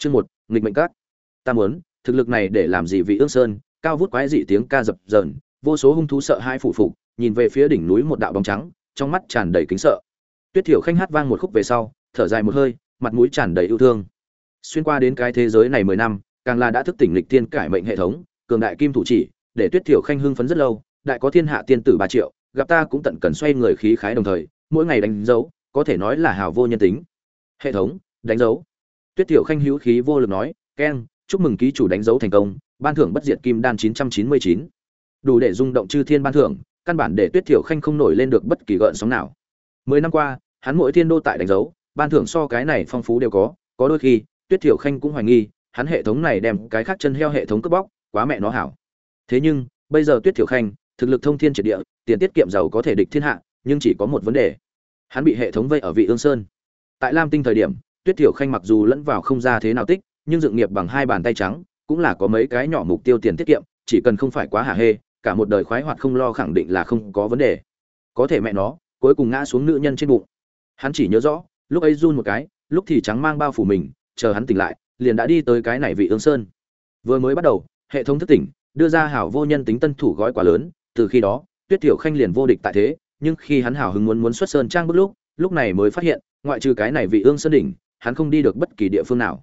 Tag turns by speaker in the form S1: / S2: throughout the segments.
S1: chương một, nghịch mệnh các. Ta muốn, thực lực này để làm gì vị ương sơn, cao vút quái dị tiếng ca dập dờn, vô số hung thú sợ hai phủ phục, nhìn về phía đỉnh núi một đạo bóng trắng, trong mắt tràn đầy kính sợ. Tuyết thiểu khanh hát vang một khúc về sau, thở dài một hơi, mặt mũi tràn đầy yêu thương. Xuyên qua đến cái thế giới này mười năm, càng là đã thức tỉnh lịch tiên cải mệnh hệ thống, cường đại kim thủ chỉ, để tuyết thiểu khanh hưng phấn rất lâu, đại có thiên hạ tiên tử ba triệu, gặp ta cũng tận cần xoay người khí khái đồng thời, mỗi ngày đánh dấu, có thể nói là hào vô nhân tính. Hệ thống, đánh dấu tuyết thiểu khanh hữu khí vô lực nói keng chúc mừng ký chủ đánh dấu thành công, ban thưởng bất diệt kim đan 999. đủ để rung động chư thiên ban thưởng, căn bản để tuyết thiểu khanh không nổi lên được bất kỳ gợn sóng nào. Mười năm qua, hắn mỗi thiên đô tại đánh dấu, ban thưởng so cái này phong phú đều có có đôi khi, tuyết thiểu khanh cũng hoài nghi, hắn hệ thống này đem cái khác chân heo hệ thống cướp bóc, quá mẹ nó hảo. Thế nhưng, bây giờ tuyết thiểu khanh, thực lực thông thiên triệt địa, tiền tiết kiệm giàu có thể địch thiên hạ, nhưng chỉ có một vấn đề. Hắn bị hệ thống vây ở vị ương sơn. Tại lam tinh thời điểm tuyết thiểu khanh mặc dù lẫn vào không ra thế nào tích, nhưng dựng nghiệp bằng hai bàn tay trắng, cũng là có mấy cái nhỏ mục tiêu tiền tiết kiệm, chỉ cần không phải quá hả hê, cả một đời khoái hoạt không lo khẳng định là không có vấn đề. Có thể mẹ nó, cuối cùng ngã xuống nữ nhân trên bụng. Hắn chỉ nhớ rõ, lúc ấy run một cái, lúc thì trắng mang bao phủ mình, chờ hắn tỉnh lại, liền đã đi tới cái này vị ương sơn. Vừa mới bắt đầu, hệ thống thức tỉnh, đưa ra hảo vô nhân tính tân thủ gói quá lớn, từ khi đó, tuyết tiểu khanh liền vô địch tại thế, nhưng khi hắn hảo hứng muốn muốn xuất sơn trang bước lúc lúc này mới phát hiện, ngoại trừ cái này vị ương sơn đỉnh hắn không đi được bất kỳ địa phương nào.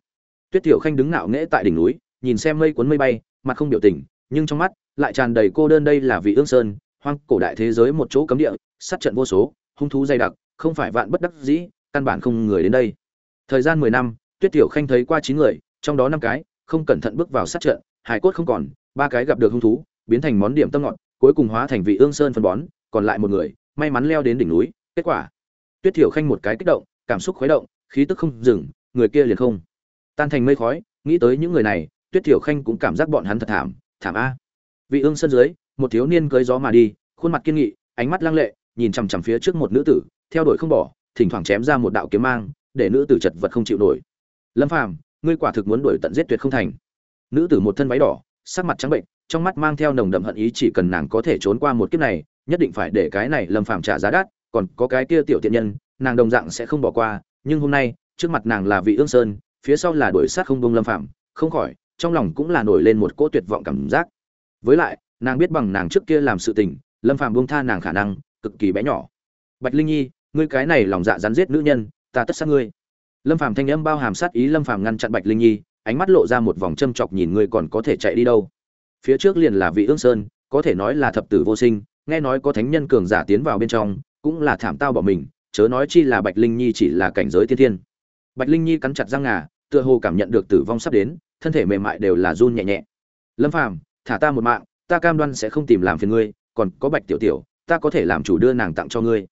S1: Tuyết tiểu khanh đứng ngạo nghễ tại đỉnh núi, nhìn xem mây cuốn mây bay, mặt không biểu tình, nhưng trong mắt lại tràn đầy cô đơn đây là vị ương sơn, hoang cổ đại thế giới một chỗ cấm địa, sát trận vô số, hung thú dày đặc, không phải vạn bất đắc dĩ, căn bản không người đến đây. Thời gian mười năm, tuyết tiểu khanh thấy qua chín người, trong đó năm cái không cẩn thận bước vào sát trận hải cốt không còn, ba cái gặp được hung thú, biến thành món điểm tâm ngọt, cuối cùng hóa thành vị ương sơn phân bón, còn lại một người, may mắn leo đến đỉnh núi, kết quả. Tuyết tiểu khanh một cái kích động, cảm xúc khuấy động khí tức không dừng, người kia liền không. Tan thành mây khói, nghĩ tới những người này, tuyết tiểu khanh cũng cảm giác bọn hắn thật thảm thảm a. Vị ương sân dưới, một thiếu niên cưới gió mà đi, khuôn mặt kiên nghị, ánh mắt lăng lệ, nhìn chằm chằm phía trước một nữ tử, theo đuổi không bỏ, thỉnh thoảng chém ra một đạo kiếm mang, để nữ tử chật vật không chịu nổi. Lâm phàm, ngươi quả thực muốn đuổi tận giết tuyệt không thành. Nữ tử một thân váy đỏ, sắc mặt trắng bệnh, trong mắt mang theo nồng đậm hận ý chỉ cần nàng có thể trốn qua một kiếp này, nhất định phải để cái này lâm phàm trả giá đắt, còn có cái kia tiểu tiện nhân, nàng đồng dạng sẽ không bỏ qua nhưng hôm nay, trước mặt nàng là vị ương sơn, phía sau là đuổi sát không bông lâm phạm, không khỏi, trong lòng cũng là nổi lên một cỗ tuyệt vọng cảm giác. Với lại, nàng biết bằng nàng trước kia làm sự tình, lâm phạm buông tha nàng khả năng, cực kỳ bé nhỏ. Bạch linh nhi, ngươi cái này lòng dạ rắn giết nữ nhân, ta tất sát ngươi. Lâm phạm thanh âm bao hàm sát ý lâm phạm ngăn chặn bạch linh nhi, ánh mắt lộ ra một vòng châm chọc nhìn ngươi còn có thể chạy đi đâu. Phía trước liền là vị ương sơn, có thể nói là thập tử vô sinh, nghe nói có thánh nhân cường giả tiến vào bên trong, cũng là thảm tao bỏ mình chớ nói chi là bạch linh nhi chỉ là cảnh giới thiên thiên. Bạch linh nhi cắn chặt răng ngà, tựa hồ cảm nhận được tử vong sắp đến, thân thể mềm mại đều là run nhẹ nhẹ. Lâm phàm, thả ta một mạng, ta cam đoan sẽ không tìm làm phiền ngươi, còn có bạch tiểu tiểu, ta có thể làm chủ đưa nàng tặng cho ngươi.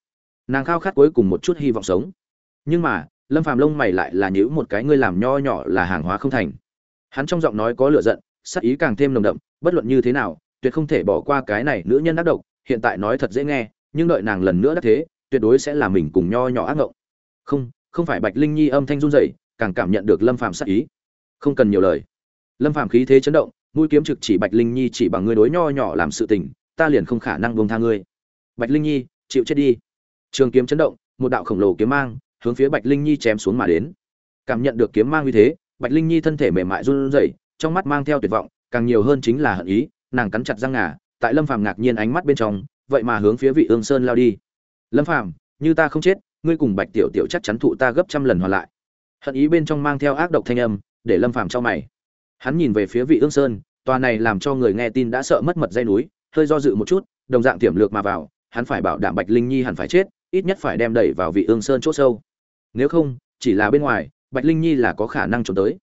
S1: Nàng khao khát cuối cùng một chút hy vọng sống. Nhưng mà, lâm phàm lông mày lại là nhữ một cái, ngươi làm nho nhỏ là hàng hóa không thành. Hắn trong giọng nói có lửa giận, sắc ý càng thêm nồng đậm, bất luận như thế nào, tuyệt không thể bỏ qua cái này nữ nhân ác độc, hiện tại nói thật dễ nghe, nhưng đợi nàng lần nữa đắc thế tuyệt đối sẽ là mình cùng nho nhỏ ác ngộng. Không không phải bạch linh nhi âm thanh run rẩy, càng cảm nhận được lâm phàm sắc ý. Không cần nhiều lời. Lâm phàm khí thế chấn động, mũi kiếm trực chỉ bạch linh nhi chỉ bằng ngươi đối nho nhỏ làm sự tình, ta liền không khả năng buông tha ngươi. Bạch linh nhi, chịu chết đi. Trường kiếm chấn động, một đạo khổng lồ kiếm mang hướng phía bạch linh nhi chém xuống mà đến. Cảm nhận được kiếm mang như thế, bạch linh nhi thân thể mềm mại run rẩy, trong mắt mang theo tuyệt vọng, càng nhiều hơn chính là hận ý, nàng cắn chặt răng ngà, tại lâm phàm ngạc nhiên ánh mắt bên trong, vậy mà hướng phía vị ương sơn lao đi lâm phàm, như ta không chết, ngươi cùng bạch tiểu tiểu chắc chắn thụ ta gấp trăm lần hoàn lại. Hận ý bên trong mang theo ác độc thanh âm, để lâm phàm cho mày. Hắn nhìn về phía vị ương sơn, tòa này làm cho người nghe tin đã sợ mất mật dây núi, hơi do dự một chút, đồng dạng tiềm lược mà vào, hắn phải bảo đảm bạch linh nhi hẳn phải chết, ít nhất phải đem đẩy vào vị ương sơn chỗ sâu. Nếu không, chỉ là bên ngoài, bạch linh nhi là có khả năng trốn tới.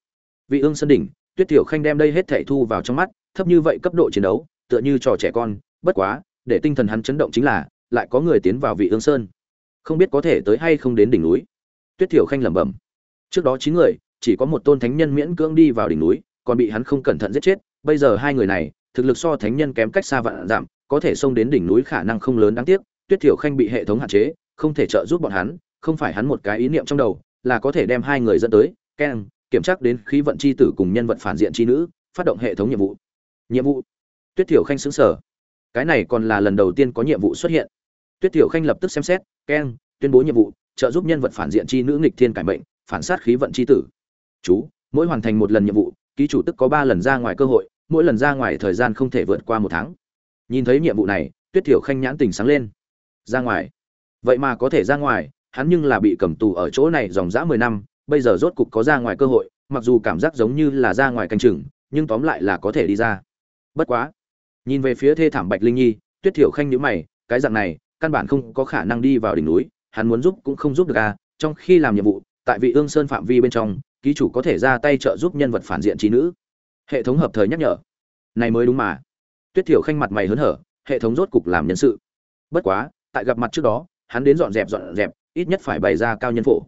S1: Vị ương sơn đỉnh, tuyết tiểu khanh đem đây hết thể thu vào trong mắt, thấp như vậy cấp độ chiến đấu, tựa như trò trẻ con, bất quá, để tinh thần hắn chấn động chính là lại có người tiến vào vị ương sơn. Không biết có thể tới hay không đến đỉnh núi. Tuyết tiểu khanh lẩm bẩm. Trước đó chín người, chỉ có một tôn thánh nhân miễn cưỡng đi vào đỉnh núi, còn bị hắn không cẩn thận giết chết. Bây giờ hai người này, thực lực so thánh nhân kém cách xa vạn giảm, có thể xông đến đỉnh núi khả năng không lớn đáng tiếc. Tuyết tiểu khanh bị hệ thống hạn chế, không thể trợ giúp bọn hắn, không phải hắn một cái ý niệm trong đầu, là có thể đem hai người dẫn tới. Keng kiểm tra đến khí vận chi tử cùng nhân vật phản diện chi nữ, phát động hệ thống nhiệm vụ. Nhiệm vụ. Tuyết tiểu khanh xứng sở cái này còn là lần đầu tiên có nhiệm vụ xuất hiện tuyết tiểu khanh lập tức xem xét, keng, tuyên bố nhiệm vụ, trợ giúp nhân vật phản diện chi nữ nghịch thiên cải mệnh, phản sát khí vận chi tử. Chú, mỗi hoàn thành một lần nhiệm vụ, ký chủ tức có ba lần ra ngoài cơ hội, mỗi lần ra ngoài thời gian không thể vượt qua một tháng. Nhìn thấy nhiệm vụ này, tuyết Tiểu khanh nhãn tình sáng lên. Ra ngoài. Vậy mà có thể ra ngoài, hắn nhưng là bị cầm tù ở chỗ này dòng dã mười năm, bây giờ rốt cục có ra ngoài cơ hội, mặc dù cảm giác giống như là ra ngoài canh chừng, nhưng tóm lại là có thể đi ra. Bất quá. Nhìn về phía thê thảm bạch linh nhi, tuyết thiểu khanh nhíu mày, cái dạng này căn bản không có khả năng đi vào đỉnh núi, hắn muốn giúp cũng không giúp được a trong khi làm nhiệm vụ, tại vị ương sơn phạm vi bên trong, ký chủ có thể ra tay trợ giúp nhân vật phản diện trí nữ. Hệ thống hợp thời nhắc nhở. Này mới đúng mà. Tuyết thiểu khanh mặt mày hớn hở, hệ thống rốt cục làm nhân sự. Bất quá, tại gặp mặt trước đó, hắn đến dọn dẹp dọn dẹp, ít nhất phải bày ra cao nhân phổ.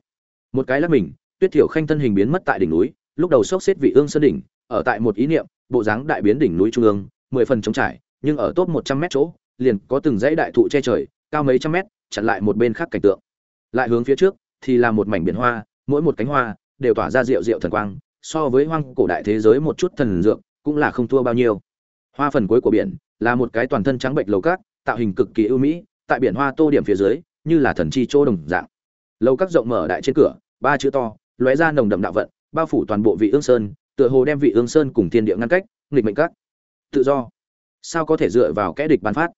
S1: Một cái lắc mình, tuyết thiểu khanh thân hình biến mất tại đỉnh núi, lúc đầu sốc xếp vị ương sơn đỉnh, ở tại một ý niệm, bộ dáng đại biến đỉnh núi trung ương, mười phần trống trải, nhưng ở top một trăm mét chỗ, liền có từng dãy đại thụ che trời cao mấy trăm mét, chặn lại một bên khác cảnh tượng. Lại hướng phía trước, thì là một mảnh biển hoa, mỗi một cánh hoa đều tỏa ra rượu rượu thần quang, so với hoang cổ đại thế giới một chút thần dược cũng là không thua bao nhiêu. Hoa phần cuối của biển là một cái toàn thân trắng bệnh lầu cát, tạo hình cực kỳ ưu mỹ, tại biển hoa tô điểm phía dưới, như là thần chi chỗ đồng dạng. Lầu các rộng mở đại trên cửa, ba chữ to, lóe ra nồng đậm đạo vận, bao phủ toàn bộ vị ương sơn, tựa hồ đem vị ương sơn cùng thiên địa ngăn cách, nghịch mệnh các. Tự do. Sao có thể dựa vào kẽ địch ban phát?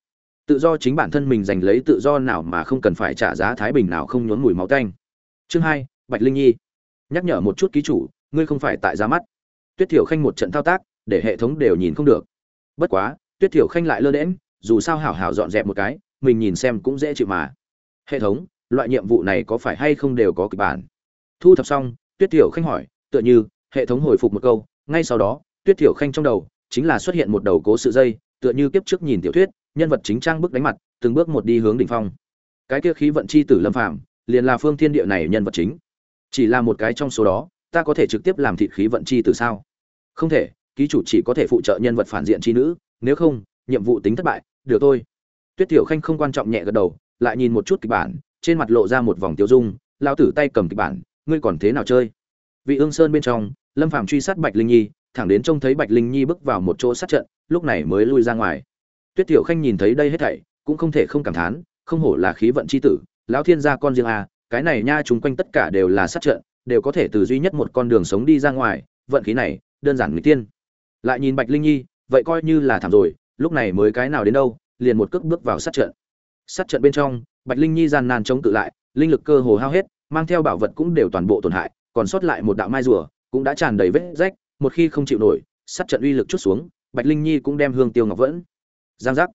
S1: Tự do chính bản thân mình giành lấy tự do nào mà không cần phải trả giá thái bình nào không nhốn mùi máu tanh. Chương hai, bạch linh nhi. Nhắc nhở một chút ký chủ, ngươi không phải tại ra mắt. Tuyết thiểu khanh một trận thao tác, để hệ thống đều nhìn không được. Bất quá, tuyết thiểu khanh lại lơ đễm dù sao hảo hảo dọn dẹp một cái, mình nhìn xem cũng dễ chịu mà. Hệ thống, loại nhiệm vụ này có phải hay không đều có kịch bản? Thu thập xong, tuyết thiểu khanh hỏi, tựa như, hệ thống hồi phục một câu, ngay sau đó, tuyết thiểu khanh trong đầu, chính là xuất hiện một đầu cố sự dây, tựa như kiếp trước nhìn tiểu thuyết nhân vật chính trang bước đánh mặt, từng bước một đi hướng đỉnh phong. Cái kia khí vận chi tử lâm phàm, liền là phương thiên địa này nhân vật chính. Chỉ là một cái trong số đó, ta có thể trực tiếp làm thịt khí vận chi tử sao? Không thể, ký chủ chỉ có thể phụ trợ nhân vật phản diện chi nữ, nếu không, nhiệm vụ tính thất bại, được thôi. Tuyết tiểu khanh không quan trọng nhẹ gật đầu, lại nhìn một chút kịch bản, trên mặt lộ ra một vòng tiêu dung, lão tử tay cầm kịch bản, ngươi còn thế nào chơi? Vị ương sơn bên trong, lâm phàm truy sát bạch linh nhi, thẳng đến trông thấy bạch linh nhi bước vào một chỗ sát trận, lúc này mới lui ra ngoài tuyết tiểu khanh nhìn thấy đây hết thảy, cũng không thể không cảm thán, không hổ là khí vận chi tử, lão thiên gia con riêng a cái này nha chúng quanh tất cả đều là sát trận, đều có thể từ duy nhất một con đường sống đi ra ngoài, vận khí này, đơn giản người tiên. Lại nhìn bạch linh nhi, vậy coi như là thảm rồi, lúc này mới cái nào đến đâu, liền một cước bước vào sát trận. Sát trận bên trong, bạch linh nhi gian nan chống tự lại, linh lực cơ hồ hao hết, mang theo bảo vật cũng đều toàn bộ tổn hại, còn sót lại một đạo mai rùa, cũng đã tràn đầy vết rách, một khi không chịu nổi, sát trận uy lực chút xuống, bạch linh nhi cũng đem hương tiêu ngọc vẫn giang giác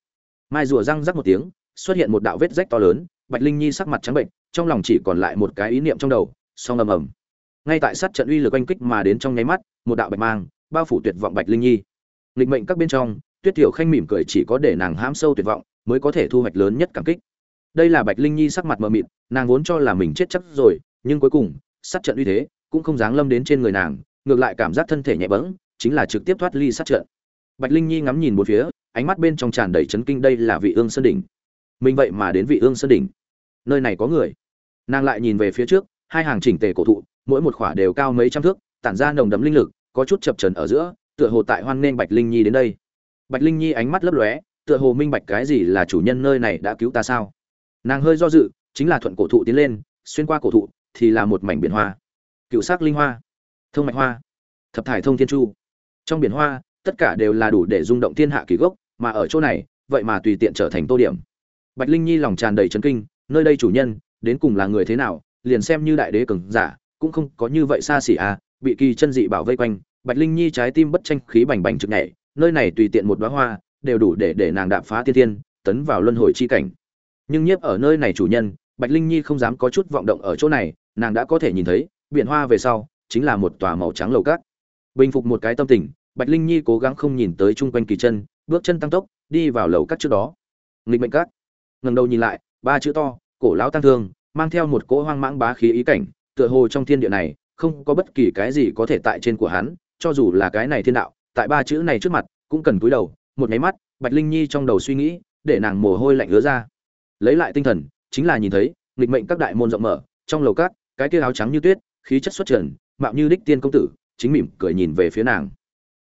S1: mai rùa răng rắc một tiếng, xuất hiện một đạo vết rách to lớn, bạch linh nhi sắc mặt trắng bệnh, trong lòng chỉ còn lại một cái ý niệm trong đầu, song ầm ầm. Ngay tại sát trận uy lực oanh kích mà đến trong nháy mắt, một đạo bạch mang bao phủ tuyệt vọng bạch linh nhi. Nghịch mệnh các bên trong, tuyết tiểu khanh mỉm cười chỉ có để nàng hãm sâu tuyệt vọng mới có thể thu hoạch lớn nhất cảm kích. Đây là bạch linh nhi sắc mặt mờ mịt, nàng vốn cho là mình chết chắc rồi, nhưng cuối cùng, sát trận uy thế cũng không dáng lâm đến trên người nàng, ngược lại cảm giác thân thể nhẹ bẫng, chính là trực tiếp thoát ly sát trận. Bạch linh nhi ngắm nhìn một phía ánh mắt bên trong tràn đầy chấn kinh đây là vị ương sơn đỉnh. Mình vậy mà đến vị ương sơn đỉnh. Nơi này có người. Nàng lại nhìn về phía trước, hai hàng chỉnh tề cổ thụ, mỗi một khỏa đều cao mấy trăm thước, tản ra nồng đấm linh lực, có chút chập trần ở giữa, tựa hồ tại hoan nên bạch linh nhi đến đây. Bạch linh nhi ánh mắt lấp lóe, tựa hồ minh bạch cái gì là chủ nhân nơi này đã cứu ta sao? Nàng hơi do dự, chính là thuận cổ thụ tiến lên, xuyên qua cổ thụ, thì là một mảnh biển hoa. Cựu sắc linh hoa. Thông mạch hoa. Thập thải thông thiên chu. Trong biển hoa tất cả đều là đủ để rung động thiên hạ kỳ gốc, mà ở chỗ này, vậy mà tùy tiện trở thành tô điểm. Bạch linh nhi lòng tràn đầy chấn kinh, nơi đây chủ nhân, đến cùng là người thế nào, liền xem như đại đế cường giả, cũng không có như vậy xa xỉ à bị kỳ chân dị bảo vây quanh, bạch linh nhi trái tim bất tranh khí bành bành trực nhảy, nơi này tùy tiện một đóa hoa, đều đủ để để nàng đạp phá thiên thiên, tấn vào luân hồi chi cảnh. Nhưng nhiếp ở nơi này chủ nhân, bạch linh nhi không dám có chút vọng động ở chỗ này, nàng đã có thể nhìn thấy, biển hoa về sau, chính là một tòa màu trắng lầu cát. Bình phục một cái tâm tình bạch linh nhi cố gắng không nhìn tới chung quanh kỳ chân, bước chân tăng tốc, đi vào lầu cắt trước đó. Nghịch mệnh cát ngẩng đầu nhìn lại, ba chữ to, cổ lão tăng thương, mang theo một cỗ hoang mãng bá khí ý cảnh, tựa hồ trong thiên địa này, không có bất kỳ cái gì có thể tại trên của hắn, cho dù là cái này thiên đạo, tại ba chữ này trước mặt, cũng cần cúi đầu, một máy mắt, bạch linh nhi trong đầu suy nghĩ, để nàng mồ hôi lạnh ứa ra. Lấy lại tinh thần, chính là nhìn thấy, nghịch mệnh các đại môn rộng mở, trong lầu cát cái kia áo trắng như tuyết, khí chất xuất trần, mạo như đích tiên công tử, chính mỉm cười nhìn về phía nàng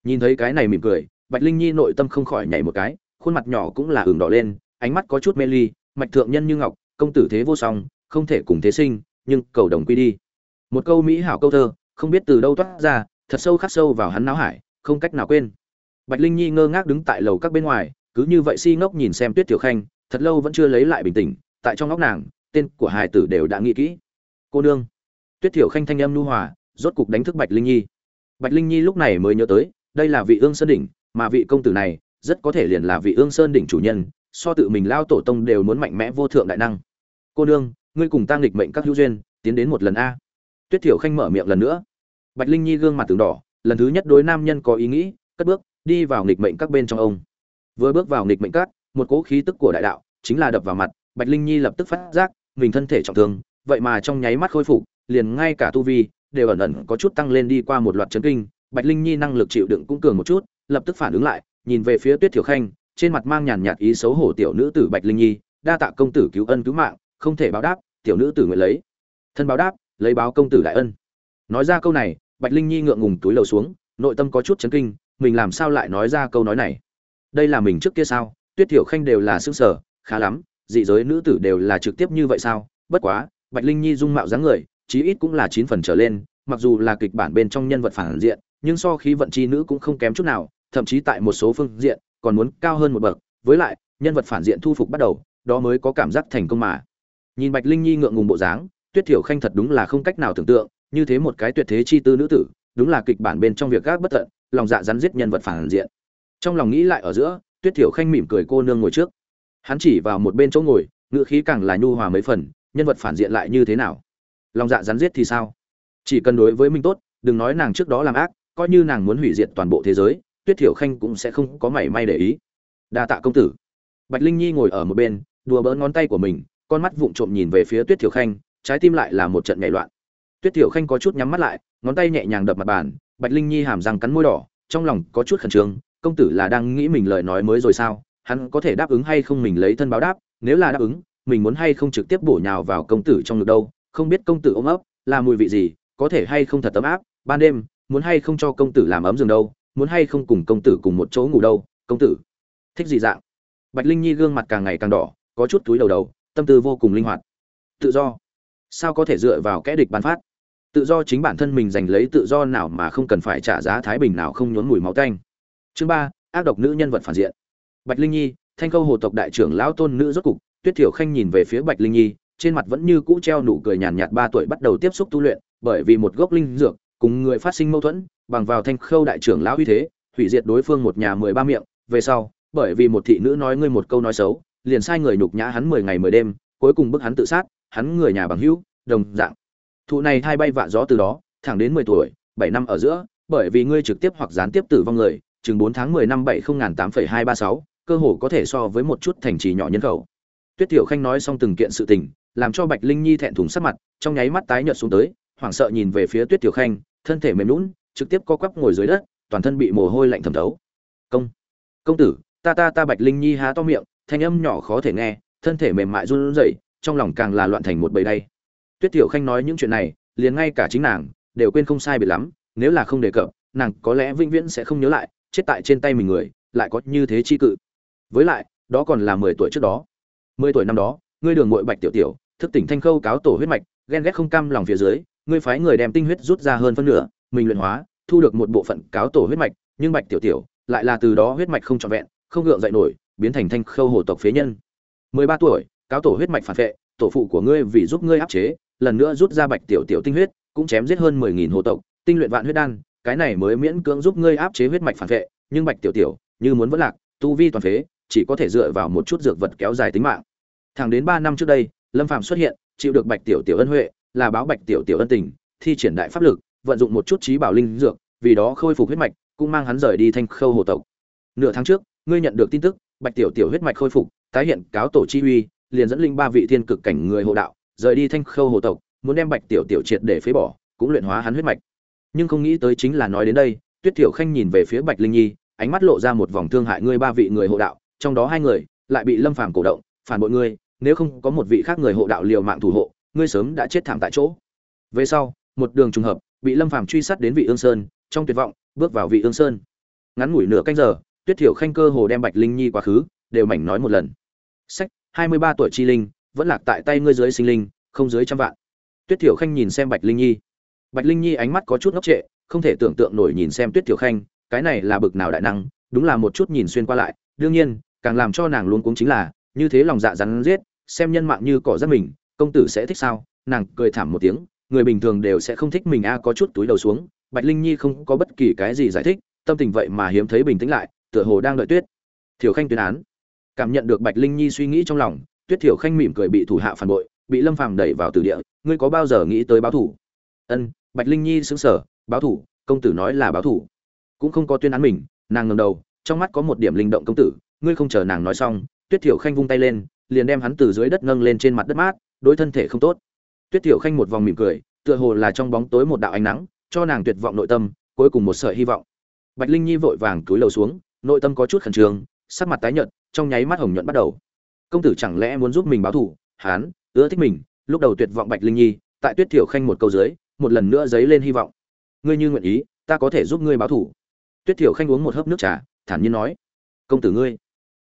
S1: nhìn thấy cái này mỉm cười, bạch linh nhi nội tâm không khỏi nhảy một cái, khuôn mặt nhỏ cũng là ửng đỏ lên, ánh mắt có chút mê ly, mạch thượng nhân như ngọc, công tử thế vô song, không thể cùng thế sinh, nhưng cầu đồng quy đi. Một câu mỹ hảo câu thơ, không biết từ đâu toát ra, thật sâu khắc sâu vào hắn não hải, không cách nào quên. Bạch linh nhi ngơ ngác đứng tại lầu các bên ngoài, cứ như vậy si ngốc nhìn xem tuyết tiểu khanh, thật lâu vẫn chưa lấy lại bình tĩnh, tại trong ngóc nàng, tên của hài tử đều đã nghĩ kỹ. Cô nương. Tuyết tiểu khanh thanh âm nu hòa, rốt cục đánh thức bạch linh nhi. Bạch linh nhi lúc này mới nhớ tới đây là vị ương sơn đỉnh, mà vị công tử này rất có thể liền là vị ương sơn đỉnh chủ nhân, so tự mình lao tổ tông đều muốn mạnh mẽ vô thượng đại năng. Cô nương, ngươi cùng tăng nghịch mệnh các hữu duyên, tiến đến một lần a. Tuyết thiểu khanh mở miệng lần nữa. Bạch linh nhi gương mặt tường đỏ, lần thứ nhất đối nam nhân có ý nghĩ, cất bước, đi vào nghịch mệnh các bên trong ông. Vừa bước vào nghịch mệnh các, một cỗ khí tức của đại đạo chính là đập vào mặt, bạch linh nhi lập tức phát giác, mình thân thể trọng thương, vậy mà trong nháy mắt khôi phục, liền ngay cả tu vi đều ẩn ẩn có chút tăng lên đi qua một loạt chấn kinh bạch linh nhi năng lực chịu đựng cũng cường một chút, lập tức phản ứng lại, nhìn về phía tuyết thiểu khanh, trên mặt mang nhàn nhạt ý xấu hổ tiểu nữ tử bạch linh nhi, đa tạ công tử cứu ân cứu mạng, không thể báo đáp, tiểu nữ tử nguyện lấy. Thân báo đáp, lấy báo công tử đại ân. Nói ra câu này, bạch linh nhi ngượng ngùng túi lầu xuống, nội tâm có chút chấn kinh, mình làm sao lại nói ra câu nói này? Đây là mình trước kia sao? Tuyết thiểu khanh đều là sững sở khá lắm, dị giới nữ tử đều là trực tiếp như vậy sao? Bất quá, bạch linh nhi dung mạo dáng người, chí ít cũng là chín phần trở lên, mặc dù là kịch bản bên trong nhân vật phản diện nhưng so khí vận chi nữ cũng không kém chút nào, thậm chí tại một số phương diện, còn muốn cao hơn một bậc. Với lại, nhân vật phản diện thu phục bắt đầu, đó mới có cảm giác thành công mà. Nhìn bạch linh nhi ngượng ngùng bộ dáng, tuyết thiểu khanh thật đúng là không cách nào tưởng tượng, như thế một cái tuyệt thế chi tư nữ tử, đúng là kịch bản bên trong việc gác bất tận, lòng dạ rắn giết nhân vật phản diện. Trong lòng nghĩ lại ở giữa, tuyết thiểu khanh mỉm cười cô nương ngồi trước. Hắn chỉ vào một bên chỗ ngồi ngựa khí càng là nhu hòa mấy phần, nhân vật phản diện lại như thế nào? Lòng dạ rắn giết thì sao? Chỉ cần đối với mình tốt, đừng nói nàng trước đó làm ác coi như nàng muốn hủy diệt toàn bộ thế giới, tuyết thiểu khanh cũng sẽ không có mảy may để ý. Đa tạ công tử. Bạch linh nhi ngồi ở một bên, đùa bỡn ngón tay của mình, con mắt vụng trộm nhìn về phía tuyết thiểu khanh, trái tim lại là một trận nhảy loạn. Tuyết thiểu khanh có chút nhắm mắt lại, ngón tay nhẹ nhàng đập mặt bàn, bạch linh nhi hàm răng cắn môi đỏ, trong lòng có chút khẩn trương, công tử là đang nghĩ mình lời nói mới rồi sao, hắn có thể đáp ứng hay không mình lấy thân báo đáp, nếu là đáp ứng, mình muốn hay không trực tiếp bổ nhào vào công tử trong ngực đâu, không biết công tử ôm ấp, là mùi vị gì, có thể hay không thật tấm áp, ban đêm muốn hay không cho công tử làm ấm giường đâu, muốn hay không cùng công tử cùng một chỗ ngủ đâu, công tử. Thích gì dạng? Bạch linh nhi gương mặt càng ngày càng đỏ, có chút túi đầu đầu, tâm tư vô cùng linh hoạt. Tự do. Sao có thể dựa vào kẽ địch bán phát? Tự do chính bản thân mình giành lấy tự do nào mà không cần phải trả giá thái bình nào không nhốn mùi máu tanh. Chương ba, ác độc nữ nhân vật phản diện. Bạch linh nhi, thanh câu hồ tộc đại trưởng lão tôn nữ rốt cục, tuyết thiểu khanh nhìn về phía bạch linh nhi, trên mặt vẫn như cũ treo nụ cười nhàn nhạt ba tuổi bắt đầu tiếp xúc tu luyện, bởi vì một gốc linh dược cùng người phát sinh mâu thuẫn, bằng vào thanh khâu đại trưởng lão uy thế, hủy diệt đối phương một nhà mười ba miệng. Về sau, bởi vì một thị nữ nói ngươi một câu nói xấu, liền sai người nhục nhã hắn mười ngày mười đêm, cuối cùng bức hắn tự sát, hắn người nhà bằng hữu, đồng dạng. Thụ này thay bay vạ gió từ đó, thẳng đến mười tuổi, bảy năm ở giữa, bởi vì ngươi trực tiếp hoặc gián tiếp tử vong người, chừng bốn tháng mười năm bảy không ngàn tám phẩy hai ba sáu, cơ hồ có thể so với một chút thành trì nhỏ nhân khẩu. Tuyết tiểu khanh nói xong từng kiện sự tình, làm cho bạch linh nhi thẹn thùng sắc mặt, trong nháy mắt tái nhợt xuống tới hoảng sợ nhìn về phía tuyết tiểu khanh, thân thể mềm lún trực tiếp co quắp ngồi dưới đất, toàn thân bị mồ hôi lạnh thẩm thấu. Công công tử, ta ta ta bạch linh nhi há to miệng, thanh âm nhỏ khó thể nghe, thân thể mềm mại run rẩy, trong lòng càng là loạn thành một bầy đây tuyết tiểu khanh nói những chuyện này, liền ngay cả chính nàng đều quên không sai biệt lắm, nếu là không đề cập, nàng có lẽ vĩnh viễn sẽ không nhớ lại, chết tại trên tay mình người, lại có như thế chi cự. Với lại, đó còn là mười tuổi trước đó. Mười tuổi năm đó, ngươi đường muội bạch tiểu tiểu, thức tỉnh thanh khâu cáo tổ huyết mạch, ghen ghét không cam lòng phía dưới ngươi phái người đem tinh huyết rút ra hơn phân nửa, mình luyện hóa, thu được một bộ phận cáo tổ huyết mạch, nhưng bạch tiểu tiểu lại là từ đó huyết mạch không trọn vẹn, không gượng dậy nổi, biến thành thanh khâu hồ tộc phế nhân. Mười ba tuổi, cáo tổ huyết mạch phản vệ, tổ phụ của ngươi vì giúp ngươi áp chế, lần nữa rút ra bạch tiểu tiểu tinh huyết, cũng chém giết hơn mười nghìn hồ tộc, tinh luyện vạn huyết đan, cái này mới miễn cưỡng giúp ngươi áp chế huyết mạch phản vệ, nhưng bạch tiểu tiểu như muốn vẫn lạc, tu vi toàn phế, chỉ có thể dựa vào một chút dược vật kéo dài tính mạng. Thẳng đến ba năm trước đây, lâm phạm xuất hiện, chịu được bạch tiểu tiểu ân huệ là báo bạch tiểu tiểu ân tình, thi triển đại pháp lực, vận dụng một chút trí bảo linh dược, vì đó khôi phục huyết mạch, cũng mang hắn rời đi thanh khâu hồ tộc. Nửa tháng trước, ngươi nhận được tin tức, bạch tiểu tiểu huyết mạch khôi phục, tái hiện cáo tổ chi uy, liền dẫn linh ba vị thiên cực cảnh người hộ đạo, rời đi thanh khâu hồ tộc, muốn đem bạch tiểu tiểu triệt để phế bỏ, cũng luyện hóa hắn huyết mạch. Nhưng không nghĩ tới chính là nói đến đây, tuyết tiểu khanh nhìn về phía bạch linh nhi, ánh mắt lộ ra một vòng thương hại ngươi ba vị người hộ đạo, trong đó hai người lại bị lâm phàm cổ động phản bội ngươi, nếu không có một vị khác người hộ đạo liều mạng thủ hộ ngươi sớm đã chết thảm tại chỗ. Về sau, một đường trùng hợp, bị lâm phàm truy sát đến vị ương sơn, trong tuyệt vọng, bước vào vị ương sơn. Ngắn ngủi nửa canh giờ, tuyết thiểu khanh cơ hồ đem bạch linh nhi quá khứ, đều mảnh nói một lần. Sách, hai mươi ba tuổi chi linh, vẫn lạc tại tay ngươi dưới sinh linh, không dưới trăm vạn. Tuyết thiểu khanh nhìn xem bạch linh nhi. Bạch linh nhi ánh mắt có chút ngốc trệ, không thể tưởng tượng nổi nhìn xem tuyết thiểu khanh, cái này là bực nào đại năng, đúng là một chút nhìn xuyên qua lại. Đương nhiên, càng làm cho nàng luôn cuống chính là, như thế lòng dạ rắn giết, xem nhân mạng như cỏ rất mình công tử sẽ thích sao? Nàng cười thảm một tiếng, người bình thường đều sẽ không thích mình a, có chút túi đầu xuống. Bạch linh nhi không có bất kỳ cái gì giải thích, tâm tình vậy mà hiếm thấy bình tĩnh lại, tựa hồ đang đợi tuyết. Thiểu khanh tuyên án. Cảm nhận được bạch linh nhi suy nghĩ trong lòng, tuyết thiểu khanh mỉm cười bị thủ hạ phản bội, bị lâm phàm đẩy vào tử địa. Ngươi có bao giờ nghĩ tới báo thủ? Ân, bạch linh nhi sững sờ, báo thủ, công tử nói là báo thủ. Cũng không có tuyên án mình, nàng ngầm đầu, trong mắt có một điểm linh động công tử. Ngươi không chờ nàng nói xong, tuyết thiểu khanh vung tay lên, liền đem hắn từ dưới đất nâng lên trên mặt đất mát đối thân thể không tốt. Tuyết Tiểu khanh một vòng mỉm cười, tựa hồ là trong bóng tối một đạo ánh nắng, cho nàng tuyệt vọng nội tâm, cuối cùng một sợi hy vọng. Bạch linh nhi vội vàng cúi đầu xuống, nội tâm có chút khẩn trương, sắc mặt tái nhợt, trong nháy mắt hồng nhuận bắt đầu. Công tử chẳng lẽ muốn giúp mình báo thù? Hán, ưa thích mình, lúc đầu tuyệt vọng bạch linh nhi, tại tuyết Tiểu khanh một câu dưới, một lần nữa dấy lên hy vọng. Ngươi như nguyện ý, ta có thể giúp ngươi báo thù. Tuyết Tiểu khanh uống một hớp nước trà, thản nhiên nói. Công tử ngươi,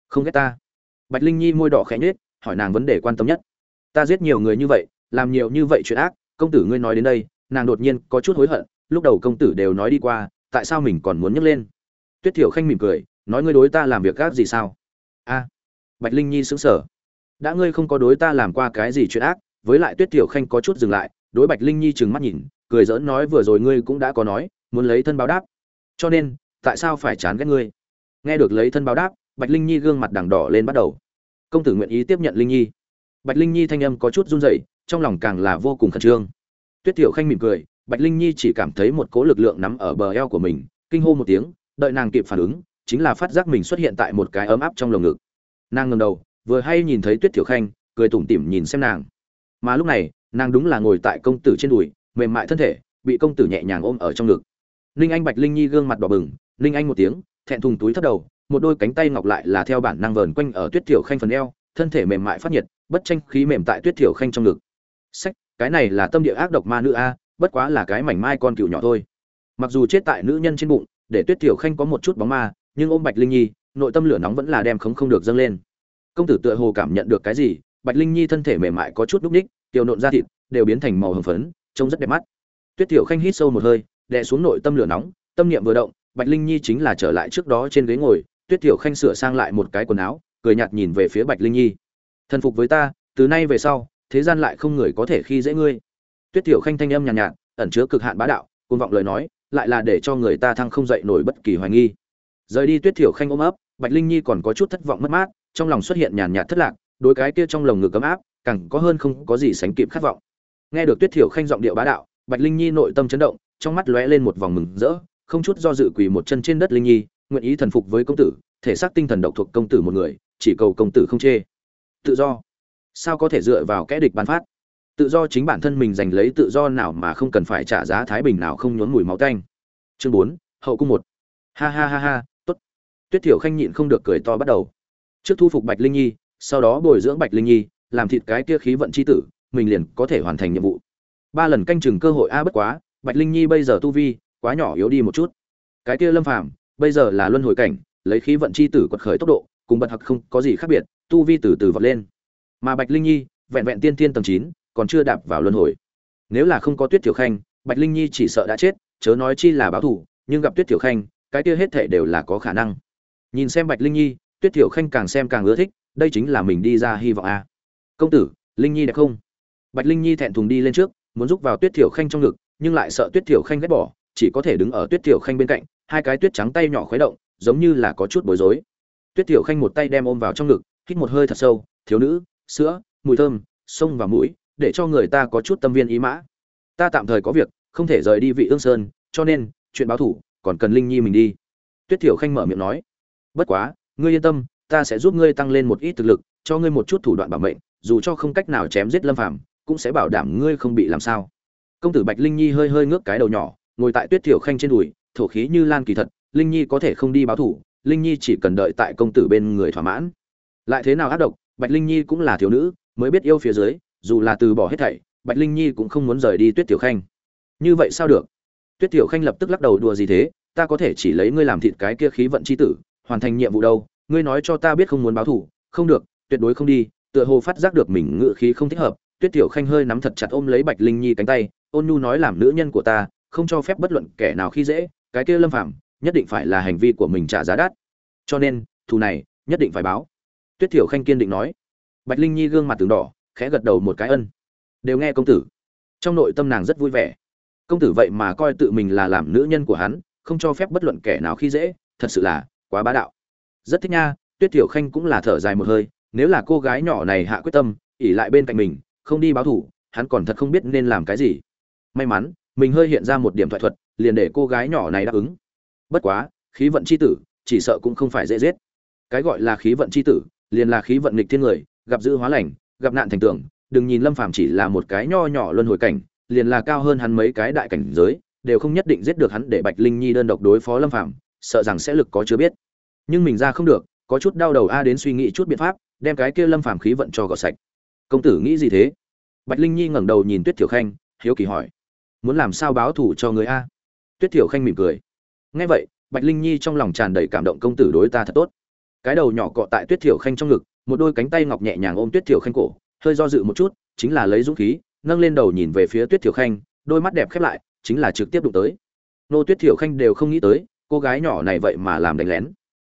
S1: không ghét ta. Bạch linh nhi môi đỏ khẽ nhếch, hỏi nàng vấn đề quan tâm nhất ta giết nhiều người như vậy, làm nhiều như vậy chuyện ác, công tử ngươi nói đến đây, nàng đột nhiên có chút hối hận, lúc đầu công tử đều nói đi qua, tại sao mình còn muốn nhấc lên? Tuyết thiểu khanh mỉm cười, nói ngươi đối ta làm việc gác gì sao? A, bạch linh nhi sững sờ. Đã ngươi không có đối ta làm qua cái gì chuyện ác, với lại tuyết thiểu khanh có chút dừng lại, đối bạch linh nhi trừng mắt nhìn, cười giỡn nói vừa rồi ngươi cũng đã có nói, muốn lấy thân báo đáp. Cho nên, tại sao phải chán ghét ngươi? Nghe được lấy thân báo đáp, bạch linh nhi gương mặt đằng đỏ lên bắt đầu. Công tử nguyện ý tiếp nhận linh nhi bạch linh nhi thanh âm có chút run rẩy, trong lòng càng là vô cùng khẩn trương. Tuyết tiểu khanh mỉm cười, bạch linh nhi chỉ cảm thấy một cỗ lực lượng nắm ở bờ eo của mình, kinh hô một tiếng, đợi nàng kịp phản ứng, chính là phát giác mình xuất hiện tại một cái ấm áp trong lồng ngực. Nàng ngẩng đầu, vừa hay nhìn thấy tuyết tiểu khanh, cười tủm tỉm nhìn xem nàng. Mà lúc này, nàng đúng là ngồi tại công tử trên đùi, mềm mại thân thể, bị công tử nhẹ nhàng ôm ở trong ngực. Ninh anh bạch linh nhi gương mặt đỏ bừng, ninh anh một tiếng, thẹn thùng túi thấp đầu, một đôi cánh tay ngọc lại là theo bản năng vờn quanh ở tuyết tiểu khanh phần eo, thân thể mềm mại phát nhiệt bất tranh khí mềm tại tuyết tiểu khanh trong ngực. Sách, cái này là tâm địa ác độc ma nữ a, bất quá là cái mảnh mai con cựu nhỏ thôi. Mặc dù chết tại nữ nhân trên bụng, để tuyết tiểu khanh có một chút bóng ma, nhưng ôm bạch linh nhi, nội tâm lửa nóng vẫn là đem khống không được dâng lên. Công tử tựa hồ cảm nhận được cái gì, bạch linh nhi thân thể mềm mại có chút núc ních, tiểu nộn da thịt đều biến thành màu hồng phấn, trông rất đẹp mắt. Tuyết tiểu khanh hít sâu một hơi, đè xuống nội tâm lửa nóng, tâm niệm vừa động, bạch linh nhi chính là trở lại trước đó trên ghế ngồi, tuyết tiểu khanh sửa sang lại một cái quần áo, cười nhạt nhìn về phía bạch linh nhi thần phục với ta từ nay về sau thế gian lại không người có thể khi dễ ngươi. Tuyết tiểu khanh thanh âm nhàn nhạt, nhạt ẩn chứa cực hạn bá đạo côn vọng lời nói lại là để cho người ta thăng không dậy nổi bất kỳ hoài nghi. Rời đi tuyết tiểu khanh ôm ấp bạch linh nhi còn có chút thất vọng mất mát trong lòng xuất hiện nhàn nhạt thất lạc đối cái kia trong lồng ngực ấm áp càng có hơn không có gì sánh kịp khát vọng. Nghe được tuyết tiểu khanh giọng điệu bá đạo bạch linh nhi nội tâm chấn động trong mắt lóe lên một vòng mừng rỡ không chút do dự quỳ một chân trên đất linh nhi nguyện ý thần phục với công tử thể xác tinh thần độc thuộc công tử một người chỉ cầu công tử không chê tự do. Sao có thể dựa vào kẽ địch bán phát? Tự do chính bản thân mình giành lấy tự do nào mà không cần phải trả giá thái bình nào không nhốn mùi máu tanh. Chương bốn, hậu cung một. Ha ha ha ha, tốt. Tuyết thiểu khanh nhịn không được cười to bắt đầu. Trước thu phục bạch linh nhi, sau đó bồi dưỡng bạch linh nhi, làm thịt cái kia khí vận c h i tử, mình liền có thể hoàn thành nhiệm vụ. Ba lần canh chừng cơ hội a bất quá, bạch linh nhi bây giờ tu vi quá nhỏ yếu đi một chút. Cái kia lâm phàm, bây giờ là luân hồi cảnh, lấy khí vận c h i tử quật khởi tốc độ cùng bật hặc không có gì khác biệt, tu vi từ từ vọt lên. Mà bạch linh nhi, vẹn vẹn tiên tiên tầng chín, còn chưa đạp vào luân hồi. Nếu là không có tuyết tiểu khanh, bạch linh nhi chỉ sợ đã chết, chớ nói chi là báo thủ nhưng gặp tuyết tiểu khanh, cái kia hết thể đều là có khả năng. Nhìn xem bạch linh nhi, tuyết tiểu khanh càng xem càng ưa thích, đây chính là mình đi ra hy vọng a. Công tử, linh nhi đẹp không? Bạch linh nhi thẹn thùng đi lên trước, muốn giúp vào tuyết tiểu khanh trong ngực, nhưng lại sợ tuyết tiểu khanh ghét bỏ, chỉ có thể đứng ở tuyết tiểu khanh bên cạnh, hai cái tuyết trắng tay nhỏ khuấy động, giống như là có chút bối rối tuyết tiểu khanh một tay đem ôm vào trong ngực, hít một hơi thật sâu, thiếu nữ, sữa, mùi thơm, sông và mũi, để cho người ta có chút tâm viên ý mã. Ta tạm thời có việc, không thể rời đi vị ương sơn, cho nên, chuyện báo thủ, còn cần linh nhi mình đi. Tuyết tiểu khanh mở miệng nói, bất quá, ngươi yên tâm, ta sẽ giúp ngươi tăng lên một ít thực lực, cho ngươi một chút thủ đoạn bảo mệnh, dù cho không cách nào chém giết lâm phàm, cũng sẽ bảo đảm ngươi không bị làm sao. Công tử bạch linh nhi hơi hơi ngước cái đầu nhỏ, ngồi tại tuyết thiểu khanh trên đùi, thổ khí như lan kỳ thật, linh nhi có thể không đi báo thủ linh nhi chỉ cần đợi tại công tử bên người thỏa mãn. Lại thế nào ác độc, bạch linh nhi cũng là thiếu nữ, mới biết yêu phía dưới, dù là từ bỏ hết thảy, bạch linh nhi cũng không muốn rời đi tuyết tiểu khanh. Như vậy sao được? Tuyết tiểu khanh lập tức lắc đầu đùa gì thế, ta có thể chỉ lấy ngươi làm thịt cái kia khí vận c h i tử, hoàn thành nhiệm vụ đâu, ngươi nói cho ta biết không muốn báo thủ không được, tuyệt đối không đi, tựa hồ phát giác được mình ngự khí không thích hợp, tuyết tiểu khanh hơi nắm thật chặt ôm lấy bạch linh nhi cánh tay, ôn nhu nói làm nữ nhân của ta, không cho phép bất luận kẻ nào khi dễ, cái kia lâm phạm nhất định phải là hành vi của mình trả giá đắt. Cho nên, thù này, nhất định phải báo. Tuyết thiểu khanh kiên định nói. Bạch linh nhi gương mặt tường đỏ, khẽ gật đầu một cái ân. Đều nghe công tử. Trong nội tâm nàng rất vui vẻ. Công tử vậy mà coi tự mình là làm nữ nhân của hắn, không cho phép bất luận kẻ nào khi dễ, thật sự là quá bá đạo. Rất thích nha, tuyết thiểu khanh cũng là thở dài một hơi, nếu là cô gái nhỏ này hạ quyết tâm ỉ lại bên cạnh mình, không đi báo thủ hắn còn thật không biết nên làm cái gì. May mắn, mình hơi hiện ra một điểm thoại thuật, liền để cô gái nhỏ này đáp ứng bất quá, khí vận c h i tử, chỉ sợ cũng không phải dễ giết. Cái gọi là khí vận c h i tử, liền là khí vận nghịch thiên người, gặp dữ hóa lành, gặp nạn thành tưởng đừng nhìn lâm phàm chỉ là một cái nho nhỏ luân hồi cảnh, liền là cao hơn hắn mấy cái đại cảnh giới, đều không nhất định giết được hắn để bạch linh nhi đơn độc đối phó lâm phàm, sợ rằng sẽ lực có chưa biết. Nhưng mình ra không được, có chút đau đầu a đến suy nghĩ chút biện pháp, đem cái kia lâm phàm khí vận cho gọt sạch. Công tử nghĩ gì thế? Bạch linh nhi ngẩng đầu nhìn tuyết thiểu khanh, hiếu kỳ hỏi. Muốn làm sao báo thù cho người a? Tuyết thiểu khanh mỉm cười nghe vậy, bạch linh nhi trong lòng tràn đầy cảm động công tử đối ta thật tốt. Cái đầu nhỏ cọ tại tuyết thiểu khanh trong ngực, một đôi cánh tay ngọc nhẹ nhàng ôm tuyết thiểu khanh cổ, hơi do dự một chút, chính là lấy dũng khí, nâng lên đầu nhìn về phía tuyết thiểu khanh, đôi mắt đẹp khép lại, chính là trực tiếp đụng tới. Nô tuyết thiểu khanh đều không nghĩ tới, cô gái nhỏ này vậy mà làm đánh lén.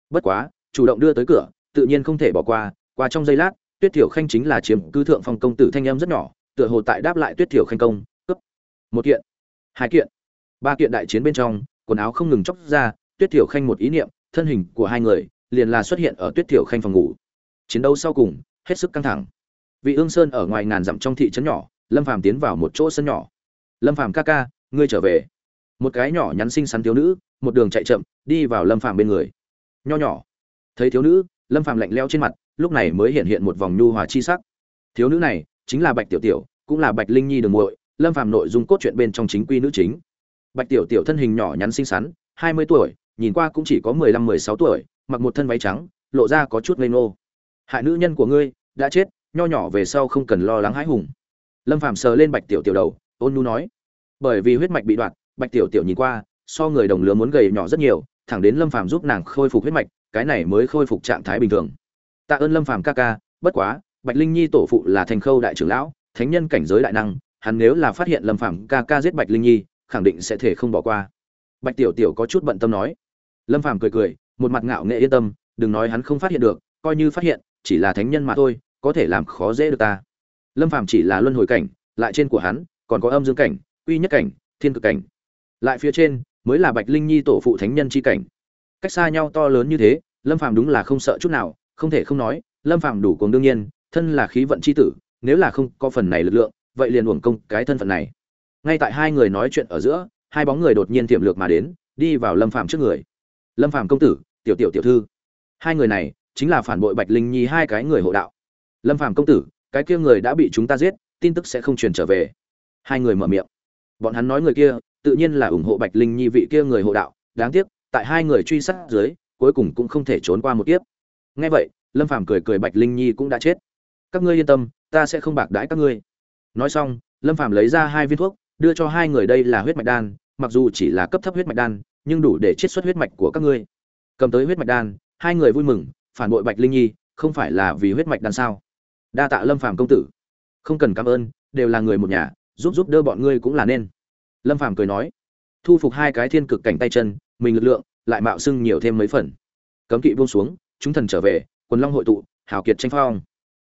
S1: Bất quá, chủ động đưa tới cửa, tự nhiên không thể bỏ qua qua trong giây lát, tuyết thiểu khanh chính là chiếm cứ thượng phòng công tử thanh âm rất nhỏ, tựa hồ tại đáp lại tuyết thiểu khanh công cấp một kiện, hai kiện, ba kiện đại chiến bên trong quần áo không ngừng chóc ra, tuyết thiểu khanh một ý niệm, thân hình của hai người liền là xuất hiện ở tuyết thiểu khanh phòng ngủ. Chiến đấu sau cùng, hết sức căng thẳng. Vị ương sơn ở ngoài ngàn dặm trong thị trấn nhỏ, lâm phàm tiến vào một chỗ sân nhỏ. Lâm phàm ca ca, ngươi trở về. Một cái nhỏ nhắn xinh xắn thiếu nữ, một đường chạy chậm, đi vào lâm phàm bên người. Nho nhỏ. Thấy thiếu nữ, lâm phàm lạnh leo trên mặt, lúc này mới hiện hiện một vòng nhu hòa chi sắc. Thiếu nữ này chính là bạch tiểu tiểu, cũng là bạch linh nhi đường muội, lâm phàm nội dung cốt truyện bên trong chính quy nữ chính bạch tiểu tiểu thân hình nhỏ nhắn xinh xắn hai mươi tuổi nhìn qua cũng chỉ có mười lăm mười sáu tuổi mặc một thân váy trắng lộ ra có chút ngây ngô. Hại nữ nhân của ngươi đã chết nho nhỏ về sau không cần lo lắng hãi hùng. Lâm phàm sờ lên bạch tiểu tiểu đầu ôn nhu nói. Bởi vì huyết mạch bị đoạn, bạch tiểu tiểu nhìn qua so người đồng lứa muốn gầy nhỏ rất nhiều thẳng đến lâm phàm giúp nàng khôi phục huyết mạch cái này mới khôi phục trạng thái bình thường. Tạ ơn lâm phàm ca ca bất quá bạch linh nhi tổ phụ là thành khâu đại trưởng lão thánh nhân cảnh giới đại năng hắn nếu là phát hiện lâm phàm ca ca giết bạch linh nhi khẳng định sẽ thể không bỏ qua. Bạch tiểu tiểu có chút bận tâm nói. Lâm phàm cười cười, một mặt ngạo nghệ yên tâm, đừng nói hắn không phát hiện được, coi như phát hiện, chỉ là thánh nhân mà thôi, có thể làm khó dễ được ta. Lâm phàm chỉ là luân hồi cảnh, lại trên của hắn, còn có âm dương cảnh uy nhất cảnh, thiên cực cảnh. Lại phía trên, mới là bạch linh nhi tổ phụ thánh nhân chi cảnh. Cách xa nhau to lớn như thế, lâm phàm đúng là không sợ chút nào, không thể không nói, lâm phàm đủ cường đương nhiên, thân là khí vận chi tử, nếu là không có phần này lực lượng, vậy liền uổng công cái thân phận này ngay tại hai người nói chuyện ở giữa, hai bóng người đột nhiên tiềm lược mà đến, đi vào lâm phàm trước người. Lâm phàm công tử, tiểu tiểu tiểu thư. Hai người này chính là phản bội bạch linh nhi hai cái người hộ đạo. Lâm phàm công tử, cái kia người đã bị chúng ta giết, tin tức sẽ không truyền trở về. Hai người mở miệng. Bọn hắn nói người kia, tự nhiên là ủng hộ bạch linh nhi vị kia người hộ đạo, đáng tiếc, tại hai người truy sát dưới, cuối cùng cũng không thể trốn qua một kiếp. Nghe vậy, lâm phàm cười cười bạch linh nhi cũng đã chết. Các ngươi yên tâm, ta sẽ không bạc đãi các ngươi. Nói xong, lâm phàm lấy ra hai viên thuốc đưa cho hai người đây là huyết mạch đan, mặc dù chỉ là cấp thấp huyết mạch đan, nhưng đủ để chiết xuất huyết mạch của các ngươi. Cầm tới huyết mạch đan, hai người vui mừng, phản bội bạch linh nhi, không phải là vì huyết mạch đan sao? Đa tạ lâm phàm công tử. Không cần cảm ơn, đều là người một nhà, giúp giúp đỡ bọn ngươi cũng là nên. Lâm phàm cười nói, thu phục hai cái thiên cực cảnh tay chân, mình lực lượng lại mạo xưng nhiều thêm mấy phần. Cấm kỵ buông xuống, chúng thần trở về, quần long hội tụ hào kiệt tranh phong.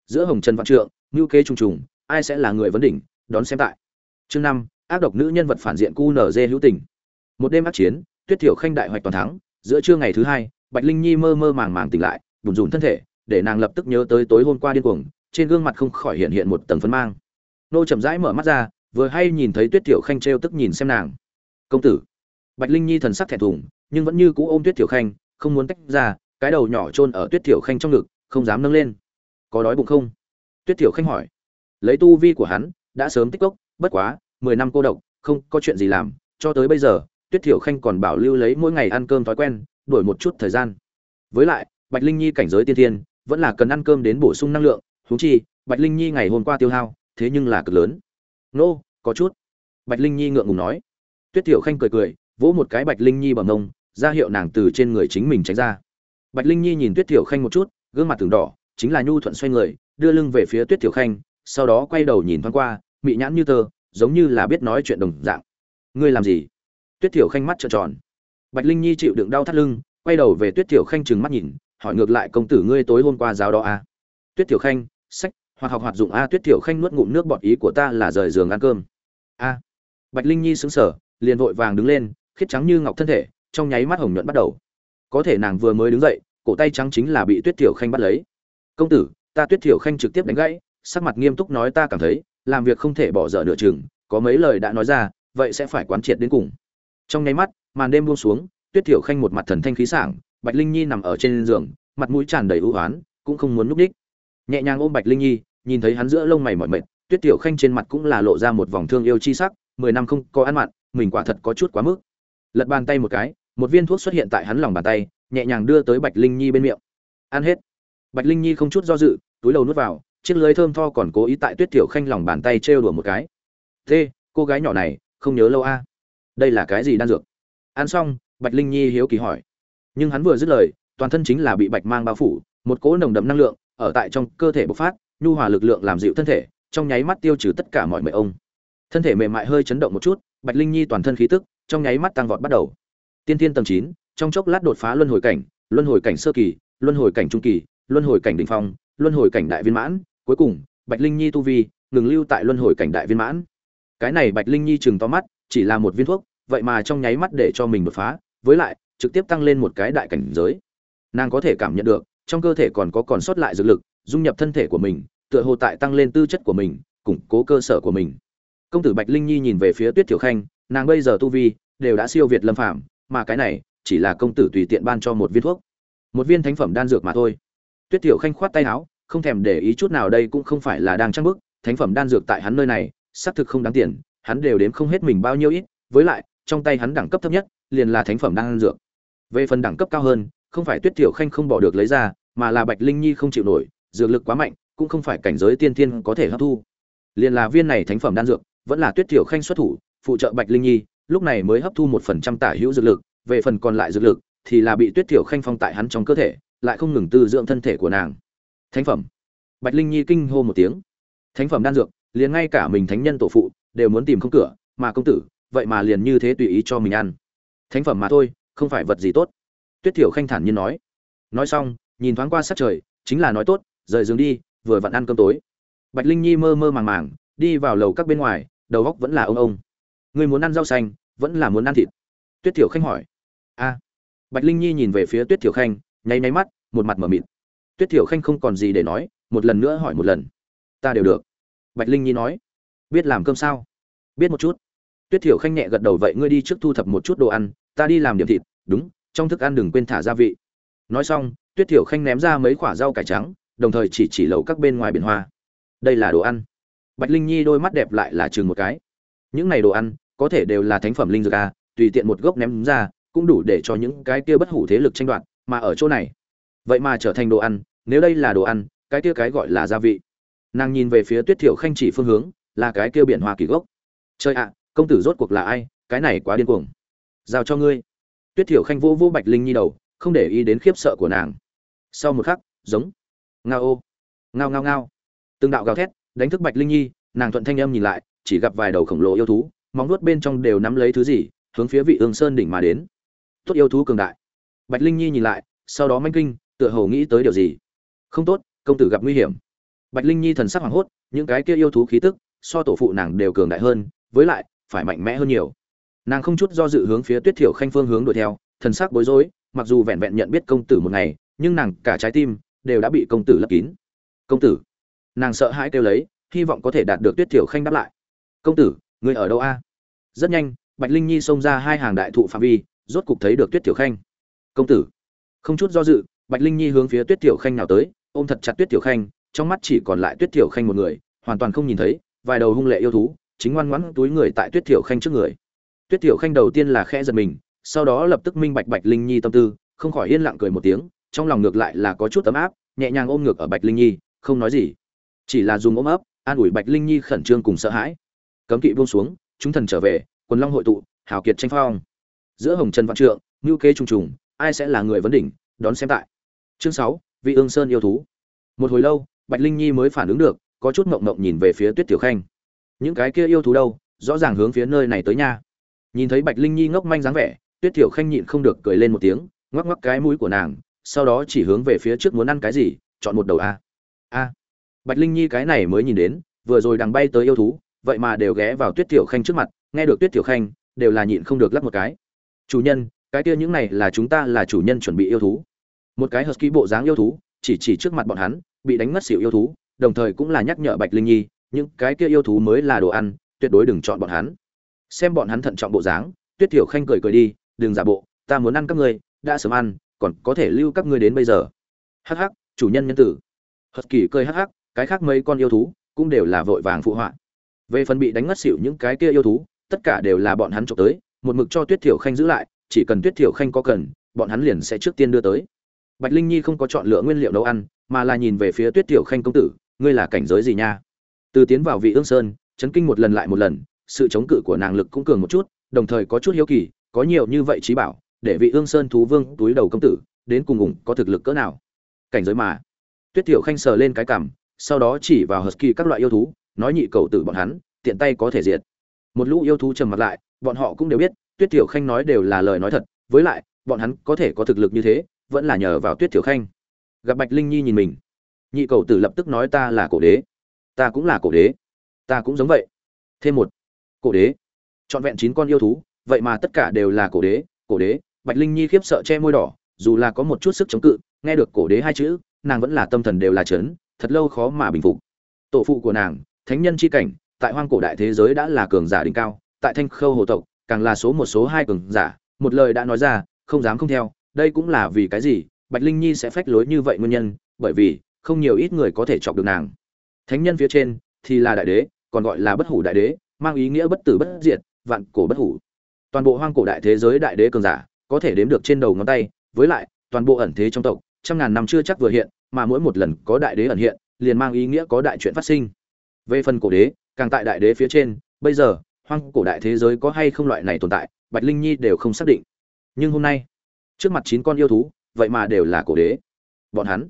S1: Giữa hồng trần vạn trượng, ngưu kế trùng trùng, ai sẽ là người vấn đỉnh, đón xem tại. Chương năm ác độc nữ nhân vật phản diện cu hữu tình. Một đêm ác chiến, tuyết thiểu khanh đại hoạch toàn thắng, giữa trưa ngày thứ hai, bạch linh nhi mơ mơ màng màng tỉnh lại buồn rủn thân thể, để nàng lập tức nhớ tới tối hôm qua điên cuồng, trên gương mặt không khỏi hiện hiện một tầng phấn mang. Nô chậm rãi mở mắt ra, vừa hay nhìn thấy tuyết thiểu khanh trêu tức nhìn xem nàng. Công tử. Bạch linh nhi thần sắc thẹn thùng, nhưng vẫn như cũ ôm tuyết thiểu khanh, không muốn tách ra, cái đầu nhỏ chôn ở tuyết thiểu khanh trong ngực, không dám nâng lên. Có đói bụng không? Tuyết thiểu khanh hỏi. Lấy tu vi của hắn, đã sớm tích cốc, bất quá mười năm cô độc, không có chuyện gì làm, cho tới bây giờ, tuyết thiểu khanh còn bảo lưu lấy mỗi ngày ăn cơm thói quen, đổi một chút thời gian. Với lại, bạch linh nhi cảnh giới tiên Thiên, vẫn là cần ăn cơm đến bổ sung năng lượng, huống chi, bạch linh nhi ngày hôm qua tiêu hao, thế nhưng là cực lớn. Nô, có chút. Bạch linh nhi ngượng ngùng nói. Tuyết thiểu khanh cười cười, vỗ một cái bạch linh nhi bằng ngông, ra hiệu nàng từ trên người chính mình tránh ra. Bạch linh nhi nhìn tuyết thiểu khanh một chút, gương mặt tường đỏ, chính là nhu thuận xoay người, đưa lưng về phía tuyết thiểu khanh, sau đó quay đầu nhìn thoáng qua, mị nhãn như tơ giống như là biết nói chuyện đồng dạng. Ngươi làm gì? Tuyết thiểu khanh mắt trợn tròn. Bạch linh nhi chịu đựng đau thắt lưng, quay đầu về tuyết thiểu khanh trừng mắt nhìn, hỏi ngược lại, công tử ngươi tối hôm qua giáo đó à? tuyết thiểu khanh, sách, hoặc học hoạt dụng a, tuyết thiểu khanh nuốt ngụm nước bọt ý của ta là rời giường ăn cơm. A. Bạch linh nhi sững sờ, liền vội vàng đứng lên, khiết trắng như ngọc thân thể, trong nháy mắt hồng nhuận bắt đầu. Có thể nàng vừa mới đứng dậy, cổ tay trắng chính là bị tuyết thiểu khanh bắt lấy. Công tử, ta tuyết thiểu khanh trực tiếp đánh gãy, sắc mặt nghiêm túc nói ta cảm thấy làm việc không thể bỏ dở nửa chừng, có mấy lời đã nói ra, vậy sẽ phải quán triệt đến cùng. Trong nháy mắt, màn đêm buông xuống, tuyết thiểu khanh một mặt thần thanh khí sảng, bạch linh nhi nằm ở trên giường, mặt mũi tràn đầy ưu hoán cũng không muốn núp đích nhẹ nhàng ôm bạch linh nhi, nhìn thấy hắn giữa lông mày mỏi mệt, tuyết tiểu khanh trên mặt cũng là lộ ra một vòng thương yêu chi sắc, mười năm không có ăn mặn, mình quả thật có chút quá mức. Lật bàn tay một cái, một viên thuốc xuất hiện tại hắn lòng bàn tay, nhẹ nhàng đưa tới bạch linh nhi bên miệng. Ăn hết. Bạch linh nhi không chút do dự, túi đầu nuốt vào chiếc lưới thơm tho còn cố ý tại tuyết tiểu khanh lòng bàn tay trêu đùa một cái. Thế, cô gái nhỏ này, không nhớ lâu a? Đây là cái gì đan dược? Ăn xong, bạch linh nhi hiếu kỳ hỏi. Nhưng hắn vừa dứt lời, toàn thân chính là bị bạch mang bao phủ, một cỗ nồng đậm năng lượng ở tại trong cơ thể bộc phát, nhu hòa lực lượng làm dịu thân thể, trong nháy mắt tiêu trừ tất cả mọi mệt ông. Thân thể mềm mại hơi chấn động một chút, bạch linh nhi toàn thân khí tức trong nháy mắt tăng vọt bắt đầu. Tiên thiên tầng chín, trong chốc lát đột phá luân hồi cảnh, luân hồi cảnh sơ kỳ, luân hồi cảnh trung kỳ, luân hồi cảnh đỉnh phong luân hồi cảnh đại viên mãn, cuối cùng, bạch linh nhi tu vi, ngừng lưu tại luân hồi cảnh đại viên mãn. Cái này bạch linh nhi chừng to mắt, chỉ là một viên thuốc, vậy mà trong nháy mắt để cho mình đột phá, với lại, trực tiếp tăng lên một cái đại cảnh giới. Nàng có thể cảm nhận được, trong cơ thể còn có còn sót lại dược lực, dung nhập thân thể của mình, tựa hồ tại tăng lên tư chất của mình, củng cố cơ sở của mình. Công tử bạch linh nhi nhìn về phía tuyết thiểu khanh, nàng bây giờ tu vi, đều đã siêu việt lâm phạm mà cái này, chỉ là công tử tùy tiện ban cho một viên thuốc. Một viên thánh phẩm đan dược mà thôi tuyết Tiểu khanh khoát tay áo, không thèm để ý chút nào đây cũng không phải là đang trăng bức thánh phẩm đan dược tại hắn nơi này, xác thực không đáng tiền, hắn đều đếm không hết mình bao nhiêu ít, với lại, trong tay hắn đẳng cấp thấp nhất, liền là thánh phẩm đan dược. Về phần đẳng cấp cao hơn, không phải tuyết Tiểu khanh không bỏ được lấy ra, mà là bạch linh nhi không chịu nổi, dược lực quá mạnh, cũng không phải cảnh giới tiên tiên có thể hấp thu. Liền là viên này thánh phẩm đan dược, vẫn là tuyết Tiểu khanh xuất thủ, phụ trợ bạch linh nhi, lúc này mới hấp thu một phần trăm tả hữu dược lực, về phần còn lại dược lực, thì là bị tuyết Tiểu khanh phong tại hắn trong cơ thể lại không ngừng tư dưỡng thân thể của nàng. Thánh phẩm. Bạch linh nhi kinh hô một tiếng. Thánh phẩm đan dược, liền ngay cả mình thánh nhân tổ phụ, đều muốn tìm không cửa, mà công tử, vậy mà liền như thế tùy ý cho mình ăn. Thánh phẩm mà thôi, không phải vật gì tốt. Tuyết thiểu khanh thản nhiên nói. Nói xong, nhìn thoáng qua sát trời, chính là nói tốt, rời giường đi, vừa vặn ăn cơm tối. Bạch linh nhi mơ mơ màng màng, đi vào lầu các bên ngoài, đầu góc vẫn là ông ông. Người muốn ăn rau xanh, vẫn là muốn ăn thịt. Tuyết thiểu khanh hỏi. A bạch linh nhi nhìn về phía tuyết thiểu khanh nháy nháy mắt, một mặt mở mịt. Tuyết thiểu khanh không còn gì để nói, một lần nữa hỏi một lần. Ta đều được. Bạch linh nhi nói. Biết làm cơm sao? Biết một chút. Tuyết thiểu khanh nhẹ gật đầu vậy ngươi đi trước thu thập một chút đồ ăn, ta đi làm điểm thịt. Đúng, trong thức ăn đừng quên thả gia vị. Nói xong, tuyết thiểu khanh ném ra mấy quả rau cải trắng, đồng thời chỉ chỉ lầu các bên ngoài biển hoa. Đây là đồ ăn. Bạch linh nhi đôi mắt đẹp lại là chừng một cái. Những này đồ ăn, có thể đều là thánh phẩm linh dược a tùy tiện một gốc ném ra, cũng đủ để cho những cái kia bất hủ thế lực tranh đoạt mà ở chỗ này. Vậy mà trở thành đồ ăn, nếu đây là đồ ăn, cái kia cái gọi là gia vị. Nàng nhìn về phía tuyết thiểu khanh chỉ phương hướng, là cái kia biển hoa kỳ gốc. Chơi ạ, công tử rốt cuộc là ai, cái này quá điên cuồng. Giao cho ngươi. Tuyết thiểu khanh vô vô bạch linh nhi đầu, không để ý đến khiếp sợ của nàng. Sau một khắc, giống. Ngao ô. Ngao ngao ngao. Từng đạo gào thét, đánh thức bạch linh nhi, nàng thuận thanh âm nhìn lại, chỉ gặp vài đầu khổng lồ yêu thú, móng nuốt bên trong đều nắm lấy thứ gì, hướng phía vị ương sơn đỉnh mà đến. Tốt yêu thú cường đại bạch linh nhi nhìn lại, sau đó manh kinh, tựa hồ nghĩ tới điều gì. Không tốt, công tử gặp nguy hiểm. Bạch linh nhi thần sắc hoảng hốt, những cái kia yêu thú khí tức, so tổ phụ nàng đều cường đại hơn, với lại, phải mạnh mẽ hơn nhiều. Nàng không chút do dự hướng phía tuyết thiểu khanh phương hướng đuổi theo, thần sắc bối rối, mặc dù vẹn vẹn nhận biết công tử một ngày, nhưng nàng cả trái tim đều đã bị công tử lấp kín. Công tử. Nàng sợ hãi kêu lấy, hy vọng có thể đạt được tuyết thiểu khanh đáp lại. Công tử người ở đâu a? Rất nhanh, bạch linh nhi xông ra hai hàng đại thụ phạm vi, rốt cục thấy được tuyết thiểu khanh công tử. Không chút do dự, bạch linh nhi hướng phía tuyết tiểu khanh nào tới, ôm thật chặt tuyết tiểu khanh, trong mắt chỉ còn lại tuyết tiểu khanh một người, hoàn toàn không nhìn thấy, vài đầu hung lệ yêu thú, chính ngoan ngoãn túi người tại tuyết tiểu khanh trước người. Tuyết tiểu khanh đầu tiên là khẽ giật mình, sau đó lập tức minh bạch bạch linh nhi tâm tư, không khỏi yên lặng cười một tiếng, trong lòng ngược lại là có chút ấm áp, nhẹ nhàng ôm ngược ở bạch linh nhi, không nói gì. Chỉ là dùng ôm ấp, an ủi bạch linh nhi khẩn trương cùng sợ hãi. Cấm kỵ buông xuống, chúng thần trở về, quần long hội tụ, hào kiệt tranh phong. Giữa hồng trần văn trượng ngữ kế trùng trùng ai sẽ là người vấn đỉnh, đón xem tại. Chương sáu, vị ương sơn yêu thú. Một hồi lâu, bạch linh nhi mới phản ứng được, có chút mộng mộng nhìn về phía tuyết tiểu khanh. Những cái kia yêu thú đâu? Rõ ràng hướng phía nơi này tới nha. Nhìn thấy bạch linh nhi ngốc manh dáng vẻ, tuyết tiểu khanh nhịn không được cười lên một tiếng, ngoắc ngoắc cái mũi của nàng, sau đó chỉ hướng về phía trước muốn ăn cái gì, chọn một đầu a. A. Bạch linh nhi cái này mới nhìn đến, vừa rồi đằng bay tới yêu thú, vậy mà đều ghé vào tuyết tiểu khanh trước mặt, nghe được tuyết tiểu khanh, đều là nhịn không được lắc một cái. Chủ nhân cái kia những này là chúng ta là chủ nhân chuẩn bị yêu thú. Một cái husky bộ dáng yêu thú, chỉ chỉ trước mặt bọn hắn, bị đánh mất xỉu yêu thú, đồng thời cũng là nhắc nhở bạch linh nhi, những cái kia yêu thú mới là đồ ăn, tuyệt đối đừng chọn bọn hắn. Xem bọn hắn thận trọng bộ dáng, tuyết thiểu khanh cười cười đi, đừng giả bộ, ta muốn ăn các ngươi, đã sớm ăn, còn có thể lưu các ngươi đến bây giờ. Hắc hắc, chủ nhân nhân tử. Hất kỳ cười hắc hắc, cái khác mấy con yêu thú cũng đều là vội vàng phụ họa. Về phần bị đánh ngất xỉu những cái kia yêu thú, tất cả đều là bọn hắn trộm tới, một mực cho tuyết thiểu khanh giữ lại chỉ cần tuyết thiểu khanh có cần, bọn hắn liền sẽ trước tiên đưa tới. Bạch linh nhi không có chọn lựa nguyên liệu nấu ăn, mà là nhìn về phía tuyết thiểu khanh công tử, ngươi là cảnh giới gì nha? Từ tiến vào vị ương sơn, chấn kinh một lần lại một lần, sự chống cự của nàng lực cũng cường một chút, đồng thời có chút hiếu kỳ, có nhiều như vậy trí bảo, để vị ương sơn thú vương túi đầu công tử, đến cùng ủng có thực lực cỡ nào? Cảnh giới mà. Tuyết tiểu khanh sờ lên cái cằm, sau đó chỉ vào husky các loại yêu thú, nói nhị cầu tử bọn hắn, tiện tay có thể diệt. Một lũ yêu thú trầm mặt lại, bọn họ cũng đều biết tuyết tiểu khanh nói đều là lời nói thật, với lại, bọn hắn có thể có thực lực như thế, vẫn là nhờ vào tuyết tiểu khanh. Gặp bạch linh nhi nhìn mình, nhị cầu tử lập tức nói ta là cổ đế. Ta cũng là cổ đế. Ta cũng giống vậy. Thêm một, cổ đế. Trọn vẹn chín con yêu thú, vậy mà tất cả đều là cổ đế cổ đế. Bạch linh nhi khiếp sợ che môi đỏ, dù là có một chút sức chống cự, nghe được cổ đế hai chữ, nàng vẫn là tâm thần đều là chấn, thật lâu khó mà bình phục. Tổ phụ của nàng, thánh nhân Chi cảnh, tại hoang cổ đại thế giới đã là cường giả đỉnh cao, tại thanh khâu hồ tộc càng là số một số hai cường giả. Một lời đã nói ra, không dám không theo, đây cũng là vì cái gì? Bạch linh nhi sẽ phách lối như vậy nguyên nhân, bởi vì không nhiều ít người có thể chọc được nàng. Thánh nhân phía trên thì là đại đế, còn gọi là bất hủ đại đế, mang ý nghĩa bất tử bất diệt, vạn cổ bất hủ. Toàn bộ hoang cổ đại thế giới đại đế cường giả có thể đếm được trên đầu ngón tay, với lại toàn bộ ẩn thế trong tộc, trăm ngàn năm chưa chắc vừa hiện, mà mỗi một lần có đại đế ẩn hiện, liền mang ý nghĩa có đại chuyện phát sinh. Về phần cổ đế, càng tại đại đế phía trên, bây giờ hoang cổ đại thế giới có hay không loại này tồn tại, bạch linh nhi đều không xác định. Nhưng hôm nay, trước mặt chín con yêu thú, vậy mà đều là cổ đế. Bọn hắn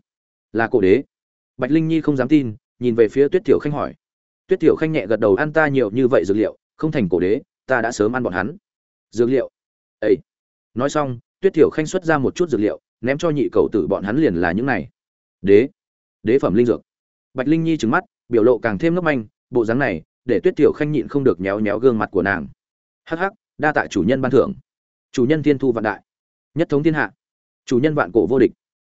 S1: là cổ đế. Bạch linh nhi không dám tin, nhìn về phía tuyết tiểu khanh hỏi. Tuyết tiểu khanh nhẹ gật đầu, ăn ta nhiều như vậy dược liệu, không thành cổ đế, ta đã sớm ăn bọn hắn. Dược liệu? Ấy nói xong, tuyết tiểu khanh xuất ra một chút dược liệu, ném cho nhị cầu tử bọn hắn liền là những này. Đế đế phẩm linh dược. Bạch linh nhi trừng mắt, biểu lộ càng thêm ngốc manh, bộ dáng này để tuyết tiểu khanh nhịn không được nhéo nhéo gương mặt của nàng. Hắc hắc, đa tạ chủ nhân ban thưởng. Chủ nhân thiên thu vạn đại. Nhất thống thiên hạ. Chủ nhân vạn cổ vô địch.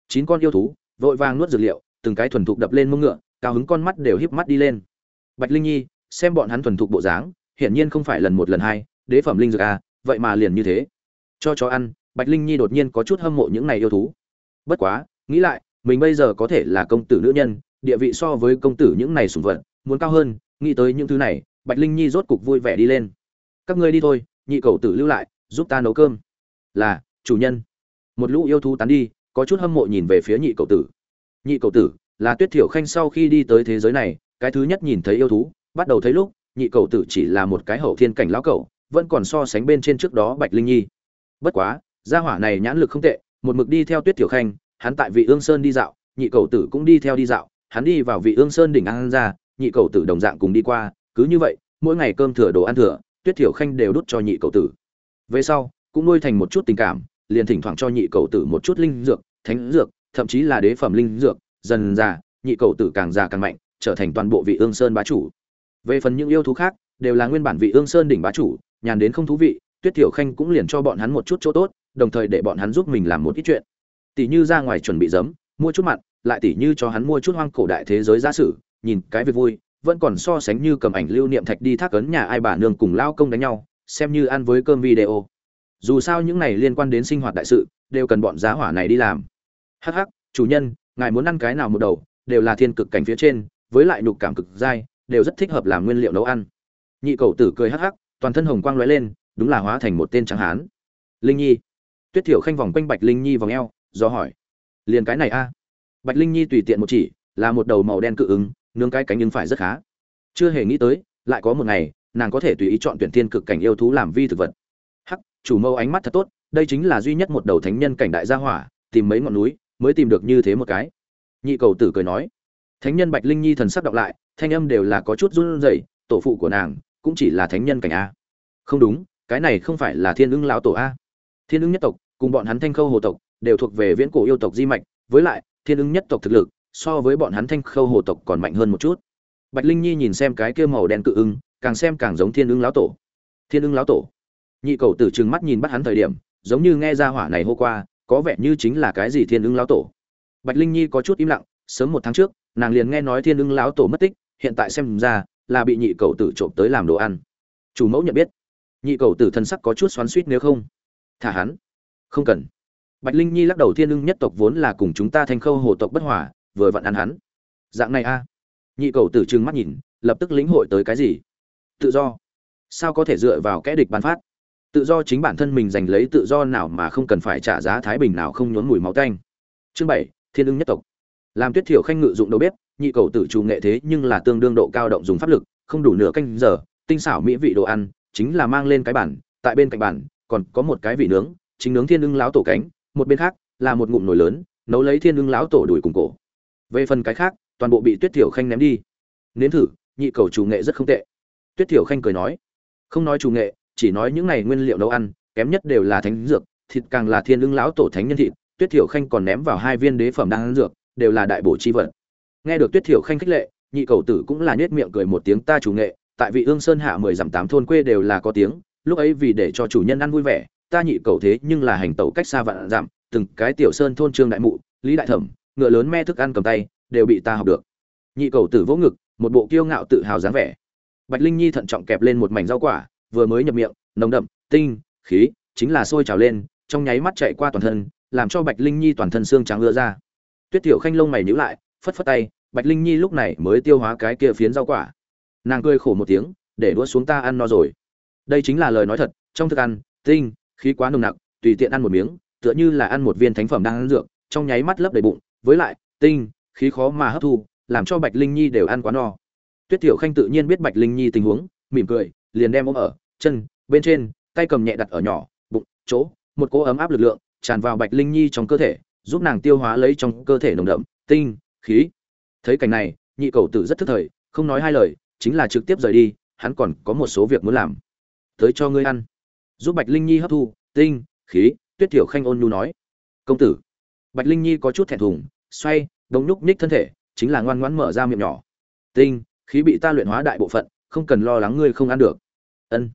S1: Chín con yêu thú, vội vàng nuốt dược liệu, từng cái thuần thục đập lên mông ngựa, cao hứng con mắt đều híp mắt đi lên. Bạch linh nhi, xem bọn hắn thuần thục bộ dáng, hiển nhiên không phải lần một lần hai, đế phẩm linh dược à vậy mà liền như thế. Cho chó ăn, bạch linh nhi đột nhiên có chút hâm mộ những này yêu thú. Bất quá, nghĩ lại, mình bây giờ có thể là công tử nữ nhân, địa vị so với công tử những này sủng vật muốn cao hơn, nghĩ tới những thứ này, bạch linh nhi rốt cục vui vẻ đi lên. Các ngươi đi thôi, nhị cầu tử lưu lại, giúp ta nấu cơm. Là, chủ nhân. Một lũ yêu thú tán đi, có chút hâm mộ nhìn về phía nhị cầu tử. Nhị cầu tử, là tuyết thiểu khanh sau khi đi tới thế giới này, cái thứ nhất nhìn thấy yêu thú, bắt đầu thấy lúc, nhị cầu tử chỉ là một cái hậu thiên cảnh lão cầu vẫn còn so sánh bên trên trước đó bạch linh nhi. Bất quá, gia hỏa này nhãn lực không tệ, một mực đi theo tuyết thiểu khanh, hắn tại vị ương sơn đi dạo, nhị cầu tử cũng đi theo đi dạo, hắn đi vào vị ương sơn đỉnh an ra nhị cầu tử đồng dạng cùng đi qua, cứ như vậy, mỗi ngày cơm thừa đồ ăn thừa, tuyết thiểu khanh đều đút cho nhị cầu tử. Về sau, cũng nuôi thành một chút tình cảm, liền thỉnh thoảng cho nhị cầu tử một chút linh dược, thánh dược, thậm chí là đế phẩm linh dược, dần già, nhị cầu tử càng già càng mạnh, trở thành toàn bộ vị ương sơn bá chủ. Về phần những yêu thú khác, đều là nguyên bản vị ương sơn đỉnh bá chủ, nhàn đến không thú vị, tuyết thiểu khanh cũng liền cho bọn hắn một chút chỗ tốt, đồng thời để bọn hắn giúp mình làm một ít chuyện. Tỷ như ra ngoài chuẩn bị giấm, mua chút mặn, lại tỷ như cho hắn mua chút hoang cổ đại thế giới giả sử nhìn cái việc vui, vẫn còn so sánh như cầm ảnh lưu niệm thạch đi thác ấn nhà ai bà nương cùng lao công đánh nhau, xem như ăn với cơm video. Dù sao những này liên quan đến sinh hoạt đại sự, đều cần bọn giá hỏa này đi làm. Hắc hắc, chủ nhân, ngài muốn ăn cái nào một đầu, đều là thiên cực cảnh phía trên, với lại nhục cảm cực dai, đều rất thích hợp làm nguyên liệu nấu ăn. Nhị cầu tử cười hắc hắc, toàn thân hồng quang lóe lên, đúng là hóa thành một tên trắng hán. Linh nhi. Tuyết thiểu khanh vòng quanh bạch linh nhi vòng eo, do hỏi. Liền cái này a. Bạch linh nhi tùy tiện một chỉ, là một đầu màu đen cự ứng nướng cái cánh nhưng phải rất khá. Chưa hề nghĩ tới, lại có một ngày, nàng có thể tùy ý chọn tuyển thiên cực cảnh yêu thú làm vi thực vật. Hắc, chủ mâu ánh mắt thật tốt, đây chính là duy nhất một đầu thánh nhân cảnh đại gia hỏa, tìm mấy ngọn núi, mới tìm được như thế một cái. Nhị cầu tử cười nói. Thánh nhân bạch linh nhi thần sắc đọc lại, thanh âm đều là có chút run rẩy, tổ phụ của nàng cũng chỉ là thánh nhân cảnh a. Không đúng, cái này không phải là thiên ưng lão tổ a. Thiên ưng nhất tộc, cùng bọn hắn thanh khâu hồ tộc, đều thuộc về viễn cổ yêu tộc di mạch, với lại, thiên ưng nhất tộc thực lực so với bọn hắn thanh khâu hồ tộc còn mạnh hơn một chút. Bạch linh nhi nhìn xem cái kia màu đen cự ưng, càng xem càng giống thiên ưng lão tổ. Thiên ưng lão tổ. Nhị cầu tử trừng mắt nhìn bắt hắn thời điểm, giống như nghe ra hỏa này hô qua, có vẻ như chính là cái gì thiên ưng lão tổ. Bạch linh nhi có chút im lặng, sớm một tháng trước, nàng liền nghe nói thiên ưng lão tổ mất tích, hiện tại xem ra là bị nhị cầu tử trộm tới làm đồ ăn. Chủ mẫu nhận biết. Nhị cầu tử thân sắc có chút xoắn suýt nếu không. Thả hắn. Không cần. Bạch linh nhi lắc đầu thiên ưng nhất tộc vốn là cùng chúng ta thành khâu hồ tộc bất hòa vừa vặn ăn hắn. Dạng này a. Nhị cầu tử trừng mắt nhìn, lập tức lĩnh hội tới cái gì? Tự do. Sao có thể dựa vào kẽ địch bán phát? Tự do chính bản thân mình giành lấy tự do nào mà không cần phải trả giá thái bình nào không nhốn mùi máu tanh. Chương bảy, thiên ưng nhất tộc. Làm tuyết thiểu khanh ngự dụng đầu bếp, nhị cầu tử trù nghệ thế nhưng là tương đương độ cao động dùng pháp lực, không đủ nửa canh giờ, tinh xảo mỹ vị đồ ăn, chính là mang lên cái bản tại bên cạnh bản còn có một cái vị nướng, chính nướng thiên ưng láo tổ cánh, một bên khác là một ngụm nồi lớn, nấu lấy thiên ưng láo tổ đuổi cùng cổ về phần cái khác, toàn bộ bị tuyết thiểu khanh ném đi. Nếm thử, nhị cầu chủ nghệ rất không tệ. Tuyết thiểu khanh cười nói, không nói chủ nghệ, chỉ nói những này nguyên liệu nấu ăn, kém nhất đều là thánh dược, thịt càng là thiên lưng lão tổ thánh nhân thịt, tuyết thiểu khanh còn ném vào hai viên đế phẩm đang ăn dược, đều là đại bổ chi vật. Nghe được tuyết thiểu khanh khích lệ, nhị cầu tử cũng là nhết miệng cười một tiếng, ta chủ nghệ, tại vị ương sơn hạ mười dặm tám thôn quê đều là có tiếng, lúc ấy vì để cho chủ nhân ăn vui vẻ, ta nhị cầu thế nhưng là hành tẩu cách xa vạn dặm, từng cái tiểu sơn thôn trương đại mụ, lý đại thẩm ngựa lớn me thức ăn cầm tay, đều bị ta học được. Nhị cầu tử vỗ ngực, một bộ kiêu ngạo tự hào dáng vẻ. Bạch linh nhi thận trọng kẹp lên một mảnh rau quả, vừa mới nhập miệng, nồng đậm, tinh, khí, chính là sôi trào lên, trong nháy mắt chạy qua toàn thân, làm cho bạch linh nhi toàn thân xương trắng ưa ra. Tuyết tiểu khanh lông mày nhíu lại, phất phất tay, bạch linh nhi lúc này mới tiêu hóa cái kia phiến rau quả. Nàng cười khổ một tiếng, để đũa xuống ta ăn no rồi. Đây chính là lời nói thật, trong thức ăn, tinh, khí quá nồng nặc, tùy tiện ăn một miếng, tựa như là ăn một viên thánh phẩm đang ăn dược, trong nháy mắt lấp đầy bụng với lại, tinh, khí khó mà hấp thu, làm cho bạch linh nhi đều ăn quá no. Tuyết tiểu khanh tự nhiên biết bạch linh nhi tình huống, mỉm cười, liền đem ôm ở chân bên trên, tay cầm nhẹ đặt ở nhỏ, bụng, chỗ, một cỗ ấm áp lực lượng tràn vào bạch linh nhi trong cơ thể, giúp nàng tiêu hóa lấy trong cơ thể nồng đậm, tinh, khí. Thấy cảnh này, nhị cầu tử rất thức thời, không nói hai lời, chính là trực tiếp rời đi, hắn còn có một số việc muốn làm. Tới cho ngươi ăn. Giúp bạch linh nhi hấp thu, tinh, khí, tuyết tiểu khanh ôn nhu nói. Công tử bạch linh nhi có chút thẹn thùng, xoay, đống nhúc nhích thân thể, chính là ngoan ngoãn mở ra miệng nhỏ. Tinh, khí bị ta luyện hóa đại bộ phận, không cần lo lắng ngươi không ăn được. Ân.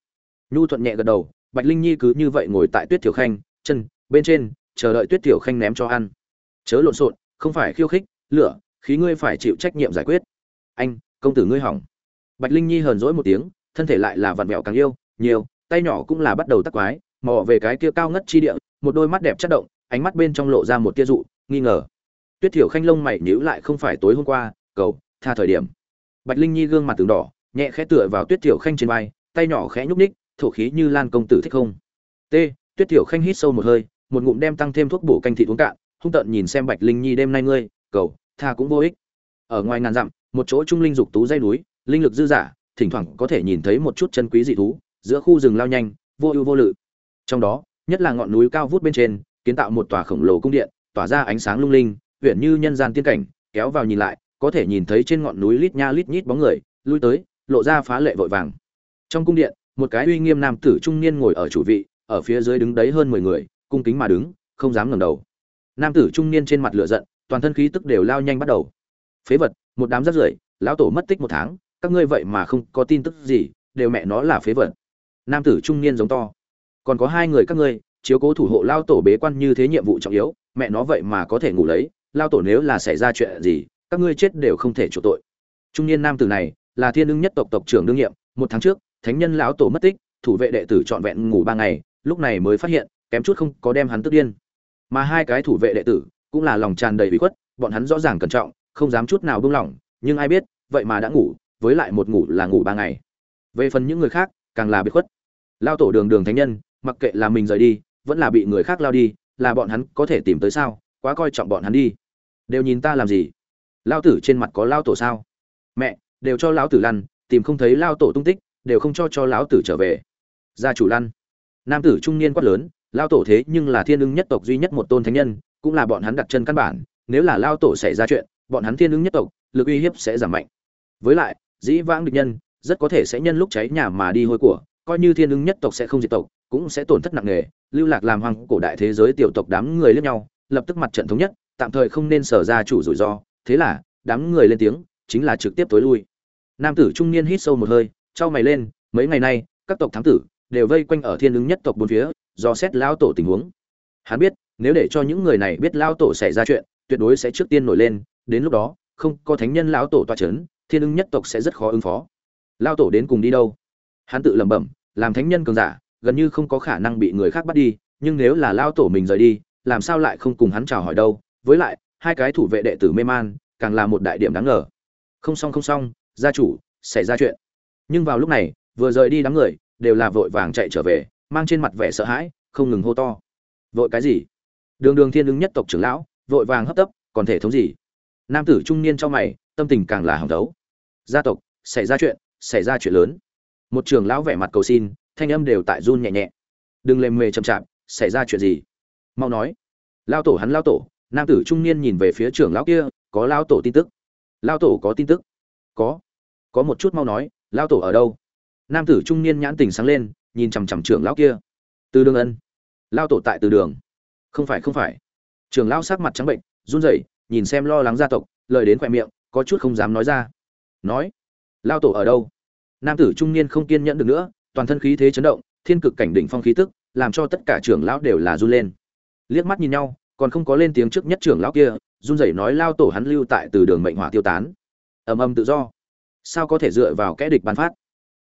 S1: Nhu thuận nhẹ gật đầu, bạch linh nhi cứ như vậy ngồi tại tuyết tiểu khanh, chân, bên trên, chờ đợi tuyết tiểu khanh ném cho ăn. Chớ lộn xộn, không phải khiêu khích, lửa, khí ngươi phải chịu trách nhiệm giải quyết. Anh, công tử ngươi hỏng. Bạch linh nhi hờn dỗi một tiếng, thân thể lại là vặn vẹo càng yêu, nhiều, tay nhỏ cũng là bắt đầu tắc quái, mò về cái kia cao ngất chi địa, một đôi mắt đẹp chất động ánh mắt bên trong lộ ra một tia dụ, nghi ngờ. Tuyết thiểu khanh lông mày nhíu lại không phải tối hôm qua, cầu, tha thời điểm. Bạch linh nhi gương mặt từng đỏ, nhẹ khẽ tựa vào tuyết thiểu khanh trên vai, tay nhỏ khẽ nhúc ních thổ khí như lan công tử thích không? T. Tuyết thiểu khanh hít sâu một hơi, một ngụm đem tăng thêm thuốc bổ canh thị uống cạn, hung tợn nhìn xem bạch linh nhi, đêm nay ngươi, cầu, tha cũng vô ích. Ở ngoài ngàn dặm, một chỗ trung linh dục tú dây núi, linh lực dư giả thỉnh thoảng có thể nhìn thấy một chút chân quý dị thú, giữa khu rừng lao nhanh, vô ưu vô lự. Trong đó, nhất là ngọn núi cao vút bên trên kiến tạo một tòa khổng lồ cung điện, tỏa ra ánh sáng lung linh, huyện như nhân gian tiên cảnh, kéo vào nhìn lại, có thể nhìn thấy trên ngọn núi lít nha lít nhít bóng người, lui tới, lộ ra phá lệ vội vàng. Trong cung điện, một cái uy nghiêm nam tử trung niên ngồi ở chủ vị, ở phía dưới đứng đấy hơn mười người, cung kính mà đứng, không dám ngẩng đầu. Nam tử trung niên trên mặt lửa giận, toàn thân khí tức đều lao nhanh bắt đầu. Phế vật, một đám rác rưởi, lão tổ mất tích một tháng, các ngươi vậy mà không có tin tức gì, đều mẹ nó là phế vật. Nam tử trung niên giống to. Còn có hai người các ngươi chiếu cố thủ hộ lao tổ bế quan như thế nhiệm vụ trọng yếu, mẹ nó vậy mà có thể ngủ lấy, lao tổ nếu là xảy ra chuyện gì, các ngươi chết đều không thể chủ tội. Trung niên nam tử này là thiên ưng nhất tộc tộc trưởng đương nhiệm, một tháng trước, thánh nhân lão tổ mất tích, thủ vệ đệ tử trọn vẹn ngủ ba ngày, lúc này mới phát hiện, kém chút không có đem hắn tức điên. Mà hai cái thủ vệ đệ tử cũng là lòng tràn đầy bị khuất, bọn hắn rõ ràng cẩn trọng, không dám chút nào buông lỏng, nhưng ai biết, vậy mà đã ngủ, với lại một ngủ là ngủ ba ngày. Về phần những người khác, càng là bị khuất. Lao tổ đường đường thánh nhân, mặc kệ là mình rời đi vẫn là bị người khác lao đi, là bọn hắn có thể tìm tới sao? Quá coi trọng bọn hắn đi. Đều nhìn ta làm gì? Lao tử trên mặt có lao tổ sao? Mẹ, đều cho lão tử lăn, tìm không thấy lao tổ tung tích, đều không cho cho lão tử trở về. Gia chủ lăn. Nam tử trung niên quát lớn lao tổ thế nhưng là thiên ưng nhất tộc duy nhất một tôn thánh nhân, cũng là bọn hắn đặt chân căn bản, nếu là lao tổ xảy ra chuyện, bọn hắn thiên ưng nhất tộc, lực uy hiếp sẽ giảm mạnh. Với lại, dĩ vãng địch nhân, rất có thể sẽ nhân lúc cháy nhà mà đi hôi của coi như thiên ứng nhất tộc sẽ không diệt tộc, cũng sẽ tổn thất nặng nề, lưu lạc làm hoàng cổ đại thế giới tiểu tộc đám người lẫn nhau, lập tức mặt trận thống nhất, tạm thời không nên sở ra chủ rủi ro, thế là, đám người lên tiếng, chính là trực tiếp tối lui. Nam tử trung niên hít sâu một hơi, trao mày lên, mấy ngày nay, các tộc thám tử, đều vây quanh ở thiên ứng nhất tộc bốn phía, do xét lao tổ tình huống. Hắn biết, nếu để cho những người này biết lao tổ xảy ra chuyện, tuyệt đối sẽ trước tiên nổi lên, đến lúc đó, không có thánh nhân lão tổ toa c h ấ n thiên ứng nhất tộc sẽ rất khó ứng phó. Lao tổ đến cùng đi đâu? Hắn tự lẩm bẩm làm thánh nhân cường giả, gần như không có khả năng bị người khác bắt đi, nhưng nếu là lao tổ mình rời đi, làm sao lại không cùng hắn chào hỏi đâu? Với lại, hai cái thủ vệ đệ tử mê man, càng là một đại điểm đáng ngờ. Không xong không xong, gia chủ, xảy ra chuyện. Nhưng vào lúc này, vừa rời đi đám người, đều là vội vàng chạy trở về, mang trên mặt vẻ sợ hãi, không ngừng hô to. Vội cái gì? Đường đường thiên ứng nhất tộc trưởng lão, vội vàng hấp tấp, còn thể thống gì? Nam tử trung niên cho mày, tâm tình càng là hỏng đấu. gia tộc, xảy ra chuyện, xảy ra chuyện lớn một trưởng lão vẻ mặt cầu xin, thanh âm đều tại run nhẹ nhẹ. Đừng lề mề chậm chạp, xảy ra chuyện gì? Mau nói. Lao tổ hắn lao tổ, nam tử trung niên nhìn về phía trưởng lão kia, có lao tổ tin tức. Lao tổ có tin tức? Có. Có một chút mau nói, lao tổ ở đâu? Nam tử trung niên nhãn tình sáng lên, nhìn chằm chằm trưởng lão kia. Từ đường ân. Lao tổ tại từ đường. Không phải không phải. Trưởng lão sắc mặt trắng bệnh, run rẩy, nhìn xem lo lắng gia tộc, lời đến khoe miệng, có chút không dám nói ra. Nói. Lao tổ ở đâu? Nam tử trung niên không kiên nhẫn được nữa, toàn thân khí thế chấn động, thiên cực cảnh đỉnh phong khí tức, làm cho tất cả trưởng lão đều là run lên. Liếc mắt nhìn nhau, còn không có lên tiếng trước nhất trưởng lão kia, run rẩy nói lao tổ hắn lưu tại từ đường mệnh hỏa tiêu tán. Ầm ầm tự do. Sao có thể dựa vào kẽ địch bán phát?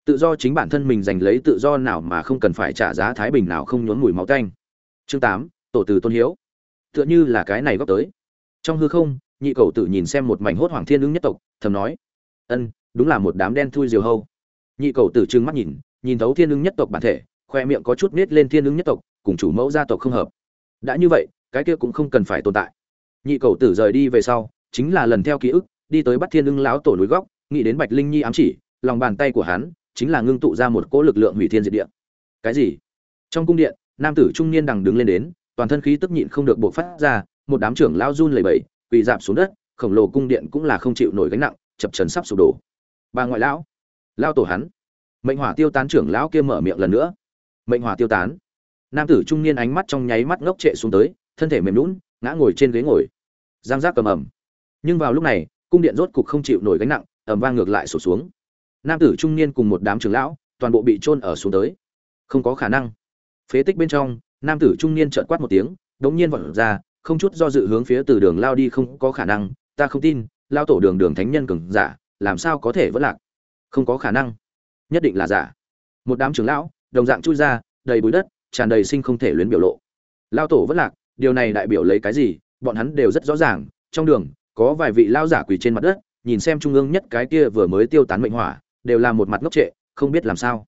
S1: Tự do chính bản thân mình giành lấy tự do nào mà không cần phải trả giá thái bình nào không nhốn mùi máu tanh. Chương tám, tổ từ tôn hiếu. Tựa như là cái này góp tới. Trong hư không, nhị cầu tử nhìn xem một mảnh hốt hoàng thiên ứng nhất tộc, thầm nói, ân, đúng là một đám đen thui diều hâu nhị cầu tử trừng mắt nhìn nhìn thấu thiên ứng nhất tộc bản thể khoe miệng có chút nết lên thiên ứng nhất tộc cùng chủ mẫu gia tộc không hợp. Đã như vậy cái kia cũng không cần phải tồn tại. Nhị cầu tử rời đi về sau chính là lần theo ký ức đi tới bắt thiên ưng láo tổ núi góc nghĩ đến bạch linh nhi ám chỉ lòng bàn tay của hắn chính là ngưng tụ ra một cỗ lực lượng hủy thiên diệt địa. Cái gì? Trong cung điện nam tử trung niên đằng đứng lên đến toàn thân khí tức nhịn không được bộc phát ra, một đám trưởng lao run lẩy bẩy, quỳ dạp xuống đất, khổng lồ cung điện cũng là không chịu nổi gánh nặng, chập chấn sắp sụp đổ. Ba ngoại lão, lao tổ hắn. Mệnh hỏa tiêu tán trưởng lão kia mở miệng lần nữa. Mệnh hỏa tiêu tán. Nam tử trung niên ánh mắt trong nháy mắt ngốc trệ xuống tới, thân thể mềm lún ngã ngồi trên ghế ngồi. Giang giác cầm ẩm Nhưng vào lúc này, cung điện rốt cục không chịu nổi gánh nặng, ầm vang ngược lại sổ xuống. Nam tử trung niên cùng một đám trưởng lão, toàn bộ bị chôn ở xuống tới. Không có khả năng. Phế tích bên trong, nam tử trung niên trợn quát một tiếng đống nhiên vọt ra không chút do dự hướng phía từ đường lao đi không có khả năng ta không tin lao tổ đường đường thánh nhân cường giả làm sao có thể vẫn lạc không có khả năng. Nhất định là giả. Một đám trưởng lão, đồng dạng chui ra, đầy bụi đất, tràn đầy sinh không thể luyến biểu lộ. Lao tổ vất lạc, điều này đại biểu lấy cái gì? Bọn hắn đều rất rõ ràng, trong đường, có vài vị lao giả quỳ trên mặt đất, nhìn xem trung ương nhất cái kia vừa mới tiêu tán mệnh hỏa, đều là một mặt ngốc trệ, không biết làm sao.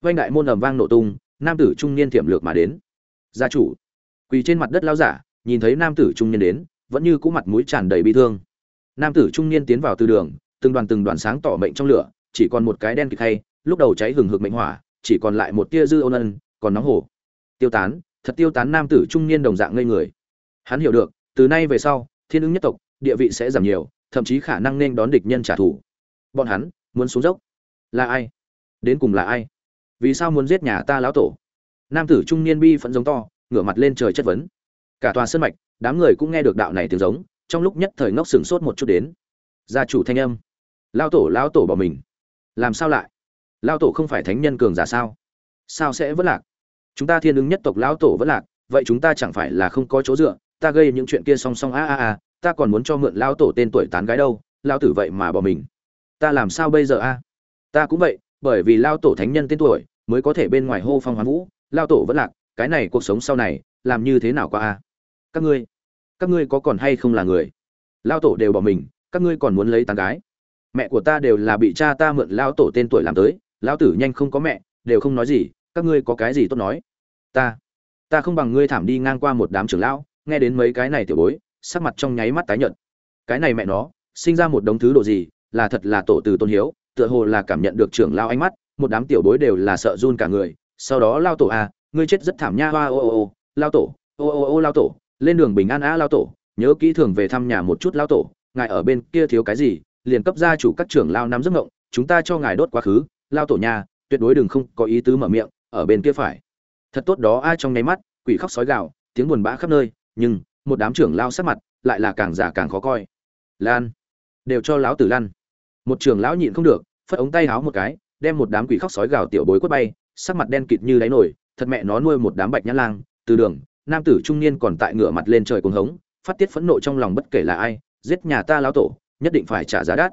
S1: Vanh đại môn ầm vang nổ tung, nam tử trung niên thiểm lược mà đến. Gia chủ. Quỳ trên mặt đất lao giả, nhìn thấy nam tử trung niên đến, vẫn như cũ mặt mũi tràn đầy bi thương. Nam tử trung niên tiến vào từ đường, từng đoàn từng đoàn sáng tỏ mệnh trong lửa chỉ còn một cái đen kịch hay, lúc đầu cháy hừng hực mệnh hỏa, chỉ còn lại một tia dư ôn ân, còn nóng hổ. Tiêu tán, thật tiêu tán nam tử trung niên đồng dạng ngây người. Hắn hiểu được, từ nay về sau, thiên ứng nhất tộc, địa vị sẽ giảm nhiều, thậm chí khả năng nên đón địch nhân trả thù. Bọn hắn, muốn xuống dốc. Là ai? Đến cùng là ai? Vì sao muốn giết nhà ta lão tổ? Nam tử trung niên bi phẫn giống to, ngửa mặt lên trời chất vấn. Cả tòa sân mạch, đám người cũng nghe được đạo này tiếng giống, trong lúc nhất thời ngốc sừng sốt một chút đến. Gia chủ thanh âm. Lao tổ lao tổ bỏ mình làm sao lại? Lao tổ không phải thánh nhân cường giả sao? Sao sẽ vất lạc? Chúng ta thiên ứng nhất tộc lão tổ vất lạc, vậy chúng ta chẳng phải là không có chỗ dựa, ta gây những chuyện kia song song a a a, ta còn muốn cho mượn lao tổ tên tuổi tán gái đâu lao tử vậy mà bỏ mình. Ta làm sao bây giờ a? Ta cũng vậy, bởi vì lao tổ thánh nhân tên tuổi, mới có thể bên ngoài hô phong hoán vũ lao tổ vẫn lạc, cái này cuộc sống sau này, làm như thế nào qua a? Các ngươi các ngươi có còn hay không là người? Lao tổ đều bỏ mình, các ngươi còn muốn lấy tán gái? Mẹ của ta đều là bị cha ta mượn lao tổ tên tuổi làm tới, lão tử nhanh không có mẹ, đều không nói gì, các ngươi có cái gì tốt nói? Ta ta không bằng ngươi thảm đi ngang qua một đám trưởng lão, nghe đến mấy cái này tiểu bối, sắc mặt trong nháy mắt tái nhợt. Cái này mẹ nó, sinh ra một đống thứ đồ gì, là thật là tổ từ tôn hiếu, tựa hồ là cảm nhận được trưởng lao ánh mắt, một đám tiểu bối đều là sợ run cả người. Sau đó lao tổ à ngươi chết rất thảm nha, hoa ô ô ô lao tổ, ô ô ô lao tổ, lên đường bình an á lao tổ, nhớ kỹ thường về thăm nhà một chút lao tổ, ngài ở bên kia thiếu cái gì liền cấp gia chủ các trưởng lao nắm giấc ngộng chúng ta cho ngài đốt quá khứ, lao tổ nhà, tuyệt đối đừng không có ý tứ mở miệng, ở bên kia phải. Thật tốt đó, ai trong nháy mắt, quỷ khóc sói gạo tiếng buồn bã khắp nơi, nhưng một đám trưởng lao sắc mặt lại là càng giả càng khó coi. Lan, đều cho lão tử lăn. Một trưởng lão nhịn không được, phất ống tay háo một cái, đem một đám quỷ khóc sói gào tiểu bối quất bay, sắc mặt đen kịt như đáy nổi thật mẹ nó nuôi một đám bạch nhã lang, từ đường, nam tử trung niên còn tại ngửa mặt lên trời cuồng hống, phát tiết phẫn nộ trong lòng bất kể là ai, giết nhà ta lão tổ nhất định phải trả giá đắt.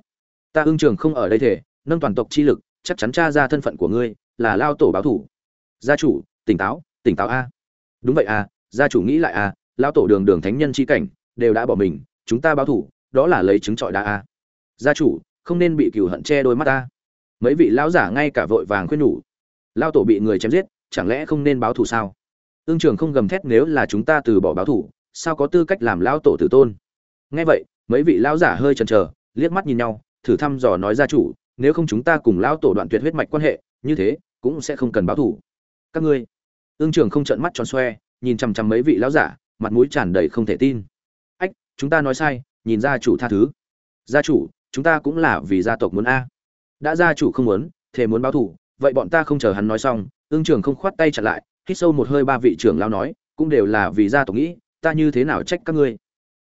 S1: Ta ương trường không ở đây thể, nâng toàn tộc chi lực, chắc chắn tra ra thân phận của ngươi, là lao tổ báo thủ. Gia chủ, tỉnh táo tỉnh táo a. Đúng vậy a, gia chủ nghĩ lại a, lao tổ đường đường thánh nhân chi cảnh, đều đã bỏ mình, chúng ta báo thủ, đó là lấy chứng trọi đa a. Gia chủ, không nên bị cừu hận che đôi mắt ta mấy vị lão giả ngay cả vội vàng khuyên nhủ. Lao tổ bị người chém giết, chẳng lẽ không nên báo thù sao? Ương trường không gầm thét nếu là chúng ta từ bỏ báo thù sao có tư cách làm lao tổ tử tôn? Nghe vậy mấy vị lão giả hơi chần chờ liếc mắt nhìn nhau thử thăm dò nói gia chủ nếu không chúng ta cùng lão tổ đoạn tuyệt huyết mạch quan hệ như thế cũng sẽ không cần báo thủ. các ngươi. Ương trường không trợn mắt tròn xoe nhìn chằm chằm mấy vị lão giả mặt mũi tràn đầy không thể tin. Ách chúng ta nói sai nhìn gia chủ tha thứ. Gia chủ chúng ta cũng là vì gia tộc muốn a. Đã gia chủ không muốn thề muốn báo thủ, vậy bọn ta không chờ hắn nói xong ương trường không khoát tay chặn lại hít sâu một hơi ba vị trưởng lão nói cũng đều là vì gia tộc nghĩ ta như thế nào trách các ngươi?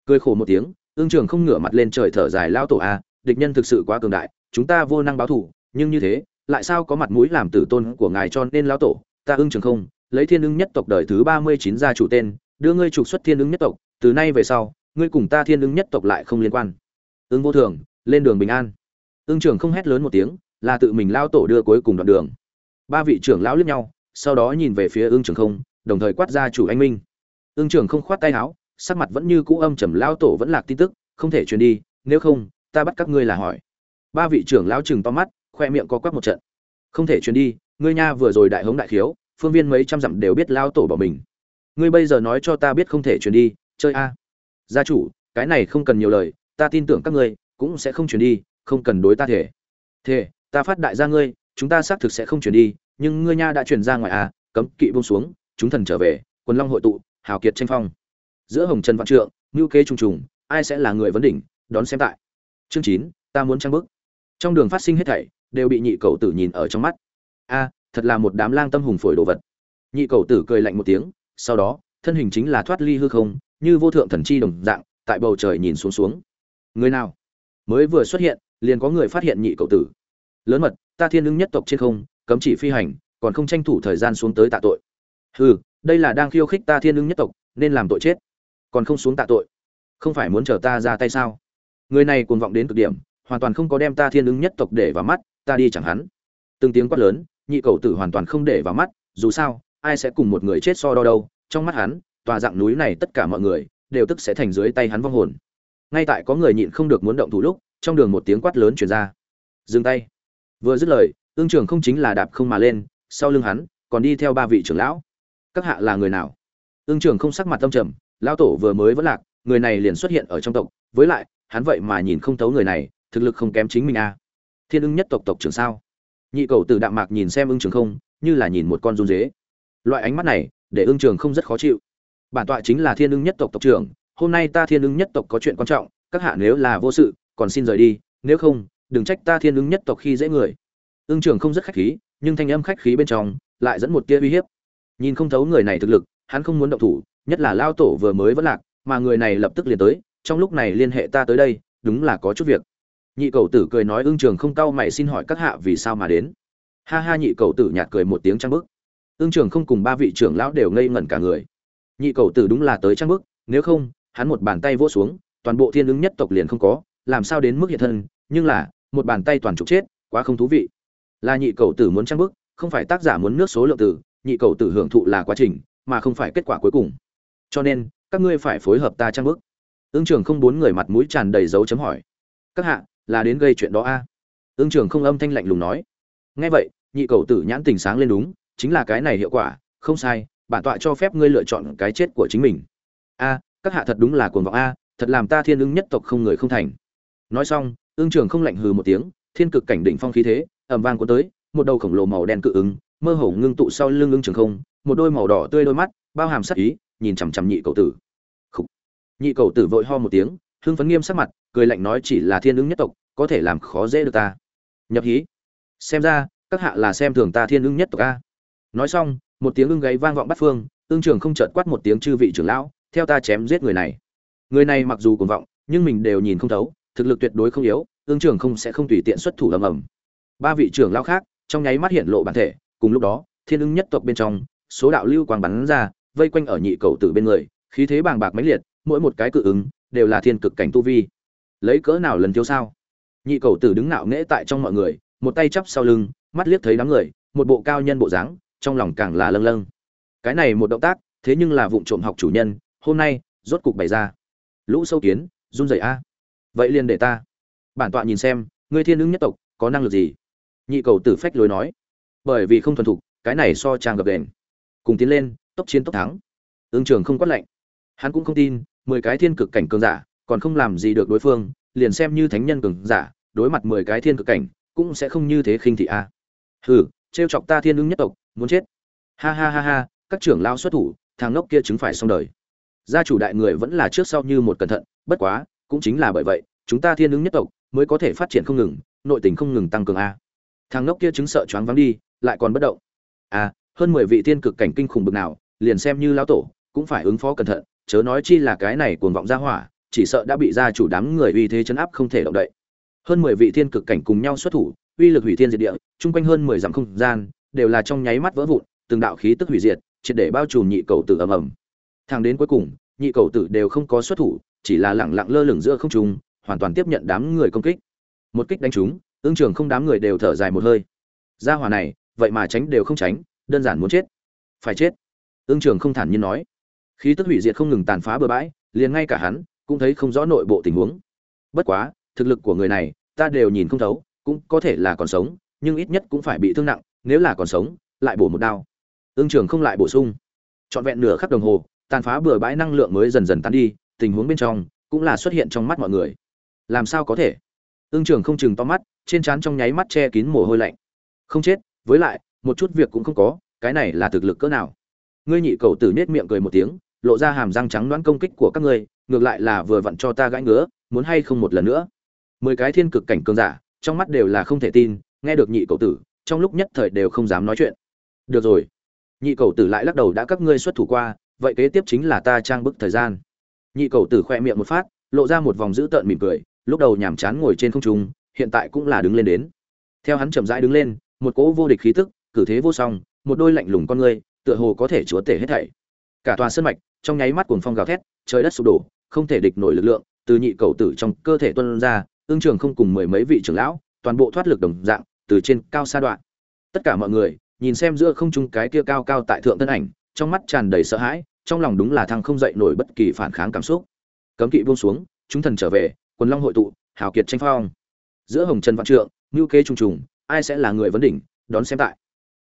S1: Cười khổ một tiếng ương trường không ngửa mặt lên trời thở dài lao tổ a địch nhân thực sự quá cường đại chúng ta vô năng báo thủ, nhưng như thế lại sao có mặt mũi làm tử tôn của ngài cho nên lao tổ? Ta ưng trường không lấy thiên ưng nhất tộc đời thứ ba mươi chín gia chủ tên đưa ngươi trục xuất thiên ưng nhất tộc từ nay về sau ngươi cùng ta thiên ưng nhất tộc lại không liên quan. Ưng vô thường lên đường bình an. Ưng trường không hét lớn một tiếng là tự mình lao tổ đưa cuối cùng đoạn đường. Ba vị trưởng lão liếc nhau sau đó nhìn về phía ưng trường không đồng thời quát ra chủ anh minh. Ưng trường không khoát tay áo sắc mặt vẫn như cũ âm trầm lao tổ vẫn lạc tin tức, không thể truyền đi, nếu không, ta bắt các ngươi là hỏi. Ba vị trưởng lao chừng to mắt, khoe miệng có quắc một trận. Không thể truyền đi, ngươi nha vừa rồi đại hống đại khiếu, phương viên mấy trăm dặm đều biết lao tổ bỏ mình. Ngươi bây giờ nói cho ta biết không thể truyền đi, chơi a. Gia chủ, cái này không cần nhiều lời, ta tin tưởng các ngươi, cũng sẽ không truyền đi, không cần đối ta thể. Thể ta phát đại gia ngươi, chúng ta xác thực sẽ không truyền đi, nhưng ngươi nha đã truyền ra ngoài à cấm kỵ buông xuống, chúng thần trở về, quần long hội tụ, hào kiệt tranh phong giữa hồng trần vạn trượng, ngưu kê trùng trùng, ai sẽ là người vấn đỉnh, đón xem tại. Chương chín, ta muốn trang bức trong đường phát sinh hết thảy, đều bị nhị cầu tử nhìn ở trong mắt. A, thật là một đám lang tâm hùng phổi đồ vật. Nhị cầu tử cười lạnh một tiếng, sau đó, thân hình chính là thoát ly hư không, như vô thượng thần chi đồng dạng, tại bầu trời nhìn xuống xuống. Người nào? Mới vừa xuất hiện, liền có người phát hiện nhị cầu tử. Lớn mật, ta thiên ứng nhất tộc trên không, cấm chỉ phi hành, còn không tranh thủ thời gian xuống tới tạ tội. Hừ, đây là đang khiêu khích ta thiên ứng nhất tộc, nên làm tội chết còn không xuống tạ tội. Không phải muốn chờ ta ra tay sao? Người này cuồng vọng đến cực điểm, hoàn toàn không có đem ta thiên ứng nhất tộc để vào mắt, ta đi chẳng hắn. Từng tiếng quát lớn, nhị cầu tử hoàn toàn không để vào mắt, dù sao, ai sẽ cùng một người chết so đo đâu, trong mắt hắn, tòa dạng núi này tất cả mọi người, đều tức sẽ thành dưới tay hắn vong hồn. Ngay tại có người nhịn không được muốn động thủ lúc, trong đường một tiếng quát lớn truyền ra. Dừng tay. Vừa dứt lời, ương trường không chính là đạp không mà lên, sau lưng hắn, còn đi theo ba vị trưởng lão. Các hạ là người nào? Ương trường không sắc mặt tâm trầm lão tổ vừa mới vẫn lạc, người này liền xuất hiện ở trong tộc. Với lại, hắn vậy mà nhìn không thấu người này, thực lực không kém chính mình a à. thiên ưng nhất tộc tộc trưởng sao? Nhị cầu từ đạm mạc nhìn xem ưng trường không, như là nhìn một con run dế. Loại ánh mắt này, để ưng trường không rất khó chịu. Bản tọa chính là thiên ưng nhất tộc tộc trưởng, hôm nay ta thiên ưng nhất tộc có chuyện quan trọng, các hạ nếu là vô sự, còn xin rời đi, nếu không, đừng trách ta thiên ưng nhất tộc khi dễ người. Ưng trường không rất khách khí, nhưng thanh âm khách khí bên trong lại dẫn một tia uy hiếp. Nhìn không thấu người này thực lực, hắn không muốn động thủ nhất là lao tổ vừa mới vẫn lạc, mà người này lập tức liền tới, trong lúc này liên hệ ta tới đây, đúng là có chút việc. Nhị cầu tử cười nói ưng trường không cau mày xin hỏi các hạ vì sao mà đến. Ha ha, nhị cầu tử nhạt cười một tiếng trang bức ưng trường không cùng ba vị trưởng lão đều ngây ngẩn cả người. Nhị cầu tử đúng là tới trang bức nếu không, hắn một bàn tay vỗ xuống, toàn bộ thiên ứng nhất tộc liền không có, làm sao đến mức hiện thân, nhưng là, một bàn tay toàn trục chết, quá không thú vị. Là nhị cầu tử muốn trang bức không phải tác giả muốn nước số lượng tử, nhị cầu tử hưởng thụ là quá trình, mà không phải kết quả cuối cùng cho nên, các ngươi phải phối hợp ta trang bức. Ương trường không bốn người mặt mũi tràn đầy dấu chấm hỏi. Các hạ, là đến gây chuyện đó a? À? ương trường không âm thanh lạnh lùng nói. Nghe vậy, nhị cầu tử nhãn tình sáng lên đúng, chính là cái này hiệu quả, không sai, bản tọa cho phép ngươi lựa chọn cái chết của chính mình. A, các hạ thật đúng là cuồng vọng a, thật làm ta thiên ưng nhất tộc không người không thành. Nói xong ương trường không lạnh hừ một tiếng, thiên cực cảnh đỉnh phong khí thế, ầm vang cuốn tới, một đầu khổng lồ màu đen cự ứng, mơ hồ ngưng tụ sau lưng ương trường không, một đôi màu đỏ tươi đôi mắt, bao hàm sắc ý nhìn chằm chằm nhị cầu tử. Khủ. nhị cầu tử vội ho một tiếng, hưng phấn nghiêm sắc mặt, cười lạnh nói chỉ là thiên ứng nhất tộc, có thể làm khó dễ được ta. Nhập hí. Xem ra, các hạ là xem thường ta thiên ứng nhất tộc a. Nói xong, một tiếng ưng gáy vang vọng bắt phương ương trường không chợt quát một tiếng chư vị trưởng lão, theo ta chém giết người này. Người này mặc dù cuồng vọng, nhưng mình đều nhìn không thấu, thực lực tuyệt đối không yếu ương trường không sẽ không tùy tiện xuất thủ ầm ầm. Ba vị trưởng lão khác, trong nháy mắt hiện lộ bản thể, cùng lúc đó, thiên ưng nhất tộc bên trong, số đạo lưu quang bắn ra vây quanh ở nhị cầu tử bên người, khí thế bàng bạc mãnh liệt, mỗi một cái cự ứng đều là thiên cực cảnh tu vi. Lấy cỡ nào lần thiếu sao? Nhị cầu tử đứng nạo nghễ tại trong mọi người, một tay chắp sau lưng, mắt liếc thấy đám người, một bộ cao nhân bộ dáng, trong lòng càng là lâng lâng. Cái này một động tác, thế nhưng là vụng trộm học chủ nhân, hôm nay, rốt cục bày ra. Lũ sâu kiến, run rẩy a. Vậy liền để ta. Bản tọa nhìn xem, ngươi thiên ứng nhất tộc, có năng lực gì? Nhị cầu tử phách lối nói. Bởi vì không thuần thục, cái này so trang gập đền. Cùng tiến lên tốc chiến tốc thắng. Ương trường không quát lạnh. Hắn cũng không tin mười cái thiên cực cảnh cường giả còn không làm gì được đối phương liền xem như thánh nhân cường giả đối mặt mười cái thiên cực cảnh cũng sẽ không như thế khinh thị a. Hừ trêu chọc ta thiên ứng nhất tộc muốn chết. Ha ha ha ha các trưởng lao xuất thủ thằng ngốc kia chứng phải xong đời. Gia chủ đại người vẫn là trước sau như một cẩn thận bất quá cũng chính là bởi vậy chúng ta thiên ứng nhất tộc mới có thể phát triển không ngừng nội tình không ngừng tăng cường a. Thằng ngốc kia chứng sợ choáng vắng đi lại còn bất động. À, hơn mười vị thiên cực cảnh kinh khủng bực nào liền xem như lão tổ, cũng phải ứng phó cẩn thận, chớ nói chi là cái này cuồng vọng ra hỏa, chỉ sợ đã bị gia chủ đám người uy thế chấn áp không thể động đậy. Hơn mười vị thiên cực cảnh cùng nhau xuất thủ, uy lực hủy thiên diệt địa, chung quanh hơn mười dặm không gian, đều là trong nháy mắt vỡ vụn, từng đạo khí tức hủy diệt, triệt để bao trùm nhị cầu tử ầm ầm. Thang đến cuối cùng, nhị cầu tử đều không có xuất thủ, chỉ là lẳng lặng lơ lửng giữa không trung, hoàn toàn tiếp nhận đám người công kích. Một kích đánh trúng, ương trường không đám người đều thở dài một hơi. Gia hỏa này, vậy mà tránh đều không tránh, đơn giản muốn chết. Phải chết ương trường không thản nhiên nói. Khí tức hủy diệt không ngừng tàn phá bừa bãi, liền ngay cả hắn cũng thấy không rõ nội bộ tình huống. Bất quá, thực lực của người này, ta đều nhìn không thấu, cũng có thể là còn sống, nhưng ít nhất cũng phải bị thương nặng, nếu là còn sống, lại bổ một đao. Ương trường không lại bổ sung. Trọn vẹn nửa khắc đồng hồ, tàn phá bừa bãi năng lượng mới dần dần tan đi, tình huống bên trong cũng là xuất hiện trong mắt mọi người. Làm sao có thể? Ương trường không chừng to mắt, trên trán trong nháy mắt che kín mồ hôi lạnh. Không chết, với lại, một chút việc cũng không có, cái này là thực lực cỡ nào? Ngươi nhị cầu tử nết miệng cười một tiếng, lộ ra hàm răng trắng đoán công kích của các ngươi, ngược lại là vừa vặn cho ta gãi ngứa, muốn hay không một lần nữa. Mười cái thiên cực cảnh cường giả, trong mắt đều là không thể tin, nghe được nhị cầu tử, trong lúc nhất thời đều không dám nói chuyện. Được rồi. Nhị cầu tử lại lắc đầu đã các ngươi xuất thủ qua, vậy kế tiếp chính là ta trang bức thời gian. Nhị cầu tử khoe miệng một phát, lộ ra một vòng dữ tợn mỉm cười, lúc đầu nhàm chán ngồi trên không trung, hiện tại cũng là đứng lên đến. Theo hắn chậm rãi đứng lên, một cỗ vô địch khí tức, cử thế vô song, một đôi lạnh lùng con ngươi tựa hồ có thể chúa tể hết thảy. Cả tòa sân mạch, trong nháy mắt cuồng phong gào thét, trời đất sụp đổ, không thể địch nổi lực lượng, từ nhị cầu tử trong cơ thể tuôn ra, ương trường không cùng mười mấy vị trưởng lão, toàn bộ thoát lực đồng dạng, từ trên cao xa đoạn. Tất cả mọi người, nhìn xem giữa không trung cái kia cao cao tại thượng thân ảnh, trong mắt tràn đầy sợ hãi, trong lòng đúng là thăng không dậy nổi bất kỳ phản kháng cảm xúc. Cấm kỵ buông xuống, chúng thần trở về, quần long hội tụ, hào kiệt tranh phong. Giữa hồng trần vạn trượng, ngưu kế trùng trùng, ai sẽ là người vấn đỉnh, đón xem tại.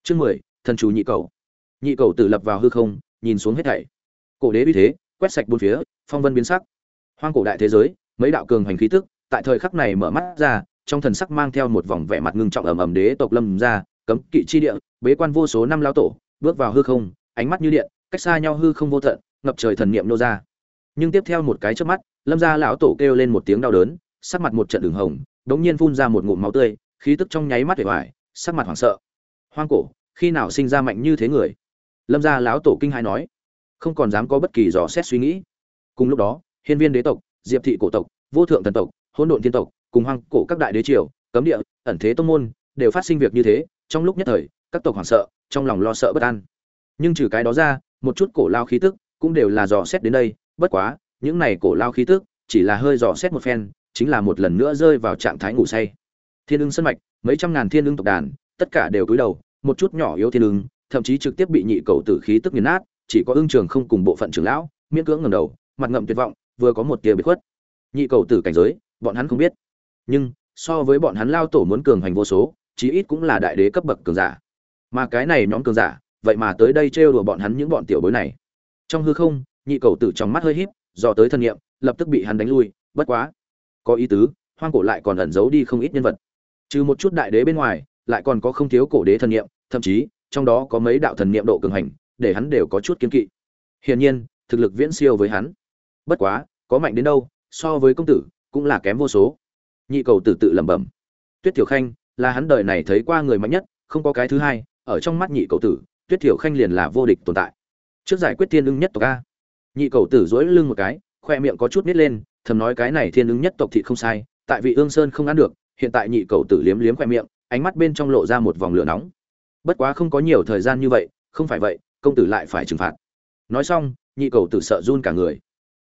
S1: Chương mười, thần chủ nhị cầu nhị cầu tử lập vào hư không, nhìn xuống hết thảy. Cổ đế uy thế, quét sạch bốn phía, phong vân biến sắc. Hoang cổ đại thế giới, mấy đạo cường hành khí tức, tại thời khắc này mở mắt ra, trong thần sắc mang theo một vòng vẻ mặt ngưng trọng ầm ầm đế tộc lâm ra, cấm kỵ chi địa, bế quan vô số năm lao tổ, bước vào hư không, ánh mắt như điện, cách xa nhau hư không vô tận, ngập trời thần niệm nô ra. Nhưng tiếp theo một cái trước mắt, lâm gia lão tổ kêu lên một tiếng đau đớn, sắc mặt một trận đường hồng, đống nhiên phun ra một ngụm máu tươi, khí tức trong nháy mắt vẻ vải sắc mặt hoảng sợ. Hoang cổ, khi nào sinh ra mạnh như thế người? Lâm gia lão tổ kinh hai nói, không còn dám có bất kỳ dò xét suy nghĩ. Cùng lúc đó, hiên viên đế tộc, diệp thị cổ tộc, vô thượng thần tộc, hỗn độn thiên tộc, cùng hoang cổ các đại đế triều, cấm địa, ẩn thế tông môn đều phát sinh việc như thế, trong lúc nhất thời, các tộc hoảng sợ, trong lòng lo sợ bất an. Nhưng trừ cái đó ra, một chút cổ lao khí tức cũng đều là dò xét đến đây, bất quá, những này cổ lao khí tức chỉ là hơi dò xét một phen, chính là một lần nữa rơi vào trạng thái ngủ say. Thiên ưng sân mạch, mấy trăm ngàn thiên ưng tộc đàn, tất cả đều cúi đầu, một chút nhỏ yếu thiên ưng thậm chí trực tiếp bị nhị cầu tử khí tức nghiền nát, chỉ có ưng trường không cùng bộ phận trưởng lão, miễn cưỡng ngầm đầu, mặt ngậm tuyệt vọng, vừa có một tia bị khuất. Nhị cầu tử cảnh giới, bọn hắn không biết. Nhưng, so với bọn hắn lao tổ muốn cường hành vô số, chí ít cũng là đại đế cấp bậc cường giả. Mà cái này nhóm cường giả, vậy mà tới đây trêu đùa bọn hắn những bọn tiểu bối này. Trong hư không, nhị cầu tử trong mắt hơi híp do tới thân nhiệm, lập tức bị hắn đánh lui, bất quá. Có ý tứ, hoang cổ lại còn ẩn giấu đi không ít nhân vật. Trừ một chút đại đế bên ngoài, lại còn có không thiếu cổ đế thân niệm thậm chí trong đó có mấy đạo thần niệm độ cường hành, để hắn đều có chút kiên kỵ. Hiển nhiên, thực lực viễn siêu với hắn. Bất quá, có mạnh đến đâu, so với công tử, cũng là kém vô số. Nhị cầu tử tự lẩm bẩm. Tuyết tiểu khanh, là hắn đời này thấy qua người mạnh nhất, không có cái thứ hai, ở trong mắt nhị cầu tử, tuyết tiểu khanh liền là vô địch tồn tại. Trước giải quyết thiên ứng nhất tộc a. Nhị cầu tử duỗi lưng một cái, khoe miệng có chút nít lên, thầm nói cái này thiên ứng nhất tộc thị không sai, tại vị ương sơn không ăn được, hiện tại nhị cầu tử liếm liếm khoe miệng, ánh mắt bên trong lộ ra một vòng lửa nóng bất quá không có nhiều thời gian như vậy, không phải vậy, công tử lại phải trừng phạt. Nói xong, nhị cầu tử sợ run cả người.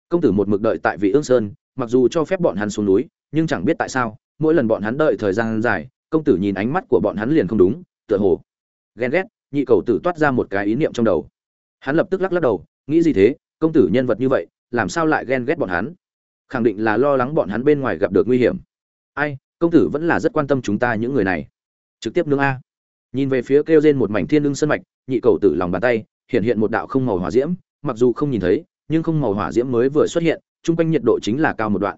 S1: Công tử một mực đợi tại vị ương sơn, mặc dù cho phép bọn hắn xuống núi, nhưng chẳng biết tại sao, mỗi lần bọn hắn đợi thời gian dài, công tử nhìn ánh mắt của bọn hắn liền không đúng, tựa hồ ghen ghét, nhị cầu tử toát ra một cái ý niệm trong đầu. Hắn lập tức lắc lắc đầu, nghĩ gì thế, công tử nhân vật như vậy, làm sao lại ghen ghét bọn hắn? Khẳng định là lo lắng bọn hắn bên ngoài gặp được nguy hiểm. Ai, công tử vẫn là rất quan tâm chúng ta những người này. Trực tiếp nương a nhìn về phía kêu trên một mảnh thiên lưng sân mạch, nhị cầu tử lòng bàn tay, hiện hiện một đạo không màu hỏa diễm, mặc dù không nhìn thấy, nhưng không màu hỏa diễm mới vừa xuất hiện, trung quanh nhiệt độ chính là cao một đoạn.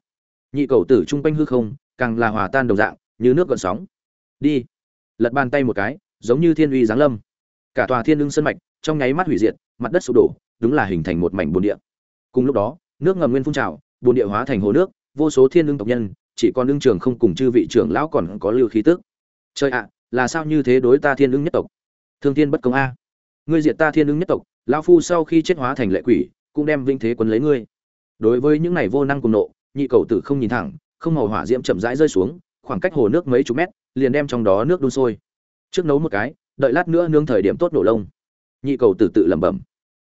S1: Nhị cầu tử trung quanh hư không, càng là hòa tan đồng dạng, như nước gợn sóng. Đi. Lật bàn tay một cái, giống như thiên uy giáng lâm. Cả tòa thiên lưng sân mạch, trong nháy mắt hủy diệt, mặt đất sụp đổ, đúng là hình thành một mảnh bồn địa. Cùng lúc đó, nước ngầm nguyên phun trào, bồn địa hóa thành hồ nước, vô số thiên lương tộc nhân, chỉ còn lương trường không cùng chư vị trưởng lão còn có lưu khí tức. Trời ạ là sao như thế đối ta thiên ứng nhất tộc? Thương thiên bất công a. Ngươi diệt ta thiên ứng nhất tộc, lão phu sau khi chết hóa thành lệ quỷ, cũng đem vinh thế quân lấy ngươi. Đối với những này vô năng cùng nộ, nhị cầu tử không nhìn thẳng, không màu hỏa diễm chậm rãi rơi xuống, khoảng cách hồ nước mấy chục mét, liền đem trong đó nước đun sôi. Trước nấu một cái, đợi lát nữa nương thời điểm tốt nổ lông. Nhị cầu tử tự lẩm bẩm.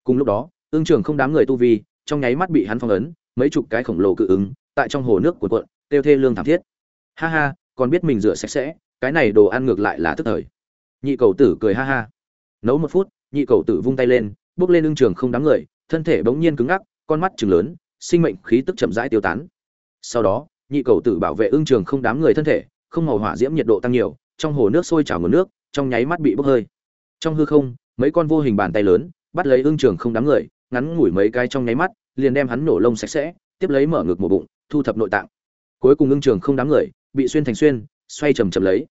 S1: Cùng lúc đó, ương trường không đám người tu vi, trong nháy mắt bị hắn phong ấn, mấy chục cái khổng lồ cự ứng, tại trong hồ nước của cuộn, tiêu thê lương thảm thiết. Ha ha, còn biết mình rửa sạch sẽ cái này đồ ăn ngược lại là tức thời. Nhị cầu tử cười ha ha. Nấu một phút, nhị cầu tử vung tay lên, bước lên ương trường không đám người, thân thể bỗng nhiên cứng ngắc, con mắt chừng lớn, sinh mệnh khí tức chậm rãi tiêu tán. Sau đó, nhị cầu tử bảo vệ ương trường không đám người thân thể, không màu hỏa diễm nhiệt độ tăng nhiều, trong hồ nước sôi trào nguồn nước, trong nháy mắt bị bốc hơi. Trong hư không, mấy con vô hình bàn tay lớn, bắt lấy ương trường không đám người, ngắn ngủi mấy cái trong nháy mắt, liền đem hắn nổ lông sạch sẽ, tiếp lấy mở ngực một bụng, thu thập nội tạng. Cuối cùng ương trường không đám người, bị xuyên thành xuyên xoay chầm chầm lấy.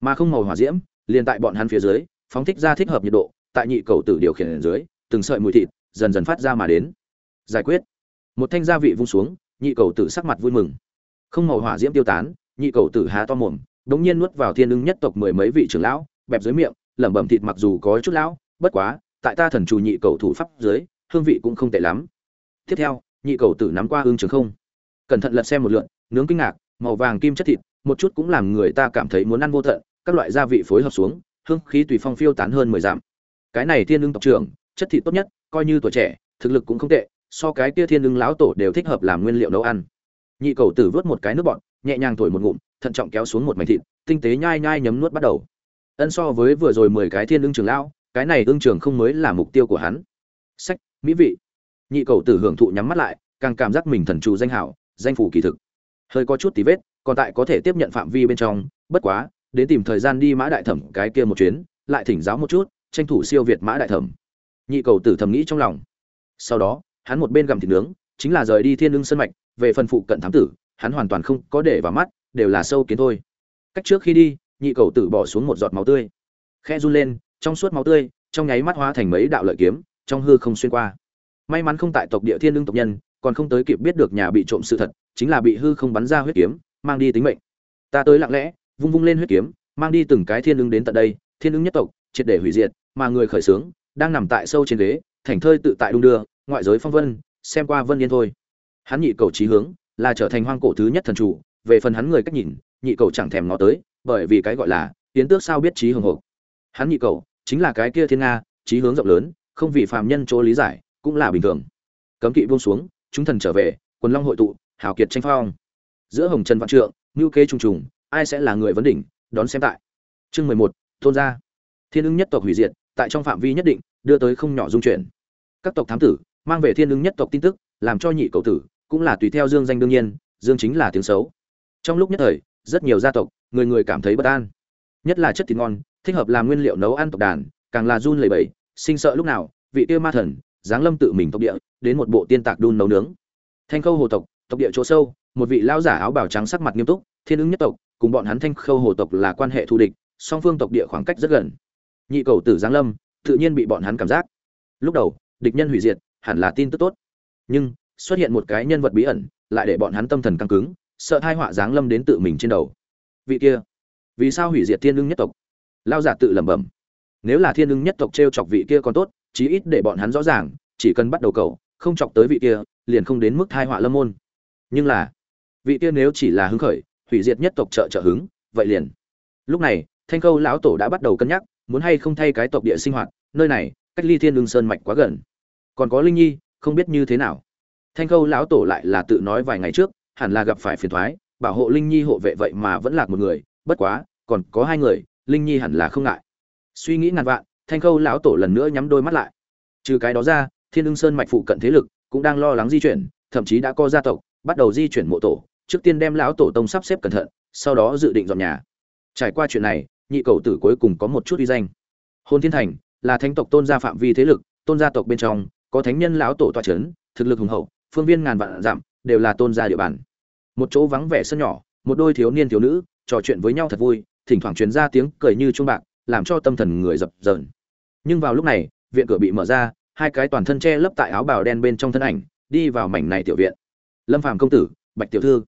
S1: Mà không màu hỏa diễm, liền tại bọn hắn phía dưới, phóng thích ra thích hợp nhiệt độ, tại nhị cầu tử điều khiển ở dưới, từng sợi mùi thịt dần dần phát ra mà đến. Giải quyết. Một thanh gia vị vung xuống, nhị cầu tử sắc mặt vui mừng. Không màu hỏa diễm tiêu tán, nhị cầu tử há to mồm, đống nhiên nuốt vào thiên ưng nhất tộc mười mấy vị trưởng lão, bẹp dưới miệng, lẩm bẩm thịt mặc dù có chút lão, bất quá, tại ta thần chủ nhị cầu thủ pháp dưới, hương vị cũng không tệ lắm. Tiếp theo, nhị cầu tử nắm qua ương trường không. Cẩn thận lật xem một lượn nướng kinh ngạc, màu vàng kim chất thịt một chút cũng làm người ta cảm thấy muốn ăn vô tận, các loại gia vị phối hợp xuống, hương khí tùy phong phiêu tán hơn mười dặm. Cái này thiên ưng tộc trưởng, chất thịt tốt nhất, coi như tuổi trẻ, thực lực cũng không tệ, so cái kia thiên ưng lão tổ đều thích hợp làm nguyên liệu nấu ăn. Nhị cầu tử vớt một cái nước bọn nhẹ nhàng thổi một ngụm, thận trọng kéo xuống một mảnh thịt, tinh tế nhai nhai nhấm nuốt bắt đầu. Ân so với vừa rồi mười cái thiên ưng trưởng lão, cái này ưng trường không mới là mục tiêu của hắn. Sách, mỹ vị. Nhị cầu tử hưởng thụ nhắm mắt lại, càng cảm giác mình thần trù danh hảo, danh phủ kỳ thực. Hơi có chút tí vết còn tại có thể tiếp nhận phạm vi bên trong, bất quá, đến tìm thời gian đi mã đại thẩm cái kia một chuyến, lại thỉnh giáo một chút, tranh thủ siêu việt mã đại thẩm. Nhị cầu tử thầm nghĩ trong lòng. Sau đó, hắn một bên gặm thịt nướng, chính là rời đi thiên lương sân mạch, về phần phụ cận thám tử, hắn hoàn toàn không có để vào mắt, đều là sâu kiến thôi. Cách trước khi đi, nhị cầu tử bỏ xuống một giọt máu tươi. Khe run lên, trong suốt máu tươi, trong nháy mắt hóa thành mấy đạo lợi kiếm, trong hư không xuyên qua. May mắn không tại tộc địa thiên lương tộc nhân, còn không tới kịp biết được nhà bị trộm sự thật, chính là bị hư không bắn ra huyết kiếm mang đi tính mệnh. Ta tới lặng lẽ, vung vung lên huyết kiếm, mang đi từng cái thiên ứng đến tận đây, thiên ứng nhất tộc, triệt để hủy diệt, mà người khởi sướng đang nằm tại sâu trên ghế, thành thơi tự tại đung đưa, ngoại giới phong vân, xem qua vân yên thôi. Hắn nhị cầu trí hướng, là trở thành hoang cổ thứ nhất thần chủ, về phần hắn người cách nhìn, nhị cầu chẳng thèm nó tới, bởi vì cái gọi là tiến tước sao biết trí hồng hộc hắn nhị cầu, chính là cái kia thiên nga trí hướng rộng lớn, không vì phàm nhân chỗ lý giải, cũng là bình thường. Cấm kỵ buông xuống, chúng thần trở về, quần long hội tụ, hào kiệt tranh phong giữa hồng trần vạn trượng, ngưu kế trùng trùng, ai sẽ là người vấn đỉnh, đón xem tại. Chương mười một, tôn gia. Thiên ưng nhất tộc hủy diệt, tại trong phạm vi nhất định, đưa tới không nhỏ dung chuyển. Các tộc thám tử mang về thiên ưng nhất tộc tin tức, làm cho nhị cầu tử cũng là tùy theo dương danh đương nhiên, dương chính là tiếng xấu. Trong lúc nhất thời, rất nhiều gia tộc, người người cảm thấy bất an. Nhất là chất thịt ngon, thích hợp làm nguyên liệu nấu ăn tộc đàn, càng là run lẩy bẩy, sinh sợ lúc nào, vị tiêu ma thần, giáng lâm tự mình tộc địa, đến một bộ tiên tạc đun nấu nướng. Thanh khâu hồ tộc tộc địa chỗ sâu một vị lão giả áo bào trắng sắc mặt nghiêm túc, thiên ứng nhất tộc, cùng bọn hắn thanh khâu hồ tộc là quan hệ thù địch, song phương tộc địa khoảng cách rất gần. Nhị cầu tử giáng lâm, tự nhiên bị bọn hắn cảm giác. Lúc đầu, địch nhân hủy diệt, hẳn là tin tức tốt. Nhưng, xuất hiện một cái nhân vật bí ẩn, lại để bọn hắn tâm thần căng cứng, sợ tai họa giáng lâm đến tự mình trên đầu. Vị kia, vì sao hủy diệt thiên ứng nhất tộc? Lão giả tự lẩm bẩm. Nếu là thiên ứng nhất tộc trêu chọc vị kia còn tốt, chí ít để bọn hắn rõ ràng, chỉ cần bắt đầu cầu, không chọc tới vị kia, liền không đến mức tai họa lâm môn. Nhưng là vị kia nếu chỉ là hứng khởi, hủy diệt nhất tộc trợ trợ hứng, vậy liền. Lúc này, thanh khâu lão tổ đã bắt đầu cân nhắc, muốn hay không thay cái tộc địa sinh hoạt, nơi này, cách ly thiên lương sơn mạch quá gần. Còn có linh nhi, không biết như thế nào. Thanh khâu lão tổ lại là tự nói vài ngày trước, hẳn là gặp phải phiền thoái, bảo hộ linh nhi hộ vệ vậy mà vẫn lạc một người, bất quá, còn có hai người, linh nhi hẳn là không ngại. Suy nghĩ ngàn vạn, thanh khâu lão tổ lần nữa nhắm đôi mắt lại. Trừ cái đó ra, thiên lương sơn mạch phụ cận thế lực cũng đang lo lắng di chuyển, thậm chí đã có gia tộc bắt đầu di chuyển mộ tổ trước tiên đem lão tổ tông sắp xếp cẩn thận, sau đó dự định dọn nhà. Trải qua chuyện này, nhị cầu tử cuối cùng có một chút uy danh. Hôn thiên thành là thánh tộc tôn gia phạm vi thế lực, tôn gia tộc bên trong, có thánh nhân lão tổ toa c h ấ n thực lực hùng hậu, phương viên ngàn vạn dặm, đều là tôn gia địa bàn. Một chỗ vắng vẻ sân nhỏ, một đôi thiếu niên thiếu nữ, trò chuyện với nhau thật vui, thỉnh thoảng truyền ra tiếng cười như chuông bạc, làm cho tâm thần người dập dờn. Nhưng vào lúc này, viện cửa bị mở ra, hai cái toàn thân che lấp tại áo bào đen bên trong thân ảnh, đi vào mảnh này tiểu viện. Lâm phàm công tử, bạch tiểu thư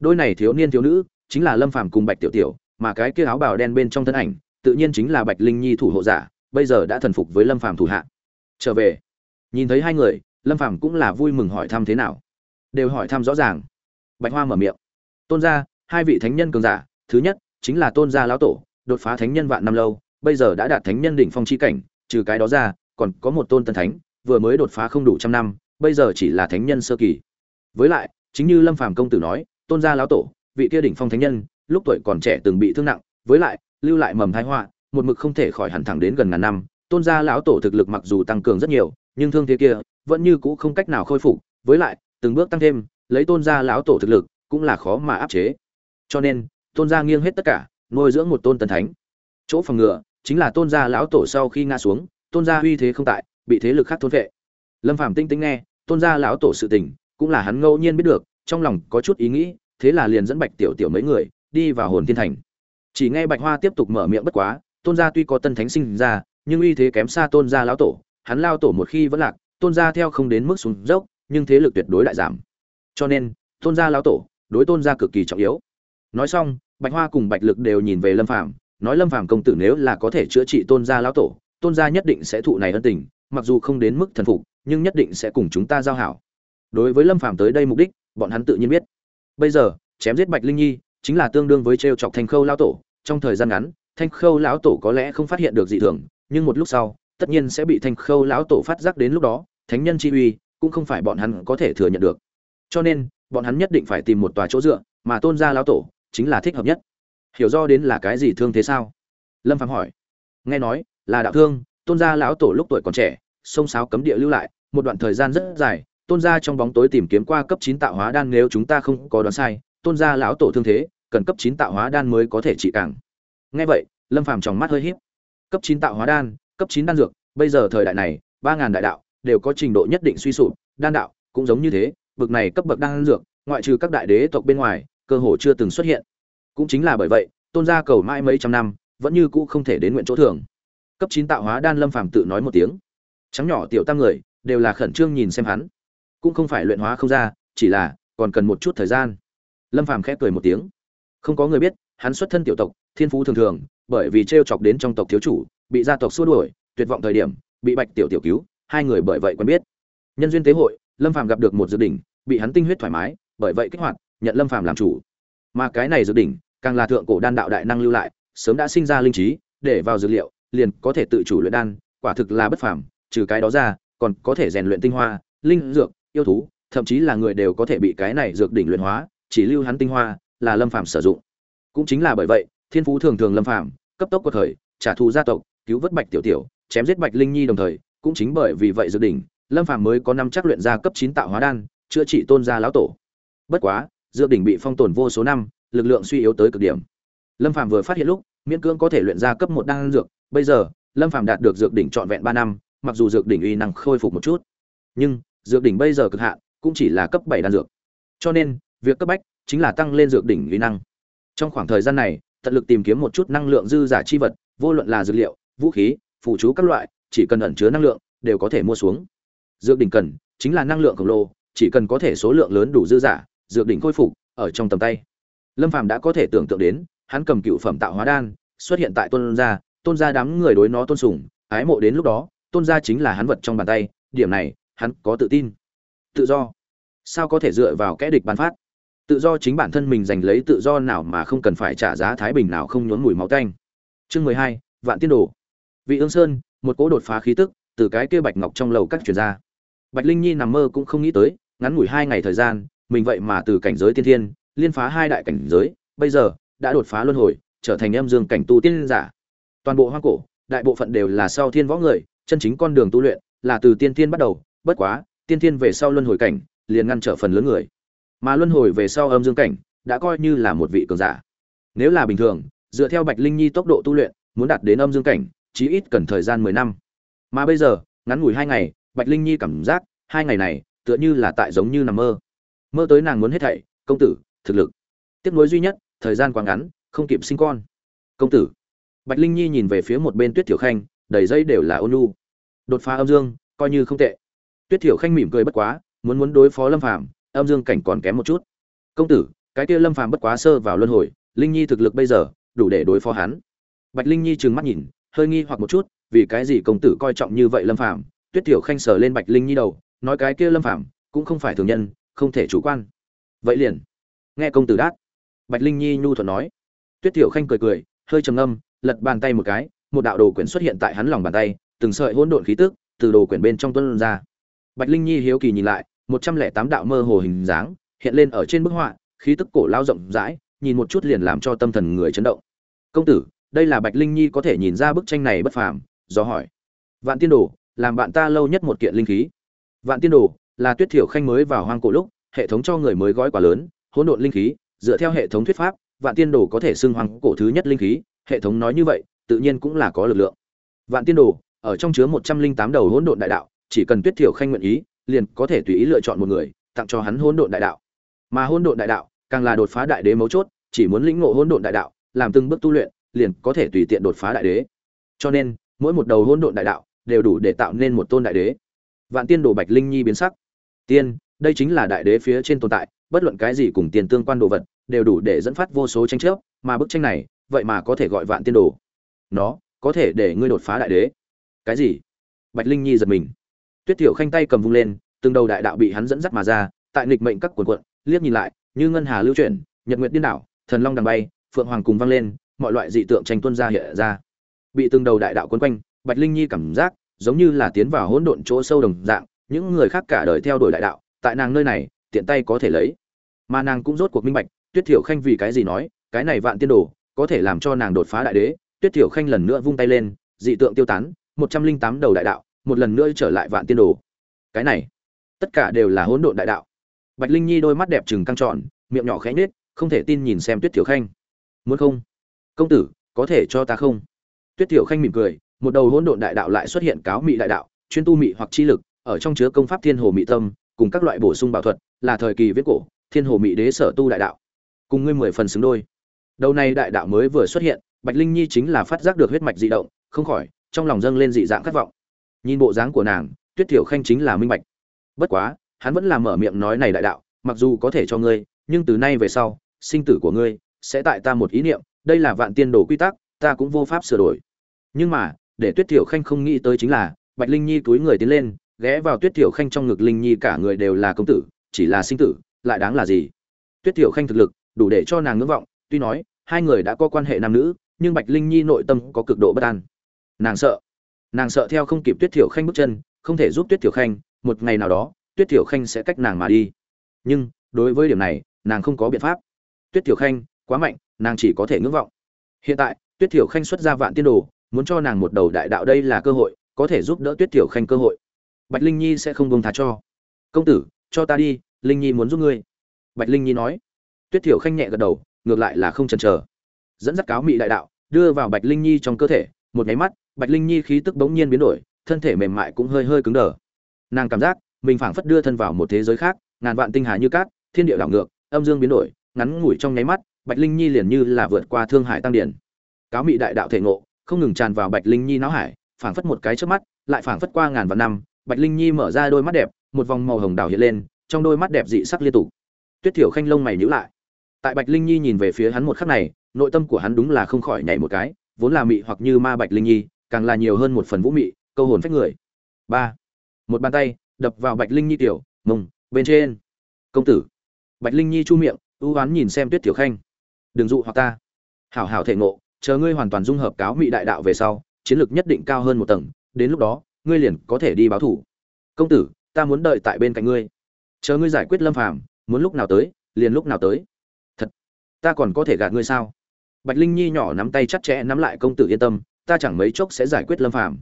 S1: đôi này thiếu niên thiếu nữ, chính là lâm phàm cùng bạch tiểu tiểu, mà cái kia áo bào đen bên trong thân ảnh, tự nhiên chính là bạch linh nhi thủ hộ giả, bây giờ đã thần phục với lâm phàm thủ hạ. Trở về. Nhìn thấy hai người, lâm phàm cũng là vui mừng hỏi thăm thế nào. Đều hỏi thăm rõ ràng. Bạch hoa mở miệng. Tôn gia, hai vị thánh nhân cường giả, thứ nhất, chính là tôn gia lão tổ, đột phá thánh nhân vạn năm lâu, bây giờ đã đạt thánh nhân đỉnh phong chi cảnh, trừ cái đó ra, còn có một tôn tân thánh, vừa mới đột phá không đủ trăm năm, bây giờ chỉ là thánh nhân sơ kỳ. Với lại, chính như lâm phàm công tử nói tôn gia lão tổ, vị kia đỉnh phong thánh nhân, lúc tuổi còn trẻ từng bị thương nặng, với lại, lưu lại mầm thái họa, một mực không thể khỏi hẳn thẳng đến gần ngàn năm, tôn gia lão tổ thực lực mặc dù tăng cường rất nhiều, nhưng thương thế kia, vẫn như cũ không cách nào khôi phục, với lại, từng bước tăng thêm, lấy tôn gia lão tổ thực lực, cũng là khó mà áp chế. Cho nên, tôn gia nghiêng hết tất cả, nuôi dưỡng một tôn tần thánh. Chỗ phòng ngừa chính là tôn gia lão tổ sau khi ngã xuống, tôn gia uy thế không tại, bị thế lực khác thôn vệ. Lâm phàm tinh tinh nghe, tôn gia lão tổ sự tình, cũng là hắn ngẫu nhiên biết được trong lòng có chút ý nghĩ, thế là liền dẫn bạch tiểu tiểu mấy người đi vào hồn thiên thành. Chỉ nghe bạch hoa tiếp tục mở miệng bất quá, tôn gia tuy có tân thánh sinh ra, nhưng uy thế kém xa tôn gia lão tổ, hắn lao tổ một khi vẫn lạc, tôn gia theo không đến mức xuống dốc, nhưng thế lực tuyệt đối lại giảm. Cho nên, tôn gia lão tổ đối tôn gia cực kỳ trọng yếu. Nói xong, bạch hoa cùng bạch lực đều nhìn về lâm phàm, nói lâm phàm công tử nếu là có thể chữa trị tôn gia lão tổ, tôn gia nhất định sẽ thụ này ân tình, mặc dù không đến mức thần phục, nhưng nhất định sẽ cùng chúng ta giao hảo. Đối với lâm phàm tới đây mục đích bọn hắn tự nhiên biết. Bây giờ, chém giết bạch linh nhi chính là tương đương với trêu chọc thanh khâu lão tổ. Trong thời gian ngắn, thanh khâu lão tổ có lẽ không phát hiện được dị thường, nhưng một lúc sau, tất nhiên sẽ bị thanh khâu lão tổ phát giác đến lúc đó, thánh nhân chi uy cũng không phải bọn hắn có thể thừa nhận được. Cho nên, bọn hắn nhất định phải tìm một tòa chỗ dựa mà tôn gia lão tổ chính là thích hợp nhất. Hiểu do đến là cái gì thương thế sao? Lâm phạm hỏi. Nghe nói là đạo thương, tôn gia lão tổ lúc tuổi còn trẻ, sông sáo cấm địa lưu lại, một đoạn thời gian rất dài tôn gia trong bóng tối tìm kiếm qua cấp chín tạo hóa đan nếu chúng ta không có đoán sai, tôn gia lão tổ thương thế, cần cấp chín tạo hóa đan mới có thể trị càng. Nghe vậy, lâm phàm trong mắt hơi híp. Cấp chín tạo hóa đan, cấp chín đan dược, bây giờ thời đại này, ba ngàn đại đạo, đều có trình độ nhất định suy sụp, đan đạo cũng giống như thế, bậc này cấp bậc đan dược, ngoại trừ các đại đế tộc bên ngoài, cơ hồ chưa từng xuất hiện. Cũng chính là bởi vậy, tôn gia cầu mãi mấy trăm năm, vẫn như cũ không thể đến nguyện chỗ thường cấp chín tạo hóa đan lâm phàm tự nói một tiếng. Trắng nhỏ tiểu tam người, đều là khẩn trương nhìn xem hắn cũng không phải luyện hóa không ra, chỉ là, còn cần một chút thời gian. Lâm phàm khẽ cười một tiếng. Không có người biết, hắn xuất thân tiểu tộc, thiên phú thường thường, bởi vì t chọc đến trong tộc thiếu chủ, bị gia tộc xua đuổi, tuyệt vọng thời điểm, bị bạch tiểu tiểu cứu, hai người bởi vậy quen biết. Nhân duyên tế hội, lâm phàm gặp được một dự đỉnh, bị hắn tinh huyết thoải mái, bởi vậy kích hoạt, nhận lâm phàm làm chủ. Mà cái này dự đỉnh, càng là thượng cổ đan đạo đại năng lưu lại, sớm đã sinh ra linh trí, để vào dược liệu, liền có thể tự chủ luyện đan, quả thực là bất phàm, trừ cái đó ra, còn có thể rèn luyện tinh hoa, linh dược yêu thú, thậm chí là người đều có thể bị cái này dược đỉnh luyện hóa, chỉ lưu hắn tinh hoa, là lâm phàm sử dụng. Cũng chính là bởi vậy, thiên phú thường thường lâm phàm, cấp tốc của thời, trả thù gia tộc, cứu vớt bạch tiểu tiểu, chém giết bạch linh nhi đồng thời, cũng chính bởi vì vậy dược đỉnh, lâm phàm mới có năm chắc luyện ra cấp chín tạo hóa đan, chữa trị tôn gia lão tổ. Bất quá, dược đỉnh bị phong tồn vô số năm, lực lượng suy yếu tới cực điểm. Lâm phàm vừa phát hiện lúc, miễn cưỡng có thể luyện ra cấp một đan dược, bây giờ, lâm phàm đạt được dược đỉnh trọn vẹn ba năm, mặc dù dược đỉnh uy năng khôi phục một chút. Nhưng dược đỉnh bây giờ cực hạn, cũng chỉ là cấp bảy đan dược. Cho nên, việc cấp bách chính là tăng lên dược đỉnh uy năng. Trong khoảng thời gian này, tận lực tìm kiếm một chút năng lượng dư giả chi vật, vô luận là dược liệu, vũ khí phụ chú các loại, chỉ cần ẩn chứa năng lượng, đều có thể mua xuống. Dược đỉnh cần chính là năng lượng khổng lồ, chỉ cần có thể số lượng lớn đủ dư giả, dược đỉnh khôi phục ở trong tầm tay. Lâm phàm đã có thể tưởng tượng đến, hắn cầm cựu phẩm tạo hóa đan, xuất hiện tại tôn gia tôn gia đám người đối nó tôn sùng, ái mộ đến lúc đó, tôn gia chính là hắn vật trong bàn tay, điểm này hắn có tự tin, tự do. Sao có thể dựa vào kẽ địch bán phát? Tự do chính bản thân mình giành lấy tự do nào mà không cần phải trả giá thái bình nào không nhốn mùi máu tanh. Chương mười hai, vạn tiên đồ. Vị ương sơn, một cỗ đột phá khí tức từ cái kia bạch ngọc trong lầu các chuyển ra. Bạch linh nhi nằm mơ cũng không nghĩ tới, ngắn ngủi hai ngày thời gian, mình vậy mà từ cảnh giới tiên thiên, liên phá hai đại cảnh giới, bây giờ đã đột phá luân hồi, trở thành em dương cảnh tu tiên giả. Toàn bộ hoang cổ, đại bộ phận đều là sau thiên võ người, chân chính con đường tu luyện là từ tiên thiên bắt đầu bất quá, tiên thiên về sau luân hồi cảnh, liền ngăn trở phần lớn người. Mà luân hồi về sau âm dương cảnh, đã coi như là một vị cường giả. Nếu là bình thường, dựa theo bạch linh nhi tốc độ tu luyện, muốn đạt đến âm dương cảnh, chí ít cần thời gian mười năm. Mà bây giờ, ngắn ngủi hai ngày, bạch linh nhi cảm giác, hai ngày này, tựa như là tại giống như nằm mơ. Mơ tới nàng muốn hết thảy, công tử, thực lực. Tiếp nối duy nhất, thời gian quá ngắn, không kịp sinh con. Công tử. Bạch linh nhi nhìn về phía một bên tuyết thiểu khanh, đầy dây đều là ôn nhu. Đột phá âm dương, coi như không tệ tuyết thiểu khanh mỉm cười bất quá muốn muốn đối phó lâm phàm âm dương cảnh còn kém một chút. Công tử cái kia lâm phàm bất quá sơ vào luân hồi linh nhi thực lực bây giờ đủ để đối phó hắn. Bạch linh nhi trừng mắt nhìn hơi nghi hoặc một chút vì cái gì công tử coi trọng như vậy lâm phàm? Tuyết thiểu khanh sờ lên bạch linh nhi đầu nói cái kia lâm phàm cũng không phải thường nhân không thể chủ quan. Vậy liền nghe công tử đáp, bạch linh nhi nhu thuận nói. Tuyết thiểu khanh cười cười hơi trầm ngâm lật bàn tay một cái một đạo đồ quyển xuất hiện tại hắn lòng bàn tay từng sợi hỗn độn khí tức từ đồ quyển bên trong tuôn ra bạch linh nhi hiếu kỳ nhìn lại, một trăm lẻ tám đạo mơ hồ hình dáng hiện lên ở trên bức họa, khí tức cổ lao rộng rãi, nhìn một chút liền làm cho tâm thần người chấn động. Công tử, đây là bạch linh nhi có thể nhìn ra bức tranh này bất phàm, do hỏi. Vạn tiên đồ, làm bạn ta lâu nhất một kiện linh khí. Vạn tiên đồ, là tuyết thiểu khanh mới vào hoang cổ lúc, hệ thống cho người mới gói quá lớn, hỗn độn linh khí, dựa theo hệ thống thuyết pháp, vạn tiên đồ có thể xưng hoang cổ thứ nhất linh khí, hệ thống nói như vậy, tự nhiên cũng là có lực lượng. Vạn tiên đồ, ở trong chứa một trăm linh tám đầu hỗn độn đại đạo chỉ cần tuyết thiểu khanh nguyện ý, liền có thể tùy ý lựa chọn một người, tặng cho hắn hỗn độn đại đạo. Mà hỗn độn đại đạo càng là đột phá đại đế mấu chốt, chỉ muốn lĩnh ngộ hỗn độn đại đạo, làm từng bước tu luyện, liền có thể tùy tiện đột phá đại đế. Cho nên, mỗi một đầu hỗn độn đại đạo đều đủ để tạo nên một tôn đại đế. Vạn tiên đồ bạch linh nhi biến sắc. Tiên, đây chính là đại đế phía trên tồn tại, bất luận cái gì cùng tiền tương quan đồ vật, đều đủ để dẫn phát vô số tranh chấp, mà bức tranh này, vậy mà có thể gọi vạn tiên đồ. Nó, có thể để ngươi đột phá đại đế. Cái gì? Bạch linh nhi giật mình tuyết tiểu khanh tay cầm vung lên, từng đầu đại đạo bị hắn dẫn dắt mà ra, tại nghịch mệnh các quần quận, liếc nhìn lại, như ngân hà lưu chuyển, nhật nguyệt điên đảo, thần long đằng bay, phượng hoàng cùng vang lên, mọi loại dị tượng tranh tuôn ra hiện ra. Bị từng đầu đại đạo quấn quanh, bạch linh nhi cảm giác giống như là tiến vào hỗn độn chỗ sâu đồng dạng, những người khác cả đời theo đuổi đại đạo, tại nàng nơi này, tiện tay có thể lấy. Mà nàng cũng rốt cuộc minh bạch, tuyết Tiểu khanh vì cái gì nói, cái này vạn tiên đồ, có thể làm cho nàng đột phá đại đế. Tuyết Tiểu khanh lần nữa vung tay lên, dị tượng tiêu tán, một trăm linh tám đầu đại đạo một lần nữa trở lại vạn tiên đồ. Cái này, tất cả đều là hỗn độn đại đạo. Bạch linh nhi đôi mắt đẹp trừng căng tròn, miệng nhỏ khẽ nết không thể tin nhìn xem tuyết thiểu khanh. Muốn không? Công tử, có thể cho ta không? Tuyết thiểu khanh mỉm cười, một đầu hỗn độn đại đạo lại xuất hiện cáo mị đại đạo, chuyên tu mị hoặc chi lực, ở trong chứa công pháp thiên hồ mị tâm, cùng các loại bổ sung bảo thuật, là thời kỳ viết cổ, thiên hồ mị đế sở tu đại đạo. Cùng ngươi mười phần xứng đôi. Đầu này đại đạo mới vừa xuất hiện, bạch linh nhi chính là phát giác được huyết mạch dị động, không khỏi, trong lòng dâng lên dị dạng khát vọng nhìn bộ dáng của nàng, tuyết thiểu khanh chính là minh bạch. Bất quá, hắn vẫn là mở miệng nói này đại đạo, mặc dù có thể cho ngươi, nhưng từ nay về sau, sinh tử của ngươi sẽ tại ta một ý niệm, đây là vạn tiên đồ quy tắc, ta cũng vô pháp sửa đổi. Nhưng mà, để tuyết thiểu khanh không nghĩ tới chính là, bạch linh nhi túi người tiến lên, ghé vào tuyết thiểu khanh trong ngực linh nhi cả người đều là công tử, chỉ là sinh tử, lại đáng là gì? Tuyết thiểu khanh thực lực, đủ để cho nàng ngưỡng vọng, tuy nói, hai người đã có quan hệ nam nữ, nhưng bạch linh nhi nội tâm có cực độ bất an. Nàng sợ nàng sợ theo không kịp tuyết thiểu khanh bước chân, không thể giúp tuyết thiểu khanh, một ngày nào đó, tuyết thiểu khanh sẽ cách nàng mà đi. Nhưng, đối với điểm này, nàng không có biện pháp. Tuyết thiểu khanh, quá mạnh, nàng chỉ có thể ngưỡng vọng. Hiện tại, tuyết thiểu khanh xuất ra vạn tiên đồ, muốn cho nàng một đầu đại đạo đây là cơ hội, có thể giúp đỡ tuyết thiểu khanh cơ hội. Bạch linh nhi sẽ không bông thá cho. Công tử, cho ta đi, linh nhi muốn giúp ngươi. Bạch linh nhi nói. Tuyết thiểu khanh nhẹ gật đầu, ngược lại là không chần chờ. Dẫn dắt cáo mị đại đạo, đưa vào bạch linh nhi trong cơ thể, một nháy mắt bạch linh nhi khí tức bỗng nhiên biến đổi, thân thể mềm mại cũng hơi hơi cứng đờ. Nàng cảm giác, mình phảng phất đưa thân vào một thế giới khác, ngàn vạn tinh hà như cát, thiên địa đảo ngược, âm dương biến đổi, ngắn ngủi trong nháy mắt, bạch linh nhi liền như là vượt qua thương hải tăng điển. Cáo mị đại đạo thể ngộ, không ngừng tràn vào bạch linh nhi não hải, phảng phất một cái trước mắt, lại phảng phất qua ngàn vạn năm, bạch linh nhi mở ra đôi mắt đẹp, một vòng màu hồng đảo hiện lên, trong đôi mắt đẹp dị sắc liên tục. Tuyết thiểu khanh lông mày nhíu lại. Tại bạch linh nhi nhìn về phía hắn một khắc này, nội tâm của hắn đúng là không khỏi nhảy một cái, vốn là mị hoặc như ma bạch linh nhi càng là nhiều hơn một phần vũ mị, câu hồn phách người. Ba. Một bàn tay, đập vào bạch linh nhi tiểu, mông, bên trên. Công tử. Bạch linh nhi chu miệng, ưu oán nhìn xem tuyết tiểu khanh. Đừng dụ hoặc ta. Hảo hảo thể ngộ, chờ ngươi hoàn toàn dung hợp cáo mị đại đạo về sau, chiến lược nhất định cao hơn một tầng, đến lúc đó, ngươi liền có thể đi báo thủ. Công tử, ta muốn đợi tại bên cạnh ngươi. Chờ ngươi giải quyết lâm phàm, muốn lúc nào tới, liền lúc nào tới. Thật. Ta còn có thể gạt ngươi sao? Bạch linh nhi nhỏ nắm tay chặt chẽ nắm lại công tử yên tâm ta chẳng mấy chốc sẽ giải quyết lâm phàm.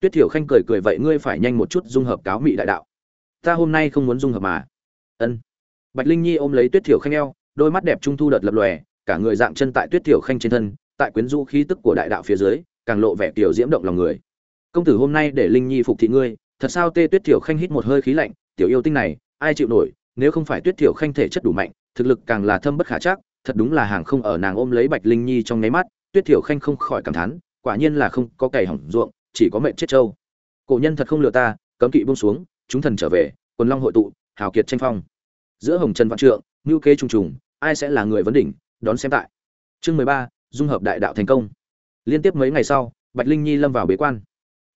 S1: Tuyết thiểu khanh cười cười vậy ngươi phải nhanh một chút dung hợp cáo mị đại đạo. Ta hôm nay không muốn dung hợp mà. Ân. Bạch linh nhi ôm lấy tuyết thiểu khanh eo, đôi mắt đẹp trung thu đợt lập lòe, cả người dạng chân tại tuyết thiểu khanh trên thân, tại quyến rũ khí tức của đại đạo phía dưới, càng lộ vẻ tiểu diễm động lòng người. Công tử hôm nay để linh nhi phục thị ngươi, thật sao tê tuyết thiểu khanh hít một hơi khí lạnh, tiểu yêu tinh này, ai chịu nổi, nếu không phải tuyết thiểu khanh thể chất đủ mạnh, thực lực càng là thâm bất khả chắc, thật đúng là hàng không ở nàng ôm lấy bạch linh nhi trong nháy mắt, tuyết thiểu khanh không khỏi cảm thán quả nhiên là không có cày hỏng ruộng, chỉ có mệnh chết trâu. Cổ nhân thật không lừa ta, cấm kỵ buông xuống, chúng thần trở về, quần long hội tụ, hào kiệt tranh phong. Giữa hồng trần vạn trượng, ngưu kế trùng trùng, ai sẽ là người vấn đỉnh, đón xem tại. Chương mười ba, dung hợp đại đạo thành công. Liên tiếp mấy ngày sau, bạch linh nhi lâm vào bế quan.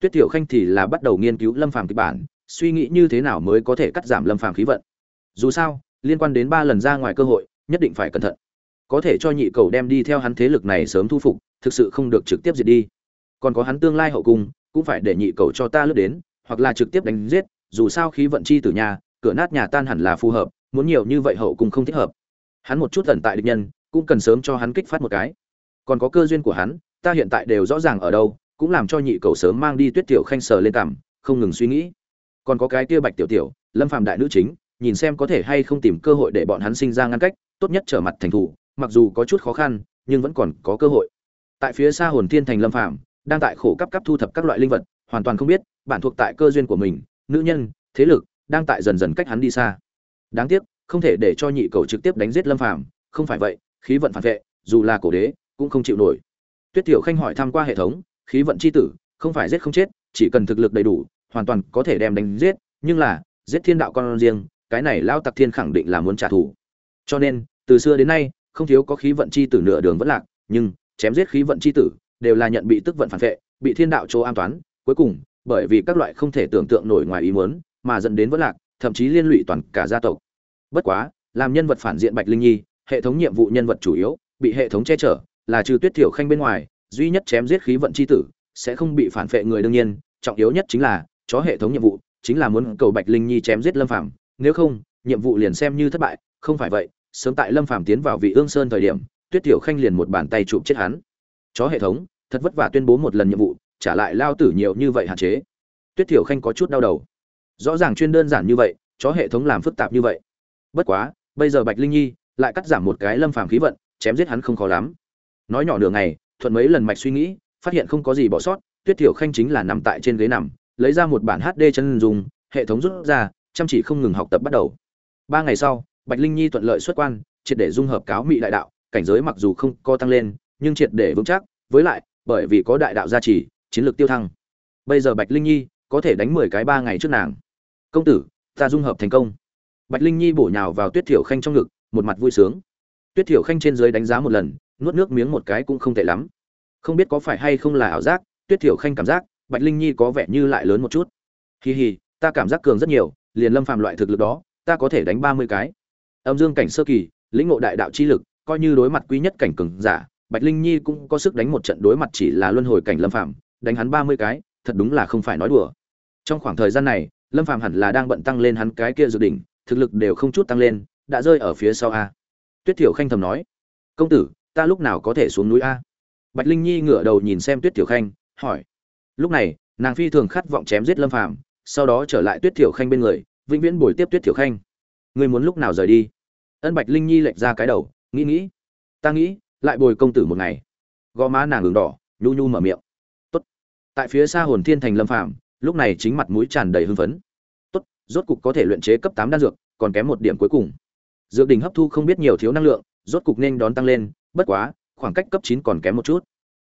S1: Tuyết tiểu khanh thì là bắt đầu nghiên cứu lâm phàm kịch bản, suy nghĩ như thế nào mới có thể cắt giảm lâm phàm khí vận. Dù sao, liên quan đến ba lần ra ngoài cơ hội, nhất định phải cẩn thận có thể cho nhị cầu đem đi theo hắn thế lực này sớm thu phục, thực sự không được trực tiếp diệt đi. Còn có hắn tương lai hậu cung, cũng phải để nhị cầu cho ta lướt đến, hoặc là trực tiếp đánh giết, dù sao khí vận chi từ nhà, cửa nát nhà tan hẳn là phù hợp, muốn nhiều như vậy hậu cung không thích hợp. Hắn một chút tận tại địch nhân, cũng cần sớm cho hắn kích phát một cái. Còn có cơ duyên của hắn, ta hiện tại đều rõ ràng ở đâu, cũng làm cho nhị cầu sớm mang đi tuyết tiểu khanh sờ lên cảm, không ngừng suy nghĩ. Còn có cái kia bạch tiểu tiểu, lâm phạm đại nữ chính, nhìn xem có thể hay không tìm cơ hội để bọn hắn sinh ra ngăn cách, tốt nhất trở mặt thành thủ mặc dù có chút khó khăn, nhưng vẫn còn có cơ hội. Tại phía xa hồn thiên thành lâm phàm, đang tại khổ cấp cấp thu thập các loại linh vật, hoàn toàn không biết bản thuộc tại cơ duyên của mình, nữ nhân, thế lực, đang tại dần dần cách hắn đi xa. Đáng tiếc, không thể để cho nhị cầu trực tiếp đánh giết lâm phàm, không phải vậy, khí vận phản vệ, dù là cổ đế, cũng không chịu nổi. Tuyết tiểu khanh hỏi tham qua hệ thống, khí vận chi tử, không phải giết không chết, chỉ cần thực lực đầy đủ, hoàn toàn có thể đem đánh giết, nhưng là, giết thiên đạo con riêng, cái này lao tặc thiên khẳng định là muốn trả thù. Cho nên, từ xưa đến nay không thiếu có khí vận chi tử nửa đường vẫn lạc, nhưng chém giết khí vận chi tử đều là nhận bị tức vận phản vệ, bị thiên đạo chỗ an toán. Cuối cùng, bởi vì các loại không thể tưởng tượng nổi ngoài ý muốn mà dẫn đến vẫn lạc, thậm chí liên lụy toàn cả gia tộc. Bất quá, làm nhân vật phản diện bạch linh nhi, hệ thống nhiệm vụ nhân vật chủ yếu, bị hệ thống che chở, là trừ tuyết thiểu khanh bên ngoài, duy nhất chém giết khí vận chi tử sẽ không bị phản vệ người đương nhiên, trọng yếu nhất chính là chó hệ thống nhiệm vụ, chính là muốn cầu bạch linh nhi chém giết lâm phàm. Nếu không, nhiệm vụ liền xem như thất bại, không phải vậy sớm tại lâm phàm tiến vào vị ương sơn thời điểm, tuyết tiểu khanh liền một bàn tay chụp chết hắn. Chó hệ thống, thật vất vả tuyên bố một lần nhiệm vụ, trả lại lao tử nhiều như vậy hạn chế. Tuyết tiểu khanh có chút đau đầu. Rõ ràng chuyên đơn giản như vậy, chó hệ thống làm phức tạp như vậy. Bất quá, bây giờ bạch linh nhi lại cắt giảm một cái lâm phàm khí vận, chém giết hắn không khó lắm. Nói nhỏ nửa ngày, thuận mấy lần mạch suy nghĩ, phát hiện không có gì bỏ sót, tuyết tiểu khanh chính là nằm tại trên ghế nằm, lấy ra một bản hd chân dùng hệ thống rút ra, chăm chỉ không ngừng học tập bắt đầu. Ba ngày sau bạch linh nhi thuận lợi xuất quan triệt để dung hợp cáo mị đại đạo cảnh giới mặc dù không co tăng lên nhưng triệt để vững chắc. Với lại bởi vì có đại đạo gia trì chiến lược tiêu thăng. Bây giờ bạch linh nhi có thể đánh mười cái ba ngày trước nàng. Công tử ta dung hợp thành công. Bạch linh nhi bổ nhào vào tuyết thiểu khanh trong ngực một mặt vui sướng. Tuyết thiểu khanh trên dưới đánh giá một lần nuốt nước miếng một cái cũng không tệ lắm. Không biết có phải hay không là ảo giác tuyết thiểu khanh cảm giác bạch linh nhi có vẻ như lại lớn một chút. Hi hi, ta cảm giác cường rất nhiều liền lâm phàm loại thực lực đó ta có thể đánh ba mươi cái âm dương cảnh sơ kỳ lĩnh ngộ đại đạo chi lực coi như đối mặt quý nhất cảnh cường giả bạch linh nhi cũng có sức đánh một trận đối mặt chỉ là luân hồi cảnh lâm Phạm, đánh hắn ba mươi cái thật đúng là không phải nói đùa. Trong khoảng thời gian này lâm Phạm hẳn là đang bận tăng lên hắn cái kia dự định thực lực đều không chút tăng lên đã rơi ở phía sau a. Tuyết thiểu khanh thầm nói công tử ta lúc nào có thể xuống núi a? Bạch linh nhi ngửa đầu nhìn xem tuyết thiểu khanh hỏi. Lúc này nàng phi thường khát vọng chém giết lâm phàm sau đó trở lại tuyết thiểu khanh bên người vĩnh viễn bồi tiếp tuyết thiểu khanh. Ngươi muốn lúc nào rời đi? Ân bạch linh nhi lệch ra cái đầu, nghĩ nghĩ. Ta nghĩ, lại bồi công tử một ngày. Gò má nàng đường đỏ, nhu nhu mở miệng. Tốt. Tại phía xa hồn thiên thành lâm phàm, lúc này chính mặt mũi tràn đầy hưng phấn. Tốt, rốt cục có thể luyện chế cấp tám đan dược, còn kém một điểm cuối cùng. Dược đỉnh hấp thu không biết nhiều thiếu năng lượng, rốt cục nên đón tăng lên, bất quá, khoảng cách cấp chín còn kém một chút.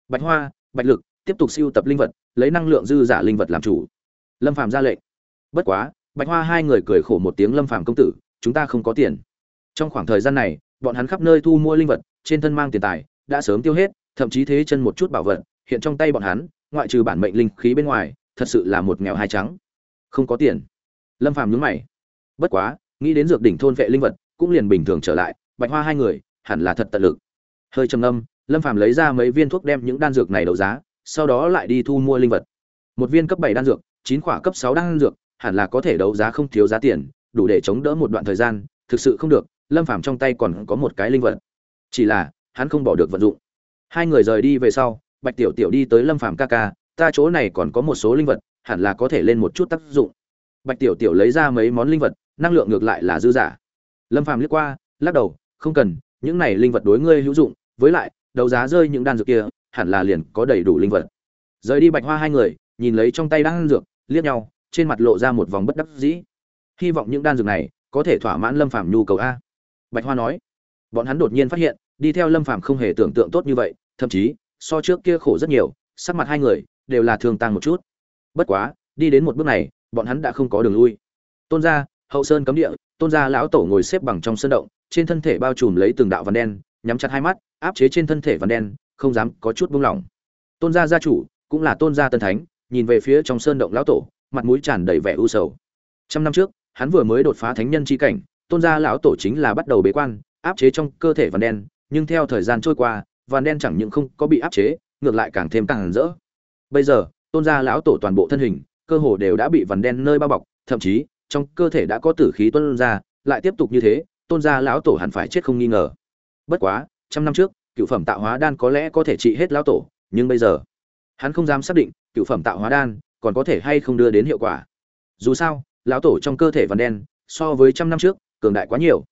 S1: Bạch hoa, bạch lực, tiếp tục siêu tập linh vật, lấy năng lượng dư giả linh vật làm chủ. Lâm phàm ra lệnh. Bất quá, bạch hoa hai người cười khổ một tiếng lâm phàm công tử, chúng ta không có tiền trong khoảng thời gian này, bọn hắn khắp nơi thu mua linh vật, trên thân mang tiền tài, đã sớm tiêu hết, thậm chí thế chân một chút bảo vật, hiện trong tay bọn hắn, ngoại trừ bản mệnh linh khí bên ngoài, thật sự là một nghèo hai trắng. Không có tiền. Lâm phàm nhướng mày. Bất quá, nghĩ đến dược đỉnh thôn vệ linh vật, cũng liền bình thường trở lại, bạch hoa hai người, hẳn là thật tận lực. Hơi trầm âm lâm phàm lấy ra mấy viên thuốc đem những đan dược này đấu giá, sau đó lại đi thu mua linh vật. Một viên cấp bảy đan dược, chín quả cấp sáu đan dược, hẳn là có thể đấu giá không thiếu giá tiền, đủ để chống đỡ một đoạn thời gian, thực sự không được lâm phàm trong tay còn có một cái linh vật. Chỉ là, hắn không bỏ được vận dụng. Hai người rời đi về sau, bạch tiểu tiểu đi tới lâm phàm ca ca, ta chỗ này còn có một số linh vật, hẳn là có thể lên một chút tác dụng. Bạch tiểu tiểu lấy ra mấy món linh vật, năng lượng ngược lại là dư giả lâm phàm liếc qua, lắc đầu, không cần, những này linh vật đối ngươi hữu dụng, với lại, đấu giá rơi những đan dược kia, hẳn là liền có đầy đủ linh vật. Rời đi bạch hoa hai người, nhìn lấy trong tay đan dược, liếc nhau, trên mặt lộ ra một vòng bất đắc dĩ. Hy vọng những đan dược này có thể thỏa mãn lâm phàm nhu cầu a bạch hoa nói, bọn hắn đột nhiên phát hiện, đi theo lâm phàm không hề tưởng tượng tốt như vậy, thậm chí, so trước kia khổ rất nhiều, sắc mặt hai người đều là thường tăng một chút. Bất quá, đi đến một bước này, bọn hắn đã không có đường lui. Tôn gia, hậu sơn cấm địa, tôn gia lão tổ ngồi xếp bằng trong sân động, trên thân thể bao trùm lấy từng đạo vằn đen, nhắm chặt hai mắt, áp chế trên thân thể vằn đen, không dám có chút buông lỏng. Tôn gia gia chủ, cũng là tôn gia tân thánh, nhìn về phía trong sơn động lão tổ, mặt mũi tràn đầy vẻ u sầu. Trăm năm trước, hắn vừa mới đột phá thánh nhân chi cảnh tôn gia lão tổ chính là bắt đầu bế quan, áp chế trong cơ thể vằn đen, nhưng theo thời gian trôi qua vằn đen chẳng những không có bị áp chế, ngược lại càng thêm càng rỡ. Bây giờ, tôn gia lão tổ toàn bộ thân hình, cơ hồ đều đã bị vằn đen nơi bao bọc, thậm chí, trong cơ thể đã có tử khí tuân ra, lại tiếp tục như thế, tôn gia lão tổ hẳn phải chết không nghi ngờ. Bất quá, trăm năm trước, cựu phẩm tạo hóa đan có lẽ có thể trị hết lão tổ, nhưng bây giờ, hắn không dám xác định cựu phẩm tạo hóa đan còn có thể hay không đưa đến hiệu quả. Dù sao, lão tổ trong cơ thể vằn đen, so với trăm năm trước cường đại quá nhiều.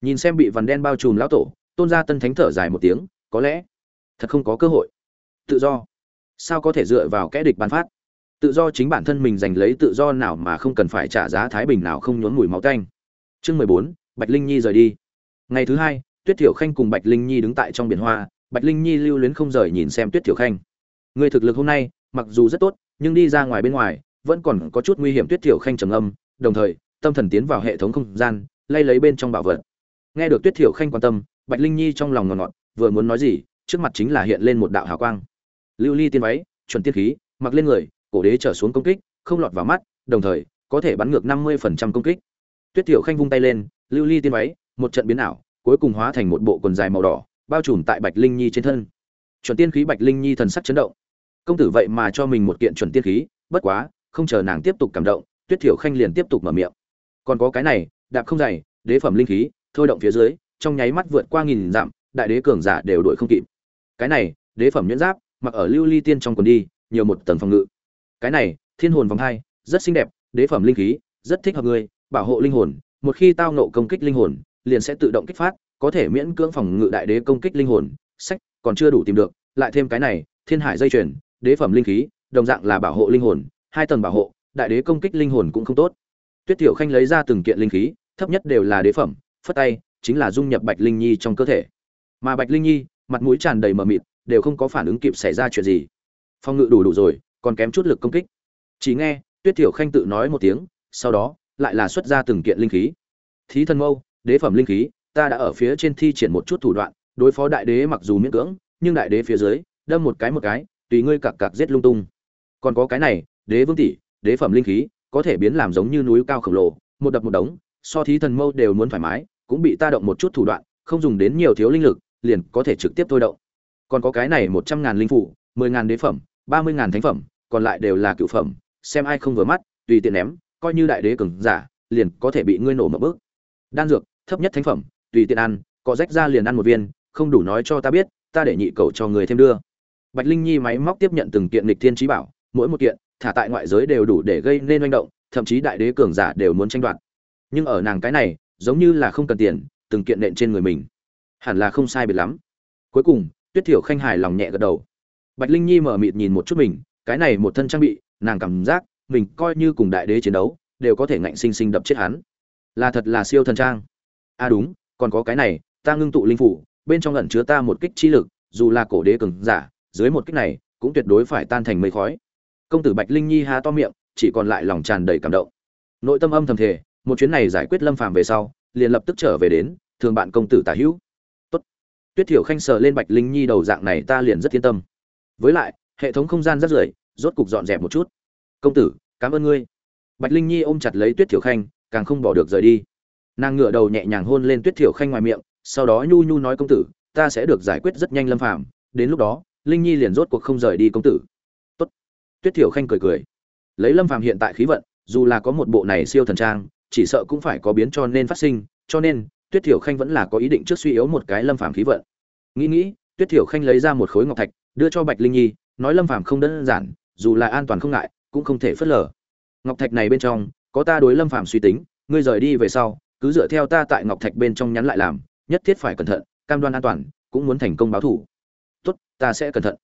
S1: Nhìn xem bị vằn đen bao trùm lão tổ, tôn gia tân thánh thở dài một tiếng, có lẽ thật không có cơ hội. Tự do. Sao có thể dựa vào kẽ địch ban phát? Tự do chính bản thân mình giành lấy tự do nào mà không cần phải trả giá thái bình nào không nhốn mùi máu tanh. Chương mười bốn, bạch linh nhi rời đi. Ngày thứ hai, tuyết thiểu khanh cùng bạch linh nhi đứng tại trong biển hoa, bạch linh nhi lưu luyến không rời nhìn xem tuyết thiểu khanh. Người thực lực hôm nay, mặc dù rất tốt, nhưng đi ra ngoài bên ngoài, vẫn còn có chút nguy hiểm tuyết thiểu khanh trầm âm đồng thời, tâm thần tiến vào hệ thống không gian lay lấy bên trong bảo vật. Nghe được tuyết thiểu khanh quan tâm, bạch linh nhi trong lòng ngọt ngọt, vừa muốn nói gì, trước mặt chính là hiện lên một đạo hào quang. Lưu ly tiên váy, chuẩn tiên khí, mặc lên người, cổ đế trở xuống công kích, không lọt vào mắt, đồng thời, có thể bắn ngược năm mươi phần trăm công kích. Tuyết thiểu khanh vung tay lên, lưu ly tiên váy, một trận biến ảo, cuối cùng hóa thành một bộ quần dài màu đỏ, bao trùm tại bạch linh nhi trên thân. Chuẩn tiên khí bạch linh nhi thần sắc chấn động. Công tử vậy mà cho mình một kiện chuẩn tiên khí, bất quá, không chờ nàng tiếp tục cảm động, tuyết thiểu khanh liền tiếp tục mở miệng. Còn có cái này đạp không dày, đế phẩm linh khí, thôi động phía dưới, trong nháy mắt vượt qua nghìn dặm, đại đế cường giả đều đuổi không kịp. Cái này, đế phẩm nhuyễn giáp, mặc ở lưu ly tiên trong quần đi, nhiều một tầng phòng ngự. Cái này, thiên hồn vòng hai, rất xinh đẹp, đế phẩm linh khí, rất thích hợp người, bảo hộ linh hồn, một khi tao nộ công kích linh hồn, liền sẽ tự động kích phát, có thể miễn cưỡng phòng ngự đại đế công kích linh hồn, sách, còn chưa đủ tìm được, lại thêm cái này, thiên hải dây chuyền, đế phẩm linh khí, đồng dạng là bảo hộ linh hồn, hai tầng bảo hộ, đại đế công kích linh hồn cũng không tốt. Tuyết tiểu khanh lấy ra từng kiện linh khí thấp nhất đều là đế phẩm, phất tay, chính là dung nhập bạch linh nhi trong cơ thể. Mà bạch linh nhi, mặt mũi tràn đầy mờ mịt, đều không có phản ứng kịp xảy ra chuyện gì. Phong ngự đủ đủ rồi, còn kém chút lực công kích. Chỉ nghe, tuyết tiểu khanh tự nói một tiếng, sau đó, lại là xuất ra từng kiện linh khí. Thí thân mâu, đế phẩm linh khí, ta đã ở phía trên thi triển một chút thủ đoạn, đối phó đại đế mặc dù miễn cưỡng, nhưng đại đế phía dưới, đâm một cái một cái, tùy ngươi cặc cặc giết lung tung. Còn có cái này, đế vương tỷ, đế phẩm linh khí, có thể biến làm giống như núi cao khổng lồ, một đập một đống so thí thần mâu đều muốn thoải mái, cũng bị ta động một chút thủ đoạn, không dùng đến nhiều thiếu linh lực, liền có thể trực tiếp thôi động. Còn có cái này một trăm ngàn linh phủ mười ngàn đế phẩm, ba mươi ngàn thánh phẩm, còn lại đều là cựu phẩm, xem ai không vừa mắt, tùy tiện ném, coi như đại đế cường giả, liền có thể bị ngươi nổ một bước. Đan dược, thấp nhất thánh phẩm, tùy tiện ăn, có rách ra liền ăn một viên, không đủ nói cho ta biết, ta để nhị cầu cho người thêm đưa. Bạch linh nhi máy móc tiếp nhận từng kiện lịch thiên trí bảo, mỗi một kiện, thả tại ngoại giới đều đủ để gây nên manh động, thậm chí đại đế cường giả đều muốn tranh đoạt nhưng ở nàng cái này, giống như là không cần tiền, từng kiện nện trên người mình. Hẳn là không sai biệt lắm. Cuối cùng, tuyết thiểu khanh hài lòng nhẹ gật đầu. Bạch linh nhi mở mịt nhìn một chút mình, cái này một thân trang bị, nàng cảm giác mình coi như cùng đại đế chiến đấu, đều có thể ngạnh sinh sinh đập chết hắn. Là thật là siêu thần trang. À đúng, còn có cái này, ta ngưng tụ linh phủ, bên trong ẩn chứa ta một kích chi lực, dù là cổ đế cường giả, dưới một kích này, cũng tuyệt đối phải tan thành mây khói. Công tử bạch linh nhi há to miệng, chỉ còn lại lòng tràn đầy cảm động. Nội tâm âm thầm thể một chuyến này giải quyết lâm phàm về sau, liền lập tức trở về đến thường bạn công tử tả hữu. Tốt. Tuyết thiểu khanh sờ lên bạch linh nhi đầu dạng này ta liền rất yên tâm. Với lại, hệ thống không gian rất rưởi rốt cục dọn dẹp một chút. Công tử, cảm ơn ngươi. Bạch linh nhi ôm chặt lấy tuyết thiểu khanh, càng không bỏ được rời đi. Nàng ngửa đầu nhẹ nhàng hôn lên tuyết thiểu khanh ngoài miệng, sau đó nhu nhu nói công tử, ta sẽ được giải quyết rất nhanh lâm phàm. Đến lúc đó, linh nhi liền rốt cuộc không rời đi công tử. Tốt. Tuyết thiểu khanh cười cười. Lấy lâm phàm hiện tại khí vận, dù là có một bộ này siêu thần trang chỉ sợ cũng phải có biến cho nên phát sinh, cho nên, tuyết thiểu khanh vẫn là có ý định trước suy yếu một cái lâm phàm khí vận. Nghĩ nghĩ, tuyết thiểu khanh lấy ra một khối ngọc thạch, đưa cho bạch linh nhi, nói lâm phàm không đơn giản, dù là an toàn không ngại, cũng không thể phớt lờ. Ngọc thạch này bên trong, có ta đối lâm phàm suy tính, ngươi rời đi về sau, cứ dựa theo ta tại ngọc thạch bên trong nhắn lại làm, nhất thiết phải cẩn thận, cam đoan an toàn, cũng muốn thành công báo thủ. Tốt, ta sẽ cẩn thận.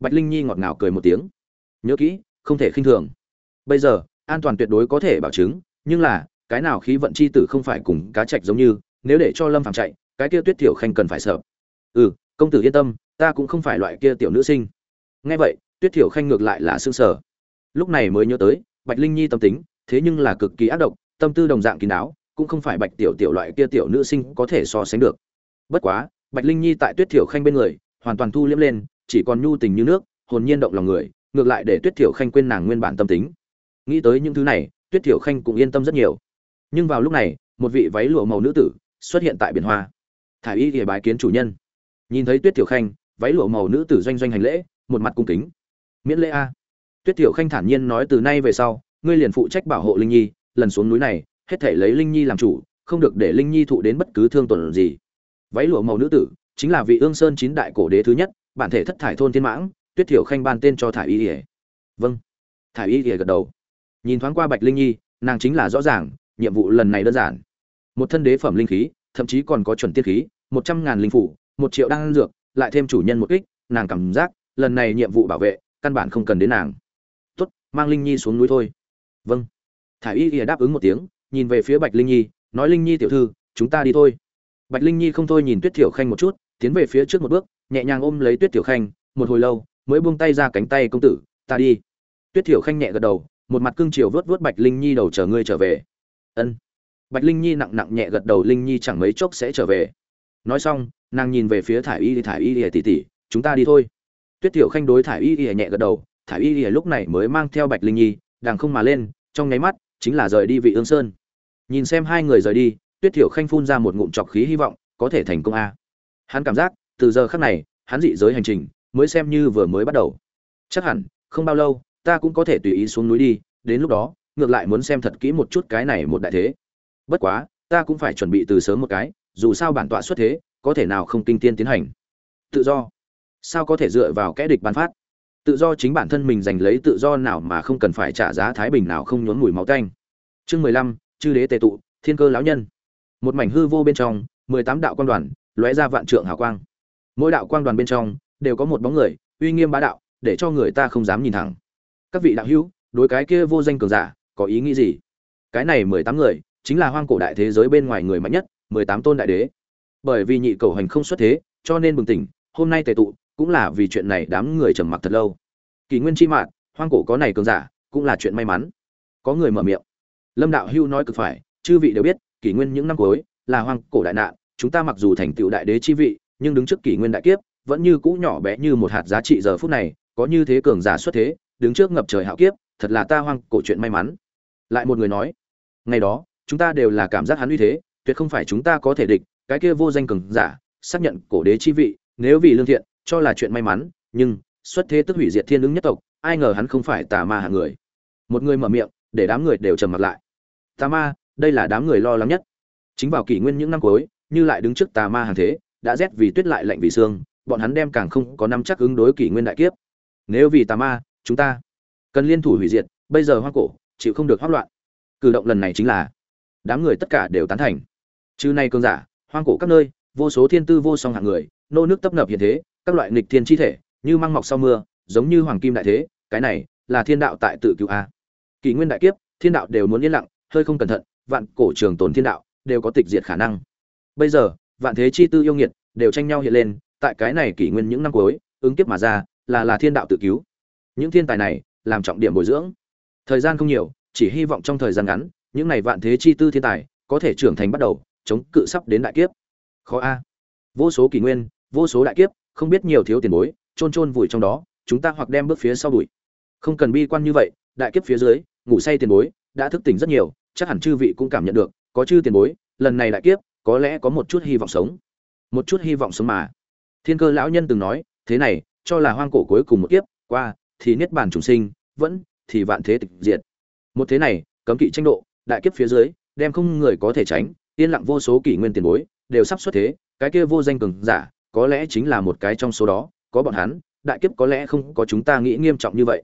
S1: Bạch linh nhi ngọt ngào cười một tiếng. Nhớ kỹ, không thể khinh thường. Bây giờ, an toàn tuyệt đối có thể bảo chứng, nhưng là cái nào khí vận chi tử không phải cùng cá trạch giống như, nếu để cho lâm phàm chạy, cái kia tuyết tiểu khanh cần phải sợ. Ừ công tử yên tâm, ta cũng không phải loại kia tiểu nữ sinh. Nghe vậy, tuyết tiểu khanh ngược lại là sương sở lúc này mới nhớ tới, bạch linh nhi tâm tính, thế nhưng là cực kỳ ác độc, tâm tư đồng dạng kín đáo, cũng không phải bạch tiểu tiểu loại kia tiểu nữ sinh có thể so sánh được. Bất quá, bạch linh nhi tại tuyết tiểu khanh bên người, hoàn toàn thu liễm lên, chỉ còn nhu tình như nước, hồn nhiên động lòng người, ngược lại để tuyết tiểu khanh quên nàng nguyên bản tâm tính. Nghĩ tới những thứ này, tuyết tiểu khanh cũng yên tâm rất nhiều nhưng vào lúc này, một vị váy lụa màu nữ tử xuất hiện tại biển hoa. Thả y ghề bái kiến chủ nhân. Nhìn thấy tuyết tiểu khanh, váy lụa màu nữ tử doanh doanh hành lễ, một mặt cung kính. Miễn lễ a. Tuyết tiểu khanh thản nhiên nói từ nay về sau, ngươi liền phụ trách bảo hộ linh nhi, lần xuống núi này, hết thể lấy linh nhi làm chủ, không được để linh nhi thụ đến bất cứ thương tổn gì. Váy lụa màu nữ tử, chính là vị ương sơn chín đại cổ đế thứ nhất, bản thể thất thải thôn thiên mãng, tuyết tiểu khanh ban tên cho thải y ỉa vâng. Thải y ỉa gật đầu. Nhìn thoáng qua bạch linh nhi, nàng chính là rõ ràng nhiệm vụ lần này đơn giản. Một thân đế phẩm linh khí, thậm chí còn có chuẩn tiết khí, một trăm ngàn linh phủ, một triệu đan dược, lại thêm chủ nhân một kích, nàng cảm giác, lần này nhiệm vụ bảo vệ, căn bản không cần đến nàng. Tốt, mang linh nhi xuống núi thôi. Vâng. Thả y ỉa đáp ứng một tiếng, nhìn về phía bạch linh nhi, nói linh nhi tiểu thư, chúng ta đi thôi. Bạch linh nhi không thôi nhìn tuyết tiểu khanh một chút, tiến về phía trước một bước, nhẹ nhàng ôm lấy tuyết tiểu khanh, một hồi lâu, mới buông tay ra cánh tay công tử, ta đi. Tuyết tiểu khanh nhẹ gật đầu, một mặt cương triều vớt vớt bạch linh nhi đầu chờ ngươi trở về ân. Bạch linh nhi nặng nặng nhẹ gật đầu, linh nhi chẳng mấy chốc sẽ trở về. Nói xong, nàng nhìn về phía thả y thả y tỉ tỉ chúng ta đi thôi. Tuyết thiểu khanh đối thả y nhẹ gật đầu thả y lúc này mới mang theo bạch linh nhi đàng không mà lên, trong nháy mắt chính là rời đi vị ương sơn. Nhìn xem hai người rời đi, tuyết thiểu khanh phun ra một ngụm trọc khí hy vọng, có thể thành công a. Hắn cảm giác, từ giờ khắc này, hắn dị giới hành trình mới xem như vừa mới bắt đầu. Chắc hẳn, không bao lâu, ta cũng có thể tùy ý xuống núi đi, đến lúc đó ngược lại muốn xem thật kỹ một chút cái này một đại thế. Bất quá, ta cũng phải chuẩn bị từ sớm một cái, dù sao bản tọa xuất thế, có thể nào không kinh tiên tiến hành? Tự do. Sao có thể dựa vào kẽ địch ban phát? Tự do chính bản thân mình giành lấy tự do nào mà không cần phải trả giá thái bình nào không nhốn mùi máu tanh. Chương mười lăm, chư đế tề tụ, thiên cơ lão nhân. Một mảnh hư vô bên trong, mười tám đạo quan đoàn lóe ra vạn trượng hào quang. Mỗi đạo quang đoàn bên trong đều có một bóng người, uy nghiêm bá đạo, để cho người ta không dám nhìn thẳng. Các vị đạo hữu, đối cái kia vô danh cường giả có ý nghĩ gì? Cái này mười tám người chính là hoang cổ đại thế giới bên ngoài người mạnh nhất mười tám tôn đại đế. Bởi vì nhị cầu hành không xuất thế cho nên bừng tỉnh hôm nay tề tụ cũng là vì chuyện này đám người trầm mặc thật lâu. Kỷ nguyên chi mạng, hoang cổ có này cường giả cũng là chuyện may mắn. Có người mở miệng. Lâm đạo hưu nói cực phải chư vị đều biết kỷ nguyên những năm cuối là hoang cổ đại nạn chúng ta mặc dù thành tựu đại đế chi vị nhưng đứng trước kỷ nguyên đại kiếp vẫn như cũ nhỏ bé như một hạt giá trị giờ phút này có như thế cường giả xuất thế đứng trước ngập trời hạo kiếp thật là ta hoang cổ chuyện may mắn lại một người nói, ngày đó, chúng ta đều là cảm giác hắn uy thế, tuyệt không phải chúng ta có thể địch, cái kia vô danh cường giả, xác nhận cổ đế chi vị, nếu vì lương thiện, cho là chuyện may mắn, nhưng xuất thế tức hủy diệt thiên ứng nhất tộc, ai ngờ hắn không phải tà ma hạng người. Một người mở miệng, để đám người đều trầm mặt lại. Tà ma, đây là đám người lo lắng nhất. Chính vào kỷ nguyên những năm cuối, như lại đứng trước tà ma hàng thế, đã rét vì tuyết lại lạnh vì xương bọn hắn đem càng không có năm chắc ứng đối kỷ nguyên đại kiếp. Nếu vì tà ma, chúng ta cần liên thủ hủy diệt, bây giờ hoa cổ chịu không được hoác loạn. Cử động lần này chính là, đám người tất cả đều tán thành. Chứ nay cơn giả, hoang cổ các nơi, vô số thiên tư vô song hạng người, nô nước tấp nập hiện thế, các loại nghịch thiên chi thể, như măng mọc sau mưa, giống như hoàng kim đại thế, cái này là thiên đạo tại tự cứu a. Kỷ nguyên đại kiếp, thiên đạo đều muốn yên lặng, hơi không cẩn thận, vạn cổ trường tồn thiên đạo đều có tịch diệt khả năng. Bây giờ, vạn thế chi tư yêu nghiệt đều tranh nhau hiện lên, tại cái này kỷ nguyên những năm cuối, ứng kiếp mà ra, là là thiên đạo tự cứu. Những thiên tài này, làm trọng điểm bồi dưỡng thời gian không nhiều, chỉ hy vọng trong thời gian ngắn, những này vạn thế chi tư thiên tài, có thể trưởng thành bắt đầu, chống cự sắp đến đại kiếp. Khó a. Vô số kỷ nguyên, vô số đại kiếp, không biết nhiều thiếu tiền bối, chôn chôn vùi trong đó, chúng ta hoặc đem bước phía sau bụi không cần bi quan như vậy, đại kiếp phía dưới, ngủ say tiền bối, đã thức tỉnh rất nhiều, chắc hẳn chư vị cũng cảm nhận được, có chư tiền bối, lần này đại kiếp, có lẽ có một chút hy vọng sống. Một chút hy vọng sống mà. Thiên cơ lão nhân từng nói, thế này, cho là hoang cổ cuối cùng một kiếp, qua, thì niết bàn trùng sinh, vẫn thì vạn thế tịch diệt. Một thế này, cấm kỵ tranh độ, đại kiếp phía dưới, đem không người có thể tránh, yên lặng vô số kỷ nguyên tiền bối, đều sắp xuất thế, cái kia vô danh cường giả, có lẽ chính là một cái trong số đó, có bọn hắn, đại kiếp có lẽ không có chúng ta nghĩ nghiêm trọng như vậy.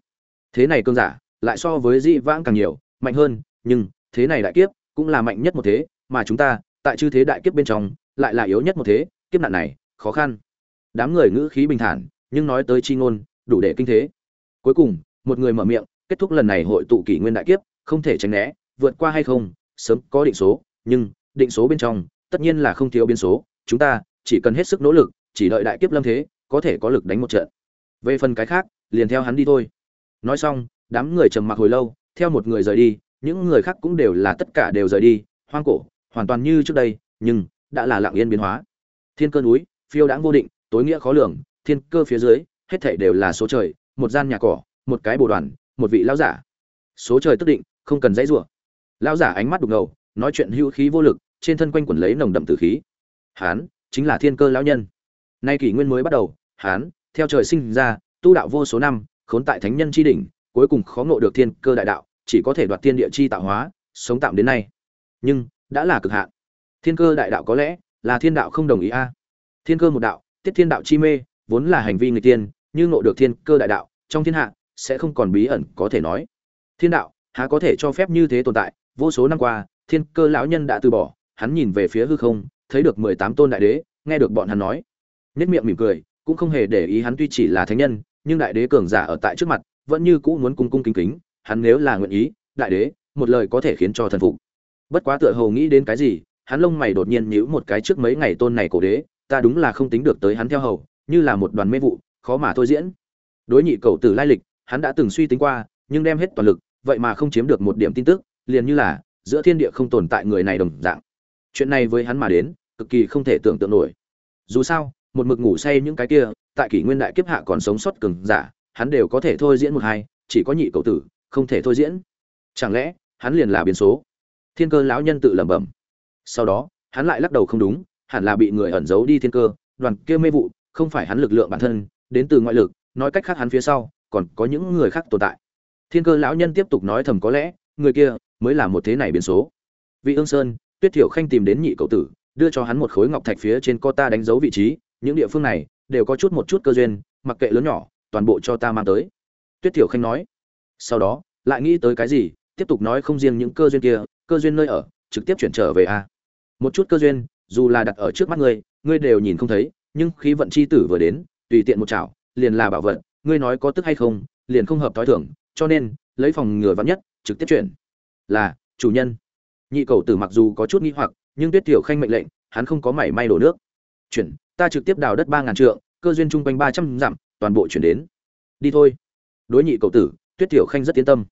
S1: Thế này cường giả, lại so với di vãng càng nhiều, mạnh hơn, nhưng, thế này đại kiếp, cũng là mạnh nhất một thế, mà chúng ta, tại chư thế đại kiếp bên trong, lại là yếu nhất một thế, kiếp nạn này, khó khăn. Đám người ngữ khí bình thản, nhưng nói tới chi ngôn, đủ để kinh thế. Cuối cùng, một người mở miệng kết thúc lần này hội tụ kỷ nguyên đại kiếp, không thể tránh né, vượt qua hay không, sớm có định số, nhưng, định số bên trong, tất nhiên là không thiếu biến số, chúng ta, chỉ cần hết sức nỗ lực, chỉ đợi đại kiếp lâm thế, có thể có lực đánh một trận. Về phần cái khác, liền theo hắn đi thôi. Nói xong, đám người trầm mặc hồi lâu, theo một người rời đi, những người khác cũng đều là tất cả đều rời đi, hoang cổ, hoàn toàn như trước đây, nhưng, đã là lặng yên biến hóa. Thiên cơ núi, phiêu đãng vô định, tối nghĩa khó lường, thiên cơ phía dưới, hết thảy đều là số trời, một gian nhà cỏ, một cái bồ đoàn một vị lão giả. Số trời tức định, không cần dãy rủa. Lão giả ánh mắt đục ngầu, nói chuyện hữu khí vô lực, trên thân quanh quẩn lấy nồng đậm tử khí. Hán, chính là thiên cơ lão nhân. Nay kỷ nguyên mới bắt đầu, hán, theo trời sinh ra, tu đạo vô số năm, khốn tại thánh nhân chi đỉnh, cuối cùng khó ngộ được thiên cơ đại đạo, chỉ có thể đoạt thiên địa chi tạo hóa, sống tạm đến nay. Nhưng, đã là cực hạn. Thiên cơ đại đạo có lẽ, là thiên đạo không đồng ý a. Thiên cơ một đạo, tiết thiên đạo chi mê, vốn là hành vi người tiên, như ngộ được thiên cơ đại đạo, trong thiên hạ sẽ không còn bí ẩn có thể nói. Thiên đạo, há có thể cho phép như thế tồn tại? Vô số năm qua, thiên cơ lão nhân đã từ bỏ, hắn nhìn về phía hư không, thấy được mười tám tôn đại đế, nghe được bọn hắn nói. Nhất miệng mỉm cười, cũng không hề để ý hắn tuy chỉ là thánh nhân, nhưng đại đế cường giả ở tại trước mặt, vẫn như cũ muốn cung cung kính kính, hắn nếu là nguyện ý, đại đế, một lời có thể khiến cho thần phục. Bất quá tựa hồ nghĩ đến cái gì, hắn lông mày đột nhiên nhíu một cái trước mấy ngày tôn này cổ đế, ta đúng là không tính được tới hắn theo hầu, như là một đoàn mê vụ, khó mà thôi diễn. Đối nhị cầu tử lai lịch hắn đã từng suy tính qua, nhưng đem hết toàn lực, vậy mà không chiếm được một điểm tin tức, liền như là, giữa thiên địa không tồn tại người này đồng dạng. Chuyện này với hắn mà đến, cực kỳ không thể tưởng tượng nổi. Dù sao, một mực ngủ say những cái kia, tại kỷ nguyên đại kiếp hạ còn sống sót cường giả, hắn đều có thể thôi diễn một hai, chỉ có nhị cậu tử, không thể thôi diễn. Chẳng lẽ, hắn liền là biến số? Thiên cơ lão nhân tự lẩm bẩm. Sau đó, hắn lại lắc đầu không đúng, hẳn là bị người ẩn giấu đi thiên cơ, đoàn kia mê vụ, không phải hắn lực lượng bản thân, đến từ ngoại lực, nói cách khác hắn phía sau còn có những người khác tồn tại. Thiên cơ lão nhân tiếp tục nói thầm có lẽ, người kia mới là một thế này biến số. Vị ương sơn, tuyết thiểu khanh tìm đến nhị cậu tử, đưa cho hắn một khối ngọc thạch phía trên co ta đánh dấu vị trí, những địa phương này đều có chút một chút cơ duyên, mặc kệ lớn nhỏ, toàn bộ cho ta mang tới. Tuyết thiểu khanh nói. Sau đó, lại nghĩ tới cái gì, tiếp tục nói không riêng những cơ duyên kia, cơ duyên nơi ở, trực tiếp chuyển trở về a. Một chút cơ duyên, dù là đặt ở trước mắt ngươi ngươi đều nhìn không thấy, nhưng khí vận chi tử vừa đến, tùy tiện một chảo, liền là bảo vận ngươi nói có tức hay không, liền không hợp thói thường, cho nên, lấy phòng ngừa vắn nhất, trực tiếp chuyển. Là, chủ nhân. Nhị cầu tử mặc dù có chút nghi hoặc, nhưng tuyết tiểu khanh mệnh lệnh, hắn không có mảy may đổ nước. Chuyển, ta trực tiếp đào đất ba ngàn trượng, cơ duyên chung quanh ba trăm dặm, toàn bộ chuyển đến. Đi thôi. Đối nhị cầu tử, tuyết tiểu khanh rất yên tâm.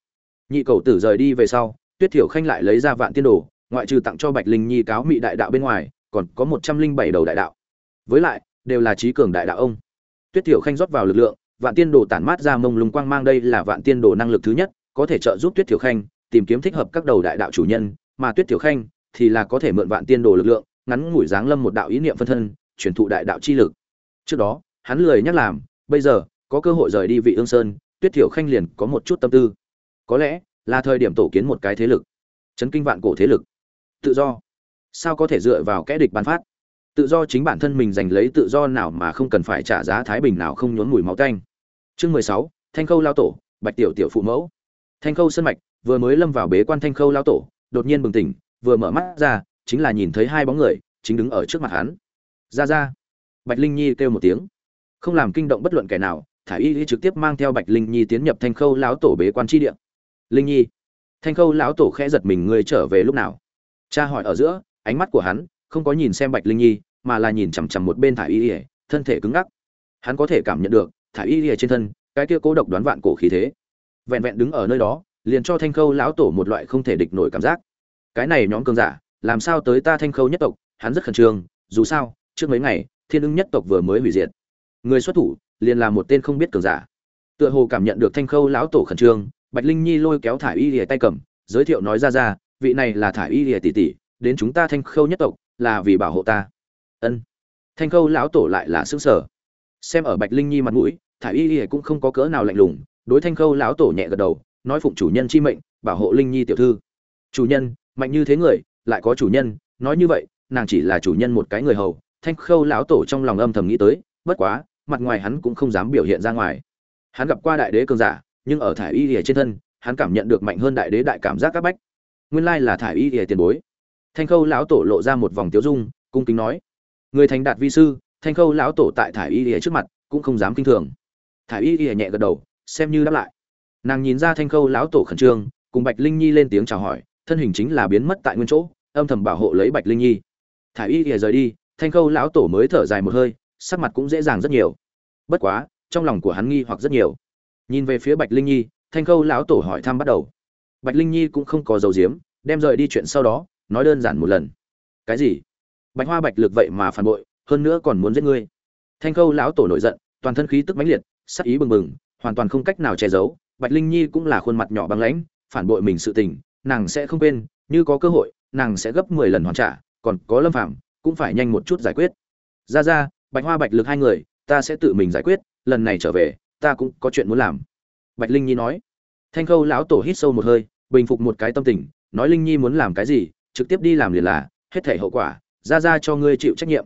S1: Nhị cầu tử rời đi về sau, tuyết tiểu khanh lại lấy ra vạn tiên đồ, ngoại trừ tặng cho bạch linh nhi cáo mị đại đạo bên ngoài, còn có một trăm linh bảy đầu đại đạo. Với lại, đều là trí cường đại đạo ông. Tuyết tiểu khanh rót vào lực lượng vạn tiên đồ tản mát ra mông lung quang mang đây là vạn tiên đồ năng lực thứ nhất, có thể trợ giúp tuyết thiểu khanh tìm kiếm thích hợp các đầu đại đạo chủ nhân, mà tuyết thiểu khanh thì là có thể mượn vạn tiên đồ lực lượng, ngắn ngủi giáng lâm một đạo ý niệm phân thân, truyền thụ đại đạo chi lực. Trước đó, hắn lười nhắc làm, bây giờ, có cơ hội rời đi vị ương sơn, tuyết thiểu khanh liền có một chút tâm tư. Có lẽ, là thời điểm tổ kiến một cái thế lực. Chấn kinh vạn cổ thế lực. Tự do. Sao có thể dựa vào kẽ địch ban phát? Tự do chính bản thân mình giành lấy tự do nào mà không cần phải trả giá thái bình nào không nhốn mùi máu tanh. Chương mười sáu, thanh khâu lao tổ, bạch tiểu tiểu phụ mẫu. Thanh khâu sân mạch, vừa mới lâm vào bế quan thanh khâu lao tổ, đột nhiên bừng tỉnh, vừa mở mắt ra, chính là nhìn thấy hai bóng người, chính đứng ở trước mặt hắn. Ra ra. Bạch linh nhi kêu một tiếng. Không làm kinh động bất luận kẻ nào, thả y y trực tiếp mang theo bạch linh nhi tiến nhập thanh khâu lão tổ bế quan tri địa. Linh nhi. Thanh khâu lão tổ khẽ giật mình người trở về lúc nào? Cha hỏi ở giữa, ánh mắt của hắn không có nhìn xem bạch linh nhi mà là nhìn chằm chằm một bên thả y ỉa thân thể cứng ngắc. Hắn có thể cảm nhận được, thả y ỉa trên thân, cái kia cố độc đoán vạn cổ khí thế. Vẹn vẹn đứng ở nơi đó, liền cho thanh khâu lão tổ một loại không thể địch nổi cảm giác. Cái này nhóm cường giả, làm sao tới ta thanh khâu nhất tộc, hắn rất khẩn trương, dù sao, trước mấy ngày, thiên ưng nhất tộc vừa mới hủy diệt. Người xuất thủ, liền là một tên không biết cường giả. Tựa hồ cảm nhận được thanh khâu lão tổ khẩn trương, bạch linh nhi lôi kéo thả y lìa tay cầm, giới thiệu nói ra ra, vị này là thả y lìa tỷ tỷ, đến chúng ta thanh khâu nhất tộc, là vì bảo hộ ta ân. Thanh khâu lão tổ lại là xứng sở xem ở bạch linh nhi mặt mũi thả y y cũng không có cỡ nào lạnh lùng, đối thanh khâu lão tổ nhẹ gật đầu, nói phụng chủ nhân chi mệnh, bảo hộ linh nhi tiểu thư. Chủ nhân, mạnh như thế người, lại có chủ nhân, nói như vậy, nàng chỉ là chủ nhân một cái người hầu. Thanh khâu lão tổ trong lòng âm thầm nghĩ tới, bất quá, mặt ngoài hắn cũng không dám biểu hiện ra ngoài. Hắn gặp qua đại đế cường giả, nhưng ở thải y y trên thân, hắn cảm nhận được mạnh hơn đại đế đại cảm giác các bách. Nguyên lai là thải y y tiền bối. Thanh khâu lão tổ lộ ra một vòng tiếu dung, cung kính nói người thành đạt vi sư, thanh khâu lão tổ tại thải y ỉa trước mặt cũng không dám kinh thường. Thải y ỉa nhẹ gật đầu, xem như đáp lại. Nàng nhìn ra thanh khâu lão tổ khẩn trương, cùng bạch linh nhi lên tiếng chào hỏi, thân hình chính là biến mất tại nguyên chỗ, âm thầm bảo hộ lấy bạch linh nhi. Thải y ỉa rời đi, thanh khâu lão tổ mới thở dài một hơi, sắc mặt cũng dễ dàng rất nhiều. Bất quá, trong lòng của hắn nghi hoặc rất nhiều. Nhìn về phía bạch linh nhi, thanh khâu lão tổ hỏi thăm bắt đầu. Bạch linh nhi cũng không có dầu diếm đem rời đi chuyện sau đó, nói đơn giản một lần. Cái gì? Bạch hoa bạch lực vậy mà phản bội, hơn nữa còn muốn giết ngươi. Thanh khâu lão tổ nổi giận, toàn thân khí tức mãnh liệt, sắc ý bừng bừng, hoàn toàn không cách nào che giấu. Bạch linh nhi cũng là khuôn mặt nhỏ băng lãnh, phản bội mình sự tình, nàng sẽ không quên, như có cơ hội, nàng sẽ gấp mười lần hoàn trả, còn có lâm phạm cũng phải nhanh một chút giải quyết. Ra ra, bạch hoa bạch lực hai người, ta sẽ tự mình giải quyết, lần này trở về, ta cũng có chuyện muốn làm. Bạch linh nhi nói. Thanh khâu lão tổ hít sâu một hơi, bình phục một cái tâm tình, nói linh nhi muốn làm cái gì, trực tiếp đi làm liền là, hết thể hậu quả ra ra cho ngươi chịu trách nhiệm.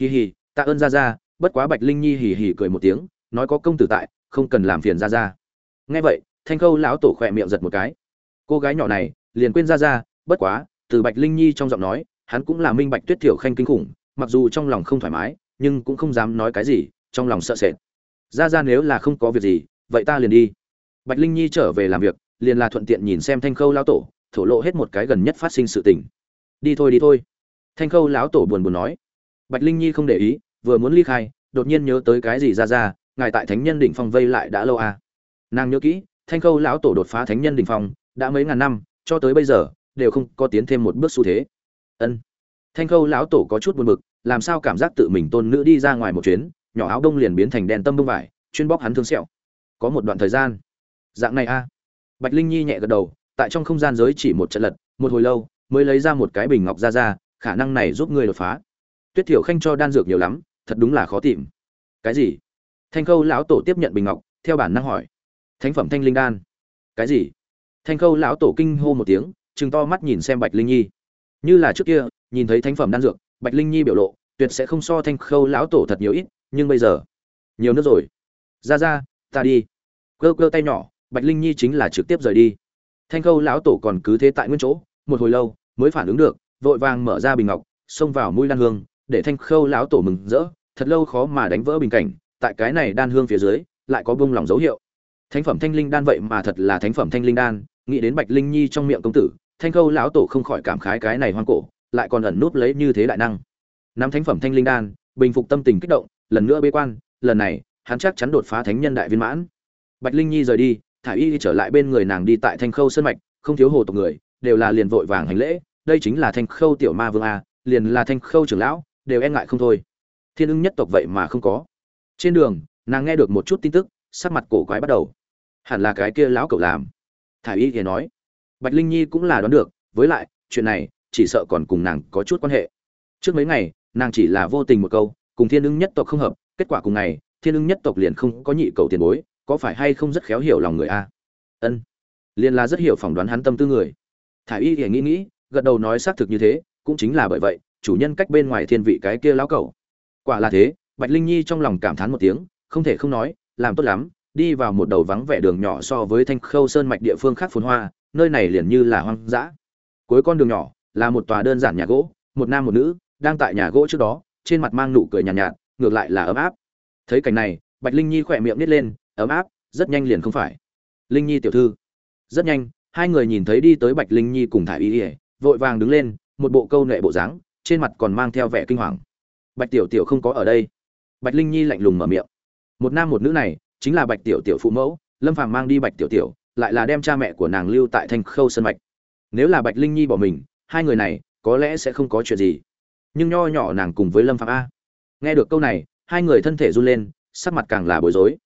S1: Hì hì, tạ ơn ra ra bất quá bạch linh nhi hì hì cười một tiếng, nói có công tử tại, không cần làm phiền ra ra nghe vậy, thanh khâu lão tổ khỏe miệng giật một cái. Cô gái nhỏ này, liền quên ra ra bất quá, từ bạch linh nhi trong giọng nói, hắn cũng là minh bạch tuyết thiểu khanh kinh khủng, mặc dù trong lòng không thoải mái, nhưng cũng không dám nói cái gì, trong lòng sợ sệt. Ra ra nếu là không có việc gì, vậy ta liền đi. Bạch linh nhi trở về làm việc, liền là thuận tiện nhìn xem thanh khâu lão tổ, thổ lộ hết một cái gần nhất phát sinh sự tình. Đi thôi đi thôi thanh khâu lão tổ buồn buồn nói. Bạch linh nhi không để ý, vừa muốn ly khai, đột nhiên nhớ tới cái gì ra ra, ngài tại thánh nhân đỉnh phong vây lại đã lâu à. Nàng nhớ kỹ, thanh khâu lão tổ đột phá thánh nhân đỉnh phong, đã mấy ngàn năm, cho tới bây giờ, đều không có tiến thêm một bước xu thế. Ân. Thanh khâu lão tổ có chút buồn bực, làm sao cảm giác tự mình tôn nữ đi ra ngoài một chuyến, nhỏ áo đông liền biến thành đèn tâm bông vải, chuyên bóc hắn thương sẹo. Có một đoạn thời gian. Dạng này a bạch linh nhi nhẹ gật đầu, tại trong không gian giới chỉ một trận lật, một hồi lâu, mới lấy ra một cái bình ngọc ra ra khả năng này giúp ngươi đột phá. Tuyết thiểu khanh cho đan dược nhiều lắm, thật đúng là khó tìm. Cái gì? Thanh khâu lão tổ tiếp nhận bình ngọc, theo bản năng hỏi. Thánh phẩm thanh linh đan. Cái gì? Thanh khâu lão tổ kinh hô một tiếng chừng to mắt nhìn xem bạch linh nhi. Như là trước kia, nhìn thấy thánh phẩm đan dược, bạch linh nhi biểu lộ, tuyệt sẽ không so thanh khâu lão tổ thật nhiều ít, nhưng bây giờ, nhiều nước rồi. Ra ra, ta đi. Cơ cơ tay nhỏ, bạch linh nhi chính là trực tiếp rời đi. Thanh khâu lão tổ còn cứ thế tại nguyên chỗ, một hồi lâu, mới phản ứng được vội vàng mở ra bình ngọc, xông vào mũi đan hương, để thanh khâu lão tổ mừng rỡ, thật lâu khó mà đánh vỡ bình cảnh, tại cái này đan hương phía dưới, lại có bông lòng dấu hiệu. Thánh phẩm thanh linh đan vậy mà thật là thánh phẩm thanh linh đan, nghĩ đến bạch linh nhi trong miệng công tử, thanh khâu lão tổ không khỏi cảm khái cái này hoang cổ, lại còn ẩn núp lấy như thế đại năng. Nắm thánh phẩm thanh linh đan, bình phục tâm tình kích động, lần nữa bế quan, lần này, hắn chắc chắn đột phá thánh nhân đại viên mãn. Bạch linh nhi rời đi, thả y trở lại bên người nàng đi tại thanh khâu sân mạch, không thiếu hồ tộc người, đều là liền vội vàng hành lễ đây chính là thanh khâu tiểu ma vương a, liền là thanh khâu trưởng lão, đều e ngại không thôi. Thiên ưng nhất tộc vậy mà không có. Trên đường, nàng nghe được một chút tin tức, sắc mặt cổ quái bắt đầu. Hẳn là cái kia lão cậu làm. Thả y thì nói, bạch linh nhi cũng là đoán được, với lại, chuyện này, chỉ sợ còn cùng nàng có chút quan hệ. Trước mấy ngày, nàng chỉ là vô tình một câu, cùng thiên ưng nhất tộc không hợp, kết quả cùng ngày, thiên ưng nhất tộc liền không có nhị cầu tiền bối, có phải hay không rất khéo hiểu lòng người a? Ân. Liền là rất hiểu phỏng đoán hắn tâm tư người. Thả y thì nghĩ nghĩ gật đầu nói xác thực như thế cũng chính là bởi vậy chủ nhân cách bên ngoài thiên vị cái kia lão cẩu. Quả là thế bạch linh nhi trong lòng cảm thán một tiếng không thể không nói làm tốt lắm đi vào một đầu vắng vẻ đường nhỏ so với thanh khâu sơn mạch địa phương khác phồn hoa nơi này liền như là hoang dã. Cuối con đường nhỏ là một tòa đơn giản nhà gỗ một nam một nữ đang tại nhà gỗ trước đó trên mặt mang nụ cười nhàn nhạt, nhạt ngược lại là ấm áp. Thấy cảnh này bạch linh nhi khỏe miệng nít lên ấm áp rất nhanh liền không phải. Linh nhi tiểu thư. Rất nhanh hai người nhìn thấy đi tới bạch linh nhi cùng thả y ỉa vội vàng đứng lên, một bộ câu nệ bộ dáng, trên mặt còn mang theo vẻ kinh hoàng. Bạch tiểu tiểu không có ở đây. Bạch linh nhi lạnh lùng mở miệng. Một nam một nữ này, chính là bạch tiểu tiểu phụ mẫu, lâm phàm mang đi bạch tiểu tiểu, lại là đem cha mẹ của nàng lưu tại thanh khâu sân mạch. Nếu là bạch linh nhi bỏ mình, hai người này, có lẽ sẽ không có chuyện gì. Nhưng nho nhỏ nàng cùng với lâm phàm a. Nghe được câu này, hai người thân thể run lên, sắc mặt càng là bối rối.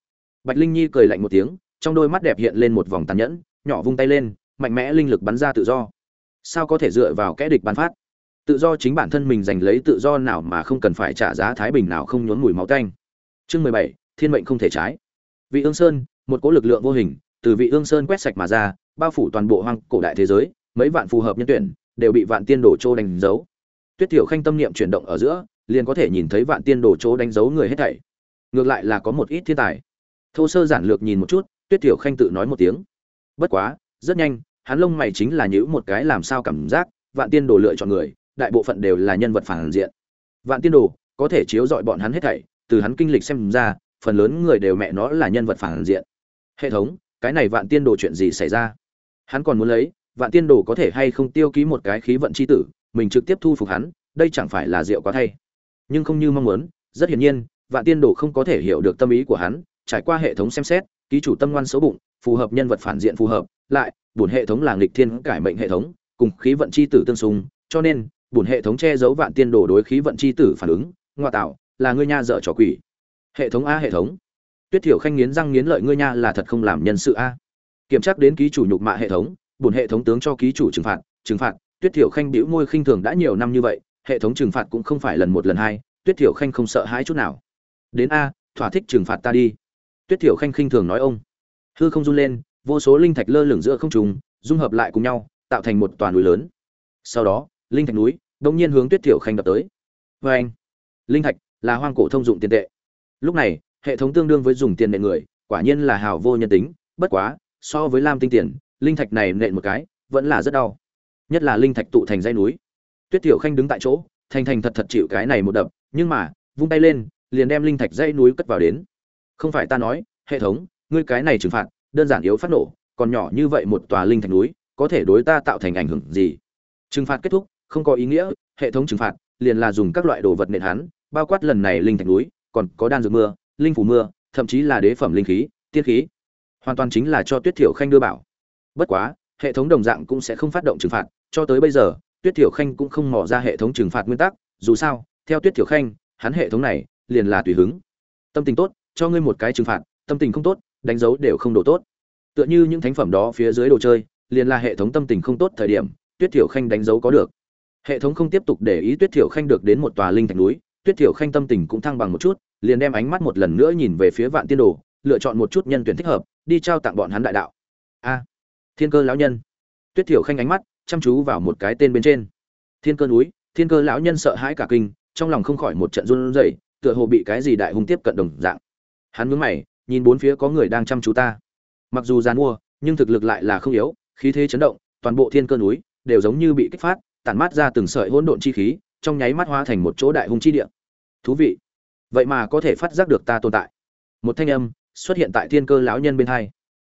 S1: Bạch linh nhi cười lạnh một tiếng, trong đôi mắt đẹp hiện lên một vòng tàn nhẫn, nhỏ vung tay lên, mạnh mẽ linh lực bắn ra tự do sao có thể dựa vào kẽ địch ban phát? Tự do chính bản thân mình giành lấy tự do nào mà không cần phải trả giá thái bình nào không nhốn mùi máu tanh. Chương mười bảy, thiên mệnh không thể trái. Vị ương sơn, một cỗ lực lượng vô hình, từ vị ương sơn quét sạch mà ra, bao phủ toàn bộ hoang cổ đại thế giới, mấy vạn phù hợp nhân tuyển, đều bị vạn tiên đổ châu đánh dấu. Tuyết thiểu khanh tâm niệm chuyển động ở giữa, liền có thể nhìn thấy vạn tiên đổ chỗ đánh dấu người hết thảy. Ngược lại là có một ít thiên tài. Thô sơ giản lược nhìn một chút, tuyết thiểu khanh tự nói một tiếng. Bất quá, rất nhanh hắn lông mày chính là nhữ một cái làm sao cảm giác, vạn tiên đồ lựa chọn người, đại bộ phận đều là nhân vật phản diện. Vạn tiên đồ có thể chiếu dọi bọn hắn hết thảy, từ hắn kinh lịch xem ra, phần lớn người đều mẹ nó là nhân vật phản diện. Hệ thống, cái này vạn tiên đồ chuyện gì xảy ra? Hắn còn muốn lấy, vạn tiên đồ có thể hay không tiêu ký một cái khí vận c h i tử, mình trực tiếp thu phục hắn, đây chẳng phải là rượu quá thay. Nhưng không như mong muốn, rất hiển nhiên, vạn tiên đồ không có thể hiểu được tâm ý của hắn, trải qua hệ thống xem xét, ký chủ tâm ngoan xấu bụng, phù hợp nhân vật phản diện phù hợp, lại bổn hệ thống là nghịch thiên cải mệnh hệ thống, cùng khí vận chi tử tương xung, cho nên, bổn hệ thống che giấu vạn tiên đồ đối khí vận chi tử phản ứng, ngoa tạo, là ngươi nha dở trò quỷ. Hệ thống a hệ thống. Tuyết thiểu khanh nghiến răng nghiến lợi, ngươi nha là thật không làm nhân sự a. Kiểm tra đến ký chủ nhục mạ hệ thống, bổn hệ thống tướng cho ký chủ trừng phạt trừng phạt, tuyết thiểu khanh bĩu môi khinh thường đã nhiều năm như vậy, hệ thống trừng phạt cũng không phải lần một lần hai, tuyết thiểu khanh không sợ hãi chút nào. Đến a, thỏa thích trừng phạt ta đi. Tuyết thiểu khanh khinh thường nói ông. Hư không run lên vô số linh thạch lơ lửng giữa không trung, dung hợp lại cùng nhau tạo thành một toàn núi lớn. Sau đó linh thạch núi đột nhiên hướng tuyết tiểu khanh đập tới. Vê anh linh thạch là hoang cổ thông dụng tiền tệ. Lúc này hệ thống tương đương với dùng tiền nền người quả nhiên là hào vô nhân tính bất quá so với lam tinh tiền linh thạch này nện một cái vẫn là rất đau. Nhất là linh thạch tụ thành dây núi. Tuyết tiểu khanh đứng tại chỗ thành thành thật thật chịu cái này một đập nhưng mà vung tay lên liền đem linh thạch dây núi cất vào đến. Không phải ta nói hệ thống ngươi cái này trừng phạt đơn giản yếu phát nổ, còn nhỏ như vậy một tòa linh thạch núi, có thể đối ta tạo thành ảnh hưởng gì? Trừng phạt kết thúc, không có ý nghĩa, hệ thống trừng phạt, liền là dùng các loại đồ vật nện hắn, bao quát lần này linh thạch núi, còn có đan dược mưa, linh phủ mưa, thậm chí là đế phẩm linh khí, tiên khí. Hoàn toàn chính là cho tuyết thiểu khanh đưa bảo. Bất quá, hệ thống đồng dạng cũng sẽ không phát động trừng phạt, cho tới bây giờ, tuyết thiểu khanh cũng không mỏ ra hệ thống trừng phạt nguyên tắc, dù sao, theo tuyết thiểu khanh, hắn hệ thống này liền là tùy hứng. Tâm tình tốt, cho ngươi một cái trừng phạt, tâm tình không tốt đánh dấu đều không đủ tốt. Tựa như những thánh phẩm đó phía dưới đồ chơi, liền là hệ thống tâm tình không tốt thời điểm, tuyết thiểu khanh đánh dấu có được. Hệ thống không tiếp tục để ý tuyết thiểu khanh được đến một tòa linh thạch núi, tuyết thiểu khanh tâm tình cũng thăng bằng một chút, liền đem ánh mắt một lần nữa nhìn về phía vạn tiên đồ, lựa chọn một chút nhân tuyển thích hợp, đi trao tặng bọn hắn đại đạo. A, thiên cơ lão nhân. Tuyết thiểu khanh ánh mắt chăm chú vào một cái tên bên trên. Thiên cơ núi, thiên cơ lão nhân sợ hãi cả kinh, trong lòng không khỏi một trận run rẩy, tựa hồ bị cái gì đại hung tiếp cận đồng dạng. Hắn nhướng mày nhìn bốn phía có người đang chăm chú ta. Mặc dù giàn mua nhưng thực lực lại là không yếu, khí thế chấn động, toàn bộ thiên cơ núi đều giống như bị kích phát, tản mát ra từng sợi hỗn độn chi khí, trong nháy mắt hóa thành một chỗ đại hung chi địa. Thú vị. Vậy mà có thể phát giác được ta tồn tại. Một thanh âm xuất hiện tại thiên cơ lão nhân bên hai.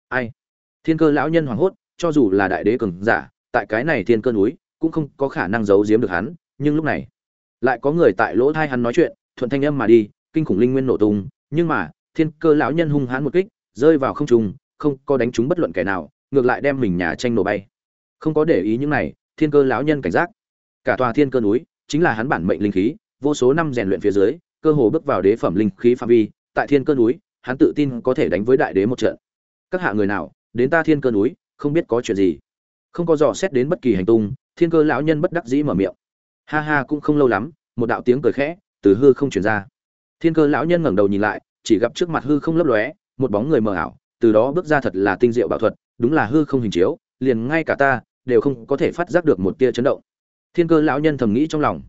S1: Ai? Thiên cơ lão nhân hoảng hốt, cho dù là đại đế cường giả, tại cái này thiên cơ núi cũng không có khả năng giấu giếm được hắn, nhưng lúc này, lại có người tại lỗ thai hắn nói chuyện, thuận thanh âm mà đi, kinh khủng linh nguyên nổ tung, nhưng mà thiên cơ lão nhân hung hãn một kích, rơi vào không trung, không có đánh trúng bất luận kẻ nào, ngược lại đem mình nhà tranh nổ bay. Không có để ý những này, thiên cơ lão nhân cảnh giác. Cả tòa thiên cơ núi, chính là hắn bản mệnh linh khí, vô số năm rèn luyện phía dưới, cơ hồ bước vào đế phẩm linh khí phạm vi. Tại thiên cơ núi, hắn tự tin có thể đánh với đại đế một trận. Các hạ người nào, đến ta thiên cơ núi, không biết có chuyện gì. Không có dò xét đến bất kỳ hành tung, thiên cơ lão nhân bất đắc dĩ mở miệng. Ha ha, cũng không lâu lắm, một đạo tiếng cười khẽ, từ hư không chuyển ra. Thiên cơ lão nhân ngẩng đầu nhìn lại chỉ gặp trước mặt hư không lấp lóe, một bóng người mờ ảo, từ đó bước ra thật là tinh diệu bảo thuật, đúng là hư không hình chiếu, liền ngay cả ta đều không có thể phát giác được một tia chấn động. Thiên cơ lão nhân thầm nghĩ trong lòng.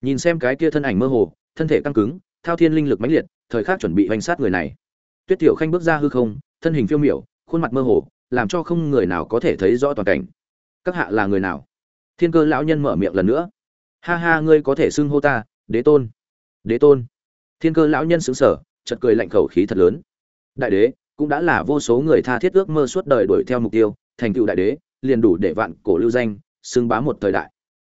S1: Nhìn xem cái kia thân ảnh mơ hồ, thân thể căng cứng, thao thiên linh lực mãnh liệt, thời khắc chuẩn bị hoành sát người này. Tuyết tiểu khanh bước ra hư không, thân hình phiêu miểu, khuôn mặt mơ hồ, làm cho không người nào có thể thấy rõ toàn cảnh. Các hạ là người nào? Thiên cơ lão nhân mở miệng lần nữa. Ha ha, ngươi có thể xưng hô ta, đế tôn. Đế tôn. Thiên cơ lão nhân xứng sở chật cười lạnh khẩu khí thật lớn. Đại đế, cũng đã là vô số người tha thiết ước mơ suốt đời đuổi theo mục tiêu, thành tựu đại đế, liền đủ để vạn cổ lưu danh, xưng bá một thời đại.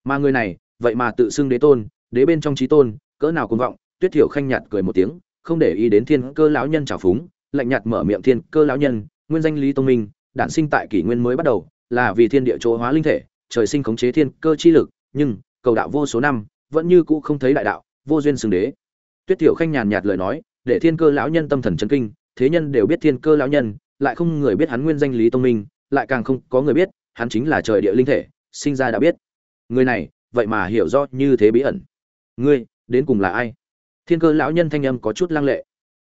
S1: Mà người này, vậy mà tự xưng đế tôn, đế bên trong trí tôn, cỡ nào cũng vọng, tuyết thiểu khanh nhạt cười một tiếng, không để ý đến thiên cơ lão nhân trào phúng, lạnh nhạt mở miệng thiên cơ lão nhân, nguyên danh lý tông minh, đản sinh tại kỷ nguyên mới bắt đầu, là vì thiên địa chỗ hóa linh thể, trời sinh khống chế thiên cơ chi lực, nhưng, cầu đạo vô số năm, vẫn như cũ không thấy đại đạo, vô duyên xưng đế. Tuyết thiểu khanh nhàn nhạt lời nói để thiên cơ lão nhân tâm thần chấn kinh, thế nhân đều biết thiên cơ lão nhân, lại không người biết hắn nguyên danh lý tông minh, lại càng không có người biết, hắn chính là trời địa linh thể, sinh ra đã biết. Người này, vậy mà hiểu rõ như thế bí ẩn. Ngươi, đến cùng là ai? Thiên cơ lão nhân thanh âm có chút lăng lệ.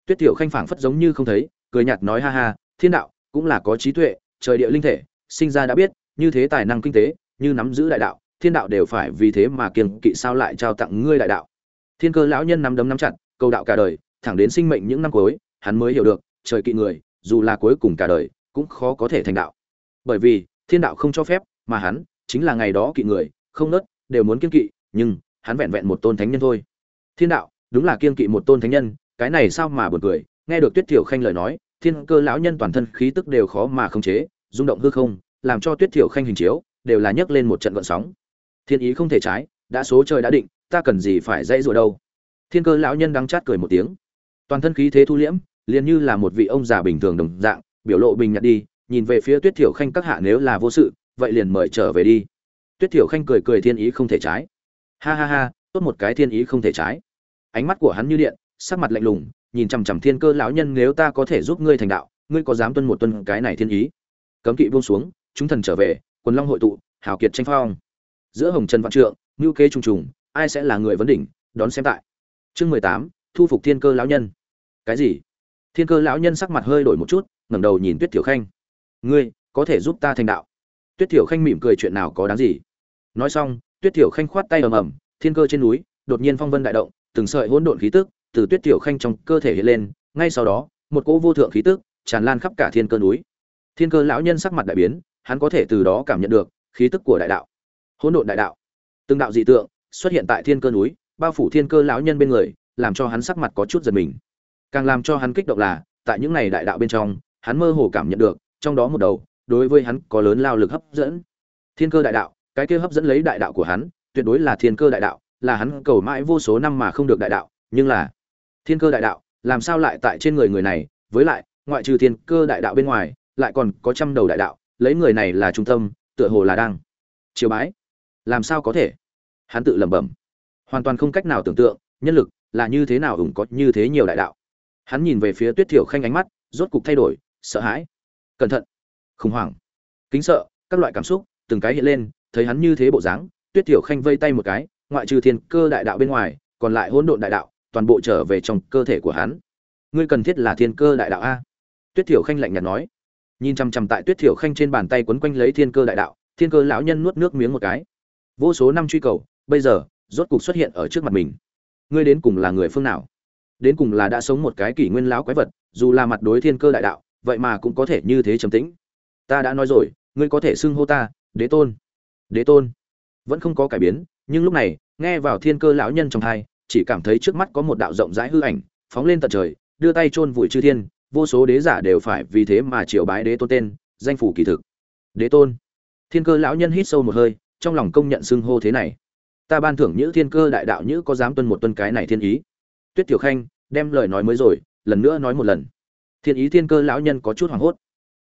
S1: Tuyết tiểu khanh phảng phất giống như không thấy, cười nhạt nói ha ha, thiên đạo, cũng là có trí tuệ, trời địa linh thể, sinh ra đã biết, như thế tài năng kinh tế, như nắm giữ đại đạo, thiên đạo đều phải vì thế mà kiêng kỵ sao lại trao tặng ngươi đại đạo. Thiên cơ lão nhân nắm đấm nắm chặt, cầu đạo cả đời thẳng đến sinh mệnh những năm cuối, hắn mới hiểu được, trời kỵ người, dù là cuối cùng cả đời, cũng khó có thể thành đạo. Bởi vì, thiên đạo không cho phép, mà hắn chính là ngày đó kỵ người, không nớt, đều muốn kiêng kỵ, nhưng hắn vẹn vẹn một tôn thánh nhân thôi. Thiên đạo, đúng là kiêng kỵ một tôn thánh nhân, cái này sao mà buồn cười, nghe được tuyết Tiểu khanh lời nói, thiên cơ lão nhân toàn thân khí tức đều khó mà khống chế, rung động hư không, làm cho tuyết Tiểu khanh hình chiếu, đều là nhấc lên một trận gợn sóng. Thiên ý không thể trái, đã số trời đã định, ta cần gì phải dãy rủa đâu? Thiên cơ lão nhân đắng chát cười một tiếng toàn thân khí thế thu liễm, liền như là một vị ông già bình thường đồng dạng, biểu lộ bình nhạt đi, nhìn về phía tuyết thiểu khanh các hạ nếu là vô sự, vậy liền mời trở về đi. Tuyết thiểu khanh cười cười thiên ý không thể trái. Ha ha ha, tốt một cái thiên ý không thể trái. Ánh mắt của hắn như điện, sắc mặt lạnh lùng, nhìn chằm chằm thiên cơ lão nhân nếu ta có thể giúp ngươi thành đạo, ngươi có dám tuân một tuân cái này thiên ý? Cấm kỵ buông xuống, chúng thần trở về, quần long hội tụ, hào kiệt tranh phong. Giữa hồng trần vạn trượng, ngưu kế trùng trùng, ai sẽ là người vấn đỉnh, đón xem tại. Chương mười tám, thu phục thiên cơ lão nhân cái gì? Thiên cơ lão nhân sắc mặt hơi đổi một chút, ngẩng đầu nhìn tuyết tiểu khanh. Ngươi, có thể giúp ta thành đạo. Tuyết tiểu khanh mỉm cười chuyện nào có đáng gì? Nói xong, tuyết tiểu khanh khoát tay ầm ầm, thiên cơ trên núi, đột nhiên phong vân đại động, từng sợi hỗn độn khí tức từ tuyết tiểu khanh trong cơ thể hiện lên, ngay sau đó, một cỗ vô thượng khí tức tràn lan khắp cả thiên cơ núi. Thiên cơ lão nhân sắc mặt đại biến, hắn có thể từ đó cảm nhận được khí tức của đại đạo. Hỗn độn đại đạo. Từng đạo dị tượng xuất hiện tại thiên cơ núi, bao phủ thiên cơ lão nhân bên người, làm cho hắn sắc mặt có chút giật mình càng làm cho hắn kích động là, tại những này đại đạo bên trong, hắn mơ hồ cảm nhận được, trong đó một đầu, đối với hắn có lớn lao lực hấp dẫn. Thiên cơ đại đạo, cái kia hấp dẫn lấy đại đạo của hắn, tuyệt đối là thiên cơ đại đạo, là hắn cầu mãi vô số năm mà không được đại đạo, nhưng là, thiên cơ đại đạo, làm sao lại tại trên người người này? Với lại, ngoại trừ thiên cơ đại đạo bên ngoài, lại còn có trăm đầu đại đạo, lấy người này là trung tâm, tựa hồ là đang chiều bái. Làm sao có thể? Hắn tự lẩm bẩm. Hoàn toàn không cách nào tưởng tượng, nhân lực là như thế nào ủng có như thế nhiều đại đạo hắn nhìn về phía tuyết thiểu khanh ánh mắt, rốt cục thay đổi, sợ hãi. Cẩn thận. Khủng hoảng. Kính sợ, các loại cảm xúc, từng cái hiện lên, thấy hắn như thế bộ dáng, tuyết thiểu khanh vây tay một cái, ngoại trừ thiên cơ đại đạo bên ngoài, còn lại hỗn độn đại đạo, toàn bộ trở về trong cơ thể của hắn. Ngươi cần thiết là thiên cơ đại đạo a? Tuyết thiểu khanh lạnh nhạt nói. Nhìn chằm chằm tại tuyết thiểu khanh trên bàn tay quấn quanh lấy thiên cơ đại đạo, thiên cơ lão nhân nuốt nước miếng một cái. Vô số năm truy cầu, bây giờ, rốt cục xuất hiện ở trước mặt mình. Ngươi đến cùng là người phương nào? Đến cùng là đã sống một cái kỷ nguyên lão quái vật, dù là mặt đối thiên cơ đại đạo, vậy mà cũng có thể như thế trầm tĩnh. Ta đã nói rồi, ngươi có thể xưng hô ta, đế tôn. Đế tôn. Vẫn không có cải biến, nhưng lúc này, nghe vào thiên cơ lão nhân trong hai chỉ cảm thấy trước mắt có một đạo rộng rãi hư ảnh, phóng lên tận trời, đưa tay chôn vùi chư thiên, vô số đế giả đều phải vì thế mà triều bái đế tôn tên, danh phủ kỳ thực. Đế tôn. Thiên cơ lão nhân hít sâu một hơi, trong lòng công nhận xưng hô thế này. Ta ban thưởng nhữ thiên cơ đại đạo nhữ có dám tuân một tuân cái này thiên ý tuyết tiểu khanh đem lời nói mới rồi, lần nữa nói một lần. Thiên ý thiên cơ lão nhân có chút hoảng hốt.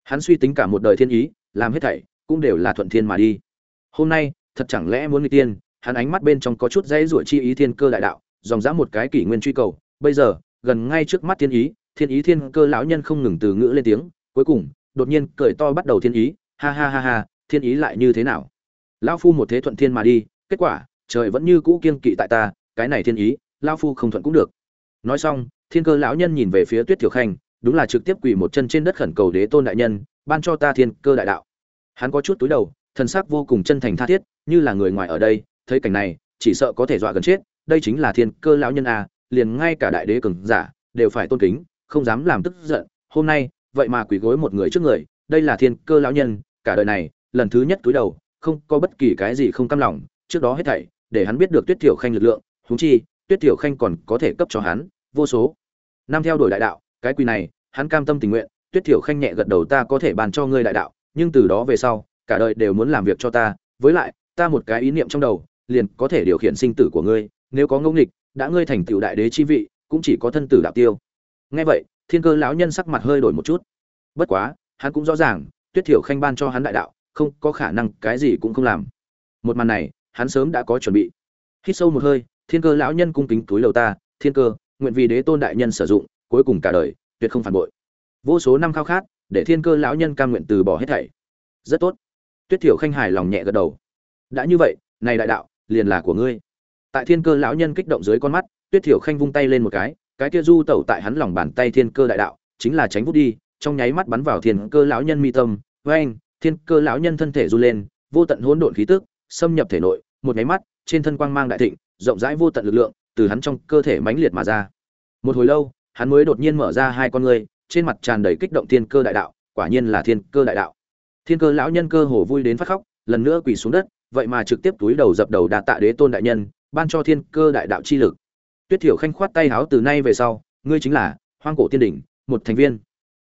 S1: Hắn suy tính cả một đời thiên ý, làm hết thảy, cũng đều là thuận thiên mà đi. Hôm nay, thật chẳng lẽ muốn người tiên hắn ánh mắt bên trong có chút dãy ruổi chi ý thiên cơ đại đạo, dòng dã một cái kỷ nguyên truy cầu. Bây giờ, gần ngay trước mắt thiên ý thiên ý thiên cơ lão nhân không ngừng từ ngữ lên tiếng, cuối cùng, đột nhiên cười to bắt đầu thiên ý, ha ha ha ha, thiên ý lại như thế nào? Lão phu một thế thuận thiên mà đi, kết quả, trời vẫn như cũ kiên kỵ tại ta, cái này thiên ý, lão phu không thuận cũng được nói xong, thiên cơ lão nhân nhìn về phía tuyết tiểu khanh, đúng là trực tiếp quỳ một chân trên đất khẩn cầu đế tôn đại nhân, ban cho ta thiên cơ đại đạo. Hắn có chút túi đầu, thần sắc vô cùng chân thành tha thiết, như là người ngoài ở đây, thấy cảnh này, chỉ sợ có thể dọa gần chết, đây chính là thiên cơ lão nhân a, liền ngay cả đại đế cường giả, đều phải tôn kính, không dám làm tức giận, hôm nay, vậy mà quỳ gối một người trước người, đây là thiên cơ lão nhân, cả đời này, lần thứ nhất túi đầu, không có bất kỳ cái gì không cam lòng, trước đó hết thảy, để hắn biết được tuyết tiểu khanh lực lượng, huống chi, tuyết tiểu khanh còn có thể cấp cho hắn vô số. Năm theo đuổi đại đạo, cái quy này, hắn cam tâm tình nguyện, tuyết thiểu khanh nhẹ gật đầu ta có thể bàn cho ngươi đại đạo, nhưng từ đó về sau, cả đời đều muốn làm việc cho ta, với lại, ta một cái ý niệm trong đầu, liền có thể điều khiển sinh tử của ngươi, nếu có ngẫu nghịch, đã ngươi thành tựu đại đế chi vị, cũng chỉ có thân tử đạo tiêu. Nghe vậy, thiên cơ lão nhân sắc mặt hơi đổi một chút. Bất quá, hắn cũng rõ ràng, tuyết thiểu khanh ban cho hắn đại đạo, không có khả năng, cái gì cũng không làm. Một màn này, hắn sớm đã có chuẩn bị. Hít sâu một hơi, thiên cơ lão nhân cung kính túi lầu ta, thiên cơ nguyện vì đế tôn đại nhân sử dụng, cuối cùng cả đời, tuyệt không phản bội. Vô số năm khao khát, để thiên cơ lão nhân cam nguyện từ bỏ hết thảy. Rất tốt. Tuyết thiểu khanh hài lòng nhẹ gật đầu. Đã như vậy, này đại đạo, liền là của ngươi. Tại thiên cơ lão nhân kích động dưới con mắt, tuyết thiểu khanh vung tay lên một cái cái kia du tẩu tại hắn lòng bàn tay thiên cơ đại đạo, chính là tránh vút đi, trong nháy mắt bắn vào thiên cơ lão nhân mi tâm với anh thiên cơ lão nhân thân thể run lên, vô tận hỗn độn khí tức, xâm nhập thể nội, một nháy mắt, trên thân quang mang đại thịnh, rộng rãi vô tận lực lượng từ hắn trong cơ thể mãnh liệt mà ra. Một hồi lâu, hắn mới đột nhiên mở ra hai con ngươi, trên mặt tràn đầy kích động thiên cơ đại đạo, quả nhiên là thiên cơ đại đạo. Thiên cơ lão nhân cơ hồ vui đến phát khóc, lần nữa quỳ xuống đất, vậy mà trực tiếp túi đầu dập đầu đạt tạ đế tôn đại nhân, ban cho thiên cơ đại đạo chi lực. Tuyết thiểu khanh khoát tay háo từ nay về sau, ngươi chính là hoang cổ tiên đỉnh, một thành viên.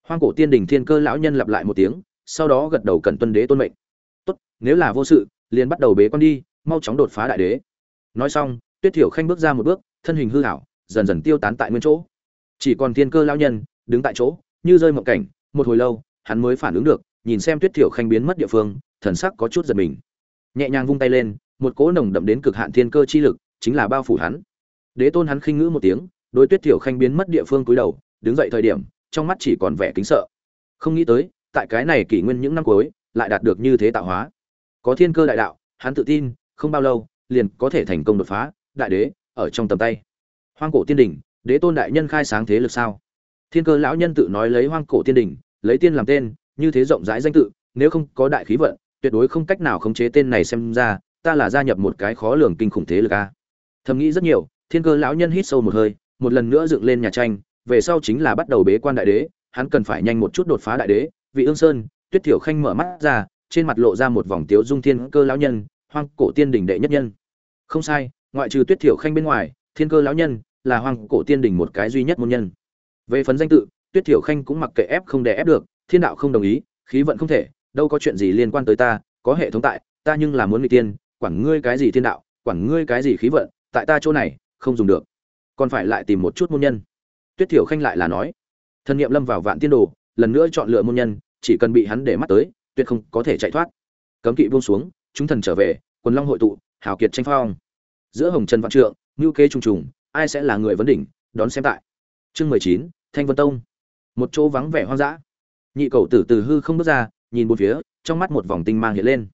S1: Hoang cổ tiên đỉnh thiên cơ lão nhân lặp lại một tiếng, sau đó gật đầu cẩn tuân đế tôn mệnh. Tốt, nếu là vô sự, liền bắt đầu bế con đi, mau chóng đột phá đại đế. Nói xong tuyết thiểu khanh bước ra một bước, thân hình hư hảo dần dần tiêu tán tại nguyên chỗ. Chỉ còn thiên cơ lão nhân đứng tại chỗ, như rơi mộng cảnh, một hồi lâu, hắn mới phản ứng được, nhìn xem tuyết thiểu khanh biến mất địa phương, thần sắc có chút giật mình. Nhẹ nhàng vung tay lên, một cỗ nồng đậm đến cực hạn thiên cơ chi lực, chính là bao phủ hắn. Đế tôn hắn khinh ngữ một tiếng, đối tuyết thiểu khanh biến mất địa phương cúi đầu, đứng dậy thời điểm, trong mắt chỉ còn vẻ kính sợ. Không nghĩ tới, tại cái này kỷ nguyên những năm cuối, lại đạt được như thế tạo hóa. Có thiên cơ đại đạo, hắn tự tin, không bao lâu, liền có thể thành công đột phá đại đế, ở trong tầm tay. Hoang cổ tiên đỉnh đế tôn đại nhân khai sáng thế lực sao? Thiên cơ lão nhân tự nói lấy hoang cổ tiên đỉnh lấy tiên làm tên, như thế rộng rãi danh tự, nếu không có đại khí vận, tuyệt đối không cách nào khống chế tên này xem ra, ta là gia nhập một cái khó lường kinh khủng thế lực a. Thầm nghĩ rất nhiều, thiên cơ lão nhân hít sâu một hơi, một lần nữa dựng lên nhà tranh, về sau chính là bắt đầu bế quan đại đế, hắn cần phải nhanh một chút đột phá đại đế. Vị ương sơn, tuyết thiểu khanh mở mắt ra, trên mặt lộ ra một vòng tiếu dung thiên cơ lão nhân, hoang cổ tiên đỉnh đệ nhất nhân. Không sai ngoại trừ tuyết thiểu khanh bên ngoài, thiên cơ lão nhân là Hoàng cổ tiên đỉnh một cái duy nhất môn nhân. Về phần danh tự, tuyết thiểu khanh cũng mặc kệ ép không đè ép được, thiên đạo không đồng ý, khí vận không thể, đâu có chuyện gì liên quan tới ta, có hệ thống tại, ta nhưng là muốn bị tiên, quản ngươi cái gì thiên đạo, quản ngươi cái gì khí vận, tại ta chỗ này, không dùng được. Còn phải lại tìm một chút môn nhân. Tuyết thiểu khanh lại là nói, thân niệm lâm vào vạn tiên đồ, lần nữa chọn lựa môn nhân, chỉ cần bị hắn để mắt tới, tuyệt không có thể chạy thoát. Cấm kỵ buông xuống, chúng thần trở về, quần long hội tụ, hào kiệt tranh phong giữa hồng trần vạn trượng, ngưu kế trùng trùng, ai sẽ là người vấn đỉnh, đón xem tại. Chương mười chín, thanh vân tông. Một chỗ vắng vẻ hoang dã. Nhị cầu tử từ hư không bước ra, nhìn bốn phía, trong mắt một vòng tinh mang hiện lên.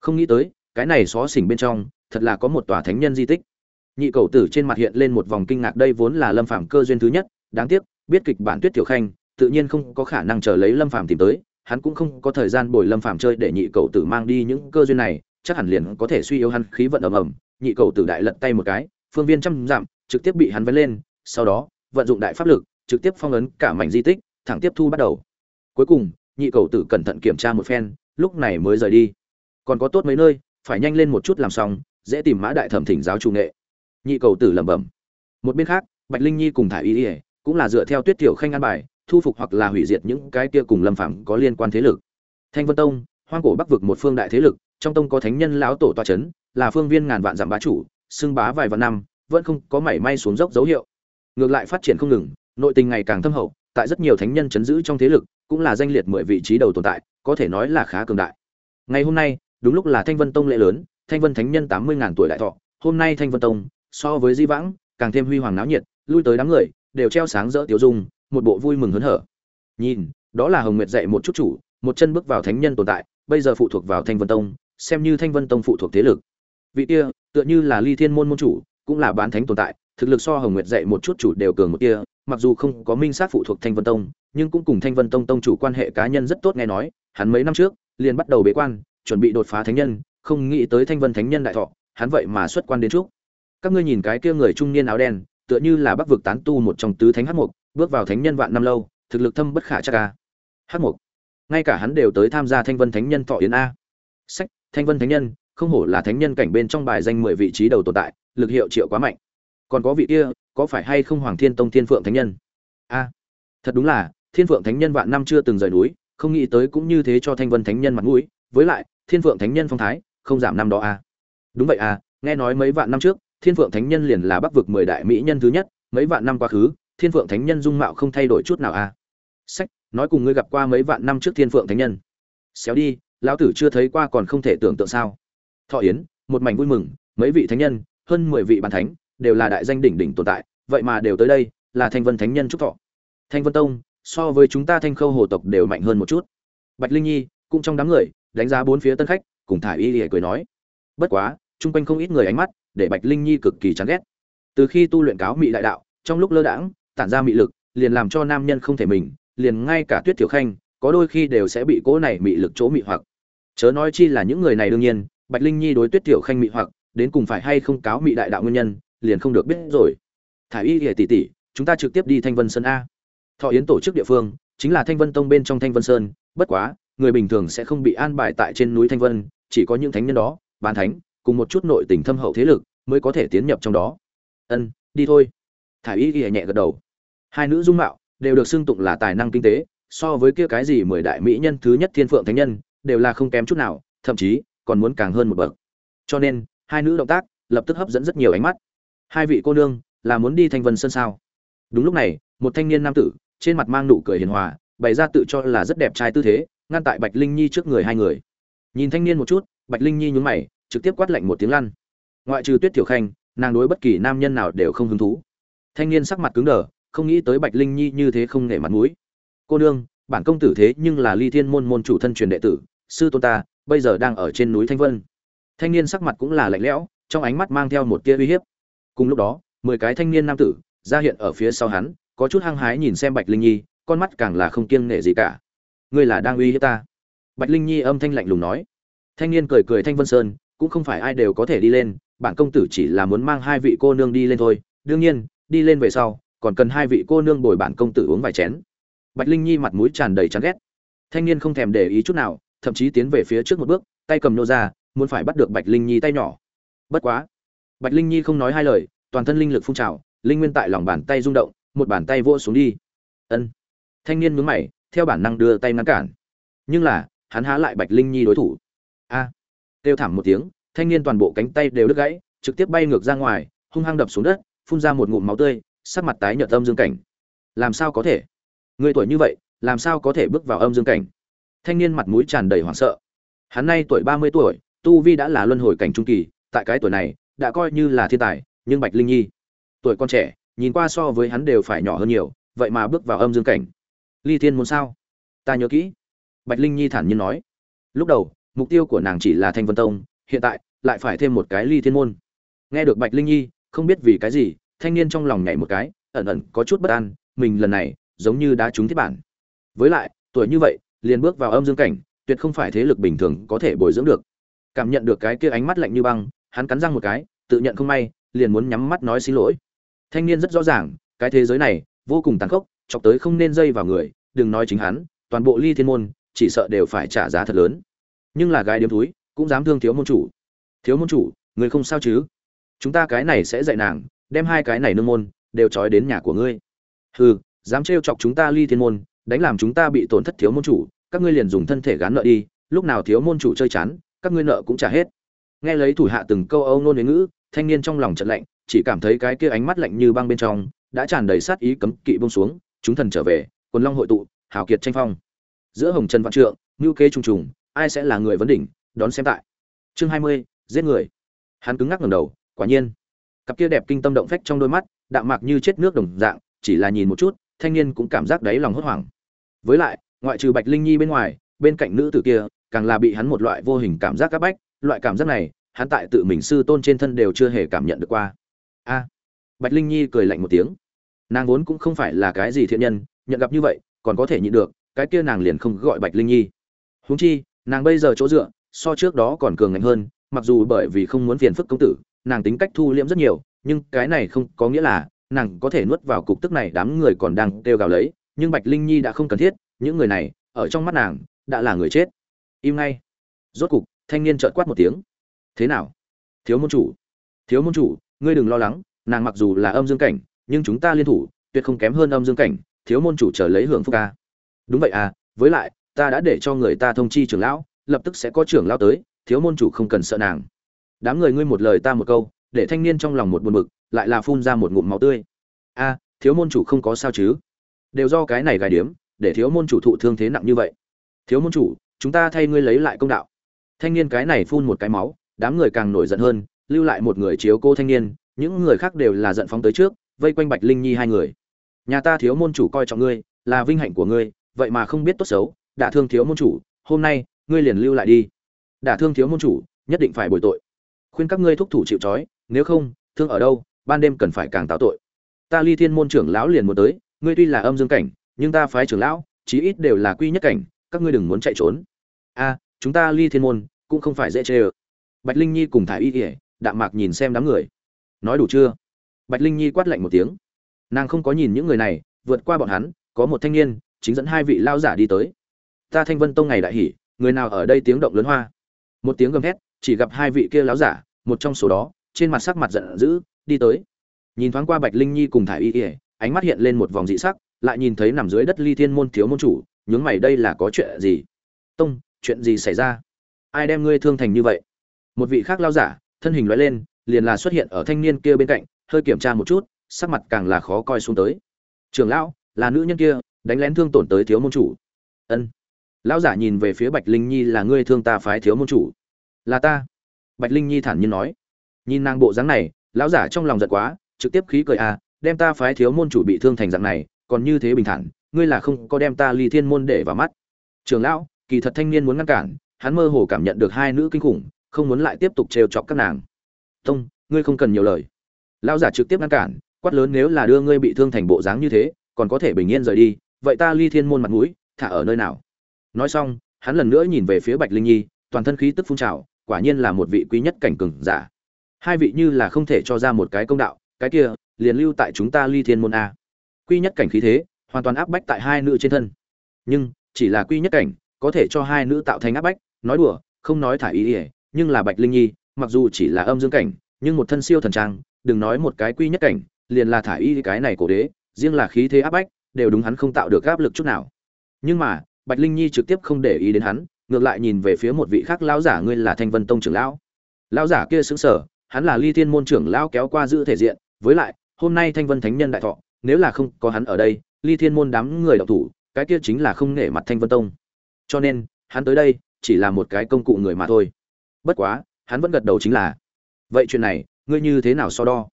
S1: Không nghĩ tới, cái này xó xỉnh bên trong, thật là có một tòa thánh nhân di tích. Nhị cầu tử trên mặt hiện lên một vòng kinh ngạc, đây vốn là lâm phạm cơ duyên thứ nhất, đáng tiếc, biết kịch bản tuyết tiểu khanh, tự nhiên không có khả năng chờ lấy lâm phạm tìm tới, hắn cũng không có thời gian bồi lâm phạm chơi để nhị cầu tử mang đi những cơ duyên này, chắc hẳn liền có thể suy yếu hắn khí vận ầm ầm nhị cầu tử đại lật tay một cái, phương viên trăm giảm trực tiếp bị hắn vén lên, sau đó, vận dụng đại pháp lực, trực tiếp phong ấn cả mảnh di tích, thẳng tiếp thu bắt đầu. Cuối cùng, nhị cầu tử cẩn thận kiểm tra một phen, lúc này mới rời đi. Còn có tốt mấy nơi, phải nhanh lên một chút làm xong, dễ tìm mã đại thẩm thỉnh giáo chủ nghệ. Nhị cầu tử lẩm bẩm. Một bên khác, bạch linh nhi cùng thả y ỉa cũng là dựa theo tuyết tiểu khanh an bài, thu phục hoặc là hủy diệt những cái kia cùng lâm phạm có liên quan thế lực. Thanh vân tông, hoang cổ bắc vực một phương đại thế lực trong tông có thánh nhân lão tổ tọa chấn, là phương viên ngàn vạn giảm bá chủ xưng bá vài vạn năm vẫn không có mảy may xuống dốc dấu hiệu. Ngược lại phát triển không ngừng nội tình ngày càng thâm hậu tại rất nhiều thánh nhân chấn giữ trong thế lực cũng là danh liệt mười vị trí đầu tồn tại có thể nói là khá cường đại. Ngày hôm nay đúng lúc là thanh vân tông lễ lớn thanh vân thánh nhân tám mươi ngàn tuổi đại thọ hôm nay thanh vân tông so với di vãng càng thêm huy hoàng náo nhiệt lui tới đám người đều treo sáng rỡ tiểu dung một bộ vui mừng hớn hở. Nhìn đó là hồng nguyệt dạy một chút chủ một chân bước vào thánh nhân tồn tại bây giờ phụ thuộc vào thanh vân tông xem như thanh vân tông phụ thuộc thế lực. Vị kia, tựa như là ly thiên môn môn chủ, cũng là bán thánh tồn tại, thực lực so hồng nguyệt dạy một chút chủ đều cường một kia, mặc dù không có minh sát phụ thuộc thanh vân tông, nhưng cũng cùng thanh vân tông tông chủ quan hệ cá nhân rất tốt nghe nói, hắn mấy năm trước, liền bắt đầu bế quan, chuẩn bị đột phá thánh nhân, không nghĩ tới thanh vân thánh nhân đại thọ, hắn vậy mà xuất quan đến trước các ngươi nhìn cái kia người trung niên áo đen, tựa như là bắc vực tán tu một trong tứ thánh hắc mục bước vào thánh nhân vạn năm lâu, thực lực thâm bất khả chắc ca hắc mục ngay cả hắn đều tới tham gia thanh vân thánh nhân thọ yến a. Sách thanh vân thánh nhân, không hổ là thánh nhân cảnh bên trong bài danh mười vị trí đầu tồn tại, lực hiệu triệu quá mạnh. Còn có vị kia, có phải hay không hoàng thiên tông thiên phượng thánh nhân? A, thật đúng là, thiên phượng thánh nhân vạn năm chưa từng rời núi, không nghĩ tới cũng như thế cho thanh vân thánh nhân mặt mũi. Với lại, thiên phượng thánh nhân phong thái, không giảm năm đó a. Đúng vậy à nghe nói mấy vạn năm trước, thiên phượng thánh nhân liền là bắc vực mười đại mỹ nhân thứ nhất, mấy vạn năm quá khứ, thiên phượng thánh nhân dung mạo không thay đổi chút nào à sách, nói cùng ngươi gặp qua mấy vạn năm trước thiên phượng thánh nhân. Xéo đi lão tử chưa thấy qua còn không thể tưởng tượng sao? Thọ yến, một mảnh vui mừng, mấy vị thánh nhân, hơn mười vị bàn thánh, đều là đại danh đỉnh đỉnh tồn tại, vậy mà đều tới đây, là thanh vân thánh nhân chúc thọ. Thanh vân tông, so với chúng ta thanh khâu hồ tộc đều mạnh hơn một chút. Bạch linh nhi, cũng trong đám người, đánh giá bốn phía tân khách, cùng thả y lìa cười nói. Bất quá, chung quanh không ít người ánh mắt, để bạch linh nhi cực kỳ chán ghét. Từ khi tu luyện cáo mị đại đạo, trong lúc lơ đãng, tản ra mị lực, liền làm cho nam nhân không thể mình, liền ngay cả tuyết thiểu khanh, có đôi khi đều sẽ bị cỗ này mị lực chỗ mị hoặc chớ nói chi là những người này đương nhiên, bạch linh nhi đối tuyết tiểu khanh mị hoặc, đến cùng phải hay không cáo mị đại đạo nguyên nhân, liền không được biết rồi. Thả y hệ tỷ tỷ, chúng ta trực tiếp đi thanh vân sơn a. Thọ yến tổ chức địa phương, chính là thanh vân tông bên trong thanh vân sơn, bất quá, người bình thường sẽ không bị an bài tại trên núi thanh vân, chỉ có những thánh nhân đó, bán thánh, cùng một chút nội tình thâm hậu thế lực, mới có thể tiến nhập trong đó. Ân, đi thôi. Thả y ghi nhẹ gật đầu. Hai nữ dung mạo, đều được xưng tụng là tài năng kinh tế, so với kia cái gì mười đại mỹ nhân thứ nhất thiên phượng thánh nhân đều là không kém chút nào, thậm chí còn muốn càng hơn một bậc. Cho nên, hai nữ động tác lập tức hấp dẫn rất nhiều ánh mắt. Hai vị cô nương là muốn đi thanh vân sơn sao? Đúng lúc này, một thanh niên nam tử, trên mặt mang nụ cười hiền hòa, bày ra tự cho là rất đẹp trai tư thế, ngăn tại bạch linh nhi trước người hai người. Nhìn thanh niên một chút, bạch linh nhi nhún mày, trực tiếp quát lạnh một tiếng lăn. Ngoại trừ tuyết tiểu khanh, nàng đối bất kỳ nam nhân nào đều không hứng thú. Thanh niên sắc mặt cứng đờ, không nghĩ tới bạch linh nhi như thế không nể mặt mũi. Cô nương, bản công tử thế nhưng là ly thiên môn môn chủ thân truyền đệ tử sư tôn ta, bây giờ đang ở trên núi thanh vân. Thanh niên sắc mặt cũng là lạnh lẽo, trong ánh mắt mang theo một tia uy hiếp. Cùng lúc đó, mười cái thanh niên nam tử ra hiện ở phía sau hắn, có chút hăng hái nhìn xem bạch linh nhi, con mắt càng là không kiêng nể gì cả. Ngươi là đang uy hiếp ta? Bạch linh nhi âm thanh lạnh lùng nói. Thanh niên cười cười thanh vân sơn, cũng không phải ai đều có thể đi lên, bản công tử chỉ là muốn mang hai vị cô nương đi lên thôi. Đương nhiên, đi lên về sau, còn cần hai vị cô nương bồi bản công tử uống vài chén. Bạch linh nhi mặt mũi tràn đầy chán ghét. Thanh niên không thèm để ý chút nào thậm chí tiến về phía trước một bước tay cầm nô ra muốn phải bắt được bạch linh nhi tay nhỏ. Bất quá bạch linh nhi không nói hai lời toàn thân linh lực phun trào linh nguyên tại lòng bàn tay rung động một bàn tay vỗ xuống đi. Ân. Thanh niên mướn mày theo bản năng đưa tay ngăn cản. Nhưng là hắn há lại bạch linh nhi đối thủ. A. À, kêu thảm một tiếng thanh niên toàn bộ cánh tay đều đứt gãy trực tiếp bay ngược ra ngoài hung hăng đập xuống đất phun ra một ngụm máu tươi sắc mặt tái nhợt âm dương cảnh. Làm sao có thể? Người tuổi như vậy làm sao có thể bước vào âm dương cảnh? Thanh niên mặt mũi tràn đầy hoảng sợ. Hắn nay tuổi ba mươi tuổi, tu vi đã là luân hồi cảnh trung kỳ, tại cái tuổi này, đã coi như là thiên tài, nhưng bạch linh nhi, tuổi con trẻ, nhìn qua so với hắn đều phải nhỏ hơn nhiều, vậy mà bước vào âm dương cảnh. Ly thiên muốn sao? Ta nhớ kỹ. Bạch linh nhi thản nhiên nói. Lúc đầu, mục tiêu của nàng chỉ là thanh vân tông, hiện tại, lại phải thêm một cái ly thiên môn. Nghe được bạch linh nhi, không biết vì cái gì, thanh niên trong lòng nhảy một cái, ẩn ẩn có chút bất an, mình lần này, giống như đã trúng thiết bản. Với lại, tuổi như vậy liền bước vào âm dương cảnh, tuyệt không phải thế lực bình thường có thể bồi dưỡng được. Cảm nhận được cái kia ánh mắt lạnh như băng, hắn cắn răng một cái, tự nhận không may, liền muốn nhắm mắt nói xin lỗi. Thanh niên rất rõ ràng, cái thế giới này vô cùng tàn khốc, chọc tới không nên dây vào người, đừng nói chính hắn, toàn bộ ly thiên môn, chỉ sợ đều phải trả giá thật lớn. Nhưng là gái điếm túi cũng dám thương thiếu môn chủ. Thiếu môn chủ, người không sao chứ? Chúng ta cái này sẽ dạy nàng, đem hai cái này nương môn, đều trói đến nhà của ngươi. Hừ, dám trêu chọc chúng ta ly thiên môn đánh làm chúng ta bị tổn thất thiếu môn chủ, các ngươi liền dùng thân thể gán nợ đi, lúc nào thiếu môn chủ chơi chán, các ngươi nợ cũng trả hết. Nghe lấy thủ hạ từng câu âu nôn đến ngữ, thanh niên trong lòng trận lạnh, chỉ cảm thấy cái kia ánh mắt lạnh như băng bên trong, đã tràn đầy sát ý cấm kỵ bông xuống, chúng thần trở về, quần long hội tụ, hào kiệt tranh phong. Giữa hồng trần văn trượng, ngưu kế trùng trùng, ai sẽ là người vấn đỉnh, đón xem tại. Chương hai mươi, giết người. Hắn cứng ngắc ngẩng đầu, quả nhiên. Cặp kia đẹp kinh tâm động phách trong đôi mắt, đạm mạc như chết nước đồng dạng, chỉ là nhìn một chút thanh niên cũng cảm giác đáy lòng hốt hoảng. Với lại, ngoại trừ bạch linh nhi bên ngoài, bên cạnh nữ tử kia, càng là bị hắn một loại vô hình cảm giác áp bách, loại cảm giác này, hắn tại tự mình sư tôn trên thân đều chưa hề cảm nhận được qua. A. Bạch linh nhi cười lạnh một tiếng. Nàng vốn cũng không phải là cái gì thiện nhân, nhận gặp như vậy, còn có thể nhịn được, cái kia nàng liền không gọi bạch linh nhi. Huống chi, nàng bây giờ chỗ dựa, so trước đó còn cường ngạnh hơn, mặc dù bởi vì không muốn phiền phức công tử, nàng tính cách thu liễm rất nhiều, nhưng cái này không có nghĩa là nàng có thể nuốt vào cục tức này đám người còn đang kêu gào lấy, nhưng bạch linh nhi đã không cần thiết, những người này, ở trong mắt nàng, đã là người chết. Im ngay. Rốt cục, thanh niên trợn quát một tiếng. Thế nào? Thiếu môn chủ. Thiếu môn chủ, ngươi đừng lo lắng, nàng mặc dù là âm dương cảnh, nhưng chúng ta liên thủ, tuyệt không kém hơn âm dương cảnh, thiếu môn chủ chờ lấy hưởng phúc ca. Đúng vậy à với lại, ta đã để cho người ta thông chi trưởng lão, lập tức sẽ có trưởng lão tới, thiếu môn chủ không cần sợ nàng. Đám người ngươi một lời ta một câu, để thanh niên trong lòng một buồn bực lại là phun ra một ngụm máu tươi. A, thiếu môn chủ không có sao chứ? Đều do cái này gài điếm, để thiếu môn chủ thụ thương thế nặng như vậy. Thiếu môn chủ, chúng ta thay ngươi lấy lại công đạo. Thanh niên cái này phun một cái máu, đám người càng nổi giận hơn, lưu lại một người chiếu cô thanh niên, những người khác đều là giận phóng tới trước, vây quanh bạch linh nhi hai người. Nhà ta thiếu môn chủ coi trọng ngươi, là vinh hạnh của ngươi, vậy mà không biết tốt xấu, đả thương thiếu môn chủ, hôm nay, ngươi liền lưu lại đi. Đả thương thiếu môn chủ, nhất định phải bồi tội. Khuyên các ngươi thúc thủ chịu trói, nếu không, thương ở đâu? Ban đêm cần phải càng táo tội. Ta ly thiên môn trưởng lão liền muốn tới ngươi tuy là âm dương cảnh nhưng ta phái trưởng lão chí ít đều là quy nhất cảnh các ngươi đừng muốn chạy trốn. A chúng ta ly thiên môn cũng không phải dễ chê ơ. Bạch linh nhi cùng thả y ỉa đạm mạc nhìn xem đám người. Nói đủ chưa? Bạch linh nhi quát lạnh một tiếng. Nàng không có nhìn những người này vượt qua bọn hắn có một thanh niên chính dẫn hai vị lao giả đi tới. Ta thanh vân tông ngày đại hỉ, người nào ở đây tiếng động lớn hoa? Một tiếng gầm hét chỉ gặp hai vị kia láo giả một trong số đó trên mặt sắc mặt giận dữ đi tới. Nhìn thoáng qua bạch linh nhi cùng thả y ỉa ánh mắt hiện lên một vòng dị sắc, lại nhìn thấy nằm dưới đất ly thiên môn thiếu môn chủ, nhướng mày đây là có chuyện gì? Tông, chuyện gì xảy ra? Ai đem ngươi thương thành như vậy? Một vị khác lao giả, thân hình loại lên, liền là xuất hiện ở thanh niên kia bên cạnh, hơi kiểm tra một chút, sắc mặt càng là khó coi xuống tới. Trưởng lão, là nữ nhân kia, đánh lén thương tổn tới thiếu môn chủ. Ân. Lão giả nhìn về phía bạch linh nhi là ngươi thương ta phái thiếu môn chủ. Là ta. Bạch linh nhi thản nhiên nói. Nhìn nàng bộ dáng này lão giả trong lòng giật quá, trực tiếp khí cười à đem ta phái thiếu môn chủ bị thương thành dạng này, còn như thế bình thản, ngươi là không có đem ta ly thiên môn để vào mắt. Trường lão, kỳ thật thanh niên muốn ngăn cản, hắn mơ hồ cảm nhận được hai nữ kinh khủng, không muốn lại tiếp tục trêu chọc các nàng. Tông, ngươi không cần nhiều lời. Lão giả trực tiếp ngăn cản, quát lớn, nếu là đưa ngươi bị thương thành bộ dáng như thế, còn có thể bình yên rời đi, vậy ta ly thiên môn mặt mũi, thả ở nơi nào? Nói xong, hắn lần nữa nhìn về phía bạch linh nhi, toàn thân khí tức phun trào, quả nhiên là một vị quý nhất cảnh cường giả hai vị như là không thể cho ra một cái công đạo, cái kia, liền lưu tại chúng ta ly thiên môn a. Quy nhất cảnh khí thế, hoàn toàn áp bách tại hai nữ trên thân. Nhưng, chỉ là quy nhất cảnh, có thể cho hai nữ tạo thành áp bách, nói đùa, không nói thả ý ỉa, nhưng là bạch linh nhi, mặc dù chỉ là âm dương cảnh, nhưng một thân siêu thần trang, đừng nói một cái quy nhất cảnh, liền là thả y cái này cổ đế, riêng là khí thế áp bách, đều đúng hắn không tạo được áp lực chút nào. Nhưng mà, bạch linh nhi trực tiếp không để ý đến hắn, ngược lại nhìn về phía một vị khác lão giả, ngươi là thanh vân tông trưởng lão. Lão giả kia sững sờ hắn là ly thiên môn trưởng lão kéo qua giữ thể diện, với lại, hôm nay thanh vân thánh nhân đại thọ, nếu là không có hắn ở đây, ly thiên môn đám người đọc thủ, cái kia chính là không nể mặt thanh vân tông. Cho nên, hắn tới đây, chỉ là một cái công cụ người mà thôi. Bất quá, hắn vẫn gật đầu chính là, vậy chuyện này, ngươi như thế nào so đo?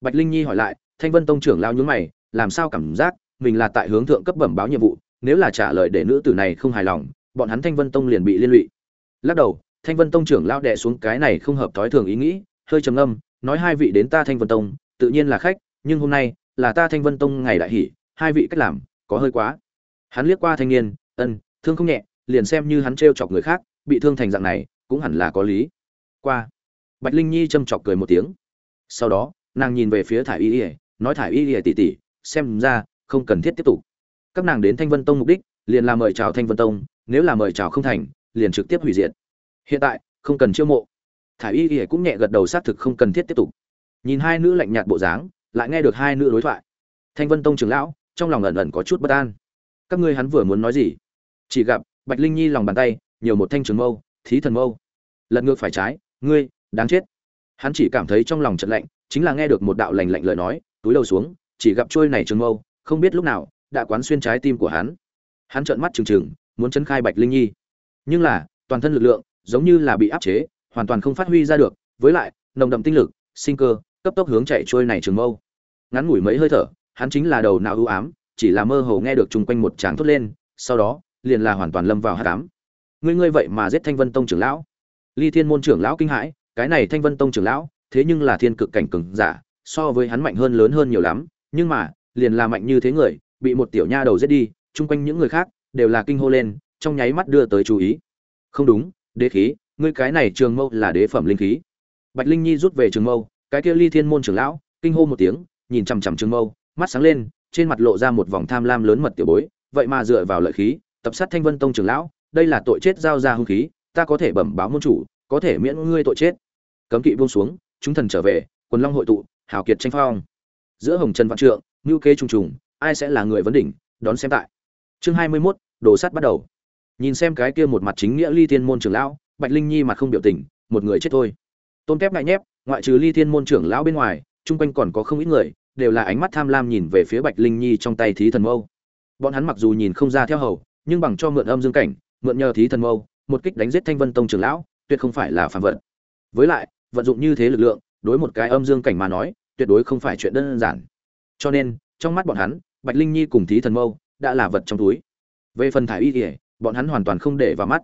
S1: Bạch linh nhi hỏi lại, thanh vân tông trưởng lao nhún mày, làm sao cảm giác mình là tại hướng thượng cấp bẩm báo nhiệm vụ, nếu là trả lời để nữ tử này không hài lòng, bọn hắn thanh vân tông liền bị liên lụy? Lắc đầu, thanh vân tông trưởng lao đẻ xuống cái này không hợp thói thường ý nghĩ hơi trầm ngâm nói hai vị đến ta thanh vân tông tự nhiên là khách nhưng hôm nay là ta thanh vân tông ngày đại hỷ hai vị cách làm có hơi quá. Hắn liếc qua thanh niên ân thương không nhẹ liền xem như hắn trêu chọc người khác bị thương thành dạng này cũng hẳn là có lý. Qua bạch linh nhi châm chọc cười một tiếng. Sau đó nàng nhìn về phía thải y Y, nói thải y Y tỷ tỷ, xem ra không cần thiết tiếp tục. Các nàng đến thanh vân tông mục đích liền là mời chào thanh vân tông nếu là mời chào không thành liền trực tiếp hủy diệt. Hiện tại không cần chiêu mộ thải y ỉa cũng nhẹ gật đầu xác thực không cần thiết tiếp tục. Nhìn hai nữ lạnh nhạt bộ dáng, lại nghe được hai nữ đối thoại. Thanh vân tông trưởng lão, trong lòng ẩn ẩn có chút bất an. Các ngươi hắn vừa muốn nói gì? Chỉ gặp bạch linh nhi lòng bàn tay, nhiều một thanh trường mâu, thí thần mâu. Lật ngược phải trái, ngươi, đáng chết. Hắn chỉ cảm thấy trong lòng trận lạnh, chính là nghe được một đạo lành lạnh lời nói, túi đầu xuống, chỉ gặp trôi này trường mâu, không biết lúc nào, đã quán xuyên trái tim của hắn. Hắn trợn mắt trừng trừng, muốn chấn khai bạch linh nhi. Nhưng là, toàn thân lực lượng, giống như là bị áp chế hoàn toàn không phát huy ra được, với lại, nồng đậm tinh lực, sinh cơ, cấp tốc hướng chạy trôi này trường mâu. Ngắn ngủi mấy hơi thở, hắn chính là đầu não ưu ám, chỉ là mơ hồ nghe được chung quanh một tràng thốt lên, sau đó, liền là hoàn toàn lâm vào hát cám ngươi ngươi vậy mà giết thanh vân tông trưởng lão? Ly thiên môn trưởng lão kinh hãi, cái này thanh vân tông trưởng lão, thế nhưng là thiên cực cảnh cường giả, so với hắn mạnh hơn lớn hơn nhiều lắm, nhưng mà, liền là mạnh như thế người, bị một tiểu nha đầu giết đi, chung quanh những người khác, đều là kinh hô lên, trong nháy mắt đưa tới chú ý. Không đúng, đế khí ngươi cái này trường mâu là đế phẩm linh khí. Bạch linh nhi rút về trường mâu cái kia ly thiên môn trưởng lão kinh hô một tiếng nhìn chằm chằm trường mâu mắt sáng lên trên mặt lộ ra một vòng tham lam lớn mật tiểu bối vậy mà dựa vào lợi khí tập sát thanh vân tông trưởng lão đây là tội chết giao ra hung khí ta có thể bẩm báo môn chủ có thể miễn ngươi tội chết. Cấm kỵ buông xuống chúng thần trở về quần long hội tụ hào kiệt tranh phong. Giữa hồng trần vạn trượng ngưu kế trùng trùng ai sẽ là người vấn đỉnh đón xem tại. Chương hai mươi 21, đồ sắt bắt đầu. Nhìn xem cái kia một mặt chính nghĩa ly thiên môn trưởng lão bạch linh nhi mặt không biểu tình, một người chết thôi. Tôn kép ngại nhép, ngoại trừ ly thiên môn trưởng lão bên ngoài, chung quanh còn có không ít người, đều là ánh mắt tham lam nhìn về phía bạch linh nhi trong tay thí thần mâu. Bọn hắn mặc dù nhìn không ra theo hầu, nhưng bằng cho mượn âm dương cảnh, mượn nhờ thí thần mâu, một kích đánh giết thanh vân tông trưởng lão, tuyệt không phải là phản vận với lại, vận dụng như thế lực lượng, đối một cái âm dương cảnh mà nói, tuyệt đối không phải chuyện đơn giản. Cho nên, trong mắt bọn hắn, bạch linh nhi cùng thí thần mâu, đã là vật trong túi. Về phần thải y kỉa bọn hắn hoàn toàn không để vào mắt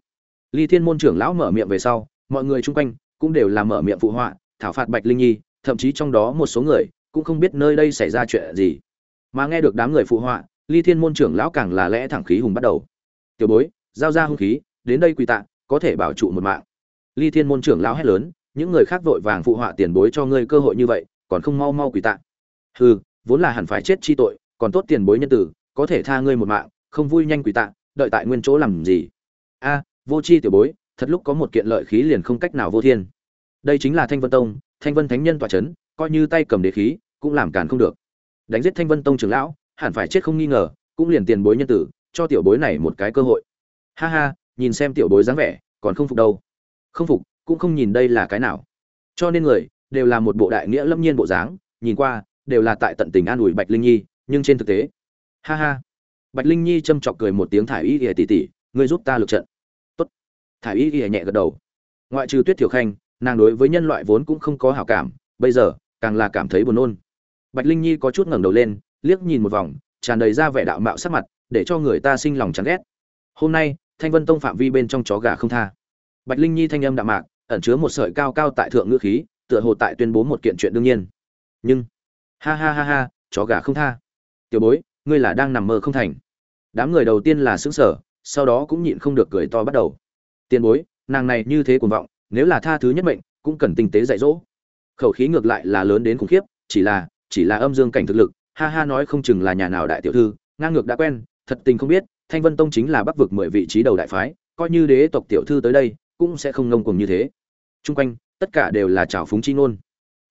S1: ly thiên môn trưởng lão mở miệng về sau, mọi người chung quanh cũng đều là mở miệng phụ họa, thảo phạt bạch linh nhi, thậm chí trong đó một số người cũng không biết nơi đây xảy ra chuyện gì. Mà nghe được đám người phụ họa, ly thiên môn trưởng lão càng là lẽ thẳng khí hùng bắt đầu. Tiểu bối, giao ra hung khí, đến đây quỳ tạ, có thể bảo trụ một mạng. Ly thiên môn trưởng lão hét lớn, những người khác vội vàng phụ họa tiền bối cho ngươi cơ hội như vậy, còn không mau mau quỳ tạ. Hừ, vốn là hẳn phải chết chi tội, còn tốt tiền bối nhân tử, có thể tha ngươi một mạng, không vui nhanh quỳ tạ, đợi tại nguyên chỗ làm gì? A vô chi tiểu bối, thật lúc có một kiện lợi khí liền không cách nào vô thiên. Đây chính là thanh vân tông, thanh vân thánh nhân tọa c h ấ n coi như tay cầm đế khí, cũng làm cản không được. Đánh giết thanh vân tông trưởng lão, hẳn phải chết không nghi ngờ, cũng liền tiền bối nhân tử, cho tiểu bối này một cái cơ hội. Ha ha, nhìn xem tiểu bối dáng vẻ, còn không phục đâu. Không phục, cũng không nhìn đây là cái nào. Cho nên người, đều là một bộ đại nghĩa lâm nhiên bộ dáng, nhìn qua, đều là tại tận tình an ủi bạch linh nhi, nhưng trên thực tế, ha ha. Bạch linh nhi châm chọc cười một tiếng thải y ỉa tỉ tỉ, ngươi giúp ta lượt trận thả ý y nhẹ gật đầu. Ngoại trừ tuyết thiểu khanh, nàng đối với nhân loại vốn cũng không có hảo cảm, bây giờ, càng là cảm thấy buồn nôn. Bạch linh nhi có chút ngẩng đầu lên, liếc nhìn một vòng, tràn đầy ra vẻ đạo mạo sắc mặt, để cho người ta sinh lòng chán ghét. Hôm nay, thanh vân tông phạm vi bên trong chó gà không tha. Bạch linh nhi thanh âm đạo mạc, ẩn chứa một sợi cao cao tại thượng ngữ khí, tựa hồ tại tuyên bố một kiện chuyện đương nhiên. Nhưng, ha ha ha ha, chó gà không tha. Tiểu bối, ngươi là đang nằm mơ không thành. Đám người đầu tiên là xứng sở sau đó cũng nhịn không được cười to bắt đầu tiền bối, nàng này như thế cuồng vọng, nếu là tha thứ nhất mệnh, cũng cần tinh tế dạy dỗ. Khẩu khí ngược lại là lớn đến khủng khiếp, chỉ là chỉ là âm dương cảnh thực lực, ha ha nói không chừng là nhà nào đại tiểu thư, ngang ngược đã quen, thật tình không biết, thanh vân tông chính là bắc vực mười vị trí đầu đại phái, coi như đế tộc tiểu thư tới đây, cũng sẽ không ngông cuồng như thế. Chung quanh, tất cả đều là trào phúng chi ngôn.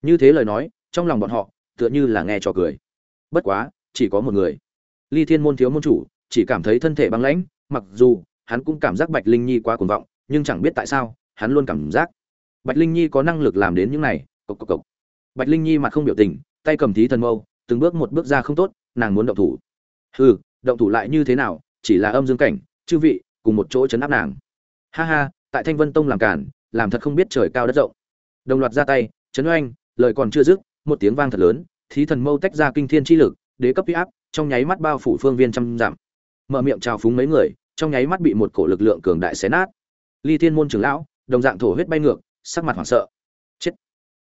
S1: Như thế lời nói, trong lòng bọn họ, tựa như là nghe trò cười. Bất quá, chỉ có một người. Ly thiên môn thiếu môn chủ, chỉ cảm thấy thân thể băng lãnh, mặc dù hắn cũng cảm giác bạch linh nhi quá cuồng vọng, nhưng chẳng biết tại sao, hắn luôn cảm giác bạch linh nhi có năng lực làm đến những này, cộc cộc cộc. Bạch linh nhi mặt không biểu tình, tay cầm thí thần mâu, từng bước một bước ra không tốt, nàng muốn động thủ. Hừ, động thủ lại như thế nào, chỉ là âm dương cảnh, chư vị, cùng một chỗ chấn áp nàng. Ha ha, tại thanh vân tông làm cản làm thật không biết trời cao đất rộng. Đồng loạt ra tay chấn oanh, lời còn chưa dứt, một tiếng vang thật lớn, thí thần mâu tách ra kinh thiên chi lực, đế cấp áp, trong nháy mắt bao phủ phương viên trăm dặm. Mở miệng chào phúng mấy người trong nháy mắt bị một cổ lực lượng cường đại xé nát. Ly thiên môn trưởng lão, đồng dạng thổ huyết bay ngược, sắc mặt hoảng sợ. Chết.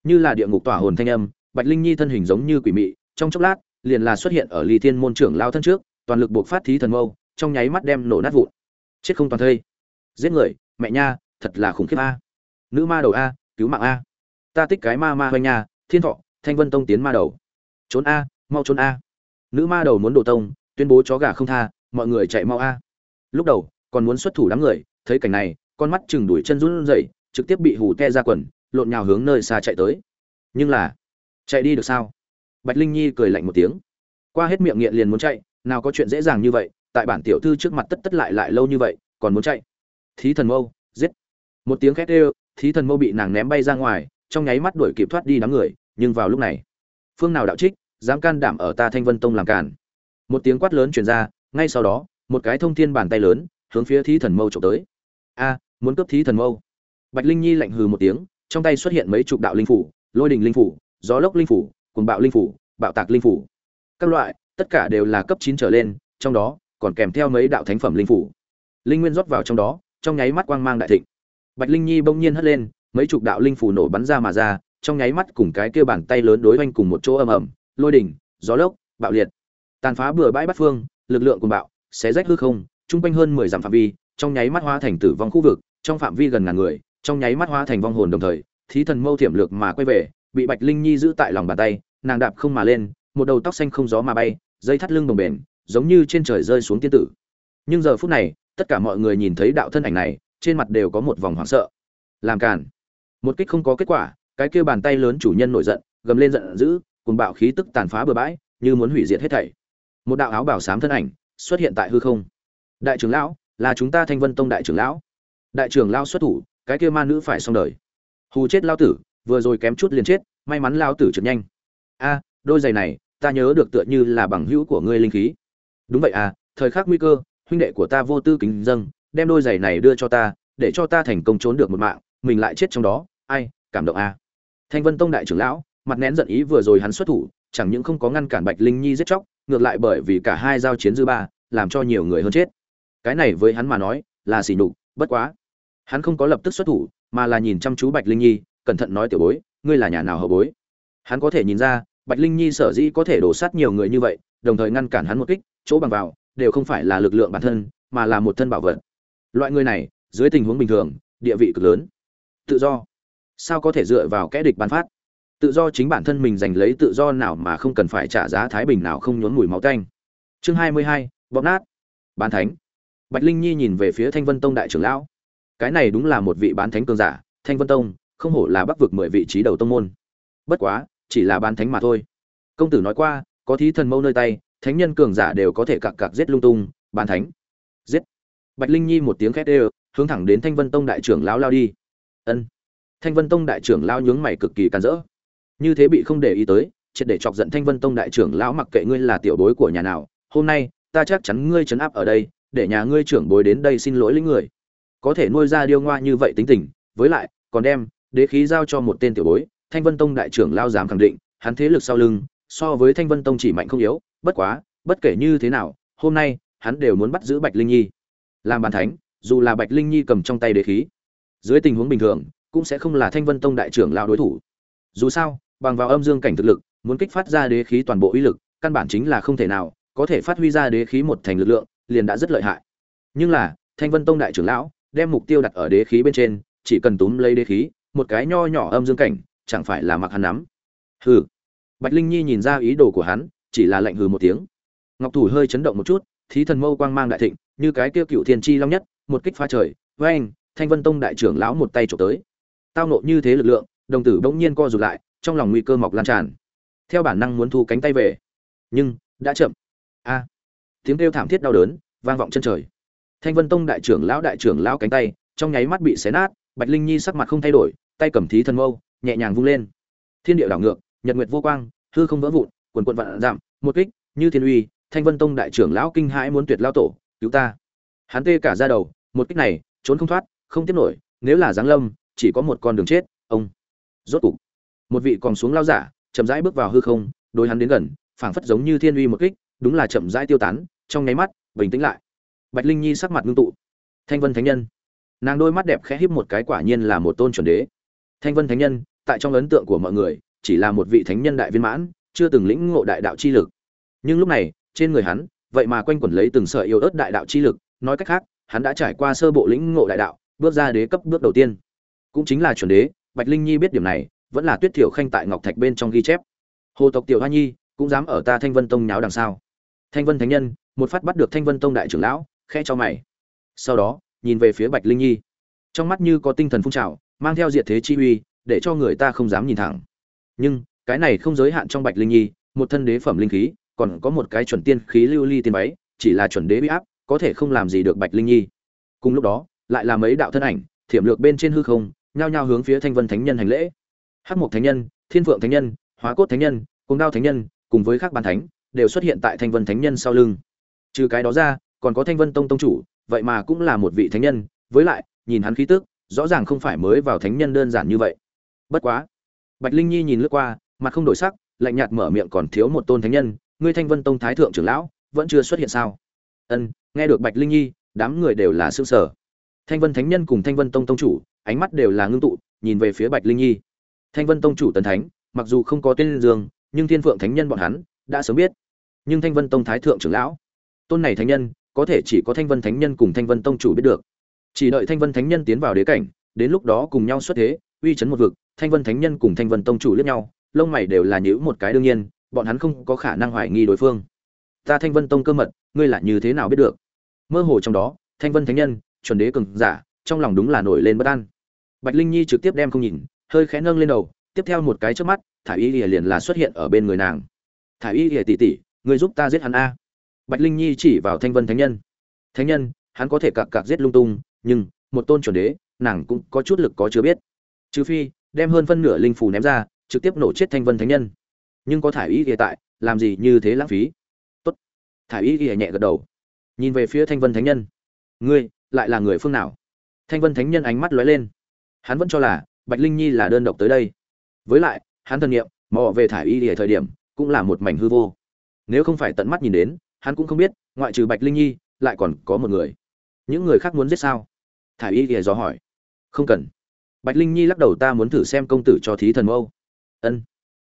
S1: Như là địa ngục tỏa hồn thanh âm, bạch linh nhi thân hình giống như quỷ mị, trong chốc lát, liền là xuất hiện ở ly thiên môn trưởng lao thân trước, toàn lực buộc phát thí thần mâu, trong nháy mắt đem nổ nát vụn. Chết không toàn thây. Giết người, mẹ nha, thật là khủng khiếp a. Nữ ma đầu a, cứu mạng a. Ta tích cái ma ma hoanh nha, thiên thọ, thanh vân tông tiến ma đầu. Trốn a, mau trốn a. Nữ ma đầu muốn đổ tông, tuyên bố chó gà không tha, mọi người chạy mau a lúc đầu, còn muốn xuất thủ đám người, thấy cảnh này, con mắt chừng đuổi chân run rẩy, trực tiếp bị hù te ra quần, lộn nhào hướng nơi xa chạy tới. Nhưng là, chạy đi được sao? Bạch linh nhi cười lạnh một tiếng. Qua hết miệng nghiện liền muốn chạy, nào có chuyện dễ dàng như vậy, tại bản tiểu thư trước mặt tất tất lại lại lâu như vậy, còn muốn chạy. Thí thần mâu, giết. Một tiếng khét ê thí thần mâu bị nàng ném bay ra ngoài, trong nháy mắt đuổi kịp thoát đi đám người, nhưng vào lúc này, phương nào đạo trích, dám can đảm ở ta thanh vân tông làm cản một tiếng quát lớn truyền ra, ngay sau đó một cái thông thiên bàn tay lớn, hướng phía thí thần mâu trộm tới. A, muốn cấp thí thần mâu. Bạch linh nhi lạnh hừ một tiếng, trong tay xuất hiện mấy chục đạo linh phủ, lôi đình linh phủ, gió lốc linh phủ cùng bạo linh phủ, bạo tạc linh phủ. Các loại, tất cả đều là cấp chín trở lên, trong đó còn kèm theo mấy đạo thánh phẩm linh phủ. Linh nguyên rót vào trong đó, trong nháy mắt quang mang đại thịnh. Bạch linh nhi bỗng nhiên hất lên, mấy chục đạo linh phủ nổ bắn ra mà ra, trong nháy mắt cùng cái kia bàn tay lớn đối oanh cùng một chỗ ầm ầm, lôi đỉnh, gió lốc, bạo liệt. Tàn phá bừa bãi bắt phương, lực lượng cùng bạo xé rách hư không trung quanh hơn mười dặm phạm vi, trong nháy mắt hóa thành tử vong khu vực, trong phạm vi gần ngàn người, trong nháy mắt hóa thành vong hồn đồng thời, thí thần mâu thiểm lược mà quay về, bị bạch linh nhi giữ tại lòng bàn tay, nàng đạp không mà lên, một đầu tóc xanh không gió mà bay, dây thắt lưng đồng bền giống như trên trời rơi xuống tiên tử. Nhưng giờ phút này, tất cả mọi người nhìn thấy đạo thân ảnh này, trên mặt đều có một vòng hoảng sợ. Làm cản một kích không có kết quả, cái kia bàn tay lớn chủ nhân nổi giận, gầm lên giận dữ cùng bạo khí tức tàn phá bừa bãi, như muốn hủy diệt hết thảy. Một đạo áo bảo sám thân ảnh xuất hiện tại hư không. Đại trưởng lão, là chúng ta thanh vân tông đại trưởng lão. Đại trưởng lão xuất thủ, cái kia ma nữ phải xong đời. Hù chết lao tử, vừa rồi kém chút liền chết, may mắn lao tử trượt nhanh. A, đôi giày này, ta nhớ được tựa như là bằng hữu của ngươi linh khí. Đúng vậy à thời khắc nguy cơ, huynh đệ của ta vô tư kính dâng, đem đôi giày này đưa cho ta, để cho ta thành công trốn được một mạng, mình lại chết trong đó. Ai, cảm động à. Thanh vân tông đại trưởng lão, mặt nén giận ý vừa rồi hắn xuất thủ chẳng những không có ngăn cản bạch linh nhi giết chóc, ngược lại bởi vì cả hai giao chiến dư ba, làm cho nhiều người hơn chết. Cái này với hắn mà nói, là sỉ nhục, bất quá. Hắn không có lập tức xuất thủ, mà là nhìn chăm chú bạch linh nhi, cẩn thận nói tiểu bối, ngươi là nhà nào hậu bối? Hắn có thể nhìn ra, bạch linh nhi sở dĩ có thể đổ sát nhiều người như vậy, đồng thời ngăn cản hắn một kích, chỗ bằng vào, đều không phải là lực lượng bản thân, mà là một thân bảo vật. Loại người này, dưới tình huống bình thường, địa vị cực lớn. Tự do. Sao có thể dựa vào kẻ địch ban phát? Tự do chính bản thân mình giành lấy tự do nào mà không cần phải trả giá thái bình nào không nhốn mùi máu tanh. Chương hai mươi hai, bóp nát. Bán thánh. Bạch linh nhi nhìn về phía thanh vân tông đại trưởng lão. Cái này đúng là một vị bán thánh cường giả, thanh vân tông, không hổ là bắc vực mười vị trí đầu tông môn. Bất quá, chỉ là bán thánh mà thôi. Công tử nói qua, có thí thần mâu nơi tay, thánh nhân cường giả đều có thể cặc cặc giết lung tung, bán thánh. Giết. Bạch linh nhi một tiếng khét ê hướng thẳng đến thanh vân tông đại trưởng lão lao đi. Ân. Thanh vân tông đại trưởng lão nhướng mày cực kỳ càn rỡ như thế bị không để ý tới, triệt để chọc giận thanh vân tông đại trưởng lão mặc kệ ngươi là tiểu bối của nhà nào, hôm nay, ta chắc chắn ngươi chấn áp ở đây, để nhà ngươi trưởng bối đến đây xin lỗi lĩnh người. Có thể nuôi ra điêu ngoa như vậy tính tình, với lại, còn đem, đế khí giao cho một tên tiểu bối, thanh vân tông đại trưởng lao dám khẳng định, hắn thế lực sau lưng, so với thanh vân tông chỉ mạnh không yếu, bất quá, bất kể như thế nào, hôm nay, hắn đều muốn bắt giữ bạch linh nhi. Làm bàn thánh, dù là bạch linh nhi cầm trong tay đế khí, dưới tình huống bình thường, cũng sẽ không là thanh vân tông đại trưởng lao đối thủ dù sao, bằng vào âm dương cảnh thực lực, muốn kích phát ra đế khí toàn bộ uy lực, căn bản chính là không thể nào, có thể phát huy ra đế khí một thành lực lượng, liền đã rất lợi hại. Nhưng là, thanh vân tông đại trưởng lão, đem mục tiêu đặt ở đế khí bên trên, chỉ cần túm lấy đế khí, một cái nho nhỏ âm dương cảnh, chẳng phải là mặc hắn nắm. Hừ. Bạch linh nhi nhìn ra ý đồ của hắn, chỉ là lạnh hừ một tiếng. Ngọc thủ hơi chấn động một chút, thí thần mâu quang mang đại thịnh, như cái kia cựu thiên chi long nhất, một kích phá trời với anh thanh vân tông đại trưởng lão một tay trộm tới. Tao nộ như thế lực lượng đồng tử bỗng nhiên co rụt lại, trong lòng nguy cơ mọc lan tràn. Theo bản năng muốn thu cánh tay về, nhưng đã chậm. A, tiếng kêu thảm thiết đau đớn vang vọng chân trời. Thanh vân tông đại trưởng lão đại trưởng lão cánh tay, trong nháy mắt bị xé nát, bạch linh nhi sắc mặt không thay đổi, tay cầm thí thần mâu, nhẹ nhàng vung lên. Thiên địa đảo ngược, nhật nguyệt vô quang, hư không vỡ vụn, quần quần vạn giảm, một kích, như thiên uy, thanh vân tông đại trưởng lão kinh hãi muốn tuyệt lao tổ, cứu ta. Hắn tê cả ra đầu, một kích này, trốn không thoát, không tiếp nổi, nếu là giáng lâm, chỉ có một con đường chết, ông rốt cục, một vị còn xuống lao giả, chậm rãi bước vào hư không, đối hắn đến gần, phảng phất giống như thiên uy một kích, đúng là chậm rãi tiêu tán, trong nháy mắt, bình tĩnh lại. Bạch linh nhi sắc mặt ngưng tụ. Thanh vân thánh nhân. Nàng đôi mắt đẹp khẽ híp một cái quả nhiên là một tôn chuẩn đế. Thanh vân thánh nhân, tại trong ấn tượng của mọi người, chỉ là một vị thánh nhân đại viên mãn, chưa từng lĩnh ngộ đại đạo chi lực. Nhưng lúc này, trên người hắn, vậy mà quanh quẩn lấy từng sợi yêu ớt đại đạo chi lực, nói cách khác, hắn đã trải qua sơ bộ lĩnh ngộ đại đạo, bước ra đế cấp bước đầu tiên. Cũng chính là chuẩn đế bạch linh nhi biết điểm này, vẫn là tuyết thiểu khanh tại ngọc thạch bên trong ghi chép. Hồ tộc tiểu hoa nhi, cũng dám ở ta thanh vân tông nháo đằng sau. Thanh vân thánh nhân, một phát bắt được thanh vân tông đại trưởng lão khe cho mày. Sau đó, nhìn về phía bạch linh nhi. Trong mắt như có tinh thần phun trào, mang theo diệt thế chi uy, để cho người ta không dám nhìn thẳng. Nhưng, cái này không giới hạn trong bạch linh nhi, một thân đế phẩm linh khí, còn có một cái chuẩn tiên khí lưu ly tiên máy chỉ là chuẩn đế bị áp, có thể không làm gì được bạch linh nhi. Cùng lúc đó, lại là mấy đạo thân ảnh, thiểm lược bên trên hư không nhao nhao hướng phía thanh vân thánh nhân hành lễ. Hắc mục thánh nhân, thiên phượng thánh nhân, hóa cốt thánh nhân cùng đao thánh nhân, cùng với các ban thánh, đều xuất hiện tại thanh vân thánh nhân sau lưng. Trừ cái đó ra, còn có thanh vân tông tông chủ, vậy mà cũng là một vị thánh nhân. Với lại, nhìn hắn khí tức, rõ ràng không phải mới vào thánh nhân đơn giản như vậy. Bất quá. Bạch linh nhi nhìn lướt qua, mặt không đổi sắc, lạnh nhạt mở miệng còn thiếu một tôn thánh nhân. Ngươi thanh vân tông thái thượng trưởng lão, vẫn chưa xuất hiện sao? Ân, nghe được bạch linh nhi, đám người đều là xương sở thanh vân thánh nhân cùng thanh vân tông tông chủ ánh mắt đều là ngưng tụ, nhìn về phía bạch linh nhi. Thanh vân tông chủ tần thánh, mặc dù không có tên dương, nhưng thiên phượng thánh nhân bọn hắn đã sớm biết. Nhưng thanh vân tông thái thượng trưởng lão, tôn này thánh nhân, có thể chỉ có thanh vân thánh nhân cùng thanh vân tông chủ biết được. Chỉ đợi thanh vân thánh nhân tiến vào đế cảnh, đến lúc đó cùng nhau xuất thế, uy chấn một vực, thanh vân thánh nhân cùng thanh vân tông chủ liếc nhau, lông mày đều là nhíu một cái đương nhiên, bọn hắn không có khả năng hoài nghi đối phương. Ta thanh vân tông cơ mật, ngươi là như thế nào biết được? Mơ hồ trong đó, thanh vân thánh nhân, chuẩn đế cường giả, trong lòng đúng là nổi lên bất an bạch linh nhi trực tiếp đem không nhìn, hơi khẽ nâng lên đầu, tiếp theo một cái trước mắt thả y lìa liền là xuất hiện ở bên người nàng. Thả y lìa tỉ tỉ người giúp ta giết hắn a. Bạch linh nhi chỉ vào thanh vân thánh nhân. Thánh nhân, hắn có thể cặc cặc giết lung tung, nhưng một tôn chuẩn đế, nàng cũng có chút lực có chưa biết. Trừ phi, đem hơn phân nửa linh phù ném ra, trực tiếp nổ chết thanh vân thánh nhân. Nhưng có thả y hiện tại, làm gì như thế lãng phí? Tốt. Thả y hiện nhẹ gật đầu. Nhìn về phía thanh vân thánh nhân. Ngươi lại là người phương nào? Thanh vân thánh nhân ánh mắt lóe lên hắn vẫn cho là bạch linh nhi là đơn độc tới đây. Với lại, hắn thân nhiệm mò về thả y ở thời điểm, cũng là một mảnh hư vô. Nếu không phải tận mắt nhìn đến, hắn cũng không biết, ngoại trừ bạch linh nhi, lại còn có một người. Những người khác muốn giết sao? Thả y thì dò hỏi. Không cần. Bạch linh nhi lắc đầu, ta muốn thử xem công tử cho thí thần mâu. Ân.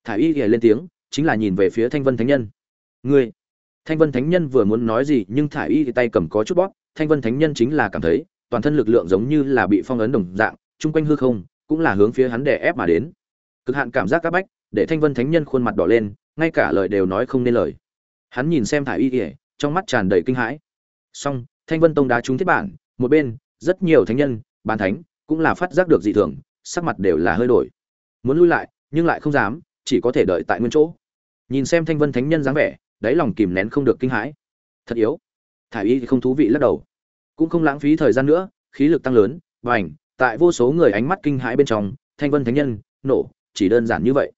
S1: Thả y thì lên tiếng, chính là nhìn về phía thanh vân thánh nhân. Ngươi. Thanh vân thánh nhân vừa muốn nói gì, nhưng thả y thì tay cầm có chút bóp. Thanh vân thánh nhân chính là cảm thấy, toàn thân lực lượng giống như là bị phong ấn đồng dạng chung quanh hư không, cũng là hướng phía hắn đè ép mà đến. Cực hạn cảm giác các bách, để thanh vân thánh nhân khuôn mặt đỏ lên, ngay cả lời đều nói không nên lời. Hắn nhìn xem thả y ỉa trong mắt tràn đầy kinh hãi. Song thanh vân tông đá trúng thiết bản, một bên, rất nhiều thánh nhân bàn thánh, cũng là phát giác được dị thường, sắc mặt đều là hơi đổi. Muốn lui lại, nhưng lại không dám, chỉ có thể đợi tại nguyên chỗ. Nhìn xem thanh vân thánh nhân dáng vẻ, đáy lòng kìm nén không được kinh hãi. Thật yếu. Thả y thì không thú vị lắc đầu. Cũng không lãng phí thời gian nữa, khí lực tăng lớn và ảnh tại vô số người ánh mắt kinh hãi bên trong, thanh vân thánh nhân, nổ, chỉ đơn giản như vậy.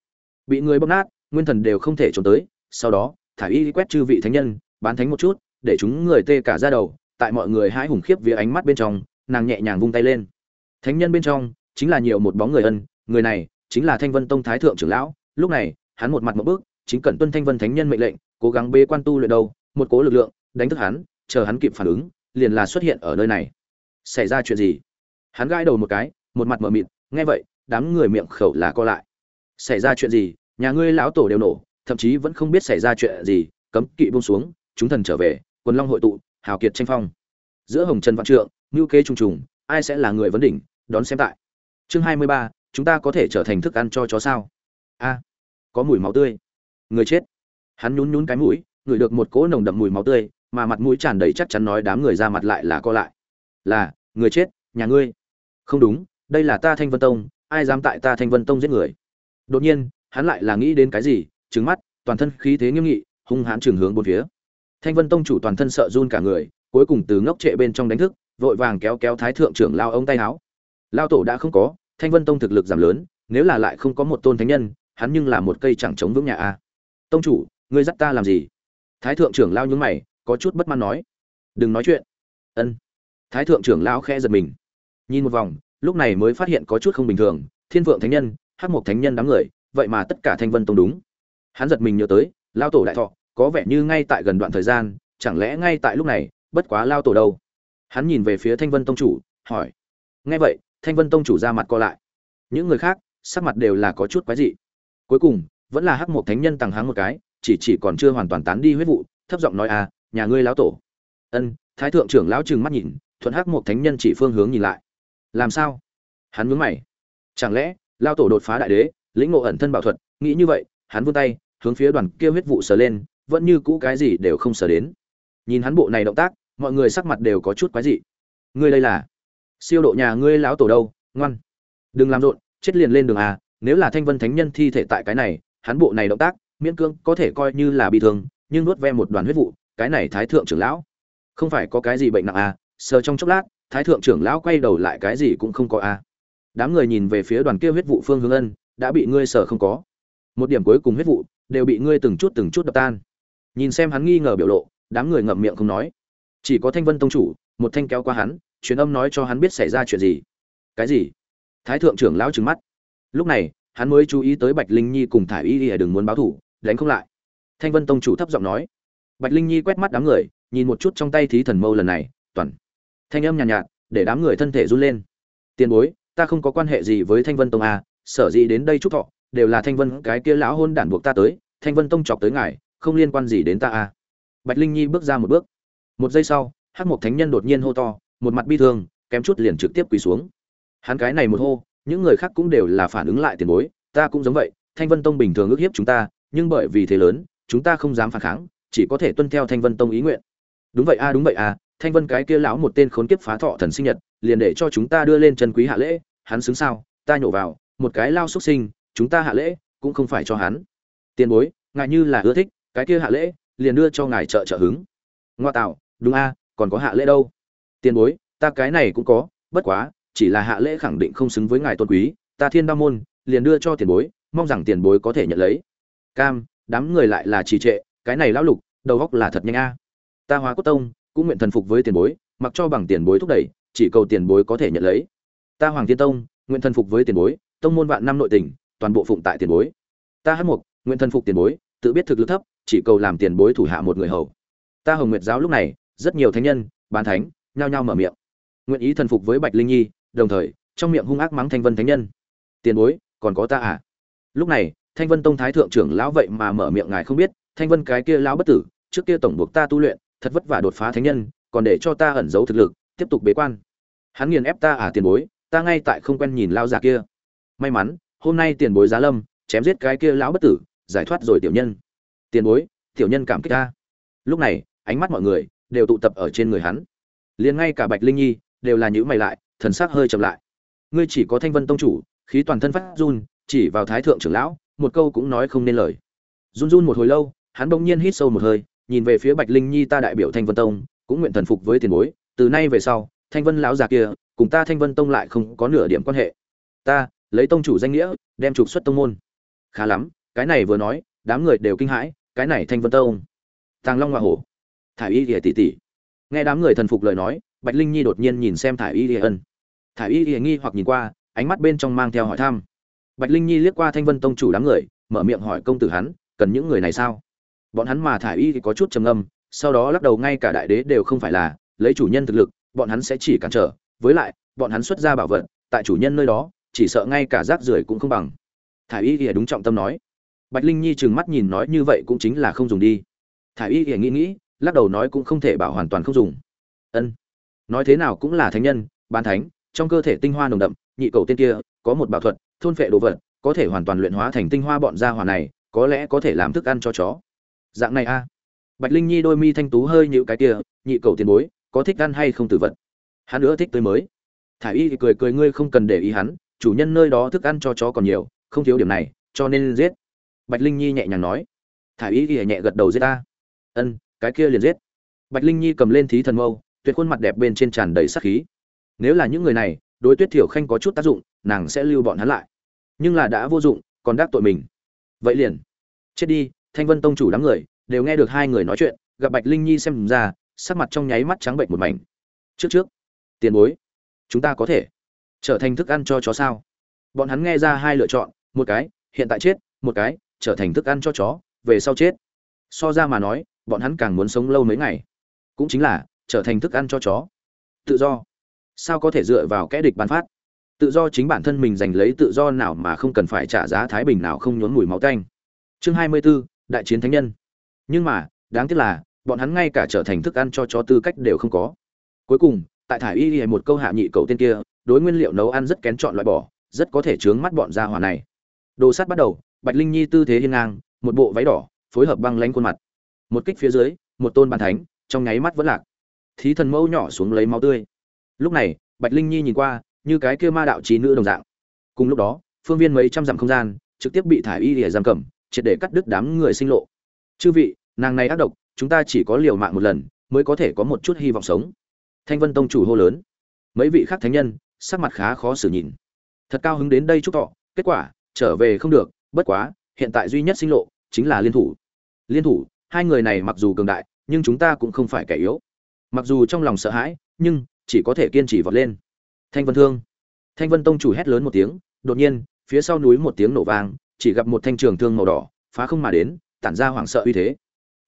S1: Bị người bóc nát, nguyên thần đều không thể trốn tới, sau đó, thả y quét chư vị thánh nhân, bán thánh một chút, để chúng người tê cả ra đầu, tại mọi người hãi hùng khiếp vía ánh mắt bên trong, nàng nhẹ nhàng vung tay lên. Thánh nhân bên trong, chính là nhiều một bóng người ân, người này, chính là thanh vân tông thái thượng trưởng lão, lúc này, hắn một mặt một bước, chính cẩn tuân thanh vân thánh nhân mệnh lệnh, cố gắng bê quan tu luyện đâu, một cố lực lượng, đánh thức hắn, chờ hắn kịp phản ứng, liền là xuất hiện ở nơi này. Xảy ra chuyện gì? Hắn gãi đầu một cái, một mặt mờ mịt, nghe vậy, đám người miệng khẩu là co lại. Xảy ra chuyện gì? Nhà ngươi lão tổ đều nổ, thậm chí vẫn không biết xảy ra chuyện gì. Cấm kỵ buông xuống, chúng thần trở về quần long hội tụ, hào kiệt tranh phong. Giữa hồng trần vạn trượng ngưu kế trùng trùng, ai sẽ là người vấn đỉnh, đón xem tại. Chương hai mươi ba, chúng ta có thể trở thành thức ăn cho chó sao? A, có mùi máu tươi. Người chết. Hắn nhún nhún cái mũi, ngửi được một cỗ nồng đậm mùi máu tươi, mà mặt mũi tràn đầy chắc chắn nói đám người ra mặt lại là co lại. Là, người chết, nhà ngươi không đúng, đây là ta thanh vân tông, ai dám tại ta thanh vân tông giết người? Đột nhiên, hắn lại là nghĩ đến cái gì trứng mắt, toàn thân khí thế nghiêm nghị, hung hãn trường hướng bốn phía. Thanh vân tông chủ toàn thân sợ run cả người, cuối cùng từ ngốc trệ bên trong đánh thức, vội vàng kéo kéo thái thượng trưởng lao ông tay áo. Lao tổ đã không có, thanh vân tông thực lực giảm lớn, nếu là lại không có một tôn thánh nhân, hắn nhưng là một cây chẳng chống vững nhà a. Tông chủ, ngươi dắt ta làm gì? Thái thượng trưởng lao nhún mày, có chút bất mãn nói. Đừng nói chuyện. Ân. Thái thượng trưởng lao khe giật mình nhìn một vòng, lúc này mới phát hiện có chút không bình thường, thiên vượng thánh nhân, hắc mộc thánh nhân đám người, vậy mà tất cả thanh vân tông đúng. Hắn giật mình nhớ tới, lao tổ đại thọ, có vẻ như ngay tại gần đoạn thời gian, chẳng lẽ ngay tại lúc này, bất quá lao tổ đâu? Hắn nhìn về phía thanh vân tông chủ, hỏi. Nghe vậy, thanh vân tông chủ ra mặt co lại. Những người khác, sắc mặt đều là có chút quái dị. Cuối cùng, vẫn là hắc một thánh nhân tăng háng một cái, chỉ chỉ còn chưa hoàn toàn tán đi huyết vụ, thấp giọng nói à nhà ngươi lão tổ. Ân, thái thượng trưởng lão trừng mắt nhìn, thuận hắc một thánh nhân chỉ phương hướng nhìn lại làm sao? Hắn mướn mày. Chẳng lẽ, lao tổ đột phá đại đế, lĩnh ngộ ẩn thân bảo thuật, nghĩ như vậy, hắn vươn tay, hướng phía đoàn kia huyết vụ sờ lên, vẫn như cũ cái gì đều không sờ đến. Nhìn hắn bộ này động tác, mọi người sắc mặt đều có chút quái dị. Ngươi đây là? Siêu độ nhà ngươi lão tổ đâu? Ngoan. Đừng làm rộn, chết liền lên đường à nếu là thanh vân thánh nhân thi thể tại cái này, hắn bộ này động tác, miễn cưỡng có thể coi như là bị thương, nhưng nuốt ve một đoàn huyết vụ, cái này thái thượng trưởng lão. Không phải có cái gì bệnh nặng à sờ trong chốc lát thái thượng trưởng lão quay đầu lại cái gì cũng không có à đám người nhìn về phía đoàn kia huyết vụ phương hướng ân, đã bị ngươi sở không có. Một điểm cuối cùng huyết vụ đều bị ngươi từng chút từng chút đập tan. Nhìn xem hắn nghi ngờ biểu lộ, đám người ngậm miệng không nói. Chỉ có thanh vân tông chủ, một thanh kéo qua hắn, truyền âm nói cho hắn biết xảy ra chuyện gì. Cái gì? Thái thượng trưởng lão trừng mắt. Lúc này, hắn mới chú ý tới bạch linh nhi cùng thải y ỉa đừng muốn báo thủ, đánh không lại. Thanh vân tông chủ thấp giọng nói. Bạch linh nhi quét mắt đám người, nhìn một chút trong tay thí thần mâu lần này, toàn thanh âm nhàn nhạt, nhạt để đám người thân thể run lên. Tiền bối ta không có quan hệ gì với thanh vân tông a sở dĩ đến đây chúc thọ đều là thanh vân cái kia lão hôn đản buộc ta tới thanh vân tông chọc tới ngài không liên quan gì đến ta a bạch linh nhi bước ra một bước. Một giây sau hắc mộc thánh nhân đột nhiên hô to một mặt bi thương kém chút liền trực tiếp quỳ xuống. Hắn cái này một hô những người khác cũng đều là phản ứng lại tiền bối ta cũng giống vậy thanh vân tông bình thường ước hiếp chúng ta nhưng bởi vì thế lớn chúng ta không dám phản kháng chỉ có thể tuân theo thanh vân tông ý nguyện. Đúng vậy a đúng vậy a thanh vân cái kia lão một tên khốn kiếp phá thọ thần sinh nhật, liền để cho chúng ta đưa lên chân quý hạ lễ, hắn xứng sao, ta nhổ vào, một cái lao xuất sinh, chúng ta hạ lễ, cũng không phải cho hắn. Tiền bối, ngài như là ưa thích, cái kia hạ lễ, liền đưa cho ngài trợ trợ hứng. Ngoa tạo, đúng a, còn có hạ lễ đâu? Tiền bối, ta cái này cũng có, bất quá, chỉ là hạ lễ khẳng định không xứng với ngài tôn quý, ta thiên đa môn, liền đưa cho tiền bối, mong rằng tiền bối có thể nhận lấy. Cam, đám người lại là trì trệ, cái này lão lục, đầu góc là thật nhanh a. Ta hóa cốt tông cũng nguyện thần phục với tiền bối, mặc cho bằng tiền bối thúc đẩy, chỉ cầu tiền bối có thể nhận lấy. Ta hoàng thiên tông, nguyện thần phục với tiền bối, tông môn vạn năm nội tình, toàn bộ phụng tại tiền bối. Ta hát mục nguyện thần phục tiền bối, tự biết thực lực thấp, chỉ cầu làm tiền bối thủ hạ một người hầu. Ta hồng nguyệt giáo lúc này, rất nhiều thánh nhân, bán thánh, nhao nhao mở miệng. Nguyện ý thần phục với bạch linh nhi, đồng thời, trong miệng hung ác mắng thanh vân thánh nhân. Tiền bối, còn có ta à? Lúc này, thanh vân tông thái thượng trưởng lão vậy mà mở miệng ngài không biết, thanh vân cái kia lão bất tử, trước kia tổng buộc ta tu luyện thật vất vả đột phá thánh nhân, còn để cho ta ẩn giấu thực lực, tiếp tục bế quan. Hắn nghiền ép ta à tiền bối, ta ngay tại không quen nhìn lao già kia. May mắn, hôm nay tiền bối giá lâm, chém giết cái kia lão bất tử, giải thoát rồi tiểu nhân. Tiền bối, tiểu nhân cảm kích ta. Lúc này, ánh mắt mọi người đều tụ tập ở trên người hắn. Liền ngay cả bạch linh nhi đều là những mày lại, thần sắc hơi chậm lại. Ngươi chỉ có thanh vân tông chủ, khí toàn thân phát run, chỉ vào thái thượng trưởng lão, một câu cũng nói không nên lời. Run run một hồi lâu, hắn bỗng nhiên hít sâu một hơi nhìn về phía bạch linh nhi ta đại biểu thanh vân tông, cũng nguyện thần phục với tiền bối, từ nay về sau, thanh vân lão già kia, cùng ta thanh vân tông lại không có nửa điểm quan hệ. Ta, lấy tông chủ danh nghĩa, đem trục xuất tông môn. Khá lắm, cái này vừa nói, đám người đều kinh hãi, cái này thanh vân tông. Tàng long hoa hổ. Thả y ỉa tỷ tỷ. Nghe đám người thần phục lời nói, bạch linh nhi đột nhiên nhìn xem thả y ỉa ân. Thả y ỉa nghi hoặc nhìn qua, ánh mắt bên trong mang theo hỏi thăm. Bạch linh nhi liếc qua thanh vân tông chủ đám người, mở miệng hỏi công tử hắn, cần những người này sao? Bọn hắn mà thải y thì có chút trầm âm sau đó lắc đầu ngay cả đại đế đều không phải là, lấy chủ nhân thực lực, bọn hắn sẽ chỉ cản trở. Với lại, bọn hắn xuất ra bảo vật, tại chủ nhân nơi đó, chỉ sợ ngay cả rác rưởi cũng không bằng. Thải y thì đúng trọng tâm nói. Bạch linh nhi trừng mắt nhìn nói như vậy cũng chính là không dùng đi. Thải y thì nghĩ nghĩ, lắc đầu nói cũng không thể bảo hoàn toàn không dùng. Ân. Nói thế nào cũng là thánh nhân ban thánh, trong cơ thể tinh hoa nồng đậm, nhị cầu tiên kia, có một bảo thuật, thôn phệ đồ vật, có thể hoàn toàn luyện hóa thành tinh hoa bọn gia hỏa này, có lẽ có thể làm thức ăn cho chó dạng này a. Bạch linh nhi đôi mi thanh tú hơi nhịu cái kia, nhị cầu tiền bối, có thích ăn hay không tử vật? Hắn nữa thích tới mới. Thả y thì cười cười, ngươi không cần để ý hắn, chủ nhân nơi đó thức ăn cho chó còn nhiều, không thiếu điểm này, cho nên giết. Bạch linh nhi nhẹ nhàng nói. Thả y thì nhẹ gật đầu giết ta. Ân, cái kia liền giết. Bạch linh nhi cầm lên thí thần mâu, tuyệt khuôn mặt đẹp bên trên tràn đầy sắc khí. Nếu là những người này, đối tuyết thiểu khanh có chút tác dụng, nàng sẽ lưu bọn hắn lại. Nhưng là đã vô dụng, còn đắc tội mình. Vậy liền. Chết đi thanh vân tông chủ đám người đều nghe được hai người nói chuyện gặp bạch linh nhi xem ra sắc mặt trong nháy mắt trắng bệnh một mảnh. Trước trước tiền bối chúng ta có thể trở thành thức ăn cho chó sao? Bọn hắn nghe ra hai lựa chọn một cái hiện tại chết một cái trở thành thức ăn cho chó về sau chết. So ra mà nói bọn hắn càng muốn sống lâu mấy ngày. Cũng chính là trở thành thức ăn cho chó. Tự do. Sao có thể dựa vào kẽ địch bán phát? Tự do chính bản thân mình giành lấy tự do nào mà không cần phải trả giá thái bình nào không nhốn mùi máu tanh. Chương hai mươi 24, đại chiến thánh nhân. Nhưng mà, đáng tiếc là, bọn hắn ngay cả trở thành thức ăn cho chó tư cách đều không có. Cuối cùng, tại thải y y một câu hạ nhị cầu tên kia, đối nguyên liệu nấu ăn rất kén chọn loại bỏ, rất có thể chướng mắt bọn gia hỏa này. Đồ sắt bắt đầu, bạch linh nhi tư thế hiên ngang, một bộ váy đỏ, phối hợp băng lánh khuôn mặt. Một kích phía dưới, một tôn bàn thánh, trong nháy mắt vẫn lạc. Thí thần mẫu nhỏ xuống lấy máu tươi. Lúc này, bạch linh nhi nhìn qua, như cái kia ma đạo trí nữ đồng dạng. Cùng lúc đó, phương viên mấy trăm dặm không gian, trực tiếp bị thải y lìa giam cầm triệt để cắt đứt đám người sinh lộ. Chư vị, nàng này ác độc, chúng ta chỉ có liều mạng một lần, mới có thể có một chút hy vọng sống. Thanh vân tông chủ hô lớn. Mấy vị khác thánh nhân, sắc mặt khá khó xử nhìn. Thật cao hứng đến đây chúc thọ, kết quả, trở về không được, bất quá, hiện tại duy nhất sinh lộ, chính là liên thủ. Liên thủ, hai người này mặc dù cường đại, nhưng chúng ta cũng không phải kẻ yếu. Mặc dù trong lòng sợ hãi, nhưng, chỉ có thể kiên trì vọt lên. Thanh vân thương. Thanh vân tông chủ hét lớn một tiếng, đột nhiên, phía sau núi một tiếng nổ vang chỉ gặp một thanh trường thương màu đỏ, phá không mà đến, tản ra hoảng sợ uy thế.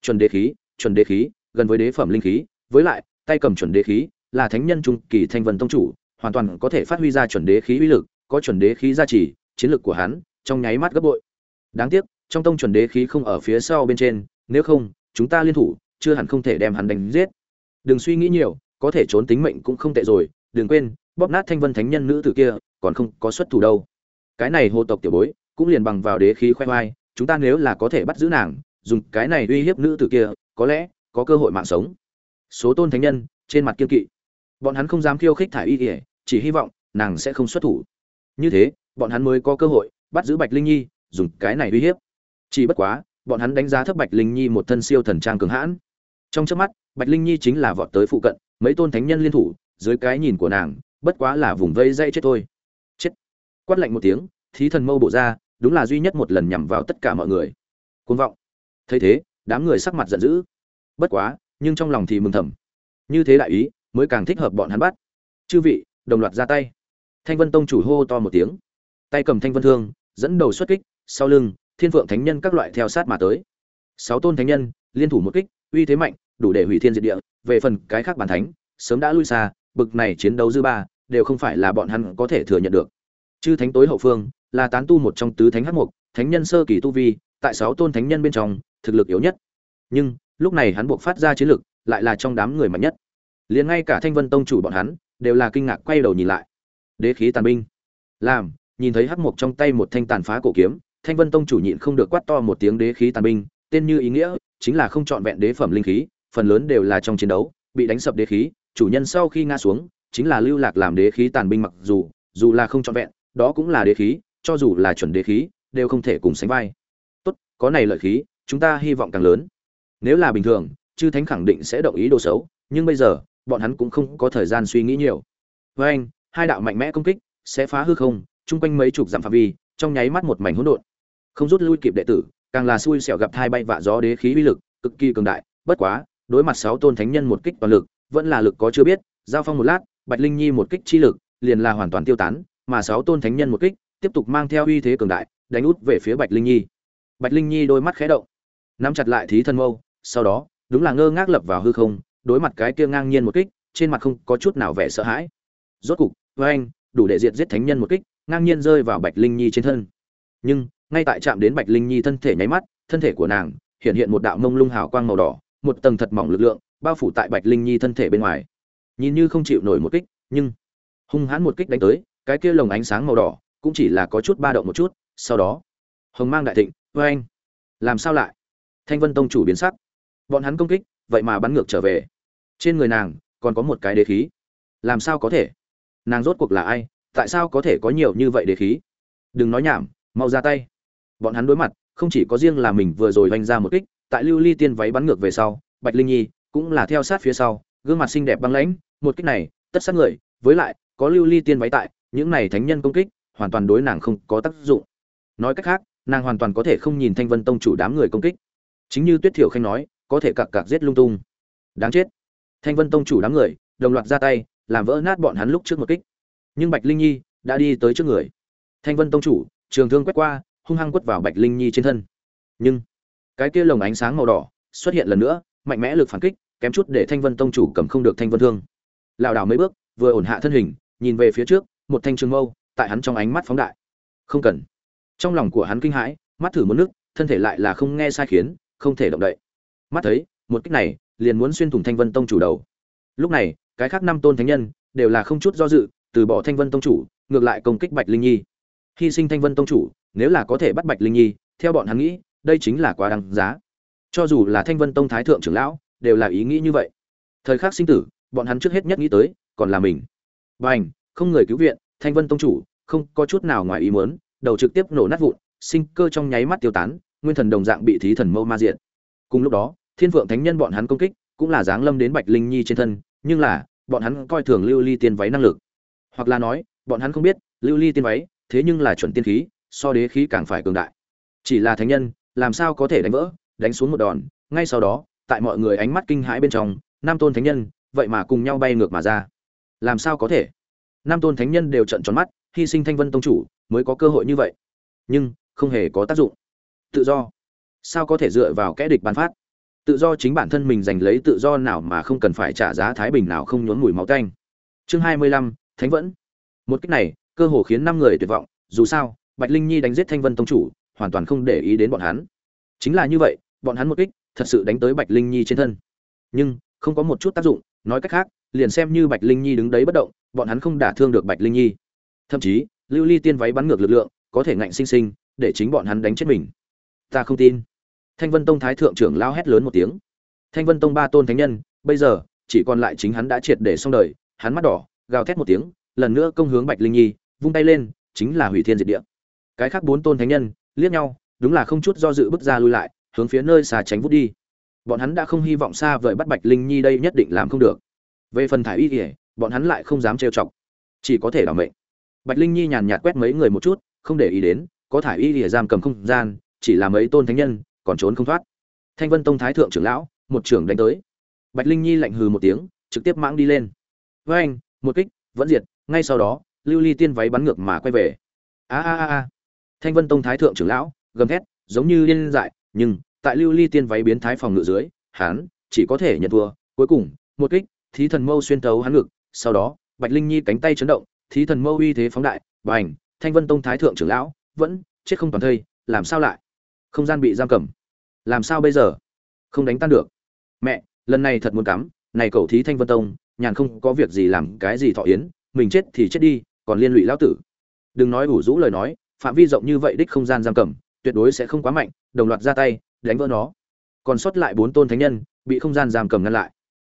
S1: Chuẩn đế khí, chuẩn đế khí, gần với đế phẩm linh khí, với lại, tay cầm chuẩn đế khí, là thánh nhân trung kỳ thanh vân tông chủ, hoàn toàn có thể phát huy ra chuẩn đế khí uy lực, có chuẩn đế khí gia trì, chiến lực của hắn, trong nháy mắt gấp bội. Đáng tiếc, trong tông chuẩn đế khí không ở phía sau bên trên, nếu không, chúng ta liên thủ, chưa hẳn không thể đem hắn đánh giết. Đừng suy nghĩ nhiều, có thể trốn tính mệnh cũng không tệ rồi, đừng quên, bóp nát thanh vân thánh nhân nữ tử kia, còn không có xuất thủ đâu. Cái này hô tộc tiểu bối cũng liền bằng vào đế khí khoe khoai chúng ta nếu là có thể bắt giữ nàng, dùng cái này uy hiếp nữ tử kia, có lẽ có cơ hội mạng sống. Số tôn thánh nhân, trên mặt kiên kỵ. Bọn hắn không dám khiêu khích thải y ỉa chỉ hy vọng nàng sẽ không xuất thủ. Như thế, bọn hắn mới có cơ hội bắt giữ bạch linh nhi, dùng cái này uy hiếp. Chỉ bất quá, bọn hắn đánh giá thấp bạch linh nhi một thân siêu thần trang cường hãn. Trong trước mắt, bạch linh nhi chính là vọt tới phụ cận, mấy tôn thánh nhân liên thủ, dưới cái nhìn của nàng, bất quá là vùng vây dây chết thôi. Chết. Quát lạnh một tiếng, thí thần mâu bộ ra đúng là duy nhất một lần nhằm vào tất cả mọi người. Côn vọng. Thấy thế, đám người sắc mặt giận dữ. Bất quá, nhưng trong lòng thì mừng thầm. Như thế đại ý, mới càng thích hợp bọn hắn bắt. Chư vị, đồng loạt ra tay. Thanh vân tông chủ hô to một tiếng. Tay cầm thanh vân thương, dẫn đầu xuất kích, sau lưng, thiên phượng thánh nhân các loại theo sát mà tới. Sáu tôn thánh nhân, liên thủ một kích, uy thế mạnh, đủ để hủy thiên diệt địa. Về phần cái khác bản thánh, sớm đã lui xa, bực này chiến đấu dư ba, đều không phải là bọn hắn có thể thừa nhận được. Chư thánh tối hậu phương là tán tu một trong tứ thánh hắc mục thánh nhân sơ kỳ tu vi, tại sáu tôn thánh nhân bên trong, thực lực yếu nhất. Nhưng, lúc này hắn buộc phát ra chiến lực, lại là trong đám người mạnh nhất. Liền ngay cả thanh vân tông chủ bọn hắn, đều là kinh ngạc quay đầu nhìn lại. Đế khí tàn binh. Làm, nhìn thấy hắc mục trong tay một thanh tàn phá cổ kiếm, thanh vân tông chủ nhịn không được quát to một tiếng đế khí tàn binh, tên như ý nghĩa, chính là không chọn vẹn đế phẩm linh khí, phần lớn đều là trong chiến đấu, bị đánh sập đế khí, chủ nhân sau khi ngã xuống, chính là lưu lạc làm đế khí tàn binh mặc dù dù là không chọn vẹn, đó cũng là đế khí cho dù là chuẩn đế khí, đều không thể cùng sánh vai. Tốt, có này lợi khí, chúng ta hy vọng càng lớn. Nếu là bình thường, chư thánh khẳng định sẽ động ý đồ xấu, nhưng bây giờ, bọn hắn cũng không có thời gian suy nghĩ nhiều. Với anh, hai đạo mạnh mẽ công kích sẽ phá hư không, chung quanh mấy chục dặm phạm vi, trong nháy mắt một mảnh hỗn độn. Không rút lui kịp đệ tử, càng là xui xẻo gặp thai bay vạ gió đế khí uy lực, cực kỳ cường đại, bất quá, đối mặt sáu tôn thánh nhân một kích toàn lực, vẫn là lực có chưa biết, giao phong một lát, bạch linh nhi một kích chi lực, liền là hoàn toàn tiêu tán, mà sáu tôn thánh nhân một kích tiếp tục mang theo uy thế cường đại, đánh út về phía bạch linh nhi. Bạch linh nhi đôi mắt khẽ động, nắm chặt lại thí thân mâu, sau đó, đúng là ngơ ngác lập vào hư không, đối mặt cái kia ngang nhiên một kích, trên mặt không có chút nào vẻ sợ hãi. Rốt cục với anh đủ để diệt giết thánh nhân một kích, ngang nhiên rơi vào bạch linh nhi trên thân. Nhưng, ngay tại chạm đến bạch linh nhi thân thể nháy mắt, thân thể của nàng hiện hiện một đạo mông lung hào quang màu đỏ, một tầng thật mỏng lực lượng bao phủ tại bạch linh nhi thân thể bên ngoài. Nhìn như không chịu nổi một kích, nhưng, hung hãn một kích đánh tới, cái kia lồng ánh sáng màu đỏ cũng chỉ là có chút ba động một chút, sau đó, hồng mang đại thịnh vê anh, làm sao lại? Thanh vân tông chủ biến sắc. Bọn hắn công kích, vậy mà bắn ngược trở về. Trên người nàng, còn có một cái đế khí. Làm sao có thể? Nàng rốt cuộc là ai? Tại sao có thể có nhiều như vậy đế khí? Đừng nói nhảm, mau ra tay. Bọn hắn đối mặt, không chỉ có riêng là mình vừa rồi vanh ra một kích, tại lưu ly tiên váy bắn ngược về sau, bạch linh nhi cũng là theo sát phía sau, gương mặt xinh đẹp băng lãnh, một kích này, tất sát người, với lại có lưu ly tiên váy tại, những này thánh nhân công kích hoàn toàn đối nàng không có tác dụng. Nói cách khác, nàng hoàn toàn có thể không nhìn thanh vân tông chủ đám người công kích. Chính như tuyết thiểu khanh nói, có thể cặc cặc giết lung tung. Đáng chết. Thanh vân tông chủ đám người, đồng loạt ra tay, làm vỡ nát bọn hắn lúc trước một kích. Nhưng bạch linh nhi đã đi tới trước người. Thanh vân tông chủ, trường thương quét qua, hung hăng quất vào bạch linh nhi trên thân. Nhưng, cái kia lồng ánh sáng màu đỏ xuất hiện lần nữa, mạnh mẽ lực phản kích, kém chút để thanh vân tông chủ cầm không được thanh vân thương. Lảo đảo mấy bước, vừa ổn hạ thân hình, nhìn về phía trước, một thanh trường mâu tại hắn trong ánh mắt phóng đại. Không cần. Trong lòng của hắn kinh hãi, mắt thử một nước, thân thể lại là không nghe sai khiến, không thể động đậy. Mắt thấy, một cách này, liền muốn xuyên thủng thanh vân tông chủ đầu. Lúc này, cái khác năm tôn thánh nhân, đều là không chút do dự, từ bỏ thanh vân tông chủ, ngược lại công kích bạch linh nhi. Hy sinh thanh vân tông chủ, nếu là có thể bắt bạch linh nhi, theo bọn hắn nghĩ, đây chính là quá đáng giá. Cho dù là thanh vân tông thái thượng trưởng lão, đều là ý nghĩ như vậy. Thời khắc sinh tử, bọn hắn trước hết nhất nghĩ tới, còn là mình. B à n h không người cứu viện thanh vân tông chủ, không có chút nào ngoài ý muốn, đầu trực tiếp nổ nát vụn, sinh cơ trong nháy mắt tiêu tán, nguyên thần đồng dạng bị thí thần mâu ma diện cùng lúc đó, thiên phượng thánh nhân bọn hắn công kích, cũng là giáng lâm đến bạch linh nhi trên thân, nhưng là, bọn hắn coi thường lưu ly tiên váy năng lực. Hoặc là nói, bọn hắn không biết, lưu ly tiên váy, thế nhưng là chuẩn tiên khí, so đế khí càng phải cường đại. Chỉ là thánh nhân, làm sao có thể đánh vỡ, đánh xuống một đòn, ngay sau đó, tại mọi người ánh mắt kinh hãi bên trong, nam tôn thánh nhân, vậy mà cùng nhau bay ngược mà ra. Làm sao có thể? Nam tôn thánh nhân đều trận tròn mắt, hy sinh thanh vân tông chủ mới có cơ hội như vậy. Nhưng, không hề có tác dụng. Tự do. Sao có thể dựa vào kẽ địch bán phát? Tự do chính bản thân mình giành lấy tự do nào mà không cần phải trả giá thái bình nào không nhốn mùi máu tanh. Chương hai mươi lăm, thánh vẫn một cách này, cơ hồ khiến năm người tuyệt vọng, dù sao, bạch linh nhi đánh giết thanh vân tông chủ, hoàn toàn không để ý đến bọn hắn. Chính là như vậy, bọn hắn một kích, thật sự đánh tới bạch linh nhi trên thân. Nhưng, không có một chút tác dụng, nói cách khác, liền xem như bạch linh nhi đứng đấy bất động bọn hắn không đả thương được bạch linh nhi. Thậm chí, lưu ly tiên váy bắn ngược lực lượng, có thể ngạnh sinh sinh, để chính bọn hắn đánh chết mình. Ta không tin. Thanh vân tông thái thượng trưởng lao hét lớn một tiếng. Thanh vân tông ba tôn thánh nhân, bây giờ, chỉ còn lại chính hắn đã triệt để xong đời, hắn mắt đỏ, gào thét một tiếng, lần nữa công hướng bạch linh nhi, vung tay lên, chính là hủy thiên diệt địa. Cái khác bốn tôn thánh nhân, liếc nhau, đúng là không chút do dự bước ra lui lại, hướng phía nơi xà tránh vút đi. Bọn hắn đã không hy vọng xa vời bắt bạch linh nhi đây nhất định làm không được. Về phần thải y kỉa bọn hắn lại không dám trêu chọc. Chỉ có thể đảm mệnh. Bạch linh nhi nhàn nhạt quét mấy người một chút, không để ý đến, có thải y lìa giam cầm không gian, chỉ là mấy tôn thánh nhân, còn trốn không thoát. Thanh vân tông thái thượng trưởng lão, một trưởng đánh tới. Bạch linh nhi lạnh hừ một tiếng, trực tiếp mãng đi lên. Với anh, một kích, vẫn diệt, ngay sau đó, lưu ly tiên váy bắn ngược mà quay về. A a a thanh vân tông thái thượng trưởng lão, gầm thét, giống như điên dại, nhưng, tại lưu ly tiên váy biến thái phòng ngự dưới, hắn, chỉ có thể nhận thua, cuối cùng, một kích, thí thần mâu xuyên tấu hắn ngực sau đó, bạch linh nhi cánh tay chấn động, thí thần mâu uy thế phóng đại, bành, thanh vân tông thái thượng trưởng lão, vẫn chết không toàn thây, làm sao lại? Không gian bị giam cầm. Làm sao bây giờ? Không đánh tan được. Mẹ, lần này thật muốn cắm, này cậu thí thanh vân tông, nhàn không có việc gì làm cái gì thọ yến, mình chết thì chết đi, còn liên lụy lão tử. Đừng nói ủ rũ lời nói, phạm vi rộng như vậy đích không gian giam cầm, tuyệt đối sẽ không quá mạnh, đồng loạt ra tay, đánh vỡ nó. Còn sót lại bốn tôn thánh nhân, bị không gian giam cầm ngăn lại.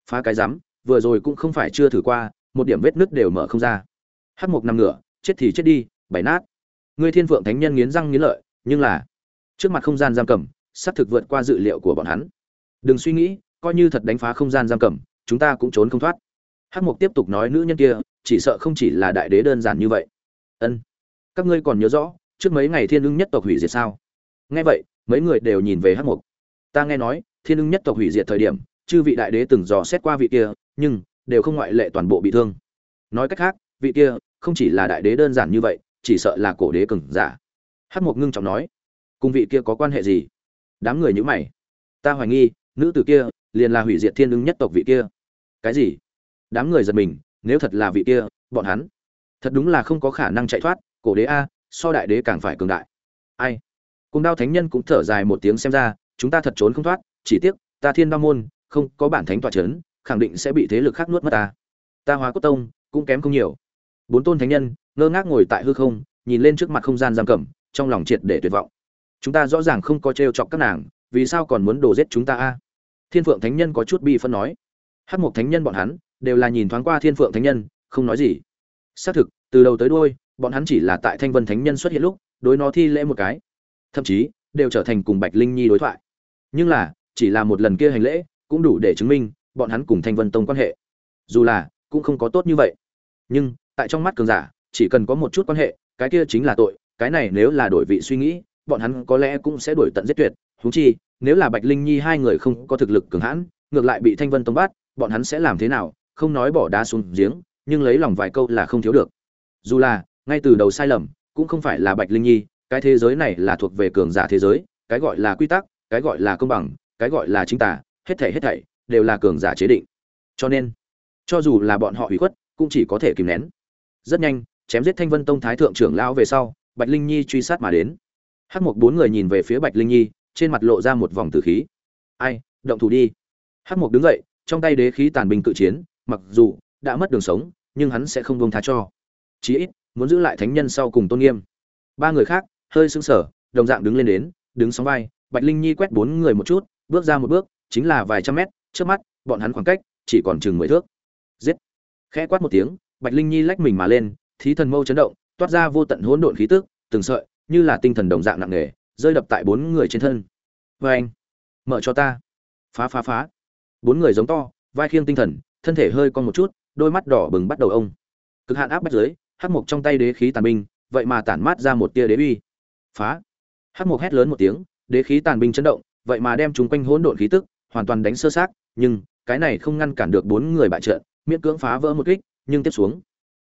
S1: Phá cái rắm vừa rồi cũng không phải chưa thử qua, một điểm vết nứt đều mở không ra. Hắc mục nằm ngửa, chết thì chết đi bảy nát. Ngươi thiên phượng thánh nhân nghiến răng nghiến lợi, nhưng là, trước mặt không gian giam cầm sắp thực vượt qua dự liệu của bọn hắn. Đừng suy nghĩ, coi như thật đánh phá không gian giam cầm, chúng ta cũng trốn không thoát. Hắc mục tiếp tục nói nữ nhân kia, chỉ sợ không chỉ là đại đế đơn giản như vậy. Ân, các ngươi còn nhớ rõ, trước mấy ngày thiên ưng nhất tộc hủy diệt sao? Nghe vậy, mấy người đều nhìn về hắc mục ta nghe nói, thiên ưng nhất tộc hủy diệt thời điểm chư vị đại đế từng dò xét qua vị kia, nhưng đều không ngoại lệ toàn bộ bị thương. Nói cách khác, vị kia không chỉ là đại đế đơn giản như vậy, chỉ sợ là cổ đế cường giả. Hắc mục ngưng trọng nói, cùng vị kia có quan hệ gì? Đám người nhữ mày. Ta hoài nghi, nữ tử kia liền là hủy diệt thiên ứng nhất tộc vị kia. Cái gì? Đám người giật mình, nếu thật là vị kia, bọn hắn thật đúng là không có khả năng chạy thoát, cổ đế a, so đại đế càng phải cường đại. Ai? Cùng đao thánh nhân cũng thở dài một tiếng xem ra, chúng ta thật trốn không thoát, chỉ tiếc, ta thiên đao môn không có bản thánh tọa chấn, khẳng định sẽ bị thế lực khác nuốt mất ta. Ta hóa cốt tông, cũng kém không nhiều. Bốn tôn thánh nhân, ngơ ngác ngồi tại hư không, nhìn lên trước mặt không gian giam cầm, trong lòng triệt để tuyệt vọng. Chúng ta rõ ràng không có t chọc các nàng, vì sao còn muốn đổ giết chúng ta a? Thiên phượng thánh nhân có chút bi phân nói. Hát một thánh nhân bọn hắn, đều là nhìn thoáng qua thiên phượng thánh nhân, không nói gì. Xác thực, từ đầu tới đuôi, bọn hắn chỉ là tại thanh vân thánh nhân xuất hiện lúc, đối nó thi lễ một cái. Thậm chí, đều trở thành cùng bạch linh nhi đối thoại. Nhưng là, chỉ là một lần kia hành lễ cũng đủ để chứng minh bọn hắn cùng thanh vân tông quan hệ. Dù là, cũng không có tốt như vậy. Nhưng, tại trong mắt cường giả, chỉ cần có một chút quan hệ, cái kia chính là tội, cái này nếu là đổi vị suy nghĩ, bọn hắn có lẽ cũng sẽ đổi tận giết tuyệt. Huống chi, nếu là bạch linh nhi hai người không có thực lực cường hãn, ngược lại bị thanh vân tông bắt, bọn hắn sẽ làm thế nào, không nói bỏ đá xuống giếng, nhưng lấy lòng vài câu là không thiếu được. Dù là, ngay từ đầu sai lầm, cũng không phải là bạch linh nhi, cái thế giới này là thuộc về cường giả thế giới, cái gọi là quy tắc, cái gọi là công bằng, cái gọi là chính tả hết thảy hết thảy đều là cường giả chế định. Cho nên, cho dù là bọn họ hủy khuất, cũng chỉ có thể kìm nén. Rất nhanh, chém giết thanh vân tông thái thượng trưởng lão về sau, bạch linh nhi truy sát mà đến. Hắc mục bốn người nhìn về phía bạch linh nhi, trên mặt lộ ra một vòng tử khí. Ai, động thủ đi. Hắc mục đứng dậy, trong tay đế khí tàn binh cự chiến, mặc dù đã mất đường sống, nhưng hắn sẽ không buông tha cho. Chí ít, muốn giữ lại thánh nhân sau cùng tôn nghiêm. Ba người khác, hơi sững sờ, đồng dạng đứng lên đến, đứng sóng vai. Bạch linh nhi quét bốn người một chút, bước ra một bước chính là vài trăm mét, trước mắt, bọn hắn khoảng cách chỉ còn chừng mười thước. Giết! Khẽ quát một tiếng, bạch linh nhi lách mình mà lên, thí thần mâu chấn động, toát ra vô tận hỗn độn khí tức, từng sợi, như là tinh thần đồng dạng nặng nề, rơi đập tại bốn người trên thân. Vê anh, mở cho ta. Phá phá phá. Bốn người giống to, vai khiêng tinh thần, thân thể hơi con một chút, đôi mắt đỏ bừng bắt đầu ông. Cực hạn áp bách dưới, hắc mục trong tay đế khí tàn binh, vậy mà tản mát ra một tia đế uy. Phá! Hắc mục hét lớn một tiếng, đế khí tàn binh chấn động, vậy mà đem chúng quanh hỗn độn khí tức hoàn toàn đánh sơ sát nhưng cái này không ngăn cản được bốn người bại trận, miễn cưỡng phá vỡ một kích, nhưng tiếp xuống,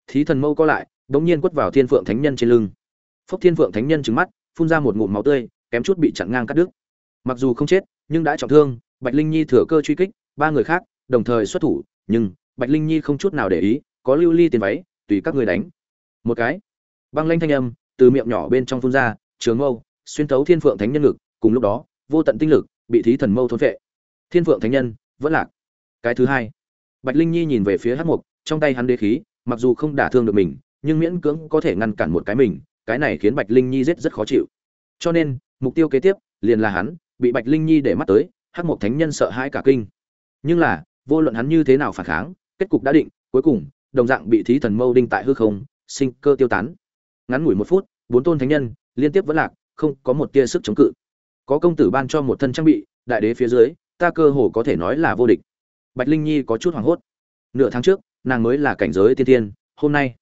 S1: thí thần mâu co lại, đống nhiên quất vào thiên phượng thánh nhân trên lưng. Phốc thiên phượng thánh nhân trừng mắt, phun ra một ngụm máu tươi, kém chút bị chặn ngang cắt đứt. Mặc dù không chết, nhưng đã trọng thương, bạch linh nhi thừa cơ truy kích, ba người khác đồng thời xuất thủ, nhưng bạch linh nhi không chút nào để ý, có lưu ly tiền váy, tùy các người đánh. Một cái, băng lanh thanh âm từ miệng nhỏ bên trong phun ra, trường mâu, xuyên thấu thiên phượng thánh nhân ngực, cùng lúc đó, vô tận tinh lực bị thí thần mâu thôn vệ thiên phượng thánh nhân, vẫn lạc. Cái thứ hai. Bạch linh nhi nhìn về phía hắc mục trong tay hắn đế khí, mặc dù không đả thương được mình, nhưng miễn cưỡng có thể ngăn cản một cái mình, cái này khiến bạch linh nhi rất rất khó chịu. Cho nên, mục tiêu kế tiếp, liền là hắn, bị bạch linh nhi để mắt tới, hắc mục thánh nhân sợ hãi cả kinh. Nhưng là, vô luận hắn như thế nào phản kháng, kết cục đã định, cuối cùng, đồng dạng bị thí thần mâu đinh tại hư không, sinh cơ tiêu tán. Ngắn ngủi một phút, bốn tôn thánh nhân, liên tiếp vẫn lạc, không có một tia sức chống cự. Có công tử ban cho một thân trang bị, đại đế phía dưới ta cơ hồ có thể nói là vô địch. Bạch linh nhi có chút hoảng hốt. Nửa tháng trước, nàng mới là cảnh giới tiên tiên, hôm nay,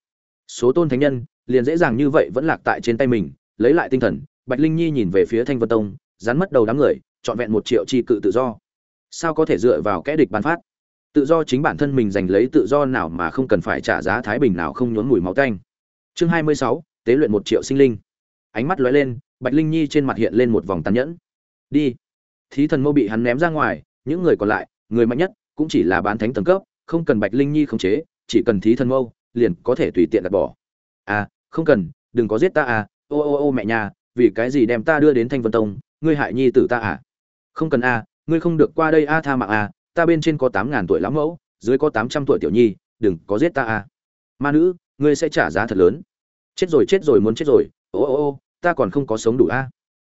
S1: số tôn thánh nhân, liền dễ dàng như vậy vẫn lạc tại trên tay mình, lấy lại tinh thần, bạch linh nhi nhìn về phía thanh vân tông, rắn mất đầu đám người, trọn vẹn một triệu chi cự tự do. Sao có thể dựa vào kẽ địch bán phát? Tự do chính bản thân mình giành lấy tự do nào mà không cần phải trả giá thái bình nào không nhốn mùi máu tanh. Chương hai mươi sáu, tế luyện một triệu sinh linh. Ánh mắt lóe lên, bạch linh nhi trên mặt hiện lên một vòng tàn nhẫn. Đi thí thần mâu bị hắn ném ra ngoài những người còn lại người mạnh nhất cũng chỉ là bán thánh tầng cấp không cần bạch linh nhi khống chế chỉ cần thí thần mâu liền có thể tùy tiện đặt bỏ à không cần đừng có giết ta à ô ô ô mẹ nhà vì cái gì đem ta đưa đến thanh vân tông ngươi hại nhi tử ta à không cần à, ngươi không được qua đây a tha mạng à? ta bên trên có tám ngàn tuổi lão mẫu dưới có tám trăm tuổi tiểu nhi đừng có giết ta à. ma nữ ngươi sẽ trả giá thật lớn chết rồi chết rồi muốn chết rồi ô ô ô ta còn không có sống đủ à.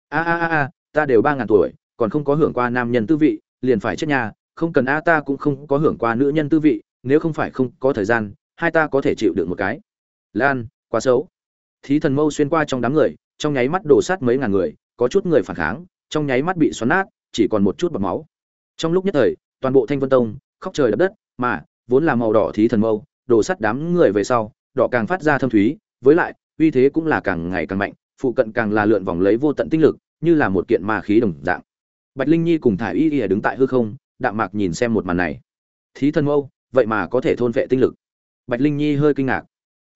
S1: a a a a ta đều ba ngàn tuổi còn không có hưởng qua nam nhân tư vị, liền phải chết nhà, không cần a ta cũng không có hưởng qua nữ nhân tư vị, nếu không phải không có thời gian, hai ta có thể chịu được một cái. Lan, quá xấu. Thí thần mâu xuyên qua trong đám người, trong nháy mắt đổ sát mấy ngàn người, có chút người phản kháng, trong nháy mắt bị xoắn nát, chỉ còn một chút bọt máu. Trong lúc nhất thời, toàn bộ thanh vân tông, khóc trời đập đất, mà, vốn là màu đỏ thí thần mâu, đổ sắt đám người về sau, đỏ càng phát ra thâm thúy, với lại, uy thế cũng là càng ngày càng mạnh, phụ cận càng là lượn vòng lấy vô tận tinh lực, như là một kiện ma khí đồng dạng bạch linh nhi cùng thải y y đứng tại hư không, đạm mạc nhìn xem một màn này. Thí thần mâu, vậy mà có thể thôn vệ tinh lực. Bạch linh nhi hơi kinh ngạc.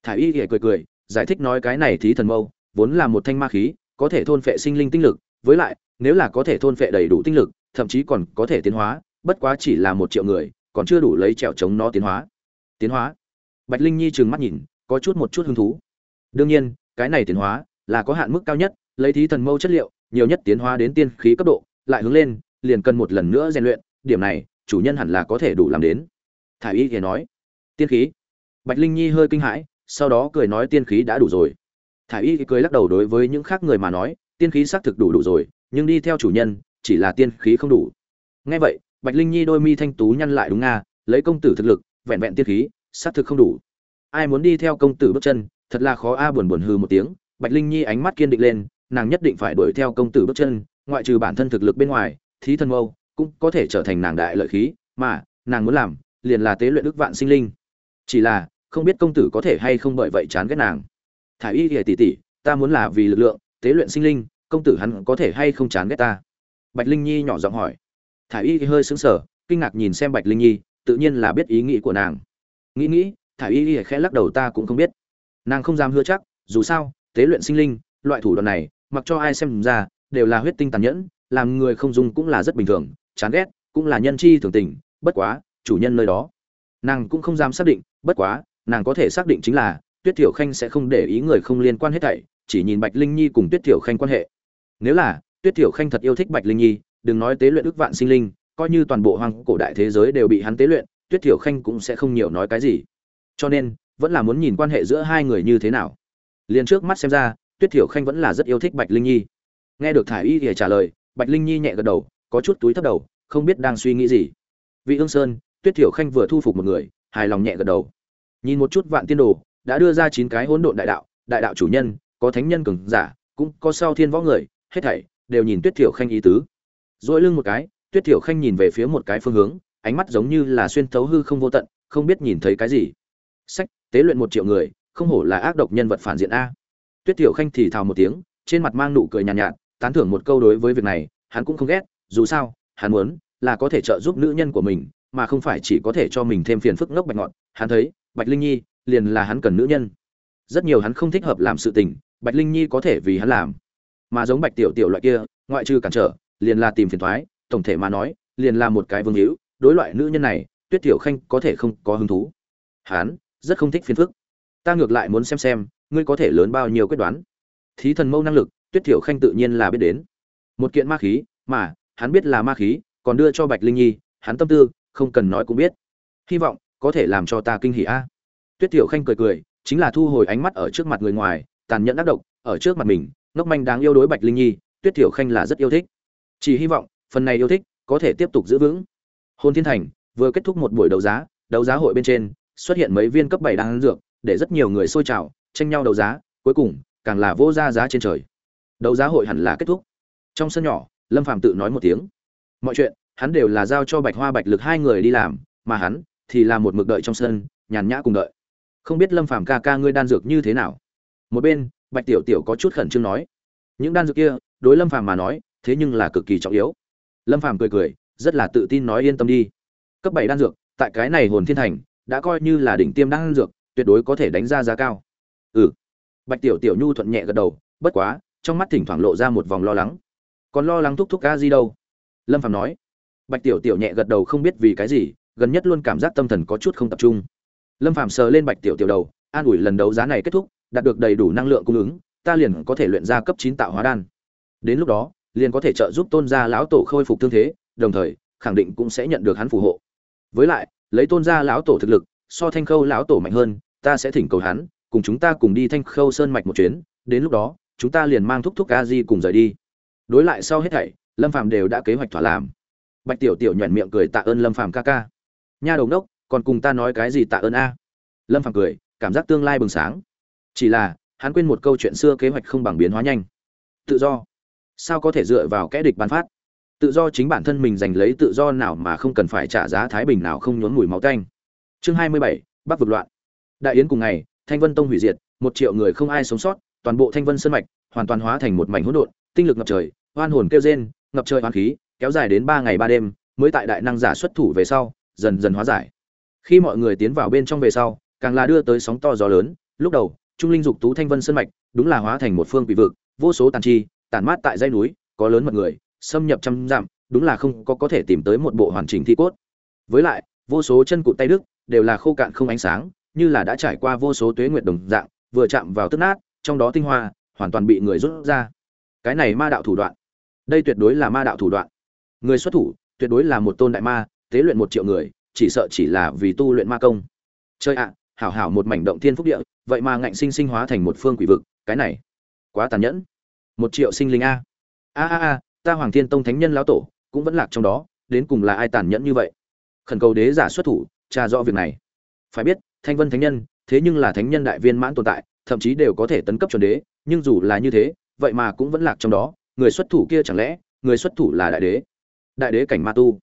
S1: Thải y y cười cười, giải thích nói cái này thí thần mâu, vốn là một thanh ma khí, có thể thôn phệ sinh linh tinh lực, với lại, nếu là có thể thôn phệ đầy đủ tinh lực, thậm chí còn có thể tiến hóa, bất quá chỉ là một triệu người, còn chưa đủ lấy trèo chống nó tiến hóa. Tiến hóa. Bạch linh nhi trừng mắt nhìn, có chút một chút hứng thú. Đương nhiên, cái này tiến hóa là có hạn mức cao nhất, lấy thí thần mâu chất liệu, nhiều nhất tiến hóa đến tiên khí cấp độ lại hướng lên, liền cần một lần nữa rèn luyện, điểm này, chủ nhân hẳn là có thể đủ làm đến. Thả y thì nói. Tiên khí. Bạch linh nhi hơi kinh hãi, sau đó cười nói tiên khí đã đủ rồi. Thả y cười lắc đầu đối với những khác người mà nói, tiên khí xác thực đủ đủ rồi, nhưng đi theo chủ nhân, chỉ là tiên khí không đủ. Ngay vậy, bạch linh nhi đôi mi thanh tú nhăn lại đúng nga, lấy công tử thực lực, vẹn vẹn tiên khí, xác thực không đủ. Ai muốn đi theo công tử bước chân, thật là khó a buồn buồn hư một tiếng. Bạch linh nhi ánh mắt kiên định lên, nàng nhất định phải đuổi theo công tử bước chân ngoại trừ bản thân thực lực bên ngoài, thí thân mâu cũng có thể trở thành nàng đại lợi khí, mà nàng muốn làm liền là tế luyện đức vạn sinh linh. Chỉ là, không biết công tử có thể hay không bởi vậy chán ghét nàng. Thả y ỉa tỷ tỷ, ta muốn là vì lực lượng, tế luyện sinh linh, công tử hắn có thể hay không chán ghét ta? Bạch linh nhi nhỏ giọng hỏi. Thả y hơi sững sờ, kinh ngạc nhìn xem bạch linh nhi, tự nhiên là biết ý nghĩ của nàng. Nghĩ nghĩ, thả y khẽ lắc đầu ta cũng không biết. Nàng không dám hứa chắc, dù sao, tế luyện sinh linh, loại thủ đoạn này, mặc cho ai xem ra đều là huyết tinh tàn nhẫn, làm người không dùng cũng là rất bình thường, chán ghét cũng là nhân chi thường tình, bất quá, chủ nhân nơi đó. Nàng cũng không dám xác định, bất quá, nàng có thể xác định chính là, tuyết thiểu khanh sẽ không để ý người không liên quan hết thảy, chỉ nhìn bạch linh nhi cùng tuyết thiểu khanh quan hệ. Nếu là, tuyết thiểu khanh thật yêu thích bạch linh nhi, đừng nói tế luyện ức vạn sinh linh, coi như toàn bộ hoàng cổ đại thế giới đều bị hắn tế luyện, tuyết thiểu khanh cũng sẽ không nhiều nói cái gì. Cho nên, vẫn là muốn nhìn quan hệ giữa hai người như thế nào. Liền trước mắt xem ra, tuyết thiểu khanh vẫn là rất yêu thích bạch linh nhi nghe được thả y thì trả lời bạch linh nhi nhẹ gật đầu có chút túi thấp đầu không biết đang suy nghĩ gì. Vị ương sơn tuyết thiểu khanh vừa thu phục một người hài lòng nhẹ gật đầu. Nhìn một chút vạn tiên đồ đã đưa ra chín cái hỗn độn đại đạo đại đạo chủ nhân có thánh nhân cường giả cũng có sau thiên võ người hết thảy đều nhìn tuyết thiểu khanh ý tứ. Dỗi lưng một cái tuyết thiểu khanh nhìn về phía một cái phương hướng ánh mắt giống như là xuyên thấu hư không vô tận không biết nhìn thấy cái gì. Sách tế luyện một triệu người không hổ là ác độc nhân vật phản diện a. Tuyết thiểu khanh thì thào một tiếng trên mặt mang nụ cười nhàn nhạt, nhạt tán thưởng một câu đối với việc này, hắn cũng không ghét, dù sao, hắn muốn là có thể trợ giúp nữ nhân của mình, mà không phải chỉ có thể cho mình thêm phiền phức ngốc bạch ngọn. hắn thấy, bạch linh nhi liền là hắn cần nữ nhân. Rất nhiều hắn không thích hợp làm sự tình, bạch linh nhi có thể vì hắn làm. Mà giống bạch tiểu tiểu loại kia, ngoại trừ cản trở, liền là tìm phiền thoái, tổng thể mà nói, liền là một cái vương hữu. Đối loại nữ nhân này, tuyết tiểu khanh có thể không có hứng thú. Hắn rất không thích phiền phức. Ta ngược lại muốn xem xem, ngươi có thể lớn bao nhiêu quyết đoán. Thí thần mâu năng lực tuyết tiểu khanh tự nhiên là biết đến. Một kiện ma khí, mà, hắn biết là ma khí, còn đưa cho bạch linh nhi, hắn tâm tư, không cần nói cũng biết. Hy vọng, có thể làm cho ta kinh hỉ a. Tuyết tiểu khanh cười cười, chính là thu hồi ánh mắt ở trước mặt người ngoài, tàn nhẫn ác độc, ở trước mặt mình, ngốc manh đáng yêu đối bạch linh nhi, tuyết tiểu khanh là rất yêu thích. Chỉ hy vọng, phần này yêu thích, có thể tiếp tục giữ vững. Hôn thiên thành, vừa kết thúc một buổi đấu giá đấu giá hội bên trên, xuất hiện mấy viên cấp bảy đang dược, để rất nhiều người xôi trào, tranh nhau đấu giá, cuối cùng, càng là vô ra giá trên trời đấu giá hội hẳn là kết thúc. Trong sân nhỏ, lâm phạm tự nói một tiếng. Mọi chuyện, hắn đều là giao cho bạch hoa bạch lực hai người đi làm, mà hắn thì là một mực đợi trong sân, nhàn nhã cùng đợi. Không biết lâm phàm ca ca ngươi đan dược như thế nào? Một bên, bạch tiểu tiểu có chút khẩn trương nói. Những đan dược kia, đối lâm phàm mà nói, thế nhưng là cực kỳ trọng yếu. Lâm phàm cười cười, rất là tự tin nói yên tâm đi. Cấp bảy đan dược, tại cái này hồn thiên thành, đã coi như là đỉnh tiêm đan dược, tuyệt đối có thể đánh ra giá cao. Ừ. Bạch tiểu tiểu nhu thuận nhẹ gật đầu, bất quá trong mắt thỉnh thoảng lộ ra một vòng lo lắng. Còn lo lắng thúc thúc a gì đâu? Lâm phạm nói. Bạch tiểu tiểu nhẹ gật đầu không biết vì cái gì, gần nhất luôn cảm giác tâm thần có chút không tập trung. Lâm phạm sờ lên bạch tiểu tiểu đầu, an ủi lần đấu giá này kết thúc, đạt được đầy đủ năng lượng cung ứng, ta liền có thể luyện ra cấp chín tạo hóa đan. Đến lúc đó, liền có thể trợ giúp tôn gia lão tổ khôi phục thương thế, đồng thời, khẳng định cũng sẽ nhận được hắn phù hộ. Với lại, lấy tôn gia lão tổ thực lực, so thanh khâu lão tổ mạnh hơn, ta sẽ thỉnh cầu hắn, cùng chúng ta cùng đi thanh khâu sơn mạch một chuyến, đến lúc đó chúng ta liền mang thúc thúc a di cùng rời đi. Đối lại sau hết thảy, lâm phàm đều đã kế hoạch thỏa làm. Bạch tiểu tiểu nhoẻn miệng cười tạ ơn lâm phàm ca ca. Nha đầu đốc còn cùng ta nói cái gì tạ ơn a? Lâm phàm cười, cảm giác tương lai bừng sáng. Chỉ là, hắn quên một câu chuyện xưa kế hoạch không bằng biến hóa nhanh. Tự do. Sao có thể dựa vào kẽ địch bán phát? Tự do chính bản thân mình giành lấy tự do nào mà không cần phải trả giá thái bình nào không nhốn mùi máu tanh. Chương hai mươi bảy, bắc vực loạn. Đại yến cùng ngày, thanh vân tông hủy diệt, một triệu người không ai sống sót toàn bộ thanh vân sơn mạch hoàn toàn hóa thành một mảnh hỗn độn, tinh lực ngập trời, oan hồn kêu rên, ngập trời oan khí, kéo dài đến ba ngày ba đêm, mới tại đại năng giả xuất thủ về sau, dần dần hóa giải. Khi mọi người tiến vào bên trong về sau, càng là đưa tới sóng to gió lớn, lúc đầu, trung linh dục tú thanh vân sơn mạch đúng là hóa thành một phương bị vực, vô số tàn chi tàn mát tại dãy núi, có lớn mật người, xâm nhập trăm dặm, đúng là không có có thể tìm tới một bộ hoàn chỉnh thi cốt. Với lại, vô số chân cụt tay đức đều là khô cạn không ánh sáng, như là đã trải qua vô số tuế nguyệt đồng dạng, vừa chạm vào tức nát trong đó tinh hoa hoàn toàn bị người rút ra. Cái này ma đạo thủ đoạn. Đây tuyệt đối là ma đạo thủ đoạn. Người xuất thủ, tuyệt đối là một tôn đại ma, tế luyện một triệu người, chỉ sợ chỉ là vì tu luyện ma công. Chơi ạ, hảo hảo một mảnh động thiên phúc địa, vậy mà ngạnh sinh sinh hóa thành một phương quỷ vực, cái này, quá tàn nhẫn. Một triệu sinh linh a. A a a, ta hoàng thiên tông thánh nhân lão tổ, cũng vẫn lạc trong đó, đến cùng là ai tàn nhẫn như vậy? Khẩn cầu đế giả xuất thủ, tra rõ việc này. Phải biết, thanh vân thánh nhân, thế nhưng là thánh nhân đại viên mãn tồn tại thậm chí đều có thể tấn cấp chuẩn đế, nhưng dù là như thế, vậy mà cũng vẫn lạc trong đó, người xuất thủ kia chẳng lẽ, người xuất thủ là đại đế? Đại đế cảnh ma tu.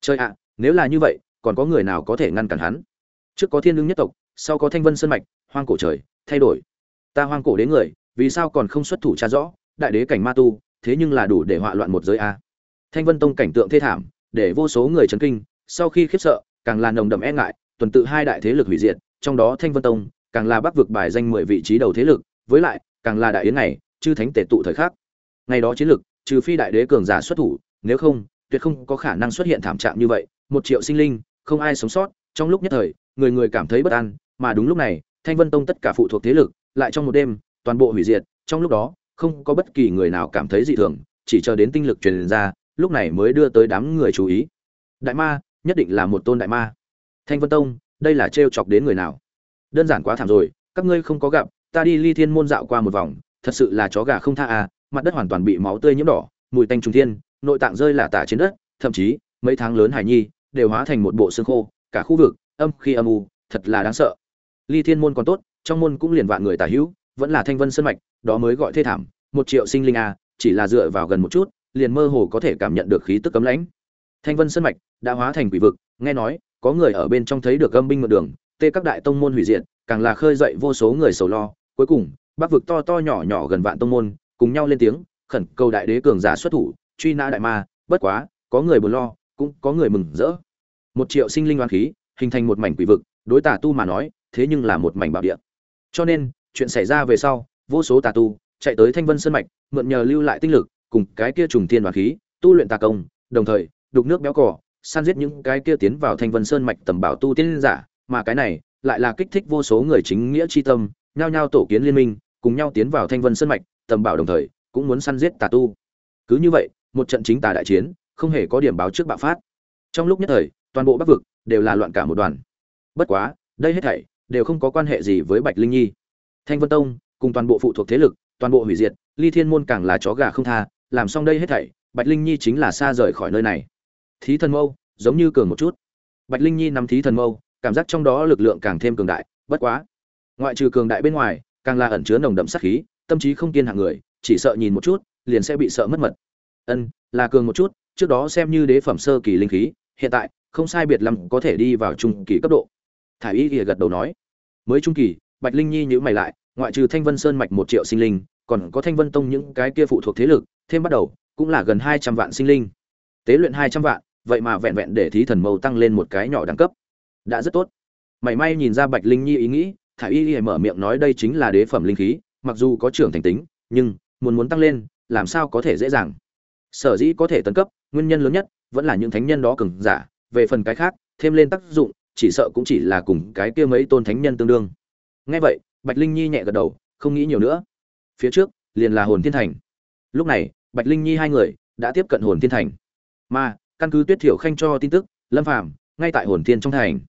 S1: Chơi ạ, nếu là như vậy, còn có người nào có thể ngăn cản hắn? Trước có thiên lương nhất tộc, sau có thanh vân sơn mạch, hoang cổ trời, thay đổi. Ta hoang cổ đến người, vì sao còn không xuất thủ tra rõ, đại đế cảnh ma tu, thế nhưng là đủ để họa loạn một giới a. Thanh vân tông cảnh tượng thê thảm, để vô số người chấn kinh, sau khi khiếp sợ, càng là nồng đậm e ngại, tuần tự hai đại thế lực hủy diệt, trong đó thanh vân tông càng là bắc vực bài danh mười vị trí đầu thế lực, với lại, càng là đại yến này chư thánh tể tụ thời khắc. Ngày đó chiến lực, trừ phi đại đế cường giả xuất thủ, nếu không, tuyệt không có khả năng xuất hiện thảm trạng như vậy, một triệu sinh linh, không ai sống sót. Trong lúc nhất thời, người người cảm thấy bất an, mà đúng lúc này, thanh vân tông tất cả phụ thuộc thế lực, lại trong một đêm, toàn bộ hủy diệt. Trong lúc đó, không có bất kỳ người nào cảm thấy dị thường, chỉ chờ đến tinh lực truyền ra, lúc này mới đưa tới đám người chú ý. Đại ma, nhất định là một tôn đại ma. Thanh vân tông, đây là trêu chọc đến người nào? Đơn giản quá thảm rồi, các ngươi không có gặp, ta đi ly thiên môn dạo qua một vòng, thật sự là chó gà không tha à mặt đất hoàn toàn bị máu tươi nhiễm đỏ, mùi tanh trùng thiên, nội tạng rơi là tả trên đất, thậm chí, mấy tháng lớn hải nhi, đều hóa thành một bộ xương khô, cả khu vực, âm khi âm u, thật là đáng sợ. Ly thiên môn còn tốt, trong môn cũng liền vạn người tả hữu, vẫn là thanh vân sơn mạch, đó mới gọi thê thảm, một triệu sinh linh a chỉ là dựa vào gần một chút, liền mơ hồ có thể cảm nhận được khí tức cấm lãnh. Thanh vân sơn mạch đã hóa thành quỷ vực, nghe nói, có người ở bên trong thấy được âm binh mượn đường tê các đại tông môn hủy diệt, càng là khơi dậy vô số người sầu lo. Cuối cùng, bắc vực to to nhỏ nhỏ gần vạn tông môn, cùng nhau lên tiếng, khẩn cầu đại đế cường giả xuất thủ, truy nã đại ma. Bất quá, có người buồn lo, cũng có người mừng rỡ. Một triệu sinh linh oan khí, hình thành một mảnh quỷ vực, đối tà tu mà nói, thế nhưng là một mảnh bảo địa. Cho nên, chuyện xảy ra về sau, vô số tà tu chạy tới thanh vân sơn mạch, mượn nhờ lưu lại tinh lực, cùng cái kia trùng thiên oán khí, tu luyện tà công, đồng thời, đục nước béo cỏ săn giết những cái kia tiến vào thanh vân sơn mạch tầm bảo tu tiên giả mà cái này lại là kích thích vô số người chính nghĩa chi tâm, nhao nhao tổ kiến liên minh, cùng nhau tiến vào thanh vân sơn mạch, tầm bảo đồng thời cũng muốn săn giết tà tu. Cứ như vậy, một trận chính tà đại chiến, không hề có điểm báo trước bạo phát. Trong lúc nhất thời, toàn bộ bắc vực đều là loạn cả một đoàn. Bất quá, đây hết thảy đều không có quan hệ gì với bạch linh nhi. Thanh vân tông cùng toàn bộ phụ thuộc thế lực, toàn bộ hủy diệt, ly thiên môn càng là chó gà không tha, làm xong đây hết thảy, bạch linh nhi chính là xa rời khỏi nơi này. Thí thần mâu, giống như cường một chút. Bạch linh nhi nắm thí thần mâu cảm giác trong đó lực lượng càng thêm cường đại, bất quá. Ngoại trừ cường đại bên ngoài, càng là ẩn chứa nồng đậm sát khí, tâm trí không kiên hạng người, chỉ sợ nhìn một chút, liền sẽ bị sợ mất mật. Ân, là cường một chút, trước đó xem như đế phẩm sơ kỳ linh khí, hiện tại, không sai biệt lắm có thể đi vào trung kỳ cấp độ. Thải y gật đầu nói. Mới trung kỳ, bạch linh nhi nhữ mày lại, ngoại trừ thanh vân sơn mạch một triệu sinh linh, còn có thanh vân tông những cái kia phụ thuộc thế lực, thêm bắt đầu, cũng là gần hai trăm vạn sinh linh. Tế luyện hai trăm vạn, vậy mà vẹn vẹn để thí thần mâu tăng lên một cái nhỏ đẳng cấp đã rất tốt. Mảy may nhìn ra bạch linh nhi ý nghĩ, thả y y mở miệng nói đây chính là đế phẩm linh khí, mặc dù có trưởng thành tính, nhưng, muốn muốn tăng lên, làm sao có thể dễ dàng. Sở dĩ có thể tấn cấp, nguyên nhân lớn nhất, vẫn là những thánh nhân đó cường giả, về phần cái khác, thêm lên tác dụng, chỉ sợ cũng chỉ là cùng cái kia mấy tôn thánh nhân tương đương. Ngay vậy, bạch linh nhi nhẹ gật đầu, không nghĩ nhiều nữa. Phía trước, liền là hồn thiên thành. Lúc này, bạch linh nhi hai người, đã tiếp cận hồn thiên thành. Mà, căn cứ tuyết thiểu khanh cho tin tức, lâm phàm, ngay tại hồn thiên trong thành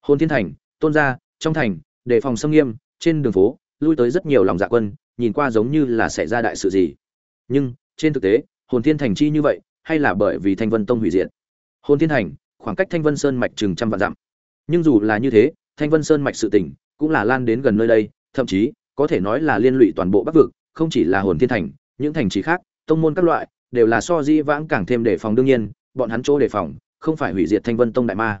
S1: hồn thiên thành, tôn gia, trong thành, đề phòng xâm nghiêm, trên đường phố, lui tới rất nhiều lòng dạ quân, nhìn qua giống như là xảy ra đại sự gì. Nhưng, trên thực tế, hồn thiên thành chi như vậy, hay là bởi vì thanh vân tông hủy diệt? Hồn thiên thành, khoảng cách thanh vân sơn mạch chừng trăm vạn dặm. Nhưng dù là như thế, thanh vân sơn mạch sự tỉnh cũng là lan đến gần nơi đây, thậm chí, có thể nói là liên lụy toàn bộ bắc vực, không chỉ là hồn thiên thành, những thành trì khác, tông môn các loại, đều là so di vãng càng thêm đề phòng đương nhiên, bọn hắn chỗ đề phòng, không phải hủy diệt thanh vân tông đại ma.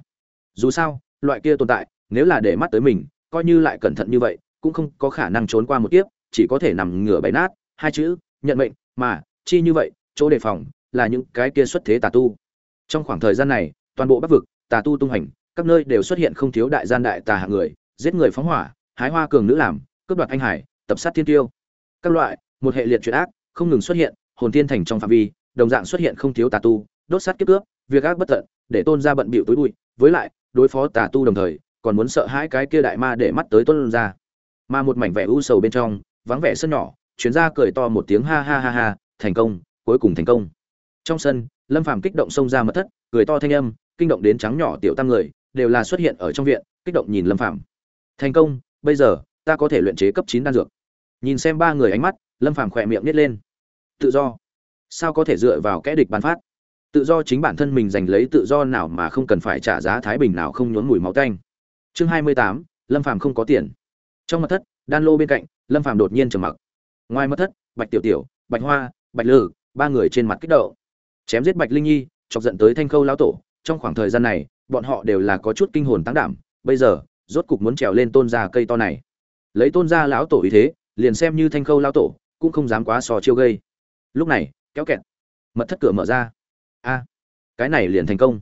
S1: Dù sao loại kia tồn tại, nếu là để mắt tới mình, coi như lại cẩn thận như vậy, cũng không có khả năng trốn qua một kiếp, chỉ có thể nằm ngửa bày nát, hai chữ, nhận mệnh, mà, chi như vậy, chỗ đề phòng, là những cái kia xuất thế tà tu. Trong khoảng thời gian này, toàn bộ bắc vực, tà tu tung hành, các nơi đều xuất hiện không thiếu đại gian đại tà hạng người, giết người phóng hỏa, hái hoa cường nữ làm, cướp đoạt anh hải, tập sát thiên tiêu. Các loại, một hệ liệt chuyện ác, không ngừng xuất hiện, hồn thiên thành trong phạm vi, đồng dạng xuất hiện không thiếu tà tu, đốt sát kiếp cướp, việc ác bất tận, để tôn ra bận bịu tối bụi, với lại đối phó tà tu đồng thời, còn muốn sợ hãi cái kia đại ma để mắt tới tuân ra. Mà một mảnh vẻ u sầu bên trong, vắng vẻ sân nhỏ, chuyến ra cười to một tiếng ha ha ha ha, thành công, cuối cùng thành công. Trong sân, lâm phàm kích động xông ra mật thất, cười to thanh âm, kinh động đến trắng nhỏ tiểu tam người, đều là xuất hiện ở trong viện, kích động nhìn lâm phàm. Thành công, bây giờ, ta có thể luyện chế cấp chín đan dược. Nhìn xem ba người ánh mắt, lâm phàm khỏe miệng nít lên. Tự do. Sao có thể dựa vào kẽ địch bán phát? Tự do chính bản thân mình giành lấy tự do nào mà không cần phải trả giá thái bình nào không nhốn mùi máu tanh. Chương hai mươi tám, lâm phàm không có tiền. Trong mật thất, đan lô bên cạnh, lâm phàm đột nhiên trầm mặc. Ngoài mật thất, bạch tiểu tiểu, bạch hoa, bạch lử, ba người trên mặt kích động. Chém giết bạch linh nhi, chọc giận tới thanh khâu lão tổ, trong khoảng thời gian này, bọn họ đều là có chút kinh hồn tăng đảm, bây giờ, rốt cục muốn trèo lên tôn gia cây to này. Lấy tôn gia lão tổ ý thế, liền xem như thanh khâu lão tổ, cũng không dám quá sò chiêu gây. Lúc này, kéo kẹt. Mật thất cửa mở ra a, cái này liền thành công.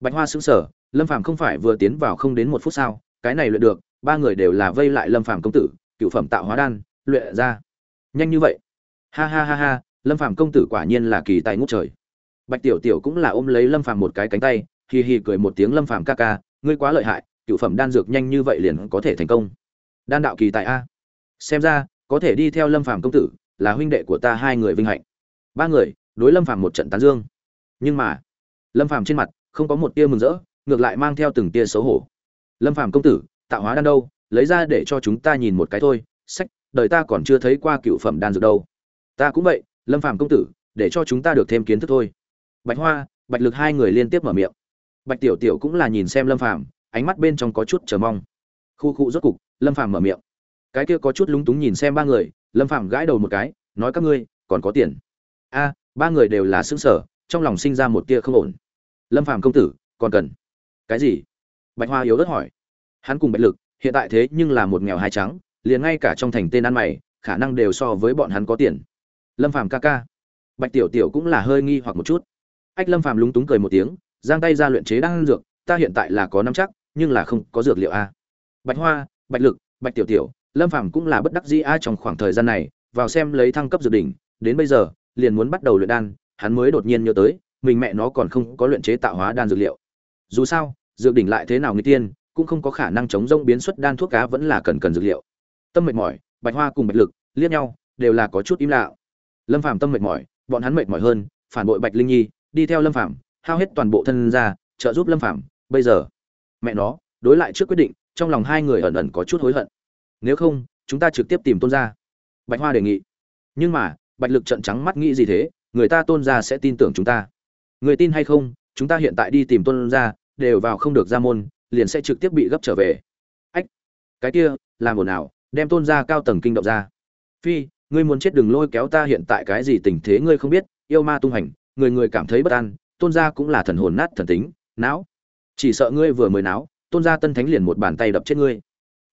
S1: Bạch hoa xứng sở lâm phàm không phải vừa tiến vào không đến một phút sao? Cái này luyện được, ba người đều là vây lại lâm phàm công tử, cựu phẩm tạo hóa đan, luyện ra. Nhanh như vậy. Ha ha ha ha, lâm phàm công tử quả nhiên là kỳ tài ngút trời. Bạch tiểu tiểu cũng là ôm lấy lâm phàm một cái cánh tay, hì hì cười một tiếng lâm phàm ca ca, ngươi quá lợi hại, cựu phẩm đan dược nhanh như vậy liền có thể thành công. Đan đạo kỳ tài a. Xem ra, có thể đi theo lâm phàm công tử, là huynh đệ của ta hai người vinh hạnh. Ba người, đối lâm phàm một trận tán dương nhưng mà, lâm phàm trên mặt không có một tia mừng rỡ, ngược lại mang theo từng tia xấu hổ. Lâm phàm công tử, tạo hóa đan đâu? Lấy ra để cho chúng ta nhìn một cái thôi. Sách, đời ta còn chưa thấy qua cựu phẩm đan dược đâu. Ta cũng vậy, lâm phàm công tử, để cho chúng ta được thêm kiến thức thôi. Bạch hoa, bạch lực hai người liên tiếp mở miệng. Bạch tiểu tiểu cũng là nhìn xem lâm phàm, ánh mắt bên trong có chút chờ mong. Khu khu rốt cục, lâm phàm mở miệng. Cái kia có chút lúng túng nhìn xem ba người, lâm phàm gãi đầu một cái, nói các ngươi, còn có tiền. A, ba người đều là xứng sở trong lòng sinh ra một tia không ổn. Lâm phàm công tử, còn cần cái gì? Bạch hoa yếu ớt hỏi. Hắn cùng bạch lực, hiện tại thế nhưng là một nghèo hai trắng, liền ngay cả trong thành tên ăn mày, khả năng đều so với bọn hắn có tiền. Lâm phàm ca ca. Bạch tiểu tiểu cũng là hơi nghi hoặc một chút. Ách lâm phàm lúng túng cười một tiếng, giang tay ra luyện chế đan dược, ta hiện tại là có năm chắc, nhưng là không có dược liệu a. Bạch hoa, bạch lực, bạch tiểu tiểu, lâm phàm cũng là bất đắc dĩ a trong khoảng thời gian này, vào xem lấy thăng cấp dược đỉnh, đến bây giờ, liền muốn bắt đầu luyện đan hắn mới đột nhiên nhớ tới, mình mẹ nó còn không có luyện chế tạo hóa đan dược liệu. Dù sao, dược đỉnh lại thế nào người tiên, cũng không có khả năng chống rông biến xuất đan thuốc cá vẫn là cần cần dược liệu. Tâm mệt mỏi, bạch hoa cùng bạch lực liếc nhau, đều là có chút im lặng. Lâm phàm tâm mệt mỏi, bọn hắn mệt mỏi hơn, phản bội bạch linh nhi, đi theo lâm phàm, hao hết toàn bộ thân ra, trợ giúp lâm phàm, bây giờ, mẹ nó, đối lại trước quyết định, trong lòng hai người ẩn ẩn có chút hối hận. Nếu không, chúng ta trực tiếp tìm tôn gia. Bạch hoa đề nghị. Nhưng mà, bạch lực trận trắng mắt nghĩ gì thế người ta tôn gia sẽ tin tưởng chúng ta. Người tin hay không, chúng ta hiện tại đi tìm tôn gia, đều vào không được ra môn, liền sẽ trực tiếp bị gấp trở về. Ách, cái kia, làm ồn ào, đem tôn gia cao tầng kinh động ra. Phi, ngươi muốn chết đừng lôi kéo ta hiện tại cái gì tình thế ngươi không biết, yêu ma tung hành, người người cảm thấy bất an, tôn gia cũng là thần hồn nát thần tính, não. Chỉ sợ ngươi vừa mới náo tôn gia tân thánh liền một bàn tay đập chết ngươi.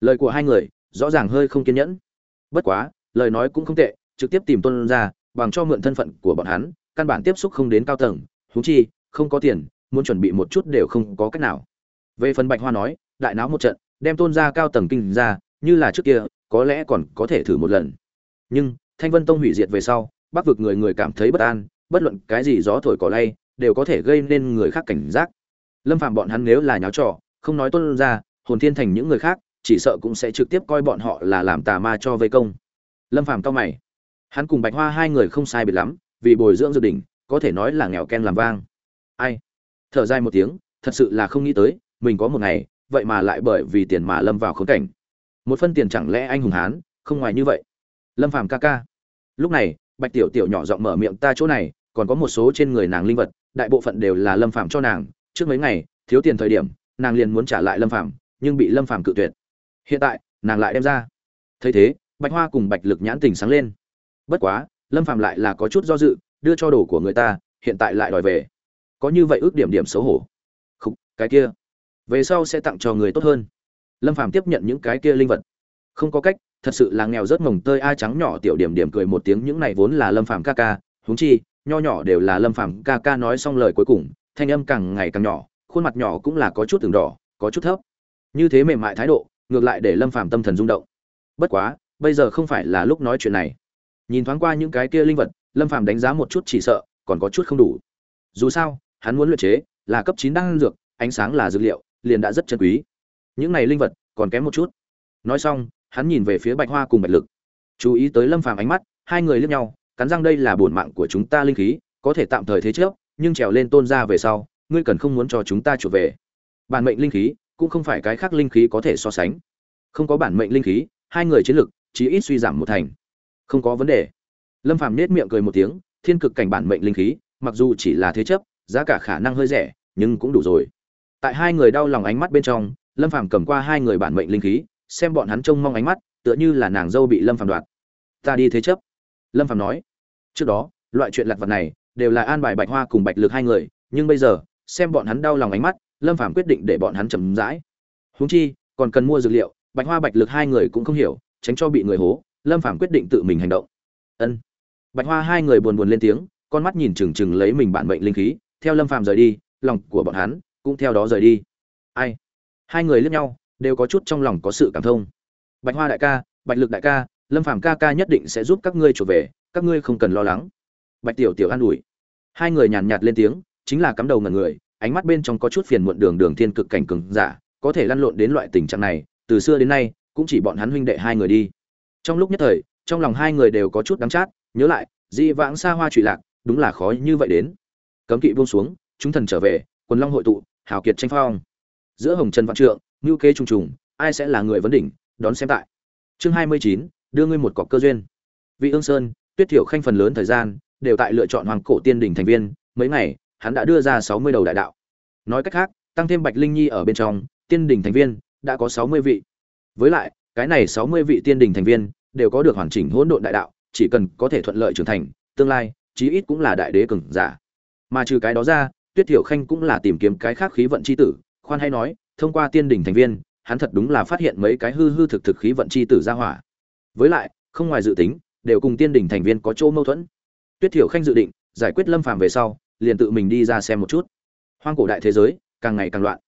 S1: Lời của hai người, rõ ràng hơi không kiên nhẫn. Bất quá, lời nói cũng không tệ, trực tiếp tìm tôn gia bằng cho mượn thân phận của bọn hắn, căn bản tiếp xúc không đến cao tầng, huống chi, không có tiền, muốn chuẩn bị một chút đều không có cách nào. Về phần bạch hoa nói, đại náo một trận, đem tôn gia cao tầng kinh ra, như là trước kia, có lẽ còn có thể thử một lần. Nhưng, thanh vân tông hủy diệt về sau, bắc vực người người cảm thấy bất an, bất luận cái gì gió thổi cỏ lay, đều có thể gây nên người khác cảnh giác. Lâm phạm bọn hắn nếu là nháo trò, không nói tôn ra hồn thiên thành những người khác, chỉ sợ cũng sẽ trực tiếp coi bọn họ là làm tà ma cho vây công. Lâm phàm cao mày hắn cùng bạch hoa hai người không sai biệt lắm, vì bồi dưỡng dược đỉnh, có thể nói là nghèo ken làm vang. Ai? Thở dài một tiếng, thật sự là không nghĩ tới, mình có một ngày, vậy mà lại bởi vì tiền mà lâm vào khốn cảnh. Một phân tiền chẳng lẽ anh hùng hán, không ngoài như vậy? Lâm phàm ca ca. Lúc này, bạch tiểu tiểu nhỏ giọng mở miệng, ta chỗ này, còn có một số trên người nàng linh vật, đại bộ phận đều là lâm phàm cho nàng. Trước mấy ngày, thiếu tiền thời điểm, nàng liền muốn trả lại lâm phàm, nhưng bị lâm phàm cự tuyệt. Hiện tại, nàng lại đem ra. Thấy thế, bạch hoa cùng bạch lực nhãn tình sáng lên bất quá, lâm phạm lại là có chút do dự, đưa cho đồ của người ta, hiện tại lại đòi về. Có như vậy ước điểm điểm xấu hổ. Không cái kia. Về sau sẽ tặng cho người tốt hơn. Lâm phạm tiếp nhận những cái kia linh vật. Không có cách, thật sự là nghèo rất mồng tơi ai trắng nhỏ tiểu điểm điểm cười một tiếng, những này vốn là lâm phạm ca ca, huống chi, nho nhỏ đều là lâm phạm ca ca nói xong lời cuối cùng, thanh âm càng ngày càng nhỏ, khuôn mặt nhỏ cũng là có chút từng đỏ, có chút thấp. Như thế mềm mại thái độ, ngược lại để lâm phạm tâm thần rung động. Bất quá, bây giờ không phải là lúc nói chuyện này nhìn thoáng qua những cái kia linh vật, lâm phàm đánh giá một chút chỉ sợ, còn có chút không đủ. Dù sao, hắn muốn luyện chế, là cấp chín đan dược, ánh sáng là dược liệu, liền đã rất chân quý. Những này linh vật, còn kém một chút. Nói xong, hắn nhìn về phía bạch hoa cùng bạch lực. Chú ý tới lâm phàm ánh mắt, hai người liếc nhau, cắn răng đây là bổn mạng của chúng ta linh khí, có thể tạm thời thế trước nhưng trèo lên tôn ra về sau, ngươi cần không muốn cho chúng ta trở về. Bản mệnh linh khí, cũng không phải cái khác linh khí có thể so sánh. Không có bản mệnh linh khí, hai người chiến lực chỉ ít suy giảm một thành không có vấn đề. Lâm phàm nết miệng cười một tiếng, thiên cực cảnh bản mệnh linh khí, mặc dù chỉ là thế chấp, giá cả khả năng hơi rẻ, nhưng cũng đủ rồi. Tại hai người đau lòng ánh mắt bên trong, lâm phàm cầm qua hai người bản mệnh linh khí, xem bọn hắn trông mong ánh mắt, tựa như là nàng dâu bị lâm phàm đoạt. Ta đi thế chấp. Lâm phàm nói. Trước đó, loại chuyện lặt vặt này đều là an bài bạch hoa cùng bạch lực hai người, nhưng bây giờ, xem bọn hắn đau lòng ánh mắt, lâm phàm quyết định để bọn hắn chậm rãi. Huống chi, còn cần mua dược liệu, bạch hoa bạch lực hai người cũng không hiểu, tránh cho bị người hố lâm phàm quyết định tự mình hành động. Ân. Bạch hoa hai người buồn buồn lên tiếng, con mắt nhìn chừng chừng lấy mình bản mệnh linh khí, theo lâm phàm rời đi, lòng của bọn hắn cũng theo đó rời đi. Ai? Hai người liếc nhau, đều có chút trong lòng có sự cảm thông. Bạch hoa đại ca, bạch lực đại ca, lâm phàm ca ca nhất định sẽ giúp các ngươi trở về, các ngươi không cần lo lắng. Bạch tiểu tiểu an ủi. Hai người nhàn nhạt lên tiếng, chính là cắm đầu ngần người, ánh mắt bên trong có chút phiền muộn đường đường thiên cực cảnh cường giả, có thể lăn lộn đến loại tình trạng này, từ xưa đến nay, cũng chỉ bọn hắn huynh đệ hai người đi trong lúc nhất thời, trong lòng hai người đều có chút đắng chát, nhớ lại di vãng xa hoa trụy lạc, đúng là khó như vậy đến. Cấm kỵ buông xuống, chúng thần trở về, quần long hội tụ, hào kiệt tranh phong. Giữa hồng trần vạn trượng, ngưu kế trùng trùng, ai sẽ là người vấn đỉnh, đón xem tại. Chương hai mươi chín, đưa ngươi một cọc cơ duyên. Vị ương sơn, tuyết thiểu khanh phần lớn thời gian, đều tại lựa chọn hoàng cổ tiên đỉnh thành viên, mấy ngày, hắn đã đưa ra sáu mươi đầu đại đạo. Nói cách khác, tăng thêm bạch linh nhi ở bên trong, tiên đỉnh thành viên, đã có sáu mươi vị. Với lại cái này sáu mươi vị tiên đỉnh thành viên đều có được hoàn chỉnh hỗn độn đại đạo, chỉ cần có thể thuận lợi trưởng thành, tương lai, chí ít cũng là đại đế cường giả. Mà trừ cái đó ra, tuyết tiểu khanh cũng là tìm kiếm cái khác khí vận chi tử, khoan hay nói, thông qua tiên đỉnh thành viên, hắn thật đúng là phát hiện mấy cái hư hư thực thực khí vận chi tử ra hỏa. Với lại, không ngoài dự tính, đều cùng tiên đỉnh thành viên có chỗ mâu thuẫn. Tuyết tiểu khanh dự định, giải quyết lâm phàm về sau, liền tự mình đi ra xem một chút. Hoang cổ đại thế giới, càng ngày càng loạn.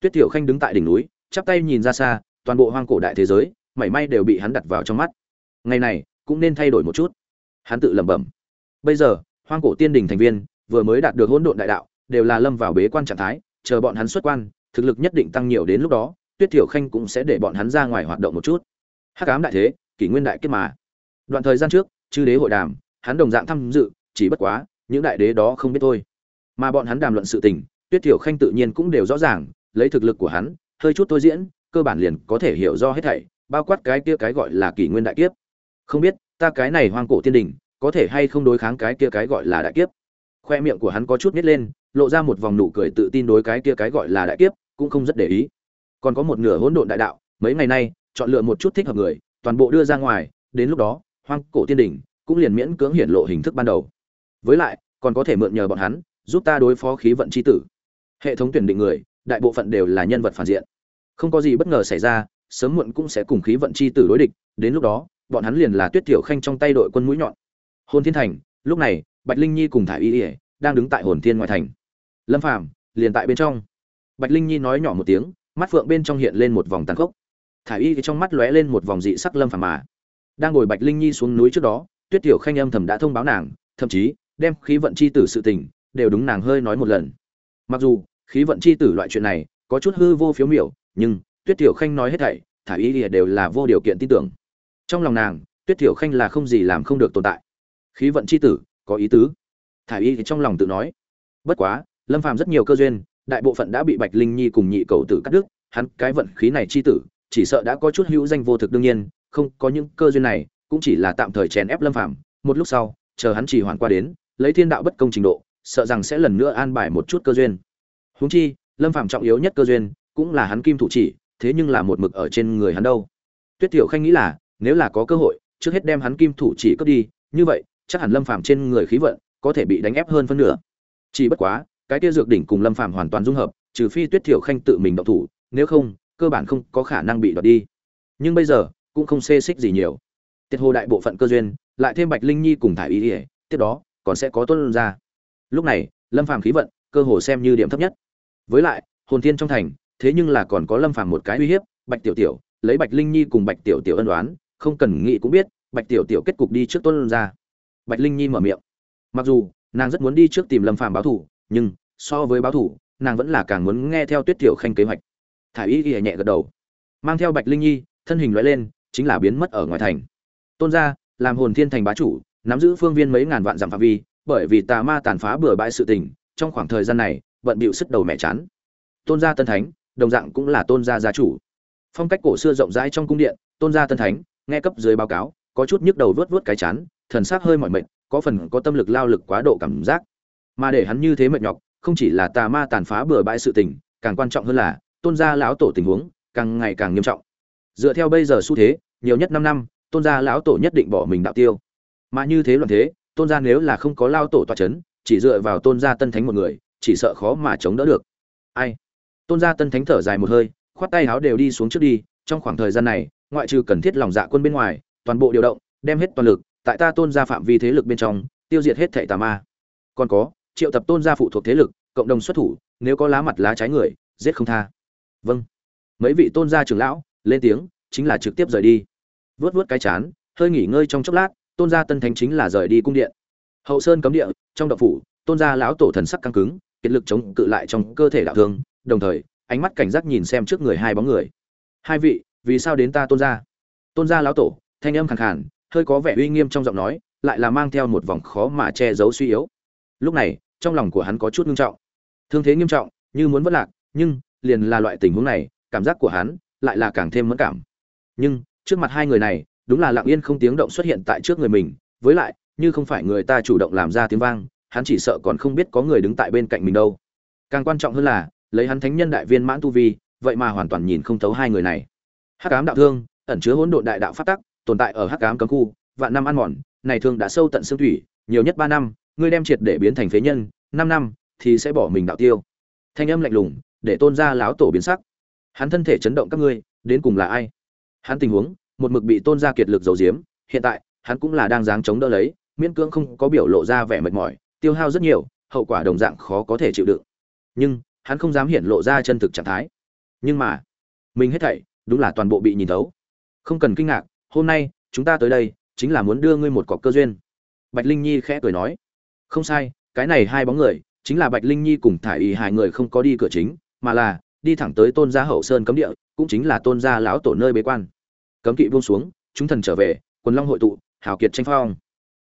S1: Tuyết tiểu khanh đứng tại đỉnh núi, chắp tay nhìn ra xa toàn bộ hoang cổ đại thế giới, mảy may đều bị hắn đặt vào trong mắt. Ngày này, cũng nên thay đổi một chút. Hắn tự lẩm bẩm. Bây giờ, hoang cổ tiên đình thành viên vừa mới đạt được hỗn độn đại đạo, đều là lâm vào bế quan trạng thái, chờ bọn hắn xuất quan, thực lực nhất định tăng nhiều đến lúc đó, tuyết thiểu khanh cũng sẽ để bọn hắn ra ngoài hoạt động một chút. Hắc ám đại thế, kỷ nguyên đại kết mà. Đoạn thời gian trước, chư đế hội đàm, hắn đồng dạng tham dự, chỉ bất quá, những đại đế đó không biết thôi. Mà bọn hắn đàm luận sự tình, tuyết thiểu khanh tự nhiên cũng đều rõ ràng, lấy thực lực của hắn, hơi chút thôi diễn cơ bản liền có thể hiểu do hết thảy, bao quát cái kia cái gọi là kỷ nguyên đại kiếp. Không biết, ta cái này hoang cổ tiên đình, có thể hay không đối kháng cái kia cái gọi là đại kiếp? Khoe miệng của hắn có chút nít lên, lộ ra một vòng nụ cười tự tin đối cái kia cái gọi là đại kiếp, cũng không rất để ý. Còn có một nửa hỗn độn đại đạo, mấy ngày nay, chọn lựa một chút thích hợp người, toàn bộ đưa ra ngoài, đến lúc đó, hoang cổ tiên đình cũng liền miễn cưỡng hiển lộ hình thức ban đầu. Với lại, còn có thể mượn nhờ bọn hắn, giúp ta đối phó khí vận chi tử. Hệ thống tuyển định người, đại bộ phận đều là nhân vật phản diện không có gì bất ngờ xảy ra sớm muộn cũng sẽ cùng khí vận chi tử đối địch, đến lúc đó, bọn hắn liền là Tuyết Tiểu Khanh trong tay đội quân mũi nhọn. Hồn Thiên Thành, lúc này, Bạch Linh Nhi cùng Thải Y Y đang đứng tại Hồn Thiên ngoài thành. Lâm Phàm liền tại bên trong. Bạch Linh Nhi nói nhỏ một tiếng, mắt phượng bên trong hiện lên một vòng tàn khốc. Thải Y thì trong mắt lóe lên một vòng dị sắc Lâm Phàm mà. Đang ngồi Bạch Linh Nhi xuống núi trước đó, Tuyết Tiểu Khanh âm thầm đã thông báo nàng, thậm chí đem khí vận chi tử sự tình đều đúng nàng hơi nói một lần mặc dù khí vận chi tử loại chuyện này có chút hư vô phiếu miểu nhưng tuyết tiểu khanh nói hết thảy, thả ý ỉa đều là vô điều kiện tin tưởng. Trong lòng nàng, tuyết tiểu khanh là không gì làm không được tồn tại. Khí vận chi tử, có ý tứ. Thả ý thì trong lòng tự nói. Bất quá, lâm phàm rất nhiều cơ duyên, đại bộ phận đã bị bạch linh nhi cùng nhị cầu tử cắt đứt, hắn cái vận khí này chi tử, chỉ sợ đã có chút hữu danh vô thực đương nhiên, không có những cơ duyên này, cũng chỉ là tạm thời chèn ép lâm phàm. Một lúc sau, chờ hắn chỉ hoàn qua đến, lấy thiên đạo bất công trình độ, sợ rằng sẽ lần nữa an bài một chút cơ duyên. Huống chi, lâm phàm trọng yếu nhất cơ duyên cũng là hắn kim thủ chỉ, thế nhưng là một mực ở trên người hắn đâu. Tuyết tiểu khanh nghĩ là, nếu là có cơ hội, trước hết đem hắn kim thủ chỉ cướp đi, như vậy, chắc hẳn lâm phàm trên người khí vận có thể bị đánh ép hơn phân nửa. Chỉ bất quá, cái kia dược đỉnh cùng lâm phàm hoàn toàn dung hợp, trừ phi tuyết tiểu khanh tự mình động thủ, nếu không, cơ bản không có khả năng bị đoạt đi. Nhưng bây giờ, cũng không xê xích gì nhiều. Tiết hồ đại bộ phận cơ duyên, lại thêm bạch linh nhi cùng thải ý ỉa tiếp đó, còn sẽ có tuân ra. Lúc này, lâm phàm khí vận, cơ hồ xem như điểm thấp nhất. Với lại, hồn thiên trong thành thế nhưng là còn có lâm phàm một cái uy hiếp, bạch tiểu tiểu, lấy bạch linh nhi cùng bạch tiểu tiểu ân đoán không cần nghĩ cũng biết, bạch tiểu tiểu kết cục đi trước tuân ra. Bạch linh nhi mở miệng. Mặc dù, nàng rất muốn đi trước tìm lâm phàm báo thủ, nhưng, so với báo thủ, nàng vẫn là càng muốn nghe theo tuyết tiểu khanh kế hoạch. Thả y ghi nhẹ gật đầu. Mang theo bạch linh nhi, thân hình loại lên, chính là biến mất ở ngoài thành. Tôn gia, làm hồn thiên thành bá chủ, nắm giữ phương viên mấy ngàn vạn dặm phạm vi, bởi vì tà ma tàn phá bừa bãi sự tình, trong khoảng thời gian này, bận bịu sức đầu mẹ chán. Tôn gia tân thánh đồng dạng cũng là tôn gia gia chủ. Phong cách cổ xưa rộng rãi trong cung điện, tôn gia tân thánh, nghe cấp dưới báo cáo, có chút nhức đầu vớt vớt cái chán, thần sắc hơi mỏi mệt, có phần có tâm lực lao lực quá độ cảm giác. Mà để hắn như thế mệt nhọc, không chỉ là tà ma tàn phá bừa bãi sự tình, càng quan trọng hơn là, tôn gia lão tổ tình huống, càng ngày càng nghiêm trọng. Dựa theo bây giờ xu thế, nhiều nhất năm năm, tôn gia lão tổ nhất định bỏ mình đạo tiêu. Mà như thế luận thế, tôn gia nếu là không có lao tổ toa chấn, chỉ dựa vào tôn gia tân thánh một người, chỉ sợ khó mà chống đỡ được. Ai? Tôn gia tân thánh thở dài một hơi, khoát tay áo đều đi xuống trước đi, trong khoảng thời gian này, ngoại trừ cần thiết lòng dạ quân bên ngoài, toàn bộ điều động, đem hết toàn lực, tại ta tôn gia phạm vi thế lực bên trong, tiêu diệt hết thệ tà ma. Còn có, triệu tập tôn gia phụ thuộc thế lực, cộng đồng xuất thủ, nếu có lá mặt lá trái người, giết không tha. Vâng. Mấy vị tôn gia trưởng lão, lên tiếng, chính là trực tiếp rời đi. Vớt vớt cái chán, hơi nghỉ ngơi trong chốc lát, tôn gia tân thánh chính là rời đi cung điện. Hậu sơn cấm địa, trong động phủ, tôn gia lão tổ thần sắc căng cứng, kiệt lực chống cự lại trong cơ thể đạo thương đồng thời, ánh mắt cảnh giác nhìn xem trước người hai bóng người. Hai vị, vì sao đến ta tôn gia? Tôn gia lão tổ, thanh âm khàn khàn, hơi có vẻ uy nghiêm trong giọng nói, lại là mang theo một vòng khó mà che giấu suy yếu. Lúc này, trong lòng của hắn có chút nghiêm trọng. Thương thế nghiêm trọng, như muốn vất lạc, nhưng, liền là loại tình huống này, cảm giác của hắn lại là càng thêm mẫn cảm. Nhưng, trước mặt hai người này, đúng là lặng yên không tiếng động xuất hiện tại trước người mình, với lại, như không phải người ta chủ động làm ra tiếng vang, hắn chỉ sợ còn không biết có người đứng tại bên cạnh mình đâu. Càng quan trọng hơn là lấy hắn thánh nhân đại viên mãn tu vi, vậy mà hoàn toàn nhìn không thấu hai người này. Hắc ám đạo thương, ẩn chứa hỗn độn đại đạo phát tắc, tồn tại ở hắc ám cấm khu, vạn năm ăn mòn, này thương đã sâu tận xương thủy, nhiều nhất ba năm, ngươi đem triệt để biến thành phế nhân, năm năm thì sẽ bỏ mình đạo tiêu. Thanh âm lạnh lùng, để tôn gia láo tổ biến sắc. Hắn thân thể chấn động các ngươi, đến cùng là ai? Hắn tình huống, một mực bị tôn gia kiệt lực dầu diếm hiện tại, hắn cũng là đang dáng chống đỡ lấy, miễn cưỡng không có biểu lộ ra vẻ mệt mỏi, tiêu hao rất nhiều, hậu quả đồng dạng khó có thể chịu đựng. Nhưng hắn không dám hiện lộ ra chân thực trạng thái. Nhưng mà, mình hết thảy, đúng là toàn bộ bị nhìn thấu. Không cần kinh ngạc, hôm nay, chúng ta tới đây, chính là muốn đưa ngươi một cọc cơ duyên. Bạch linh nhi khẽ cười nói. Không sai, cái này hai bóng người, chính là bạch linh nhi cùng thải y hai người không có đi cửa chính, mà là, đi thẳng tới tôn gia hậu sơn cấm địa, cũng chính là tôn gia lão tổ nơi bế quan. Cấm kỵ buông xuống, chúng thần trở về, quần long hội tụ, hào kiệt tranh phong.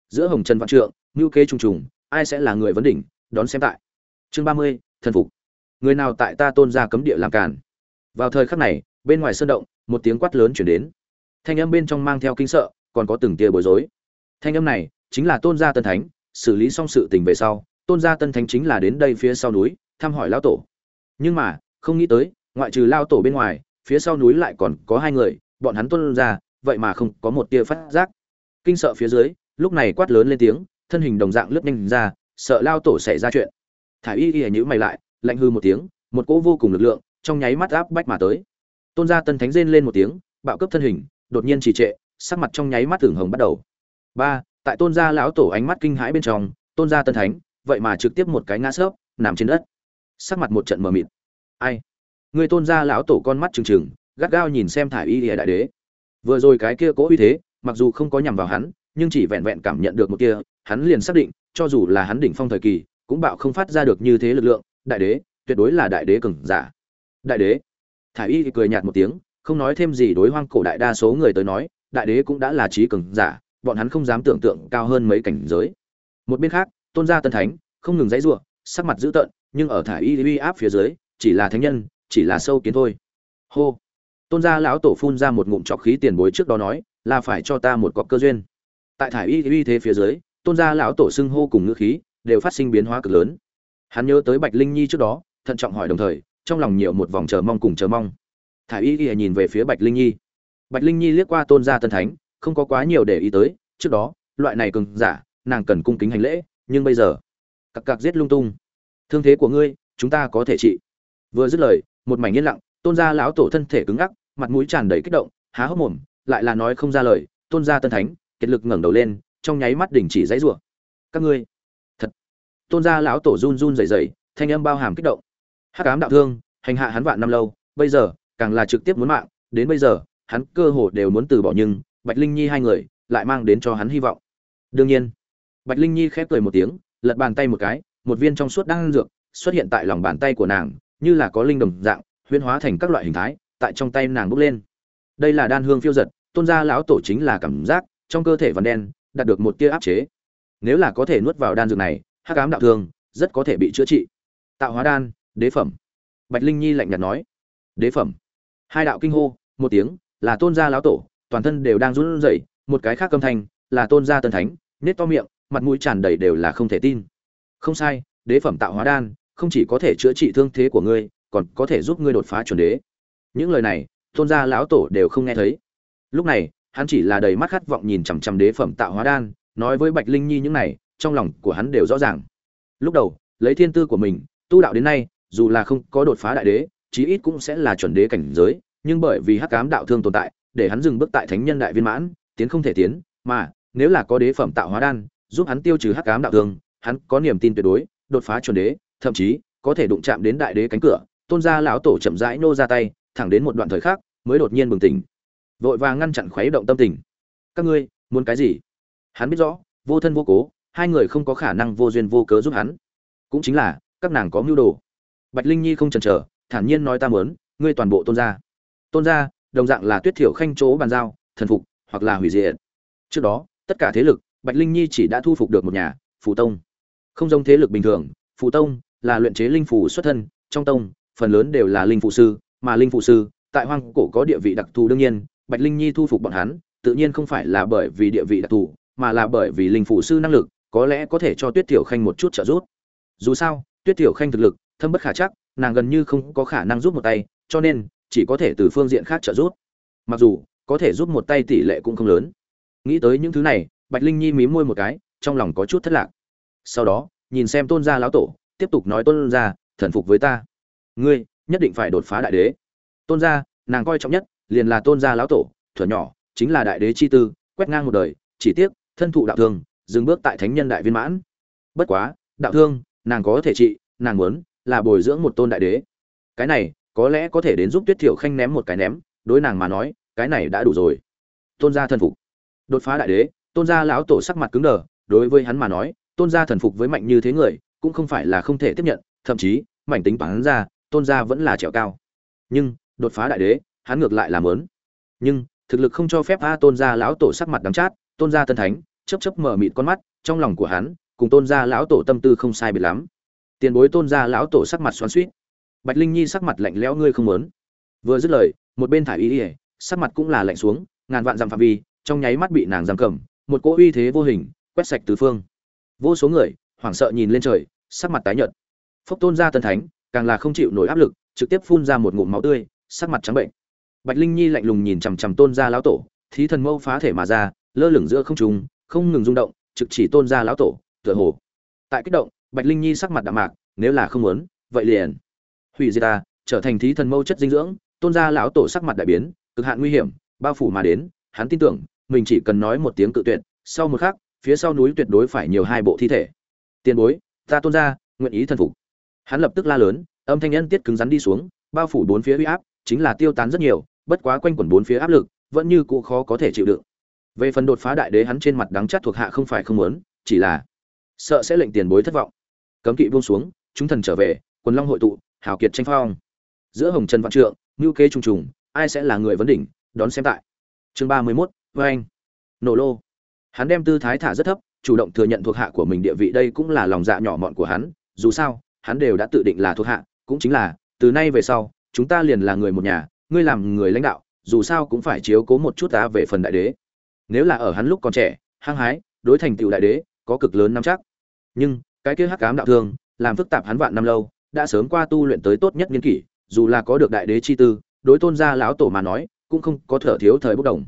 S1: Giữa hồng trần văn trượng ngưu kế trùng trùng, ai sẽ là người vấn đỉnh, đón xem tại. Chương ba mươi, thần phục người nào tại ta tôn gia cấm địa làm càn. Vào thời khắc này, bên ngoài sơn động, một tiếng quát lớn chuyển đến. Thanh âm bên trong mang theo kinh sợ, còn có từng tia bối rối. Thanh âm này chính là tôn gia tân thánh, xử lý xong sự tình về sau, tôn gia tân thánh chính là đến đây phía sau núi, thăm hỏi lão tổ. Nhưng mà, không nghĩ tới, ngoại trừ lao tổ bên ngoài, phía sau núi lại còn có hai người, bọn hắn tuân ra vậy mà không có một tia phát giác. Kinh sợ phía dưới, lúc này quát lớn lên tiếng, thân hình đồng dạng lướt nhanh ra, sợ lao tổ xảy ra chuyện. Thả y y nhữ mày lại lạnh hư một tiếng, một cỗ vô cùng lực lượng trong nháy mắt áp bách mà tới. Tôn gia tân thánh rên lên một tiếng, bạo cấp thân hình, đột nhiên trì trệ, sắc mặt trong nháy mắt tưởng hồng bắt đầu. Ba, tại tôn gia lão tổ ánh mắt kinh hãi bên trong, tôn gia tân thánh, vậy mà trực tiếp một cái ngã sấp, nằm trên đất. Sắc mặt một trận mờ mịt. Ai? Người tôn gia lão tổ con mắt trừng trừng, gắt gao nhìn xem thải y lìa đại đế. Vừa rồi cái kia cố uy thế, mặc dù không có nhằm vào hắn, nhưng chỉ vẹn vẹn cảm nhận được một kia, hắn liền xác định, cho dù là hắn đỉnh phong thời kỳ, cũng bạo không phát ra được như thế lực lượng đại đế, tuyệt đối là đại đế cường giả. Đại đế. Thả y cười nhạt một tiếng, không nói thêm gì đối hoang cổ đại đa số người tới nói, đại đế cũng đã là trí cường giả, bọn hắn không dám tưởng tượng cao hơn mấy cảnh giới. Một bên khác, tôn gia tân thánh, không ngừng dãy giụa sắc mặt dữ tợn, nhưng ở thả y uy áp phía dưới, chỉ là thánh nhân, chỉ là sâu kiến thôi. Hô. Tôn gia lão tổ phun ra một ngụm trọc khí tiền bối trước đó nói, là phải cho ta một cọc cơ duyên. Tại thả y uy thế phía dưới, tôn gia lão tổ xưng hô cùng ngữ khí, đều phát sinh biến hóa cực lớn hắn nhớ tới bạch linh nhi trước đó, thận trọng hỏi đồng thời, trong lòng nhiều một vòng chờ mong cùng chờ mong. Thả y y nhìn về phía bạch linh nhi. Bạch linh nhi liếc qua tôn gia tân thánh, không có quá nhiều để ý tới, trước đó, loại này cường giả, nàng cần cung kính hành lễ, nhưng bây giờ, cặc cặc giết lung tung. Thương thế của ngươi, chúng ta có thể trị. Vừa dứt lời, một mảnh yên lặng, tôn gia lão tổ thân thể cứng ngắc, mặt mũi tràn đầy kích động, há hốc mồm, lại là nói không ra lời, tôn gia tân thánh, kiệt lực ngẩng đầu lên, trong nháy mắt đình chỉ dãy rủa. Các ngươi tôn gia lão tổ run run rẩy rẩy, thanh âm bao hàm kích động. Hắc ám đạo thương, hành hạ hắn vạn năm lâu, bây giờ, càng là trực tiếp muốn mạng, đến bây giờ, hắn cơ hồ đều muốn từ bỏ nhưng, bạch linh nhi hai người, lại mang đến cho hắn hy vọng. Đương nhiên, bạch linh nhi khép cười một tiếng, lật bàn tay một cái, một viên trong suốt đang dược, xuất hiện tại lòng bàn tay của nàng, như là có linh đồng dạng, huyễn hóa thành các loại hình thái, tại trong tay nàng bốc lên. Đây là đan hương phiêu giật, tôn gia lão tổ chính là cảm giác, trong cơ thể vằn đen, đạt được một tia áp chế. Nếu là có thể nuốt vào đan dược này hắc ám đạo thương, rất có thể bị chữa trị. Tạo hóa đan, đế phẩm. Bạch linh nhi lạnh nhạt nói. Đế phẩm. Hai đạo kinh hô, một tiếng, là tôn gia lão tổ, toàn thân đều đang run rẩy, một cái khác âm thanh, là tôn gia tân thánh, nết to miệng, mặt mũi tràn đầy đều là không thể tin. Không sai, đế phẩm tạo hóa đan, không chỉ có thể chữa trị thương thế của ngươi, còn có thể giúp ngươi đột phá chuẩn đế. Những lời này, tôn gia lão tổ đều không nghe thấy. Lúc này, hắn chỉ là đầy mắt khát vọng nhìn chằm chằm đế phẩm tạo hóa đan, nói với bạch linh nhi những này trong lòng của hắn đều rõ ràng. Lúc đầu, lấy thiên tư của mình, tu đạo đến nay, dù là không có đột phá đại đế, chí ít cũng sẽ là chuẩn đế cảnh giới, nhưng bởi vì hắc ám đạo thương tồn tại, để hắn dừng bước tại thánh nhân đại viên mãn, tiến không thể tiến, mà nếu là có đế phẩm tạo hóa đan, giúp hắn tiêu trừ hắc ám đạo thương, hắn có niềm tin tuyệt đối, đột phá chuẩn đế, thậm chí có thể đụng chạm đến đại đế cánh cửa, tôn gia lão tổ chậm rãi nô ra tay, thẳng đến một đoạn thời khác mới đột nhiên bừng tỉnh. Vội vàng ngăn chặn khuấy động tâm tình. Các ngươi, muốn cái gì? Hắn biết rõ, vô thân vô cố hai người không có khả năng vô duyên vô cớ giúp hắn. Cũng chính là, các nàng có mưu đồ. Bạch linh nhi không chần chờ, thản nhiên nói ta muốn, ngươi toàn bộ tôn gia. Tôn gia, đồng dạng là tuyết thiểu khanh chỗ bàn giao, thần phục, hoặc là hủy diệt. Trước đó, tất cả thế lực, bạch linh nhi chỉ đã thu phục được một nhà, phù tông. Không giống thế lực bình thường, phù tông là luyện chế linh phù xuất thân, trong tông, phần lớn đều là linh phù sư, mà linh phù sư, tại hoang cổ có địa vị đặc thù đương nhiên, bạch linh nhi thu phục bọn hắn, tự nhiên không phải là bởi vì địa vị đặc thù, mà là bởi vì linh phù sư năng lực có lẽ có thể cho tuyết tiểu khanh một chút trợ giúp. Dù sao, tuyết tiểu khanh thực lực, thâm bất khả chắc, nàng gần như không có khả năng giúp một tay, cho nên, chỉ có thể từ phương diện khác trợ giúp. Mặc dù, có thể giúp một tay tỷ lệ cũng không lớn. Nghĩ tới những thứ này, bạch linh nhi mím môi một cái, trong lòng có chút thất lạc. Sau đó, nhìn xem tôn gia lão tổ, tiếp tục nói tôn gia, thần phục với ta. Ngươi, nhất định phải đột phá đại đế. Tôn gia, nàng coi trọng nhất, liền là tôn gia lão tổ, thuở nhỏ, chính là đại đế chi tư, quét ngang một đời, chỉ tiếc, thân thụ đạo thương dừng bước tại thánh nhân đại viên mãn. Bất quá, đạo thương, nàng có thể trị, nàng muốn là bồi dưỡng một tôn đại đế. Cái này, có lẽ có thể đến giúp tuyết thiểu khanh ném một cái ném, đối nàng mà nói, cái này đã đủ rồi. Tôn gia thần phục. Đột phá đại đế, tôn gia lão tổ sắc mặt cứng đờ, đối với hắn mà nói, tôn gia thần phục với mạnh như thế người, cũng không phải là không thể tiếp nhận, thậm chí, mảnh tính hắn ra, tôn gia vẫn là trèo cao. Nhưng, đột phá đại đế, hắn ngược lại làm lớn. Nhưng, thực lực không cho phép a tôn gia lão tổ sắc mặt đắng chát, tôn gia tân thánh chớp chớp mở mịt con mắt, trong lòng của hắn, cùng tôn gia lão tổ tâm tư không sai biệt lắm. Tiền bối tôn gia lão tổ sắc mặt xoắn suýt bạch linh nhi sắc mặt lạnh lẽo, ngươi không muốn. Vừa dứt lời, một bên thải y ỉa sắc mặt cũng là lạnh xuống, ngàn vạn dặm phạm vi, trong nháy mắt bị nàng giam cầm, một cỗ uy thế vô hình, quét sạch tứ phương. Vô số người, hoảng sợ nhìn lên trời, sắc mặt tái nhợt. Phốc tôn gia tân thánh, càng là không chịu nổi áp lực, trực tiếp phun ra một ngụm máu tươi, sắc mặt trắng bệnh. Bạch linh nhi lạnh lùng nhìn chằm chằm tôn gia lão tổ, thí thần mâu phá thể mà ra, lơ lửng giữa không trung không ngừng rung động, trực chỉ tôn gia lão tổ, tựa hồ. Tại kích động, bạch linh nhi sắc mặt đạm mạc, nếu là không muốn, vậy liền. Hủy diệt ta, trở thành thí thần mâu chất dinh dưỡng, tôn gia lão tổ sắc mặt đại biến, cực hạn nguy hiểm, bao phủ mà đến, hắn tin tưởng, mình chỉ cần nói một tiếng cự tuyệt, sau một khắc, phía sau núi tuyệt đối phải nhiều hai bộ thi thể. Tiền bối, ta tôn gia, nguyện ý thần phục. Hắn lập tức la lớn, âm thanh nhân tiết cứng rắn đi xuống, bao phủ bốn phía uy áp, chính là tiêu tán rất nhiều, bất quá quanh quẩn bốn phía áp lực, vẫn như cũ khó có thể chịu đựng về phần đột phá đại đế hắn trên mặt đắng chát thuộc hạ không phải không muốn, chỉ là sợ sẽ lệnh tiền bối thất vọng. Cấm kỵ buông xuống, chúng thần trở về, quần long hội tụ, hào kiệt tranh phong. Giữa hồng trần vạn trượng, ngưu kế trùng trùng, ai sẽ là người vấn đỉnh, đón xem tại. Chương ba mươi mốt với anh. Nổ lô. Hắn đem tư thái thả rất thấp, chủ động thừa nhận thuộc hạ của mình địa vị đây cũng là lòng dạ nhỏ mọn của hắn, dù sao, hắn đều đã tự định là thuộc hạ, cũng chính là, từ nay về sau, chúng ta liền là người một nhà, ngươi làm người lãnh đạo, dù sao cũng phải chiếu cố một chút ta về phần đại đế nếu là ở hắn lúc còn trẻ, hăng hái, đối thành tựu đại đế, có cực lớn năm chắc. Nhưng, cái kia hắc ám đạo thương, làm phức tạp hắn vạn năm lâu, đã sớm qua tu luyện tới tốt nhất niên kỷ, dù là có được đại đế chi tư, đối tôn gia lão tổ mà nói, cũng không có thở thiếu thời bốc đồng.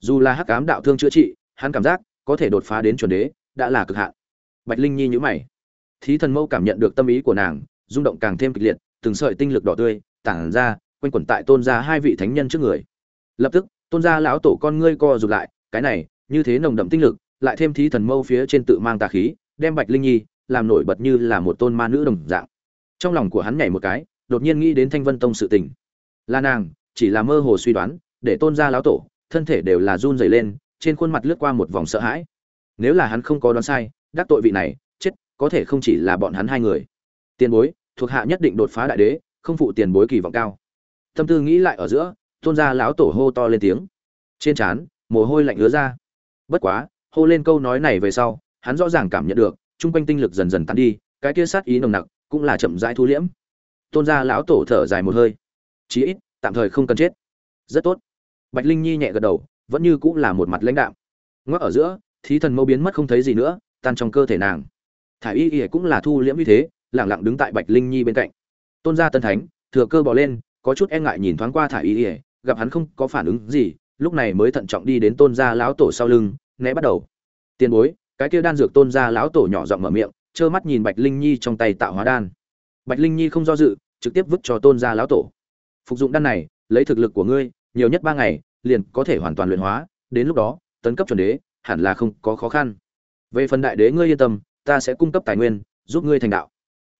S1: Dù là hắc ám đạo thương chữa trị, hắn cảm giác, có thể đột phá đến chuẩn đế, đã là cực hạn. Bạch linh nhi nhíu mày. Thí thần mâu cảm nhận được tâm ý của nàng, rung động càng thêm kịch liệt, từng sợi tinh lực đỏ tươi, tản ra, quanh quẩn tại tôn gia hai vị thánh nhân trước người. Lập tức, tôn gia lão tổ con ngươi co rụt lại cái này, như thế nồng đậm tinh lực, lại thêm thí thần mâu phía trên tự mang tà khí, đem bạch linh nhi làm nổi bật như là một tôn ma nữ đồng dạng. Trong lòng của hắn nhảy một cái, đột nhiên nghĩ đến thanh vân tông sự tình. Là nàng, chỉ là mơ hồ suy đoán, để tôn gia lão tổ, thân thể đều là run rẩy lên, trên khuôn mặt lướt qua một vòng sợ hãi. Nếu là hắn không có đoán sai, đắc tội vị này, chết, có thể không chỉ là bọn hắn hai người. Tiền bối, thuộc hạ nhất định đột phá đại đế, không phụ tiền bối kỳ vọng cao. Tâm tư nghĩ lại ở giữa, tôn gia lão tổ hô to lên tiếng. Trên trán mồ hôi lạnh ứa ra. Bất quá, hô lên câu nói này về sau, hắn rõ ràng cảm nhận được, chung quanh tinh lực dần dần tan đi, cái kia sát ý nồng nặc cũng là chậm rãi thu liễm. Tôn gia lão tổ thở dài một hơi. Chí ít, tạm thời không cần chết. Rất tốt. Bạch linh nhi nhẹ gật đầu, vẫn như cũng là một mặt lãnh đạm. Ngoắc ở giữa, thí thần mâu biến mất không thấy gì nữa, tan trong cơ thể nàng. Thả y y cũng là thu liễm như thế lẳng lặng đứng tại bạch linh nhi bên cạnh. Tôn gia tân thánh, thừa cơ bỏ lên, có chút e ngại nhìn thoáng qua thả y y, gặp hắn không có phản ứng gì lúc này mới thận trọng đi đến tôn gia lão tổ sau lưng, né bắt đầu. Tiền bối, cái kia đan dược tôn gia lão tổ nhỏ giọng mở miệng, trơ mắt nhìn bạch linh nhi trong tay tạo hóa đan. Bạch linh nhi không do dự, trực tiếp vứt cho tôn gia lão tổ. Phục dụng đan này, lấy thực lực của ngươi, nhiều nhất ba ngày, liền có thể hoàn toàn luyện hóa, đến lúc đó, tấn cấp chuẩn đế, hẳn là không có khó khăn. Về phần đại đế ngươi yên tâm, ta sẽ cung cấp tài nguyên, giúp ngươi thành đạo.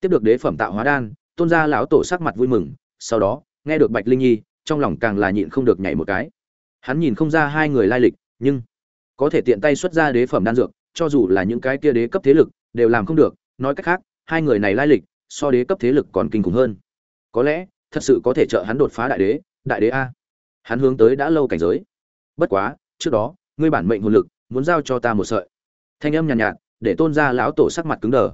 S1: Tiếp được đế phẩm tạo hóa đan, tôn gia lão tổ sắc mặt vui mừng, sau đó, nghe được bạch linh nhi, trong lòng càng là nhịn không được nhảy một cái hắn nhìn không ra hai người lai lịch nhưng có thể tiện tay xuất ra đế phẩm đan dược cho dù là những cái kia đế cấp thế lực đều làm không được. Nói cách khác hai người này lai lịch so đế cấp thế lực còn kinh khủng hơn. Có lẽ thật sự có thể trợ hắn đột phá đại đế đại đế a. Hắn hướng tới đã lâu cảnh giới. Bất quá trước đó ngươi bản mệnh hồn lực muốn giao cho ta một sợi. Thanh âm nhàn nhạt, nhạt để tôn ra lão tổ sắc mặt cứng đờ.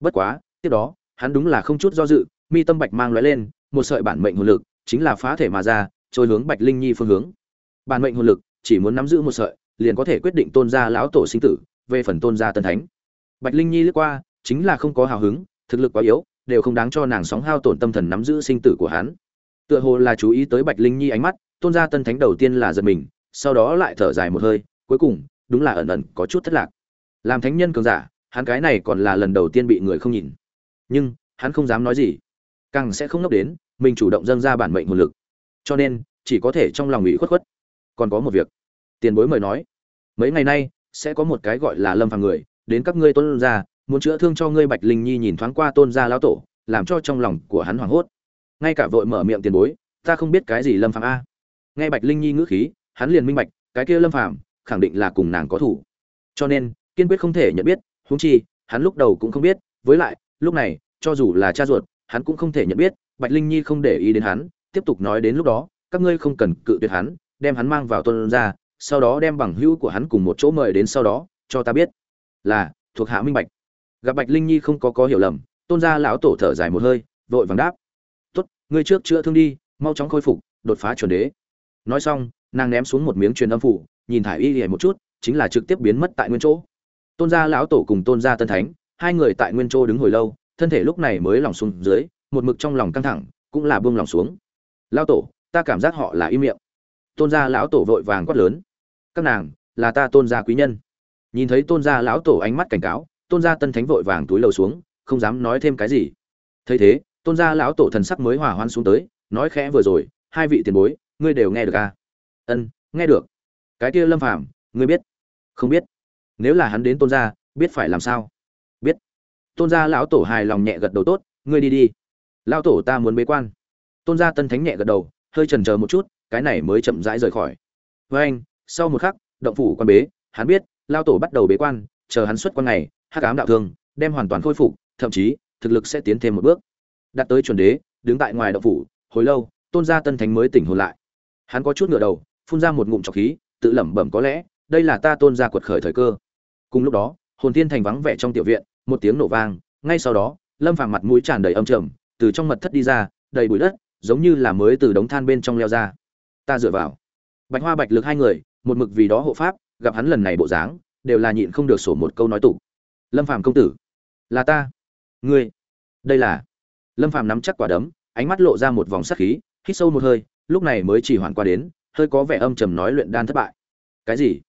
S1: Bất quá tiếp đó hắn đúng là không chút do dự mi tâm bạch mang lóe lên một sợi bản mệnh hồn lực chính là phá thể mà ra trôi hướng bạch linh nhi phương hướng bản mệnh hồn lực, chỉ muốn nắm giữ một sợi, liền có thể quyết định tôn gia lão tổ sinh tử, về phần tôn gia tân thánh. Bạch linh nhi lướt qua, chính là không có hào hứng, thực lực quá yếu, đều không đáng cho nàng sóng hao tổn tâm thần nắm giữ sinh tử của hắn. Tựa hồ là chú ý tới bạch linh nhi ánh mắt, tôn gia tân thánh đầu tiên là giật mình, sau đó lại thở dài một hơi, cuối cùng, đúng là ẩn ẩn có chút thất lạc. Làm thánh nhân cường giả, hắn cái này còn là lần đầu tiên bị người không nhìn. Nhưng, hắn không dám nói gì. Càng sẽ không ngốc đến, mình chủ động dâng ra bản mệnh nguồn lực. Cho nên, chỉ có thể trong lòng ủy khuất khuất còn có một việc. Tiền bối mời nói. Mấy ngày nay, sẽ có một cái gọi là lâm phàm người, đến các ngươi tôn gia, muốn chữa thương cho ngươi bạch linh nhi nhìn thoáng qua tôn gia lão tổ, làm cho trong lòng của hắn hoảng hốt. Ngay cả vội mở miệng tiền bối, ta không biết cái gì lâm phàm a. Nghe bạch linh nhi ngữ khí, hắn liền minh bạch, cái kia lâm phàm khẳng định là cùng nàng có thủ. Cho nên, kiên quyết không thể nhận biết, huống chi, hắn lúc đầu cũng không biết, với lại, lúc này, cho dù là cha ruột, hắn cũng không thể nhận biết, bạch linh nhi không để ý đến hắn, tiếp tục nói đến lúc đó, các ngươi không cần cự tuyệt hắn đem hắn mang vào tôn ra, sau đó đem bằng hữu của hắn cùng một chỗ mời đến sau đó, cho ta biết. Là, thuộc hạ minh bạch. Gặp bạch linh nhi không có có hiểu lầm, tôn gia lão tổ thở dài một hơi, vội vàng đáp. Tốt, ngươi trước chữa thương đi, mau chóng khôi phục, đột phá chuẩn đế. Nói xong, nàng ném xuống một miếng truyền âm phủ, nhìn thải y hề một chút, chính là trực tiếp biến mất tại nguyên chỗ. Tôn gia lão tổ cùng tôn gia tân thánh, hai người tại nguyên chỗ đứng hồi lâu, thân thể lúc này mới lòng xuống dưới, một mực trong lòng căng thẳng, cũng là buông lòng xuống. Lão tổ, ta cảm giác họ là im miệng tôn gia lão tổ vội vàng quát lớn. Các nàng, là ta tôn gia quý nhân. Nhìn thấy tôn gia lão tổ ánh mắt cảnh cáo, tôn gia tân thánh vội vàng túi lầu xuống, không dám nói thêm cái gì. Thấy thế, tôn gia lão tổ thần sắc mới hòa hoan xuống tới, nói khẽ vừa rồi, hai vị tiền bối, ngươi đều nghe được à? ân, nghe được. Cái kia lâm phàm, ngươi biết? Không biết. Nếu là hắn đến tôn gia, biết phải làm sao? Biết. Tôn gia lão tổ hài lòng nhẹ gật đầu tốt, ngươi đi đi. Lão tổ ta muốn bế quan. Tôn gia tân thánh nhẹ gật đầu, hơi chần chờ một chút cái này mới chậm rãi rời khỏi. Với anh, sau một khắc, động phủ quan bế, hắn biết, lao tổ bắt đầu bế quan, chờ hắn xuất quan ngày, hắc ám đạo thương, đem hoàn toàn khôi phục, thậm chí, thực lực sẽ tiến thêm một bước. Đạt tới chuẩn đế, đứng tại ngoài động phủ, hồi lâu, tôn gia tân thánh mới tỉnh hồn lại. Hắn có chút ngựa đầu, phun ra một ngụm trọc khí, tự lẩm bẩm có lẽ, đây là ta tôn gia quật khởi thời cơ. Cùng lúc đó, hồn thiên thành vắng vẻ trong tiểu viện, một tiếng nổ vang, ngay sau đó, lâm phàng mặt mũi tràn đầy âm trầm, từ trong mật thất đi ra, đầy bụi đất, giống như là mới từ đống than bên trong leo ra ta dựa vào. Bạch hoa bạch lực hai người, một mực vì đó hộ pháp, gặp hắn lần này bộ dáng, đều là nhịn không được sổ một câu nói tục lâm phàm công tử, là ta. Ngươi, đây là. Lâm phàm nắm chắc quả đấm, ánh mắt lộ ra một vòng sắc khí, hít sâu một hơi, lúc này mới chỉ hoàn qua đến, hơi có vẻ âm trầm nói luyện đan thất bại. Cái gì?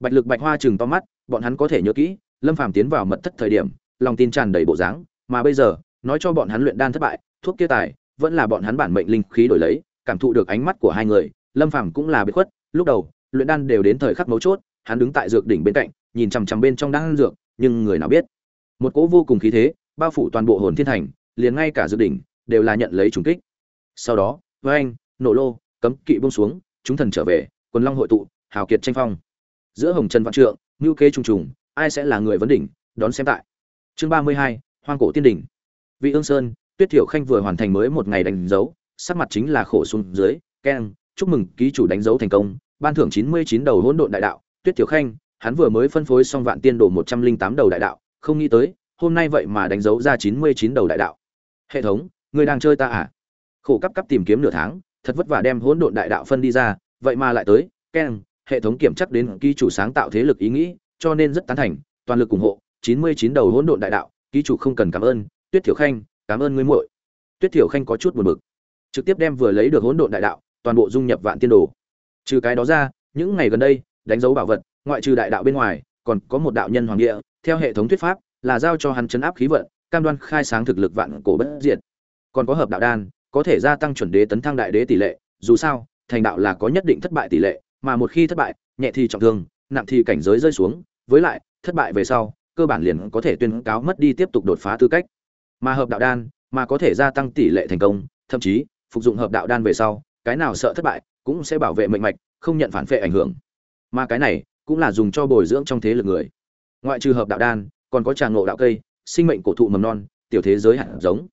S1: Bạch lực bạch hoa chừng to mắt, bọn hắn có thể nhớ kỹ, lâm phàm tiến vào mật thất thời điểm, lòng tin tràn đầy bộ dáng, mà bây giờ, nói cho bọn hắn luyện đan thất bại, thuốc kia tài, vẫn là bọn hắn bản mệnh linh khí đổi lấy, cảm thụ được ánh mắt của hai người lâm phàm cũng là biệt khuất, lúc đầu, luyện đan đều đến thời khắc mấu chốt, hắn đứng tại dược đỉnh bên cạnh, nhìn chằm chằm bên trong đan dược, nhưng người nào biết. Một cỗ vô cùng khí thế, bao phủ toàn bộ hồn thiên thành, liền ngay cả dược đỉnh, đều là nhận lấy trùng kích. Sau đó với anh nổ lô, cấm kỵ buông xuống, chúng thần trở về, quần long hội tụ, hào kiệt tranh phong. Giữa hồng trần vạn trượng, ngưu kế trùng trùng, ai sẽ là người vấn đỉnh, đón xem tại. Chương ba mươi hai, hoang cổ tiên đỉnh. Vị ương sơn, tuyết thiểu khanh vừa hoàn thành mới một ngày đánh dấu, sắc mặt chính là khổ xuống dưới, keng chúc mừng ký chủ đánh dấu thành công, ban thưởng chín mươi chín đầu hỗn độn đại đạo. Tuyết Tiểu khanh, hắn vừa mới phân phối xong vạn tiên đồ một trăm linh tám đầu đại đạo, không nghĩ tới, hôm nay vậy mà đánh dấu ra chín mươi chín đầu đại đạo. Hệ thống, người đang chơi ta à? Khổ cấp cấp tìm kiếm nửa tháng, thật vất vả đem hỗn độn đại đạo phân đi ra, vậy mà lại tới, keng, hệ thống kiểm chắc đến ký chủ sáng tạo thế lực ý nghĩ, cho nên rất tán thành, toàn lực ủng hộ, chín mươi chín đầu hỗn độn đại đạo, ký chủ không cần cảm ơn, tuyết thiểu khanh, cảm ơn ngươi muội. Tuyết thiểu khanh có chút buồn bực, trực tiếp đem vừa lấy được hỗn độn đại đạo toàn bộ dung nhập vạn tiên đồ. Trừ cái đó ra, những ngày gần đây, đánh dấu bảo vật, ngoại trừ đại đạo bên ngoài, còn có một đạo nhân hoàng địa, theo hệ thống thuyết pháp, là giao cho hắn chấn áp khí vận, cam đoan khai sáng thực lực vạn cổ bất diệt. Còn có hợp đạo đan, có thể gia tăng chuẩn đế tấn thăng đại đế tỷ lệ, dù sao, thành đạo là có nhất định thất bại tỷ lệ, mà một khi thất bại, nhẹ thì trọng thương, nặng thì cảnh giới rơi xuống, với lại, thất bại về sau, cơ bản liền có thể tuyên cáo mất đi tiếp tục đột phá tư cách. Mà hợp đạo đan, mà có thể gia tăng tỷ lệ thành công, thậm chí, phục dụng hợp đạo đan về sau cái nào sợ thất bại cũng sẽ bảo vệ mệnh mạch, không nhận phản vệ ảnh hưởng. Mà cái này cũng là dùng cho bồi dưỡng trong thế lực người. Ngoại trừ hợp đạo đan, còn có trà ngộ đạo cây, sinh mệnh cổ thụ mầm non, tiểu thế giới hạt giống.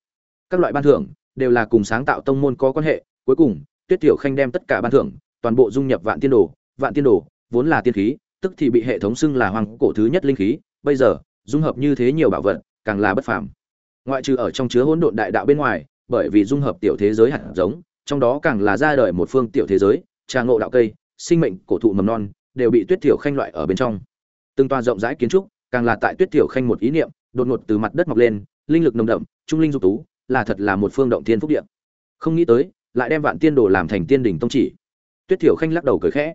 S1: Các loại ban thưởng đều là cùng sáng tạo tông môn có quan hệ, cuối cùng, tuyết tiểu khanh đem tất cả ban thưởng, toàn bộ dung nhập vạn tiên đồ. Vạn tiên đồ vốn là tiên khí, tức thì bị hệ thống xưng là hoàng cổ thứ nhất linh khí, bây giờ, dung hợp như thế nhiều bảo vật, càng là bất phàm. Ngoại trừ ở trong chứa hỗn độn đại đạo bên ngoài, bởi vì dung hợp tiểu thế giới hạt giống trong đó càng là ra đời một phương tiểu thế giới, trà ngộ đạo cây, sinh mệnh, cổ thụ mầm non, đều bị tuyết tiểu khanh loại ở bên trong. Từng toa rộng rãi kiến trúc, càng là tại tuyết tiểu khanh một ý niệm, đột ngột từ mặt đất mọc lên, linh lực nồng đậm, trung linh dục tú, là thật là một phương động thiên phúc điện không nghĩ tới, lại đem vạn tiên đồ làm thành tiên đỉnh tông chỉ. Tuyết tiểu khanh lắc đầu cười khẽ.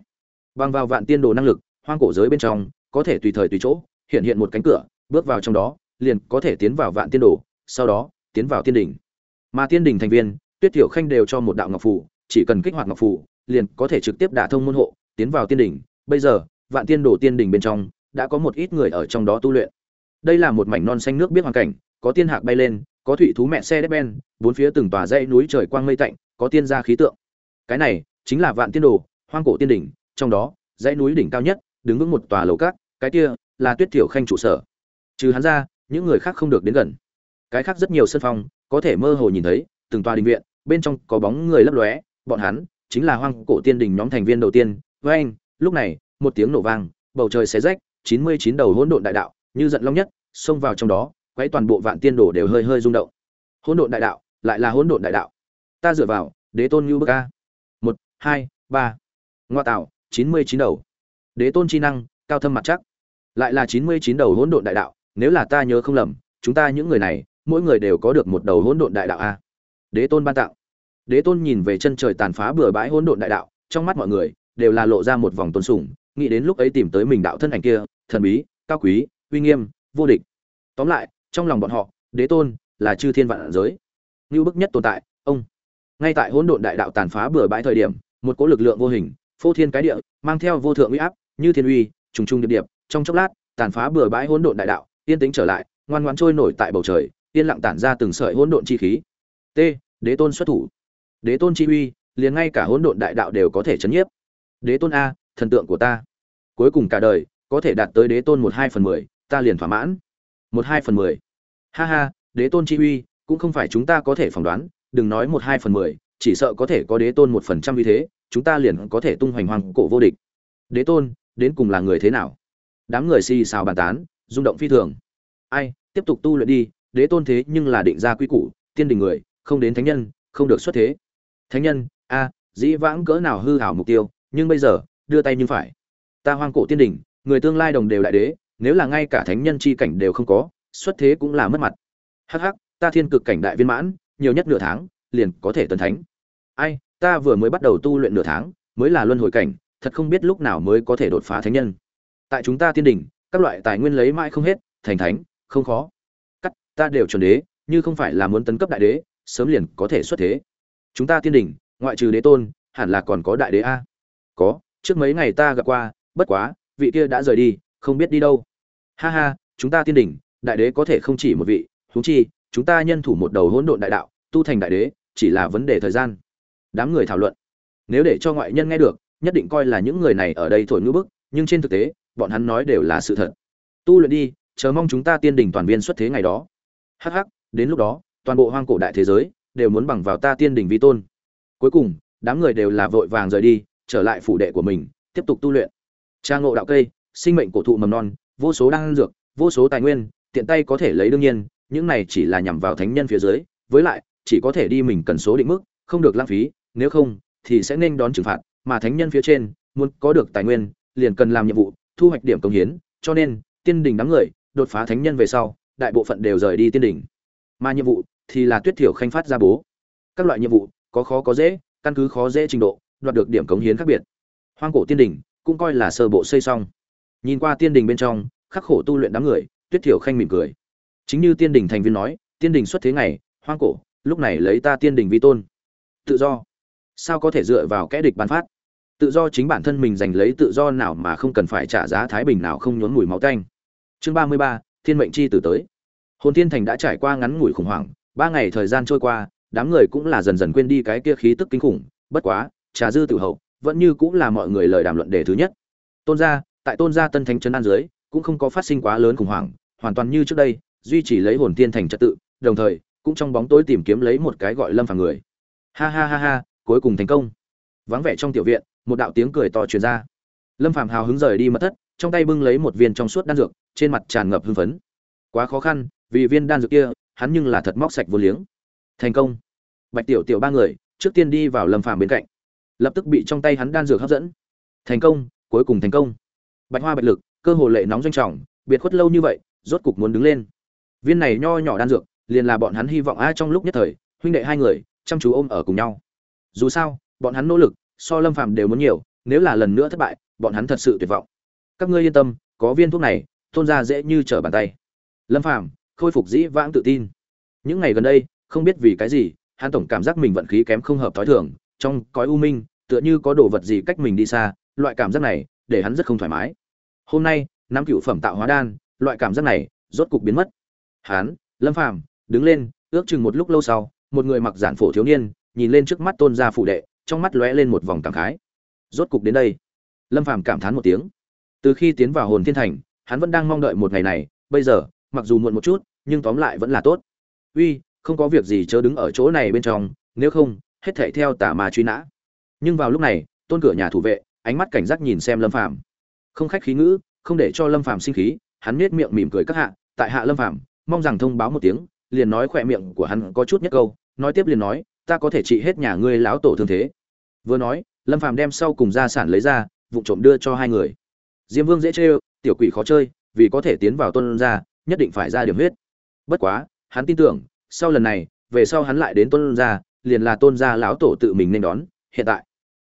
S1: Bằng vào vạn tiên đồ năng lực, hoang cổ giới bên trong, có thể tùy thời tùy chỗ, hiện hiện một cánh cửa, bước vào trong đó, liền có thể tiến vào vạn tiên đồ, sau đó, tiến vào tiên đỉnh. Mà tiên đỉnh thành viên tuyết tiểu khanh đều cho một đạo ngọc phù, chỉ cần kích hoạt ngọc phù, liền có thể trực tiếp đả thông môn hộ, tiến vào tiên đỉnh. Bây giờ, vạn tiên đồ tiên đỉnh bên trong, đã có một ít người ở trong đó tu luyện. Đây là một mảnh non xanh nước biết hoàn cảnh, có tiên hạc bay lên, có thủy thú mẹ xe đép ben, bốn phía từng tòa dãy núi trời quang mây tạnh, có tiên gia khí tượng. Cái này chính là vạn tiên đồ, hoang cổ tiên đỉnh, trong đó, dãy núi đỉnh cao nhất, đứng vững một tòa lầu cát, cái kia là tuyết tiểu khanh trụ sở. Trừ hắn ra, những người khác không được đến gần. Cái khác rất nhiều sân phong có thể mơ hồ nhìn thấy, từng tòa đình viện bên trong có bóng người lấp lóe, bọn hắn chính là hoang cổ tiên đình nhóm thành viên đầu tiên. Với anh, lúc này, một tiếng nổ vang, bầu trời xé rách, chín mươi chín đầu hỗn độn đại đạo, như giận long nhất, xông vào trong đó, quấy toàn bộ vạn tiên đồ đều hơi hơi rung động. Hỗn độn đại đạo, lại là hỗn độn đại đạo. Ta dựa vào, đế tôn như bức a. Một, hai, ba. Ngoa tạo, chín mươi chín đầu. Đế tôn chi năng, cao thâm mặt chắc. Lại là chín mươi chín đầu hỗn độn đại đạo, nếu là ta nhớ không lầm, chúng ta những người này, mỗi người đều có được một đầu hỗn độn đại đạo a đế tôn ban tặng. Đế tôn nhìn về chân trời tàn phá bừa bãi hỗn độn đại đạo, trong mắt mọi người đều là lộ ra một vòng tôn sùng, nghĩ đến lúc ấy tìm tới mình đạo thân ảnh kia, thần bí, cao quý, uy nghiêm, vô địch. Tóm lại, trong lòng bọn họ, đế tôn là chư thiên vạn giới. Như bức nhất tồn tại, ông. Ngay tại hỗn độn đại đạo tàn phá bừa bãi thời điểm, một cỗ lực lượng vô hình, phô thiên cái địa, mang theo vô thượng uy áp, như thiên uy, trùng trùng điệp điệp, trong chốc lát, tàn phá bừa bãi hỗn độn đại đạo, yên tĩnh trở lại, ngoan ngoãn trôi nổi tại bầu trời, yên lặng tản ra từng sợi hỗn độn chi khí t, đế tôn xuất thủ. Đế tôn chi uy, liền ngay cả hỗn độn đại đạo đều có thể chấn nhiếp. Đế tôn a, thần tượng của ta. Cuối cùng cả đời, có thể đạt tới đế tôn một hai phần mười, ta liền thỏa mãn. Một hai phần mười. Ha ha, đế tôn chi uy, cũng không phải chúng ta có thể phỏng đoán, đừng nói một hai phần mười, chỉ sợ có thể có đế tôn một phần trăm uy thế, chúng ta liền có thể tung hoành hoàng cổ vô địch. Đế tôn, đến cùng là người thế nào? Đám người xì xào bàn tán, rung động phi thường. Ai, tiếp tục tu luyện đi, đế tôn thế nhưng là định ra quy củ, tiên đình người không đến thánh nhân, không được xuất thế. Thánh nhân, a, dĩ vãng cỡ nào hư hảo mục tiêu, nhưng bây giờ, đưa tay nhưng phải. Ta hoang cổ tiên đình người tương lai đồng đều đại đế, nếu là ngay cả thánh nhân chi cảnh đều không có, xuất thế cũng là mất mặt. Hắc hắc, ta thiên cực cảnh đại viên mãn, nhiều nhất nửa tháng, liền có thể tấn thánh. Ai, ta vừa mới bắt đầu tu luyện nửa tháng, mới là luân hồi cảnh, thật không biết lúc nào mới có thể đột phá thánh nhân. Tại chúng ta tiên đỉnh, các loại tài nguyên lấy mãi không hết, thành thánh, không khó. Cắt, ta đều chuẩn đế, như không phải là muốn tấn cấp đại đế sớm liền có thể xuất thế. Chúng ta tiên đỉnh, ngoại trừ đế tôn, hẳn là còn có đại đế a. Có, trước mấy ngày ta gặp qua, bất quá, vị kia đã rời đi, không biết đi đâu. Ha ha, chúng ta tiên đỉnh, đại đế có thể không chỉ một vị, huống chi, chúng ta nhân thủ một đầu hỗn độn đại đạo, tu thành đại đế, chỉ là vấn đề thời gian. Đám người thảo luận. Nếu để cho ngoại nhân nghe được, nhất định coi là những người này ở đây thổi ngữ bức, nhưng trên thực tế, bọn hắn nói đều là sự thật. Tu luyện đi, chờ mong chúng ta tiên đỉnh toàn viên xuất thế ngày đó. Hắc hắc, đến lúc đó toàn bộ hoang cổ đại thế giới đều muốn bằng vào ta tiên đỉnh vi tôn. Cuối cùng, đám người đều là vội vàng rời đi, trở lại phủ đệ của mình, tiếp tục tu luyện. Trang ngộ đạo cây, sinh mệnh cổ thụ mầm non, vô số đan dược, vô số tài nguyên, tiện tay có thể lấy đương nhiên, những này chỉ là nhằm vào thánh nhân phía dưới, với lại, chỉ có thể đi mình cần số định mức, không được lãng phí, nếu không, thì sẽ nên đón trừng phạt, mà thánh nhân phía trên, muốn có được tài nguyên, liền cần làm nhiệm vụ, thu hoạch điểm công hiến, cho nên, tiên đình đám người, đột phá thánh nhân về sau, đại bộ phận đều rời đi tiên đình. Mà nhiệm vụ thì là tuyết thiểu khanh phát ra bố. Các loại nhiệm vụ, có khó có dễ, căn cứ khó dễ trình độ, đoạt được điểm cống hiến khác biệt. Hoang cổ tiên đình, cũng coi là sơ bộ xây xong. Nhìn qua tiên đình bên trong, khắc khổ tu luyện đám người, tuyết thiểu khanh mỉm cười. Chính như tiên đình thành viên nói, tiên đình xuất thế ngày, hoang cổ, lúc này lấy ta tiên đình vi tôn. Tự do. Sao có thể dựa vào kẽ địch bán phát? Tự do chính bản thân mình giành lấy tự do nào mà không cần phải trả giá thái bình nào không nhốn mùi máu tanh. Chương ba mươi ba, thiên mệnh chi tử tới. Hồn thiên thành đã trải qua ngắn ngủi khủng hoảng ba ngày thời gian trôi qua, đám người cũng là dần dần quên đi cái kia khí tức kinh khủng, bất quá, trà dư tự hậu vẫn như cũng là mọi người lời đàm luận đề thứ nhất. Tôn gia, tại tôn gia tân thánh trấn an dưới, cũng không có phát sinh quá lớn khủng hoảng, hoàn toàn như trước đây, duy trì lấy hồn tiên thành trật tự, đồng thời, cũng trong bóng tối tìm kiếm lấy một cái gọi lâm phàm người. Ha ha ha ha, cuối cùng thành công. Vắng vẻ trong tiểu viện, một đạo tiếng cười to truyền ra. Lâm phàm hào hứng rời đi mất thất, trong tay bưng lấy một viên trong suốt đan dược, trên mặt tràn ngập hưng phấn. Quá khó khăn, vì viên đan dược kia hắn nhưng là thật móc sạch vô liếng. Thành công. Bạch tiểu tiểu ba người, trước tiên đi vào lâm phàm bên cạnh. Lập tức bị trong tay hắn đan dược hấp dẫn. Thành công, cuối cùng thành công. Bạch hoa bạch lực, cơ hồ lệ nóng doanh trọng, biệt khuất lâu như vậy, rốt cục muốn đứng lên. Viên này nho nhỏ đan dược, liền là bọn hắn hy vọng ai trong lúc nhất thời, huynh đệ hai người, chăm chú ôm ở cùng nhau. Dù sao, bọn hắn nỗ lực, so lâm phàm đều muốn nhiều, nếu là lần nữa thất bại, bọn hắn thật sự tuyệt vọng. Các ngươi yên tâm, có viên thuốc này, tôn ra dễ như trở bàn tay. Lâm phàm khôi phục dĩ vãng tự tin. Những ngày gần đây, không biết vì cái gì, hắn tổng cảm giác mình vận khí kém không hợp thói thường, trong cõi u minh, tựa như có đồ vật gì cách mình đi xa, loại cảm giác này để hắn rất không thoải mái. Hôm nay năm cựu phẩm tạo hóa đan, loại cảm giác này rốt cục biến mất. Hắn, lâm phàm, đứng lên, ước chừng một lúc lâu sau, một người mặc giản phổ thiếu niên, nhìn lên trước mắt tôn gia phụ đệ, trong mắt lóe lên một vòng cảm khái. Rốt cục đến đây. Lâm phàm cảm thán một tiếng. Từ khi tiến vào hồn thiên thành, hắn vẫn đang mong đợi một ngày này, bây giờ mặc dù muộn một chút, nhưng tóm lại vẫn là tốt. Uy, không có việc gì chớ đứng ở chỗ này bên trong, nếu không, hết thảy theo tà ma truy nã. Nhưng vào lúc này, tôn cửa nhà thủ vệ, ánh mắt cảnh giác nhìn xem lâm phàm. Không khách khí ngữ, không để cho lâm phàm sinh khí, hắn nết miệng mỉm cười các hạ, tại hạ lâm phàm, mong rằng thông báo một tiếng, liền nói khỏe miệng của hắn có chút nhất câu, nói tiếp liền nói, ta có thể trị hết nhà ngươi lão tổ thương thế. Vừa nói, lâm phàm đem sau cùng gia sản lấy ra, vụ trộm đưa cho hai người. Diêm vương dễ chơi tiểu quỷ khó chơi, vì có thể tiến vào tôn gia nhất định phải ra điểm huyết. Bất quá, hắn tin tưởng, sau lần này, về sau hắn lại đến tôn gia, liền là tôn gia lão tổ tự mình nên đón, hiện tại.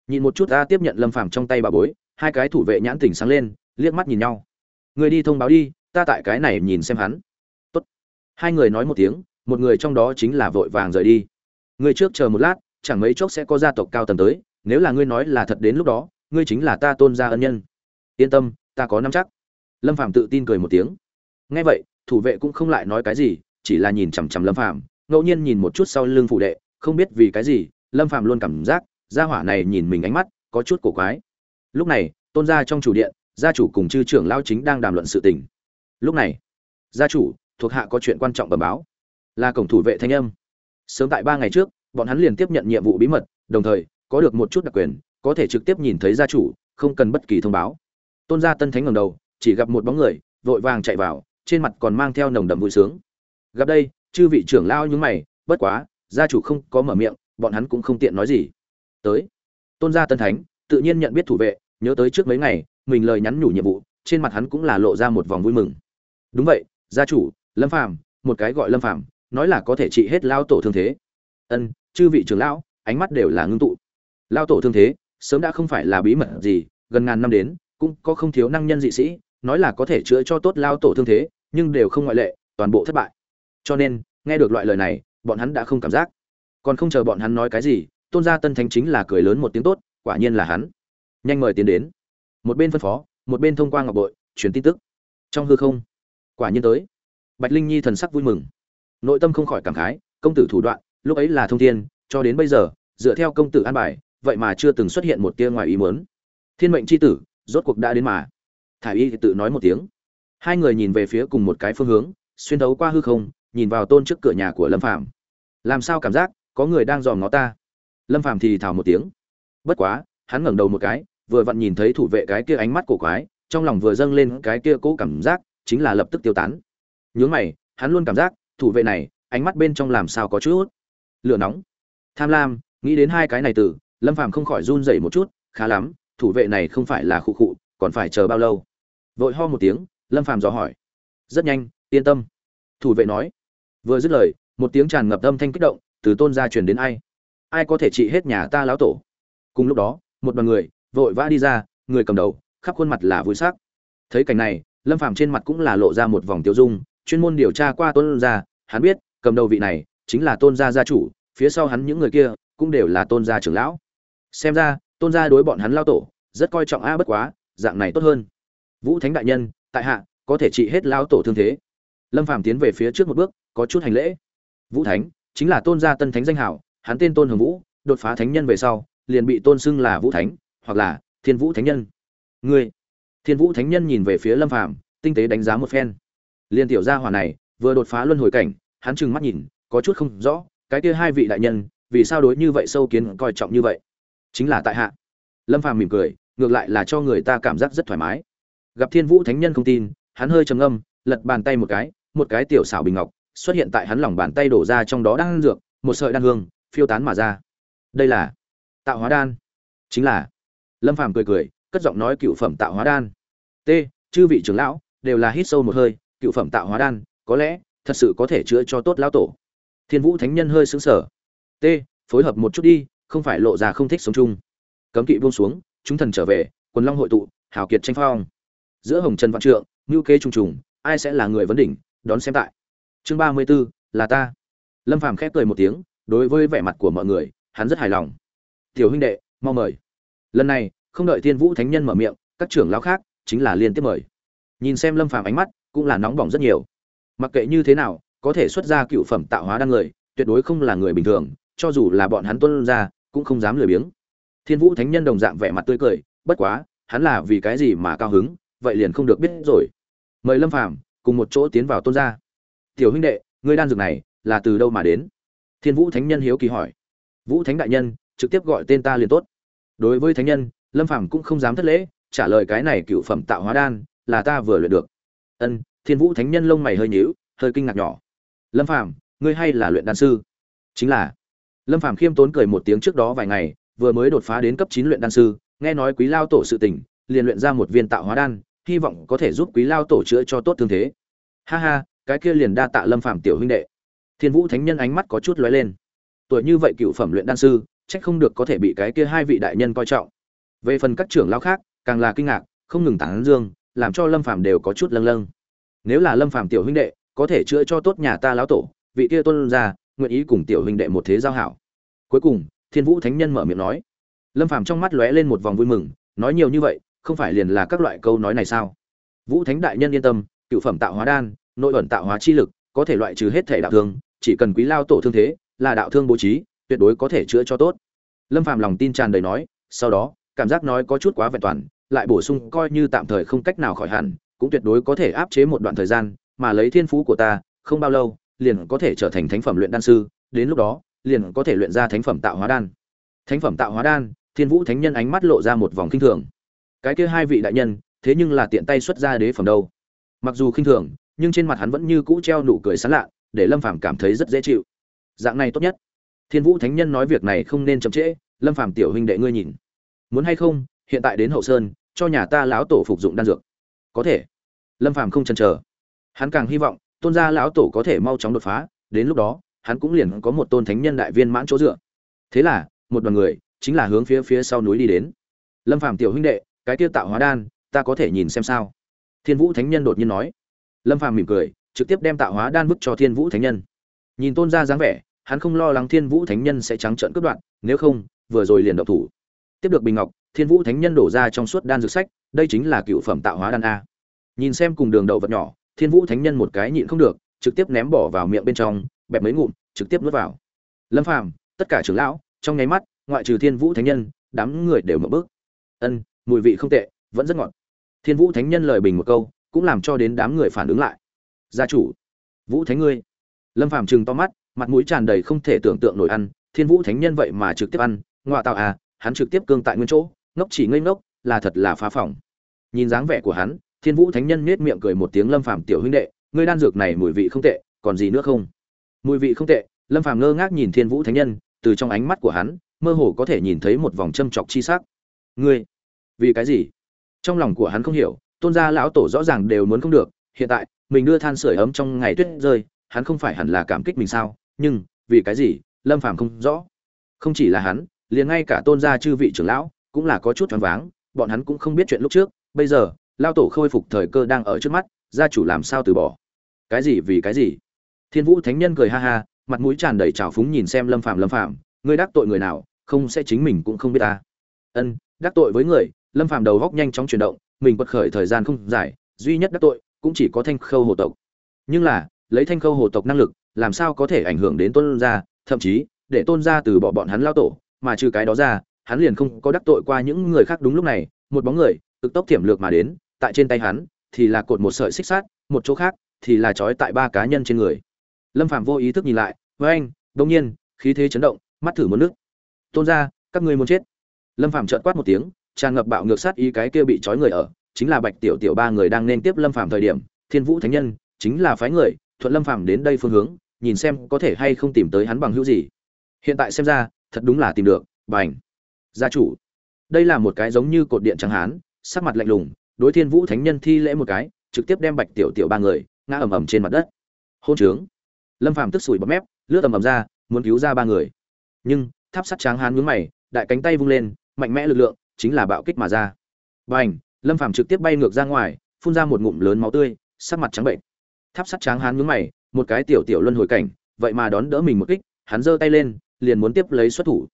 S1: Nhìn một chút ta tiếp nhận lâm phàm trong tay bà bối, hai cái thủ vệ nhãn tỉnh sáng lên, liếc mắt nhìn nhau. Người đi thông báo đi, ta tại cái này nhìn xem hắn. Tốt. Hai người nói một tiếng, một người trong đó chính là vội vàng rời đi. Người trước chờ một lát, chẳng mấy chốc sẽ có gia tộc cao tầng tới, nếu là ngươi nói là thật đến lúc đó, ngươi chính là ta tôn gia ân nhân. Yên tâm, ta có nắm chắc. Lâm phàm tự tin cười một tiếng. Nghe vậy thủ vệ cũng không lại nói cái gì, chỉ là nhìn chằm chằm lâm phàm, ngẫu nhiên nhìn một chút sau lưng phụ đệ, không biết vì cái gì, lâm phàm luôn cảm giác, gia hỏa này nhìn mình ánh mắt, có chút cổ quái. Lúc này, tôn gia trong chủ điện, gia chủ cùng chư trưởng lao chính đang đàm luận sự tình. Lúc này, gia chủ, thuộc hạ có chuyện quan trọng bẩm báo. Là cổng thủ vệ thanh âm. Sớm tại ba ngày trước, bọn hắn liền tiếp nhận nhiệm vụ bí mật, đồng thời, có được một chút đặc quyền, có thể trực tiếp nhìn thấy gia chủ, không cần bất kỳ thông báo. Tôn gia tân thánh ngầm đầu, chỉ gặp một bóng người, vội vàng chạy vào trên mặt còn mang theo nồng đậm vui sướng. Gặp đây, chư vị trưởng lao nhúng mày, bất quá, gia chủ không có mở miệng, bọn hắn cũng không tiện nói gì. Tới. Tôn gia tân thánh, tự nhiên nhận biết thủ vệ, nhớ tới trước mấy ngày, mình lời nhắn nhủ nhiệm vụ, trên mặt hắn cũng là lộ ra một vòng vui mừng. Đúng vậy, gia chủ, lâm phàm, một cái gọi lâm phàm, nói là có thể trị hết lao tổ thương thế. Ân, chư vị trưởng lão, ánh mắt đều là ngưng tụ. Lao tổ thương thế, sớm đã không phải là bí mật gì, gần ngàn năm đến, cũng có không thiếu năng nhân dị sĩ, nói là có thể chữa cho tốt lao tổ thương thế nhưng đều không ngoại lệ, toàn bộ thất bại. Cho nên, nghe được loại lời này, bọn hắn đã không cảm giác. Còn không chờ bọn hắn nói cái gì, tôn gia tân thánh chính là cười lớn một tiếng tốt, quả nhiên là hắn. Nhanh mời tiến đến. Một bên phân phó, một bên thông qua ngọc bội, truyền tin tức. Trong hư không, quả nhiên tới. Bạch linh nhi thần sắc vui mừng. Nội tâm không khỏi cảm khái, công tử thủ đoạn, lúc ấy là thông thiên, cho đến bây giờ, dựa theo công tử an bài, vậy mà chưa từng xuất hiện một tia ngoài ý muốn. Thiên mệnh c h i tử, rốt cuộc đã đến mà. Thả y tự nói một tiếng hai người nhìn về phía cùng một cái phương hướng, xuyên thấu qua hư không, nhìn vào tôn trước cửa nhà của lâm phàm. Làm sao cảm giác, có người đang dòm ngó ta? Lâm phàm thì thào một tiếng. Bất quá, hắn ngẩng đầu một cái, vừa vặn nhìn thấy thủ vệ cái kia ánh mắt cổ quái, trong lòng vừa dâng lên cái kia cố cảm giác, chính là lập tức tiêu tán. Nhướng mày, hắn luôn cảm giác, thủ vệ này, ánh mắt bên trong làm sao có chút lửa nóng. Tham lam, nghĩ đến hai cái này từ, lâm phàm không khỏi run rẩy một chút, khá lắm, thủ vệ này không phải là khụ khụ, còn phải chờ bao lâu? Vội ho một tiếng lâm phàm dò hỏi. Rất nhanh, yên tâm. Thủ vệ nói. Vừa dứt lời, một tiếng tràn ngập âm thanh kích động từ tôn gia truyền đến ai. Ai có thể trị hết nhà ta lão tổ? Cùng lúc đó, một đoàn người vội vã đi ra, người cầm đầu, khắp khuôn mặt là vui sắc. Thấy cảnh này, lâm phàm trên mặt cũng là lộ ra một vòng tiêu dung, chuyên môn điều tra qua tôn gia, hắn biết cầm đầu vị này chính là tôn gia gia chủ, phía sau hắn những người kia cũng đều là tôn gia trưởng lão. Xem ra, tôn gia đối bọn hắn lao tổ rất coi trọng a bất quá, dạng này tốt hơn. Vũ thánh đại nhân tại hạ, có thể trị hết lao tổ thương thế. Lâm phàm tiến về phía trước một bước, có chút hành lễ. Vũ thánh, chính là tôn gia tân thánh danh hảo, hắn tên tôn hồng vũ, đột phá thánh nhân về sau, liền bị tôn xưng là vũ thánh, hoặc là thiên vũ thánh nhân. Ngươi, thiên vũ thánh nhân nhìn về phía lâm phàm, tinh tế đánh giá một phen. Liên tiểu gia hỏa này, vừa đột phá luân hồi cảnh, hắn trừng mắt nhìn, có chút không rõ, cái kia hai vị đại nhân, vì sao đối như vậy sâu kiến, coi trọng như vậy? Chính là tại hạ. Lâm phàm mỉm cười, ngược lại là cho người ta cảm giác rất thoải mái gặp thiên vũ thánh nhân không tin, hắn hơi trầm ngâm, lật bàn tay một cái một cái tiểu xảo bình ngọc xuất hiện tại hắn lòng bàn tay đổ ra trong đó đang dược, một sợi đan hương phiêu tán mà ra. Đây là tạo hóa đan. Chính là lâm phàm cười cười, cất giọng nói cựu phẩm tạo hóa đan. T, chư vị trưởng lão, đều là hít sâu một hơi, cựu phẩm tạo hóa đan, có lẽ thật sự có thể chữa cho tốt lão tổ. Thiên vũ thánh nhân hơi sững sờ. T, phối hợp một chút đi, không phải lộ ra không thích sống chung. Cấm kỵ buông xuống, chúng thần trở về, quần long hội tụ, hào kiệt tranh phong giữa hồng trần vạn trượng ngưu kế trùng trùng ai sẽ là người vấn đỉnh đón xem tại. Chương ba mươi 34, là ta. Lâm phàm khép cười một tiếng đối với vẻ mặt của mọi người hắn rất hài lòng. Tiểu huynh đệ mau mời. Lần này không đợi thiên vũ thánh nhân mở miệng các trưởng lão khác chính là liên tiếp mời. Nhìn xem lâm phàm ánh mắt cũng là nóng bỏng rất nhiều. Mặc kệ như thế nào có thể xuất ra cựu phẩm tạo hóa đan người tuyệt đối không là người bình thường cho dù là bọn hắn tuân ra cũng không dám lười biếng. Thiên vũ thánh nhân đồng dạng vẻ mặt tươi cười bất quá hắn là vì cái gì mà cao hứng vậy liền không được biết rồi. Mời lâm phàm cùng một chỗ tiến vào tôn gia. Tiểu huynh đệ, ngươi đan dược này là từ đâu mà đến? Thiên vũ thánh nhân hiếu kỳ hỏi. Vũ thánh đại nhân, trực tiếp gọi tên ta liền tốt. Đối với thánh nhân, lâm phàm cũng không dám thất lễ, trả lời cái này cựu phẩm tạo hóa đan là ta vừa luyện được. Ân, thiên vũ thánh nhân lông mày hơi nhíu, hơi kinh ngạc nhỏ. Lâm phàm, ngươi hay là luyện đan sư? Chính là. Lâm phàm khiêm tốn cười một tiếng trước đó vài ngày, vừa mới đột phá đến cấp chín luyện đan sư, nghe nói quý lao tổ sự tình, liền luyện ra một viên tạo hóa đan hy vọng có thể giúp quý lao tổ chữa cho tốt thương thế. Ha ha, cái kia liền đa tạ lâm phạm tiểu huynh đệ. Thiên vũ thánh nhân ánh mắt có chút lóe lên. Tuổi như vậy cựu phẩm luyện đan sư trách không được có thể bị cái kia hai vị đại nhân coi trọng. Về phần các trưởng lao khác, càng là kinh ngạc, không ngừng tán dương, làm cho lâm phạm đều có chút lâng lâng. Nếu là lâm phạm tiểu huynh đệ, có thể chữa cho tốt nhà ta lão tổ, vị kia tôn ra nguyện ý cùng tiểu huynh đệ một thế giao hảo. Cuối cùng, thiên vũ thánh nhân mở miệng nói. Lâm phàm trong mắt lóe lên một vòng vui mừng, nói nhiều như vậy không phải liền là các loại câu nói này sao? Vũ thánh đại nhân yên tâm, cựu phẩm tạo hóa đan, nội ẩn tạo hóa chi lực, có thể loại trừ hết thể đạo thương, chỉ cần quý lao tổ thương thế, là đạo thương bố trí, tuyệt đối có thể chữa cho tốt. Lâm phàm lòng tin tràn đầy nói, sau đó, cảm giác nói có chút quá vẹn toàn, lại bổ sung coi như tạm thời không cách nào khỏi hẳn, cũng tuyệt đối có thể áp chế một đoạn thời gian, mà lấy thiên phú của ta, không bao lâu, liền có thể trở thành thánh phẩm luyện đan sư, đến lúc đó, liền có thể luyện ra thánh phẩm tạo hóa đan. Thánh phẩm tạo hóa đan, thiên vũ thánh nhân ánh mắt lộ ra một vòng kinh thường cái kia hai vị đại nhân, thế nhưng là tiện tay xuất ra đế phẩm đâu. Mặc dù khinh thường, nhưng trên mặt hắn vẫn như cũ treo nụ cười sán lạ, để lâm phàm cảm thấy rất dễ chịu. Dạng này tốt nhất. Thiên vũ thánh nhân nói việc này không nên chậm trễ, lâm phàm tiểu huynh đệ ngươi nhìn. Muốn hay không, hiện tại đến hậu sơn, cho nhà ta lão tổ phục dụng đan dược. Có thể. Lâm phàm không chần chờ. Hắn càng hy vọng, tôn gia lão tổ có thể mau chóng đột phá, đến lúc đó, hắn cũng liền có một tôn thánh nhân đại viên mãn chỗ dựa. Thế là, một đoàn người, chính là hướng phía phía sau núi đi đến. Lâm phàm tiểu huynh đệ cái tiêu tạo hóa đan, ta có thể nhìn xem sao? Thiên vũ thánh nhân đột nhiên nói. Lâm phàm mỉm cười, trực tiếp đem tạo hóa đan bức cho thiên vũ thánh nhân. Nhìn tôn gia dáng vẻ, hắn không lo lắng thiên vũ thánh nhân sẽ trắng trợn cướp đoạn nếu không, vừa rồi liền động thủ. Tiếp được bình ngọc, thiên vũ thánh nhân đổ ra trong suốt đan dược sách, đây chính là cựu phẩm tạo hóa đan a. Nhìn xem cùng đường đậu vật nhỏ, thiên vũ thánh nhân một cái nhịn không được, trực tiếp ném bỏ vào miệng bên trong, bẹp mấy ngụm, trực tiếp nuốt vào. Lâm phàm, tất cả trưởng lão, trong nháy mắt, ngoại trừ thiên vũ thánh nhân, đám người đều mở bước. Ân mùi vị không tệ, vẫn rất ngọt. Thiên vũ thánh nhân lời bình một câu, cũng làm cho đến đám người phản ứng lại. Gia chủ, vũ thánh ngươi. Lâm phàm trừng to mắt, mặt mũi tràn đầy không thể tưởng tượng nổi ăn. Thiên vũ thánh nhân vậy mà trực tiếp ăn ngoại tạo à hắn trực tiếp cương tại nguyên chỗ, ngốc chỉ ngây ngốc, là thật là phá phòng. Nhìn dáng vẻ của hắn, thiên vũ thánh nhân nết miệng cười một tiếng lâm phàm tiểu huynh đệ, ngươi đan dược này mùi vị không tệ, còn gì nữa không? Mùi vị không tệ, lâm phàm ngơ ngác nhìn thiên vũ thánh nhân, từ trong ánh mắt của hắn, mơ hồ có thể nhìn thấy một vòng châm chọc chi sắc. Ngươi vì cái gì? Trong lòng của hắn không hiểu, tôn gia lão tổ rõ ràng đều muốn không được, hiện tại, mình đưa than sửa ấm trong ngày tuyết rơi, hắn không phải hẳn là cảm kích mình sao? Nhưng, vì cái gì? Lâm phàm không rõ. Không chỉ là hắn, liền ngay cả tôn gia chư vị trưởng lão cũng là có chút choáng váng, bọn hắn cũng không biết chuyện lúc trước. Bây giờ lao tổ khôi phục thời cơ đang ở trước mắt, gia chủ làm sao từ bỏ? Cái gì vì cái gì? Thiên vũ thánh nhân cười ha ha, mặt mũi tràn đầy trào phúng nhìn xem lâm phàm lâm phàm, ngươi đắc tội người nào, không sẽ chính mình cũng không biết ta. Ân, đắc tội với người lâm phàm đầu góc nhanh chóng chuyển động, mình quật khởi thời gian không dài, duy nhất đắc tội cũng chỉ có thanh khâu hồ tộc. Nhưng là, lấy thanh khâu hồ tộc năng lực, làm sao có thể ảnh hưởng đến tôn gia, thậm chí, để tôn gia từ bỏ bọn hắn lao tổ, mà trừ cái đó ra, hắn liền không có đắc tội qua những người khác đúng lúc này, một bóng người, cực tốc thiểm lược mà đến, tại trên tay hắn, thì là cột một sợi xích sắt, một chỗ khác, thì là trói tại ba cá nhân trên người. Lâm phạm vô ý thức nhìn lại với anh đông nhiên, khí thế chấn động, mắt thử một nước. Tôn ra các ngươi muốn chết? Lâm phạm trợn quát một tiếng tràn ngập bạo ngược sát ý cái kia bị trói người ở, chính là bạch tiểu tiểu ba người đang nên tiếp lâm phàm thời điểm, thiên vũ thánh nhân, chính là phái người, thuận lâm phàm đến đây phương hướng, nhìn xem có thể hay không tìm tới hắn bằng hữu gì. Hiện tại xem ra, thật đúng là tìm được, bành. Gia chủ. Đây là một cái giống như cột điện trắng hán, sắc mặt lạnh lùng, đối thiên vũ thánh nhân thi lễ một cái, trực tiếp đem bạch tiểu tiểu ba người, ngã ầm ầm trên mặt đất. Hôn trướng. Lâm phàm tức sủi bọt mép, lướt ầm ầm ra, muốn cứu ra ba người. Nhưng, tháp sắt trắng hán nhướng mày, đại cánh tay vung lên, mạnh mẽ lực lượng chính là bạo kích mà ra. Bành, lâm phàm trực tiếp bay ngược ra ngoài, phun ra một ngụm lớn máu tươi, sắc mặt trắng bệnh. Tháp sắt tráng hán nhướng mày, một cái tiểu tiểu luân hồi cảnh, vậy mà đón đỡ mình một kích, hắn giơ tay lên, liền muốn tiếp lấy xuất thủ.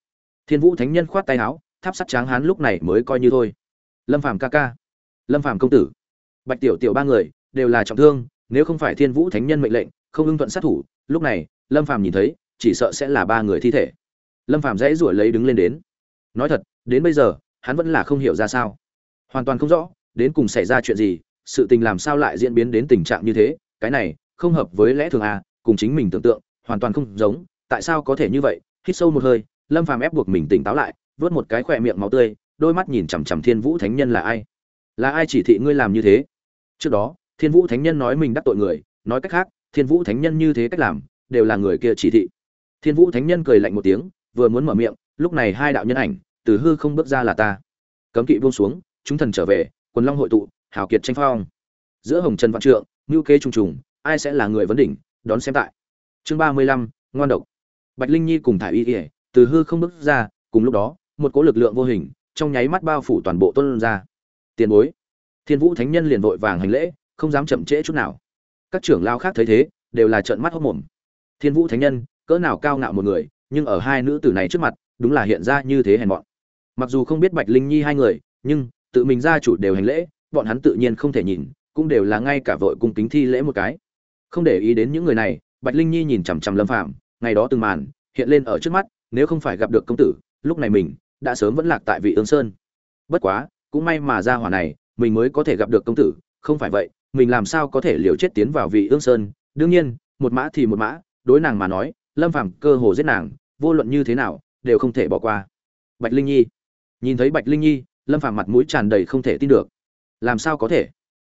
S1: Thiên vũ thánh nhân khoát tay áo, tháp sắt tráng hán lúc này mới coi như thôi. Lâm phàm ca ca. Lâm phàm công tử. Bạch tiểu tiểu ba người, đều là trọng thương, nếu không phải thiên vũ thánh nhân mệnh lệnh, không ưng thuận sát thủ, lúc này, lâm phàm nhìn thấy, chỉ sợ sẽ là ba người thi thể. Lâm phàm dãy rủi lấy đứng lên đến. Nói thật, đến bây giờ hắn vẫn là không hiểu ra sao. Hoàn toàn không rõ, đến cùng xảy ra chuyện gì, sự tình làm sao lại diễn biến đến tình trạng như thế, cái này không hợp với lẽ thường à cùng chính mình tưởng tượng, hoàn toàn không giống, tại sao có thể như vậy? Hít sâu một hơi, lâm phàm ép buộc mình tỉnh táo lại, vớt một cái khỏe miệng máu tươi, đôi mắt nhìn chằm chằm thiên vũ thánh nhân là ai? Là ai chỉ thị ngươi làm như thế? Trước đó, thiên vũ thánh nhân nói mình đắc tội người, nói cách khác, thiên vũ thánh nhân như thế cách làm, đều là người kia chỉ thị. Thiên vũ thánh nhân cười lạnh một tiếng, vừa muốn mở miệng, lúc này hai đạo nhân ảnh từ hư không bước ra là ta. Cấm kỵ buông xuống, chúng thần trở về, quần long hội tụ, hào kiệt tranh phong. Giữa hồng trần vạn trượng, ngưu kế trùng trùng, ai sẽ là người vấn đỉnh, đón xem tại. Chương ba mươi lăm, ngoan độc. Bạch linh nhi cùng thải y ỉa từ hư không bước ra, cùng lúc đó, một cỗ lực lượng vô hình, trong nháy mắt bao phủ toàn bộ tuân ra tiền bối. Thiên vũ thánh nhân liền vội vàng hành lễ, không dám chậm trễ chút nào. Các trưởng lao khác thấy thế, đều là trợn mắt hốc mồm. Thiên vũ thánh nhân, cỡ nào cao ngạo một người, nhưng ở hai nữ tử này trước mặt, đúng là hiện ra như thế hèn mọn mặc dù không biết bạch linh nhi hai người, nhưng tự mình gia chủ đều hành lễ, bọn hắn tự nhiên không thể nhìn, cũng đều là ngay cả vội cung kính thi lễ một cái. Không để ý đến những người này, bạch linh nhi nhìn chằm chằm lâm phạm ngày đó từng màn, hiện lên ở trước mắt, nếu không phải gặp được công tử, lúc này mình đã sớm vẫn lạc tại vị ương sơn. Bất quá, cũng may mà ra hỏa này, mình mới có thể gặp được công tử, không phải vậy, mình làm sao có thể liều chết tiến vào vị ương sơn? Đương nhiên, một mã thì một mã, đối nàng mà nói, lâm phàm cơ hồ giết nàng, vô luận như thế nào, đều không thể bỏ qua. Bạch linh nhi nhìn thấy bạch linh nhi, lâm phàm mặt mũi tràn đầy không thể tin được. Làm sao có thể?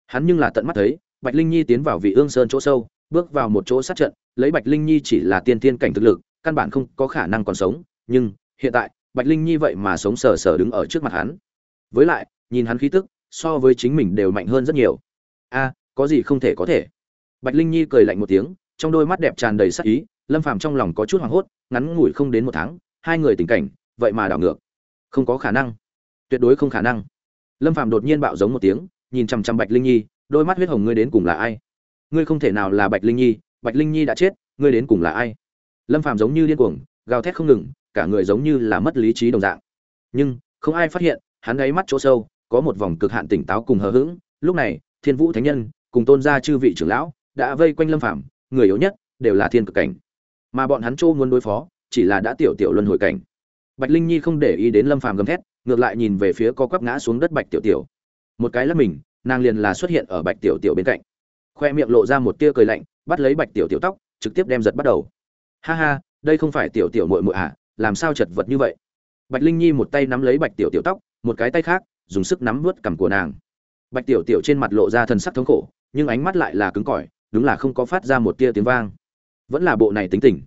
S1: Hắn nhưng là tận mắt thấy, bạch linh nhi tiến vào vị ương sơn chỗ sâu, bước vào một chỗ sát trận, lấy bạch linh nhi chỉ là tiên tiên cảnh thực lực, căn bản không có khả năng còn sống, nhưng hiện tại, bạch linh nhi vậy mà sống sờ sờ đứng ở trước mặt hắn. Với lại, nhìn hắn khí tức, so với chính mình đều mạnh hơn rất nhiều. A, có gì không thể có thể? Bạch linh nhi cười lạnh một tiếng, trong đôi mắt đẹp tràn đầy sắc ý, lâm phàm trong lòng có chút hoảng hốt, ngắn ngủi không đến một tháng, hai người tình cảnh, vậy mà đảo ngược không có khả năng. Tuyệt đối không khả năng. Lâm Phạm đột nhiên bạo giống một tiếng nhìn chằm chằm bạch linh nhi đôi mắt huyết hồng ngươi đến cùng là ai? Ngươi không thể nào là bạch linh nhi bạch linh nhi đã chết ngươi đến cùng là ai? Lâm Phạm giống như điên cuồng gào thét không ngừng cả người giống như là mất lý trí đồng dạng. Nhưng không ai phát hiện hắn ấy mắt chỗ sâu có một vòng cực hạn tỉnh táo cùng hờ hững. Lúc này thiên vũ thánh nhân cùng tôn gia chư vị trưởng lão đã vây quanh lâm Phạm, người yếu nhất đều là thiên cực cảnh. Mà bọn hắn châu muốn đối phó chỉ là đã tiểu tiểu luân hồi cảnh bạch linh nhi không để ý đến lâm phàm gầm thét, ngược lại nhìn về phía co quắp ngã xuống đất bạch tiểu tiểu. Một cái là mình, nàng liền là xuất hiện ở bạch tiểu tiểu bên cạnh. Khoe miệng lộ ra một tia cười lạnh, bắt lấy bạch tiểu tiểu tóc, trực tiếp đem giật bắt đầu. Ha ha, đây không phải tiểu tiểu muội muội à làm sao chật vật như vậy? Bạch linh nhi một tay nắm lấy bạch tiểu tiểu tóc, một cái tay khác, dùng sức nắm vớt cằm của nàng. Bạch tiểu tiểu trên mặt lộ ra thần sắc thống khổ, nhưng ánh mắt lại là cứng cỏi, đúng là không có phát ra một tia tiếng vang. Vẫn là bộ này tính tình.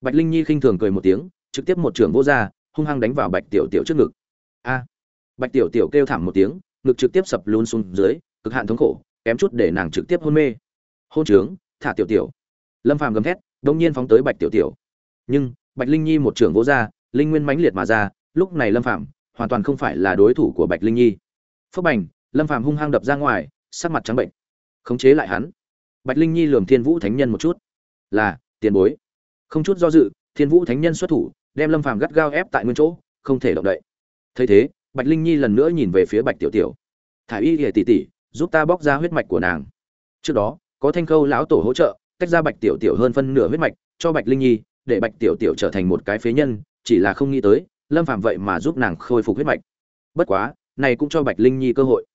S1: Bạch linh nhi khinh thường cười một tiếng, trực tiếp một trường vô ra hung hăng đánh vào bạch tiểu tiểu trước ngực. A! Bạch tiểu tiểu kêu thảm một tiếng, ngực trực tiếp sập luôn xuống dưới, cực hạn thống khổ, kém chút để nàng trực tiếp hôn mê. Hôn trướng, thả tiểu tiểu. Lâm phàm gầm thét đông nhiên phóng tới bạch tiểu tiểu. Nhưng, bạch linh nhi một trường vỗ ra, linh nguyên mãnh liệt mà ra, lúc này lâm phàm hoàn toàn không phải là đối thủ của bạch linh nhi. Phước bành, lâm phàm hung hăng đập ra ngoài, sắc mặt trắng bệnh. Khống chế lại hắn. Bạch linh nhi lườm thiên vũ thánh nhân một chút. Là, tiền bối. Không chút do dự, thiên vũ thánh nhân xuất thủ đem lâm phàm gắt gao ép tại nguyên chỗ, không thể động đậy. Thấy thế, bạch linh nhi lần nữa nhìn về phía bạch tiểu tiểu. Thả y hề tỷ tỷ, giúp ta bóc ra huyết mạch của nàng. Trước đó, có thanh khâu lão tổ hỗ trợ, tách ra bạch tiểu tiểu hơn phân nửa huyết mạch, cho bạch linh nhi, để bạch tiểu tiểu trở thành một cái phế nhân, chỉ là không nghĩ tới, lâm phàm vậy mà giúp nàng khôi phục huyết mạch. Bất quá, này cũng cho bạch linh nhi cơ hội.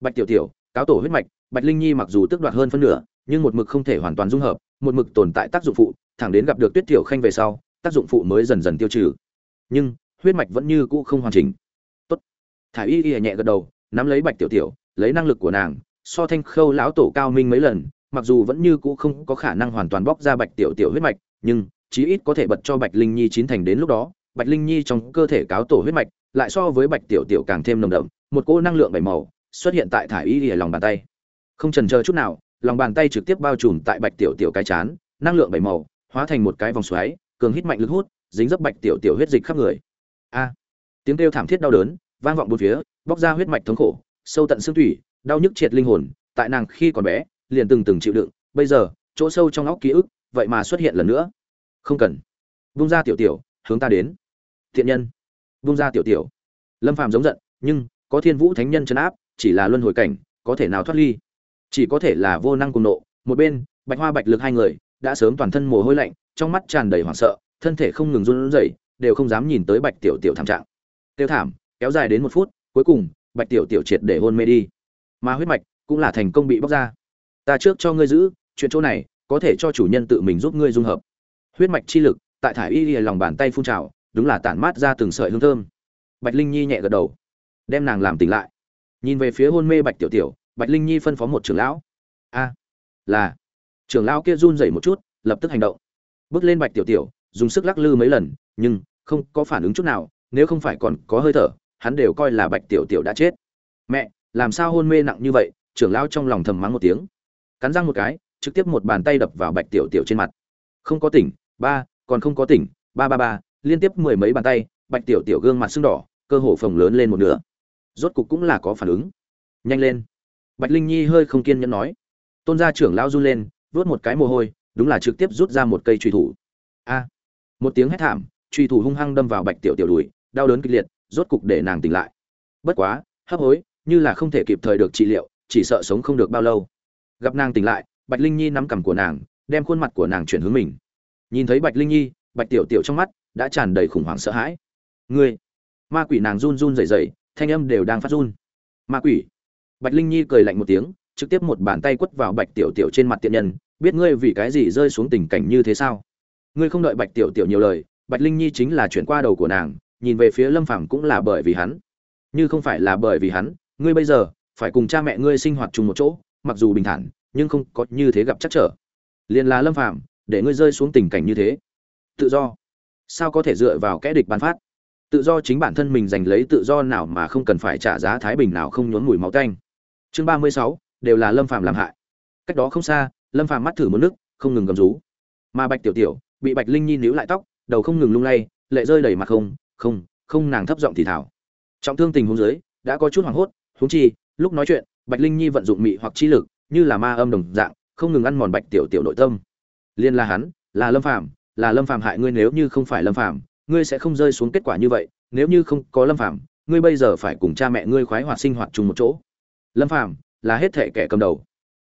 S1: Bạch tiểu tiểu, cáo tổ huyết mạch, bạch linh nhi mặc dù tước đoạt hơn phân nửa, nhưng một mực không thể hoàn toàn dung hợp, một mực tồn tại tác dụng phụ, thẳng đến gặp được tuyết tiểu khanh về sau tác dụng phụ mới dần dần tiêu trừ. Nhưng, huyết mạch vẫn như cũ không hoàn chỉnh. Tốt. Thả y y nhẹ gật đầu, nắm lấy bạch tiểu tiểu, lấy năng lực của nàng, so thanh khâu lão tổ cao minh mấy lần, mặc dù vẫn như cũ không có khả năng hoàn toàn bóc ra bạch tiểu tiểu huyết mạch, nhưng, chí ít có thể bật cho bạch linh nhi chín thành đến lúc đó, bạch linh nhi trong cơ thể cáo tổ huyết mạch, lại so với bạch tiểu tiểu càng thêm nồng đậm, một cỗ năng lượng bảy màu, xuất hiện tại thả y y lòng bàn tay. Không trần chờ chút nào, lòng bàn tay trực tiếp bao trùm tại bạch tiểu tiểu cái chán, năng lượng bảy màu, hóa thành một cái vòng xoáy cường hít mạnh lực hút, dính dấp bạch tiểu tiểu huyết dịch khắp người. A! Tiếng kêu thảm thiết đau đớn, vang vọng bốn phía, bóc ra huyết mạch thống khổ, sâu tận xương thủy đau nhức triệt linh hồn, tại nàng khi còn bé, liền từng từng chịu đựng, bây giờ, chỗ sâu trong óc ký ức, vậy mà xuất hiện lần nữa. Không cần. Bung ra tiểu tiểu, hướng ta đến. Thiện nhân. Bung ra tiểu tiểu. Lâm phàm giống giận, nhưng, có thiên vũ thánh nhân chấn áp, chỉ là luân hồi cảnh, có thể nào thoát ly? Chỉ có thể là vô năng cùng nộ, một bên, bạch hoa bạch lực hai người đã sớm toàn thân mồ hôi lạnh, trong mắt tràn đầy hoảng sợ, thân thể không ngừng run rẩy, đều không dám nhìn tới bạch tiểu tiểu thảm trạng. Tiêu thảm, kéo dài đến một phút, cuối cùng, bạch tiểu tiểu triệt để hôn mê đi. Mà huyết mạch cũng là thành công bị bóc ra. Ta trước cho ngươi giữ, chuyện chỗ này, có thể cho chủ nhân tự mình giúp ngươi dung hợp. Huyết mạch chi lực, tại thải y lìa lòng bàn tay phun trào, đúng là tản mát ra từng sợi hương thơm. Bạch linh nhi nhẹ gật đầu, đem nàng làm tỉnh lại. Nhìn về phía hôn mê bạch tiểu tiểu, bạch linh nhi phân phó một trưởng lão. A, là trưởng lão kia run rẩy một chút, lập tức hành động. Bước lên bạch tiểu tiểu, dùng sức lắc lư mấy lần, nhưng không có phản ứng chút nào, nếu không phải còn có hơi thở, hắn đều coi là bạch tiểu tiểu đã chết. Mẹ, làm sao hôn mê nặng như vậy? Trưởng lão trong lòng thầm mắng một tiếng. Cắn răng một cái, trực tiếp một bàn tay đập vào bạch tiểu tiểu trên mặt. Không có tỉnh, ba, còn không có tỉnh, ba ba ba, liên tiếp mười mấy bàn tay, bạch tiểu tiểu gương mặt sưng đỏ, cơ hồ phồng lớn lên một nửa. Rốt cục cũng là có phản ứng. Nhanh lên. Bạch linh nhi hơi không kiên nhẫn nói. Tôn gia trưởng lão run lên vớt một cái mồ hôi, đúng là trực tiếp rút ra một cây truy thủ. A, một tiếng hét thảm truy thủ hung hăng đâm vào bạch tiểu tiểu đùi, đau đớn kịch liệt, rốt cục để nàng tỉnh lại. Bất quá, hấp hối, như là không thể kịp thời được trị liệu, chỉ sợ sống không được bao lâu. Gặp nàng tỉnh lại, bạch linh nhi nắm cằm của nàng, đem khuôn mặt của nàng chuyển hướng mình. Nhìn thấy bạch linh nhi, bạch tiểu tiểu trong mắt đã tràn đầy khủng hoảng sợ hãi. Ngươi! Ma quỷ nàng run run rẩy rẩy, thanh âm đều đang phát run. Ma quỷ! Bạch linh nhi cười lạnh một tiếng trực tiếp một bàn tay quất vào bạch tiểu tiểu trên mặt tiện nhân, biết ngươi vì cái gì rơi xuống tình cảnh như thế sao? Ngươi không đợi bạch tiểu tiểu nhiều lời, bạch linh nhi chính là chuyển qua đầu của nàng, nhìn về phía lâm phàm cũng là bởi vì hắn. Như không phải là bởi vì hắn, ngươi bây giờ phải cùng cha mẹ ngươi sinh hoạt chung một chỗ, mặc dù bình thản, nhưng không có như thế gặp chắc trở. Liền là lâm phàm, để ngươi rơi xuống tình cảnh như thế. Tự do. Sao có thể dựa vào kẽ địch bán phát? Tự do chính bản thân mình giành lấy tự do nào mà không cần phải trả giá thái bình nào không nhốn mùi máu tanh. Chương ba mươi sáu đều là lâm phàm làm hại. Cách đó không xa, lâm phàm mắt thử một nước, không ngừng gầm rú. Mà bạch tiểu tiểu bị bạch linh nhi níu lại tóc, đầu không ngừng lung lay, lệ rơi đầy mặt không không không nàng thấp giọng thì thảo trọng thương tình huống dưới, đã có chút hoảng hốt, huống chi, lúc nói chuyện, bạch linh nhi vận dụng mị hoặc chi lực, như là ma âm đồng dạng, không ngừng ăn mòn bạch tiểu tiểu nội tâm. Liên là hắn, là lâm phàm, là lâm phàm hại ngươi nếu như không phải lâm phàm, ngươi sẽ không rơi xuống kết quả như vậy, nếu như không có lâm phàm, ngươi bây giờ phải cùng cha mẹ ngươi khoái hoạt sinh hoạt chung một chỗ. Lâm phàm là hết thệ kẻ cầm đầu.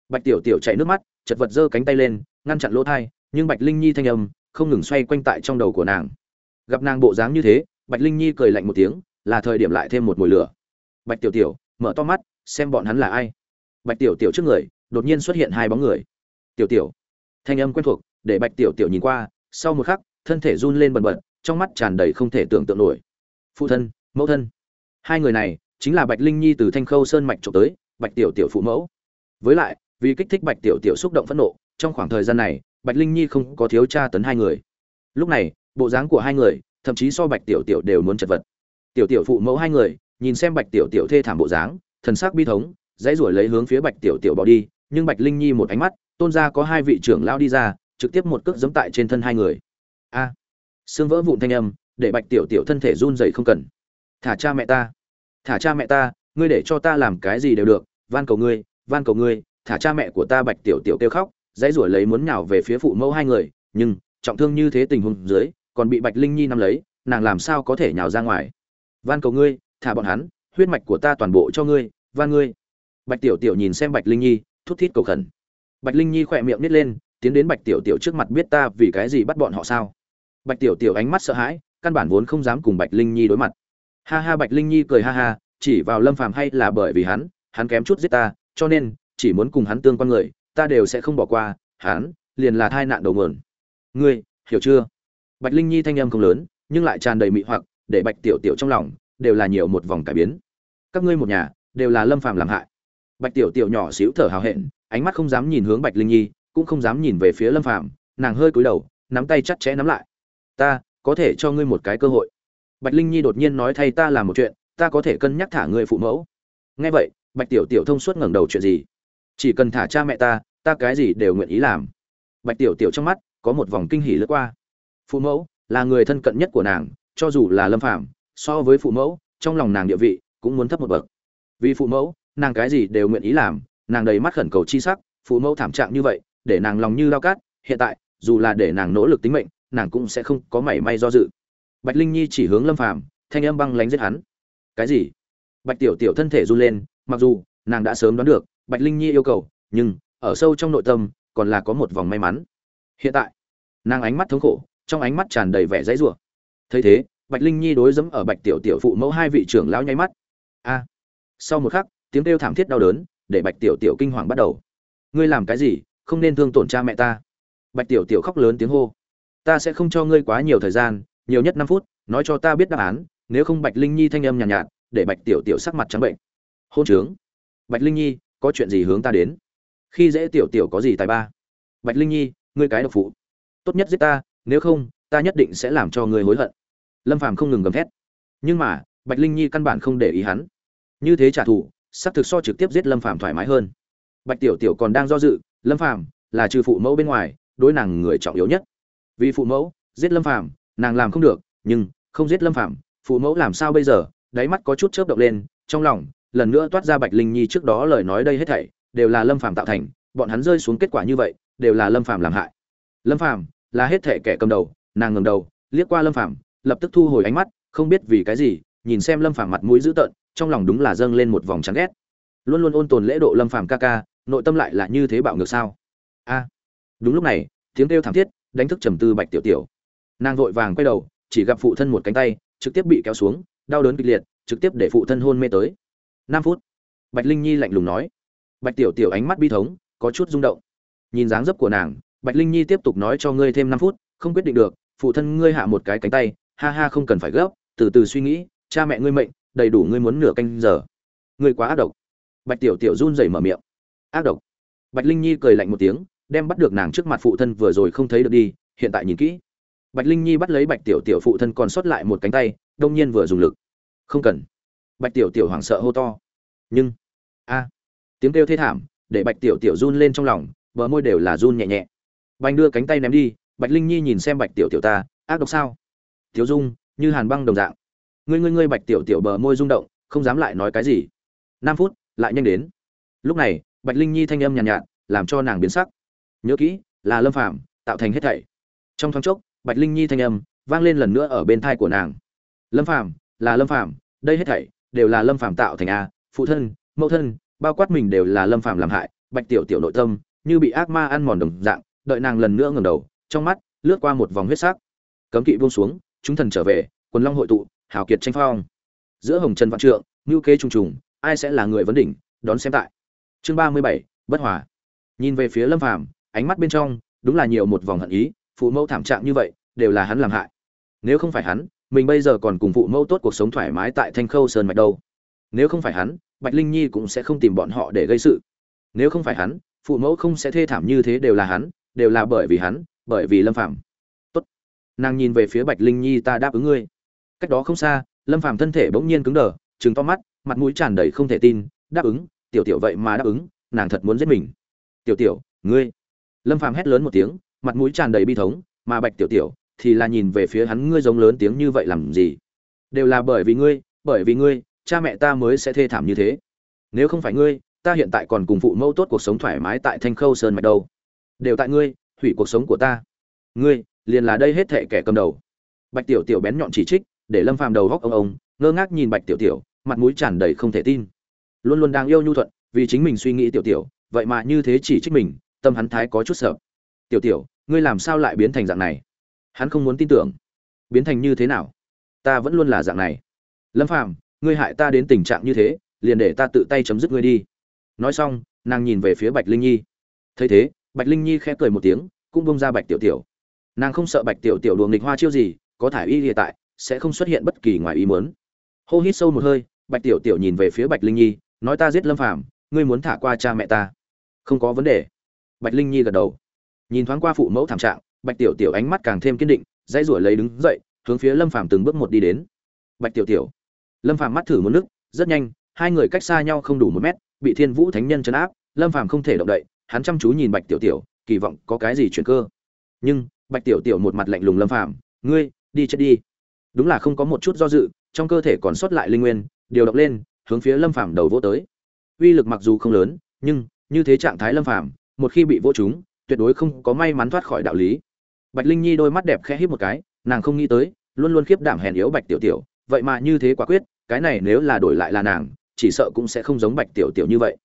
S1: Bạch tiểu tiểu chạy nước mắt, chật vật giơ cánh tay lên, ngăn chặn lỗ thai, nhưng bạch linh nhi thanh âm không ngừng xoay quanh tại trong đầu của nàng. Gặp nàng bộ dáng như thế, bạch linh nhi cười lạnh một tiếng, là thời điểm lại thêm một mùi lửa. Bạch tiểu tiểu, mở to mắt, xem bọn hắn là ai. Bạch tiểu tiểu trước người, đột nhiên xuất hiện hai bóng người. Tiểu tiểu, thanh âm quen thuộc, để bạch tiểu tiểu nhìn qua, sau một khắc, thân thể run lên bần bật, trong mắt tràn đầy không thể tưởng tượng nổi. Phụ thân, mẫu thân. Hai người này, chính là bạch linh nhi từ thanh khâu sơn mạch trộm tới bạch tiểu tiểu phụ mẫu. Với lại, vì kích thích bạch tiểu tiểu xúc động phẫn nộ, trong khoảng thời gian này, bạch linh nhi không có thiếu tra tấn hai người. Lúc này, bộ dáng của hai người, thậm chí so bạch tiểu tiểu đều muốn chật vật. Tiểu tiểu phụ mẫu hai người, nhìn xem bạch tiểu tiểu thê thảm bộ dáng, thần sắc bi thống, dãy ruổi lấy hướng phía bạch tiểu tiểu bỏ đi, nhưng bạch linh nhi một ánh mắt, tôn ra có hai vị trưởng lao đi ra, trực tiếp một cước giẫm tại trên thân hai người. A! Xương vỡ vụn thanh âm, để bạch tiểu tiểu thân thể run rẩy không cần. Thả cha mẹ ta, thả cha mẹ ta ngươi để cho ta làm cái gì đều được, van cầu ngươi, van cầu ngươi, thả cha mẹ của ta bạch tiểu tiểu kêu khóc, dãy ruổi lấy muốn nhào về phía phụ mẫu hai người, nhưng, trọng thương như thế tình huống dưới, còn bị bạch linh nhi nắm lấy, nàng làm sao có thể nhào ra ngoài? Van cầu ngươi, thả bọn hắn, huyết mạch của ta toàn bộ cho ngươi, van ngươi. Bạch tiểu tiểu nhìn xem bạch linh nhi, thút thít cầu khẩn. Bạch linh nhi khỏe miệng nít lên, tiến đến bạch tiểu tiểu trước mặt biết ta vì cái gì bắt bọn họ sao? Bạch tiểu tiểu ánh mắt sợ hãi, căn bản vốn không dám cùng bạch linh nhi đối mặt. Ha ha, bạch linh nhi cười ha ha chỉ vào lâm phàm hay là bởi vì hắn hắn kém chút giết ta, cho nên, chỉ muốn cùng hắn tương quan người, ta đều sẽ không bỏ qua, hắn liền là thai nạn đầu nguồn. Ngươi, hiểu chưa? Bạch linh nhi thanh âm không lớn, nhưng lại tràn đầy mị hoặc, để bạch tiểu tiểu trong lòng đều là nhiều một vòng cải biến. Các ngươi một nhà đều là lâm phàm làm hại. Bạch tiểu tiểu nhỏ xíu thở hào hẹn, ánh mắt không dám nhìn hướng bạch linh nhi, cũng không dám nhìn về phía lâm phàm, nàng hơi cúi đầu, nắm tay chặt chẽ nắm lại. Ta, có thể cho ngươi một cái cơ hội. Bạch linh nhi đột nhiên nói, thay ta làm một chuyện ta có thể cân nhắc thả người phụ mẫu. Nghe vậy, bạch tiểu tiểu thông suốt ngẩng đầu chuyện gì? Chỉ cần thả cha mẹ ta ta cái gì đều nguyện ý làm. Bạch tiểu tiểu trong mắt, có một vòng kinh hỉ lướt qua. Phụ mẫu, là người thân cận nhất của nàng, cho dù là lâm phạm so với phụ mẫu, trong lòng nàng địa vị cũng muốn thấp một bậc. Vì phụ mẫu, nàng cái gì đều nguyện ý làm, nàng đầy mắt khẩn cầu chi sắc, phụ mẫu thảm trạng như vậy, để nàng lòng như lao cát, hiện tại, dù là để nàng nỗ lực tính mệnh, nàng cũng sẽ không có mảy may do dự. Bạch linh nhi chỉ hướng lâm phàm, thanh âm băng lánh giết hắn cái gì? Bạch tiểu tiểu thân thể run lên, mặc dù nàng đã sớm đoán được, bạch linh nhi yêu cầu, nhưng ở sâu trong nội tâm còn là có một vòng may mắn. Hiện tại, nàng ánh mắt thống khổ, trong ánh mắt tràn đầy vẻ dãy rủa. Thấy thế, bạch linh nhi đối dẫm ở bạch tiểu tiểu phụ mẫu hai vị trưởng lão nháy mắt. A! Sau một khắc, tiếng kêu thảm thiết đau đớn để bạch tiểu tiểu kinh hoàng bắt đầu. Ngươi làm cái gì, không nên thương tổn cha mẹ ta. Bạch tiểu tiểu khóc lớn tiếng hô. Ta sẽ không cho ngươi quá nhiều thời gian, nhiều nhất năm phút, nói cho ta biết đáp án nếu không bạch linh nhi thanh âm nhàn nhạt, nhạt để bạch tiểu tiểu sắc mặt trắng bệnh. Hôn trướng. Bạch linh nhi có chuyện gì hướng ta đến? Khi dễ tiểu tiểu có gì tài ba? Bạch linh nhi ngươi cái độc phụ. Tốt nhất giết ta nếu không ta nhất định sẽ làm cho ngươi hối hận. Lâm phàm không ngừng gầm thét. Nhưng mà bạch linh nhi căn bản không để ý hắn. Như thế trả thù xác thực so trực tiếp giết lâm phàm thoải mái hơn. Bạch tiểu tiểu còn đang do dự lâm phàm là trừ phụ mẫu bên ngoài đối nàng người trọng yếu nhất. Vì phụ mẫu giết lâm phàm nàng làm không được nhưng không giết lâm phàm phụ mẫu làm sao bây giờ? Đáy mắt có chút chớp động lên, trong lòng, lần nữa toát ra bạch linh nhi trước đó lời nói đây hết thảy, đều là lâm phàm tạo thành, bọn hắn rơi xuống kết quả như vậy, đều là lâm phàm làm hại. Lâm phàm là hết thảy kẻ cầm đầu, nàng ngẩng đầu, liếc qua lâm phàm, lập tức thu hồi ánh mắt, không biết vì cái gì, nhìn xem lâm phàm mặt mũi dữ tợn, trong lòng đúng là dâng lên một vòng chán ghét. Luôn luôn ôn tồn lễ độ lâm phàm ca ca, nội tâm lại là như thế bạo ngược sao? A! Đúng lúc này, tiếng kêu thảm thiết, đánh thức trầm tư bạch tiểu tiểu. Nàng vội vàng quay đầu, chỉ gặp phụ thân một cánh tay trực tiếp bị kéo xuống, đau đớn kịch liệt, trực tiếp để phụ thân hôn mê tới. Năm phút, bạch linh nhi lạnh lùng nói. Bạch tiểu tiểu ánh mắt bi thống, có chút rung động. Nhìn dáng dấp của nàng, bạch linh nhi tiếp tục nói cho ngươi thêm năm phút, không quyết định được, phụ thân ngươi hạ một cái cánh tay, ha ha không cần phải gấp, từ từ suy nghĩ, cha mẹ ngươi mệnh, đầy đủ ngươi muốn nửa canh giờ. Ngươi quá ác độc. Bạch tiểu tiểu run rẩy mở miệng. Ác độc. Bạch linh nhi cười lạnh một tiếng, đem bắt được nàng trước mặt phụ thân vừa rồi không thấy được đi, hiện tại nhìn kỹ bạch linh nhi bắt lấy bạch tiểu tiểu phụ thân còn sót lại một cánh tay đông nhiên vừa dùng lực. Không cần. Bạch tiểu tiểu hoảng sợ hô to. Nhưng a tiếng kêu thê thảm để bạch tiểu tiểu run lên trong lòng bờ môi đều là run nhẹ nhẹ. Bành đưa cánh tay ném đi bạch linh nhi nhìn xem bạch tiểu tiểu ta ác độc sao? Tiểu dung như hàn băng đồng dạng. Ngươi ngươi ngươi bạch tiểu tiểu bờ môi rung động không dám lại nói cái gì. Năm phút lại nhanh đến. Lúc này bạch linh nhi thanh âm nhàn nhạt, nhạt làm cho nàng biến sắc. Nhớ kỹ là lâm phạm tạo thành hết thảy. Trong thoáng chốc bạch linh nhi thanh âm vang lên lần nữa ở bên thai của nàng. Lâm Phàm, là lâm Phàm, đây hết thảy đều là lâm Phàm tạo thành a phụ thân mẫu thân bao quát mình đều là lâm Phàm làm hại bạch tiểu tiểu nội tâm như bị ác ma ăn mòn đồng dạng đợi nàng lần nữa ngẩng đầu trong mắt lướt qua một vòng huyết sắc. Cấm kỵ buông xuống chúng thần trở về quần long hội tụ hào kiệt tranh phong. Giữa hồng trần vạn trượng ngưu kế trùng trùng ai sẽ là người vấn đỉnh đón xem tại. Chương ba mươi bảy bất hòa. Nhìn về phía lâm phàm ánh mắt bên trong đúng là nhiều một vòng hận ý phụ mẫu thảm trạng như vậy, đều là hắn làm hại. Nếu không phải hắn, mình bây giờ còn cùng phụ mẫu tốt cuộc sống thoải mái tại thanh khâu sơn mạch đâu. Nếu không phải hắn, bạch linh nhi cũng sẽ không tìm bọn họ để gây sự. Nếu không phải hắn, phụ mẫu không sẽ thê thảm như thế đều là hắn, đều là bởi vì hắn, bởi vì lâm phàm. Tốt. Nàng nhìn về phía bạch linh nhi ta đáp ứng ngươi. Cách đó không xa, lâm phàm thân thể bỗng nhiên cứng đờ, trừng to mắt, mặt mũi tràn đầy không thể tin, đáp ứng, tiểu tiểu vậy mà đáp ứng, nàng thật muốn giết mình. Tiểu tiểu, ngươi? Lâm phàm hét lớn một tiếng mặt mũi tràn đầy bi thống, mà bạch tiểu tiểu thì là nhìn về phía hắn, ngươi giống lớn tiếng như vậy làm gì? Đều là bởi vì ngươi, bởi vì ngươi, cha mẹ ta mới sẽ thê thảm như thế. Nếu không phải ngươi, ta hiện tại còn cùng phụ mẫu tốt cuộc sống thoải mái tại thanh khâu sơn mạch đâu. Đều tại ngươi, hủy cuộc sống của ta. Ngươi, liền là đây hết thệ kẻ cầm đầu. Bạch tiểu tiểu bén nhọn chỉ trích, để lâm phàm đầu góc ông ông, ngơ ngác nhìn bạch tiểu tiểu, mặt mũi tràn đầy không thể tin. Luôn luôn đang yêu nhu thuận, vì chính mình suy nghĩ tiểu tiểu, vậy mà như thế chỉ trích mình, tâm hắn thái có chút sợ tiểu tiểu, ngươi làm sao lại biến thành dạng này? Hắn không muốn tin tưởng. Biến thành như thế nào? Ta vẫn luôn là dạng này. Lâm phàm, ngươi hại ta đến tình trạng như thế, liền để ta tự tay chấm dứt ngươi đi. Nói xong, nàng nhìn về phía bạch linh nhi. Thấy thế, bạch linh nhi khẽ cười một tiếng, cũng bông ra bạch tiểu tiểu. Nàng không sợ bạch tiểu tiểu đùa nghịch hoa chiêu gì, có thải y hiện tại, sẽ không xuất hiện bất kỳ ngoài ý muốn. Hô hít sâu một hơi, bạch tiểu tiểu nhìn về phía bạch linh nhi, nói ta giết lâm phàm, ngươi muốn thả qua cha mẹ ta. Không có vấn đề. Bạch linh nhi gật đầu nhìn thoáng qua phụ mẫu thảm trạng, bạch tiểu tiểu ánh mắt càng thêm kiên định, dãy ruổi lấy đứng dậy, hướng phía lâm phàm từng bước một đi đến. Bạch tiểu tiểu. Lâm phàm mắt thử một nước, rất nhanh, hai người cách xa nhau không đủ một mét, bị thiên vũ thánh nhân chấn áp, lâm phàm không thể động đậy, hắn chăm chú nhìn bạch tiểu tiểu, kỳ vọng có cái gì chuyển cơ. Nhưng, bạch tiểu tiểu một mặt lạnh lùng lâm phàm, ngươi, đi chết đi. Đúng là không có một chút do dự, trong cơ thể còn sót lại linh nguyên, điều động lên, hướng phía lâm phàm đầu vỗ tới. Uy lực mặc dù không lớn, nhưng, như thế trạng thái lâm phàm, một khi bị vỗ chúng tuyệt đối không có may mắn thoát khỏi đạo lý. Bạch linh nhi đôi mắt đẹp khẽ híp một cái, nàng không nghĩ tới, luôn luôn khiếp đảm hèn yếu bạch tiểu tiểu. Vậy mà như thế quả quyết, cái này nếu là đổi lại là nàng, chỉ sợ cũng sẽ không giống bạch tiểu tiểu như vậy.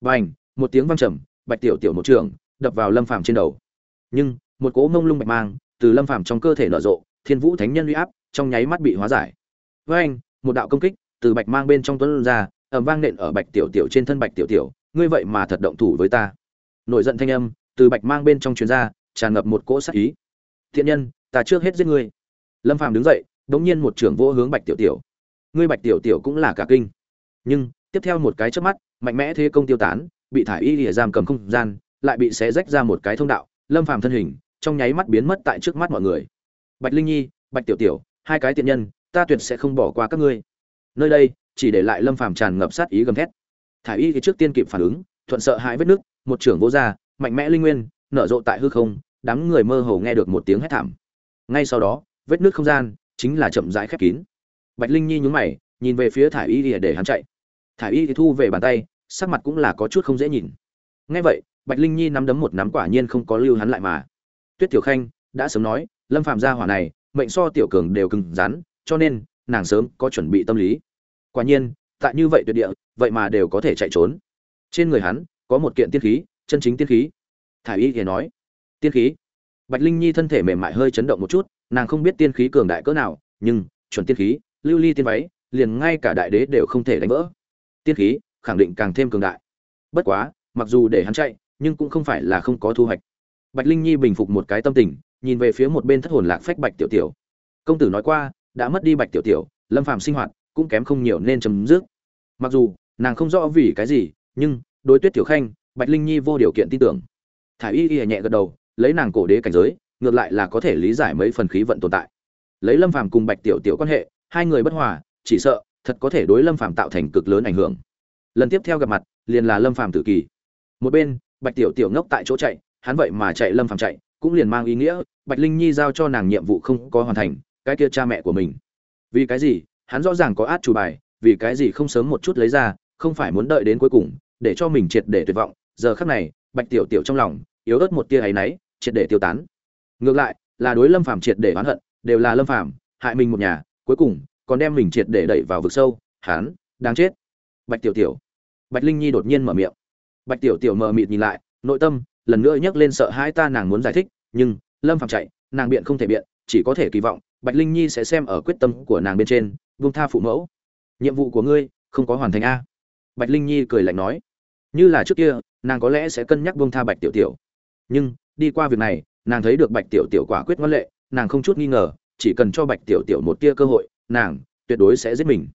S1: Bành, một tiếng vang trầm, bạch tiểu tiểu một trường, đập vào lâm phàm trên đầu. Nhưng, một cỗ mông lung bạch mang, từ lâm phàm trong cơ thể nở rộ, thiên vũ thánh nhân uy áp, trong nháy mắt bị hóa giải. Với anh một đạo công kích, từ bạch mang bên trong tuấn ra, ầm vang nện ở bạch tiểu tiểu trên thân bạch tiểu tiểu. Ngươi vậy mà thật động thủ với ta. Nổi giận thanh âm từ bạch mang bên trong truyền ra, tràn ngập một cỗ sát ý. Thiện nhân, ta trước hết giết ngươi. Lâm phàm đứng dậy, đống nhiên một trưởng vô hướng bạch tiểu tiểu. Ngươi bạch tiểu tiểu cũng là cả kinh. Nhưng, tiếp theo một cái chớp mắt, mạnh mẽ thế công tiêu tán, bị thải y lìa giam cầm không gian, lại bị xé rách ra một cái thông đạo. Lâm phàm thân hình, trong nháy mắt biến mất tại trước mắt mọi người. Bạch linh nhi, bạch tiểu tiểu, hai cái tiện nhân, ta tuyệt sẽ không bỏ qua các ngươi. Nơi đây, chỉ để lại lâm phàm tràn ngập sát ý gầm thét. Thải y thì trước tiên kịp phản ứng, thuận sợ hãi vết nước một trưởng vô ra mạnh mẽ linh nguyên, nở rộ tại hư không, đám người mơ hồ nghe được một tiếng hét thảm. Ngay sau đó, vết nước không gian chính là chậm rãi khép kín. Bạch linh nhi nhún mày, nhìn về phía thải y để hắn chạy. Thải y thì thu về bàn tay, sắc mặt cũng là có chút không dễ nhìn. Ngay vậy, bạch linh nhi nắm đấm một nắm quả nhiên không có lưu hắn lại mà. Tuyết tiểu khanh đã sớm nói, lâm phạm gia hỏa này, mệnh so tiểu cường đều cứng rắn, cho nên nàng sớm có chuẩn bị tâm lý. Quả nhiên, tại như vậy tuyệt địa, vậy mà đều có thể chạy trốn. Trên người hắn có một kiện tiên khí chân chính tiên khí. Thả y thì nói, tiên khí? Bạch linh nhi thân thể mềm mại hơi chấn động một chút, nàng không biết tiên khí cường đại cỡ nào, nhưng chuẩn tiên khí, lưu ly tiên váy, liền ngay cả đại đế đều không thể đánh vỡ. Tiên khí khẳng định càng thêm cường đại. Bất quá, mặc dù để hắn chạy, nhưng cũng không phải là không có thu hoạch. Bạch linh nhi bình phục một cái tâm tình, nhìn về phía một bên thất hồn lạc phách bạch tiểu tiểu. Công tử nói qua, đã mất đi bạch tiểu tiểu, lâm phàm sinh hoạt cũng kém không nhiều nên chấm dứt. Mặc dù nàng không rõ vì cái gì, nhưng đối tuyết tiểu khanh bạch linh nhi vô điều kiện tin tưởng. Thả y y nhẹ gật đầu, lấy nàng cổ đế cảnh giới, ngược lại là có thể lý giải mấy phần khí vận tồn tại. Lấy lâm phàm cùng bạch tiểu tiểu quan hệ, hai người bất hòa, chỉ sợ, thật có thể đối lâm phàm tạo thành cực lớn ảnh hưởng. Lần tiếp theo gặp mặt, liền là lâm phàm tử kỳ. Một bên, bạch tiểu tiểu ngốc tại chỗ chạy, hắn vậy mà chạy lâm phàm chạy, cũng liền mang ý nghĩa, bạch linh nhi giao cho nàng nhiệm vụ không có hoàn thành, cái kia cha mẹ của mình. Vì cái gì? Hắn rõ ràng có át chủ bài, vì cái gì không sớm một chút lấy ra, không phải muốn đợi đến cuối cùng, để cho mình triệt để tuyệt vọng giờ khắc này, bạch tiểu tiểu trong lòng, yếu ớt một tia áy náy, triệt để tiêu tán. Ngược lại, là đối lâm phàm triệt để oán hận, đều là lâm phàm, hại mình một nhà, cuối cùng, còn đem mình triệt để đẩy vào vực sâu, hắn, đáng chết. Bạch tiểu tiểu. Bạch linh nhi đột nhiên mở miệng. Bạch tiểu tiểu mờ mịt nhìn lại, nội tâm, lần nữa nhấc lên sợ hãi ta nàng muốn giải thích, nhưng, lâm phàm chạy, nàng biện không thể biện, chỉ có thể kỳ vọng, bạch linh nhi sẽ xem ở quyết tâm của nàng bên trên, buông tha phụ mẫu. Nhiệm vụ của ngươi, không có hoàn thành a. Bạch linh nhi cười lạnh nói như là trước kia, nàng có lẽ sẽ cân nhắc buông tha bạch tiểu tiểu. Nhưng, đi qua việc này, nàng thấy được bạch tiểu tiểu quả quyết ngoan lệ, nàng không chút nghi ngờ, chỉ cần cho bạch tiểu tiểu một tia cơ hội, nàng tuyệt đối sẽ giết mình.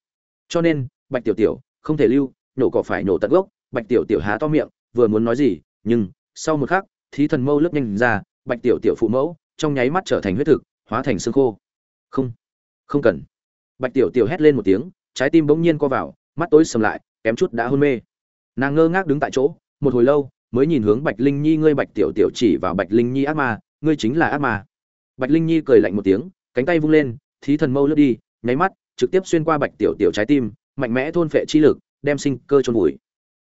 S1: Cho nên, bạch tiểu tiểu, không thể lưu, nhổ cỏ phải nhổ tận gốc. Bạch tiểu tiểu há to miệng, vừa muốn nói gì, nhưng, sau một khắc, thí thần mâu lướt nhanh ra, bạch tiểu tiểu phụ mẫu, trong nháy mắt trở thành huyết thực, hóa thành xương khô. Không không cần. Bạch tiểu tiểu hét lên một tiếng, trái tim bỗng nhiên co vào, mắt tối sầm lại, kém chút đã hôn mê nàng ngơ ngác đứng tại chỗ, một hồi lâu, mới nhìn hướng bạch linh nhi, ngươi bạch tiểu tiểu chỉ vào bạch linh nhi ác ma, ngươi chính là ác ma. Bạch linh nhi cười lạnh một tiếng, cánh tay vung lên, thí thần mâu lướt đi, nháy mắt, trực tiếp xuyên qua bạch tiểu tiểu trái tim, mạnh mẽ thôn phệ chi lực, đem sinh cơ trôn vùi.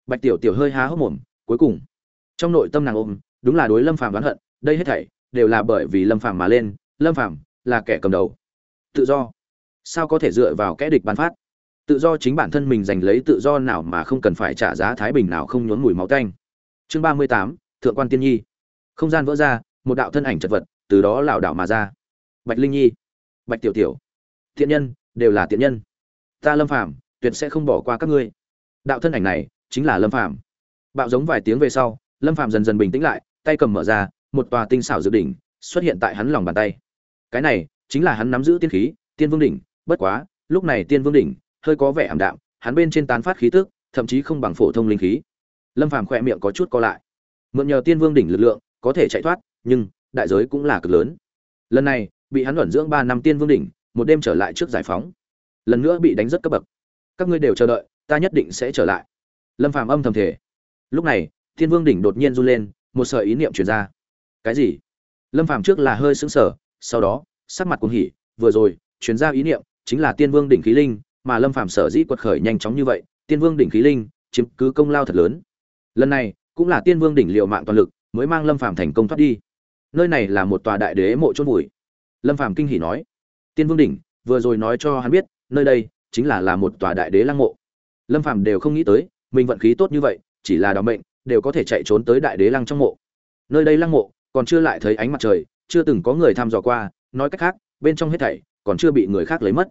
S1: Bạch tiểu tiểu hơi há hốc mồm, cuối cùng, trong nội tâm nàng ôm, đúng là đối lâm phàm oán hận, đây hết thảy đều là bởi vì lâm phàm mà lên, lâm phàm là kẻ cầm đầu. Tự do. Sao có thể dựa vào kẻ địch bán phát? Tự do chính bản thân mình giành lấy tự do nào mà không cần phải trả giá thái bình nào không nhốn mùi máu tanh. Chương ba mươi tám, thượng quan tiên nhi. Không gian vỡ ra, một đạo thân ảnh chật vật, từ đó lảo đảo mà ra. Bạch linh nhi, bạch tiểu tiểu, thiện nhân, đều là thiện nhân. Ta lâm phàm, tuyệt sẽ không bỏ qua các ngươi. Đạo thân ảnh này, chính là lâm phàm. Bạo giống vài tiếng về sau, lâm phàm dần dần bình tĩnh lại, tay cầm mở ra, một tòa tinh xảo dự đỉnh, xuất hiện tại hắn lòng bàn tay. Cái này, chính là hắn nắm giữ tiên khí, tiên vương đỉnh, bất quá, lúc này tiên vương đỉnh hơi có vẻ ảm đạm, hắn bên trên tán phát khí tức, thậm chí không bằng phổ thông linh khí. Lâm phàm khỏe miệng có chút co lại. Mượn nhờ tiên vương đỉnh lực lượng, có thể chạy thoát, nhưng, đại giới cũng là cực lớn. Lần này, bị hắn luẩn dưỡng ba năm tiên vương đỉnh, một đêm trở lại trước giải phóng. Lần nữa bị đánh rất cấp bậc. Các ngươi đều chờ đợi, ta nhất định sẽ trở lại. Lâm phàm âm thầm thể lúc này, tiên vương đỉnh đột nhiên run lên, một sợi ý niệm truyền ra. Cái gì? Lâm phàm trước là hơi sững sờ, sau đó, sắc mặt cuồng hỉ, vừa rồi, truyền ra ý niệm chính là tiên vương đỉnh khí linh mà lâm phàm sở dĩ quật khởi nhanh chóng như vậy, tiên vương đỉnh khí linh, chiếm cứ công lao thật lớn. Lần này, cũng là tiên vương đỉnh liệu mạng toàn lực, mới mang lâm phàm thành công thoát đi. Nơi này là một tòa đại đế mộ chôn vùi. Lâm phàm kinh hỉ nói, tiên vương đỉnh, vừa rồi nói cho hắn biết, nơi đây chính là là một tòa đại đế lăng mộ. Lâm phàm đều không nghĩ tới, mình vận khí tốt như vậy, chỉ là đó mệnh, đều có thể chạy trốn tới đại đế lăng trong mộ. Nơi đây lăng mộ còn chưa lại thấy ánh mặt trời, chưa từng có người thăm dò qua, nói cách khác, bên trong hết thảy còn chưa bị người khác lấy mất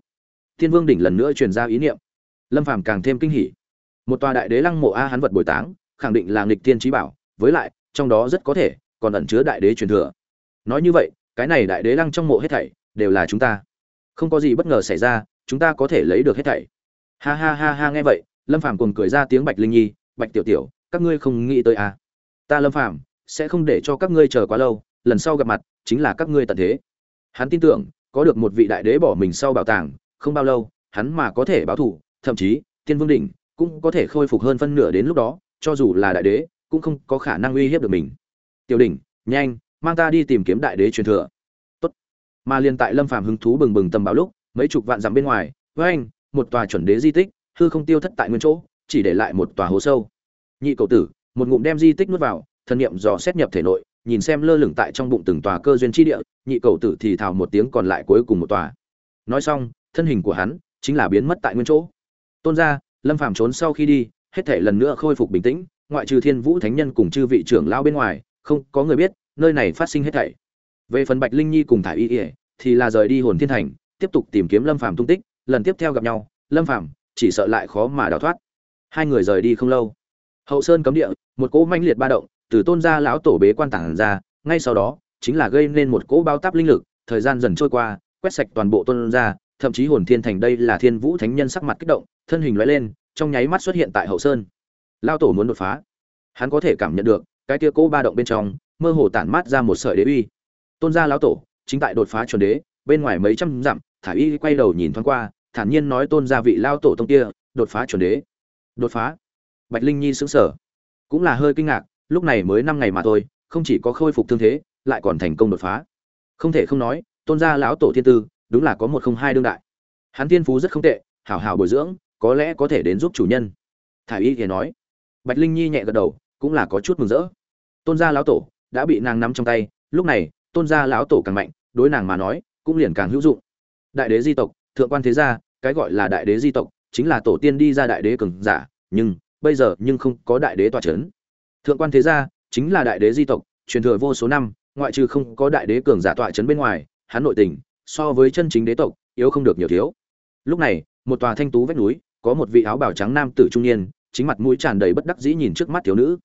S1: thiên vương đỉnh lần nữa truyền ra ý niệm. Lâm phàm càng thêm kinh hỉ. Một tòa đại đế lăng mộ a hắn vật bồi táng, khẳng định là nghịch thiên trí bảo, với lại, trong đó rất có thể còn ẩn chứa đại đế truyền thừa. Nói như vậy, cái này đại đế lăng trong mộ hết thảy đều là chúng ta. Không có gì bất ngờ xảy ra, chúng ta có thể lấy được hết thảy. Ha ha ha ha, nghe vậy, lâm phàm cuồng cười ra tiếng bạch linh nhi, bạch tiểu tiểu, các ngươi không nghĩ tới à? Ta lâm phàm sẽ không để cho các ngươi chờ quá lâu, lần sau gặp mặt chính là các ngươi tận thế. Hắn tin tưởng, có được một vị đại đế bỏ mình sau bảo tàng không bao lâu, hắn mà có thể báo thủ, thậm chí, tiên vương đỉnh cũng có thể khôi phục hơn phân nửa đến lúc đó, cho dù là đại đế, cũng không có khả năng uy hiếp được mình. Tiểu đỉnh, nhanh, mang ta đi tìm kiếm đại đế truyền thừa. Tốt. Mà liền tại lâm phàm hứng thú bừng bừng tầm báo lúc, mấy chục vạn dặm bên ngoài, với anh, một tòa chuẩn đế di tích, hư không tiêu thất tại nguyên chỗ, chỉ để lại một tòa hố sâu. Nhị cầu tử, một ngụm đem di tích nuốt vào, thần niệm dò xét nhập thể nội, nhìn xem lơ lửng tại trong bụng từng tòa cơ duyên chi địa, nhị cầu tử thì thào một tiếng còn lại cuối cùng một tòa. Nói xong thân hình của hắn chính là biến mất tại nguyên chỗ. Tôn gia, lâm phàm trốn sau khi đi, hết thể lần nữa khôi phục bình tĩnh, ngoại trừ thiên vũ thánh nhân cùng chư vị trưởng lao bên ngoài, không có người biết nơi này phát sinh hết thảy. Về phần bạch linh nhi cùng thải y y, thì là rời đi hồn thiên thành, tiếp tục tìm kiếm lâm phàm tung tích, lần tiếp theo gặp nhau, lâm phàm chỉ sợ lại khó mà đào thoát. Hai người rời đi không lâu. Hậu sơn cấm địa, một cỗ manh liệt ba động, từ tôn gia lão tổ bế quan tản ra, ngay sau đó, chính là gây nên một cỗ bao táp linh lực, thời gian dần trôi qua, quét sạch toàn bộ tôn gia thậm chí hồn thiên thành đây là thiên vũ thánh nhân sắc mặt kích động, thân hình lóe lên, trong nháy mắt xuất hiện tại hậu sơn. Lao tổ muốn đột phá. Hắn có thể cảm nhận được, cái tia cỗ ba động bên trong, mơ hồ tản mát ra một sợi đế uy. Tôn gia lão tổ, chính tại đột phá chuẩn đế, bên ngoài mấy trăm dặm, thả y quay đầu nhìn thoáng qua, thản nhiên nói tôn gia vị lao tổ tông kia, đột phá chuẩn đế. Đột phá. Bạch linh nhi sững sờ. Cũng là hơi kinh ngạc, lúc này mới năm ngày mà thôi, không chỉ có khôi phục thương thế, lại còn thành công đột phá. Không thể không nói, tôn gia lão tổ thiên tư đúng là có một không hai đương đại. Hắn thiên phú rất không tệ, hảo hảo bồi dưỡng, có lẽ có thể đến giúp chủ nhân. Thả y thì nói. Bạch linh nhi nhẹ gật đầu, cũng là có chút mừng rỡ. Tôn gia lão tổ đã bị nàng nắm trong tay, lúc này, tôn gia lão tổ càng mạnh, đối nàng mà nói, cũng liền càng hữu dụng. Đại đế di tộc, thượng quan thế gia, cái gọi là đại đế di tộc, chính là tổ tiên đi ra đại đế cường giả, nhưng, bây giờ nhưng không có đại đế tọa chấn. Thượng quan thế gia, chính là đại đế di tộc, truyền thừa vô số năm, ngoại trừ không có đại đế cường giả tọa chấn bên ngoài, hắn nội tình so với chân chính đế tộc, yếu không được nhiều thiếu. Lúc này, một tòa thanh tú vách núi, có một vị áo bào trắng nam tử trung niên, chính mặt mũi tràn đầy bất đắc dĩ nhìn trước mắt thiếu nữ.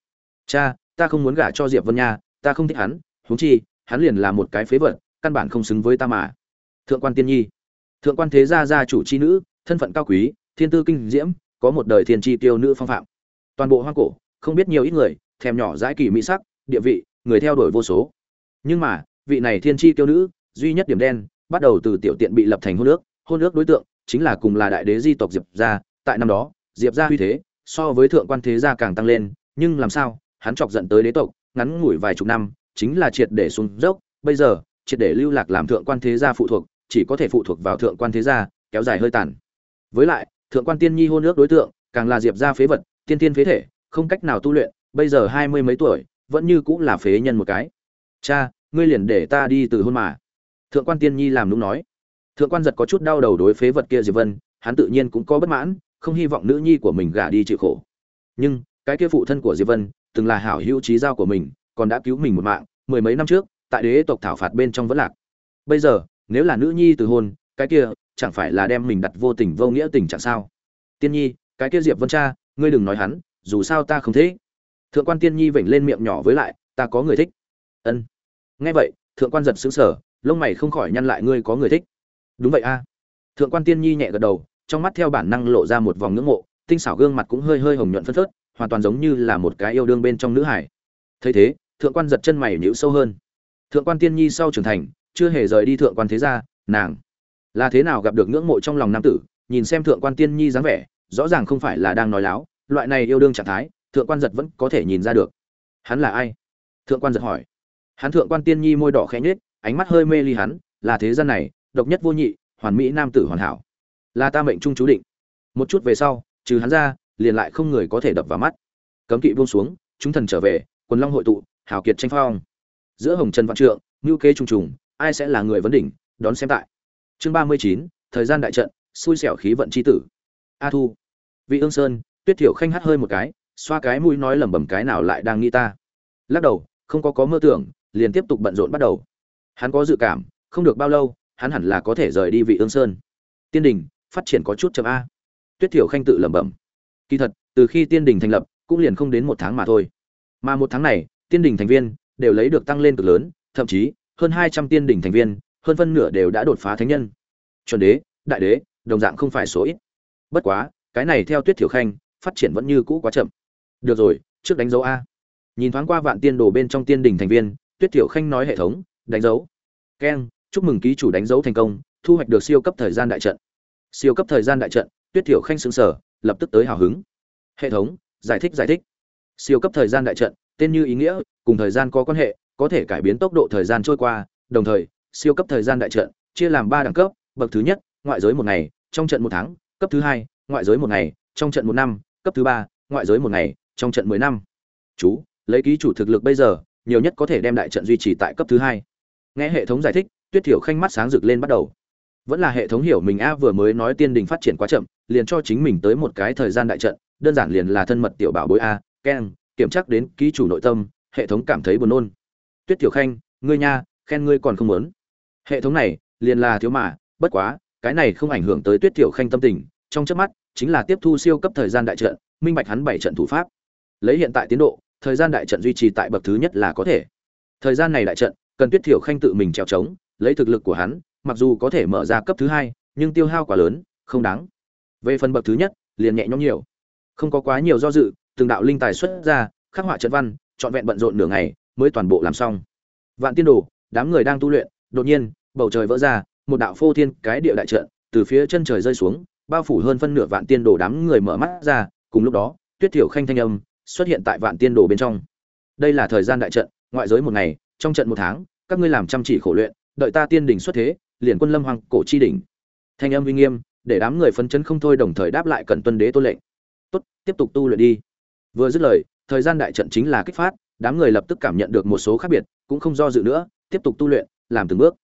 S1: Cha, ta không muốn gả cho diệp vân nha, ta không thích hắn, huống chi, hắn liền là một cái phế vật, căn bản không xứng với ta mà. Thượng quan tiên nhi. Thượng quan thế gia gia chủ chi nữ, thân phận cao quý, thiên tư kinh diễm, có một đời thiên tri tiêu nữ phong phạm. Toàn bộ hoang cổ, không biết nhiều ít người, thèm nhỏ dãi kỳ mỹ sắc, địa vị, người theo đuổi vô số. Nhưng mà, vị này thiên tri tiêu nữ, duy nhất điểm đen bắt đầu từ tiểu tiện bị lập thành hôn ước. Hôn ước đối tượng chính là cùng là đại đế di tộc diệp gia. Tại năm đó, diệp gia uy thế so với thượng quan thế gia càng tăng lên, nhưng làm sao, hắn chọc giận tới đế tộc, ngắn ngủi vài chục năm, chính là triệt để xuống dốc. Bây giờ, triệt để lưu lạc làm thượng quan thế gia phụ thuộc, chỉ có thể phụ thuộc vào thượng quan thế gia, kéo dài hơi tàn. Với lại, thượng quan tiên nhi hôn ước đối tượng, càng là diệp gia phế vật, tiên tiên phế thể, không cách nào tu luyện, bây giờ hai mươi mấy tuổi, vẫn như cũng là phế nhân một cái. Cha, ngươi liền để ta đi từ hôn mà thượng quan tiên nhi làm đúng nói. Thượng quan giật có chút đau đầu đối phế vật kia diệp vân, hắn tự nhiên cũng có bất mãn, không hy vọng nữ nhi của mình gả đi chịu khổ. Nhưng, cái kia phụ thân của diệp vân, từng là hảo hữu trí giao của mình, còn đã cứu mình một mạng, mười mấy năm trước, tại đế tộc thảo phạt bên trong vẫn lạc. Bây giờ, nếu là nữ nhi từ hôn, cái kia chẳng phải là đem mình đặt vô tình vô nghĩa tình trạng sao? Tiên nhi, cái kia diệp vân cha, ngươi đừng nói hắn, dù sao ta không thế thượng quan tiên nhi vểnh lên miệng nhỏ với lại, ta có người thích. Ân. Nghe vậy, thượng quan giật xứng sở lông mày không khỏi nhăn lại, ngươi có người thích. Đúng vậy a. Thượng quan tiên nhi nhẹ gật đầu, trong mắt theo bản năng lộ ra một vòng ngưỡng mộ, tinh xảo gương mặt cũng hơi hơi hồng nhuận phân phớt, hoàn toàn giống như là một cái yêu đương bên trong nữ hải thấy thế, thượng quan giật chân mày nhíu sâu hơn. Thượng quan tiên nhi sau trưởng thành, chưa hề rời đi thượng quan thế gia, nàng là thế nào gặp được ngưỡng mộ trong lòng nam tử, nhìn xem thượng quan tiên nhi dáng vẻ, rõ ràng không phải là đang nói láo, loại này yêu đương trạng thái, thượng quan giật vẫn có thể nhìn ra được. Hắn là ai? Thượng quan giật hỏi. Hắn thượng quan tiên nhi môi đỏ khẽ nhếch ánh mắt hơi mê ly hắn, là thế gian này, độc nhất vô nhị, hoàn mỹ nam tử hoàn hảo. Là ta mệnh trung chú định. Một chút về sau, trừ hắn ra, liền lại không người có thể đập vào mắt. Cấm kỵ buông xuống, chúng thần trở về, quần long hội tụ, hào kiệt tranh phong. Giữa hồng trần vạn trượng, ngưu kế trùng trùng, ai sẽ là người vấn đỉnh, đón xem tại. Chương ba mươi chín, thời gian đại trận, xui xẻo khí vận c h i tử. A thu. Vị ương sơn, tuyết thiểu khanh hát hơi một cái, xoa cái mũi nói lẩm bẩm cái nào lại đang nghĩ ta. Lắc đầu, không có có mơ tưởng, liền tiếp tục bận rộn bắt đầu hắn có dự cảm, không được bao lâu, hắn hẳn là có thể rời đi vị ương sơn. Tiên đình, phát triển có chút chậm a. Tuyết thiểu khanh tự lẩm bẩm. Kỳ thật, từ khi tiên đình thành lập, cũng liền không đến một tháng mà thôi. Mà một tháng này, tiên đình thành viên đều lấy được tăng lên cực lớn, thậm chí, hơn hai trăm tiên đình thành viên, hơn phân nửa đều đã đột phá thánh nhân. Chuẩn đế, đại đế, đồng dạng không phải số ít. Bất quá, cái này theo tuyết thiểu khanh, phát triển vẫn như cũ quá chậm. Được rồi, trước đánh dấu a. Nhìn thoáng qua vạn tiên đồ bên trong tiên đình thành viên, tuyết thiểu khanh nói hệ thống đánh dấu. Keng, chúc mừng ký chủ đánh dấu thành công, thu hoạch được siêu cấp thời gian đại trận. Siêu cấp thời gian đại trận, tuyết thiểu khanh xứng sở lập tức tới hào hứng. Hệ thống, giải thích giải thích. Siêu cấp thời gian đại trận, tên như ý nghĩa, cùng thời gian có quan hệ, có thể cải biến tốc độ thời gian trôi qua. Đồng thời, siêu cấp thời gian đại trận, chia làm ba đẳng cấp, bậc thứ nhất, ngoại giới một ngày, trong trận một tháng, cấp thứ hai, ngoại giới một ngày, trong trận một năm, cấp thứ ba, ngoại giới một ngày, trong trận mười năm. Chú, lấy ký chủ thực lực bây giờ, nhiều nhất có thể đem đại trận duy trì tại cấp thứ hai nghe hệ thống giải thích, tuyết thiểu khanh mắt sáng rực lên bắt đầu. Vẫn là hệ thống hiểu mình a vừa mới nói tiên đình phát triển quá chậm, liền cho chính mình tới một cái thời gian đại trận, đơn giản liền là thân mật tiểu bảo bối a, keng, kiểm tra đến ký chủ nội tâm, hệ thống cảm thấy buồn nôn. Tuyết thiểu khanh, ngươi nha, khen ngươi còn không muốn. Hệ thống này, liền là thiếu mà, bất quá, cái này không ảnh hưởng tới tuyết thiểu khanh tâm tình, trong chớp mắt, chính là tiếp thu siêu cấp thời gian đại trận, minh bạch hắn bảy trận thủ pháp. Lấy hiện tại tiến độ, thời gian đại trận duy trì tại bậc thứ nhất là có thể. Thời gian này đại trận cần tuyết thiểu khanh tự mình trèo trống, lấy thực lực của hắn, mặc dù có thể mở ra cấp thứ hai, nhưng tiêu hao quá lớn, không đáng. Về phần bậc thứ nhất, liền nhẹ nhõm nhiều. Không có quá nhiều do dự, từng đạo linh tài xuất ra, khắc họa trận văn, trọn vẹn bận rộn nửa ngày, mới toàn bộ làm xong. Vạn tiên đồ, đám người đang tu luyện, đột nhiên, bầu trời vỡ ra, một đạo phô thiên cái địa đại trận, từ phía chân trời rơi xuống, bao phủ hơn phân nửa vạn tiên đồ đám người mở mắt ra, cùng lúc đó, tuyết thiểu khanh thanh âm xuất hiện tại vạn tiên đồ bên trong. Đây là thời gian đại trận, ngoại giới một ngày trong trận một tháng, các ngươi làm chăm chỉ khổ luyện, đợi ta tiên đỉnh xuất thế, liền quân lâm hoàng cổ chi đỉnh. Thanh âm uy nghiêm, để đám người phấn chấn không thôi đồng thời đáp lại cẩn tuân đế tôn lệnh. Tốt, tiếp tục tu luyện đi. Vừa dứt lời, thời gian đại trận chính là kích phát, đám người lập tức cảm nhận được một số khác biệt, cũng không do dự nữa, tiếp tục tu luyện, làm từng bước.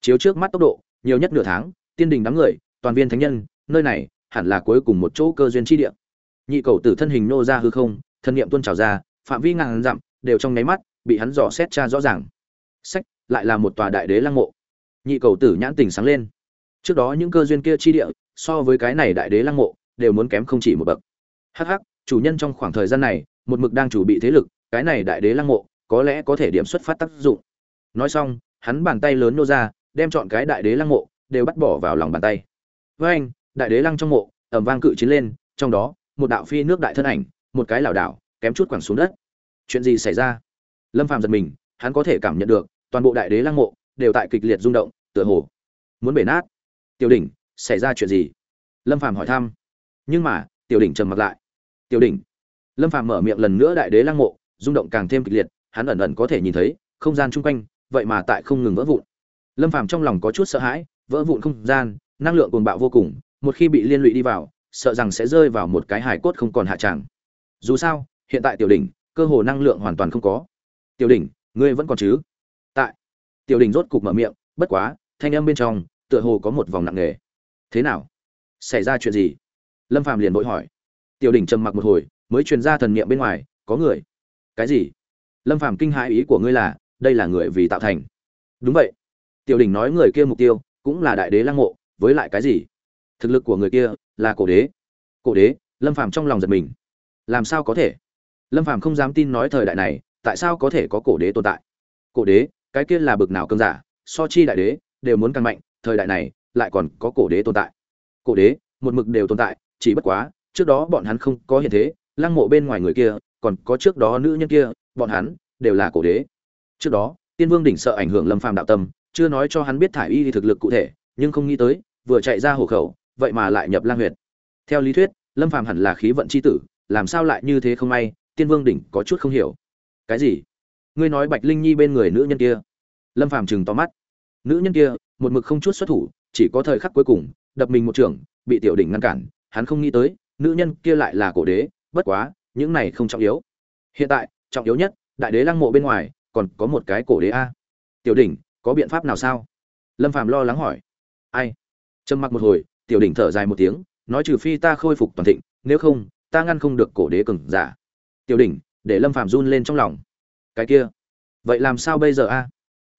S1: Chiếu trước mắt tốc độ, nhiều nhất nửa tháng, tiên đình đám người, toàn viên thánh nhân, nơi này, hẳn là cuối cùng một chỗ cơ duyên chi địa. Nhị cầu tử thân hình nô ra hư không, thân niệm tuôn trào ra, phạm vi ngàn dặm, đều trong nháy mắt bị hắn dò xét tra rõ ràng. Sách, lại là một tòa đại đế lăng mộ. Nhị cầu tử nhãn tình sáng lên. Trước đó những cơ duyên kia chi địa, so với cái này đại đế lăng mộ, đều muốn kém không chỉ một bậc. Hh chủ nhân trong khoảng thời gian này, một mực đang chủ bị thế lực, cái này đại đế lăng mộ, có lẽ có thể điểm xuất phát tác dụng. Nói xong, hắn bàn tay lớn nô ra, đem chọn cái đại đế lăng mộ, đều bắt bỏ vào lòng bàn tay. Với anh, đại đế lăng trong mộ, ẩm vang cự chiến lên, trong đó, một đạo phi nước đại thân ảnh, một cái lảo đảo, kém chút quẳng xuống đất. Chuyện gì xảy ra? Lâm phàm giật mình, hắn có thể cảm nhận được, toàn bộ đại đế lăng mộ đều tại kịch liệt rung động, tựa hồ muốn bể nát. Tiểu đỉnh, xảy ra chuyện gì? Lâm phàm hỏi thăm. Nhưng mà, tiểu đỉnh trầm mặc lại. Tiểu đỉnh. Lâm phàm mở miệng lần nữa đại đế lăng mộ, rung động càng thêm kịch liệt, hắn ẩn ẩn có thể nhìn thấy không gian chung quanh, vậy mà tại không ngừng vỡ vụn. Lâm phàm trong lòng có chút sợ hãi, vỡ vụn không gian, năng lượng cuồng bạo vô cùng, một khi bị liên lụy đi vào, sợ rằng sẽ rơi vào một cái hài cốt không còn hạ tràng. Dù sao, hiện tại tiểu đỉnh, cơ hồ năng lượng hoàn toàn không có tiểu đỉnh, ngươi vẫn còn chứ? Tại. Tiểu đỉnh rốt cục mở miệng, bất quá, thanh âm bên trong, tựa hồ có một vòng nặng nề. Thế nào? Xảy ra chuyện gì? Lâm phàm liền vội hỏi. Tiểu đỉnh trầm mặc một hồi, mới truyền ra thần niệm bên ngoài, có người. Cái gì? Lâm phàm kinh hãi ý của ngươi là, đây là người vì tạo thành. Đúng vậy. Tiểu đỉnh nói người kia mục tiêu, cũng là đại đế lăng mộ, với lại cái gì? Thực lực của người kia là cổ đế. Cổ đế, lâm phàm trong lòng giật mình. Làm sao có thể? Lâm phàm không dám tin nói thời đại này tại sao có thể có cổ đế tồn tại? Cổ đế, cái kia là bực nào cơn giả, so chi đại đế, đều muốn càng mạnh, thời đại này, lại còn có cổ đế tồn tại. Cổ đế, một mực đều tồn tại, chỉ bất quá, trước đó bọn hắn không có hiện thế, lăng mộ bên ngoài người kia, còn có trước đó nữ nhân kia, bọn hắn, đều là cổ đế. Trước đó, tiên vương đỉnh sợ ảnh hưởng lâm phàm đạo tâm, chưa nói cho hắn biết thải y thực lực cụ thể, nhưng không nghĩ tới, vừa chạy ra hộ khẩu, vậy mà lại nhập lang huyệt. Theo lý thuyết, lâm phàm hẳn là khí vận c h i tử, làm sao lại như thế không may, tiên vương đỉnh có chút không hiểu cái gì? Ngươi nói bạch linh nhi bên người nữ nhân kia. Lâm phàm chừng to mắt. Nữ nhân kia, một mực không chút xuất thủ, chỉ có thời khắc cuối cùng, đập mình một trường, bị tiểu đỉnh ngăn cản. Hắn không nghĩ tới, nữ nhân kia lại là cổ đế, bất quá, những này không trọng yếu. Hiện tại, trọng yếu nhất, đại đế lăng mộ bên ngoài, còn có một cái cổ đế a. Tiểu đỉnh, có biện pháp nào sao? Lâm phàm lo lắng hỏi. Ai? Trầm mặc một hồi, tiểu đỉnh thở dài một tiếng, nói trừ phi ta khôi phục toàn thịnh, nếu không, ta ngăn không được cổ đế cường giả. Tiểu đỉnh để lâm phàm run lên trong lòng. Cái kia, vậy làm sao bây giờ a?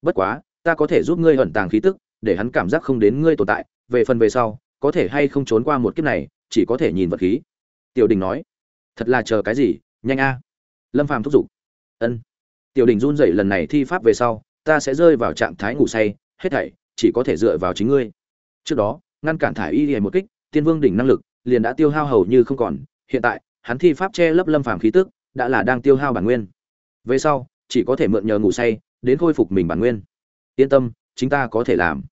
S1: Bất quá, ta có thể giúp ngươi ẩn tàng khí tức, để hắn cảm giác không đến ngươi tồn tại, về phần về sau, có thể hay không trốn qua một kiếp này, chỉ có thể nhìn vật khí. Tiểu đình nói. Thật là chờ cái gì, nhanh a. Lâm phàm thúc giục. Ân. Tiểu đình run rẩy lần này thi pháp về sau, ta sẽ rơi vào trạng thái ngủ say, hết thảy, chỉ có thể dựa vào chính ngươi. Trước đó, ngăn cản thải y hề một kích, tiên vương đỉnh năng lực liền đã tiêu hao hầu như không còn, hiện tại, hắn thi pháp che lấp lâm phàm khí tức đã là đang tiêu hao bản nguyên. Về sau, chỉ có thể mượn nhờ ngủ say, đến khôi phục mình bản nguyên. Yên tâm, chính ta có thể làm.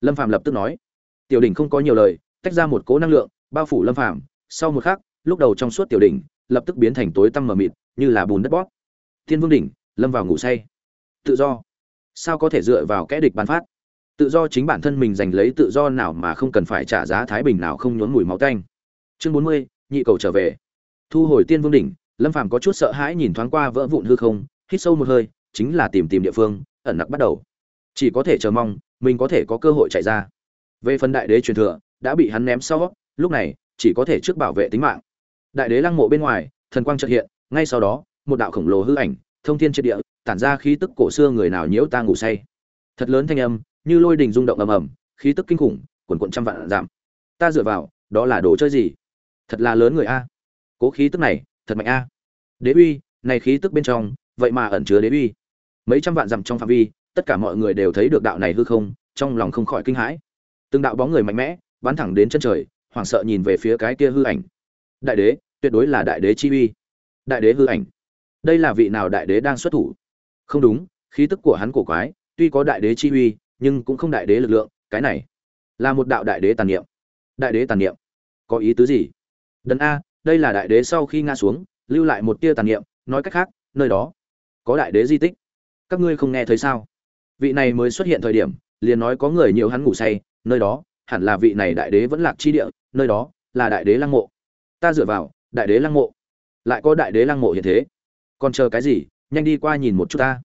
S1: Lâm phàm lập tức nói. Tiểu đỉnh không có nhiều lời, tách ra một cỗ năng lượng, bao phủ lâm phàm. Sau một khắc, lúc đầu trong suốt tiểu đỉnh, lập tức biến thành tối tăm mờ mịt, như là bùn đất bóp. Thiên vương đỉnh, lâm vào ngủ say. Tự do. Sao có thể dựa vào kẽ địch bán phát? Tự do chính bản thân mình giành lấy tự do nào mà không cần phải trả giá thái bình nào không nhốn mùi máu tanh. Chương bốn mươi, nhị cầu trở về. Thu hồi tiên vương đỉnh lâm phàm có chút sợ hãi nhìn thoáng qua vỡ vụn hư không, hít sâu một hơi, chính là tìm tìm địa phương, ẩn nặc bắt đầu. Chỉ có thể chờ mong, mình có thể có cơ hội chạy ra. Về phần đại đế truyền thừa, đã bị hắn ném sau, lúc này, chỉ có thể trước bảo vệ tính mạng. Đại đế lăng mộ bên ngoài, thần quang chợt hiện, ngay sau đó, một đạo khổng lồ hư ảnh, thông thiên triệt địa, tản ra khí tức cổ xưa người nào nhiễu ta ngủ say. Thật lớn thanh âm, như lôi đình rung động ầm ầm, khí tức kinh khủng quần quận trăm vạn giảm. Ta dựa vào, đó là đồ chơi gì? Thật là lớn người a. Cố khí tức này thật mạnh a. Đế uy, này khí tức bên trong, vậy mà ẩn chứa đế uy. Mấy trăm vạn dặm trong phạm vi, tất cả mọi người đều thấy được đạo này hư không, trong lòng không khỏi kinh hãi. Từng đạo bóng người mạnh mẽ, bắn thẳng đến chân trời, hoảng sợ nhìn về phía cái kia hư ảnh. Đại đế, tuyệt đối là đại đế chi uy. Đại đế hư ảnh. Đây là vị nào đại đế đang xuất thủ? Không đúng, khí tức của hắn cổ quái, tuy có đại đế chi uy, nhưng cũng không đại đế lực lượng, cái này là một đạo đại đế tàn niệm. Đại đế tàn niệm. Có ý tứ gì? Đần a đây là đại đế sau khi ngã xuống, lưu lại một tia tàn niệm, nói cách khác, nơi đó có đại đế di tích. Các ngươi không nghe thấy sao? Vị này mới xuất hiện thời điểm, liền nói có người nhiều hắn ngủ say, nơi đó, hẳn là vị này đại đế vẫn lạc chi địa, nơi đó là đại đế lăng mộ. Ta dựa vào, đại đế lăng mộ. Lại có đại đế lăng mộ hiện thế. Còn chờ cái gì, nhanh đi qua nhìn một chút ta.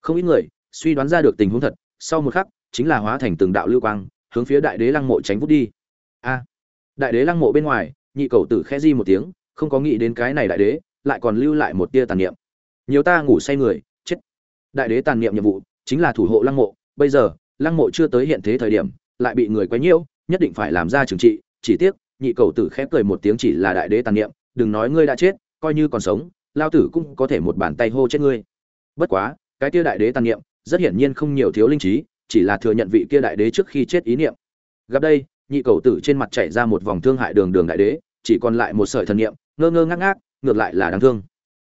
S1: Không ít người suy đoán ra được tình huống thật, sau một khắc, chính là hóa thành từng đạo lưu quang, hướng phía đại đế lăng mộ tránh vút đi. A, đại đế lăng mộ bên ngoài nhị cầu tử khẽ di một tiếng, không có nghĩ đến cái này đại đế, lại còn lưu lại một tia tàn niệm. Nhiều ta ngủ say người, chết. Đại đế tàn niệm nhiệm vụ, chính là thủ hộ lăng mộ. Bây giờ, lăng mộ chưa tới hiện thế thời điểm, lại bị người quấy nhiễu, nhất định phải làm ra trừng trị. Chỉ tiếc, nhị cầu tử khép cười một tiếng chỉ là đại đế tàn niệm, đừng nói ngươi đã chết, coi như còn sống, lao tử cũng có thể một bàn tay hô chết ngươi. Bất quá, cái tia đại đế tàn niệm, rất hiển nhiên không nhiều thiếu linh trí, chỉ là thừa nhận vị kia đại đế trước khi chết ý niệm. Gặp đây, nhị cầu tử trên mặt chảy ra một vòng thương hại đường đường đại đế chỉ còn lại một sợi thần niệm, ngơ ngơ ngác ngác, ngược lại là đáng thương.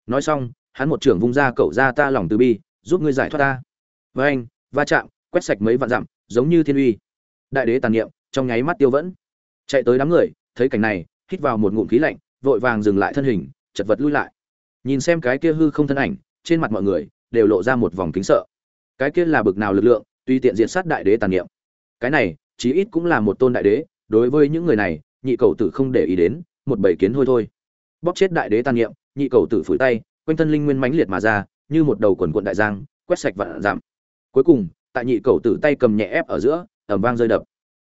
S1: Nói xong, hắn một trưởng vung ra cậu ra ta lòng từ bi, giúp ngươi giải thoát ta. Với anh va chạm, quét sạch mấy vạn dặm, giống như thiên uy. Đại đế tàn niệm, trong nháy mắt tiêu vẫn. Chạy tới đám người, thấy cảnh này, hít vào một ngụm khí lạnh, vội vàng dừng lại thân hình, chật vật lui lại. Nhìn xem cái kia hư không thân ảnh, trên mặt mọi người đều lộ ra một vòng kính sợ. Cái kia là bực nào lực lượng, tuy tiện diện sát đại đế tàn niệm. Cái này, chí ít cũng là một tôn đại đế, đối với những người này nhị cầu tử không để ý đến, một bầy kiến thôi thôi. Bóp chết đại đế tàn niệm, nhị cầu tử phủi tay, quanh thân linh nguyên mãnh liệt mà ra, như một đầu quần quận đại giang, quét sạch vạn giảm. Cuối cùng, tại nhị cầu tử tay cầm nhẹ ép ở giữa ẩm vang rơi đập.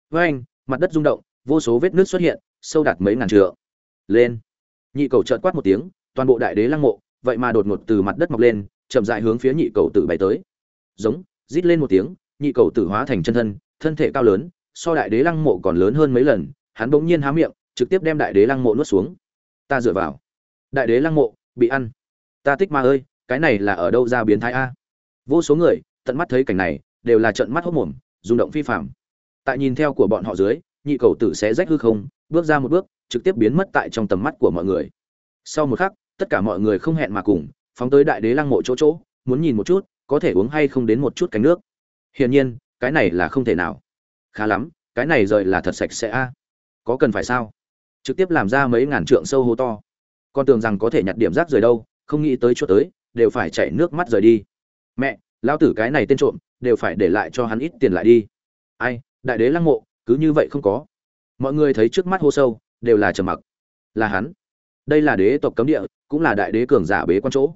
S1: Với anh, mặt đất rung động, vô số vết nước xuất hiện, sâu đạt mấy ngàn trượng. Lên. Nhị cầu trợn quát một tiếng, toàn bộ đại đế lăng mộ, vậy mà đột ngột từ mặt đất mọc lên, chậm dại hướng phía nhị cầu tử bay tới. Giống, rít lên một tiếng, nhị cầu tử hóa thành chân thân thân thể cao lớn, so đại đế lăng mộ còn lớn hơn mấy lần hắn bỗng nhiên há miệng, trực tiếp đem đại đế lăng mộ nuốt xuống. Ta dựa vào. Đại đế lăng mộ, bị ăn. Ta tích ma ơi, cái này là ở đâu ra biến thái a? Vô số người, tận mắt thấy cảnh này, đều là trận mắt hốc mồm, rung động phi phạm tại nhìn theo của bọn họ dưới, nhị cầu tử sẽ rách hư không, bước ra một bước, trực tiếp biến mất tại trong tầm mắt của mọi người. Sau một khắc, tất cả mọi người không hẹn mà cùng, phóng tới đại đế lăng mộ chỗ chỗ, muốn nhìn một chút, có thể uống hay không đến một chút cánh nước. Hiển nhiên, cái này là không thể nào. Khá lắm, cái này rời là thật sạch sẽ a có cần phải sao? Trực tiếp làm ra mấy ngàn trượng sâu hố to. Con tưởng rằng có thể nhặt điểm rác rời đâu, không nghĩ tới chỗ tới, đều phải chảy nước mắt rời đi. Mẹ lao tử cái này tên trộm, đều phải để lại cho hắn ít tiền lại đi. Ai, đại đế lăng mộ, cứ như vậy không có. Mọi người thấy trước mắt hô sâu, đều là trầm mặc. Là hắn. Đây là đế tộc cấm địa, cũng là đại đế cường giả bế quan chỗ.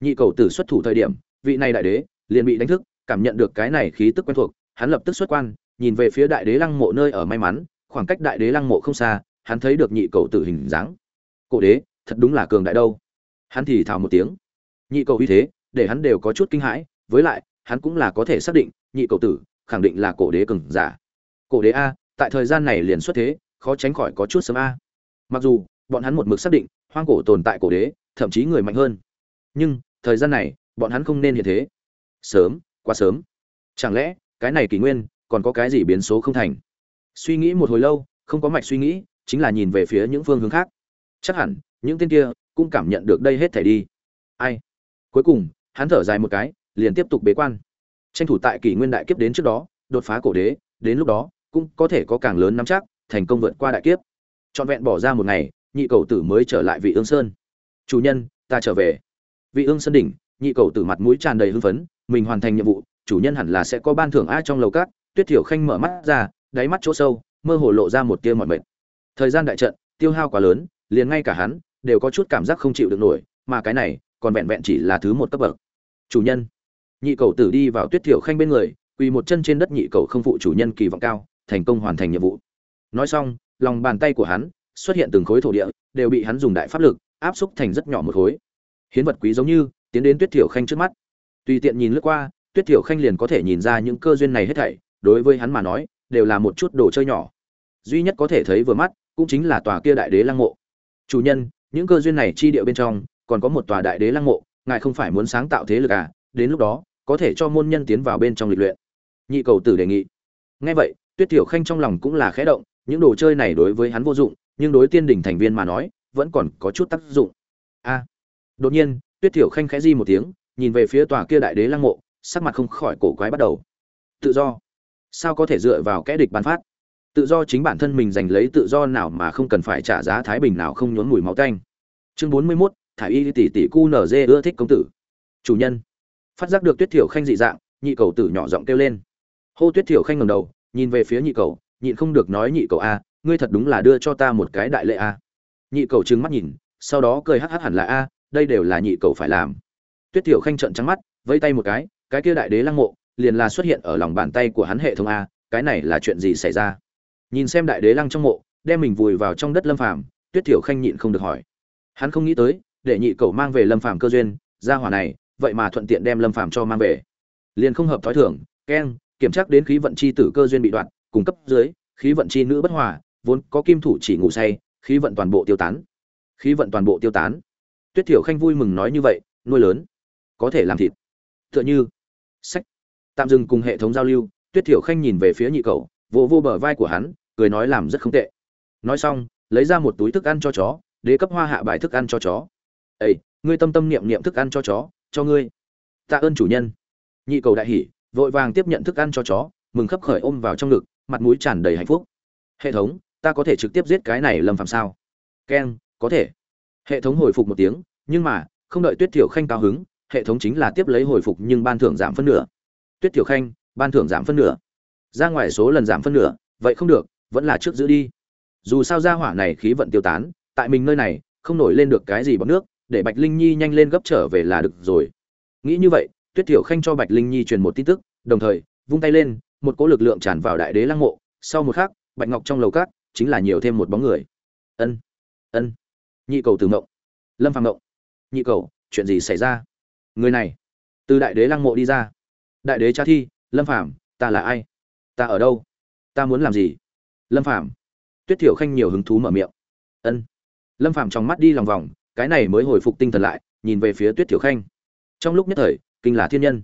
S1: Nhị cầu tử xuất thủ thời điểm, vị này đại đế liền bị đánh thức, cảm nhận được cái này khí tức quen thuộc, hắn lập tức xuất quan, nhìn về phía đại đế lăng mộ nơi ở may mắn khoảng cách đại đế lăng mộ không xa, hắn thấy được nhị cầu tử hình dáng. Cổ đế, thật đúng là cường đại đâu. Hắn thì thào một tiếng. Nhị cầu uy thế, để hắn đều có chút kinh hãi, với lại, hắn cũng là có thể xác định, nhị cầu tử, khẳng định là cổ đế cường giả. Cổ đế a, tại thời gian này liền xuất thế, khó tránh khỏi có chút sớm a. Mặc dù, bọn hắn một mực xác định, hoang cổ tồn tại cổ đế, thậm chí người mạnh hơn. Nhưng, thời gian này, bọn hắn không nên hiện thế. Sớm, quá sớm. Chẳng lẽ, cái này kỷ nguyên, còn có cái gì biến số không thành? Suy nghĩ một hồi lâu, không có mạch suy nghĩ, chính là nhìn về phía những phương hướng khác. Chắc hẳn, những tên kia cũng cảm nhận được đây hết thể đi. Ai? Cuối cùng, hắn thở dài một cái, liền tiếp tục bế quan. Tranh thủ tại kỷ nguyên đại kiếp đến trước đó, đột phá cổ đế, đến lúc đó, cũng có thể có càng lớn nắm chắc, thành công vượt qua đại kiếp. Trọn vẹn bỏ ra một ngày, nhị cầu tử mới trở lại vị ương sơn. Chủ nhân, ta trở về. Vị ương sơn đỉnh, nhị cầu tử mặt mũi tràn đầy hưng phấn, mình hoàn thành nhiệm vụ, chủ nhân hẳn là sẽ có ban thưởng ai trong lầu cát tuyết thiểu khanh mở mắt ra đáy mắt chỗ sâu, mơ hồ lộ ra một tia mọi mệt. Thời gian đại trận, tiêu hao quá lớn, liền ngay cả hắn đều có chút cảm giác không chịu được nổi, mà cái này còn vẹn vẹn chỉ là thứ một cấp bậc. Chủ nhân, nhị cầu tử đi vào tuyết thiểu khanh bên người, quỳ một chân trên đất nhị cầu không phụ chủ nhân kỳ vọng cao, thành công hoàn thành nhiệm vụ. Nói xong, lòng bàn tay của hắn xuất hiện từng khối thổ địa, đều bị hắn dùng đại pháp lực áp xúc thành rất nhỏ một khối. Hiến vật quý giống như, tiến đến tuyết thiểu khanh trước mắt. Tùy tiện nhìn lướt qua, tuyết thiểu khanh liền có thể nhìn ra những cơ duyên này hết thảy, đối với hắn mà nói đều là một chút đồ chơi nhỏ. Duy nhất có thể thấy vừa mắt, cũng chính là tòa kia đại đế lăng mộ. Chủ nhân, những cơ duyên này chi địa bên trong, còn có một tòa đại đế lăng mộ, ngài không phải muốn sáng tạo thế lực à? Đến lúc đó, có thể cho môn nhân tiến vào bên trong lịch luyện. Nhị cầu tử đề nghị. Ngay vậy, tuyết tiểu khanh trong lòng cũng là khẽ động, những đồ chơi này đối với hắn vô dụng, nhưng đối tiên đỉnh thành viên mà nói, vẫn còn có chút tác dụng. A. Đột nhiên, tuyết tiểu khanh khẽ di một tiếng, nhìn về phía tòa kia đại đế lăng mộ, sắc mặt không khỏi cổ quái bắt đầu. Tự do sao có thể dựa vào kẽ địch ban phát? Tự do chính bản thân mình giành lấy tự do nào mà không cần phải trả giá thái bình nào không nhốn mùi máu tanh. Chương bốn mươi 41, thải y tỷ tỷ cu nở dê ưa thích công tử. Chủ nhân. Phát giác được tuyết thiểu khanh dị dạng nhị cầu tử nhỏ giọng kêu lên. Hô tuyết thiểu khanh ngầm đầu nhìn về phía nhị cầu nhịn không được nói nhị cầu a ngươi thật đúng là đưa cho ta một cái đại lệ a. Nhị cầu trừng mắt nhìn sau đó cười hắc hắc hẳn là a đây đều là nhị cầu phải làm. Tuyết thiểu khanh trợn trắng mắt vẫy tay một cái cái kia đại đế lăng mộ liền là xuất hiện ở lòng bàn tay của hắn hệ thống a, cái này là chuyện gì xảy ra? Nhìn xem đại đế lăng trong mộ, đem mình vùi vào trong đất lâm phàm, tuyết thiểu khanh nhịn không được hỏi. Hắn không nghĩ tới, để nhị cầu mang về lâm phàm cơ duyên gia hỏa này, vậy mà thuận tiện đem lâm phàm cho mang về. Liền không hợp thói thường, keng, kiểm tra đến khí vận chi tử cơ duyên bị đoạn cung cấp dưới, khí vận chi nữ bất hòa, vốn có kim thủ chỉ ngủ say, khí vận toàn bộ tiêu tán. Khí vận toàn bộ tiêu tán. Tuyết thiểu khanh vui mừng nói như vậy, nuôi lớn. Có thể làm thịt. Tựa như, sách tạm dừng cùng hệ thống giao lưu, tuyết thiểu khanh nhìn về phía nhị cầu vô vô bờ vai của hắn, cười nói làm rất không tệ. Nói xong, lấy ra một túi thức ăn cho chó, đế cấp hoa hạ bài thức ăn cho chó. Ây ngươi tâm tâm niệm niệm thức ăn cho chó, cho ngươi. Tạ ơn chủ nhân. Nhị cầu đại hỉ, vội vàng tiếp nhận thức ăn cho chó, mừng khấp khởi ôm vào trong ngực, mặt mũi tràn đầy hạnh phúc. Hệ thống, ta có thể trực tiếp giết cái này lâm phạm sao? Keng, có thể. Hệ thống hồi phục một tiếng, nhưng mà, không đợi tuyết thiểu khanh cao hứng, hệ thống chính là tiếp lấy hồi phục nhưng ban thưởng giảm phân nửa tuyết tiểu khanh, ban thưởng giảm phân nửa. Ra ngoài số lần giảm phân nửa, vậy không được, vẫn là trước giữ đi. Dù sao ra hỏa này khí vận tiêu tán, tại mình nơi này, không nổi lên được cái gì bọc nước, để bạch linh nhi nhanh lên gấp trở về là được rồi. Nghĩ như vậy, tuyết tiểu khanh cho bạch linh nhi truyền một tin tức, đồng thời, vung tay lên, một cỗ lực lượng tràn vào đại đế lăng mộ. Sau một khắc, bạch ngọc trong lầu cát chính là nhiều thêm một bóng người. Ân ân. Nhị cầu từ ngộng, lâm phàm ngộng. Nhị cầu, chuyện gì xảy ra? Người này, từ đại đế lăng mộ đi ra đại đế cha thi, lâm phàm, ta là ai? Ta ở đâu? Ta muốn làm gì? Lâm phàm. Tuyết thiểu khanh nhiều hứng thú mở miệng. Ân. Lâm phàm trong mắt đi lòng vòng, cái này mới hồi phục tinh thần lại, nhìn về phía tuyết thiểu khanh. Trong lúc nhất thời, kinh là thiên nhân.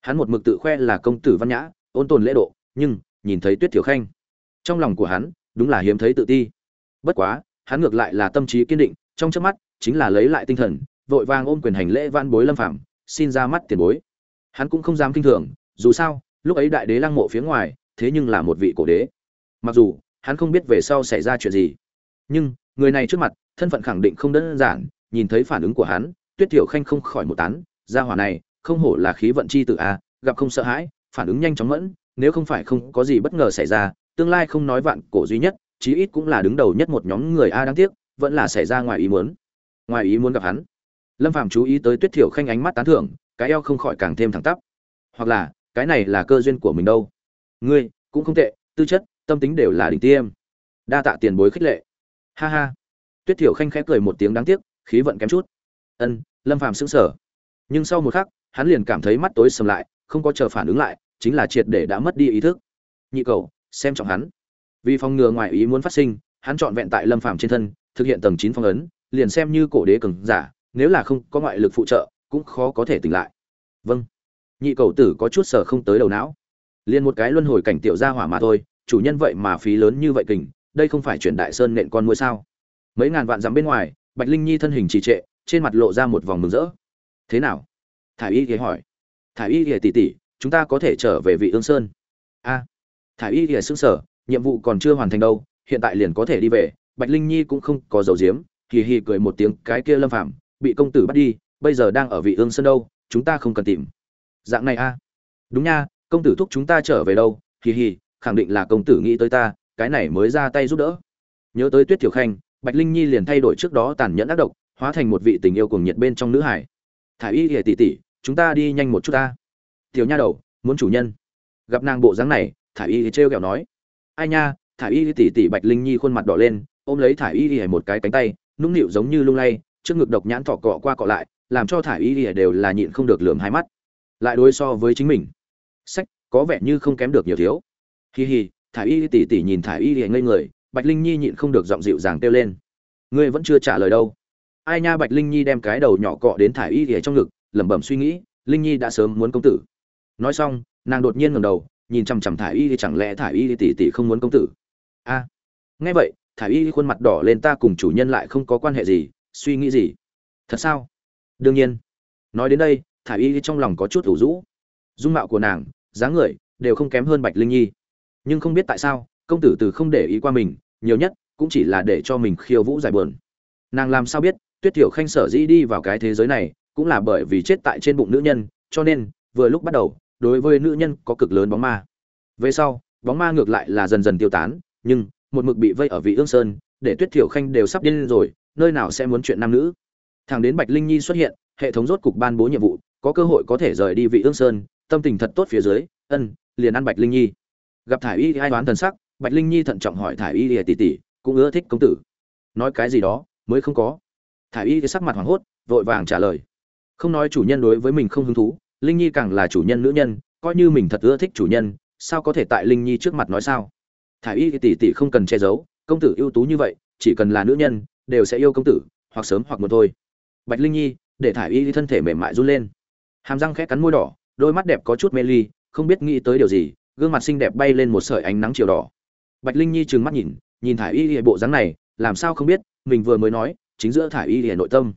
S1: Hắn một mực tự khoe là công tử văn nhã, ôn tồn lễ độ, nhưng, nhìn thấy tuyết thiểu khanh, trong lòng của hắn, đúng là hiếm thấy tự ti. Bất quá, hắn ngược lại là tâm trí kiên định, trong trước mắt, chính là lấy lại tinh thần, vội vàng ôm quyền hành lễ van bối lâm phạm xin ra mắt tiền bối hắn cũng không dám kinh thường, dù sao, lúc ấy đại đế lăng mộ phía ngoài, thế nhưng là một vị cổ đế. Mặc dù, hắn không biết về sau xảy ra chuyện gì. Nhưng, người này trước mặt, thân phận khẳng định không đơn giản, nhìn thấy phản ứng của hắn, tuyết tiểu khanh không khỏi một tán gia hỏa này, không hổ là khí vận chi tử a gặp không sợ hãi, phản ứng nhanh chóng mẫn, nếu không phải không có gì bất ngờ xảy ra, tương lai không nói vạn cổ duy nhất, chí ít cũng là đứng đầu nhất một nhóm người a à đáng tiếc, vẫn là xảy ra ngoài ý muốn. Ngoài ý muốn gặp hắn. Lâm phàm chú ý tới tuyết thiểu khanh ánh mắt tán thưởng cái eo không khỏi càng thêm thẳng tắp. Hoặc là, cái này là cơ duyên của mình đâu? Ngươi, cũng không tệ, tư chất, tâm tính đều là đỉnh tiêm. Đa tạ tiền bối khích lệ. Ha ha. Tuyết thiểu khanh khẽ cười một tiếng đáng tiếc, khí vận kém chút. Ân, lâm phàm sững sờ. Nhưng sau một khắc, hắn liền cảm thấy mắt tối sầm lại, không có chờ phản ứng lại, chính là triệt để đã mất đi ý thức. Nhị cầu xem trọng hắn. Vì phòng ngừa ngoài ý muốn phát sinh, hắn chọn vẹn tại lâm phàm trên thân, thực hiện tầng chín phong ấn, liền xem như cổ đế cường giả, nếu là không có ngoại lực phụ trợ cũng khó có thể tỉnh lại. Vâng. Nhị cầu tử có chút sở không tới đầu não. Liền một cái luân hồi cảnh tiểu gia hỏa mà thôi, chủ nhân vậy mà phí lớn như vậy kình, đây không phải chuyển đại sơn nện con mũi sao? Mấy ngàn vạn dặm bên ngoài, bạch linh nhi thân hình trì trệ, trên mặt lộ ra một vòng mừng rỡ. Thế nào? Thả y ghé hỏi. Thả y ghé tỉ tỉ chúng ta có thể trở về vị ương sơn. A. Thả y ghé xương sở nhiệm vụ còn chưa hoàn thành đâu, hiện tại liền có thể đi về. Bạch linh nhi cũng không có dầu diếm, hì hì cười một tiếng, cái kia lâm phạm bị công tử bắt đi bây giờ đang ở vị ương sơn đâu, chúng ta không cần tìm. Dạng này a. Đúng nha, công tử thúc chúng ta trở về đâu, hì hì, khẳng định là công tử nghĩ tới ta, cái này mới ra tay giúp đỡ. Nhớ tới tuyết tiểu khanh, bạch linh nhi liền thay đổi trước đó tàn nhẫn ác độc, hóa thành một vị tình yêu cuồng nhiệt bên trong nữ hải. Thả y hề tỷ tỷ, chúng ta đi nhanh một chút ta. Tiểu nha đầu, muốn chủ nhân. Gặp nàng bộ dáng này, thả y trêu ghẹo nói. Ai nha, thả y tỷ tỷ bạch linh nhi khuôn mặt đỏ lên, ôm lấy thả y hề một cái cánh tay, nũng nịu giống như lung lay, trước ngực độc nhãn thọ cọ qua cọ lại làm cho thả y hề đều là nhịn không được lườm hai mắt lại đối so với chính mình. Sách có vẻ như không kém được nhiều thiếu. Hì hì, thả y tỷ tỷ nhìn thả y hề ngây người bạch linh nhi nhịn không được giọng dịu dàng kêu lên. Ngươi vẫn chưa trả lời đâu. Ai nha bạch linh nhi đem cái đầu nhỏ cọ đến thải y ỉa trong ngực lẩm bẩm suy nghĩ linh nhi đã sớm muốn công tử. Nói xong nàng đột nhiên ngẩng đầu nhìn chằm chằm thải y thì chẳng lẽ thải y tỷ tỷ không muốn công tử? A. À, nghe vậy thải y khuôn mặt đỏ lên ta cùng chủ nhân lại không có quan hệ gì suy nghĩ gì? Thật sao? Đương nhiên. Nói đến đây, Thả y trong lòng có chút ủ rũ. Dung mạo của nàng, dáng người đều không kém hơn bạch linh nhi. Nhưng không biết tại sao, công tử từ không để ý qua mình, nhiều nhất cũng chỉ là để cho mình khiêu vũ giải buồn. Nàng làm sao biết, tuyết tiểu khanh sở dĩ đi vào cái thế giới này, cũng là bởi vì chết tại trên bụng nữ nhân, cho nên, vừa lúc bắt đầu, đối với nữ nhân có cực lớn bóng ma. Về sau, bóng ma ngược lại là dần dần tiêu tán, nhưng, một mực bị vây ở vị ương sơn, để tuyết thiểu khanh đều sắp điên rồi, nơi nào sẽ muốn chuyện nam nữ thằng đến bạch linh nhi xuất hiện, hệ thống rốt cục ban bố nhiệm vụ, có cơ hội có thể rời đi vị ương sơn, tâm tình thật tốt phía dưới, ân, liền ăn bạch linh nhi. Gặp thải y ai đoán thần sắc, bạch linh nhi thận trọng hỏi thải y tỷ tỷ, cũng ưa thích công tử. Nói cái gì đó, mới không có. Thải y sắc mặt hoảng hốt, vội vàng trả lời. Không nói chủ nhân đối với mình không hứng thú, linh nhi càng là chủ nhân nữ nhân, coi như mình thật ưa thích chủ nhân, sao có thể tại linh nhi trước mặt nói sao? Thải y tỷ tỷ không cần che giấu, công tử ưu tú như vậy, chỉ cần là nữ nhân, đều sẽ yêu công tử, hoặc sớm hoặc một thôi bạch linh nhi, để thải y thân thể mềm mại run lên. Hàm răng khẽ cắn môi đỏ, đôi mắt đẹp có chút mê ly, không biết nghĩ tới điều gì, gương mặt xinh đẹp bay lên một sợi ánh nắng chiều đỏ. Bạch linh nhi trừng mắt nhìn nhìn thải y bộ dáng này, làm sao không biết, mình vừa mới nói, chính giữa thải y nội tâm.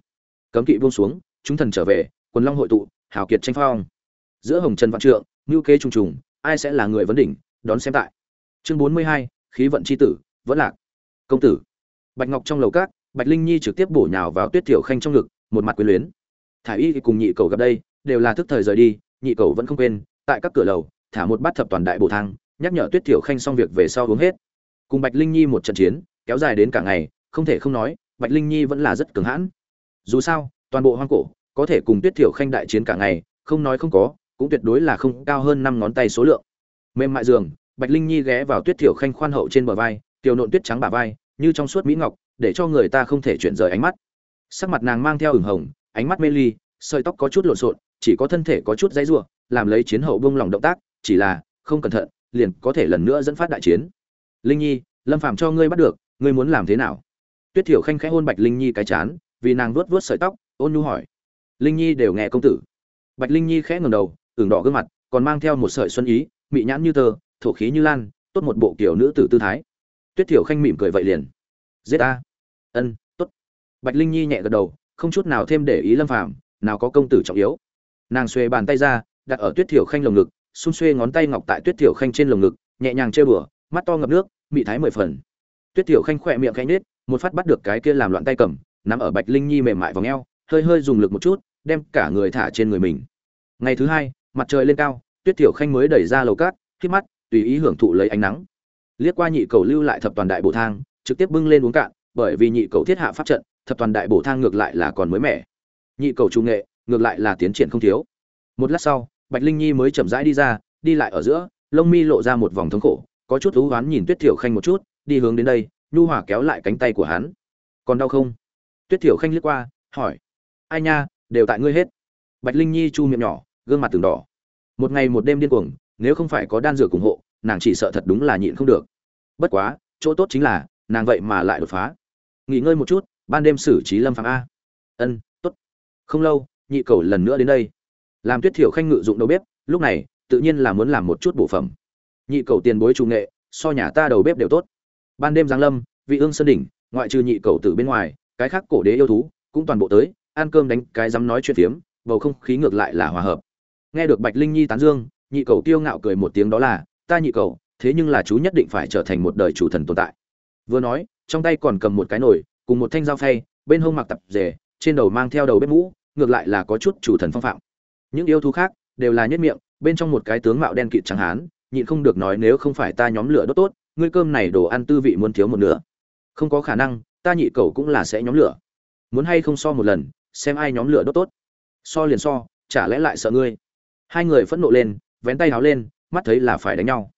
S1: Cấm kỵ buông xuống, chúng thần trở về, quần long hội tụ, hào kiệt tranh phong. Giữa hồng trần vạn trượng ngưu kế trùng trùng, ai sẽ là người vấn đỉnh, đón xem tại. Chương bốn mươi hai, khí vận c h i tử, vẫn lạc. Công tử. Bạch ngọc trong lầu cát bạch linh nhi trực tiếp bổ nhào vào tuyết thiểu khanh trong ngực một mặt quyến luyến. Thả y cùng nhị cầu gặp đây, đều là thức thời rời đi, nhị cầu vẫn không quên, tại các cửa lầu, thả một bát thập toàn đại bổ thang, nhắc nhở tuyết thiểu khanh xong việc về sau uống hết. Cùng bạch linh nhi một trận chiến, kéo dài đến cả ngày, không thể không nói, bạch linh nhi vẫn là rất cứng hãn. Dù sao, toàn bộ hoang cổ, có thể cùng tuyết thiểu khanh đại chiến cả ngày, không nói không có, cũng tuyệt đối là không cao hơn năm ngón tay số lượng. Mềm mại giường, bạch linh nhi ghé vào tuyết thiểu khanh khoan hậu trên bờ vai, tiểu nộn tuyết trắng bả vai, như trong suốt mỹ ngọc, để cho người ta không thể chuyển rời ánh mắt sắc mặt nàng mang theo ửng hồng, ánh mắt mê ly, sợi tóc có chút lộn xộn, chỉ có thân thể có chút dãy rủa, làm lấy chiến hậu bông lòng động tác, chỉ là, không cẩn thận, liền có thể lần nữa dẫn phát đại chiến. Linh nhi, lâm phàm cho ngươi bắt được, ngươi muốn làm thế nào? Tuyết thiểu khanh khẽ hôn bạch linh nhi cái chán, vì nàng vuốt vuốt sợi tóc, ôn nhu hỏi. Linh nhi đều nghe công tử. Bạch linh nhi khẽ ngẩng đầu, ửng đỏ gương mặt, còn mang theo một sợi xuân ý, mị nhãn như tơ, thổ khí như lan, tốt một bộ kiểu nữ tử tư thái. Tuyết thiểu khanh mỉm cười vậy liền. Giết a ân bạch linh nhi nhẹ gật đầu, không chút nào thêm để ý lâm phàm, nào có công tử trọng yếu. Nàng xuê bàn tay ra, đặt ở tuyết thiểu khanh lồng ngực, xung xuê ngón tay ngọc tại tuyết thiểu khanh trên lồng ngực, nhẹ nhàng chơi bừa mắt to ngập nước, mị thái mười phần. Tuyết thiểu khanh khỏe miệng khẽ nhếch, một phát bắt được cái kia làm loạn tay cầm, nắm ở bạch linh nhi mềm mại vào ngheo hơi hơi dùng lực một chút, đem cả người thả trên người mình. Ngày thứ hai, mặt trời lên cao, tuyết thiểu khanh mới đẩy ra lầu cát, khi mắt, tùy ý hưởng thụ lấy ánh nắng. Liếc qua nhị cầu lưu lại thập toàn đại bổ thang, trực tiếp bưng lên uống cạn, bởi vì nhị cầu thiết hạ pháp trận thập toàn đại bổ thang ngược lại là còn mới mẻ. Nhị cầu trung nghệ, ngược lại là tiến triển không thiếu. Một lát sau, bạch linh nhi mới chậm rãi đi ra, đi lại ở giữa, lông mi lộ ra một vòng thống khổ, có chút thú hoán nhìn tuyết thiểu khanh một chút, đi hướng đến đây, nhu hòa kéo lại cánh tay của hắn. Còn đau không? Tuyết thiểu khanh liếc qua, hỏi. Ai nha, đều tại ngươi hết. Bạch linh nhi chu miệng nhỏ, gương mặt từng đỏ. Một ngày một đêm điên cuồng, nếu không phải có đan dược ủng hộ, nàng chỉ sợ thật đúng là nhịn không được. Bất quá, chỗ tốt chính là, nàng vậy mà lại đột phá. Nghỉ ngơi một chút ban đêm xử trí lâm phạm a. Ân, tốt. Không lâu, nhị cầu lần nữa đến đây. Làm tuyết thiểu khanh ngự dụng đầu bếp, lúc này, tự nhiên là muốn làm một chút bổ phẩm. Nhị cầu tiền bối trung nghệ, so nhà ta đầu bếp đều tốt. Ban đêm giáng lâm, vị ương sơn đỉnh, ngoại trừ nhị cầu từ bên ngoài, cái khác cổ đế yêu thú cũng toàn bộ tới, ăn cơm đánh cái dám nói chuyện phiếm, bầu không khí ngược lại là hòa hợp. Nghe được bạch linh nhi tán dương, nhị cầu tiêu ngạo cười một tiếng đó là, ta nhị cầu, thế nhưng là chú nhất định phải trở thành một đời chủ thần tồn tại. Vừa nói, trong tay còn cầm một cái nồi cùng một thanh dao phay, bên hông mặc tập rể, trên đầu mang theo đầu bếp mũ, ngược lại là có chút chủ thần phong phạm. Những yêu thú khác đều là nhất miệng, bên trong một cái tướng mạo đen kịt trắng hán, nhịn không được nói nếu không phải ta nhóm lửa đốt tốt, ngươi cơm này đồ ăn tư vị muốn thiếu một nửa. Không có khả năng, ta nhị cầu cũng là sẽ nhóm lửa. Muốn hay không so một lần, xem ai nhóm lửa đốt tốt. So liền so, chả lẽ lại sợ ngươi? Hai người phẫn nộ lên, vén tay háo lên, mắt thấy là phải đánh nhau.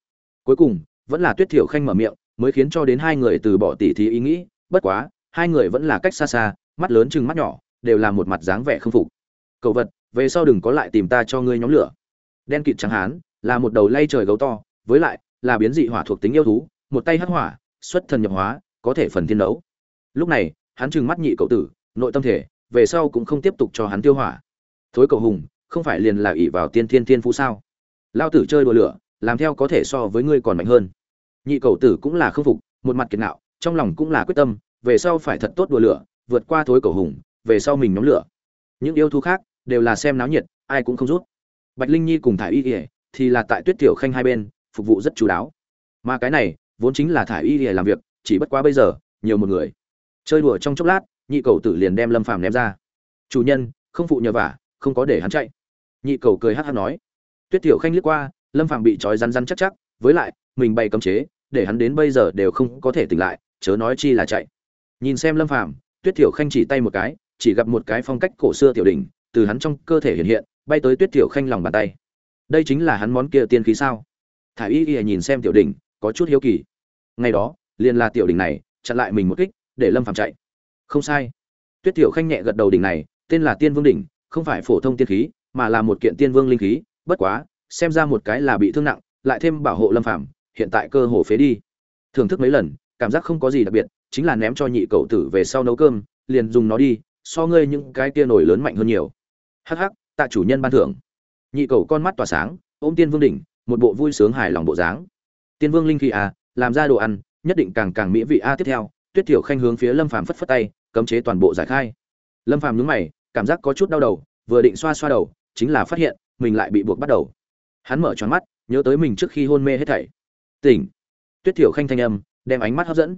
S1: Cuối cùng, vẫn là tuyết thiểu khanh mở miệng, mới khiến cho đến hai người từ bỏ tỉ thí ý nghĩ, bất quá hai người vẫn là cách xa xa, mắt lớn chừng mắt nhỏ, đều là một mặt dáng vẻ không phục. Cậu vật, về sau đừng có lại tìm ta cho ngươi nhóm lửa. Đen kịt trắng hán, là một đầu lay trời gấu to, với lại, là biến dị hỏa thuộc tính yêu thú, một tay hắc hỏa, xuất thần nhập hóa, có thể phần thiên đấu. Lúc này, hắn trừng mắt nhị cậu tử, nội tâm thể, về sau cũng không tiếp tục cho hắn tiêu hỏa. Thối cậu hùng, không phải liền là ỷ vào tiên thiên thiên phú sao? Lao tử chơi đùa lửa, làm theo có thể so với ngươi còn mạnh hơn. Nhị cậu tử cũng là khâm phục, một mặt kiệt nạo trong lòng cũng là quyết tâm về sau phải thật tốt đùa lửa, vượt qua thối cầu hùng, về sau mình nhóm lửa. Những yêu thú khác đều là xem náo nhiệt, ai cũng không rút. Bạch linh nhi cùng thả y ỉa thì là tại tuyết tiểu khanh hai bên, phục vụ rất chú đáo. Mà cái này vốn chính là thả y ỉa làm việc, chỉ bất quá bây giờ, nhiều một người. Chơi đùa trong chốc lát, nhị cầu tử liền đem lâm phàm ném ra. Chủ nhân, không phụ nhờ vả, không có để hắn chạy. Nhị cầu cười hát hát nói. Tuyết tiểu khanh liếc qua, lâm phàm bị trói rắn rắn chắc chắc, với lại, mình bày cấm chế, để hắn đến bây giờ đều không có thể tỉnh lại, chớ nói chi là chạy nhìn xem lâm phàm, tuyết tiểu khanh chỉ tay một cái, chỉ gặp một cái phong cách cổ xưa tiểu đỉnh, từ hắn trong cơ thể hiện hiện, bay tới tuyết tiểu khanh lòng bàn tay. Đây chính là hắn món kia tiên khí sao? Thả y y nhìn xem tiểu đỉnh, có chút hiếu kỳ. Ngày đó, liền là tiểu đỉnh này, chặn lại mình một kích, để lâm phàm chạy. Không sai. Tuyết tiểu khanh nhẹ gật đầu đỉnh này, tên là tiên vương đỉnh, không phải phổ thông tiên khí, mà là một kiện tiên vương linh khí, bất quá, xem ra một cái là bị thương nặng, lại thêm bảo hộ lâm phàm, hiện tại cơ hồ phế đi. Thưởng thức mấy lần, cảm giác không có gì đặc biệt chính là ném cho nhị cậu tử về sau nấu cơm, liền dùng nó đi, so ngươi những cái kia nổi lớn mạnh hơn nhiều. Hắc hắc, tạ chủ nhân ban thưởng. Nhị cậu con mắt tỏa sáng, ôm tiên vương đỉnh, một bộ vui sướng hài lòng bộ dáng. Tiên vương linh khí à làm ra đồ ăn, nhất định càng càng mỹ vị a tiếp theo, tuyết tiểu khanh hướng phía lâm phàm phất phất tay, cấm chế toàn bộ giải khai. Lâm phàm nhướng mày, cảm giác có chút đau đầu, vừa định xoa xoa đầu, chính là phát hiện, mình lại bị buộc bắt đầu. Hắn mở tròn mắt, nhớ tới mình trước khi hôn mê hết thảy. Tỉnh. Tuyết tiểu khanh thanh âm, đem ánh mắt hấp dẫn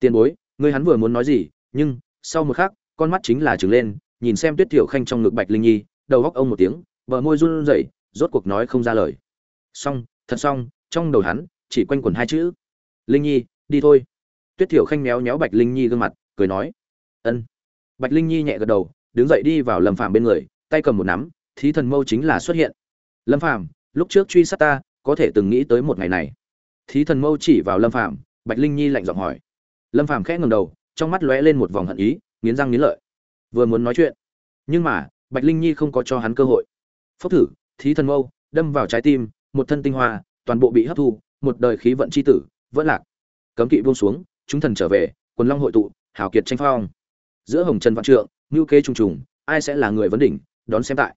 S1: tiền bối, ngươi hắn vừa muốn nói gì, nhưng, sau một khắc, con mắt chính là trừng lên, nhìn xem tuyết tiểu khanh trong ngực bạch linh nhi, đầu góc ông một tiếng, bờ môi run rẩy, rốt cuộc nói không ra lời. Xong, thật xong, trong đầu hắn, chỉ quanh quẩn hai chữ. Linh nhi, đi thôi. Tuyết tiểu khanh méo méo bạch linh nhi gương mặt, cười nói. Ân. Bạch linh nhi nhẹ gật đầu, đứng dậy đi vào lâm phàm bên người, tay cầm một nắm, thí thần mâu chính là xuất hiện. Lâm phàm, lúc trước truy sát ta, có thể từng nghĩ tới một ngày này. Thí thần mâu chỉ vào lâm phàm, bạch linh nhi lạnh giọng hỏi lâm phàm khẽ ngầm đầu, trong mắt lóe lên một vòng hận ý, nghiến răng nghiến lợi. Vừa muốn nói chuyện, nhưng mà, bạch linh nhi không có cho hắn cơ hội. Phốc thử, thí thần mâu, đâm vào trái tim, một thân tinh hoa, toàn bộ bị hấp thu, một đời khí vận c h i tử, vẫn lạc. Cấm kỵ buông xuống, chúng thần trở về, quần long hội tụ, hào kiệt tranh phong. Giữa hồng trần vạn trượng, ngưu kế trùng trùng, ai sẽ là người vấn đỉnh, đón xem tại.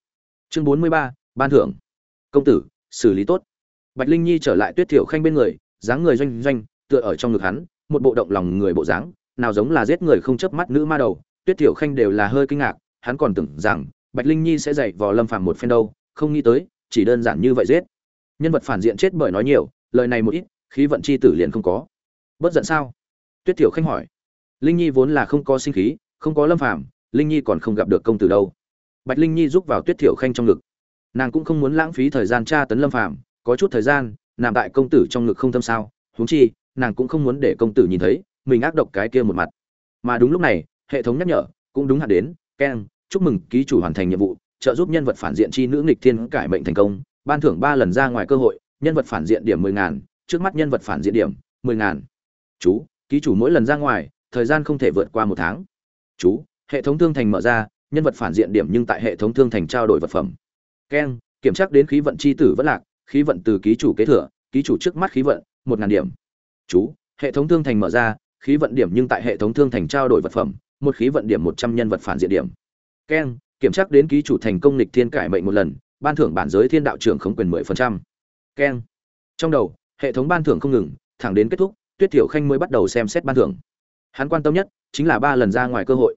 S1: Chương bốn mươi ba, ban thưởng. Công tử, xử lý tốt. Bạch linh nhi trở lại tuyết thiểu khanh bên người, dáng người doanh doanh, tựa ở trong ngực hắn một bộ động lòng người bộ dáng, nào giống là giết người không chớp mắt nữ ma đầu. Tuyết thiểu khanh đều là hơi kinh ngạc, hắn còn tưởng rằng bạch linh nhi sẽ dạy vò lâm phàm một phen đâu, không nghĩ tới, chỉ đơn giản như vậy giết. Nhân vật phản diện chết bởi nói nhiều, lời này một ít, khí vận chi tử liền không có. Bất giận sao? Tuyết thiểu khanh hỏi. Linh nhi vốn là không có sinh khí, không có lâm phàm, linh nhi còn không gặp được công tử đâu. Bạch linh nhi giúp vào tuyết thiểu khanh trong ngực. Nàng cũng không muốn lãng phí thời gian tra tấn lâm phàm, có chút thời gian nằm tại công tử trong ngực không tâm sao, huống chi nàng cũng không muốn để công tử nhìn thấy, mình ác độc cái kia một mặt. Mà đúng lúc này, hệ thống nhắc nhở, cũng đúng hạn đến keng chúc mừng ký chủ hoàn thành nhiệm vụ, trợ giúp nhân vật phản diện chi nữ nghịch thiên cải mệnh thành công, ban thưởng ba lần ra ngoài cơ hội, nhân vật phản diện điểm mười ngàn, trước mắt nhân vật phản diện điểm mười ngàn. Chú, ký chủ mỗi lần ra ngoài, thời gian không thể vượt qua một tháng. Chú, hệ thống thương thành mở ra, nhân vật phản diện điểm nhưng tại hệ thống thương thành trao đổi vật phẩm. Keng kiểm tra đến khí vận c h i tử vẫn lạc, khí vận từ ký chủ kế thừa, ký chủ trước mắt khí vận, một ngàn điểm chú, hệ thống thương thành mở ra, khí vận điểm nhưng tại hệ thống thương thành trao đổi vật phẩm, một khí vận điểm một trăm nhân vật phản diện điểm. Keng, kiểm tra đến ký chủ thành công lịch thiên cải mệnh một lần, ban thưởng bản giới thiên đạo trưởng khống quyền mười phần trăm. Keng. Trong đầu, hệ thống ban thưởng không ngừng, thẳng đến kết thúc, tuyết thiểu khanh mới bắt đầu xem xét ban thưởng. Hắn quan tâm nhất chính là ba lần ra ngoài cơ hội.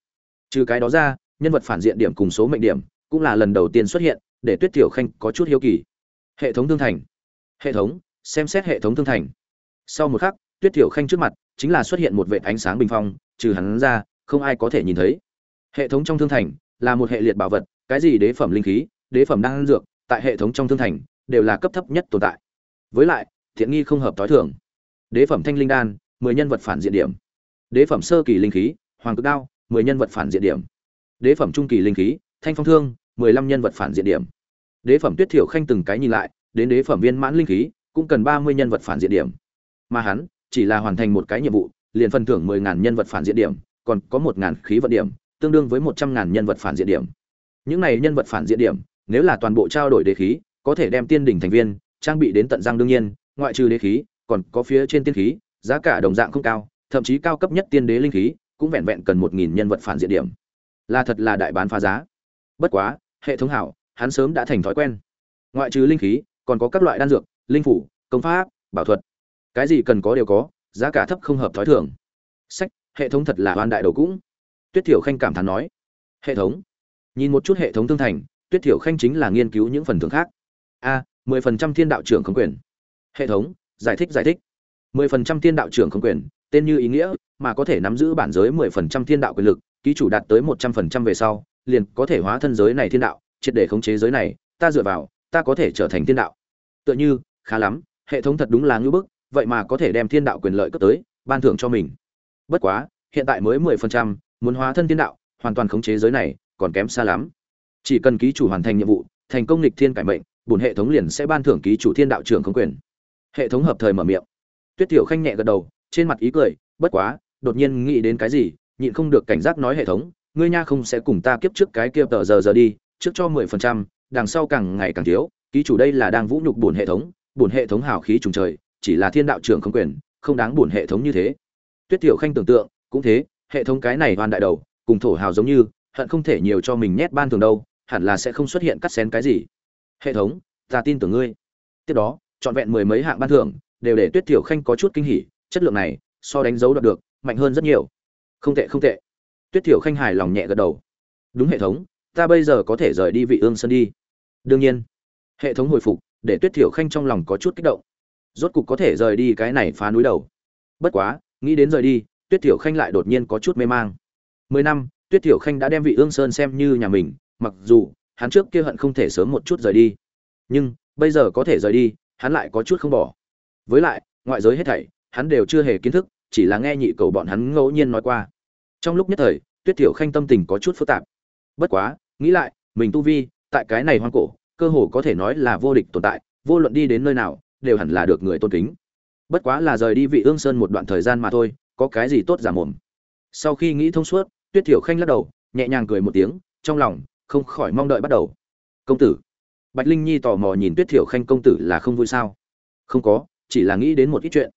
S1: Trừ cái đó ra, nhân vật phản diện điểm cùng số mệnh điểm cũng là lần đầu tiên xuất hiện, để tuyết thiểu khanh có chút hiếu kỳ. Hệ thống thương thành. Hệ thống, xem xét hệ thống thương thành. Sau một khắc tuyết thiểu khanh trước mặt, chính là xuất hiện một vệ ánh sáng bình phong, trừ hắn ra, không ai có thể nhìn thấy. Hệ thống trong thương thành là một hệ liệt bảo vật, cái gì đế phẩm linh khí, đế phẩm đang dược, tại hệ thống trong thương thành đều là cấp thấp nhất tồn tại. Với lại, thiện nghi không hợp tối thường. Đế phẩm thanh linh đan, mười nhân vật phản diện điểm. Đế phẩm sơ kỳ linh khí, hoàng cực đao, mười nhân vật phản diện điểm. Đế phẩm trung kỳ linh khí, thanh phong thương, mười lăm nhân vật phản diện điểm. Đế phẩm tuyết thiểu khanh từng cái nhìn lại, đến đế phẩm viên mãn linh khí, cũng cần ba mươi nhân vật phản diện điểm. Mà hắn chỉ là hoàn thành một cái nhiệm vụ, liền phần thưởng mười ngàn nhân vật phản diện điểm, còn có một ngàn khí vận điểm, tương đương với một trăm ngàn nhân vật phản diện điểm. Những này nhân vật phản diện điểm, nếu là toàn bộ trao đổi đế khí, có thể đem tiên đỉnh thành viên, trang bị đến tận răng đương nhiên, ngoại trừ đế khí, còn có phía trên tiên khí, giá cả đồng dạng không cao, thậm chí cao cấp nhất tiên đế linh khí, cũng vẹn vẹn cần một nghìn nhân vật phản diện điểm. Là thật là đại bán phá giá. Bất quá, hệ thống hảo, hắn sớm đã thành thói quen. Ngoại trừ linh khí, còn có các loại đan dược, linh phủ, công pháp, bảo thuật cái gì cần có đều có, giá cả thấp không hợp thói thường. Sách, hệ thống thật là hoàn đại đầu cũng. Tuyết thiểu khanh cảm thán nói. Hệ thống. Nhìn một chút hệ thống tương thành, tuyết thiểu khanh chính là nghiên cứu những phần thưởng khác. A, mười phần trăm thiên đạo trưởng không quyền. Hệ thống, giải thích giải thích. mười phần trăm thiên đạo trưởng không quyền, tên như ý nghĩa, mà có thể nắm giữ bản giới mười phần trăm thiên đạo quyền lực, ký chủ đạt tới một trăm phần trăm về sau, liền có thể hóa thân giới này thiên đạo, triệt để khống chế giới này, ta dựa vào, ta có thể trở thành thiên đạo. Tựa như, khá lắm, hệ thống thật đúng là ngưỡng bức vậy mà có thể đem thiên đạo quyền lợi cấp tới, ban thưởng cho mình. Bất quá, hiện tại mới mười phần trăm, muốn hóa thân thiên đạo, hoàn toàn khống chế giới này, còn kém xa lắm. Chỉ cần ký chủ hoàn thành nhiệm vụ, thành công lịch thiên cải mệnh, bổn hệ thống liền sẽ ban thưởng ký chủ thiên đạo trưởng không quyền. Hệ thống hợp thời mở miệng. Tuyết tiểu khanh nhẹ gật đầu, trên mặt ý cười, bất quá, đột nhiên nghĩ đến cái gì, nhịn không được cảnh giác nói hệ thống, ngươi nha không sẽ cùng ta kiếp trước cái kia tờ giờ giờ đi, trước cho mười phần trăm, đằng sau càng ngày càng thiếu, ký chủ đây là đang vũ nhục bổn hệ thống, bổn hệ thống hào khí trùng trời chỉ là thiên đạo trưởng không quyền, không đáng buồn hệ thống như thế. Tuyết tiểu khanh tưởng tượng, cũng thế, hệ thống cái này hoàn đại đầu, cùng thổ hào giống như, hận không thể nhiều cho mình nhét ban thường đâu, hẳn là sẽ không xuất hiện cắt xén cái gì. Hệ thống, ta tin tưởng ngươi. Tiếp đó, trọn vẹn mười mấy hạng ban thưởng, đều để tuyết tiểu khanh có chút kinh hỉ, chất lượng này, so đánh dấu đạt được, mạnh hơn rất nhiều. Không tệ không tệ. Tuyết tiểu khanh hài lòng nhẹ gật đầu. Đúng hệ thống, ta bây giờ có thể rời đi vị ương sân đi. Đương nhiên, hệ thống hồi phục, để tuyết tiểu khanh trong lòng có chút kích động rốt cục có thể rời đi cái này phá núi đầu. Bất quá, nghĩ đến rời đi, tuyết tiểu khanh lại đột nhiên có chút mê mang. Mười năm, tuyết tiểu khanh đã đem vị ương sơn xem như nhà mình, mặc dù hắn trước kia hận không thể sớm một chút rời đi. Nhưng, bây giờ có thể rời đi, hắn lại có chút không bỏ. Với lại, ngoại giới hết thảy, hắn đều chưa hề kiến thức, chỉ là nghe nhị cầu bọn hắn ngẫu nhiên nói qua. Trong lúc nhất thời, tuyết tiểu khanh tâm tình có chút phức tạp. Bất quá, nghĩ lại, mình tu vi, tại cái này hoang cổ, cơ hồ có thể nói là vô địch tồn tại, vô luận đi đến nơi nào đều hẳn là được người tôn kính. Bất quá là rời đi vị ương sơn một đoạn thời gian mà thôi, có cái gì tốt giả mồm. Sau khi nghĩ thông suốt, tuyết tiểu khanh lắc đầu, nhẹ nhàng cười một tiếng, trong lòng không khỏi mong đợi bắt đầu. Công tử. Bạch linh nhi tò mò nhìn tuyết thiểu khanh công tử là không vui sao? Không có, chỉ là nghĩ đến một ít chuyện.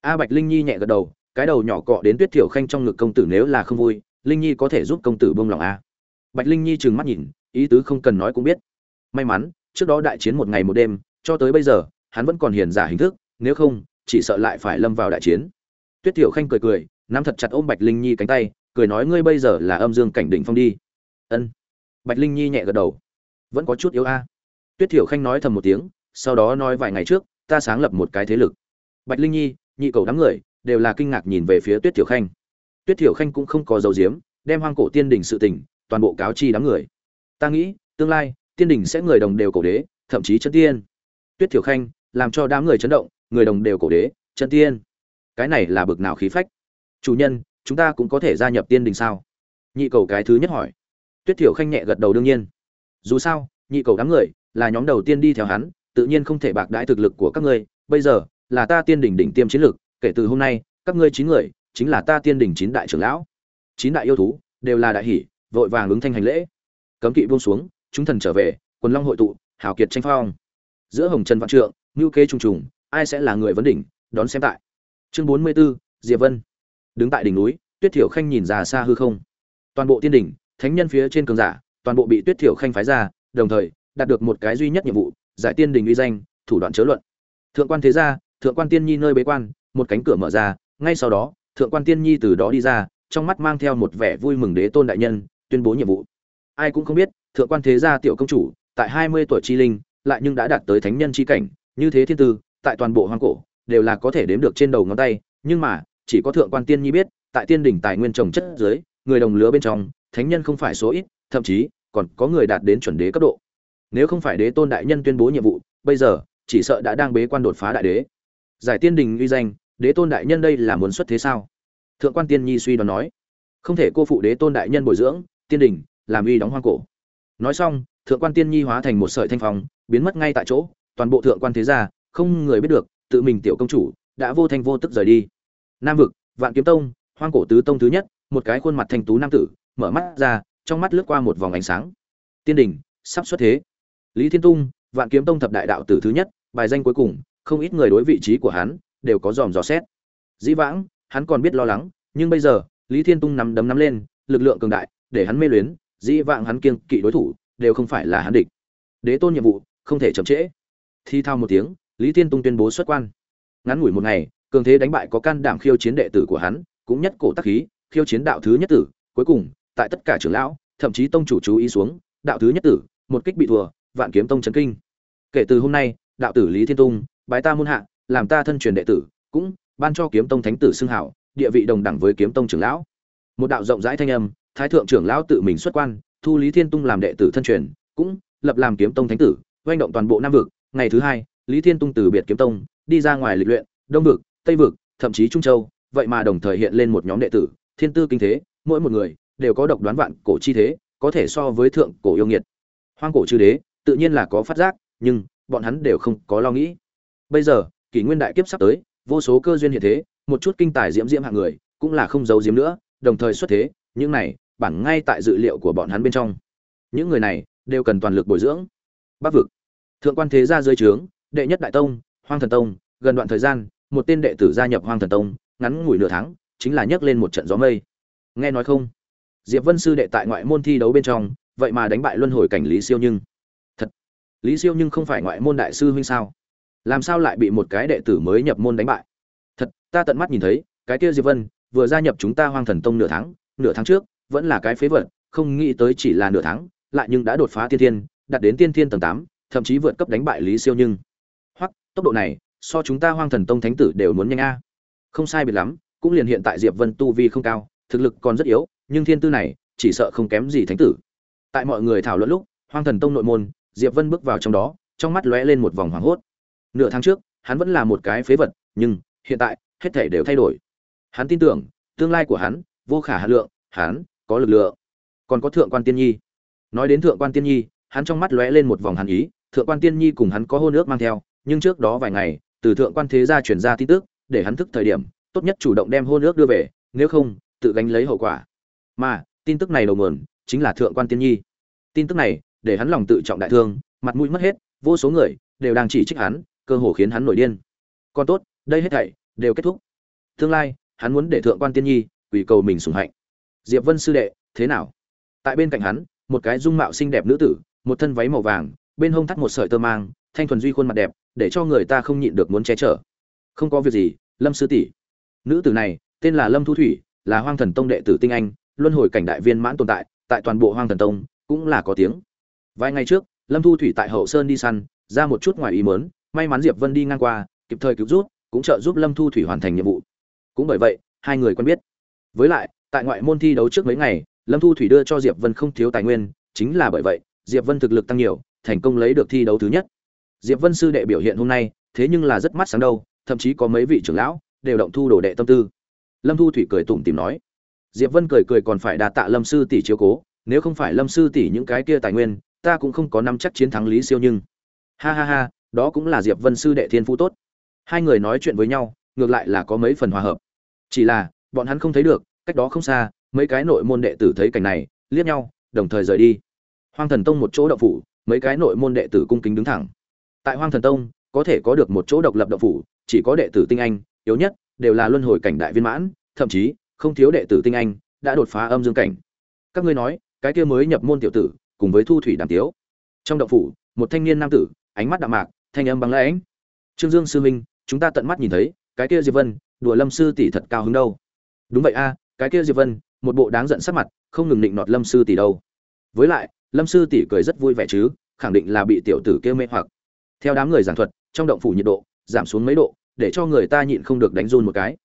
S1: A bạch linh nhi nhẹ gật đầu, cái đầu nhỏ cọ đến tuyết thiểu khanh trong ngực công tử nếu là không vui, linh nhi có thể giúp công tử bông lòng a. Bạch linh nhi trừng mắt nhìn, ý tứ không cần nói cũng biết. May mắn, trước đó đại chiến một ngày một đêm, cho tới bây giờ hắn vẫn còn hiền giả hình thức, nếu không, chỉ sợ lại phải lâm vào đại chiến. Tuyết thiểu khanh cười cười, nắm thật chặt ôm bạch linh nhi cánh tay, cười nói, ngươi bây giờ là âm dương cảnh đỉnh phong đi. Ân. Bạch linh nhi nhẹ gật đầu. Vẫn có chút yếu a. Tuyết thiểu khanh nói thầm một tiếng, sau đó nói vài ngày trước, ta sáng lập một cái thế lực. Bạch linh nhi, nhị cầu đám người, đều là kinh ngạc nhìn về phía tuyết thiểu khanh. Tuyết thiểu khanh cũng không có dấu diếm đem hoang cổ tiên đình sự tình, toàn bộ cáo chi đám người. Ta nghĩ, tương lai, tiên đình sẽ người đồng đều cổ đế, thậm chí chân tiên. Tuyết thiểu khanh làm cho đám người chấn động, người đồng đều cổ đế, chân tiên. Cái này là bực nào khí phách? Chủ nhân, chúng ta cũng có thể gia nhập tiên đình sao? Nhị cầu cái thứ nhất hỏi. Tuyết thiểu khanh nhẹ gật đầu đương nhiên. Dù sao, nhị cầu đám người là nhóm đầu tiên đi theo hắn, tự nhiên không thể bạc đãi thực lực của các ngươi. Bây giờ là ta tiên đỉnh đỉnh tiêm chiến lực kể từ hôm nay, các ngươi chín người chính là ta tiên đỉnh chín đại trưởng lão. Chín đại yêu thú đều là đại hỷ, vội vàng ứng thanh hành lễ. Cấm kỵ buông xuống, chúng thần trở về, quần long hội tụ, hào kiệt tranh phong. Giữa hồng trần vạn trượng ngưu kế trùng trùng ai sẽ là người vấn đỉnh đón xem tại. Chương bốn mươi 44, diệp vân. Đứng tại đỉnh núi tuyết thiểu khanh nhìn ra xa hư không. Toàn bộ tiên đỉnh thánh nhân phía trên cường giả toàn bộ bị tuyết thiểu khanh phái ra đồng thời đạt được một cái duy nhất nhiệm vụ giải tiên đình uy danh thủ đoạn chớ luận. Thượng quan thế gia thượng quan tiên nhi nơi bế quan một cánh cửa mở ra ngay sau đó thượng quan tiên nhi từ đó đi ra trong mắt mang theo một vẻ vui mừng đế tôn đại nhân tuyên bố nhiệm vụ. Ai cũng không biết thượng quan thế gia tiểu công chủ tại hai mươi tuổi chi linh lại nhưng đã đạt tới thánh nhân chi cảnh như thế thiên tư, tại toàn bộ hoang cổ, đều là có thể đếm được trên đầu ngón tay, nhưng mà, chỉ có thượng quan tiên nhi biết, tại tiên đỉnh tài nguyên trồng chất dưới, người đồng lứa bên trong, thánh nhân không phải số ít, thậm chí, còn có người đạt đến chuẩn đế cấp độ. Nếu không phải đế tôn đại nhân tuyên bố nhiệm vụ, bây giờ, chỉ sợ đã đang bế quan đột phá đại đế. Giải tiên đình uy danh, đế tôn đại nhân đây là muốn xuất thế sao? Thượng quan tiên nhi suy đoán nói. Không thể cô phụ đế tôn đại nhân bồi dưỡng, tiên đình làm uy đóng hoang cổ. Nói xong, thượng quan tiên nhi hóa thành một sợi thanh phong, biến mất ngay tại chỗ toàn bộ thượng quan thế gia, không người biết được, tự mình tiểu công chủ, đã vô thanh vô tức rời đi. Nam vực, vạn kiếm tông, hoang cổ tứ tông thứ nhất, một cái khuôn mặt thanh tú nam tử, mở mắt ra, trong mắt lướt qua một vòng ánh sáng. Tiên đình, sắp xuất thế. Lý thiên tung, vạn kiếm tông thập đại đạo tử thứ nhất, bài danh cuối cùng, không ít người đối vị trí của hắn, đều có dòm dò xét. Dĩ vãng, hắn còn biết lo lắng, nhưng bây giờ, lý thiên tung nắm đấm nắm lên, lực lượng cường đại, để hắn mê luyến, dĩ vãng hắn kiêng kỵ đối thủ, đều không phải là hắn địch. Đế tôn nhiệm vụ, không thể chậm trễ thi thao một tiếng, lý thiên tung tuyên bố xuất quan. Ngắn ngủi một ngày, cường thế đánh bại có can đảm khiêu chiến đệ tử của hắn, cũng nhất cổ tắc khí, khiêu chiến đạo thứ nhất tử, cuối cùng, tại tất cả trưởng lão, thậm chí tông chủ chú ý xuống, đạo thứ nhất tử, một kích bị thua, vạn kiếm tông chấn kinh. Kể từ hôm nay, đạo tử lý thiên tung, bái ta muôn hạ, làm ta thân truyền đệ tử, cũng ban cho kiếm tông thánh tử xưng hảo, địa vị đồng đẳng với kiếm tông trưởng lão. Một đạo rộng rãi thanh âm, thái thượng trưởng lão tự mình xuất quan, thu lý thiên tung làm đệ tử thân truyền, cũng lập làm kiếm tông thánh tử oanh động toàn bộ nam vực ngày thứ hai, lý thiên tung từ biệt kiếm tông, đi ra ngoài lịch luyện, đông vực, tây vực, thậm chí trung châu. Vậy mà đồng thời hiện lên một nhóm đệ tử, thiên tư kinh thế, mỗi một người đều có độc đoán vạn cổ chi thế, có thể so với thượng cổ yêu nghiệt. Hoang cổ chư đế, tự nhiên là có phát giác, nhưng bọn hắn đều không có lo nghĩ. Bây giờ, kỷ nguyên đại kiếp sắp tới, vô số cơ duyên hiện thế, một chút kinh tài diễm diễm hạng người cũng là không giấu diễm nữa, đồng thời xuất thế, những này bản ngay tại dự liệu của bọn hắn bên trong. Những người này đều cần toàn lực bồi dưỡng. Bắc vực thượng quan thế gia dưới trướng, đệ nhất đại tông, hoang thần tông, gần đoạn thời gian, một tên đệ tử gia nhập hoang thần tông, ngắn ngủi nửa tháng, chính là nhấc lên một trận gió mây. Nghe nói không? Diệp vân sư đệ tại ngoại môn thi đấu bên trong, vậy mà đánh bại luân hồi cảnh lý siêu nhưng. Thật? Lý siêu nhưng không phải ngoại môn đại sư huynh sao? Làm sao lại bị một cái đệ tử mới nhập môn đánh bại? Thật, ta tận mắt nhìn thấy, cái kia diệp vân, vừa gia nhập chúng ta hoang thần tông nửa tháng nửa tháng trước, vẫn là cái phế vật, không nghĩ tới chỉ là nửa tháng, lại nhưng đã đột phá tiên thiên, đạt đến tiên thiên tầng tám thậm chí vượt cấp đánh bại lý siêu nhưng. Hoặc, tốc độ này, so chúng ta hoang thần tông thánh tử đều muốn nhanh a. Không sai biệt lắm, cũng liền hiện tại diệp vân tu vi không cao, thực lực còn rất yếu, nhưng thiên tư này, chỉ sợ không kém gì thánh tử. Tại mọi người thảo luận lúc, hoang thần tông nội môn, diệp vân bước vào trong đó, trong mắt lóe lên một vòng hoảng hốt. Nửa tháng trước, hắn vẫn là một cái phế vật, nhưng hiện tại, hết thể đều thay đổi. Hắn tin tưởng, tương lai của hắn, vô khả hà lượng, hắn có lực lượng. Còn có thượng quan tiên nhi. Nói đến thượng quan tiên nhi, hắn trong mắt lóe lên một vòng hàn ý thượng quan tiên nhi cùng hắn có hôn ước mang theo, nhưng trước đó vài ngày, từ thượng quan thế gia chuyển ra tin tức, để hắn thức thời điểm, tốt nhất chủ động đem hôn ước đưa về, nếu không, tự gánh lấy hậu quả. Mà, tin tức này đầu nguồn, chính là thượng quan tiên nhi. Tin tức này, để hắn lòng tự trọng đại thương, mặt mũi mất hết, vô số người, đều đang chỉ trích hắn, cơ hồ khiến hắn nổi điên. Còn tốt, đây hết thảy, đều kết thúc. Tương lai, hắn muốn để thượng quan tiên nhi, quỳ cầu mình sủng hạnh. Diệp vân sư đệ, thế nào? Tại bên cạnh hắn, một cái dung mạo xinh đẹp nữ tử, một thân váy màu vàng bên hông thắt một sợi tơ mang, thanh thuần duy khuôn mặt đẹp, để cho người ta không nhịn được muốn che chở. Không có việc gì, lâm sư tỷ. Nữ tử này, tên là lâm thu thủy, là hoang thần tông đệ tử tinh anh, luân hồi cảnh đại viên mãn tồn tại tại toàn bộ hoang thần tông, cũng là có tiếng. Vài ngày trước, lâm thu thủy tại hậu sơn đi săn, ra một chút ngoài ý mớn may mắn diệp vân đi ngang qua, kịp thời cứu giúp, cũng trợ giúp lâm thu thủy hoàn thành nhiệm vụ. Cũng bởi vậy, hai người quen biết. Với lại, tại ngoại môn thi đấu trước mấy ngày, lâm thu thủy đưa cho diệp vân không thiếu tài nguyên, chính là bởi vậy, diệp vân thực lực tăng nhiều thành công lấy được thi đấu thứ nhất. Diệp vân sư đệ biểu hiện hôm nay, thế nhưng là rất mắt sáng đâu, thậm chí có mấy vị trưởng lão đều động thu đồ đệ tâm tư. Lâm thu thủy cười tủm tỉm nói. Diệp vân cười cười còn phải đa tạ lâm sư tỷ chiếu cố, nếu không phải lâm sư tỷ những cái kia tài nguyên, ta cũng không có năm chắc chiến thắng lý siêu nhưng. Ha ha ha, đó cũng là diệp vân sư đệ thiên phú tốt. Hai người nói chuyện với nhau, ngược lại là có mấy phần hòa hợp. Chỉ là, bọn hắn không thấy được, cách đó không xa, mấy cái nội môn đệ tử thấy cảnh này, liếc nhau, đồng thời rời đi. Hoang thần tông một chỗ đậu phủ mấy cái nội môn đệ tử cung kính đứng thẳng. Tại hoang thần tông, có thể có được một chỗ độc lập đậu phủ, chỉ có đệ tử tinh anh, yếu nhất đều là luân hồi cảnh đại viên mãn, thậm chí không thiếu đệ tử tinh anh đã đột phá âm dương cảnh. Các ngươi nói, cái kia mới nhập môn tiểu tử, cùng với thu thủy đàm tiếu. Trong đậu phủ, một thanh niên nam tử, ánh mắt đạm mạc, thanh âm băng lãnh. Trương dương sư minh, chúng ta tận mắt nhìn thấy, cái kia diệp vân, đùa lâm sư tỷ thật cao hứng đâu. Đúng vậy a, cái kia diệp vân, một bộ đáng giận sắc mặt, không ngừng định nọt lâm sư tỷ đâu. Với lại lâm sư tỷ cười rất vui vẻ chứ, khẳng định là bị tiểu tử kia mê hoặc. Theo đám người giảng thuật, trong động phủ nhiệt độ giảm xuống mấy độ, để cho người ta nhịn không được đánh run một cái.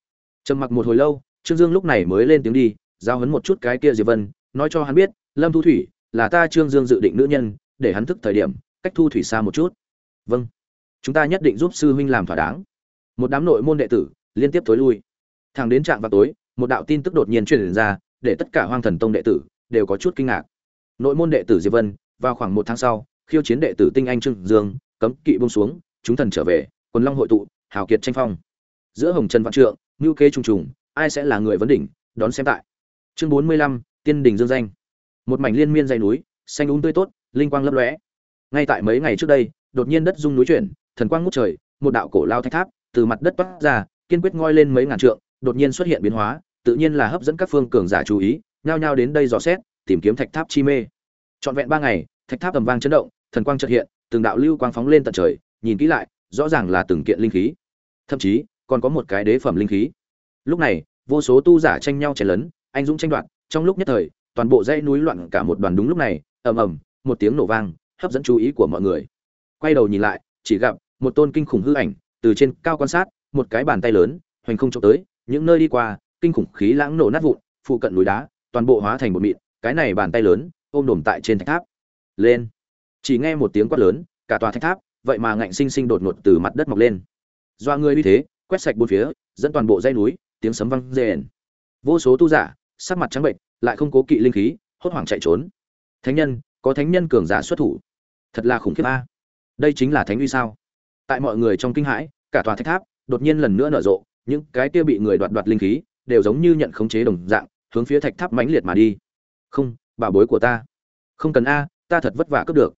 S1: Trầm mặc một hồi lâu, trương dương lúc này mới lên tiếng đi, giao hấn một chút cái kia diệp vân, nói cho hắn biết, lâm thu thủy là ta trương dương dự định nữ nhân, để hắn thức thời điểm, cách thu thủy xa một chút. Vâng. Chúng ta nhất định giúp sư huynh làm thỏa đáng. Một đám nội môn đệ tử liên tiếp tối lui. Thẳng đến trạm vào tối, một đạo tin tức đột nhiên truyền ra, để tất cả hoang thần tông đệ tử đều có chút kinh ngạc nội môn đệ tử diệp vân, vào khoảng một tháng sau, khiêu chiến đệ tử tinh anh trương dương, cấm kỵ buông xuống, chúng thần trở về, quần long hội tụ, hào kiệt tranh phong. Giữa hồng trần vạn trượng, ngưu kế trùng trùng, ai sẽ là người vấn đỉnh, đón xem tại. Chương bốn mươi lăm, tiên đình dương danh. Một mảnh liên miên dây núi, xanh úng tươi tốt, linh quang lấp lóe. Ngay tại mấy ngày trước đây, đột nhiên đất rung núi chuyển, thần quang ngút trời, một đạo cổ lao thách tháp từ mặt đất toát ra, kiên quyết ngoi lên mấy ngàn trượng, đột nhiên xuất hiện biến hóa, tự nhiên là hấp dẫn các phương cường giả chú ý, nhao nhao đến đây dò xét tìm kiếm thạch tháp chi mê. Trọn vẹn ba ngày, thạch tháp tầm vang chấn động, thần quang chợt hiện, từng đạo lưu quang phóng lên tận trời, nhìn kỹ lại, rõ ràng là từng kiện linh khí. Thậm chí, còn có một cái đế phẩm linh khí. Lúc này, vô số tu giả tranh nhau chen lấn, anh dũng tranh đoạt, trong lúc nhất thời, toàn bộ dãy núi loạn cả một đoàn đúng lúc này, ầm ầm, một tiếng nổ vang, hấp dẫn chú ý của mọi người. Quay đầu nhìn lại, chỉ gặp một tôn kinh khủng hư ảnh, từ trên cao quan sát, một cái bàn tay lớn, hoành không trộm tới, những nơi đi qua, kinh khủng khí lãng nổ nát vụn, phụ cận núi đá, toàn bộ hóa thành một mịn cái này bàn tay lớn, ôm đồm tại trên thạch tháp. Lên. Chỉ nghe một tiếng quát lớn, cả tòa thạch tháp, vậy mà ngạnh sinh sinh đột ngột từ mặt đất mọc lên. Doa người uy thế, quét sạch bốn phía, dẫn toàn bộ dãy núi, tiếng sấm vang rền. Vô số tu giả, sắc mặt trắng bệnh, lại không cố kỵ linh khí, hốt hoảng chạy trốn. Thánh nhân, có thánh nhân cường giả xuất thủ. Thật là khủng khiếp a. Đây chính là thánh uy sao? Tại mọi người trong kinh hãi, cả tòa thạch tháp đột nhiên lần nữa nở rộ, những cái kia bị người đoạt đoạt linh khí, đều giống như nhận khống chế đồng dạng, hướng phía thạch tháp mãnh liệt mà đi không, bà bối của ta. Không cần a, ta thật vất vả cướp được.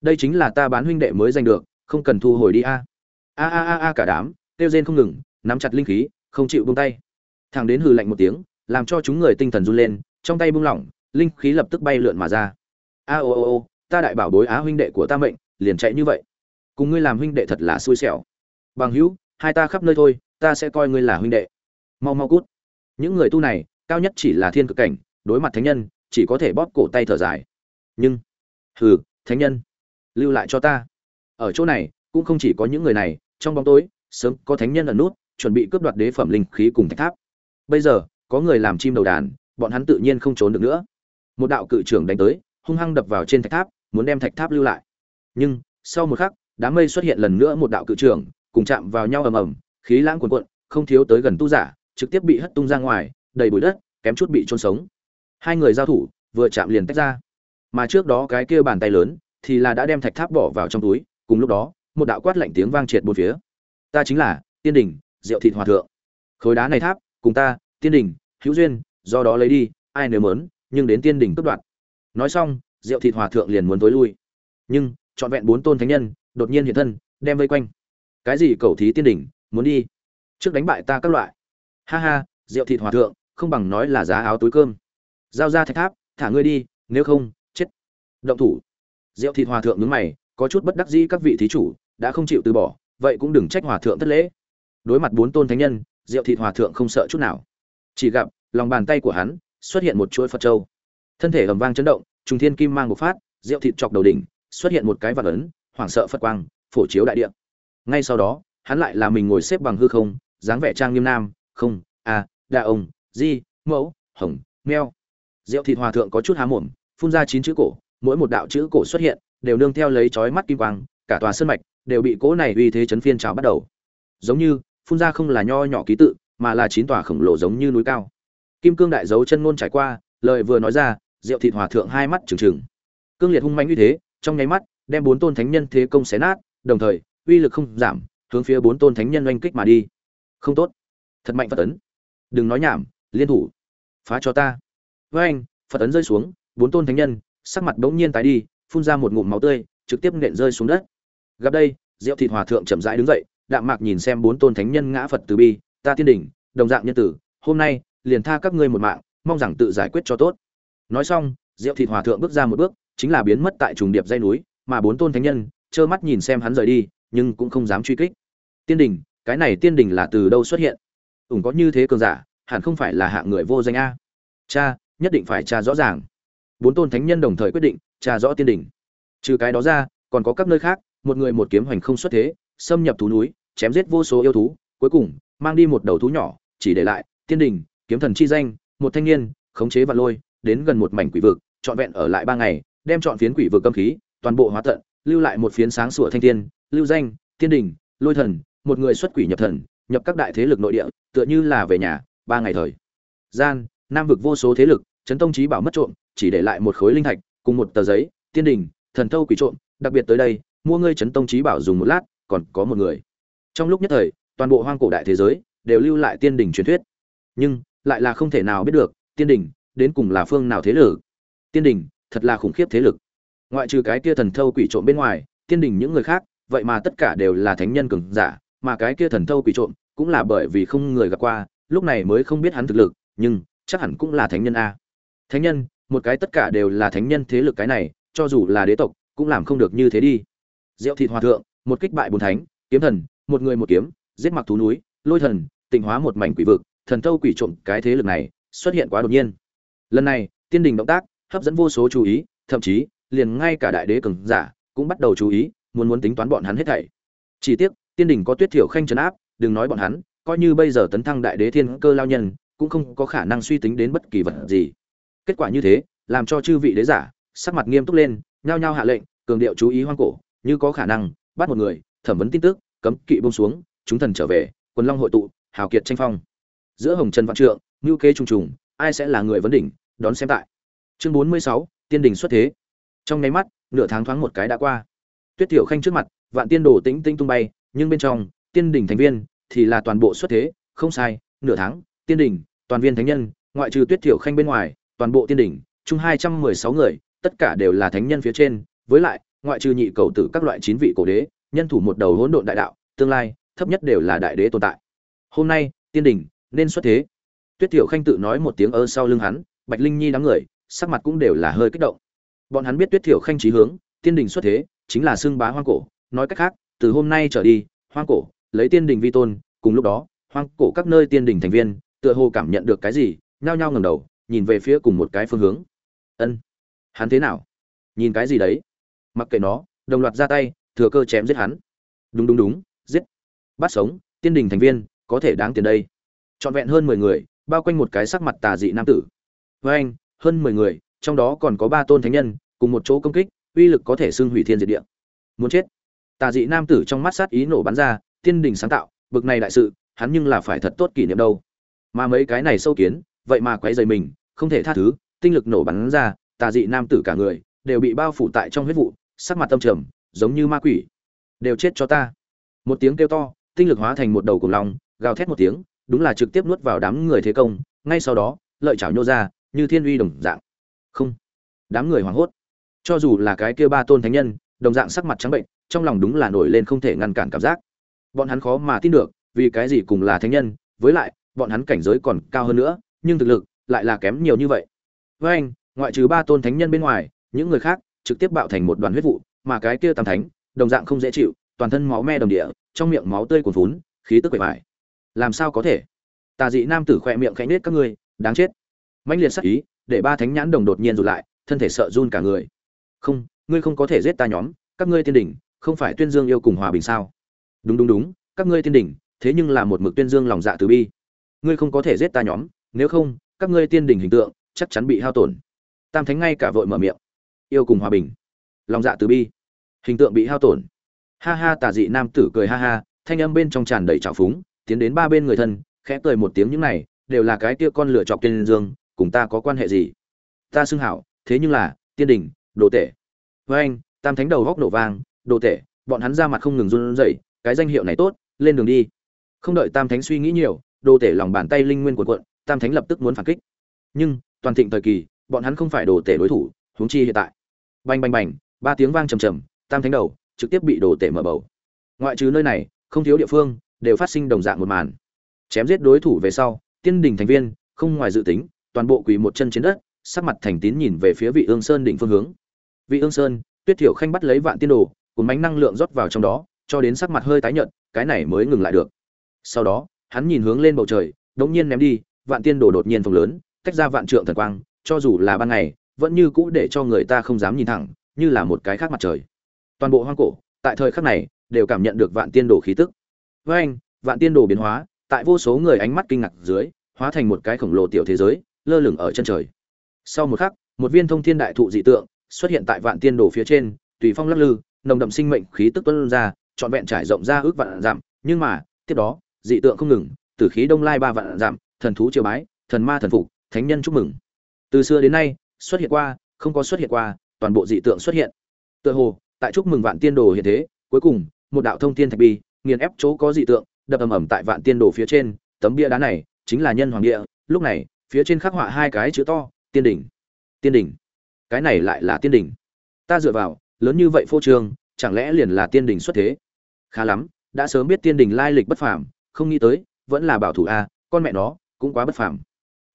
S1: Đây chính là ta bán huynh đệ mới giành được, không cần thu hồi đi a. A a a a cả đám tiêu rên không ngừng, nắm chặt linh khí, không chịu buông tay. Thằng đến hừ lạnh một tiếng, làm cho chúng người tinh thần run lên, trong tay buông lỏng, linh khí lập tức bay lượn mà ra. A ô ô ô, ta đại bảo bối á huynh đệ của ta mệnh, liền chạy như vậy. Cùng ngươi làm huynh đệ thật là xui xẻo. Bằng hữu, hai ta khắp nơi thôi, ta sẽ coi ngươi là huynh đệ. Mau mau cút. Những người tu này, cao nhất chỉ là thiên cực cảnh, đối mặt thánh nhân chỉ có thể bóp cổ tay thở dài. Nhưng, hừ, thánh nhân, lưu lại cho ta. Ở chỗ này, cũng không chỉ có những người này, trong bóng tối, sớm có thánh nhân ẩn nút, chuẩn bị cướp đoạt đế phẩm linh khí cùng thạch tháp. Bây giờ, có người làm chim đầu đàn, bọn hắn tự nhiên không trốn được nữa. Một đạo cự trưởng đánh tới, hung hăng đập vào trên thạch tháp, muốn đem thạch tháp lưu lại. Nhưng, sau một khắc, đám mây xuất hiện lần nữa một đạo cự trưởng, cùng chạm vào nhau ầm ầm, khí lãng cuồn cuộn, không thiếu tới gần tu giả, trực tiếp bị hất tung ra ngoài, đầy bụi đất, kém chút bị trôn sống hai người giao thủ, vừa chạm liền tách ra. Mà trước đó cái kia bàn tay lớn thì là đã đem thạch tháp bỏ vào trong túi, cùng lúc đó, một đạo quát lạnh tiếng vang triệt bốn phía. Ta chính là tiên đình, diệu thịt hòa thượng. Khối đá này tháp, cùng ta, tiên đình, hữu duyên, do đó lấy đi, ai nếu mớn nhưng đến tiên đình cướp đoạt. Nói xong, diệu thịt hòa thượng liền muốn tối lui. Nhưng, trọn vẹn bốn tôn thánh nhân, đột nhiên hiện thân, đem vây quanh. Cái gì cầu thí tiên đình, muốn đi? Trước đánh bại ta các loại. Ha ha, diệu thịt hòa thượng, không bằng nói là giá áo túi cơm giao ra thạch tháp thả ngươi đi nếu không chết. Động thủ. Diệu thịt hòa thượng nhướng mày có chút bất đắc dĩ các vị thí chủ đã không chịu từ bỏ vậy cũng đừng trách hòa thượng thất lễ. Đối mặt bốn tôn thánh nhân diệu thịt hòa thượng không sợ chút nào. Chỉ gặp lòng bàn tay của hắn xuất hiện một chuỗi phật châu. Thân thể ầm vang chấn động trùng thiên kim mang một phát diệu thịt chọc đầu đỉnh xuất hiện một cái vạt ấn hoảng sợ phật quang phổ chiếu đại địa. Ngay sau đó hắn lại là mình ngồi xếp bằng hư không dáng vẻ trang nghiêm nam không a à, đa ông di mẫu hồng meo diệu thịt hòa thượng có chút há mồm, phun ra chín chữ cổ, mỗi một đạo chữ cổ xuất hiện, đều nương theo lấy chói mắt kim quang, cả tòa sơn mạch đều bị cỗ này uy thế chấn phiên trào bắt đầu. Giống như, phun ra không là nho nhỏ ký tự, mà là chín tòa khổng lồ giống như núi cao. Kim cương đại dấu chân ngôn trải qua, lời vừa nói ra diệu thịt hòa thượng hai mắt trừng trừng. Cương liệt hung manh uy thế, trong nháy mắt, đem bốn tôn thánh nhân thế công xé nát, đồng thời, uy lực không giảm, hướng phía bốn tôn thánh nhân oanh kích mà đi. Không tốt. Thật mạnh phật ấn đừng nói nhảm, liên thủ. Phá cho ta với anh, phật ấn rơi xuống, bốn tôn thánh nhân, sắc mặt bỗng nhiên tái đi, phun ra một ngụm máu tươi, trực tiếp nện rơi xuống đất. Gặp đây, diệu thịt hòa thượng chậm rãi đứng dậy, đạm mạc nhìn xem bốn tôn thánh nhân ngã phật từ bi, ta tiên đỉnh, đồng dạng nhân tử, hôm nay liền tha các ngươi một mạng, mong rằng tự giải quyết cho tốt. Nói xong, diệu thịt hòa thượng bước ra một bước, chính là biến mất tại trùng điệp dây núi, mà bốn tôn thánh nhân trơ mắt nhìn xem hắn rời đi, nhưng cũng không dám truy kích. Tiên đình cái này tiên đình là từ đâu xuất hiện? Ủng có như thế cường giả, hẳn không phải là hạng người vô danh a. Cha nhất định phải tra rõ ràng. Bốn tôn thánh nhân đồng thời quyết định tra rõ tiên đỉnh. Trừ cái đó ra, còn có các nơi khác, một người một kiếm hoành không xuất thế, xâm nhập thú núi, chém giết vô số yêu thú, cuối cùng mang đi một đầu thú nhỏ, chỉ để lại tiên đỉnh, kiếm thần chi danh, một thanh niên, khống chế và lôi, đến gần một mảnh quỷ vực, trọn vẹn ở lại ba ngày, đem chọn phiến quỷ vực âm khí, toàn bộ hóa tận, lưu lại một phiến sáng sủa thanh tiên, lưu danh, tiên đỉnh, lôi thần, một người xuất quỷ nhập thần, nhập các đại thế lực nội địa, tựa như là về nhà, ba ngày thời gian nam vực vô số thế lực chấn tông trí bảo mất trộm, chỉ để lại một khối linh thạch, cùng một tờ giấy, tiên đình, thần thâu quỷ trộm. Đặc biệt tới đây, mua ngươi chấn tông trí bảo dùng một lát, còn có một người. Trong lúc nhất thời, toàn bộ hoang cổ đại thế giới đều lưu lại tiên đình truyền thuyết. Nhưng, lại là không thể nào biết được, tiên đình đến cùng là phương nào thế lực. Tiên đình, thật là khủng khiếp thế lực. Ngoại trừ cái kia thần thâu quỷ trộm bên ngoài, tiên đình những người khác, vậy mà tất cả đều là thánh nhân cường giả, mà cái kia thần thâu quỷ trộm cũng là bởi vì không người gặp qua, lúc này mới không biết hắn thực lực, nhưng chắc hẳn cũng là thánh nhân a. Thánh nhân, một cái tất cả đều là thánh nhân thế lực cái này, cho dù là đế tộc, cũng làm không được như thế đi. Diệu thịt hòa thượng, một kích bại bốn thánh, kiếm thần, một người một kiếm, giết mặc thú núi, lôi thần, tịnh hóa một mảnh quỷ vực, thần thâu quỷ trộm cái thế lực này, xuất hiện quá đột nhiên. Lần này, tiên đình động tác, hấp dẫn vô số chú ý, thậm chí, liền ngay cả đại đế cường giả, cũng bắt đầu chú ý, muốn muốn tính toán bọn hắn hết thảy. Chỉ tiếc, tiên đình có tuyết thiểu khanh trấn áp, đừng nói bọn hắn, coi như bây giờ tấn thăng đại đế thiên cơ lao nhân cũng không có khả năng suy tính đến bất kỳ vật gì. Kết quả như thế, làm cho chư vị đế giả, sắc mặt nghiêm túc lên, nhao nhao hạ lệnh, cường điệu chú ý hoang cổ, như có khả năng, bắt một người, thẩm vấn tin tức, cấm kỵ bông xuống, chúng thần trở về, quần long hội tụ, hào kiệt tranh phong. Giữa hồng trần vạn trượng, ngưu kế trùng trùng, ai sẽ là người vấn đỉnh, đón xem tại. Chương bốn mươi sáu, tiên đình xuất thế. Trong nháy mắt, nửa tháng thoáng một cái đã qua. Tuyết tiểu khanh trước mặt, vạn tiên đồ tĩnh tinh tung bay, nhưng bên trong, tiên đình thành viên thì là toàn bộ xuất thế, không sai, nửa tháng tiên đình toàn viên thánh nhân, ngoại trừ tuyết Thiểu khanh bên ngoài, toàn bộ tiên đình chung hai trăm mười sáu người, tất cả đều là thánh nhân phía trên. Với lại, ngoại trừ nhị cầu tử các loại chín vị cổ đế, nhân thủ một đầu hỗn độn đại đạo, tương lai, thấp nhất đều là đại đế tồn tại. Hôm nay, tiên đình nên xuất thế. Tuyết Thiểu khanh tự nói một tiếng ơ sau lưng hắn, bạch linh nhi đám người, sắc mặt cũng đều là hơi kích động. Bọn hắn biết tuyết Thiểu khanh trí hướng, tiên đình xuất thế, chính là xưng bá hoang cổ. Nói cách khác, từ hôm nay trở đi, hoang cổ, lấy tiên đình vi tôn, cùng lúc đó, hoang cổ các nơi tiên đình thành viên tựa hồ cảm nhận được cái gì, nhao nhao ngẩng đầu, nhìn về phía cùng một cái phương hướng. Ân, hắn thế nào? Nhìn cái gì đấy? Mặc kệ nó, đồng loạt ra tay, thừa cơ chém giết hắn. Đúng đúng đúng, giết. Bắt sống, tiên đình thành viên, có thể đáng tiền đây. Trọn vẹn hơn mười người, bao quanh một cái sắc mặt tà dị nam tử. Với anh, hơn mười người, trong đó còn có ba tôn thánh nhân, cùng một chỗ công kích, uy lực có thể xưng hủy thiên diệt địa. Muốn chết. Tà dị nam tử trong mắt sát ý nổ bắn ra, tiên đình sáng tạo, bực này đại sự, hắn nhưng là phải thật tốt kỷ niệm đâu mà mấy cái này sâu kiến, vậy mà quấy rầy mình, không thể tha thứ, tinh lực nổ bắn ra, tà dị nam tử cả người, đều bị bao phủ tại trong huyết vụ, sắc mặt tâm trầm, giống như ma quỷ. Đều chết cho ta. Một tiếng kêu to, tinh lực hóa thành một đầu cùng lòng gào thét một tiếng, đúng là trực tiếp nuốt vào đám người thế công, ngay sau đó, lợi chảo nhô ra, như thiên uy đồng dạng. Không. Đám người hoảng hốt. Cho dù là cái kia ba tôn thánh nhân, đồng dạng sắc mặt trắng bệnh, trong lòng đúng là nổi lên không thể ngăn cản cảm giác. Bọn hắn khó mà tin được, vì cái gì cùng là thánh nhân, với lại bọn hắn cảnh giới còn cao hơn nữa, nhưng thực lực lại là kém nhiều như vậy. Với anh, ngoại trừ ba tôn thánh nhân bên ngoài, những người khác trực tiếp bạo thành một đoàn huyết vụ, mà cái kia tam thánh, đồng dạng không dễ chịu, toàn thân máu me đồng địa, trong miệng máu tươi cuồn phún khí tức quậy vải làm sao có thể? Tà dị nam tử khỏe miệng khẽ nết các ngươi, đáng chết. Mãnh liệt sắc ý, để ba thánh nhãn đồng đột nhiên rụt lại, thân thể sợ run cả người. Không, ngươi không có thể giết ta nhóm, các ngươi tiên đỉnh, không phải tuyên dương yêu cùng hòa bình sao? Đúng đúng đúng, các ngươi tiên đỉnh, thế nhưng là một mực tuyên dương lòng dạ từ bi ngươi không có thể giết ta nhóm, nếu không, các ngươi tiên đỉnh hình tượng chắc chắn bị hao tổn. Tam thánh ngay cả vội mở miệng. Yêu cùng hòa bình. Lòng dạ từ bi. Hình tượng bị hao tổn. Ha ha, tà dị nam tử cười ha ha, thanh âm bên trong tràn đầy trào phúng, tiến đến ba bên người thân, khẽ cười một tiếng những này, đều là cái kia con lửa chọc tiên dương, cùng ta có quan hệ gì? Ta xưng hảo, thế nhưng là, tiên đình đồ tể. Với anh, tam thánh đầu góc nổ vang, đồ tể, bọn hắn ra mặt không ngừng run rẩy, cái danh hiệu này tốt, lên đường đi. Không đợi tam thánh suy nghĩ nhiều đồ tể lòng bàn tay linh nguyên cuộn cuộn, tam thánh lập tức muốn phản kích. Nhưng, toàn thịnh thời kỳ, bọn hắn không phải đồ tể đối thủ, huống chi hiện tại. Bành bành bành, ba tiếng vang trầm trầm, tam thánh đầu, trực tiếp bị đồ tể mở bầu. Ngoại trừ nơi này, không thiếu địa phương, đều phát sinh đồng dạng một màn. Chém giết đối thủ về sau, tiên đình thành viên, không ngoài dự tính, toàn bộ quỳ một chân trên đất, sắc mặt thành tín nhìn về phía vị ương sơn đỉnh phương hướng. Vị ương sơn, tuyết thiểu khanh bắt lấy vạn tiên đồ, cùng bánh năng lượng rót vào trong đó, cho đến sắc mặt hơi tái nhợt, cái này mới ngừng lại được. Sau đó hắn nhìn hướng lên bầu trời, đống nhiên ném đi, vạn tiên đồ đột nhiên phồng lớn, tách ra vạn trượng thần quang, cho dù là ban ngày, vẫn như cũ để cho người ta không dám nhìn thẳng, như là một cái khác mặt trời. Toàn bộ hoang cổ, tại thời khắc này, đều cảm nhận được vạn tiên đồ khí tức. Với anh, vạn tiên đồ biến hóa, tại vô số người ánh mắt kinh ngạc dưới, hóa thành một cái khổng lồ tiểu thế giới, lơ lửng ở chân trời. Sau một khắc, một viên thông thiên đại thụ dị tượng xuất hiện tại vạn tiên đồ phía trên, tùy phong lắc lư, nồng đậm sinh mệnh khí tức tuân ra, trọn vẹn trải rộng ra ước vạn dặm, nhưng mà, tiếp đó dị tượng không ngừng tử khí đông lai ba vạn giảm, thần thú triều bái thần ma thần phục thánh nhân chúc mừng. Từ xưa đến nay xuất hiện qua không có xuất hiện qua toàn bộ dị tượng xuất hiện. Tựa hồ tại chúc mừng vạn tiên đồ hiện thế cuối cùng một đạo thông thiên thạch bi nghiền ép chỗ có dị tượng đập ầm ầm tại vạn tiên đồ phía trên tấm bia đá này chính là nhân hoàng địa lúc này phía trên khắc họa hai cái chữ to tiên đỉnh. Tiên đỉnh. Cái này lại là tiên đỉnh. Ta dựa vào lớn như vậy phô trương chẳng lẽ liền là tiên đỉnh xuất thế? Khá lắm đã sớm biết tiên đỉnh lai lịch bất phàm không nghĩ tới, vẫn là bảo thủ a, con mẹ nó, cũng quá bất phàm.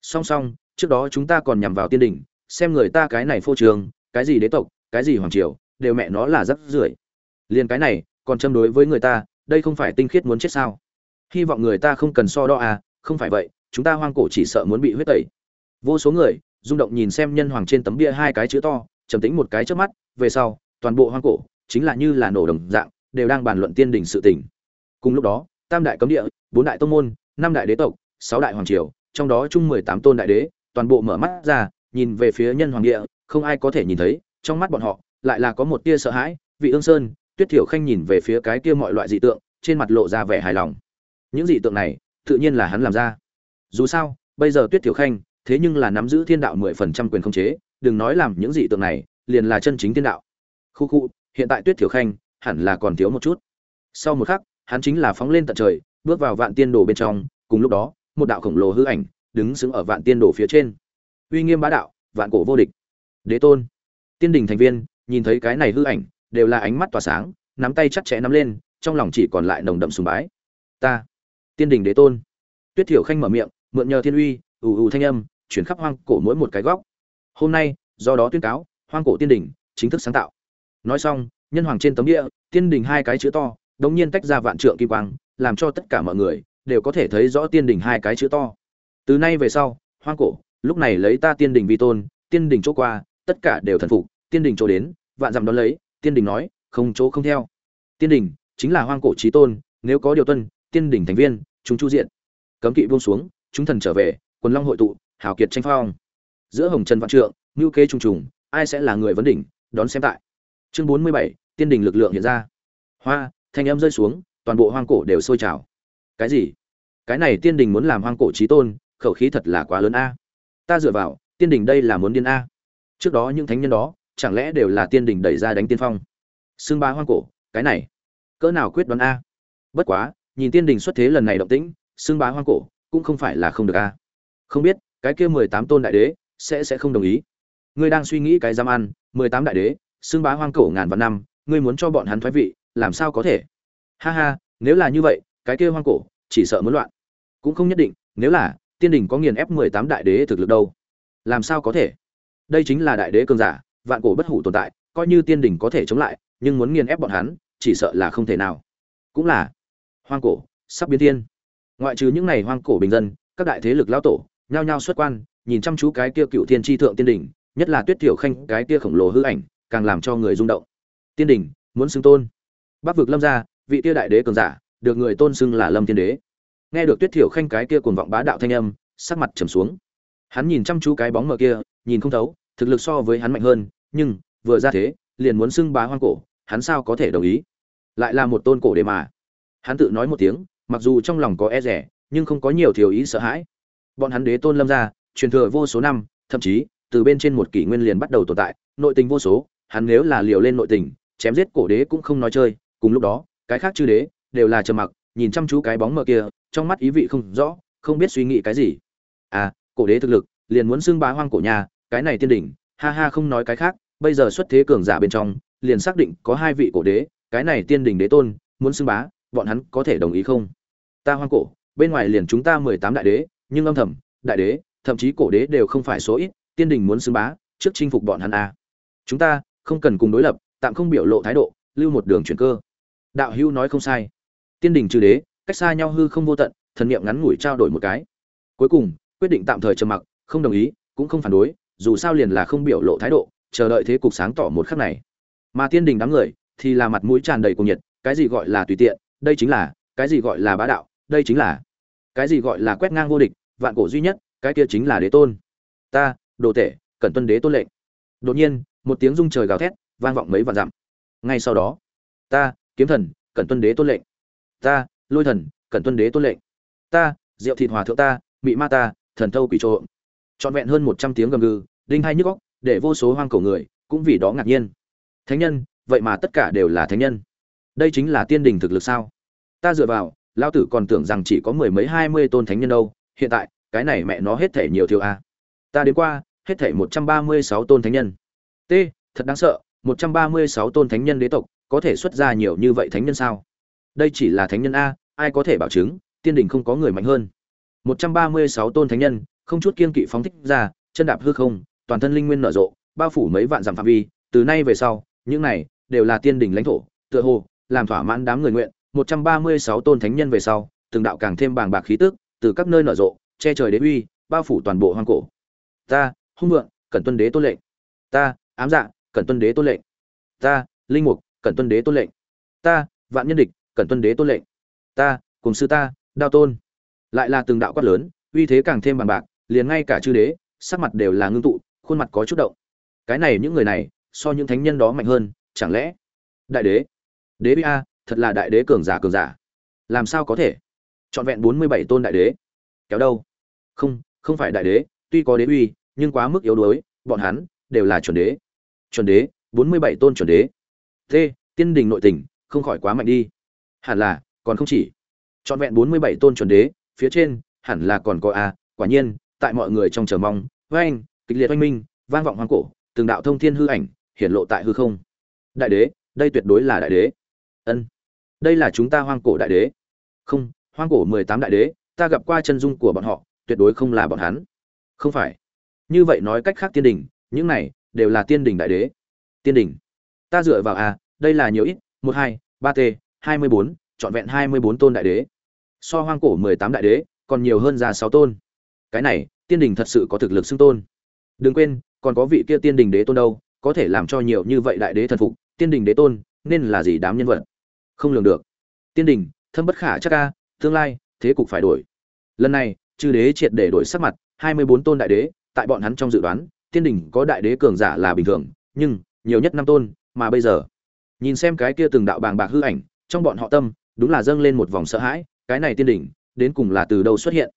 S1: Song song, trước đó chúng ta còn nhằm vào tiên đỉnh xem người ta cái này phô trường cái gì đế tộc, cái gì hoàng triều, đều mẹ nó là rắc rưởi. Liền cái này, còn châm đối với người ta, đây không phải tinh khiết muốn chết sao? Hy vọng người ta không cần so đo à không phải vậy, chúng ta hoang cổ chỉ sợ muốn bị huyết tẩy. Vô số người, rung động nhìn xem nhân hoàng trên tấm bia hai cái chữ to, trầm tĩnh một cái trước mắt, về sau, toàn bộ hoang cổ, chính là như là nổ đồng dạng, đều đang bàn luận tiên đỉnh sự tình. Cùng lúc đó tam đại cấm địa, bốn đại tông môn, năm đại đế tộc, sáu đại hoàng triều, trong đó chung mười tám tôn đại đế, toàn bộ mở mắt ra, nhìn về phía nhân hoàng địa, không ai có thể nhìn thấy, trong mắt bọn họ, lại là có một tia sợ hãi, vị ương sơn, tuyết thiểu khanh nhìn về phía cái kia mọi loại dị tượng, trên mặt lộ ra vẻ hài lòng. Những dị tượng này, tự nhiên là hắn làm ra. Dù sao, bây giờ tuyết thiểu khanh, thế nhưng là nắm giữ thiên đạo mười phần trăm quyền khống chế, đừng nói làm những dị tượng này, liền là chân chính thiên đạo. Khu khu, hiện tại tuyết thiểu khanh, hẳn là còn thiếu một chút. Sau một khắc hắn chính là phóng lên tận trời, bước vào vạn tiên đồ bên trong, cùng lúc đó, một đạo khổng lồ hư ảnh đứng sững ở vạn tiên đồ phía trên. Uy nghiêm bá đạo, vạn cổ vô địch. Đế tôn. Tiên đình thành viên, nhìn thấy cái này hư ảnh, đều là ánh mắt tỏa sáng, nắm tay chặt chẽ nắm lên, trong lòng chỉ còn lại nồng đậm sùng bái. Ta. Tiên đình đế tôn. Tuyết thiểu khanh mở miệng, mượn nhờ thiên uy, ù ù thanh âm, chuyển khắp hoang cổ mỗi một cái góc. Hôm nay, do đó tuyên cáo, hoang cổ tiên đình chính thức sáng tạo. Nói xong, nhân hoàng trên tấm địa, tiên đình hai cái chữ to đống nhiên tách ra vạn trượng kim quang, làm cho tất cả mọi người đều có thể thấy rõ tiên đỉnh hai cái chữ to. Từ nay về sau, hoang cổ, lúc này lấy ta tiên đỉnh vi tôn, tiên đỉnh chỗ qua, tất cả đều thần phục, tiên đỉnh chỗ đến, vạn dặm đón lấy, tiên đỉnh nói, không chỗ không theo. Tiên đỉnh chính là hoang cổ chí tôn, nếu có điều tuân, tiên đỉnh thành viên, chúng chu diện. Cấm kỵ buông xuống, chúng thần trở về, quần long hội tụ, hào kiệt tranh phong. Giữa hồng trần vạn trượng, ngưu kế trùng trùng, ai sẽ là người vấn đỉnh, đón xem tại. Chương bốn mươi bảy, tiên đỉnh lực lượng hiện ra. Hoa thanh âm rơi xuống, toàn bộ hoang cổ đều sôi trào. Cái gì? Cái này tiên đình muốn làm hoang cổ trí tôn, khẩu khí thật là quá lớn a. Ta dựa vào, tiên đình đây là muốn điên a. Trước đó những thánh nhân đó, chẳng lẽ đều là tiên đình đẩy ra đánh tiên phong? Xương ba hoang cổ, cái này, cỡ nào quyết đoán a? Bất quá, nhìn tiên đình xuất thế lần này động tĩnh xương bá hoang cổ cũng không phải là không được a. Không biết, cái kia mười tám tôn đại đế sẽ sẽ không đồng ý. Ngươi đang suy nghĩ cái giam ăn, mười tám đại đế xương bá hoang cổ ngàn vạn năm, ngươi muốn cho bọn hắn thoái vị làm sao có thể? Ha ha, nếu là như vậy, cái kia hoang cổ, chỉ sợ muốn loạn. Cũng không nhất định, nếu là, tiên đình có nghiền ép mười tám đại đế thực lực đâu. Làm sao có thể? Đây chính là đại đế cường giả, vạn cổ bất hủ tồn tại, coi như tiên đình có thể chống lại, nhưng muốn nghiền ép bọn hắn, chỉ sợ là không thể nào. Cũng là, hoang cổ, sắp biến thiên. Ngoại trừ những này hoang cổ bình dân, các đại thế lực lao tổ, nhao nhao xuất quan, nhìn chăm chú cái kia cựu thiên tri thượng tiên đỉnh nhất là tuyết tiểu khanh, cái kia khổng lồ hư ảnh, càng làm cho người rung động. Tiên đỉnh muốn xưng tôn bắc vực lâm gia, vị tia đại đế cường giả, được người tôn xưng là lâm Thiên đế. Nghe được tuyết thiểu khanh cái kia cuồng vọng bá đạo thanh âm, sắc mặt trầm xuống. Hắn nhìn chăm chú cái bóng mờ kia, nhìn không thấu, thực lực so với hắn mạnh hơn, nhưng, vừa ra thế, liền muốn xưng bá hoang cổ, hắn sao có thể đồng ý? Lại là một tôn cổ để mà. Hắn tự nói một tiếng, mặc dù trong lòng có e rẻ, nhưng không có nhiều thiếu ý sợ hãi. Bọn hắn đế tôn lâm ra truyền thừa vô số năm, thậm chí, từ bên trên một kỷ nguyên liền bắt đầu tồn tại, nội tình vô số, hắn nếu là liều lên nội tình, chém giết cổ đế cũng không nói chơi cùng lúc đó, cái khác chư đế đều là trầm mặc, nhìn chăm chú cái bóng mờ kia, trong mắt ý vị không rõ, không biết suy nghĩ cái gì. À cổ đế thực lực liền muốn xưng bá hoang cổ nhà, cái này tiên đỉnh, ha ha không nói cái khác, bây giờ xuất thế cường giả bên trong, liền xác định có hai vị cổ đế, cái này tiên đỉnh đế tôn muốn xưng bá, bọn hắn có thể đồng ý không? Ta hoang cổ, bên ngoài liền chúng ta mười tám đại đế, nhưng âm thầm, đại đế, thậm chí cổ đế đều không phải số ít, tiên đình muốn xưng bá, trước chinh phục bọn hắn à? chúng ta không cần cùng đối lập, tạm không biểu lộ thái độ, lưu một đường chuyển cơ đạo hữu nói không sai. Tiên đình trừ đế, cách xa nhau hư không vô tận, thần niệm ngắn ngủi trao đổi một cái. Cuối cùng, quyết định tạm thời trầm mặc, không đồng ý, cũng không phản đối, dù sao liền là không biểu lộ thái độ, chờ đợi thế cục sáng tỏ một khắc này. Mà tiên đình đám người thì là mặt mũi tràn đầy cuồng nhiệt, cái gì gọi là tùy tiện, đây chính là, cái gì gọi là bá đạo, đây chính là, cái gì gọi là quét ngang vô địch, vạn cổ duy nhất, cái kia chính là đế tôn. Ta, đồ tể, cẩn tuân đế tôn lệnh. Đột nhiên, một tiếng rung trời gào thét, vang vọng mấy vạn dặm. Ngay sau đó, ta kiếm thần, cẩn tuân đế tôn lệnh. Ta, lôi thần, cẩn tuân đế tôn lệnh. Ta diệu thịt hòa thượng ta, mị ma ta, thần thâu quỷ trộm. Trọn vẹn hơn một trăm tiếng gầm gừ, đinh hai nhức góc để vô số hoang cổ người cũng vì đó ngạc nhiên. Thánh nhân, vậy mà tất cả đều là thánh nhân. Đây chính là tiên đình thực lực sao? Ta dựa vào lao tử còn tưởng rằng chỉ có mười mấy hai mươi tôn thánh nhân đâu, hiện tại, cái này mẹ nó hết thể nhiều thiêu a ta đến qua, hết thể một trăm ba mươi sáu tôn thánh nhân. T, thật đáng sợ, một trăm ba mươi sáu tôn thánh nhân đế tộc có thể xuất ra nhiều như vậy thánh nhân sao? Đây chỉ là thánh nhân a, ai có thể bảo chứng, tiên đình không có người mạnh hơn. Một trăm ba mươi sáu tôn thánh nhân, không chút kiên kỵ phóng thích ra, chân đạp hư không, toàn thân linh nguyên nở rộ, bao phủ mấy vạn dặm phạm vi. Từ nay về sau, những này đều là tiên đình lãnh thổ, tựa hồ, làm thỏa mãn đám người nguyện. Một trăm ba mươi sáu tôn thánh nhân về sau, từng đạo càng thêm bàng bạc khí tức, từ các nơi nở rộ, che trời đế uy, bao phủ toàn bộ hoang cổ. Ta, hung vượng, cẩn tuân đế tôn lệnh. Ta, ám dạ cẩn tuân đế tôn lệnh. Ta, linh mục cẩn tuân đế tôn lệnh. Ta, vạn nhân địch, cẩn tuân đế tôn lệnh. Ta, cùng sư ta, đao tôn. Lại là từng đạo quát lớn, uy thế càng thêm bằng bạc, liền ngay cả chư đế, sắc mặt đều là ngưng tụ, khuôn mặt có chút động. Cái này những người này, so những thánh nhân đó mạnh hơn, chẳng lẽ? Đại đế. Đế bi a, thật là đại đế cường giả cường giả. Làm sao có thể? Trọn vẹn bốn mươi bảy tôn đại đế. Kéo đâu? Không không phải đại đế, tuy có đế uy, nhưng quá mức yếu đuối, bọn hắn đều là chuẩn đế. Chuẩn đế, bốn mươi bảy tôn chuẩn đế t, tiên đình nội tình không khỏi quá mạnh đi. Hẳn là, còn không chỉ. Trọn vẹn bốn mươi bảy tôn chuẩn đế, phía trên, hẳn là còn có a, quả nhiên, tại mọi người trong chờ mong, với anh, kịch liệt oanh minh, vang vọng hoang cổ, từng đạo thông thiên hư ảnh hiển lộ tại hư không. Đại đế, đây tuyệt đối là đại đế. Ân. Đây là chúng ta hoang cổ đại đế. Không, hoang cổ mười tám đại đế, ta gặp qua chân dung của bọn họ, tuyệt đối không là bọn hắn. Không phải. Như vậy nói cách khác tiên đình những này, đều là tiên đình đại đế. Tiên đình ta dựa vào a, đây là nhiều ít, một hai, ba t hai mươi bốn, trọn vẹn hai mươi bốn tôn đại đế. So hoang cổ mười tám đại đế, còn nhiều hơn ra sáu tôn. Cái này, tiên đình thật sự có thực lực xưng tôn. Đừng quên, còn có vị kia tiên đình đế tôn đâu, có thể làm cho nhiều như vậy đại đế thần phục, tiên đình đế tôn, nên là gì đám nhân vật? Không lường được. Tiên đình, thâm bất khả chắc ca tương lai, thế cục phải đổi. Lần này, chư đế triệt để đổi sắc mặt, hai mươi bốn tôn đại đế, tại bọn hắn trong dự đoán, tiên đình có đại đế cường giả là bình thường, nhưng, nhiều nhất năm tôn mà bây giờ? Nhìn xem cái kia từng đạo bàng bạc hư ảnh, trong bọn họ tâm, đúng là dâng lên một vòng sợ hãi, cái này tiên đỉnh, đến cùng là từ đâu xuất hiện?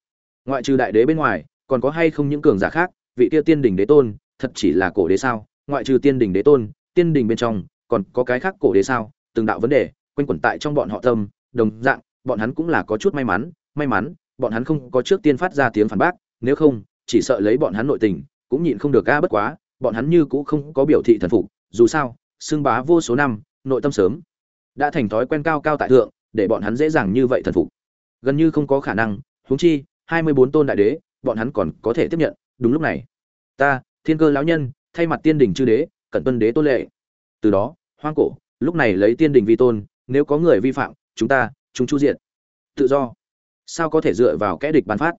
S1: Ngoại trừ đại đế bên ngoài, còn có hay không những cường giả khác? Vị kia tiên đỉnh đế tôn, thật chỉ là cổ đế sao? Ngoại trừ tiên đỉnh đế tôn, tiên đỉnh bên trong, còn có cái khác cổ đế sao? Từng đạo vấn đề, quanh quẩn tại trong bọn họ tâm, đồng dạng, bọn hắn cũng là có chút may mắn may mắn, bọn hắn không có trước tiên phát ra tiếng phản bác, nếu không, chỉ sợ lấy bọn hắn nội tình, cũng nhịn không được ga bất quá, bọn hắn như cũng không có biểu thị thần phục, dù sao xưng bá vô số năm, nội tâm sớm đã thành thói quen cao cao tại thượng, để bọn hắn dễ dàng như vậy thần phục. Gần như không có khả năng, huống chi, hai mươi bốn tôn đại đế, bọn hắn còn có thể tiếp nhận, đúng lúc này. Ta, thiên cơ lão nhân, thay mặt tiên đình chư đế, cẩn tuân đế tôn lệ. Từ đó, hoang cổ, lúc này lấy tiên đình vi tôn, nếu có người vi phạm, chúng ta, chúng chu diện tự do. Sao có thể dựa vào kẽ địch bán phát?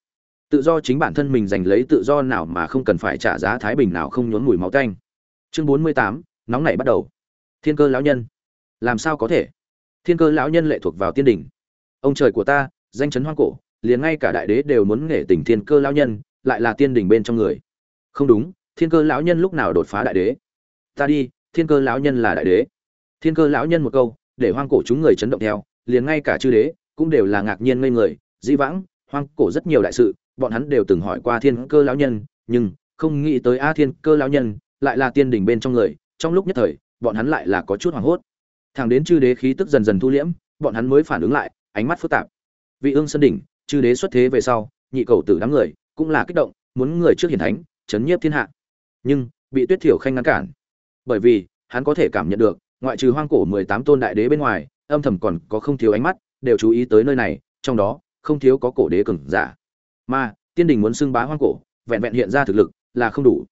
S1: Tự do chính bản thân mình giành lấy tự do nào mà không cần phải trả giá thái bình nào không nhốn mùi máu tanh. Chương bốn mươi tám, nóng này bắt đầu thiên cơ lão nhân. Làm sao có thể? Thiên cơ lão nhân lệ thuộc vào tiên đình ông trời của ta, danh chấn hoang cổ, liền ngay cả đại đế đều muốn nghệ tình thiên cơ lão nhân, lại là tiên đình bên trong người. Không đúng, thiên cơ lão nhân lúc nào đột phá đại đế? Ta đi, thiên cơ lão nhân là đại đế. Thiên cơ lão nhân một câu, để hoang cổ chúng người chấn động theo, liền ngay cả chư đế cũng đều là ngạc nhiên ngây người, dĩ vãng, hoang cổ rất nhiều đại sự, bọn hắn đều từng hỏi qua thiên cơ lão nhân, nhưng không nghĩ tới a thiên cơ lão nhân lại là tiên đình bên trong người, trong lúc nhất thời bọn hắn lại là có chút hoảng hốt. Thẳng đến chư đế khí tức dần dần thu liễm, bọn hắn mới phản ứng lại, ánh mắt phức tạp. Vị ương sơn đỉnh, chư đế xuất thế về sau, nhị cầu tử đám người cũng là kích động, muốn người trước hiển thánh, chấn nhiếp thiên hạ. Nhưng, bị tuyết thiểu khanh ngăn cản. Bởi vì, hắn có thể cảm nhận được, ngoại trừ hoang cổ mười tám tôn đại đế bên ngoài, âm thầm còn có không thiếu ánh mắt, đều chú ý tới nơi này, trong đó, không thiếu có cổ đế cường giả. Mà, tiên đình muốn xưng bá hoang cổ, vẹn vẹn hiện ra thực lực là không đủ.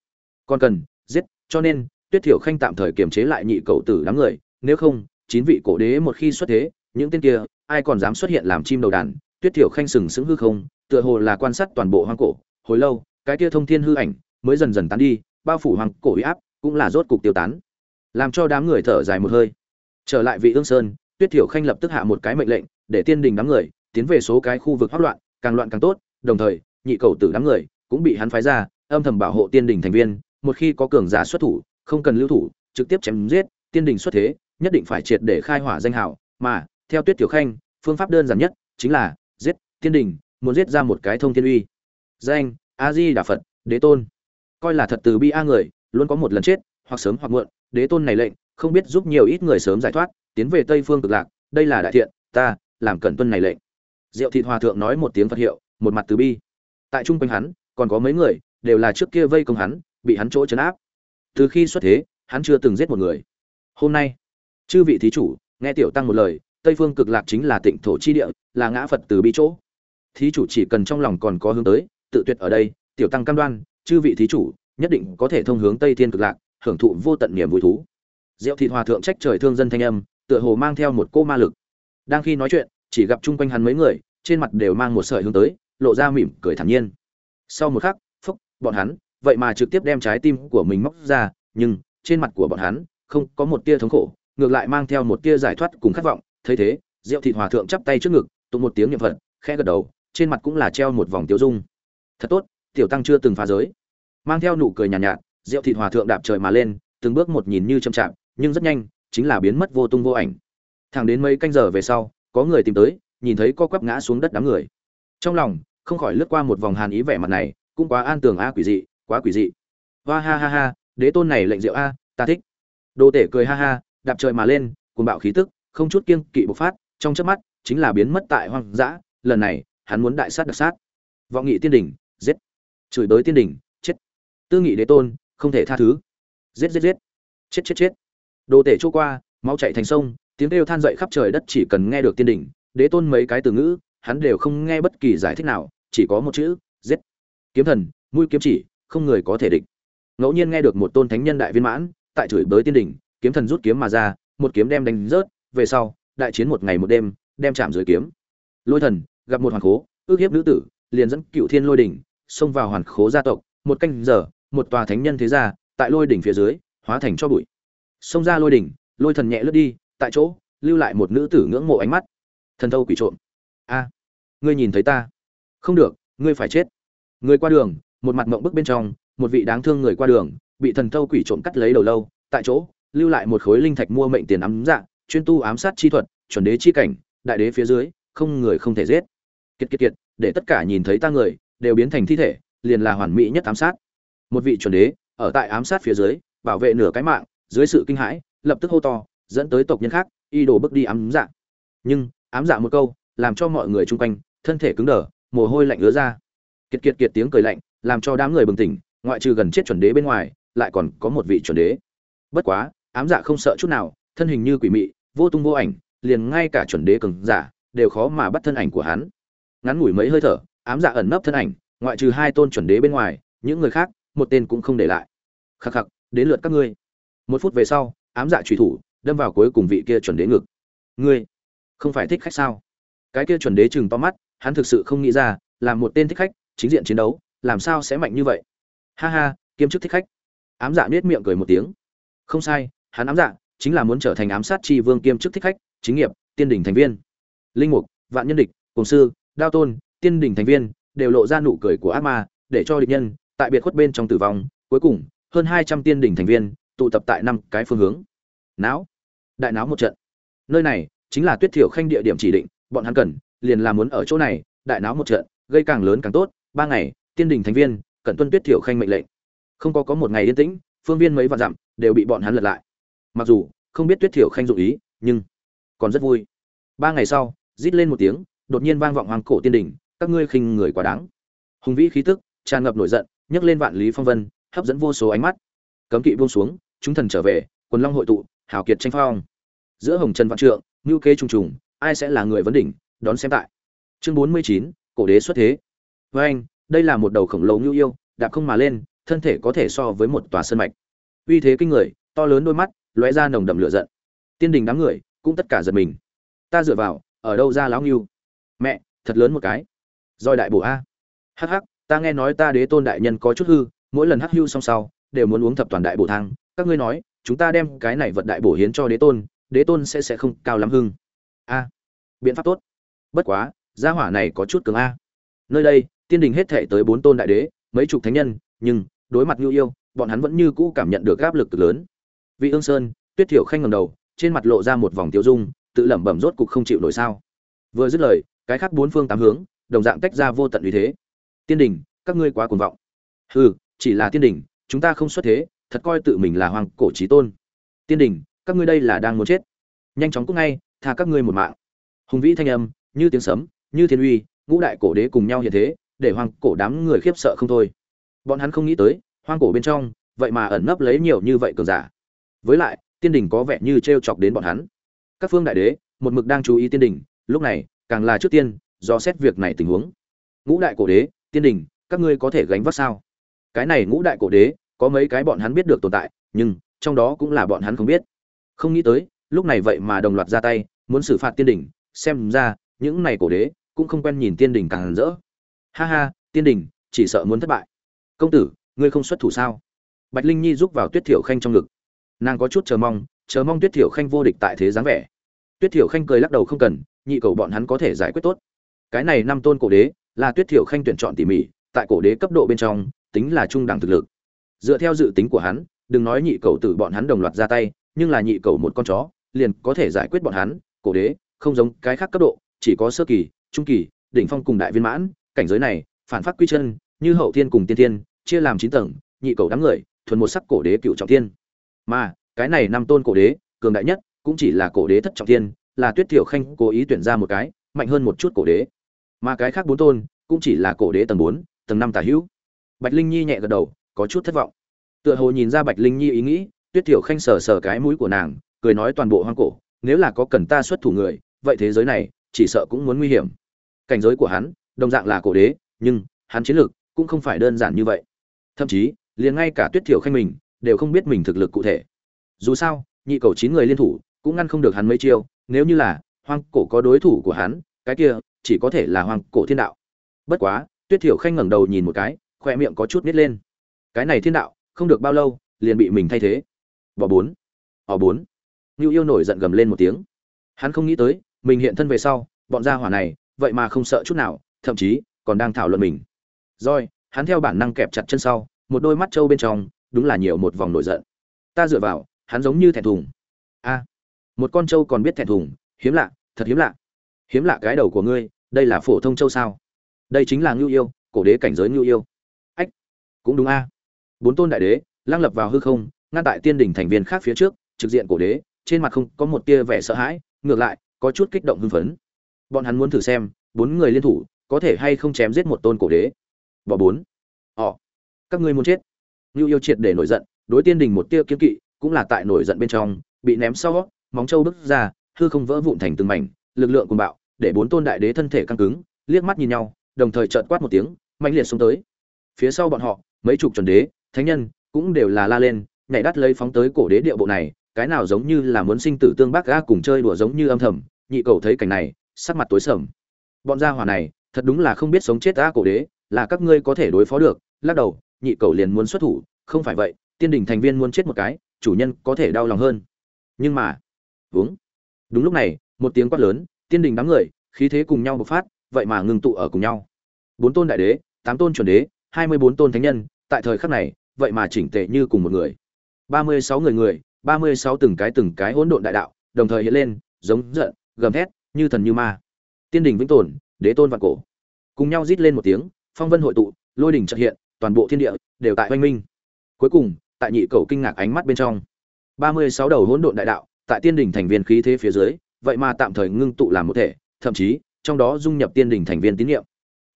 S1: Còn cần, giết, cho nên tuyết thiểu khanh tạm thời kiềm chế lại nhị cậu tử đám người, nếu không, chín vị cổ đế một khi xuất thế, những tên kia, ai còn dám xuất hiện làm chim đầu đàn? Tuyết thiểu khanh sừng sững hư không, tựa hồ là quan sát toàn bộ hoang cổ. Hồi lâu, cái kia thông thiên hư ảnh mới dần dần tán đi, bao phủ hoang cổ uy áp cũng là rốt cục tiêu tán. Làm cho đám người thở dài một hơi. Trở lại vị ương sơn, tuyết thiểu khanh lập tức hạ một cái mệnh lệnh, để tiên đình đám người tiến về số cái khu vực hỗn loạn, càng loạn càng tốt. Đồng thời, nhị cầu tử đám người cũng bị hắn phái ra, âm thầm bảo hộ tiên đình thành viên, một khi có cường giả xuất thủ không cần lưu thủ, trực tiếp chém giết, tiên đình xuất thế, nhất định phải triệt để khai hỏa danh hào. Mà, theo tuyết tiểu khanh, phương pháp đơn giản nhất chính là giết tiên đình, muốn giết ra một cái thông thiên uy. Danh, a di đà phật, đế tôn. Coi là thật từ bi a người, luôn có một lần chết, hoặc sớm hoặc muộn, đế tôn này lệnh, không biết giúp nhiều ít người sớm giải thoát, tiến về tây phương cực lạc, đây là đại thiện, ta làm cẩn tuân này lệnh. Diệu thị hòa thượng nói một tiếng phật hiệu, một mặt từ bi. Tại trung quanh hắn, còn có mấy người, đều là trước kia vây công hắn, bị hắn chỗ chấn áp từ khi xuất thế, hắn chưa từng giết một người. Hôm nay, chư vị thí chủ, nghe tiểu tăng một lời, tây phương cực lạc chính là tịnh thổ chi địa, là ngã phật từ bi chỗ. Thí chủ chỉ cần trong lòng còn có hướng tới, tự tuyệt ở đây, tiểu tăng cam đoan, chư vị thí chủ, nhất định có thể thông hướng tây thiên cực lạc, hưởng thụ vô tận niềm vui thú. Diệu thị hòa thượng trách trời thương dân thanh âm, tựa hồ mang theo một cô ma lực. Đang khi nói chuyện, chỉ gặp chung quanh hắn mấy người, trên mặt đều mang một sợi hướng tới, lộ ra mỉm cười thản nhiên. Sau một khắc, phúc, bọn hắn vậy mà trực tiếp đem trái tim của mình móc ra nhưng trên mặt của bọn hắn không có một tia thống khổ ngược lại mang theo một tia giải thoát cùng khát vọng. Thấy thế diệu thị hòa thượng chắp tay trước ngực tụng một tiếng niệm phật khẽ gật đầu trên mặt cũng là treo một vòng tiêu dung. Thật tốt tiểu tăng chưa từng phá giới. Mang theo nụ cười nhàn nhạt, nhạt diệu thị hòa thượng đạp trời mà lên từng bước một nhìn như chậm chạp nhưng rất nhanh chính là biến mất vô tung vô ảnh. Thẳng đến mấy canh giờ về sau có người tìm tới nhìn thấy co quắp ngã xuống đất đám người. Trong lòng không khỏi lướt qua một vòng hàn ý vẻ mặt này cũng quá an tường a quỷ dị quá quỷ dị. Hoa ha ha ha, đế tôn này lệnh diệu a, ta thích. Đồ tể cười ha ha, đạp trời mà lên, cuồng bạo khí tức, không chút kiêng kỵ bộc phát, trong chớp mắt, chính là biến mất tại hoang dã, lần này, hắn muốn đại sát đặc sát. Vọng nghị tiên đỉnh, giết. Chửi đối tiên đỉnh, chết. Tư nghị đế tôn, không thể tha thứ. Giết giết giết. Chết chết chết. Đồ tể chỗ qua, máu chạy thành sông, tiếng kêu than dậy khắp trời đất chỉ cần nghe được tiên đỉnh, đế tôn mấy cái từ ngữ, hắn đều không nghe bất kỳ giải thích nào, chỉ có một chữ, giết. Kiếm thần, mũi kiếm chỉ không người có thể địch. Ngẫu nhiên nghe được một tôn thánh nhân đại viên mãn, tại chửi bới tiên đỉnh, kiếm thần rút kiếm mà ra, một kiếm đem đánh rớt, về sau, đại chiến một ngày một đêm, đem chạm dưới kiếm. Lôi thần, gặp một hoàn khố, ước hiếp nữ tử, liền dẫn cựu thiên lôi đỉnh, xông vào hoàn khố gia tộc, một canh giờ, một tòa thánh nhân thế gia, tại lôi đỉnh phía dưới, hóa thành cho bụi. Xông ra lôi đỉnh, lôi thần nhẹ lướt đi, tại chỗ, lưu lại một nữ tử ngưỡng mộ ánh mắt. Thần thâu quỷ trộm. A, ngươi nhìn thấy ta. Không được, ngươi phải chết. Người qua đường một mặt mộng bức bên trong, một vị đáng thương người qua đường, bị thần thâu quỷ trộm cắt lấy đầu lâu, tại chỗ, lưu lại một khối linh thạch mua mệnh tiền ám dạ chuyên tu ám sát chi thuật, chuẩn đế chi cảnh, đại đế phía dưới, không người không thể giết. Kiệt kiệt kiệt, để tất cả nhìn thấy ta người, đều biến thành thi thể, liền là hoàn mỹ nhất ám sát. Một vị chuẩn đế, ở tại ám sát phía dưới, bảo vệ nửa cái mạng, dưới sự kinh hãi, lập tức hô to, dẫn tới tộc nhân khác, y đồ bước đi ám dạ. Nhưng, ám dạ một câu, làm cho mọi người chung quanh, thân thể cứng đờ, mồ hôi lạnh ứa ra. Kiệt kiệt kiệt tiếng cười lạnh làm cho đám người bừng tỉnh, ngoại trừ gần chết chuẩn đế bên ngoài, lại còn có một vị chuẩn đế. Bất quá, ám dạ không sợ chút nào, thân hình như quỷ mị, vô tung vô ảnh, liền ngay cả chuẩn đế cường giả đều khó mà bắt thân ảnh của hắn. Ngắn ngủi mấy hơi thở, ám dạ ẩn nấp thân ảnh, ngoại trừ hai tôn chuẩn đế bên ngoài, những người khác, một tên cũng không để lại. Khắc khắc, đến lượt các ngươi. Một phút về sau, ám dạ trùy thủ, đâm vào cuối cùng vị kia chuẩn đế ngực. Ngươi, không phải thích khách sao? Cái kia chuẩn đế chừng to mắt, hắn thực sự không nghĩ ra làm một tên thích khách, chính diện chiến đấu làm sao sẽ mạnh như vậy? Ha ha, kiêm chức thích khách. Ám dạ nết miệng cười một tiếng. Không sai, hắn ám dạ chính là muốn trở thành ám sát Tri vương kiêm chức thích khách, chính nghiệp, tiên đỉnh thành viên. Linh mục, vạn nhân địch cổng sư, đao tôn, tiên đỉnh thành viên đều lộ ra nụ cười của ác ma, để cho địch nhân tại biệt khuất bên trong tử vong. Cuối cùng, hơn hai trăm tiên đỉnh thành viên tụ tập tại năm cái phương hướng. Não đại não một trận. Nơi này chính là tuyết thiểu khanh địa điểm chỉ định, bọn hắn cần liền là muốn ở chỗ này, đại não một trận, gây càng lớn càng tốt, ba ngày tiên đình thành viên, cận tuân tuyết thiểu khanh mệnh lệnh. Không có có một ngày yên tĩnh, phương viên mấy vạn dặm đều bị bọn hắn lật lại. Mặc dù, không biết tuyết thiểu khanh dụ ý, nhưng còn rất vui. Ba ngày sau, rít lên một tiếng, đột nhiên vang vọng hoàng cổ tiên đình, các ngươi khinh người quá đáng. Hùng vĩ khí tức, tràn ngập nổi giận, nhấc lên vạn lý phong vân, hấp dẫn vô số ánh mắt. Cấm kỵ buông xuống, chúng thần trở về, quần long hội tụ, hào kiệt tranh phong. Giữa hồng trần vạn trượng, ngưu kế trùng trùng, ai sẽ là người vấn đỉnh, đón xem tại. Chương bốn mươi chín, cổ đế xuất thế. Với anh đây là một đầu khổng lồ như yêu, đạp không mà lên, thân thể có thể so với một tòa sân mạch. Uy thế kinh người, to lớn đôi mắt, lóe ra nồng đậm lửa giận. Tiên đình đám người, cũng tất cả giật mình. Ta dựa vào, ở đâu ra lão ngưu? Mẹ, thật lớn một cái. Roi đại bổ a. Hắc hắc, ta nghe nói ta đế tôn đại nhân có chút hư, mỗi lần hắc hưu xong sau, đều muốn uống thập toàn đại bổ thang. Các ngươi nói, chúng ta đem cái này vật đại bổ hiến cho đế tôn đế tôn sẽ sẽ không cao lắm hưng. A. Biện pháp tốt. Bất quá, gia hỏa này có chút cường a. Nơi đây tiên đình hết thể tới bốn tôn đại đế, mấy chục thánh nhân, nhưng, đối mặt nhu yêu, bọn hắn vẫn như cũ cảm nhận được áp lực cực lớn. Vị ương sơn, tuyết thiểu khanh ngầm đầu, trên mặt lộ ra một vòng tiêu dung, tự lẩm bẩm rốt cục không chịu nổi sao. Vừa dứt lời, cái khác bốn phương tám hướng, đồng dạng tách ra vô tận uy thế. Tiên đình, các ngươi quá cuồng vọng. Hừ, chỉ là tiên đình, chúng ta không xuất thế, thật coi tự mình là hoàng cổ trí tôn. Tiên đình, các ngươi đây là đang muốn chết. Nhanh chóng cúc ngay, tha các ngươi một mạng. Hùng vĩ thanh âm, như tiếng sấm, như thiên uy, ngũ đại cổ đế cùng nhau hiện thế để hoang cổ đám người khiếp sợ không thôi. Bọn hắn không nghĩ tới, hoang cổ bên trong, vậy mà ẩn nấp lấy nhiều như vậy cường giả. Với lại, tiên đình có vẻ như t r e o chọc đến bọn hắn. Các phương đại đế, một mực đang chú ý tiên đình, lúc này, càng là trước tiên, do xét việc này tình huống. Ngũ đại cổ đế, tiên đình, các ngươi có thể gánh vác sao? Cái này ngũ đại cổ đế, có mấy cái bọn hắn biết được tồn tại, nhưng, trong đó cũng là bọn hắn không biết. Không nghĩ tới, lúc này vậy mà đồng loạt ra tay, muốn xử phạt tiên đỉnh xem ra, những này cổ đế, cũng không quen nhìn tiên đỉnh càng rỡ ha ha tiên đình, chỉ sợ muốn thất bại. Công tử ngươi không xuất thủ sao? Bạch linh nhi giúp vào tuyết thiểu khanh trong ngực. Nàng có chút chờ mong chờ mong tuyết thiểu khanh vô địch tại thế dáng vẻ. Tuyết thiểu khanh cười lắc đầu không cần nhị cầu bọn hắn có thể giải quyết tốt. Cái này năm tôn cổ đế là tuyết thiểu khanh tuyển chọn tỉ mỉ tại cổ đế cấp độ bên trong tính là trung đẳng thực lực. Dựa theo dự tính của hắn đừng nói nhị cầu tử bọn hắn đồng loạt ra tay nhưng là nhị cầu một con chó liền có thể giải quyết bọn hắn. Cổ đế không giống cái khác cấp độ chỉ có sơ kỳ trung kỳ đỉnh phong cùng đại viên mãn cảnh giới này, phản phát quy chân, như hậu thiên cùng tiên thiên, chia làm chín tầng, nhị cầu đám người, thuần một sắc cổ đế cựu trọng thiên. Mà, cái này năm tôn cổ đế, cường đại nhất cũng chỉ là cổ đế thất trọng thiên, là tuyết thiểu khanh cố ý tuyển ra một cái, mạnh hơn một chút cổ đế. Mà cái khác bốn tôn cũng chỉ là cổ đế tầng bốn, tầng năm tả hữu. Bạch linh nhi nhẹ gật đầu, có chút thất vọng. Tựa hồ nhìn ra bạch linh nhi ý nghĩ, tuyết thiểu khanh sờ sờ cái mũi của nàng, cười nói toàn bộ hoang cổ, nếu là có cần ta xuất thủ người, vậy thế giới này chỉ sợ cũng muốn nguy hiểm. Cảnh giới của hắn đồng dạng là cổ đế, nhưng hắn chiến lược cũng không phải đơn giản như vậy. Thậm chí, liền ngay cả tuyết thiểu khanh mình đều không biết mình thực lực cụ thể. Dù sao, nhị cầu chín người liên thủ cũng ngăn không được hắn mấy chiêu, nếu như là hoang cổ có đối thủ của hắn, cái kia chỉ có thể là hoang cổ thiên đạo. Bất quá, tuyết thiểu khanh ngẩng đầu nhìn một cái, khoe miệng có chút nít lên. Cái này thiên đạo, không được bao lâu, liền bị mình thay thế. Bỏ bốn. Họ bốn. Ngưu yêu nổi giận gầm lên một tiếng. Hắn không nghĩ tới, mình hiện thân về sau, bọn gia hỏa này, vậy mà không sợ chút nào thậm chí còn đang thảo luận mình. Rồi, hắn theo bản năng kẹp chặt chân sau, một đôi mắt trâu bên trong, đúng là nhiều một vòng nổi giận. Ta dựa vào, hắn giống như thẹn thùng. A, một con trâu còn biết thẹn thùng, hiếm lạ, thật hiếm lạ. Hiếm lạ cái đầu của ngươi, đây là phổ thông trâu sao? Đây chính là ngưu yêu, cổ đế cảnh giới ngưu yêu. Ách, cũng đúng a. Bốn tôn đại đế lang lập vào hư không, ngăn tại tiên đỉnh thành viên khác phía trước, trực diện cổ đế, trên mặt không có một tia vẻ sợ hãi, ngược lại, có chút kích động hưng phấn. Bọn hắn muốn thử xem, bốn người liên thủ có thể hay không chém giết một tôn cổ đế? Bỏ bốn. Họ các ngươi muốn chết. Ngưu yêu triệt để nổi giận, đối tiên đình một tia kiếm kỵ, cũng là tại nổi giận bên trong, bị ném sau, móng trâu bước ra, hư không vỡ vụn thành từng mảnh, lực lượng cùng bạo, để bốn tôn đại đế thân thể căng cứng, liếc mắt nhìn nhau, đồng thời trợn quát một tiếng mạnh liệt xuống tới. Phía sau bọn họ, mấy chục chuẩn đế, thánh nhân, cũng đều là la lên, nhảy đắt lấy phóng tới cổ đế địa bộ này, cái nào giống như là muốn sinh tử tương bác ga cùng chơi đùa giống như âm thầm, nhị cầu thấy cảnh này, sắc mặt tối sầm. Bọn gia hỏa này thật đúng là không biết sống chết ta cổ đế, là các ngươi có thể đối phó được. Lắc đầu, nhị cầu liền muốn xuất thủ, không phải vậy, tiên đình thành viên muốn chết một cái, chủ nhân có thể đau lòng hơn. Nhưng mà uống đúng lúc này, một tiếng quát lớn, tiên đình đám người, khí thế cùng nhau bộc phát, vậy mà ngừng tụ ở cùng nhau. Bốn tôn đại đế, tám tôn chuẩn đế, hai mươi bốn tôn thánh nhân, tại thời khắc này, vậy mà chỉnh tề như cùng một người. Ba mươi sáu người người, ba mươi sáu từng cái từng cái hỗn độn đại đạo, đồng thời hiện lên, giống giận, gầm thét, như thần như ma. Tiên đình vĩnh tồn đế tôn vạn cổ. Cùng nhau rít lên một tiếng, phong vân hội tụ, lôi đỉnh trợ hiện, toàn bộ thiên địa đều tại oanh minh. Cuối cùng, tại nhị cầu kinh ngạc ánh mắt bên trong, ba mươi sáu đầu hỗn độn đại đạo tại tiên đỉnh thành viên khí thế phía dưới, vậy mà tạm thời ngưng tụ làm một thể, thậm chí, trong đó dung nhập tiên đỉnh thành viên tín nhiệm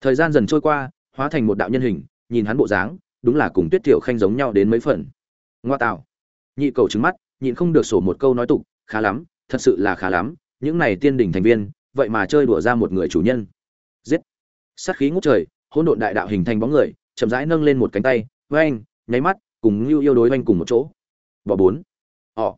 S1: thời gian dần trôi qua, hóa thành một đạo nhân hình, nhìn hắn bộ dáng, đúng là cùng tuyết thiểu khanh giống nhau đến mấy phần. Ngoa tạo. Nhị cầu trứng mắt, nhịn không được sổ một câu nói tục, khá lắm, thật sự là khá lắm, những này tiên đỉnh thành viên, vậy mà chơi đùa ra một người chủ nhân giết. Sát khí ngút trời, hỗn độn đại đạo hình thành bóng người, chậm rãi nâng lên một cánh tay với anh nháy mắt, cùng lưu yêu đối anh cùng một chỗ. Bỏ bốn. Ỏ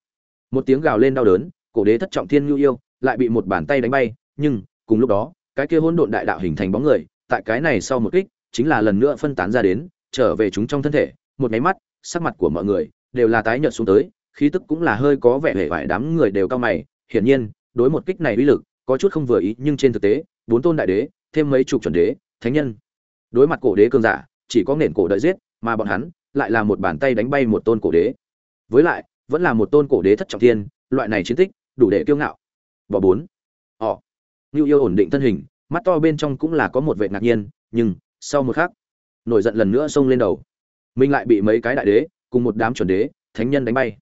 S1: một tiếng gào lên đau đớn, cổ đế thất trọng thiên lưu yêu lại bị một bàn tay đánh bay, nhưng, cùng lúc đó, cái kia hỗn độn đại đạo hình thành bóng người, tại cái này sau một kích, chính là lần nữa phân tán ra đến, trở về chúng trong thân thể, một nháy mắt, sắc mặt của mọi người đều là tái nhợt xuống tới, khí tức cũng là hơi có vẻ hề vải đám người đều cao mày, hiển nhiên, đối một kích này uy lực có chút không vừa ý, nhưng trên thực tế, bốn tôn đại đế thêm mấy chục chuẩn đế, thánh nhân. Đối mặt cổ đế cường giả, chỉ có nền cổ đợi giết, mà bọn hắn lại là một bàn tay đánh bay một tôn cổ đế. Với lại, vẫn là một tôn cổ đế thất trọng thiên, loại này chiến tích, đủ để kiêu ngạo. Bỏ bốn. Họ. Ngưu yêu ổn định thân hình, mắt to bên trong cũng là có một vệ ngạc nhiên, nhưng, sau một khắc, nổi giận lần nữa xông lên đầu. Mình lại bị mấy cái đại đế, cùng một đám chuẩn đế, thánh nhân đánh bay.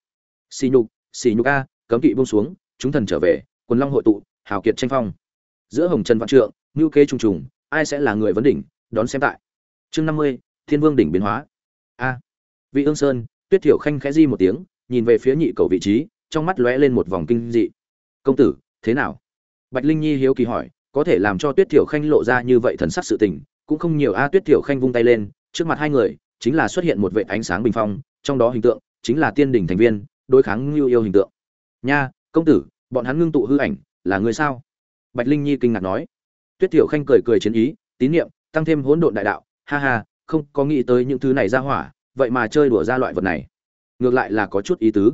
S1: Xì nhục xì nhục a, cấm kỵ buông xuống, chúng thần trở về, quần long hội tụ, hào kiệt tranh phong. Giữa hồng trần vạn trượng ngưu kế trùng trùng, ai sẽ là người vấn đỉnh, đón xem tại. Chương năm mươi, thiên vương đỉnh biến hóa. A. Vị ương sơn, tuyết thiểu khanh khẽ di một tiếng, nhìn về phía nhị cầu vị trí, trong mắt lóe lên một vòng kinh dị. Công tử, thế nào? Bạch linh nhi hiếu kỳ hỏi, có thể làm cho tuyết thiểu khanh lộ ra như vậy thần sắc sự tình, cũng không nhiều. A tuyết thiểu khanh vung tay lên, trước mặt hai người, chính là xuất hiện một vệ ánh sáng bình phong, trong đó hình tượng chính là tiên đỉnh thành viên, đối kháng ngưu yêu hình tượng. Nha, công tử, bọn hắn ngưng tụ hư ảnh, là người sao? Bạch linh nhi kinh ngạc nói tuyết tiểu khanh cười cười chiến ý, tín niệm tăng thêm hỗn độn đại đạo. Ha ha, không có nghĩ tới những thứ này ra hỏa, vậy mà chơi đùa ra loại vật này. Ngược lại là có chút ý tứ.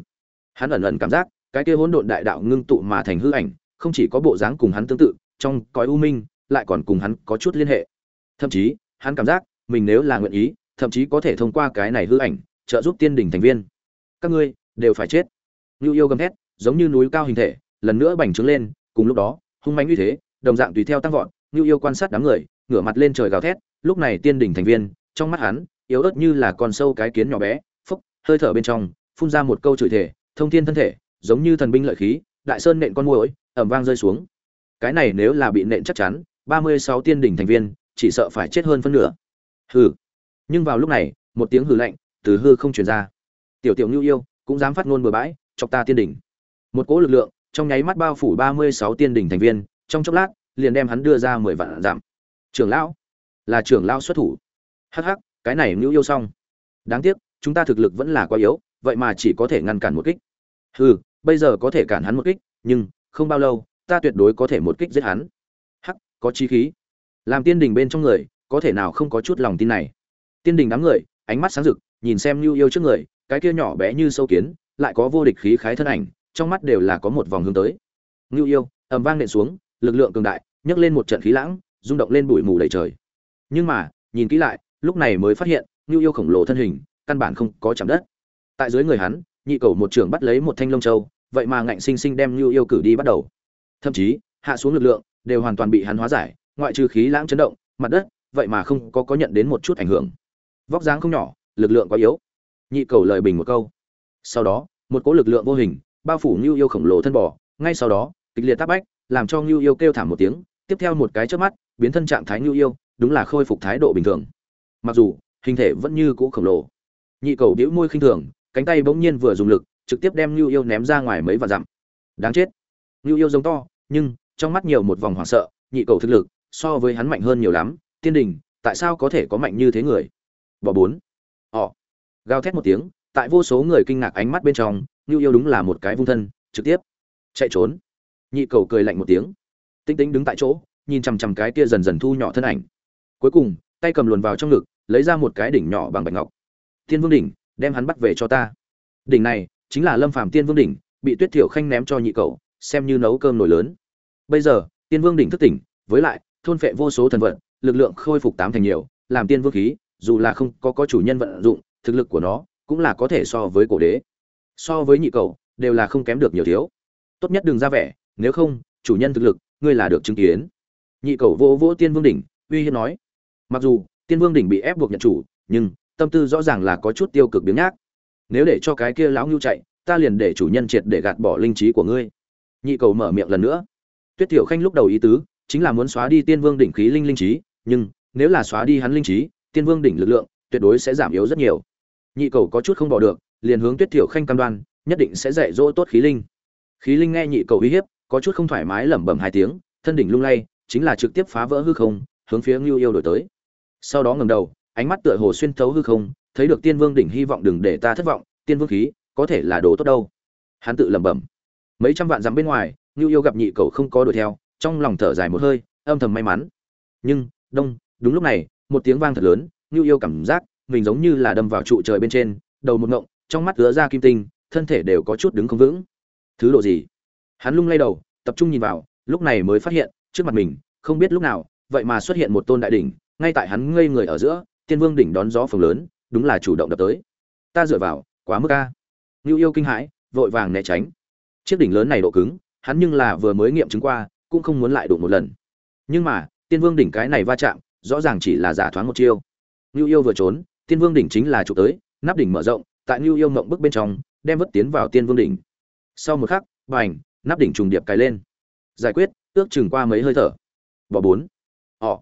S1: Hắn ẩn ẩn cảm giác, cái kia hỗn độn đại đạo ngưng tụ mà thành hư ảnh, không chỉ có bộ dáng cùng hắn tương tự, trong cõi u minh, lại còn cùng hắn có chút liên hệ. Thậm chí, hắn cảm giác, mình nếu là nguyện ý, thậm chí có thể thông qua cái này hư ảnh, trợ giúp tiên đỉnh thành viên. Các ngươi, đều phải chết. Nưu yêu gầm thét, giống như núi cao hình thể, lần nữa bành trướng lên, cùng lúc đó, hung mãnh uy thế đồng dạng tùy theo tăng vọt Nưu yêu quan sát đám người, ngửa mặt lên trời gào thét, lúc này tiên đỉnh thành viên, trong mắt hắn, yếu ớt như là con sâu cái kiến nhỏ bé phúc hơi thở bên trong, phun ra một câu chửi thể thông thiên thân thể, giống như thần binh lợi khí, đại sơn nện con muỗi ầm vang rơi xuống. Cái này nếu là bị nện chắc chắn, ba mươi sáu tiên đỉnh thành viên, chỉ sợ phải chết hơn phân nửa. Hừ. Nhưng vào lúc này, một tiếng hừ lạnh từ hư không truyền ra. Tiểu tiểu Nưu yêu cũng dám phát ngôn bừa bãi, chọc ta tiên đỉnh. Một cỗ lực lượng, trong nháy mắt bao phủ ba mươi sáu tiên đỉnh thành viên trong chốc lát, liền đem hắn đưa ra mười vạn giảm. Trưởng lão, là trưởng lão xuất thủ. Hắc hắc, cái này ngưu yêu xong. Đáng tiếc, chúng ta thực lực vẫn là quá yếu, vậy mà chỉ có thể ngăn cản một kích. Hừ, bây giờ có thể cản hắn một kích, nhưng không bao lâu, ta tuyệt đối có thể một kích giết hắn. Hắc, có chí khí. Làm tiên đình bên trong người, có thể nào không có chút lòng tin này? Tiên đình đám người, ánh mắt sáng rực, nhìn xem lưu yêu trước người, cái kia nhỏ bé như sâu kiến, lại có vô địch khí khái thân ảnh, trong mắt đều là có một vòng hướng tới. Lưu yêu, ầm vang nện xuống lực lượng cường đại, nhấc lên một trận khí lãng, rung động lên bụi mù đầy trời. Nhưng mà, nhìn kỹ lại, lúc này mới phát hiện lưu yêu khổng lồ thân hình, căn bản không có chạm đất. Tại dưới người hắn, nhị cầu một trưởng bắt lấy một thanh lông châu, vậy mà ngạnh sinh sinh đem lưu yêu cử đi bắt đầu. Thậm chí, hạ xuống lực lượng, đều hoàn toàn bị hắn hóa giải, ngoại trừ khí lãng chấn động, mặt đất, vậy mà không có có nhận đến một chút ảnh hưởng. Vóc dáng không nhỏ, lực lượng quá yếu. Nhị cầu lời bình một câu. Sau đó, một cỗ lực lượng vô hình, bao phủ ngưu yêu khổng lồ thân bò, ngay sau đó, kịch liệt tác bách làm cho Nưu yêu kêu thảm một tiếng, tiếp theo một cái chớp mắt, biến thân trạng thái Nưu yêu, đúng là khôi phục thái độ bình thường. Mặc dù, hình thể vẫn như cũ khổng lồ. Nhị cầu bĩu môi khinh thường, cánh tay bỗng nhiên vừa dùng lực, trực tiếp đem Nưu yêu ném ra ngoài mấy vạn dặm. Đáng chết. Nưu yêu giống to, nhưng, trong mắt nhiều một vòng hoảng sợ, nhị cầu thực lực, so với hắn mạnh hơn nhiều lắm, tiên đình, tại sao có thể có mạnh như thế người? Bỏ bốn. Họ gào thét một tiếng, tại vô số người kinh ngạc ánh mắt bên trong Nưu yêu đúng là một cái vung thân, trực tiếp chạy trốn nhị cầu cười lạnh một tiếng. Tinh tính đứng tại chỗ, nhìn chằm chằm cái kia dần dần thu nhỏ thân ảnh. Cuối cùng, tay cầm luồn vào trong ngực, lấy ra một cái đỉnh nhỏ bằng bạch ngọc. Tiên vương đỉnh, đem hắn bắt về cho ta. Đỉnh này, chính là lâm phàm tiên vương đỉnh, bị tuyết thiểu khanh ném cho nhị cầu, xem như nấu cơm nổi lớn. Bây giờ, tiên vương đỉnh thức tỉnh, với lại, thôn phệ vô số thần vận lực lượng khôi phục tám thành nhiều, làm tiên vương khí, dù là không có có chủ nhân vận dụng, thực lực của nó cũng là có thể so với cổ đế. So với nhị cầu, đều là không kém được nhiều thiếu. Tốt nhất đừng ra vẻ nếu không, chủ nhân thực lực, ngươi là được chứng kiến. Nhị cầu vô vỗ tiên vương đỉnh, uy hiếp nói. Mặc dù, tiên vương đỉnh bị ép buộc nhận chủ, nhưng, tâm tư rõ ràng là có chút tiêu cực biếng nhác. Nếu để cho cái kia lão ngưu chạy, ta liền để chủ nhân triệt để gạt bỏ linh trí của ngươi. Nhị cầu mở miệng lần nữa. Tuyết tiểu khanh lúc đầu ý tứ, chính là muốn xóa đi tiên vương đỉnh khí linh linh trí, nhưng, nếu là xóa đi hắn linh trí, tiên vương đỉnh lực lượng tuyệt đối sẽ giảm yếu rất nhiều. Nhị cầu có chút không bỏ được, liền hướng tuyết tiểu khanh cam đoan, nhất định sẽ dạy dỗ tốt khí linh. Khí linh nghe nhị cầu uy hiếp có chút không thoải mái lẩm bẩm hai tiếng, thân đỉnh lung lay, chính là trực tiếp phá vỡ hư không, hướng phía ngưu yêu đổi tới. Sau đó ngầm đầu, ánh mắt tựa hồ xuyên thấu hư không, thấy được tiên vương đỉnh hy vọng đừng để ta thất vọng, tiên vương khí, có thể là đồ tốt đâu. Hắn tự lẩm bẩm. Mấy trăm vạn dặm bên ngoài, ngưu yêu gặp nhị cầu không có đuổi theo, trong lòng thở dài một hơi, âm thầm may mắn. Nhưng, đông, đúng lúc này, một tiếng vang thật lớn, ngưu yêu cảm giác mình giống như là đâm vào trụ trời bên trên, đầu một ngộng, trong mắt ứa ra kim tinh, thân thể đều có chút đứng không vững. Thứ độ gì? Hắn lung lay đầu, tập trung nhìn vào, lúc này mới phát hiện, trước mặt mình, không biết lúc nào, vậy mà xuất hiện một tôn đại đỉnh, ngay tại hắn ngây người ở giữa, tiên vương đỉnh đón gió phường lớn, đúng là chủ động đập tới. Ta dựa vào, quá mức ca ngưu yêu kinh hãi, vội vàng né tránh. Chiếc đỉnh lớn này độ cứng, hắn nhưng là vừa mới nghiệm chứng qua, cũng không muốn lại đụng một lần. Nhưng mà, tiên vương đỉnh cái này va chạm, rõ ràng chỉ là giả thoáng một chiêu. Ngưu yêu vừa trốn, tiên vương đỉnh chính là chụp tới, nắp đỉnh mở rộng, tại ngưu yêu mộng bức bên trong, đem vất tiến vào tiên vương đỉnh. Sau một khắc, bành nắp đỉnh trùng điệp cài lên. Giải quyết, ước chừng qua mấy hơi thở. Bỏ bốn. Họ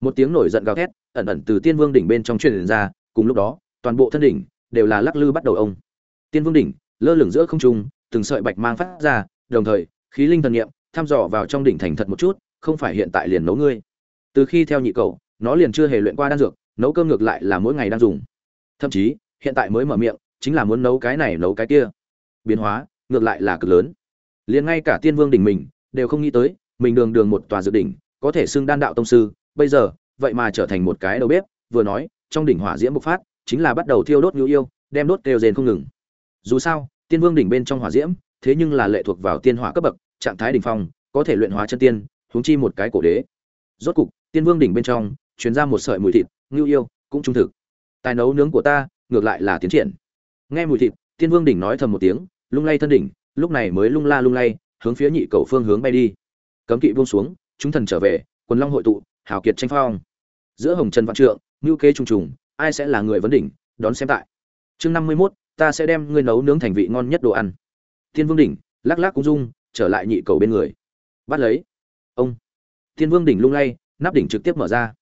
S1: một tiếng nổi giận gào thét, ẩn ẩn từ tiên vương đỉnh bên trong truyền ra, cùng lúc đó, toàn bộ thân đỉnh đều là lắc lư bắt đầu ông. Tiên vương đỉnh, lơ lửng giữa không trung, từng sợi bạch mang phát ra, đồng thời, khí linh thần nghiệm thăm dò vào trong đỉnh thành thật một chút, không phải hiện tại liền nấu ngươi. Từ khi theo nhị cầu nó liền chưa hề luyện qua đan dược, nấu cơm ngược lại là mỗi ngày đang dùng. Thậm chí, hiện tại mới mở miệng, chính là muốn nấu cái này nấu cái kia. Biến hóa, ngược lại là cực lớn liền ngay cả tiên vương đỉnh mình, đều không nghĩ tới, mình đường đường một tòa dự đỉnh, có thể xưng đan đạo tông sư, bây giờ, vậy mà trở thành một cái đầu bếp, vừa nói, trong đỉnh hỏa diễm bộc phát, chính là bắt đầu thiêu đốt nhu yêu, đem đốt kêu rền không ngừng. Dù sao, tiên vương đỉnh bên trong hỏa diễm, thế nhưng là lệ thuộc vào tiên hỏa cấp bậc, trạng thái đỉnh phong, có thể luyện hóa chân tiên, huống chi một cái cổ đế. Rốt cục, tiên vương đỉnh bên trong, truyền ra một sợi mùi thịt ngưu yêu, cũng trung thực. Tài nấu nướng của ta, ngược lại là tiến triển. Nghe mùi thịt, tiên vương đỉnh nói thầm một tiếng, lung lay thân đỉnh lúc này mới lung la lung lay, hướng phía nhị cầu phương hướng bay đi. Cấm kỵ buông xuống, chúng thần trở về, quần long hội tụ, hào kiệt tranh phong. Giữa hồng trần vạn trượng, ngưu kế trùng trùng, ai sẽ là người vấn đỉnh, đón xem tại. Chương năm mươi mốt, ta sẽ đem ngươi nấu nướng thành vị ngon nhất đồ ăn. Tiên vương đỉnh, lắc lắc cũng dung trở lại nhị cầu bên người. Bắt lấy. Ông. Tiên vương đỉnh lung lay, nắp đỉnh trực tiếp mở ra.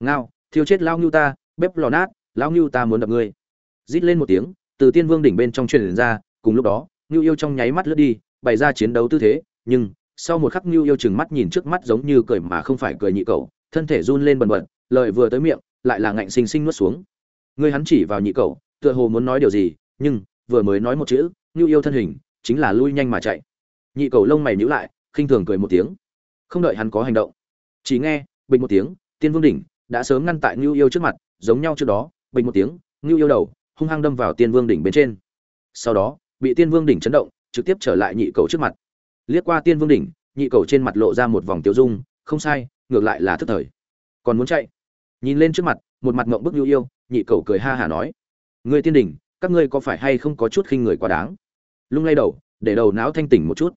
S1: Ngao, thiêu chết lao ngưu ta, bếp lò nát lao ngưu ta muốn đập ngươi. Rít lên một tiếng, từ tiên vương đỉnh bên trong truyền ra, cùng lúc đó Nưu yêu trong nháy mắt lướt đi bày ra chiến đấu tư thế nhưng sau một khắc Nưu yêu chừng mắt nhìn trước mắt giống như cười mà không phải cười nhị cậu, thân thể run lên bần bật lời vừa tới miệng lại là ngạnh sinh sinh nuốt xuống. Ngươi hắn chỉ vào nhị cậu, tựa hồ muốn nói điều gì nhưng vừa mới nói một chữ Nưu yêu thân hình chính là lui nhanh mà chạy. Nhị cậu lông mày nhíu lại khinh thường cười một tiếng. Không đợi hắn có hành động chỉ nghe bình một tiếng tiên vương đỉnh đã sớm ngăn tại Nưu yêu trước mặt giống nhau trước đó bình một tiếng Nưu yêu đầu hung hăng đâm vào tiên vương đỉnh bên trên. Sau đó bị tiên vương đỉnh chấn động, trực tiếp trở lại nhị cầu trước mặt. Liếc qua tiên vương đỉnh, nhị cầu trên mặt lộ ra một vòng tiêu dung, không sai, ngược lại là thất thời. Còn muốn chạy? Nhìn lên trước mặt, một mặt ngộng bức nhu yêu, nhị cầu cười ha hả nói. Người tiên đỉnh, các ngươi có phải hay không có chút khinh người quá đáng? Lung lay đầu, để đầu não thanh tỉnh một chút.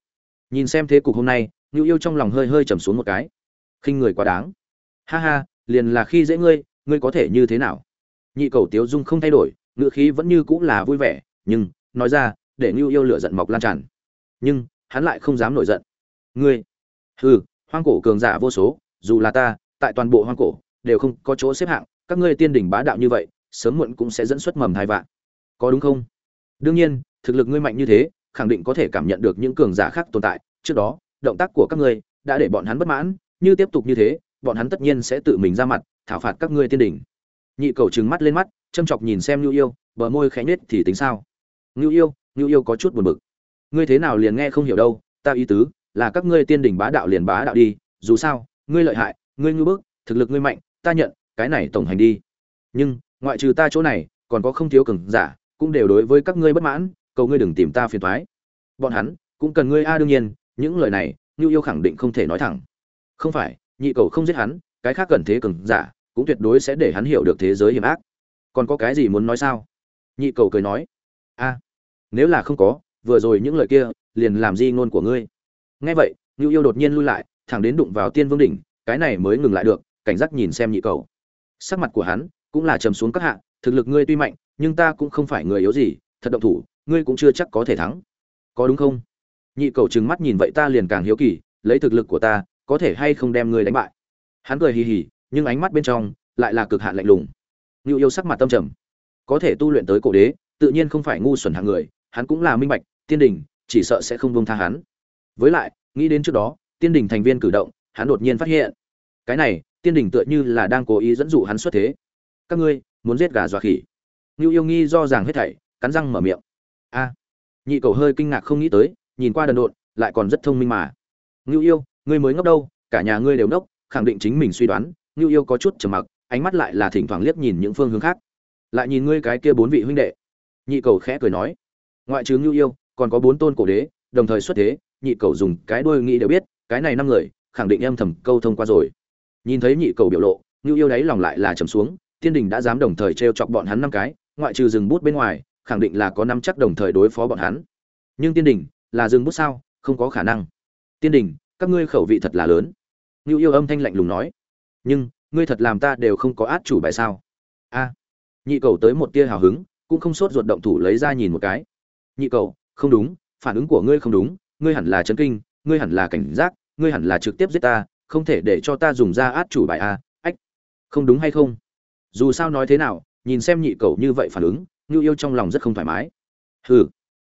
S1: Nhìn xem thế cục hôm nay, nhu yêu trong lòng hơi hơi trầm xuống một cái. Khinh người quá đáng. Ha ha, liền là khi dễ ngươi ngươi có thể như thế nào? Nhị cầu tiếu dung không thay đổi ngựa khí vẫn như cũng là vui vẻ, nhưng, nói ra để Nưu yêu lửa giận mọc lan tràn. Nhưng, hắn lại không dám nổi giận. Ngươi! Hừ, hoang cổ cường giả vô số, dù là ta, tại toàn bộ hoang cổ, đều không có chỗ xếp hạng, các ngươi tiên đỉnh bá đạo như vậy, sớm muộn cũng sẽ dẫn xuất mầm thai vạn. Có đúng không? Đương nhiên, thực lực ngươi mạnh như thế, khẳng định có thể cảm nhận được những cường giả khác tồn tại. Trước đó, động tác của các ngươi đã để bọn hắn bất mãn. Như tiếp tục như thế, bọn hắn tất nhiên sẽ tự mình ra mặt, thảo phạt các ngươi tiên đỉnh. Nhị cầu trừng mắt lên mắt, châm chọc nhìn xem nhu yêu, bờ môi khẽ nhếch thì tính sao? Nhu yêu nhu yêu có chút buồn bực. Ngươi thế nào liền nghe không hiểu đâu, ta ý tứ là các ngươi tiên đỉnh bá đạo liền bá đạo đi, dù sao, ngươi lợi hại, ngươi ngu bức, thực lực ngươi mạnh, ta nhận, cái này tổng hành đi. Nhưng, ngoại trừ ta chỗ này, còn có không thiếu cường giả, cũng đều đối với các ngươi bất mãn, cầu ngươi đừng tìm ta phiền toái. Bọn hắn, cũng cần ngươi a đương nhiên, những lời này nhu yêu khẳng định không thể nói thẳng. Không phải, nhị cầu không giết hắn, cái khác cần thế cường giả, cũng tuyệt đối sẽ để hắn hiểu được thế giới hiểm ác. Còn có cái gì muốn nói sao? Nhị cầu cười nói, a nếu là không có, vừa rồi những lời kia, liền làm di ngôn của ngươi. Nghe vậy, ngưu yêu đột nhiên lui lại, thẳng đến đụng vào tiên vương đỉnh, cái này mới ngừng lại được, cảnh giác nhìn xem nhị cầu. Sắc mặt của hắn cũng là trầm xuống các hạ, thực lực ngươi tuy mạnh, nhưng ta cũng không phải người yếu gì, thật động thủ, ngươi cũng chưa chắc có thể thắng. Có đúng không? Nhị cầu trừng mắt nhìn vậy ta liền càng hiếu kỳ, lấy thực lực của ta, có thể hay không đem ngươi đánh bại? Hắn cười hì hì, nhưng ánh mắt bên trong lại là cực hạn lạnh lùng. Ngưu yêu sắc mặt tâm trầm. Có thể tu luyện tới cổ đế, tự nhiên không phải ngu xuẩn hạng người hắn cũng là minh bạch, tiên đình chỉ sợ sẽ không buông tha hắn. Với lại, nghĩ đến trước đó, tiên đình thành viên cử động, hắn đột nhiên phát hiện. Cái này, tiên đình tựa như là đang cố ý dẫn dụ hắn xuất thế. Các ngươi, muốn giết gà dọa khỉ. Nưu yêu nghi do ràng hết thảy, cắn răng mở miệng. A. Nhị cầu hơi kinh ngạc không nghĩ tới, nhìn qua đần độn, lại còn rất thông minh mà. Nưu yêu, ngươi mới ngốc đâu, cả nhà ngươi đều ngốc, khẳng định chính mình suy đoán. Nưu yêu có chút trầm mặc, ánh mắt lại là thỉnh thoảng liếc nhìn những phương hướng khác. Lại nhìn ngươi cái kia bốn vị huynh đệ. Nhị cầu khẽ cười nói ngoại trừ ngưu yêu, còn có bốn tôn cổ đế, đồng thời xuất thế, nhị cầu dùng cái đuôi nghĩ đều biết, cái này năm người, khẳng định âm thầm câu thông qua rồi. Nhìn thấy nhị cầu biểu lộ, ngưu yêu đấy lòng lại là trầm xuống, tiên đình đã dám đồng thời t chọc bọn hắn năm cái, ngoại trừ rừng bút bên ngoài, khẳng định là có năm chắc đồng thời đối phó bọn hắn. Nhưng tiên đình, là rừng bút sao? Không có khả năng. Tiên đình, các ngươi khẩu vị thật là lớn. Ngưu yêu âm thanh lạnh lùng nói. Nhưng, ngươi thật làm ta đều không có át chủ bài sao? A. Nhị cầu tới một tia hào hứng, cũng không sốt ruột động thủ lấy ra nhìn một cái nhị cầu, không đúng, phản ứng của ngươi không đúng, ngươi hẳn là chấn kinh, ngươi hẳn là cảnh giác, ngươi hẳn là trực tiếp giết ta, không thể để cho ta dùng ra át chủ bài a, ách, không đúng hay không? Dù sao nói thế nào, nhìn xem nhị cầu như vậy phản ứng, ngưu yêu trong lòng rất không thoải mái. Hừ,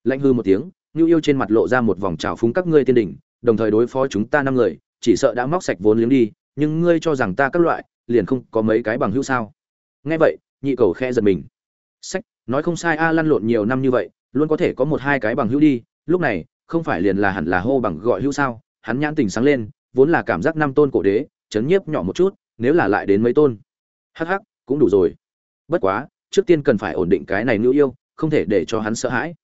S1: lạnh hư một tiếng, ngưu yêu trên mặt lộ ra một vòng trào phúng các ngươi tiên đỉnh, đồng thời đối phó chúng ta năm người, chỉ sợ đã móc sạch vốn liếng đi, nhưng ngươi cho rằng ta các loại, liền không có mấy cái bằng hữu sao? Nghe vậy, nhị cầu khe giật mình. Sách, nói không sai a lăn lộn nhiều năm như vậy luôn có thể có một hai cái bằng hữu đi, lúc này, không phải liền là hẳn là hô bằng gọi hữu sao, hắn nhãn tình sáng lên, vốn là cảm giác năm tôn cổ đế, chấn nhiếp nhỏ một chút, nếu là lại đến mấy tôn. Hắc hắc, cũng đủ rồi. Bất quá, trước tiên cần phải ổn định cái này nữ yêu, không thể để cho hắn sợ hãi.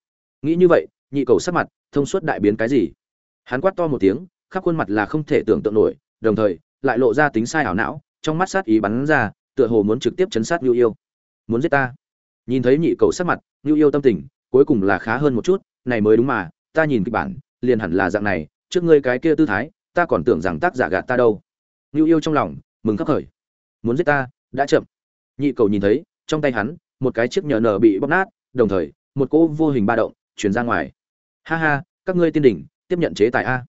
S1: Nghĩ như vậy, nhị cầu sắc mặt, thông suốt đại biến cái gì? Hắn quát to một tiếng, khắp khuôn mặt là không thể tưởng tượng nổi, đồng thời, lại lộ ra tính sai ảo não, trong mắt sát ý bắn ra, tựa hồ muốn trực tiếp chấn sát nhu yêu. Muốn giết ta. Nhìn thấy nhị cầu sắc mặt nhu yêu tâm tình cuối cùng là khá hơn một chút, này mới đúng mà, ta nhìn kịch bản, liền hẳn là dạng này, trước ngươi cái kia tư thái, ta còn tưởng rằng tác giả gạt ta đâu. Nhu yêu trong lòng, mừng khắc khởi. Muốn giết ta, đã chậm. Nhị cầu nhìn thấy, trong tay hắn, một cái chiếc nhờ nở bị bóc nát, đồng thời, một cỗ vô hình ba động chuyển ra ngoài. Ha ha, các ngươi tiên đỉnh, tiếp nhận chế tài a.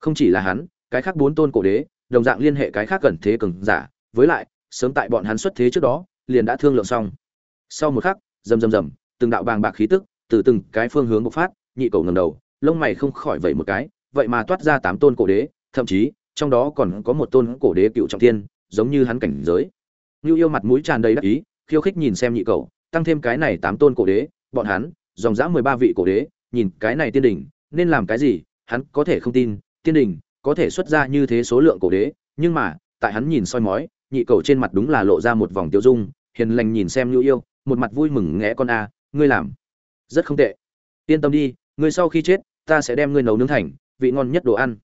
S1: Không chỉ là hắn, cái khác bốn tôn cổ đế, đồng dạng liên hệ cái khác gần thế cường giả, với lại, sớm tại bọn hắn xuất thế trước đó, liền đã thương lượng xong. Sau một khắc, rầm rầm rầm, từng đạo bàng bạc khí tức từ từng cái phương hướng bộc phát, nhị cầu ngầm đầu, lông mày không khỏi vẩy một cái, vậy mà toát ra tám tôn cổ đế, thậm chí, trong đó còn có một tôn cổ đế cựu trọng thiên, giống như hắn cảnh giới. Như yêu mặt mũi tràn đầy đắc ý, khiêu khích nhìn xem nhị cầu, tăng thêm cái này tám tôn cổ đế, bọn hắn, dòng dã mười ba vị cổ đế, nhìn cái này tiên đỉnh, nên làm cái gì, hắn có thể không tin, tiên đỉnh có thể xuất ra như thế số lượng cổ đế, nhưng mà, tại hắn nhìn soi mói, nhị cầu trên mặt đúng là lộ ra một vòng tiêu dung, hiền lành nhìn xem nhu yêu, một mặt vui mừng ngẽ con a, ngươi làm rất không tệ. Yên tâm đi, ngươi sau khi chết, ta sẽ đem ngươi nấu nướng thành vị ngon nhất đồ ăn.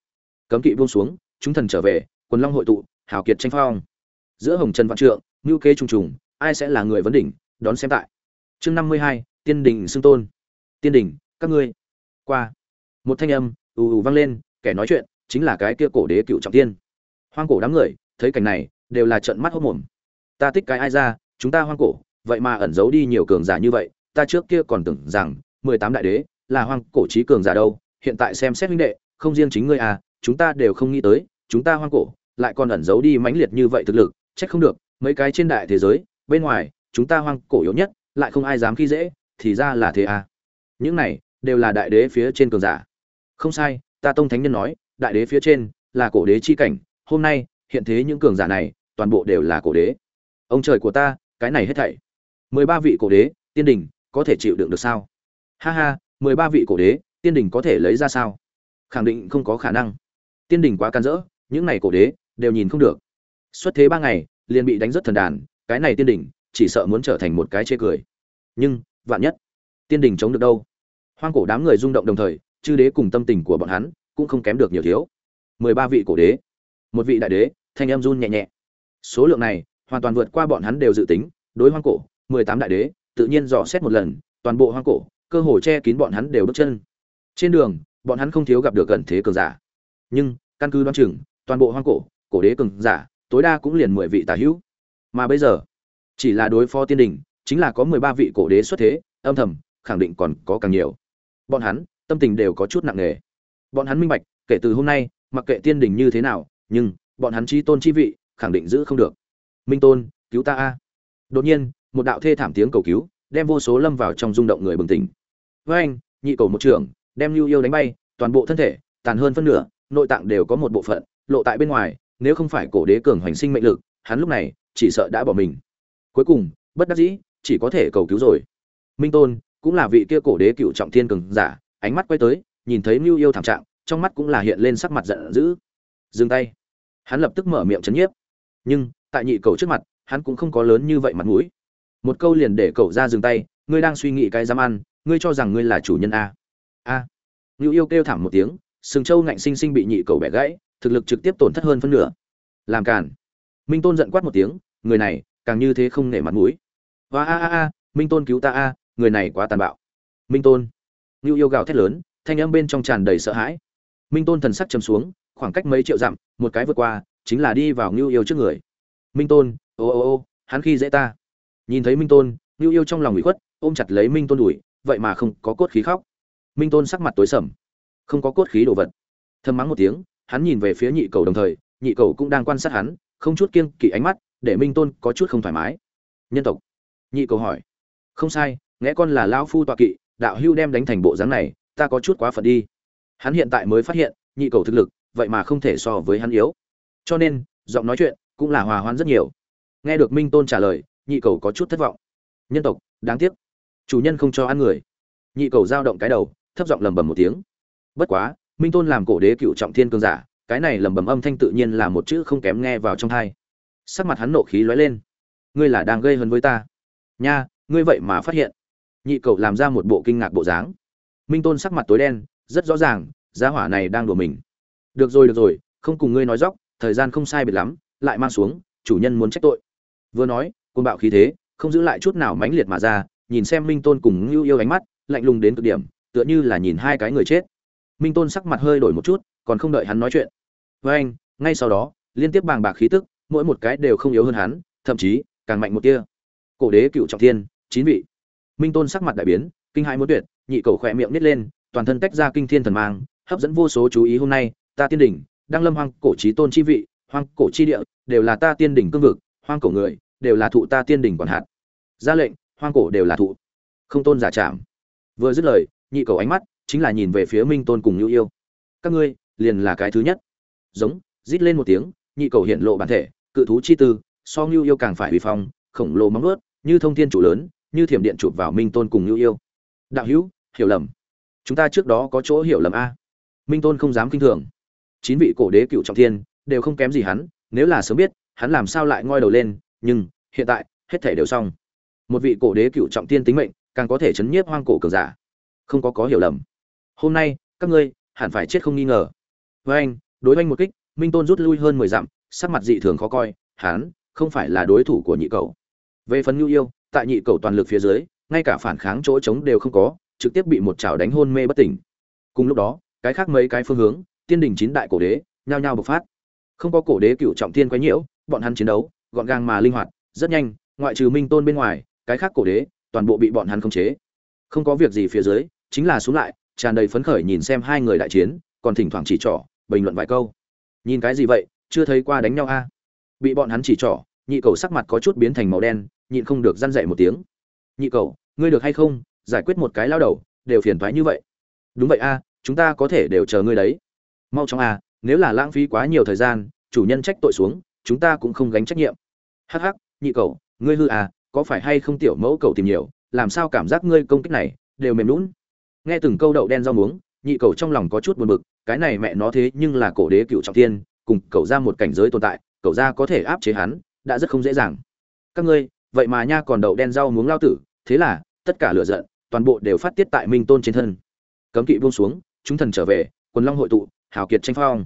S1: Cấm kỵ buông xuống, chúng thần trở về, quần long hội tụ, hào kiệt tranh phong. Giữa hồng trần vạn trượng, ngưu kế trùng trùng, ai sẽ là người vấn đỉnh, đón xem tại. Chương năm mươi hai, tiên đình xưng tôn. Tiên đình, các ngươi. Qua. Một thanh âm, ù ù vang lên, kẻ nói chuyện chính là cái kia cổ đế cựu trọng tiên. Hoang cổ đám người, thấy cảnh này, đều là trận mắt hốc mồm. Ta thích cái ai ra, chúng ta hoang cổ, vậy mà ẩn giấu đi nhiều cường giả như vậy ta trước kia còn tưởng rằng mười tám đại đế là hoang cổ trí cường giả đâu, hiện tại xem xét huynh đệ, không riêng chính ngươi à chúng ta đều không nghĩ tới, chúng ta hoang cổ, lại còn ẩn giấu đi mãnh liệt như vậy thực lực, trách không được, mấy cái trên đại thế giới, bên ngoài, chúng ta hoang cổ yếu nhất, lại không ai dám khi dễ, thì ra là thế à. Những này, đều là đại đế phía trên cường giả. Không sai, ta tông thánh nhân nói, đại đế phía trên là cổ đế chi cảnh, hôm nay, hiện thế những cường giả này, toàn bộ đều là cổ đế. Ông trời của ta, cái này hết thảy. mười ba vị cổ đế, tiên đình có thể chịu đựng được sao? Ha ha, mười ba vị cổ đế, tiên đình có thể lấy ra sao? Khẳng định không có khả năng. Tiên đình quá can dỡ, những này cổ đế đều nhìn không được. Xuất thế ba ngày, liền bị đánh rất thần đàn, cái này tiên đình chỉ sợ muốn trở thành một cái chê cười. Nhưng, vạn nhất, tiên đình chống được đâu? Hoang cổ đám người rung động đồng thời, chư đế cùng tâm tình của bọn hắn cũng không kém được nhiều thiếu. Mười ba vị cổ đế, một vị đại đế, thanh em run nhẹ nhẹ. Số lượng này hoàn toàn vượt qua bọn hắn đều dự tính, đối hoang cổ, mười tám đại đế tự nhiên dò xét một lần, toàn bộ hoang cổ, cơ hồ che kín bọn hắn đều bước chân. Trên đường, bọn hắn không thiếu gặp được gần thế cường giả. Nhưng, căn cứ đoan chừng, toàn bộ hoang cổ cổ đế cường giả, tối đa cũng liền mười vị tà hữu. Mà bây giờ, chỉ là đối phó tiên đình, chính là có mười ba vị cổ đế xuất thế, âm thầm, khẳng định còn có càng nhiều. Bọn hắn, tâm tình đều có chút nặng nề. Bọn hắn minh bạch, kể từ hôm nay, mặc kệ tiên đình như thế nào, nhưng, bọn hắn chi tôn chi vị, khẳng định giữ không được. Minh tôn, cứu ta a. Đột nhiên một đạo thê thảm tiếng cầu cứu, đem vô số lâm vào trong rung động người bừng tỉnh. Với anh, nhị cầu một trưởng đem lưu yêu đánh bay, toàn bộ thân thể, tàn hơn phân nửa, nội tạng đều có một bộ phận, lộ tại bên ngoài, nếu không phải cổ đế cường hoành sinh mệnh lực, hắn lúc này chỉ sợ đã bỏ mình. Cuối cùng, bất đắc dĩ, chỉ có thể cầu cứu rồi. Minh tôn, cũng là vị kia cổ đế cựu trọng thiên cường giả, ánh mắt quay tới, nhìn thấy lưu yêu thảm trạng, trong mắt cũng là hiện lên sắc mặt giận dữ. Dừng tay. Hắn lập tức mở miệng chấn nhiếp. Nhưng, tại nhị cầu trước mặt, hắn cũng không có lớn như vậy mặt mũi một câu liền để cậu ra dừng tay, ngươi đang suy nghĩ cái dám ăn, ngươi cho rằng ngươi là chủ nhân a. A. Ngưu yêu kêu thảm một tiếng, sừng trâu ngạnh sinh sinh bị nhị cậu bẻ gãy, thực lực trực tiếp tổn thất hơn phân nửa. Làm cản minh tôn giận quát một tiếng, người này, càng như thế không nể mặt mũi. Và a a a, minh tôn cứu ta a, người này quá tàn bạo. Minh tôn. Ngưu yêu gào thét lớn, thanh âm bên trong tràn đầy sợ hãi. Minh tôn thần sắc chấm xuống, khoảng cách mấy triệu dặm, một cái vượt qua, chính là đi vào ngưu yêu trước người. Minh tôn, ô ô ô, hắn khi dễ ta nhìn thấy minh tôn ngưu yêu trong lòng bị khuất, ôm chặt lấy minh tôn đùi, vậy mà không có cốt khí khóc. Minh tôn sắc mặt tối sầm. Không có cốt khí đồ vật. Thầm mắng một tiếng, hắn nhìn về phía nhị cầu đồng thời, nhị cầu cũng đang quan sát hắn, không chút kiêng kỵ ánh mắt, để minh tôn có chút không thoải mái. Nhân tộc. Nhị cầu hỏi. Không sai, nghe con là lao phu tọa kỵ, đạo hưu đem đánh thành bộ dáng này, ta có chút quá phận đi. Hắn hiện tại mới phát hiện, nhị cầu thực lực, vậy mà không thể so với hắn yếu. Cho nên, giọng nói chuyện cũng là hòa hoãn rất nhiều. Nghe được minh tôn trả lời nhị cầu có chút thất vọng. Nhân tộc, đáng tiếc. Chủ nhân không cho ăn người. Nhị cầu dao động cái đầu, thấp giọng lầm bầm một tiếng. Bất quá, minh tôn làm cổ đế cựu trọng thiên cương giả, cái này lầm bầm âm thanh tự nhiên là một chữ không kém nghe vào trong thai sắc mặt hắn nộ khí lóe lên. Ngươi là đang gây hấn với ta. Nha, ngươi vậy mà phát hiện. Nhị cầu làm ra một bộ kinh ngạc bộ dáng. Minh tôn sắc mặt tối đen, rất rõ ràng, giá hỏa này đang đùa mình. Được rồi được rồi, không cùng ngươi nói dóc, thời gian không sai biệt lắm, lại mang xuống, chủ nhân muốn trách tội. Vừa nói côn bạo khí thế, không giữ lại chút nào mãnh liệt mà ra, nhìn xem minh tôn cùng ngưu yêu ánh mắt, lạnh lùng đến cực điểm, tựa như là nhìn hai cái người chết. Minh tôn sắc mặt hơi đổi một chút, còn không đợi hắn nói chuyện. Với anh, ngay sau đó, liên tiếp bàng bạc khí tức, mỗi một cái đều không yếu hơn hắn, thậm chí, càng mạnh một tia. Cổ đế cựu trọng thiên, chín vị. Minh tôn sắc mặt đại biến, kinh hãi muốn tuyệt, nhị cầu khỏe miệng nít lên, toàn thân tách ra kinh thiên thần mang, hấp dẫn vô số chú ý hôm nay, ta tiên đỉnh đang lâm hoang cổ trí tôn chi vị, hoang cổ chi địa, đều là ta tiên đỉnh cương vực, hoang cổ người đều là thụ ta tiên đỉnh quản hạt ra lệnh, hoang cổ đều là thụ. Không tôn giả chạm. Vừa dứt lời, nhị cầu ánh mắt chính là nhìn về phía minh tôn cùng nhu yêu. Các ngươi, liền là cái thứ nhất. Giống, rít lên một tiếng, nhị cầu hiện lộ bản thể, cự thú chi tư, so nhu yêu càng phải uy phong, khổng lồ móng ướt như thông thiên chủ lớn, như thiểm điện chụp vào minh tôn cùng nhu yêu. Đạo hữu, hiểu lầm. Chúng ta trước đó có chỗ hiểu lầm a. Minh tôn không dám kinh thường. Chín vị cổ đế cựu trọng thiên, đều không kém gì hắn, nếu là sớm biết, hắn làm sao lại ngoi đầu lên nhưng hiện tại hết thể đều xong. Một vị cổ đế cựu trọng thiên tính mệnh, càng có thể chấn nhiếp hoang cổ cường giả. Không có có hiểu lầm. Hôm nay, các ngươi hẳn phải chết không nghi ngờ. Với anh, đối anh một kích, minh tôn rút lui hơn mười dặm, sắc mặt dị thường khó coi, hắn không phải là đối thủ của nhị cầu về phần nhu yêu, tại nhị cầu toàn lực phía dưới, ngay cả phản kháng chỗ trống đều không có, trực tiếp bị một chảo đánh hôn mê bất tỉnh. Cùng lúc đó, cái khác mấy cái phương hướng, tiên đình chín đại cổ đế, nhao nhao bộc phát. Không có cổ đế cựu trọng thiên quấy nhiễu, bọn hắn chiến đấu gọn gàng mà linh hoạt, rất nhanh, ngoại trừ minh tôn bên ngoài, cái khác cổ đế, toàn bộ bị bọn hắn khống chế. Không có việc gì phía dưới, chính là xuống lại, tràn đầy phấn khởi nhìn xem hai người đại chiến, còn thỉnh thoảng chỉ trỏ, bình luận vài câu. Nhìn cái gì vậy, chưa thấy qua đánh nhau a? Bị bọn hắn chỉ trỏ, nhị cầu sắc mặt có chút biến thành màu đen, nhịn không được răn dậy một tiếng. Nhị cầu, ngươi được hay không, giải quyết một cái lao đầu, đều phiền toái như vậy. Đúng vậy a, chúng ta có thể đều chờ ngươi đấy. Mau chóng a, nếu là lãng phí quá nhiều thời gian, chủ nhân trách tội xuống chúng ta cũng không gánh trách nhiệm. Hắc hắc, nhị cầu ngươi hư à có phải hay không tiểu mẫu cầu tìm nhiều, làm sao cảm giác ngươi công kích này đều mềm lún nghe từng câu đậu đen rau muống, nhị cầu trong lòng có chút buồn bực, cái này mẹ nó thế nhưng là cổ đế cựu trọng thiên, cùng cậu ra một cảnh giới tồn tại, cậu ra có thể áp chế hắn, đã rất không dễ dàng. Các ngươi, vậy mà nha còn đậu đen rau muống lao tử, thế là, tất cả lửa giận, toàn bộ đều phát tiết tại minh tôn trên thân. Cấm kỵ buông xuống, chúng thần trở về, quần long hội tụ, hào kiệt tranh phong.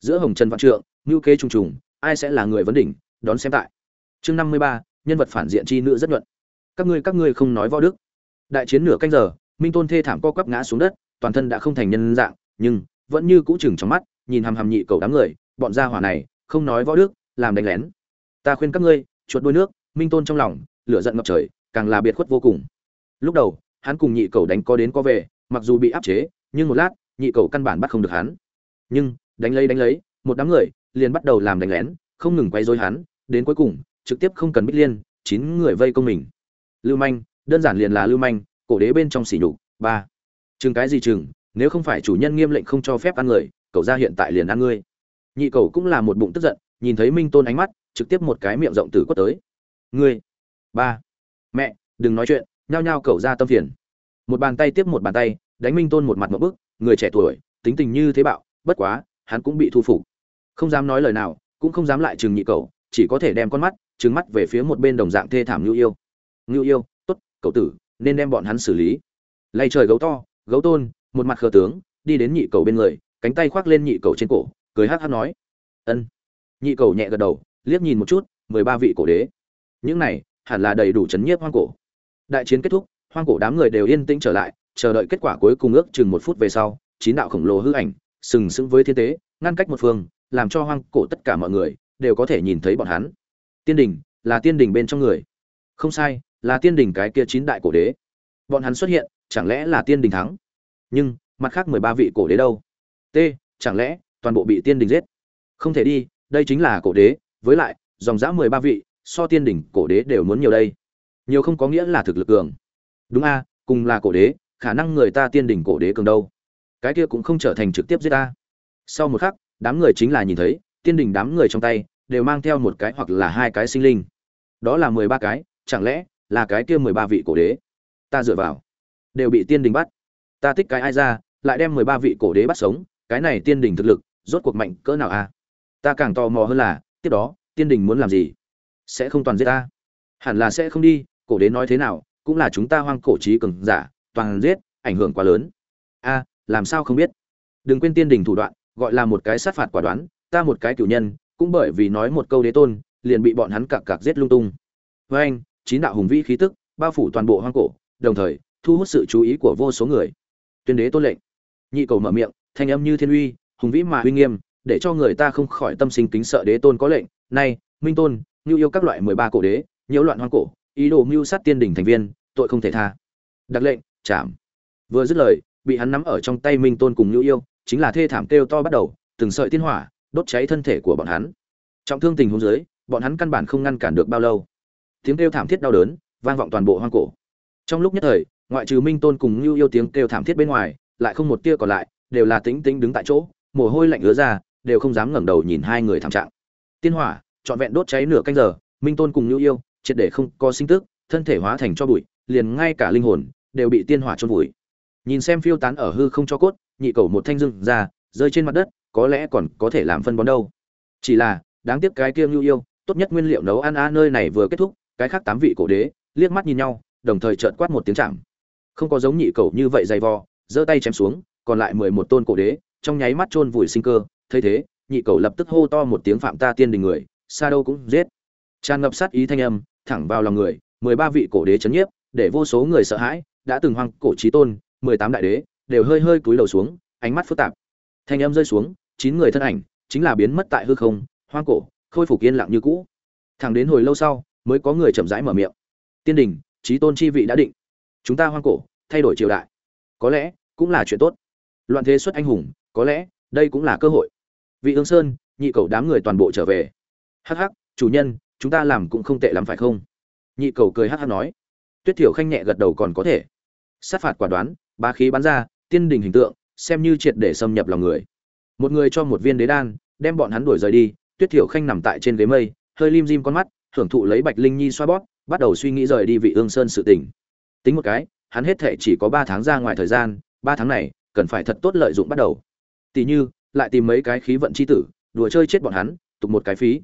S1: Giữa hồng trần vạn trượng, ngưu kế trùng trùng ai sẽ là người vấn đỉnh, đón xem tại. Chương năm mươi ba, nhân vật phản diện chi nữ rất nhuận. Các ngươi các ngươi không nói võ đức. Đại chiến nửa canh giờ, minh tôn thê thảm co quắp ngã xuống đất, toàn thân đã không thành nhân dạng, nhưng vẫn như cũ chừng trong mắt, nhìn hằm hằm nhị cầu đám người, bọn gia hỏa này không nói võ đức, làm đánh lén. Ta khuyên các ngươi, chuột đuôi nước, minh tôn trong lòng, lửa giận ngập trời, càng là biệt khuất vô cùng. Lúc đầu, hắn cùng nhị cầu đánh có đến có về, mặc dù bị áp chế, nhưng một lát, nhị cầu căn bản bắt không được hắn. Nhưng, đánh lấy đánh lấy, một đám người liền bắt đầu làm đánh lén, không ngừng quay dối hắn, đến cuối cùng, trực tiếp không cần bích liên, chín người vây công mình. Lưu manh, đơn giản liền là lưu manh, cổ đế bên trong xỉ nhục, ba. Chừng cái gì chừng, nếu không phải chủ nhân nghiêm lệnh không cho phép ăn người, cậu ra hiện tại liền ăn ngươi. Nhị cậu cũng là một bụng tức giận, nhìn thấy minh tôn ánh mắt, trực tiếp một cái miệng rộng từ quất tới. Ngươi, ba. Mẹ, đừng nói chuyện, nhao nhao cậu ra tâm phiền. Một bàn tay tiếp một bàn tay, đánh minh tôn một mặt một bức, người trẻ tuổi, tính tình như thế bạo, bất quá, hắn cũng bị thu phục không dám nói lời nào cũng không dám lại chừng nhị cậu, chỉ có thể đem con mắt trừng mắt về phía một bên đồng dạng thê thảm ngưu yêu. Ngưu yêu tốt cậu tử nên đem bọn hắn xử lý. Lay trời gấu to gấu tôn một mặt khờ tướng đi đến nhị cầu bên người cánh tay khoác lên nhị cầu trên cổ cười hát hát nói. Ân. Nhị cầu nhẹ gật đầu liếc nhìn một chút mười ba vị cổ đế. Những này hẳn là đầy đủ chấn nhiếp hoang cổ. Đại chiến kết thúc hoang cổ đám người đều yên tĩnh trở lại chờ đợi kết quả cuối cùng ước chừng một phút về sau chín đạo khổng lồ hư ảnh sừng sững với thiên tế ngăn cách một phương làm cho hoang cổ tất cả mọi người đều có thể nhìn thấy bọn hắn. Tiên đình là tiên đình bên trong người. Không sai, là tiên đình cái kia chín đại cổ đế. Bọn hắn xuất hiện, chẳng lẽ là tiên đình thắng? Nhưng, mặt khác mười ba vị cổ đế đâu? T, chẳng lẽ toàn bộ bị tiên đình giết? Không thể đi, đây chính là cổ đế, với lại, dòng dã mười ba vị, so tiên đình cổ đế đều muốn nhiều đây. Nhiều không có nghĩa là thực lực cường. Đúng a, cùng là cổ đế, khả năng người ta tiên đình cổ đế cường đâu? Cái kia cũng không trở thành trực tiếp giết ta. Sau một khắc đám người chính là nhìn thấy, tiên đình đám người trong tay đều mang theo một cái hoặc là hai cái sinh linh. Đó là mười ba cái, chẳng lẽ là cái kia mười ba vị cổ đế? Ta dựa vào, đều bị tiên đình bắt. Ta thích cái ai ra, lại đem mười ba vị cổ đế bắt sống, cái này tiên đình thực lực, rốt cuộc mạnh cỡ nào a ta càng tò mò hơn là, tiếp đó, tiên đình muốn làm gì? Sẽ không toàn giết ta? Hẳn là sẽ không đi, cổ đế nói thế nào, cũng là chúng ta hoang cổ trí cường giả, toàn giết, ảnh hưởng quá lớn. A, làm sao không biết? Đừng quên tiên đình thủ đoạn gọi là một cái sát phạt quả đoán, ta một cái cửu nhân, cũng bởi vì nói một câu đế tôn, liền bị bọn hắn cặc cặc giết lung tung. Với anh, chín đạo hùng vĩ khí tức, bao phủ toàn bộ hoang cổ, đồng thời, thu hút sự chú ý của vô số người. Tuyên đế tôn lệnh. Nhị cầu mở miệng, thanh âm như thiên uy, hùng vĩ mà uy nghiêm, để cho người ta không khỏi tâm sinh kính sợ đế tôn có lệnh. Nay, minh tôn lưu yêu các loại mười ba cổ đế, nhiễu loạn hoang cổ, ý đồ mưu sát tiên đỉnh thành viên, tội không thể tha. Đặc lệnh, chạm. Vừa dứt lời, bị hắn nắm ở trong tay minh tôn cùng lưu yêu chính là thê thảm kêu to bắt đầu, từng sợi tiên hỏa, đốt cháy thân thể của bọn hắn. Trọng thương tình huống dưới, bọn hắn căn bản không ngăn cản được bao lâu. Tiếng kêu thảm thiết đau đớn, vang vọng toàn bộ hoang cổ. Trong lúc nhất thời, ngoại trừ minh tôn cùng ngưu yêu tiếng kêu thảm thiết bên ngoài, lại không một tia còn lại, đều là tĩnh tĩnh đứng tại chỗ, mồ hôi lạnh ứa ra, đều không dám ngẩng đầu nhìn hai người thảm trạng. Tiên hỏa, trọn vẹn đốt cháy nửa canh giờ, minh tôn cùng ngưu yêu, triệt để không có sinh tức, thân thể hóa thành cho bụi, liền ngay cả linh hồn, đều bị tiên hỏa chôn vùi. Nhìn xem phiêu tán ở hư không cho cốt nhị cầu một thanh dưng ra, rơi trên mặt đất, có lẽ còn có thể làm phân bón đâu. Chỉ là, đáng tiếc cái kia ngưu yêu, tốt nhất nguyên liệu nấu ăn a nơi này vừa kết thúc, cái khác tám vị cổ đế, liếc mắt nhìn nhau, đồng thời trợn quát một tiếng chạm. Không có giống nhị cầu như vậy dày vò, giơ tay chém xuống, còn lại mười một tôn cổ đế, trong nháy mắt chôn vùi sinh cơ, thấy thế, nhị cầu lập tức hô to một tiếng phạm ta tiên đình người, xa đâu cũng giết. Tràn ngập sát ý thanh âm, thẳng vào lòng người, mười ba vị cổ đế chấn nhiếp, để vô số người sợ hãi, đã từng hoang cổ trí tôn, mười tám đại đế đều hơi hơi cúi đầu xuống, ánh mắt phức tạp. Thanh âm rơi xuống, chín người thân ảnh, chính là biến mất tại hư không, hoang cổ, khôi phục yên lặng như cũ. Thẳng đến hồi lâu sau, mới có người chậm rãi mở miệng. Tiên đình trí tôn chi vị đã định. Chúng ta hoang cổ, thay đổi triều đại. Có lẽ, cũng là chuyện tốt. Loạn thế xuất anh hùng, có lẽ, đây cũng là cơ hội. Vị ương sơn, nhị cầu đám người toàn bộ trở về. Hắc hắc, chủ nhân, chúng ta làm cũng không tệ lắm phải không? Nhị cầu cười hắc hắc nói. Tuyết thiểu khanh nhẹ gật đầu còn có thể. Sát phạt quả đoán ba khí bắn ra tiên đình hình tượng, xem như triệt để xâm nhập lòng người. Một người cho một viên đế đan, đem bọn hắn đuổi rời đi, tuyết thiểu khanh nằm tại trên ghế mây, hơi lim dim con mắt, hưởng thụ lấy bạch linh nhi xoa bóp, bắt đầu suy nghĩ rời đi vị ương sơn sự tình. Tính một cái, hắn hết thể chỉ có ba tháng ra ngoài thời gian, ba tháng này, cần phải thật tốt lợi dụng bắt đầu. Tỷ như, lại tìm mấy cái khí vận c h i tử, đùa chơi chết bọn hắn, tục một cái phí.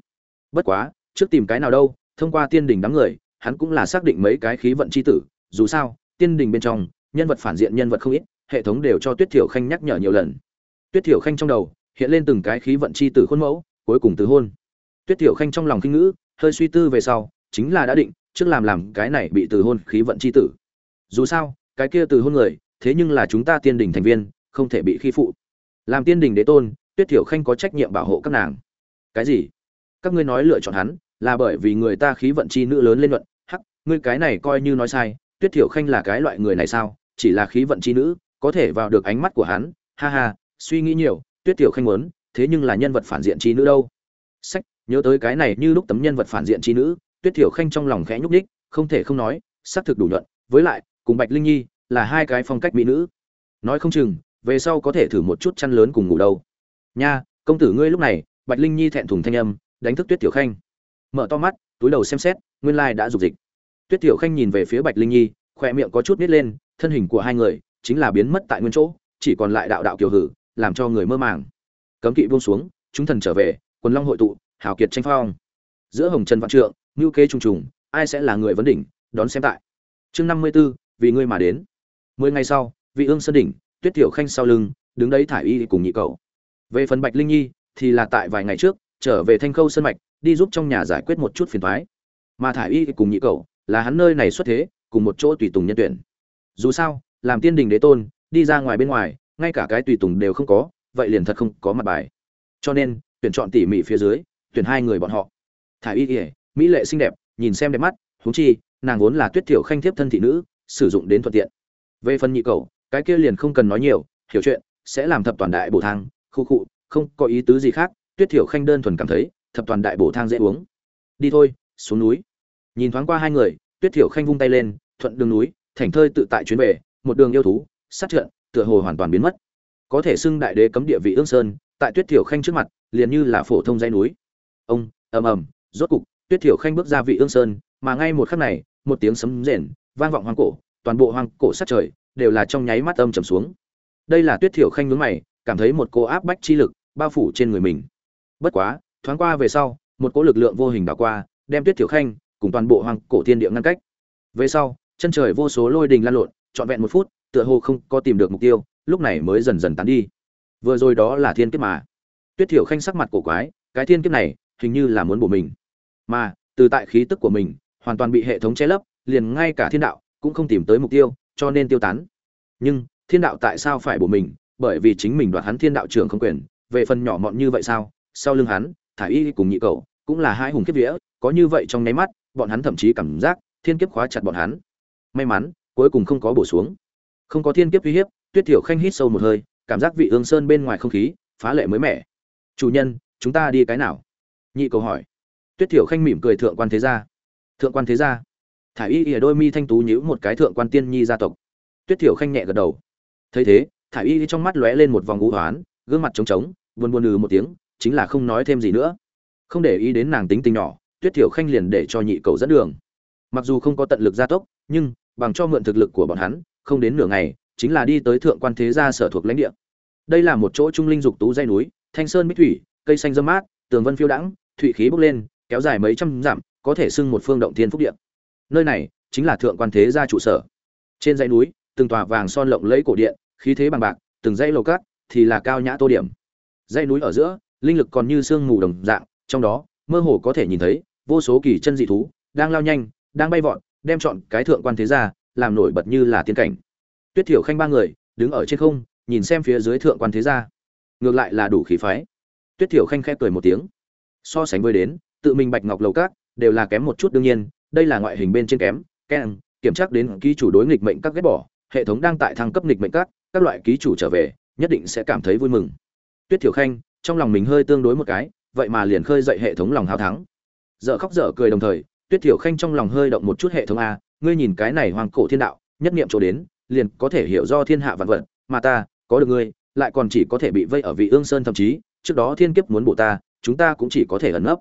S1: Bất quá, trước tìm cái nào đâu, thông qua tiên đình đám người, hắn cũng là xác định mấy cái khí vận c h i tử, dù sao, tiên đình bên trong, nhân vật phản diện nhân vật không ít hệ thống đều cho tuyết thiểu khanh nhắc nhở nhiều lần. Tuyết thiểu khanh trong đầu hiện lên từng cái khí vận chi tử khuôn mẫu, cuối cùng từ hôn. Tuyết thiểu khanh trong lòng kinh ngữ, hơi suy tư về sau, chính là đã định, trước làm làm cái này bị từ hôn khí vận chi tử. Dù sao, cái kia từ hôn người, thế nhưng là chúng ta tiên đình thành viên, không thể bị khi phụ. Làm tiên đình đế tôn, tuyết thiểu khanh có trách nhiệm bảo hộ các nàng. Cái gì? Các ngươi nói lựa chọn hắn, là bởi vì người ta khí vận chi nữ lớn lên luận. Hắc, ngươi cái này coi như nói sai, tuyết thiểu khanh là cái loại người này sao? Chỉ là khí vận chi nữ có thể vào được ánh mắt của hắn, ha ha, suy nghĩ nhiều, tuyết tiểu khanh muốn, thế nhưng là nhân vật phản diện trí nữ đâu? Sách, nhớ tới cái này như lúc tấm nhân vật phản diện trí nữ, tuyết tiểu khanh trong lòng khẽ nhúc nhích, không thể không nói, xác thực đủ nhuận, với lại, cùng bạch linh nhi, là hai cái phong cách mỹ nữ. Nói không chừng, về sau có thể thử một chút chăn lớn cùng ngủ đâu. Nha, công tử ngươi lúc này, bạch linh nhi thẹn thùng thanh âm, đánh thức tuyết tiểu khanh. Mở to mắt, túi đầu xem xét, nguyên lai đã dục dịch. Tuyết tiểu khanh nhìn về phía bạch linh nhi, khỏe miệng có chút nít lên, thân hình của hai người chính là biến mất tại nguyên chỗ chỉ còn lại đạo đạo kiều hử làm cho người mơ màng. Cấm kỵ buông xuống chúng thần trở về quần long hội tụ hào kiệt tranh phong. Giữa hồng trần vạn trượng ngưu kế trùng trùng ai sẽ là người vấn đỉnh đón xem tại. Chương năm mươi 54, vì ngươi mà đến. Mười ngày sau vị ương sơn đỉnh tuyết tiểu khanh sau lưng đứng đấy thải y cùng nhị cậu. Về phần bạch linh nhi thì là tại vài ngày trước trở về thanh khâu sơn mạch đi giúp trong nhà giải quyết một chút phiền thoái mà thải y cùng nhị cậu là hắn nơi này xuất thế cùng một chỗ tùy tùng nhân tuyển. Dù sao làm tiên đình đế tôn, đi ra ngoài bên ngoài, ngay cả cái tùy tùng đều không có, vậy liền thật không có mặt bài. Cho nên, tuyển chọn tỉ mỉ phía dưới, tuyển hai người bọn họ. Thả y ỉa mỹ lệ xinh đẹp, nhìn xem đẹp mắt thú chi, nàng vốn là tuyết thiểu khanh thiếp thân thị nữ, sử dụng đến thuận tiện. Về phần nhị cầu cái kia liền không cần nói nhiều, hiểu chuyện, sẽ làm thập toàn đại bổ thang, khu khụ không có ý tứ gì khác, tuyết thiểu khanh đơn thuần cảm thấy, thập toàn đại bổ thang dễ uống. Đi thôi, xuống núi. Nhìn thoáng qua hai người, tuyết thiểu khanh vung tay lên, thuận đường núi thảnh thơi tự tại chuyến về một đường yêu thú, sát trận, tựa hồ hoàn toàn biến mất. Có thể xưng đại đế cấm địa vị ương sơn, tại tuyết thiểu khanh trước mặt, liền như là phổ thông dây núi. Ông, ầm ầm, rốt cục, tuyết thiểu khanh bước ra vị ương sơn, mà ngay một khắc này, một tiếng sấm rền, vang vọng hoang cổ, toàn bộ hoang cổ sát trời đều là trong nháy mắt âm trầm xuống. Đây là tuyết thiểu khanh nhướng mày, cảm thấy một cô áp bách chi lực bao phủ trên người mình. Bất quá, thoáng qua về sau, một cỗ lực lượng vô hình đảo qua, đem tuyết thiểu khanh cùng toàn bộ hoang cổ thiên địa ngăn cách. Về sau, chân trời vô số lôi đình lan lộn trọn vẹn một phút, tựa hồ không có tìm được mục tiêu, lúc này mới dần dần tán đi. Vừa rồi đó là thiên kiếp mà. Tuyết thiểu khanh sắc mặt cổ quái, cái thiên kiếp này, hình như là muốn bổ mình. Mà, từ tại khí tức của mình, hoàn toàn bị hệ thống che lấp, liền ngay cả thiên đạo cũng không tìm tới mục tiêu, cho nên tiêu tán. Nhưng, thiên đạo tại sao phải bổ mình? Bởi vì chính mình đoạt hắn thiên đạo trưởng không quyền, về phần nhỏ mọn như vậy sao? Sau lưng hắn thả y cùng nhị cầu cũng là hai hùng kiếp vía, có như vậy trong nháy mắt, bọn hắn thậm chí cảm giác thiên kiếp khóa chặt bọn hắn. May mắn cuối cùng không có bổ xuống. Không có thiên kiếp uy hiếp, tuyết thiểu khanh hít sâu một hơi, cảm giác vị ương sơn bên ngoài không khí, phá lệ mới mẻ. Chủ nhân, chúng ta đi cái nào? Nhị cầu hỏi. Tuyết thiểu khanh mỉm cười thượng quan thế gia. Thượng quan thế gia? Thả y ỉa đôi mi thanh tú nhíu một cái thượng quan tiên nhi gia tộc. Tuyết thiểu khanh nhẹ gật đầu. Thấy thế thả y trong mắt lóe lên một vòng ngũ hoán, gương mặt trống trống, buồn buồn ừ một tiếng, chính là không nói thêm gì nữa. Không để ý đến nàng tính tình nhỏ, tuyết thiểu khanh liền để cho nhị cầu dẫn đường. Mặc dù không có tận lực gia tốc, nhưng bằng cho mượn thực lực của bọn hắn, không đến nửa ngày, chính là đi tới thượng quan thế gia sở thuộc lãnh địa. Đây là một chỗ trung linh dục tú dây núi, thanh sơn bích thủy, cây xanh râm mát, tường vân phiêu đãng thủy khí bốc lên, kéo dài mấy trăm dặm, có thể xưng một phương động thiên phúc địa. Nơi này chính là thượng quan thế gia trụ sở. Trên dãy núi, từng tòa vàng son lộng lẫy cổ điện, khí thế bằng bạc, từng dãy lầu cát thì là cao nhã tô điểm. Dãy núi ở giữa, linh lực còn như sương mù đồng dạng, trong đó, mơ hồ có thể nhìn thấy vô số kỳ chân dị thú đang lao nhanh, đang bay vọt đem chọn cái thượng quan thế gia, làm nổi bật như là tiên cảnh. Tuyết thiểu khanh ba người, đứng ở trên không, nhìn xem phía dưới thượng quan thế gia. Ngược lại là đủ khí phái. Tuyết thiểu khanh khẽ cười một tiếng. So sánh với đến, tự mình bạch ngọc lầu các, đều là kém một chút đương nhiên, đây là ngoại hình bên trên kém, keng, kiểm tra đến ký chủ đối nghịch mệnh các ghét bỏ, hệ thống đang tại thăng cấp nghịch mệnh các các loại ký chủ trở về, nhất định sẽ cảm thấy vui mừng. Tuyết thiểu khanh, trong lòng mình hơi tương đối một cái, vậy mà liền khơi dậy hệ thống lòng hào thắng. Dở khóc dở cười đồng thời tuyết thiểu khanh trong lòng hơi động một chút hệ thống a, ngươi nhìn cái này hoàng cổ thiên đạo, nhất niệm chỗ đến, liền có thể hiểu do thiên hạ vạn vật, mà ta, có được ngươi, lại còn chỉ có thể bị vây ở vị ương sơn thậm chí, trước đó thiên kiếp muốn bộ ta, chúng ta cũng chỉ có thể ẩn nấp.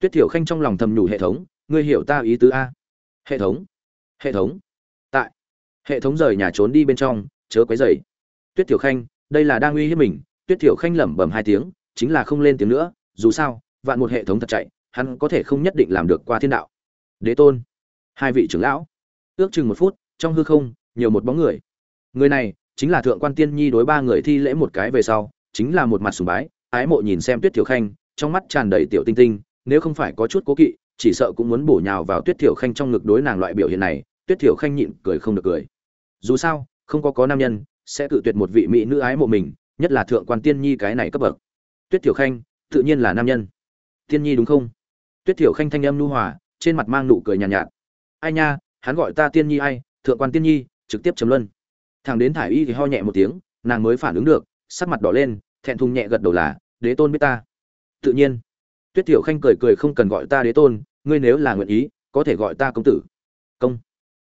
S1: Tuyết thiểu khanh trong lòng thầm nhủ hệ thống, ngươi hiểu ta ý tứ a. Hệ thống hệ thống, tại, hệ thống rời nhà trốn đi bên trong, chớ quấy dày tuyết thiểu khanh, đây là đang uy hiếp mình. Tuyết thiểu khanh lẩm bẩm hai tiếng, chính là không lên tiếng nữa, dù sao, vạn một hệ thống thật chạy, hắn có thể không nhất định làm được qua thiên đạo đế tôn. Hai vị trưởng lão, ước chừng một phút, trong hư không, nhiều một bóng người. Người này chính là thượng quan tiên nhi đối ba người thi lễ một cái về sau, chính là một mặt sùng bái, ái mộ nhìn xem tuyết thiểu khanh, trong mắt tràn đầy tiểu tinh tinh, nếu không phải có chút cố kỵ, chỉ sợ cũng muốn bổ nhào vào tuyết thiểu khanh trong ngực đối nàng loại biểu hiện này, tuyết thiểu khanh nhịn cười không được cười. Dù sao, không có có nam nhân, sẽ tự tuyệt một vị mỹ nữ ái mộ mình, nhất là thượng quan tiên nhi cái này cấp bậc. Tuyết thiểu khanh, tự nhiên là nam nhân. Tiên nhi đúng không? Tuyết thiểu khanh thanh âm nu hòa trên mặt mang nụ cười nhàn nhạt, nhạt. Ai nha hắn gọi ta tiên nhi ai thượng quan tiên nhi trực tiếp chấm luân. Thằng đến thải y thì ho nhẹ một tiếng nàng mới phản ứng được sắc mặt đỏ lên thẹn thùng nhẹ gật đầu là đế tôn biết ta. Tự nhiên tuyết thiểu khanh cười cười không cần gọi ta đế tôn ngươi nếu là nguyện ý có thể gọi ta công tử. Công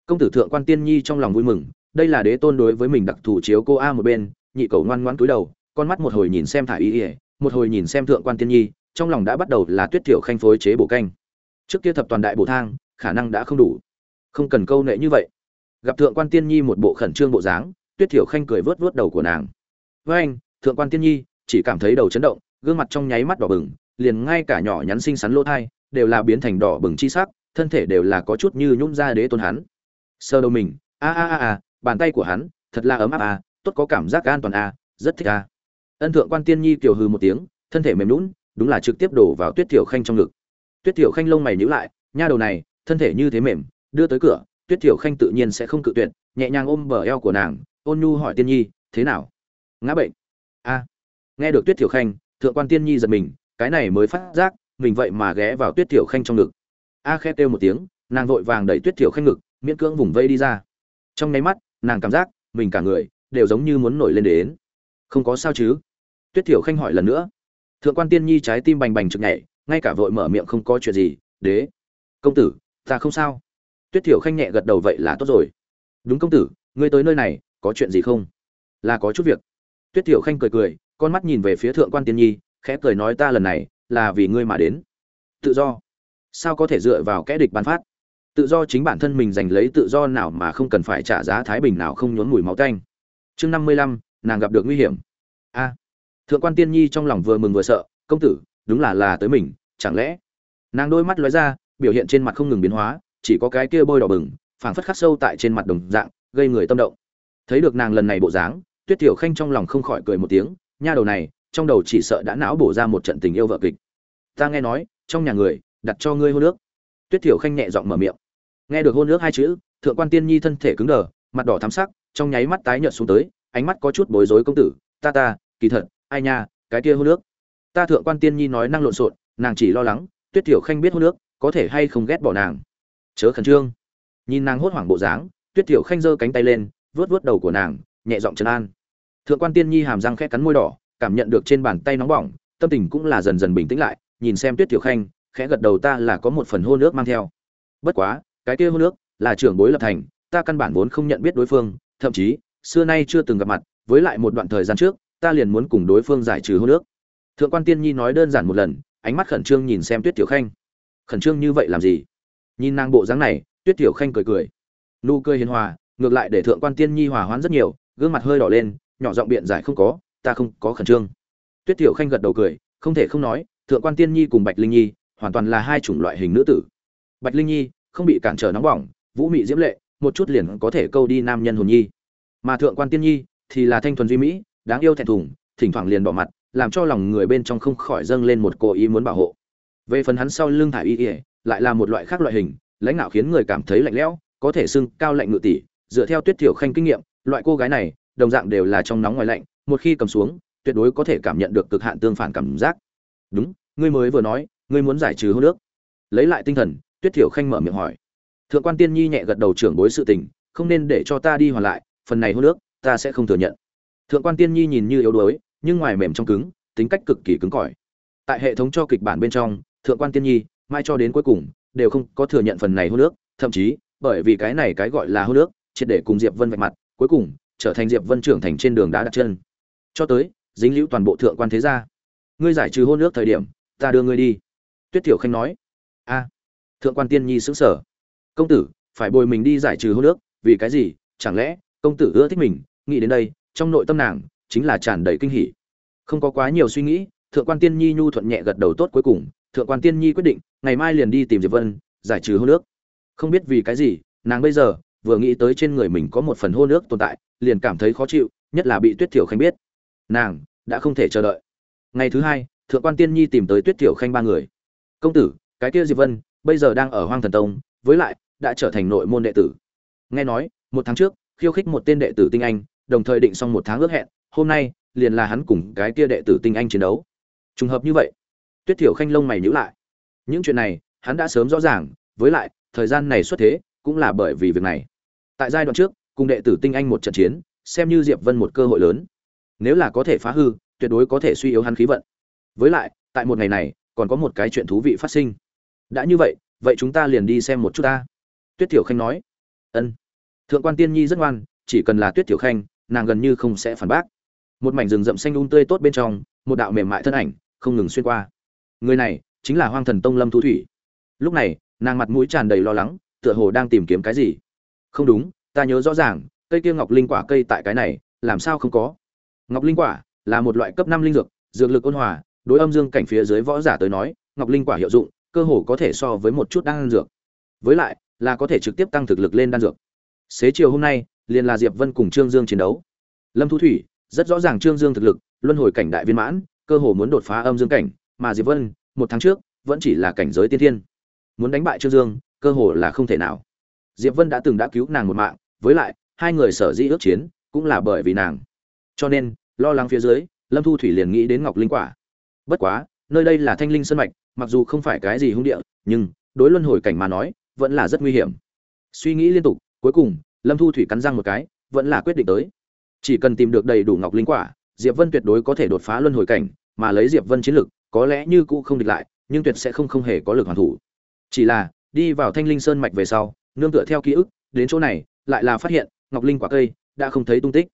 S1: công tử thượng quan tiên nhi trong lòng vui mừng đây là đế tôn đối với mình đặc thù chiếu cô a một bên nhị cầu ngoan ngoãn cúi đầu con mắt một hồi nhìn xem thả y, ỉa một hồi nhìn xem thượng quan tiên nhi trong lòng đã bắt đầu là tuyết thiểu khanh phối chế bổ canh trước kia thập toàn đại bổ thang, khả năng đã không đủ. Không cần câu nệ như vậy. Gặp thượng quan tiên nhi một bộ khẩn trương bộ dáng, tuyết thiểu khanh cười vớt vớt đầu của nàng. Với anh, thượng quan tiên nhi, chỉ cảm thấy đầu chấn động, gương mặt trong nháy mắt đỏ bừng, liền ngay cả nhỏ nhắn xinh xắn lỗ thai, đều là biến thành đỏ bừng chi sắc, thân thể đều là có chút như nhún ra đế tôn hắn. Sơ đầu mình, a a a a, bàn tay của hắn, thật là ấm áp a, tốt có cảm giác an toàn a, rất thích a. Ân thượng quan tiên nhi kiều hư một tiếng, thân thể mềm lún đúng là trực tiếp đổ vào tuyết thiểu khanh trong ngực tuyết thiểu khanh lông mày nhíu lại, nha đầu này, thân thể như thế mềm, đưa tới cửa, tuyết thiểu khanh tự nhiên sẽ không cự tuyệt, nhẹ nhàng ôm bờ eo của nàng, ôn nhu hỏi tiên nhi, thế nào? Ngã bệnh. A. Nghe được tuyết thiểu khanh, thượng quan tiên nhi giật mình, cái này mới phát giác, mình vậy mà ghé vào tuyết thiểu khanh trong ngực. A à khẽ kêu một tiếng, nàng vội vàng đẩy tuyết thiểu khanh ngực, miễn cưỡng vùng vây đi ra. Trong nháy mắt, nàng cảm giác, mình cả người, đều giống như muốn nổi lên đến. Không có sao chứ? Tuyết thiểu khanh hỏi lần nữa. Thượng quan tiên nhi trái tim bành bành trực nhảy ngay cả vội mở miệng không có chuyện gì, đế, công tử, ta không sao. Tuyết thiểu khanh nhẹ gật đầu, vậy là tốt rồi. Đúng công tử, ngươi tới nơi này, có chuyện gì không? Là có chút việc. Tuyết thiểu khanh cười cười, con mắt nhìn về phía thượng quan tiên nhi, khẽ cười nói, ta lần này, là vì ngươi mà đến. Tự do. Sao có thể dựa vào kẽ địch bán phát? Tự do chính bản thân mình giành lấy tự do nào mà không cần phải trả giá thái bình nào không nhốn mùi máu tanh. Chương năm mươi lăm, nàng gặp được nguy hiểm. A. Thượng quan tiên nhi trong lòng vừa mừng vừa sợ, công tử đúng là là tới mình, chẳng lẽ? Nàng đôi mắt lóe ra, biểu hiện trên mặt không ngừng biến hóa, chỉ có cái kia bôi đỏ bừng, phảng phất khắc sâu tại trên mặt đồng dạng, gây người tâm động. Thấy được nàng lần này bộ dáng, tuyết tiểu khanh trong lòng không khỏi cười một tiếng, nha đầu này, trong đầu chỉ sợ đã não bổ ra một trận tình yêu vợ kịch. Ta nghe nói, trong nhà người, đặt cho ngươi hôn nước tuyết tiểu khanh nhẹ giọng mở miệng. Nghe được hôn nước hai chữ, thượng quan tiên nhi thân thể cứng đờ, mặt đỏ thắm sắc, trong nháy mắt tái nhợt xuống tới, ánh mắt có chút bối rối công tử. Ta ta, kỳ thật, ai nha, cái kia hôn nước ta thượng quan tiên nhi nói năng lộn xộn, nàng chỉ lo lắng, tuyết tiểu khanh biết hôn nước có thể hay không ghét bỏ nàng. Chớ khẩn trương. Nhìn nàng hốt hoảng bộ dáng, tuyết tiểu khanh giơ cánh tay lên vớt vớt đầu của nàng, nhẹ giọng trấn an. Thượng quan tiên nhi hàm răng khẽ cắn môi đỏ, cảm nhận được trên bàn tay nóng bỏng, tâm tình cũng là dần dần bình tĩnh lại, nhìn xem tuyết tiểu khanh, khẽ gật đầu ta là có một phần hôn nước mang theo. Bất quá, cái kia hôn nước là trưởng bối lập thành, ta căn bản vốn không nhận biết đối phương, thậm chí, xưa nay chưa từng gặp mặt, với lại một đoạn thời gian trước, ta liền muốn cùng đối phương giải trừ hôn nước thượng quan tiên nhi nói đơn giản một lần, ánh mắt khẩn trương nhìn xem tuyết tiểu khanh. Khẩn trương như vậy làm gì? Nhìn nàng bộ dáng này, tuyết tiểu khanh cười cười. Nụ cười hiền hòa, ngược lại để thượng quan tiên nhi hòa hoãn rất nhiều, gương mặt hơi đỏ lên, nhỏ giọng biện giải không có, ta không có khẩn trương. Tuyết tiểu khanh gật đầu cười, không thể không nói, thượng quan tiên nhi cùng bạch linh nhi hoàn toàn là hai chủng loại hình nữ tử. Bạch linh nhi không bị cản trở nóng bỏng, vũ mị diễm lệ, một chút liền có thể câu đi nam nhân hồn nhi. Mà thượng quan tiên nhi thì là thanh thuần duy mỹ, đáng yêu thẹn thùng, thỉnh thoảng liền bỏ mặt làm cho lòng người bên trong không khỏi dâng lên một cố ý muốn bảo hộ. Về phần hắn sau lưng thải y ỉa lại là một loại khác loại hình, lãnh đạo khiến người cảm thấy lạnh lẽo, có thể xưng cao lạnh ngự tỷ. Dựa theo tuyết thiểu khanh kinh nghiệm, loại cô gái này, đồng dạng đều là trong nóng ngoài lạnh, một khi cầm xuống, tuyệt đối có thể cảm nhận được cực hạn tương phản cảm giác. Đúng, ngươi mới vừa nói, ngươi muốn giải trừ hôn nước lấy lại tinh thần, tuyết thiểu khanh mở miệng hỏi. Thượng quan tiên nhi nhẹ gật đầu trưởng bối sự tình, không nên để cho ta đi hoàn lại, phần này hôn nước ta sẽ không thừa nhận. Thượng quan tiên nhi nhìn như yếu đuối nhưng ngoài mềm trong cứng, tính cách cực kỳ cứng cỏi. Tại hệ thống cho kịch bản bên trong, thượng quan tiên nhi, mai cho đến cuối cùng, đều không có thừa nhận phần này hôn nước thậm chí, bởi vì cái này cái gọi là hôn nước triệt để cùng diệp vân vạch mặt, cuối cùng, trở thành diệp vân trưởng thành trên đường đá đặt chân. Cho tới, dính liễu toàn bộ thượng quan thế gia. Ngươi giải trừ hôn nước thời điểm, ta đưa ngươi đi. Tuyết tiểu khanh nói. A. Thượng quan tiên nhi sững sờ. Công tử, phải bồi mình đi giải trừ hôn nước vì cái gì? Chẳng lẽ, công tử ưa thích mình? Nghĩ đến đây, trong nội tâm nàng chính là tràn đầy kinh hỉ. Không có quá nhiều suy nghĩ, thượng quan tiên nhi nhu thuận nhẹ gật đầu tốt cuối cùng, thượng quan tiên nhi quyết định, ngày mai liền đi tìm diệp vân, giải trừ hôn nước. Không biết vì cái gì, nàng bây giờ, vừa nghĩ tới trên người mình có một phần hôn nước tồn tại, liền cảm thấy khó chịu, nhất là bị tuyết tiểu khanh biết. Nàng, đã không thể chờ đợi. Ngày thứ hai, thượng quan tiên nhi tìm tới tuyết tiểu khanh ba người. Công tử, cái kia diệp vân, bây giờ đang ở hoang thần tông, với lại, đã trở thành nội môn đệ tử. Nghe nói, một tháng trước, khiêu khích một tên đệ tử tinh anh đồng thời định xong một tháng ước hẹn, hôm nay, liền là hắn cùng cái kia đệ tử tinh anh chiến đấu. Trùng hợp như vậy, tuyết thiểu khanh lông mày nhíu lại. Những chuyện này, hắn đã sớm rõ ràng, với lại, thời gian này xuất thế, cũng là bởi vì việc này. Tại giai đoạn trước, cùng đệ tử tinh anh một trận chiến, xem như diệp vân một cơ hội lớn. Nếu là có thể phá hư, tuyệt đối có thể suy yếu hắn khí vận. Với lại, tại một ngày này, còn có một cái chuyện thú vị phát sinh. Đã như vậy vậy chúng ta liền đi xem một chút ta. Tuyết tiểu khanh nói. Ân. Thượng quan tiên nhi rất ngoan, chỉ cần là tuyết tiểu khanh nàng gần như không sẽ phản bác. Một mảnh rừng rậm xanh un tươi tốt bên trong, một đạo mềm mại thân ảnh, không ngừng xuyên qua. Người này, chính là hoang thần tông lâm thu thủy. Lúc này, nàng mặt mũi tràn đầy lo lắng, tựa hồ đang tìm kiếm cái gì. Không đúng, ta nhớ rõ ràng, cây kia ngọc linh quả cây tại cái này, làm sao không có? Ngọc linh quả là một loại cấp năm linh dược dược lực ôn hòa, đối âm dương cảnh phía dưới võ giả tới nói, ngọc linh quả hiệu dụng, cơ hồ có thể so với một chút đan dược. Với lại, là có thể trực tiếp tăng thực lực lên đan dược. Xế chiều hôm nay liền là diệp vân cùng trương dương chiến đấu. Lâm thu thủy, rất rõ ràng trương dương thực lực, luân hồi cảnh đại viên mãn, cơ hồ muốn đột phá âm dương cảnh, mà diệp vân, một tháng trước, vẫn chỉ là cảnh giới tiên thiên. Muốn đánh bại trương dương, cơ hồ là không thể nào. Diệp vân đã từng đã cứu nàng một mạng, với lại, hai người sở dĩ ước chiến, cũng là bởi vì nàng. Cho nên, lo lắng phía dưới, lâm thu thủy liền nghĩ đến ngọc linh quả. Bất quá, nơi đây là thanh linh Sơn mạch, mặc dù không phải cái gì hung địa, nhưng, đối luân hồi cảnh mà nói, vẫn là rất nguy hiểm. Suy nghĩ liên tục, cuối cùng lâm thu thủy cắn răng một cái, vẫn là quyết định tới. Chỉ cần tìm được đầy đủ ngọc linh quả, diệp vân tuyệt đối có thể đột phá luân hồi cảnh, mà lấy diệp vân chiến lực, có lẽ như cũ không địch lại, nhưng tuyệt sẽ không không hề có lực hoàn thủ. Chỉ là, đi vào thanh linh sơn mạch về sau, nương tựa theo ký ức, đến chỗ này, lại là phát hiện, ngọc linh quả cây, đã không thấy tung tích.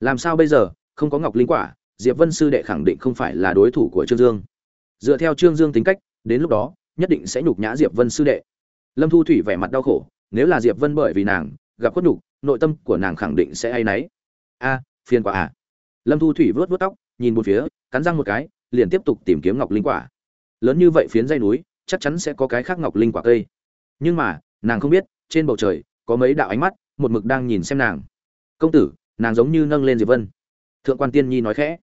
S1: Làm sao bây giờ, không có ngọc linh quả, diệp vân sư đệ khẳng định không phải là đối thủ của trương dương. Dựa theo trương dương tính cách, đến lúc đó, nhất định sẽ nhục nhã diệp vân sư đệ. Lâm thu thủy vẻ mặt đau khổ, nếu là diệp vân bởi vì nàng gặp khuất nhục, nội tâm của nàng khẳng định sẽ hay náy. A, phiền quả à. Lâm thu thủy vớt vớt tóc, nhìn một phía, cắn răng một cái, liền tiếp tục tìm kiếm ngọc linh quả. Lớn như vậy phiến dây núi, chắc chắn sẽ có cái khác ngọc linh quả cây. Nhưng mà, nàng không biết, trên bầu trời, có mấy đạo ánh mắt, một mực đang nhìn xem nàng. Công tử, nàng giống như nâng lên diệp vân. Thượng quan tiên nhi nói khẽ.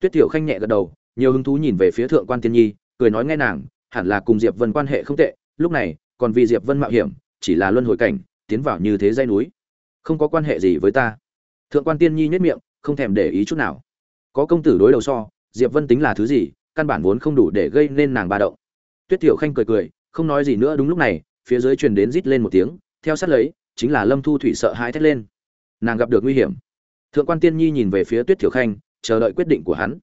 S1: Tuyết tiểu khanh nhẹ gật đầu, nhiều hứng thú nhìn về phía thượng quan tiên nhi, cười nói nghe nàng, hẳn là cùng diệp vân quan hệ không tệ, lúc này, còn vì diệp vân mạo hiểm, chỉ là luân hồi cảnh tiến vào như thế dây núi. Không có quan hệ gì với ta. Thượng quan tiên nhi nhất miệng, không thèm để ý chút nào. Có công tử đối đầu so, diệp vân tính là thứ gì, căn bản vốn không đủ để gây nên nàng ba động. Tuyết tiểu khanh cười cười, không nói gì nữa đúng lúc này, phía dưới truyền đến rít lên một tiếng, theo sát lấy, chính là lâm thu thủy sợ hãi thét lên. Nàng gặp được nguy hiểm. Thượng quan tiên nhi nhìn về phía tuyết tiểu khanh, chờ đợi quyết định của hắn.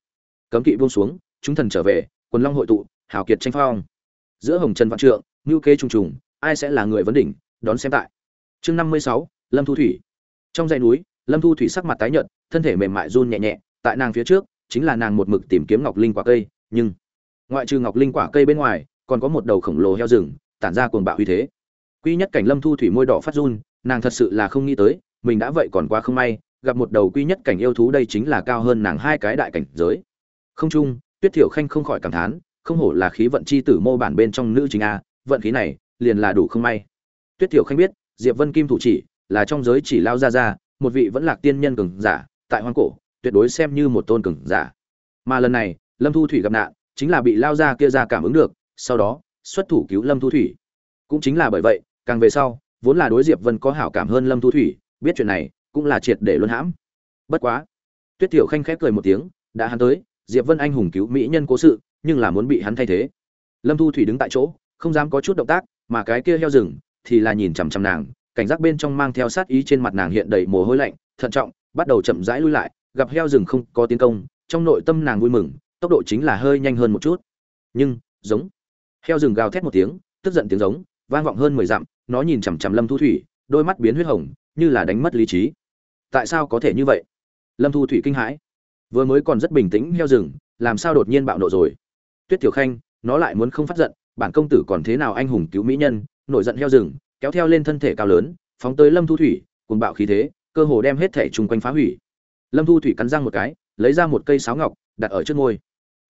S1: Cấm kỵ buông xuống, chúng thần trở về, quần long hội tụ, hào kiệt tranh phong. Giữa hồng trần vạn trượng, ngưu kế trùng trùng, ai sẽ là người vấn đỉnh, đón xem tại chương năm mươi sáu, lâm thu thủy. Trong dãy núi, lâm thu thủy sắc mặt tái nhợt, thân thể mềm mại run nhẹ nhẹ, tại nàng phía trước, chính là nàng một mực tìm kiếm ngọc linh quả cây, nhưng ngoại trừ ngọc linh quả cây bên ngoài, còn có một đầu khổng lồ heo rừng, tản ra cuồng bạo uy thế. Quy nhất cảnh lâm thu thủy môi đỏ phát run, nàng thật sự là không nghĩ tới, mình đã vậy còn quá không may, gặp một đầu quy nhất cảnh yêu thú đây chính là cao hơn nàng hai cái đại cảnh giới. Không chung, tuyết thiểu khanh không khỏi cảm thán, không hổ là khí vận chi tử mô bản bên trong nữ chính a, vận khí này liền là đủ không may. Tuyết thiểu khanh biết diệp vân kim thủ chỉ, là trong giới chỉ lao ra ra một vị vẫn lạc tiên nhân cường giả, tại hoang cổ, tuyệt đối xem như một tôn cường giả. Mà lần này, lâm thu thủy gặp nạn, chính là bị lao ra kia ra cảm ứng được, sau đó, xuất thủ cứu lâm thu thủy. Cũng chính là bởi vậy, càng về sau, vốn là đối diệp vân có hảo cảm hơn lâm thu thủy, biết chuyện này, cũng là triệt để luân hãm. Bất quá, tuyết tiểu khanh khép cười một tiếng, đã hắn tới, diệp vân anh hùng cứu mỹ nhân cố sự, nhưng là muốn bị hắn thay thế. Lâm thu thủy đứng tại chỗ, không dám có chút động tác, mà cái kia heo rừng thì là nhìn chằm chằm nàng, cảnh giác bên trong mang theo sát ý trên mặt nàng hiện đầy mồ hôi lạnh, thận trọng, bắt đầu chậm rãi lui lại, gặp heo rừng không có tiến công, trong nội tâm nàng vui mừng, tốc độ chính là hơi nhanh hơn một chút. Nhưng, giống. Heo rừng gào thét một tiếng, tức giận tiếng giống, vang vọng hơn mười dặm, nó nhìn chằm chằm lâm thu thủy, đôi mắt biến huyết hồng, như là đánh mất lý trí. Tại sao có thể như vậy? Lâm thu thủy kinh hãi. Vừa mới còn rất bình tĩnh heo rừng, làm sao đột nhiên bạo nộ rồi? Tuyết tiểu khanh, nó lại muốn không phát giận, bản công tử còn thế nào anh hùng cứu mỹ nhân nổi giận heo rừng, kéo theo lên thân thể cao lớn, phóng tới lâm thu thủy cùng bạo khí thế, cơ hồ đem hết thể chung quanh phá hủy. Lâm thu thủy cắn răng một cái, lấy ra một cây sáo ngọc, đặt ở trước ngôi.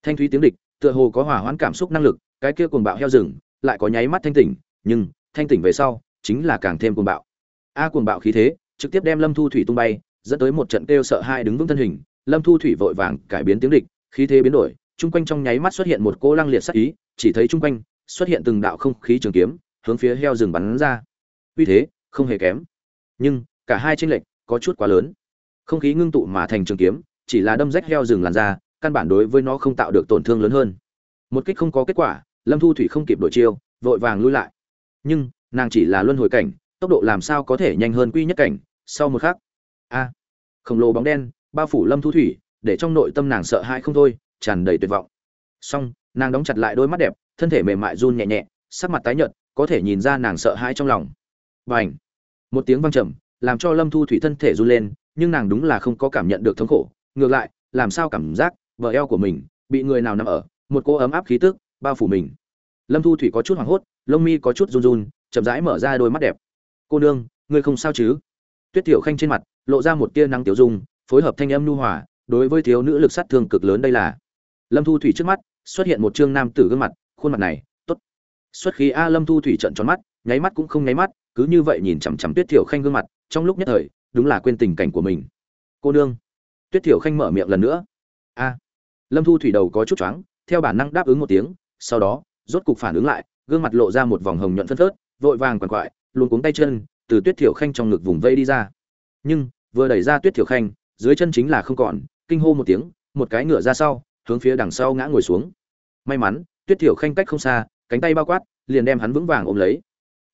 S1: Thanh thúy tiếng địch, tựa hồ có hỏa hoãn cảm xúc năng lực, cái kia cuồng bạo heo rừng lại có nháy mắt thanh tỉnh, nhưng thanh tỉnh về sau chính là càng thêm cuồng bạo. A cuồng bạo khí thế trực tiếp đem lâm thu thủy tung bay, dẫn tới một trận kêu sợ hai đứng vững thân hình. Lâm thu thủy vội vàng cải biến tiếng địch, khí thế biến đổi, chung quanh trong nháy mắt xuất hiện một cô lăng liệt sắc ý, chỉ thấy chung quanh xuất hiện từng đạo không khí trường kiếm hướng phía heo rừng bắn ra. Uy thế, không hề kém. Nhưng, cả hai tranh lệch có chút quá lớn. Không khí ngưng tụ mà thành trường kiếm, chỉ là đâm rách heo rừng làn ra căn bản đối với nó không tạo được tổn thương lớn hơn. Một kích không có kết quả, lâm thu thủy không kịp đổi chiêu, vội vàng lui lại. Nhưng, nàng chỉ là luân hồi cảnh, tốc độ làm sao có thể nhanh hơn quy nhất cảnh, sau một khắc. A, khổng lồ bóng đen, bao phủ lâm thu thủy, để trong nội tâm nàng sợ hãi không thôi, tràn đầy tuyệt vọng. Song nàng đóng chặt lại đôi mắt đẹp, thân thể mềm mại run nhẹ nhẹ, sắc mặt tái nhợt có thể nhìn ra nàng sợ hãi trong lòng. B à n h một tiếng văng trầm, làm cho lâm thu thủy thân thể run lên, nhưng nàng đúng là không có cảm nhận được thống khổ. Ngược lại, làm sao cảm giác vợ eo của mình bị người nào nằm ở, một cô ấm áp khí tức bao phủ mình. Lâm thu thủy có chút hoảng hốt, lông mi có chút run run, chậm rãi mở ra đôi mắt đẹp. Cô nương, ngươi không sao chứ? Tuyết tiểu khanh trên mặt lộ ra một tia nắng tiểu dung, phối hợp thanh âm nu hòa, đối với thiếu nữ lực sát thương cực lớn đây là. Lâm thu thủy trước mắt xuất hiện một trương nam tử gương mặt, khuôn mặt này xuất khí a lâm thu thủy trận tròn mắt, nháy mắt cũng không nháy mắt, cứ như vậy nhìn chằm chằm tuyết thiểu khanh gương mặt, trong lúc nhất thời, đúng là quên tình cảnh của mình. Cô nương. Tuyết thiểu khanh mở miệng lần nữa. A. Lâm thu thủy đầu có chút choáng, theo bản năng đáp ứng một tiếng, sau đó, rốt cục phản ứng lại, gương mặt lộ ra một vòng hồng nhuận phân phớt, vội vàng quằn quại luôn cuống tay chân, từ tuyết thiểu khanh trong ngực vùng vây đi ra. Nhưng, vừa đẩy ra tuyết thiểu khanh, dưới chân chính là không còn, kinh hô một tiếng, một cái ngựa ra sau, hướng phía đằng sau ngã ngồi xuống. May mắn, tuyết thiểu khanh cách không xa cánh tay bao quát, liền đem hắn vững vàng ôm lấy.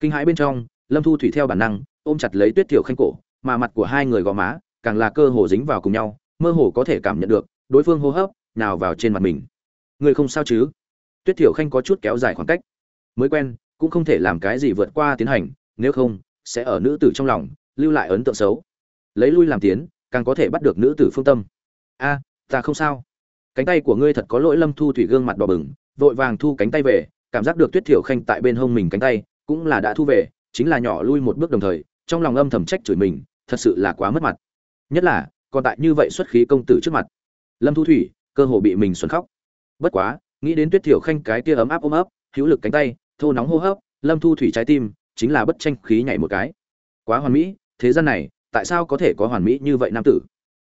S1: Kinh hãi bên trong, lâm thu thủy theo bản năng, ôm chặt lấy tuyết thiểu khanh cổ, mà mặt của hai người gò má, càng là cơ hồ dính vào cùng nhau, mơ hồ có thể cảm nhận được, đối phương hô hấp, nào vào trên mặt mình. Người không sao chứ? Tuyết thiểu khanh có chút kéo dài khoảng cách. Mới quen, cũng không thể làm cái gì vượt qua tiến hành, nếu không, sẽ ở nữ tử trong lòng, lưu lại ấn tượng xấu. Lấy lui làm tiến, càng có thể bắt được nữ tử phương tâm. A, ta không sao. Cánh tay của ngươi thật có lỗi, lâm thu thủy gương mặt đỏ bừng, vội vàng thu cánh tay về cảm giác được tuyết thiểu khanh tại bên hông mình cánh tay cũng là đã thu về, chính là nhỏ lui một bước đồng thời, trong lòng âm thầm trách chửi mình, thật sự là quá mất mặt. Nhất là, còn tại như vậy xuất khí công tử trước mặt. Lâm thu thủy, cơ hồ bị mình xuân khóc. Bất quá, nghĩ đến tuyết thiểu khanh cái tia ấm áp ôm ấp, hữu lực cánh tay, thô nóng hô hấp, lâm thu thủy trái tim chính là bất tranh khí nhảy một cái. Quá hoàn mỹ, thế gian này, tại sao có thể có hoàn mỹ như vậy nam tử?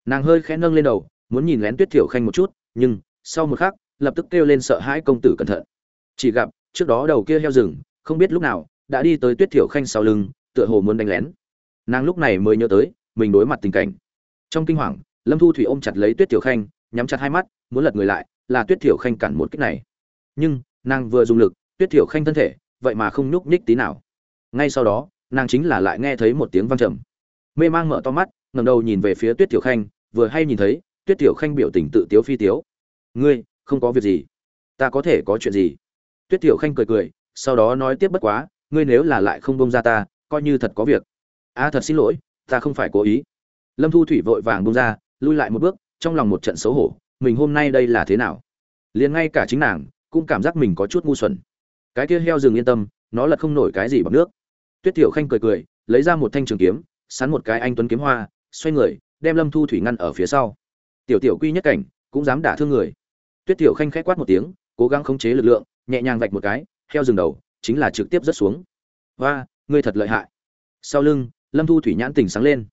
S1: Nàng hơi khẽ nâng lên đầu, muốn nhìn lén tuyết thiểu khanh một chút, nhưng sau một khắc, lập tức kêu lên sợ hãi công tử cẩn thận chỉ gặp, trước đó đầu kia heo rừng, không biết lúc nào, đã đi tới tuyết thiểu khanh sau lưng, tựa hồ muốn đánh lén. Nàng lúc này mới nhớ tới, mình đối mặt tình cảnh. Trong kinh hoàng, lâm thu thủy ôm chặt lấy tuyết thiểu khanh, nhắm chặt hai mắt, muốn lật người lại, là tuyết thiểu khanh cản một cách này. Nhưng, nàng vừa dùng lực, tuyết thiểu khanh thân thể, vậy mà không nhúc nhích tí nào. Ngay sau đó, nàng chính là lại nghe thấy một tiếng vang trầm. Mê mang mở to mắt, ngẩng đầu nhìn về phía tuyết thiểu khanh, vừa hay nhìn thấy, tuyết thiểu khanh biểu tình tự tiếu phi tiếu. Ngươi, không có việc gì. Ta có thể có chuyện gì? Tuyết thiểu khanh cười cười, sau đó nói tiếp bất quá, ngươi nếu là lại không bông ra ta, coi như thật có việc. A, thật xin lỗi, ta không phải cố ý. Lâm thu thủy vội vàng bông ra, lui lại một bước, trong lòng một trận xấu hổ, mình hôm nay đây là thế nào? Liền ngay cả chính nàng, cũng cảm giác mình có chút ngu xuẩn. Cái kia heo rừng yên tâm, nó lật không nổi cái gì bằng nước. Tuyết tiểu khanh cười cười, lấy ra một thanh trường kiếm, sắn một cái anh tuấn kiếm hoa, xoay người, đem lâm thu thủy ngăn ở phía sau. Tiểu tiểu quy nhất cảnh, cũng dám đả thương người. Tuyết tiểu khanh khẽ quát một tiếng, cố gắng khống chế lực lượng nhẹ nhàng vạch một cái, heo dừng đầu, chính là trực tiếp rớt xuống. Và ngươi thật lợi hại. Sau lưng, lâm thu thủy nhãn tình sáng lên.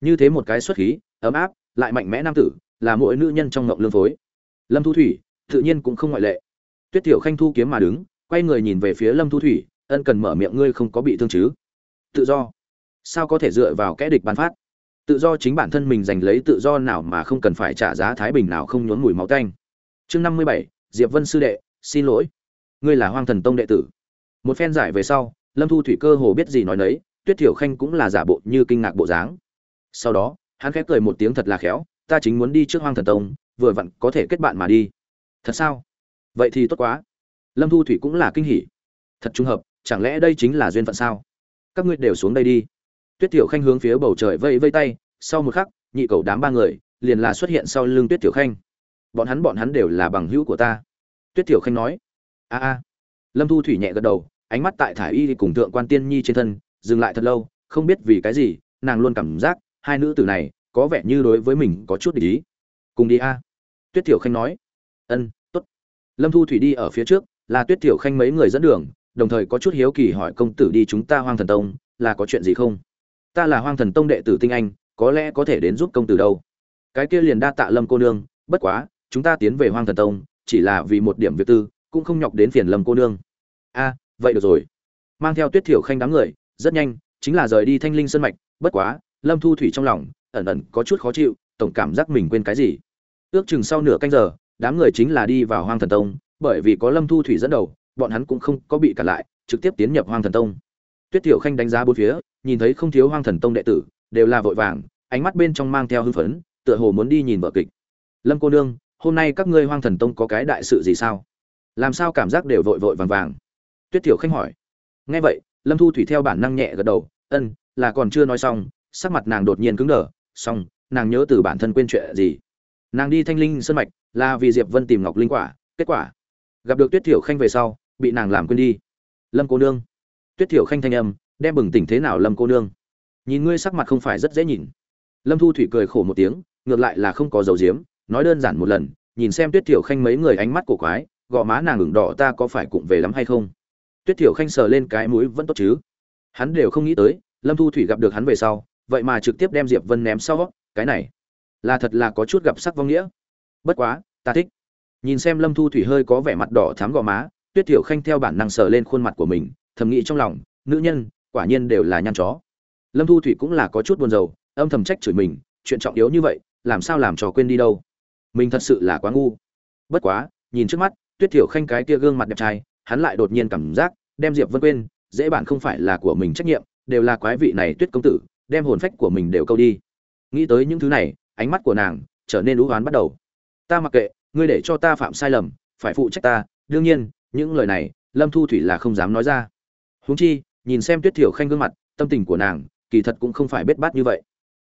S1: Như thế một cái xuất khí, ấm áp, lại mạnh mẽ nam tử, là mỗi nữ nhân trong ngộng lương phối. Lâm thu thủy, tự nhiên cũng không ngoại lệ. Tuyết tiểu khanh thu kiếm mà đứng, quay người nhìn về phía lâm thu thủy, ân cần mở miệng ngươi không có bị thương chứ? Tự do. Sao có thể dựa vào kẽ địch bàn phát? Tự do chính bản thân mình giành lấy tự do nào mà không cần phải trả giá thái bình nào không nhốn mùi máu tanh. Chương năm mươi bảy, diệp vân sư đệ, xin lỗi ngươi là hoang thần tông đệ tử. Một phen giải về sau, lâm thu thủy cơ hồ biết gì nói nấy, tuyết thiểu khanh cũng là giả bộ như kinh ngạc bộ dáng. Sau đó, hắn khẽ cười một tiếng thật là khéo, ta chính muốn đi trước hoang thần tông, vừa vặn có thể kết bạn mà đi. Thật sao? Vậy thì tốt quá. Lâm thu thủy cũng là kinh hỉ. Thật trùng hợp, chẳng lẽ đây chính là duyên phận sao? Các ngươi đều xuống đây đi. Tuyết tiểu khanh hướng phía bầu trời vây vây tay, sau một khắc, nhị cầu đám ba người liền là xuất hiện sau lưng tuyết tiểu khanh. Bọn hắn bọn hắn đều là bằng hữu của ta. Tuyết tiểu khanh nói a a. Lâm thu thủy nhẹ gật đầu, ánh mắt tại thả y cùng thượng quan tiên nhi trên thân, dừng lại thật lâu, không biết vì cái gì, nàng luôn cảm giác hai nữ tử này có vẻ như đối với mình có chút để ý. Cùng đi a. Tuyết tiểu khanh nói. Ân t ố t lâm thu thủy đi ở phía trước, là tuyết tiểu khanh mấy người dẫn đường, đồng thời có chút hiếu kỳ hỏi công tử đi chúng ta hoang thần tông, là có chuyện gì không? Ta là hoang thần tông đệ tử tinh anh, có lẽ có thể đến giúp công tử đâu. Cái kia liền đa tạ lâm cô nương, bất quá, chúng ta tiến về hoang thần tông, chỉ là vì một điểm việc tư cũng không nhọc đến phiền lầm cô nương. A, vậy được rồi. Mang theo tuyết thiểu khanh đám người, rất nhanh, chính là rời đi thanh linh sơn mạch, bất quá, lâm thu thủy trong lòng, ẩn ẩn có chút khó chịu, tổng cảm giác mình quên cái gì. Ước chừng sau nửa canh giờ, đám người chính là đi vào hoang thần tông, bởi vì có lâm thu thủy dẫn đầu, bọn hắn cũng không có bị cản lại, trực tiếp tiến nhập hoang thần tông. Tuyết thiểu khanh đánh giá bốn phía, nhìn thấy không thiếu hoang thần tông đệ tử, đều là vội vàng, ánh mắt bên trong mang theo hưng phấn, tựa hồ muốn đi nhìn vở kịch. Lâm cô nương, hôm nay các ngươi hoang thần tông có cái đại sự gì sao? Làm sao cảm giác đều vội vội vàng vàng? Tuyết thiểu khanh hỏi. Nghe vậy, lâm thu thủy theo bản năng nhẹ gật đầu, ân, là còn chưa nói xong. Sắc mặt nàng đột nhiên cứng đờ, xong, nàng nhớ từ bản thân quên chuyện gì? Nàng đi thanh linh sân mạch, là vì diệp vân tìm ngọc linh quả, kết quả, gặp được tuyết thiểu khanh về sau, bị nàng làm quên đi. Lâm cô nương. Tuyết thiểu khanh thanh âm, đem bừng tỉnh thế nào lâm cô nương? Nhìn ngươi sắc mặt không phải rất dễ nhìn. Lâm thu thủy cười khổ một tiếng, ngược lại là không có dầu diếm, nói đơn giản một lần, nhìn xem tuyết thiểu khanh mấy người ánh mắt cổ quái gò má nàng ửng đỏ ta có phải cụng về lắm hay không? Tuyết thiểu khanh sờ lên cái mũi vẫn tốt chứ? Hắn đều không nghĩ tới, lâm thu thủy gặp được hắn về sau, vậy mà trực tiếp đem diệp vân ném sau, cái này, là thật là có chút gặp sắc vong nghĩa. Bất quá, ta thích. Nhìn xem lâm thu thủy hơi có vẻ mặt đỏ thám gò má, tuyết thiểu khanh theo bản năng sờ lên khuôn mặt của mình, thầm nghĩ trong lòng, nữ nhân, quả nhiên đều là nhăn chó. Lâm thu thủy cũng là có chút buồn rầu, âm thầm trách chửi mình, chuyện trọng yếu như vậy, làm sao làm trò quên đi đâu? Mình thật sự là quá ngu. Bất quá, nhìn trước mắt tuyết thiểu khanh cái kia gương mặt đẹp trai, hắn lại đột nhiên cảm giác, đem diệp vân quên, dễ bản không phải là của mình trách nhiệm, đều là quái vị này tuyết công tử, đem hồn phách của mình đều câu đi. Nghĩ tới những thứ này, ánh mắt của nàng trở nên lũ oán bắt đầu. Ta mặc kệ, ngươi để cho ta phạm sai lầm, phải phụ trách ta, đương nhiên, những lời này, lâm thu thủy là không dám nói ra. Huống chi, nhìn xem tuyết thiểu khanh gương mặt, tâm tình của nàng, kỳ thật cũng không phải bết bát như vậy.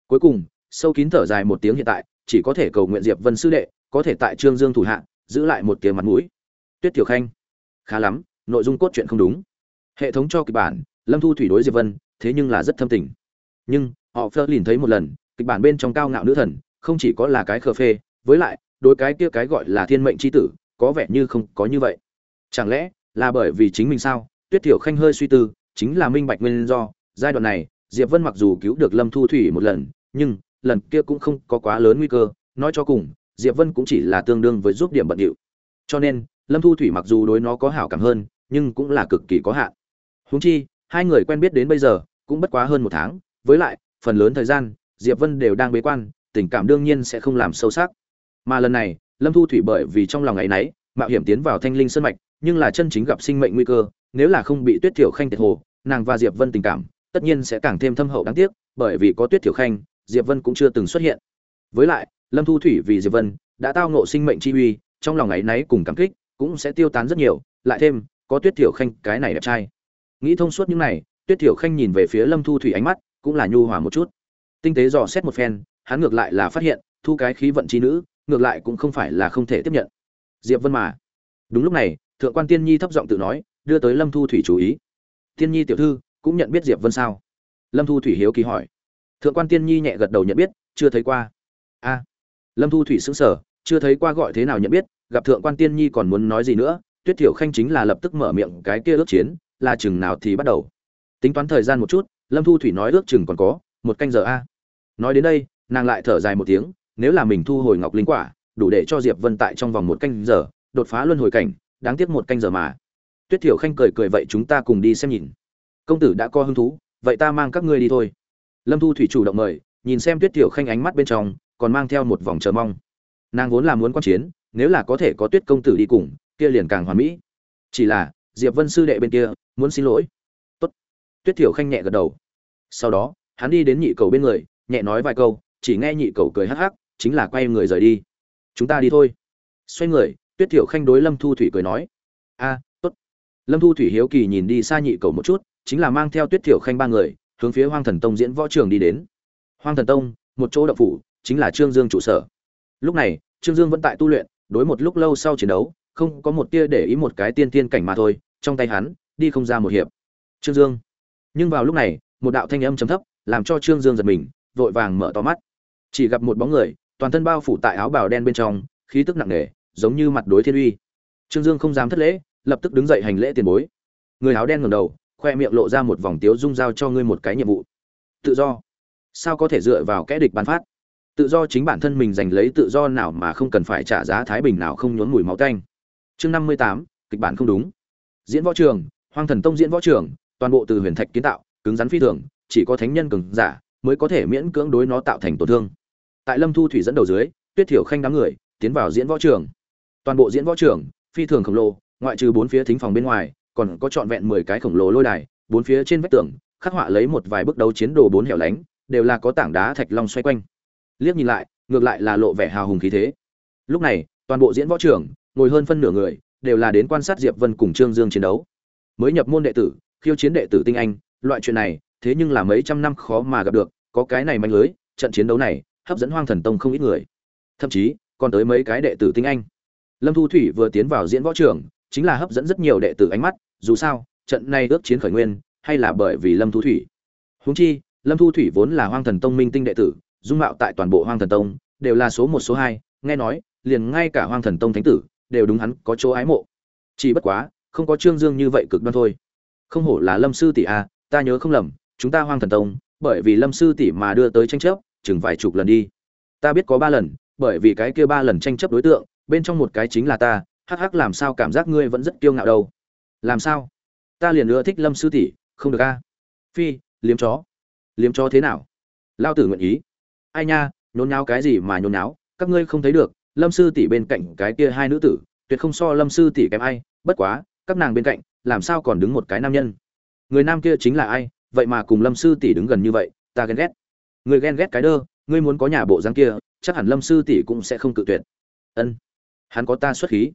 S1: Cuối cùng, sâu kín thở dài một tiếng hiện tại, chỉ có thể cầu nguyện diệp vân sư đệ, có thể tại trương dương thủ hạ, giữ lại một tiếng mặt mũi tuyết Tiểu khanh. Khá lắm, nội dung cốt truyện không đúng. Hệ thống cho kịch bản, lâm thu thủy đối diệp vân, thế nhưng là rất thâm tình. Nhưng, họ phơ lìn thấy một lần, kịch bản bên trong cao ngạo nữ thần, không chỉ có là cái khờ phê, với lại, đối cái kia cái gọi là thiên mệnh c h i tử, có vẻ như không có như vậy. Chẳng lẽ là bởi vì chính mình sao? Tuyết thiểu khanh hơi suy tư, chính là minh bạch nguyên do. Giai đoạn này, diệp vân mặc dù cứu được lâm thu thủy một lần, nhưng lần kia cũng không có quá lớn nguy cơ. Nói cho cùng, diệp vân cũng chỉ là tương đương với giúp điểm bận điệu. Cho nên lâm thu thủy mặc dù đối nó có hảo cảm hơn, nhưng cũng là cực kỳ có hạn. Húng chi, hai người quen biết đến bây giờ, cũng bất quá hơn một tháng, với lại, phần lớn thời gian, diệp vân đều đang bế quan, tình cảm đương nhiên sẽ không làm sâu sắc. Mà lần này, lâm thu thủy bởi vì trong lòng ngày nấy, mạo hiểm tiến vào thanh linh sơn mạch, nhưng là chân chính gặp sinh mệnh nguy cơ, nếu là không bị tuyết thiểu khanh tiệt hồ, nàng và diệp vân tình cảm, tất nhiên sẽ càng thêm thâm hậu đáng tiếc, bởi vì có tuyết thiểu khanh, diệp vân cũng chưa từng xuất hiện. Với lại, lâm thu thủy vì diệp vân, đã tao ngộ sinh mệnh chi uy, trong lòng ngày nấy cùng cảm kích cũng sẽ tiêu tán rất nhiều, lại thêm, có tuyết thiểu khanh, cái này đẹp trai. Nghĩ thông suốt những này, tuyết thiểu khanh nhìn về phía lâm thu thủy ánh mắt cũng là nhu hòa một chút. Tinh tế dò xét một phen, hắn ngược lại là phát hiện, thu cái khí vận chi nữ, ngược lại cũng không phải là không thể tiếp nhận. Diệp vân mà. Đúng lúc này, thượng quan tiên nhi thấp giọng tự nói, đưa tới lâm thu thủy chú ý. Tiên nhi tiểu thư, cũng nhận biết diệp vân sao? Lâm thu thủy hiếu kỳ hỏi. Thượng quan tiên nhi nhẹ gật đầu nhận biết, chưa thấy qua. A lâm thu thủy sững sờ, chưa thấy qua gọi thế nào nhận biết gặp thượng quan tiên nhi còn muốn nói gì nữa, tuyết thiểu khanh chính là lập tức mở miệng cái kia ước chiến, là chừng nào thì bắt đầu. Tính toán thời gian một chút, lâm thu thủy nói ước chừng còn có, một canh giờ a. Nói đến đây, nàng lại thở dài một tiếng, nếu là mình thu hồi ngọc linh quả, đủ để cho diệp vân tại trong vòng một canh giờ, đột phá luân hồi cảnh, đáng tiếc một canh giờ mà. Tuyết thiểu khanh cười cười vậy chúng ta cùng đi xem nhìn. Công tử đã có hứng thú, vậy ta mang các ngươi đi thôi. Lâm thu thủy chủ động mời, nhìn xem tuyết thiểu khanh ánh mắt bên trong, còn mang theo một vòng chờ mong. Nàng vốn là muốn quan chiến nếu là có thể có tuyết công tử đi cùng, kia liền càng hoàn mỹ. Chỉ là, diệp vân sư đệ bên kia, muốn xin lỗi. Tốt. Tuyết thiểu khanh nhẹ gật đầu. Sau đó, hắn đi đến nhị cầu bên người, nhẹ nói vài câu, chỉ nghe nhị cầu cười hắc hắc, chính là quay người rời đi. Chúng ta đi thôi. Xoay người, tuyết thiểu khanh đối lâm thu thủy cười nói. A, tốt. Lâm thu thủy hiếu kỳ nhìn đi xa nhị cầu một chút, chính là mang theo tuyết thiểu khanh ba người, hướng phía hoang thần tông diễn võ trường đi đến. Hoang thần tông, một chỗ động phủ, chính là trương dương trụ sở. Lúc này, trương dương vẫn tại tu luyện đối một lúc lâu sau chiến đấu, không có một tia để ý một cái tiên tiên cảnh mà thôi, trong tay hắn, đi không ra một hiệp. Trương dương. Nhưng vào lúc này, một đạo thanh âm trầm thấp, làm cho trương dương giật mình, vội vàng mở to mắt. Chỉ gặp một bóng người, toàn thân bao phủ tại áo bào đen bên trong, khí tức nặng nề, giống như mặt đối thiên uy. Trương dương không dám thất lễ, lập tức đứng dậy hành lễ tiền bối. Người áo đen ngẩng đầu, khoe miệng lộ ra một vòng tiếu dung giao cho ngươi một cái nhiệm vụ. Tự do. Sao có thể dựa vào kẻ địch ban phát? Tự do chính bản thân mình giành lấy tự do nào mà không cần phải trả giá thái bình nào không nhốn mùi máu tanh. Chương năm mươi tám, kịch bản không đúng. Diễn võ trường, hoang thần tông diễn võ trường, toàn bộ từ huyền thạch kiến tạo, cứng rắn phi thường, chỉ có thánh nhân cường giả mới có thể miễn cưỡng đối nó tạo thành tổn thương. Tại lâm thu thủy dẫn đầu dưới, tuyết thiểu khanh đám người tiến vào diễn võ trường. Toàn bộ diễn võ trường, phi thường khổng lồ, ngoại trừ bốn phía thính phòng bên ngoài, còn có trọn vẹn mười cái khổng lồ lôi đài, bốn phía trên vách tường, khắc họa lấy một vài bước đấu chiến đồ bốn hẻo lánh, đều là có tảng đá thạch long xoay quanh liếc nhìn lại, ngược lại là lộ vẻ hào hùng khí thế. Lúc này, toàn bộ diễn võ trưởng ngồi hơn phân nửa người, đều là đến quan sát diệp vân cùng trương dương chiến đấu. Mới nhập môn đệ tử, khiêu chiến đệ tử tinh anh, loại chuyện này, thế nhưng là mấy trăm năm khó mà gặp được, có cái này manh lưới, trận chiến đấu này, hấp dẫn hoang thần tông không ít người. Thậm chí, còn tới mấy cái đệ tử tinh anh. Lâm thu thủy vừa tiến vào diễn võ trưởng chính là hấp dẫn rất nhiều đệ tử ánh mắt, dù sao, trận này ước chiến khởi nguyên, hay là bởi vì lâm thu thủy. Huống chi, lâm thu thủy vốn là hoang thần tông minh tinh đệ tử dung mạo tại toàn bộ hoang thần tông đều là số một số hai nghe nói liền ngay cả hoang thần tông thánh tử đều đúng hắn có chỗ ái mộ. Chỉ bất quá không có trương dương như vậy cực đoan thôi. Không hổ là lâm sư tỷ a à, ta nhớ không lầm chúng ta hoang thần tông bởi vì lâm sư tỷ mà đưa tới tranh chấp chừng vài chục lần đi. Ta biết có ba lần bởi vì cái kia ba lần tranh chấp đối tượng bên trong một cái chính là ta hắc hắc làm sao cảm giác ngươi vẫn rất kiêu ngạo đâu. Làm sao? Ta liền ưa thích lâm sư tỷ không được a phi liếm chó. Liếm chó thế nào? Lao tử nguyện ý ai nha, nhốn nháo cái gì mà nhốn nháo, các ngươi không thấy được, lâm sư tỷ bên cạnh cái kia hai nữ tử, tuyệt không so lâm sư tỷ kém ai, bất quá, các nàng bên cạnh, làm sao còn đứng một cái nam nhân? Người nam kia chính là ai, vậy mà cùng lâm sư tỷ đứng gần như vậy, ta ghen ghét. Người ghen ghét cái đơ, ngươi muốn có nhà bộ dáng kia, chắc hẳn lâm sư tỷ cũng sẽ không cự tuyệt. Ân, hắn có ta xuất khí.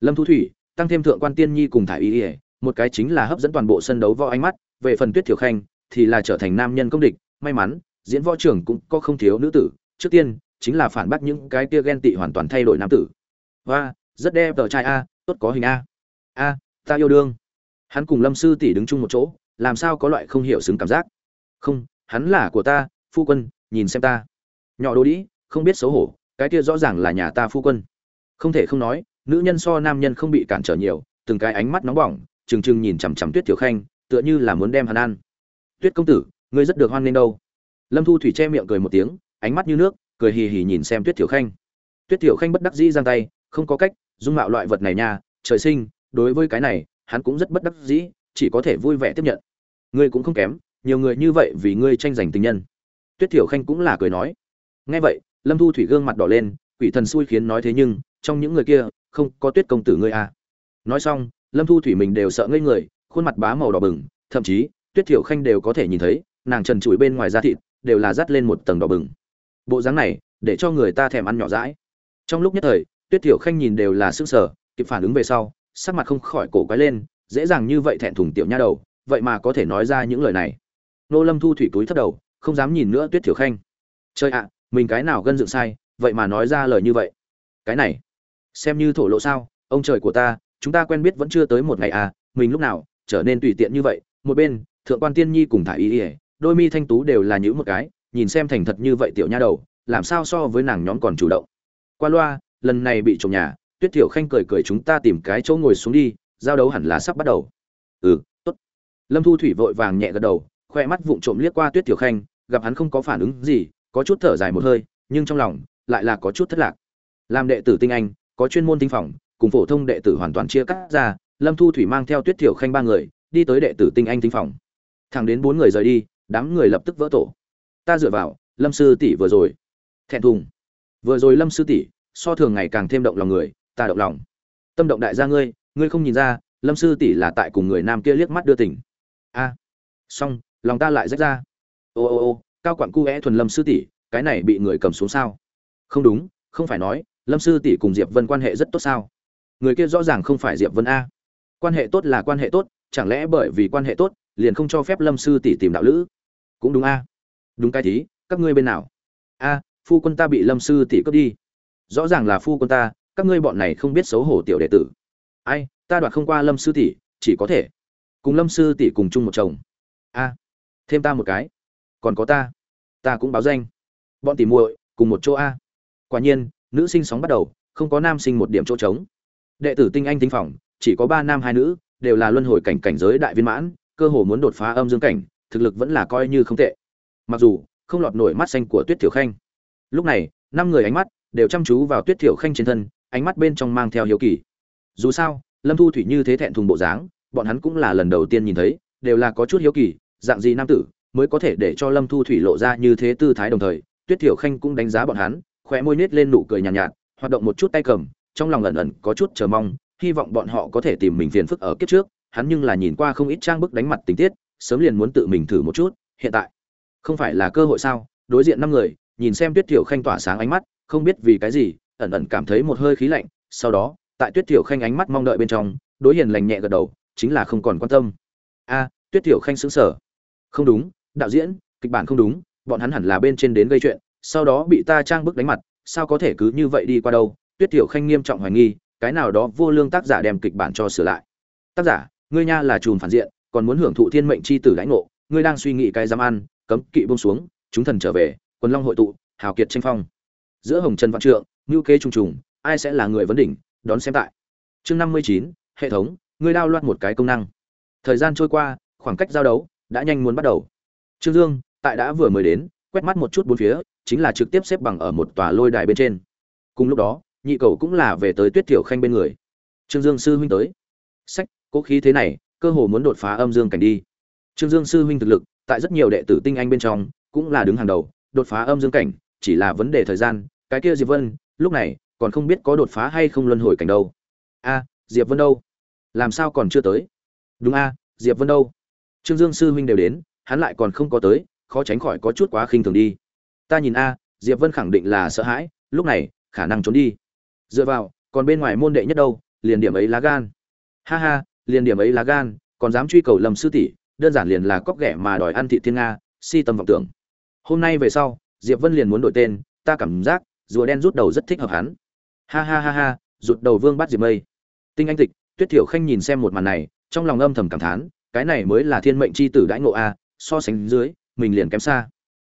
S1: Lâm thu thủy, tăng thêm thượng quan tiên nhi cùng thải y ỉa một cái chính là hấp dẫn toàn bộ sân đấu võ ánh mắt, về phần tuyết thiểu khanh, thì là trở thành nam nhân công địch, may mắn diễn võ trưởng cũng có không thiếu nữ tử, trước tiên, chính là phản bác những cái kia ghen tị hoàn toàn thay đổi nam tử. Và rất đẹp tờ trai a, tốt có hình a. A, ta yêu đương. Hắn cùng lâm sư tỷ đứng chung một chỗ, làm sao có loại không hiểu xứng cảm giác? Không, hắn là của ta, phu quân, nhìn xem ta. Nhỏ đồ đĩ, không biết xấu hổ, cái kia rõ ràng là nhà ta phu quân. Không thể không nói, nữ nhân so nam nhân không bị cản trở nhiều, từng cái ánh mắt nóng bỏng, trừng trừng nhìn chằm chằm tuyết tiểu khanh, tựa như là muốn đem hắn ăn. Tuyết công tử, ngươi rất được hoan nghênh đâu lâm thu thủy che miệng cười một tiếng, ánh mắt như nước, cười hì hì nhìn xem tuyết tiểu khanh. Tuyết tiểu khanh bất đắc dĩ giang tay, không có cách, dung mạo loại vật này nha, trời sinh, đối với cái này, hắn cũng rất bất đắc dĩ, chỉ có thể vui vẻ tiếp nhận. Ngươi cũng không kém, nhiều người như vậy vì ngươi tranh giành tình nhân. Tuyết tiểu khanh cũng là cười nói. Nghe vậy, lâm thu thủy gương mặt đỏ lên, quỷ thần xui khiến nói thế nhưng, trong những người kia, không có tuyết công tử ngươi à. Nói xong, lâm thu thủy mình đều sợ ngây người, khuôn mặt bá màu đỏ bừng, thậm chí, tuyết thiểu khanh đều có thể nhìn thấy, nàng trần trụi bên ngoài da thịt đều là dắt lên một tầng đỏ bừng. Bộ dáng này, để cho người ta thèm ăn nhỏ rãi trong lúc nhất thời, tuyết thiểu khanh nhìn đều là sức sở kịp phản ứng về sau, sắc mặt không khỏi cổ quái lên, dễ dàng như vậy thẹn thùng tiểu nha đầu, vậy mà có thể nói ra những lời này. Nô lâm thu thủy túi thấp đầu, không dám nhìn nữa tuyết thiểu khanh. Chơi ạ, mình cái nào gân dựng sai, vậy mà nói ra lời như vậy. Cái này, xem như thổ lộ sao, ông trời của ta, chúng ta quen biết vẫn chưa tới một ngày à mình lúc nào trở nên tùy tiện như vậy. Một bên, thượng quan tiên nhi cùng thả y ỉa đôi mi thanh tú đều là những một cái, nhìn xem thành thật như vậy tiểu nha đầu, làm sao so với nàng nhóm còn chủ động. Qua loa, lần này bị trộm nhà, tuyết tiểu khanh cười cười chúng ta tìm cái chỗ ngồi xuống đi, giao đấu hẳn là sắp bắt đầu. Ừ tốt. Lâm thu thủy vội vàng nhẹ gật đầu, khoe mắt vụng trộm liếc qua tuyết tiểu khanh, gặp hắn không có phản ứng gì, có chút thở dài một hơi, nhưng trong lòng lại là có chút thất lạc. Làm đệ tử tinh anh, có chuyên môn tinh phòng, cùng phổ thông đệ tử hoàn toàn chia cắt ra, lâm thu thủy mang theo tuyết thiểu khanh ba người, đi tới đệ tử tinh anh tinh phòng. Thẳng đến bốn người rời đi đám người lập tức vỡ tổ. Ta dựa vào lâm sư tỷ vừa rồi. Thẹn thùng. Vừa rồi lâm sư tỷ so thường ngày càng thêm động lòng người ta động lòng. Tâm động đại gia ngươi ngươi không nhìn ra lâm sư tỷ là tại cùng người nam kia liếc mắt đưa tỉnh a. À, xong lòng ta lại rách ra. Ô ô ô cao quản cu é thuần lâm sư tỷ cái này bị người cầm xuống sao? Không đúng không phải nói lâm sư tỷ cùng diệp vân quan hệ rất tốt sao? Người kia rõ ràng không phải diệp vân a. Quan hệ tốt là quan hệ tốt chẳng lẽ bởi vì quan hệ tốt liền không cho phép lâm sư tỷ tìm đạo lữ? Cũng đúng a. Đúng cái thí, các ngươi bên nào? A, phu quân ta bị lâm sư tỷ cướp đi. Rõ ràng là phu quân ta, các ngươi bọn này không biết xấu hổ tiểu đệ tử. Ai, ta đoạt không qua lâm sư tỷ, chỉ có thể cùng lâm sư tỷ cùng chung một chồng. A, thêm ta một cái. Còn có ta. Ta cũng báo danh. Bọn tỉ muội, cùng một chỗ a. Quả nhiên, nữ sinh sóng bắt đầu, không có nam sinh một điểm chỗ trống. Đệ tử tinh anh tinh phòng chỉ có ba nam hai nữ, đều là luân hồi cảnh cảnh giới đại viên mãn, cơ hồ muốn đột phá âm dương cảnh thực lực vẫn là coi như không tệ. Mặc dù không lọt nổi mắt xanh của tuyết thiểu khanh. Lúc này năm người ánh mắt đều chăm chú vào tuyết thiểu khanh trên thân ánh mắt bên trong mang theo hiếu kỳ. Dù sao lâm thu thủy như thế thẹn thùng bộ dáng bọn hắn cũng là lần đầu tiên nhìn thấy đều là có chút hiếu kỳ dạng gì nam tử mới có thể để cho lâm thu thủy lộ ra như thế tư thái đồng thời tuyết thiểu khanh cũng đánh giá bọn hắn khóe môi nết lên nụ cười nhàn nhạt, nhạt hoạt động một chút tay cầm trong lòng ẩn ẩn có chút chờ mong hy vọng bọn họ có thể tìm mình phiền phức ở kiếp trước hắn nhưng là nhìn qua không ít trang bức đánh mặt tình tiết sớm liền muốn tự mình thử một chút, hiện tại. Không phải là cơ hội sao? Đối diện năm người, nhìn xem tuyết tiểu khanh tỏa sáng ánh mắt, không biết vì cái gì, ẩn ẩn cảm thấy một hơi khí lạnh. Sau đó, tại tuyết tiểu khanh ánh mắt mong đợi bên trong, đối hiền lành nhẹ gật đầu, chính là không còn quan tâm. A, tuyết tiểu khanh sững sờ. Không đúng, đạo diễn, kịch bản không đúng, bọn hắn hẳn là bên trên đến gây chuyện, sau đó bị ta trang bức đánh mặt, sao có thể cứ như vậy đi qua đâu? Tuyết tiểu khanh nghiêm trọng hoài nghi, cái nào đó vô lương tác giả đem kịch bản cho sửa lại. Tác giả, ngươi nha là chùm phản diện còn muốn hưởng thụ thiên mệnh chi tử lãnh ngộ, ngươi đang suy nghĩ cái dám ăn, cấm kỵ buông xuống, chúng thần trở về, quần long hội tụ, hào kiệt tranh phong. Giữa hồng trần vạn trượng, ngưu kế trùng trùng, ai sẽ là người vấn đỉnh, đón xem tại. Chương năm mươi chín, hệ thống, ngươi đao loạt một cái công năng. Thời gian trôi qua, khoảng cách giao đấu đã nhanh muốn bắt đầu. Trương dương, tại đã vừa mới đến, quét mắt một chút bốn phía, chính là trực tiếp xếp bằng ở một tòa lôi đài bên trên. Cùng lúc đó, nhị cầu cũng là về tới tuyết tiểu khanh bên người. Trương dương sư huynh tới. Sách, cố khí thế này cơ hồ muốn đột phá âm dương cảnh đi. Trương dương sư huynh thực lực, tại rất nhiều đệ tử tinh anh bên trong, cũng là đứng hàng đầu, đột phá âm dương cảnh, chỉ là vấn đề thời gian, cái kia diệp vân, lúc này, còn không biết có đột phá hay không luân hồi cảnh đâu. A, diệp vân đâu? Làm sao còn chưa tới? Đúng a, diệp vân đâu? Trương dương sư huynh đều đến, hắn lại còn không có tới, khó tránh khỏi có chút quá khinh thường đi. Ta nhìn a, diệp vân khẳng định là sợ hãi, lúc này, khả năng trốn đi. Dựa vào, còn bên ngoài môn đệ nhất đâu, liền điểm ấy lá gan. Ha ha liền điểm ấy là gan, còn dám truy cầu lâm sư tỷ, đơn giản liền là cóc ghẻ mà đòi ăn thị thiên nga, si tâm vọng tưởng. Hôm nay về sau, diệp vân liền muốn đổi tên, ta cảm giác, rùa đen rút đầu rất thích hợp hắn. Ha ha ha ha, rụt đầu vương bắt diệp mây. Tinh anh tịch, tuyết thiểu khanh nhìn xem một màn này, trong lòng âm thầm cảm thán, cái này mới là thiên mệnh c h i tử đãi ngộ a, so sánh dưới, mình liền kém xa.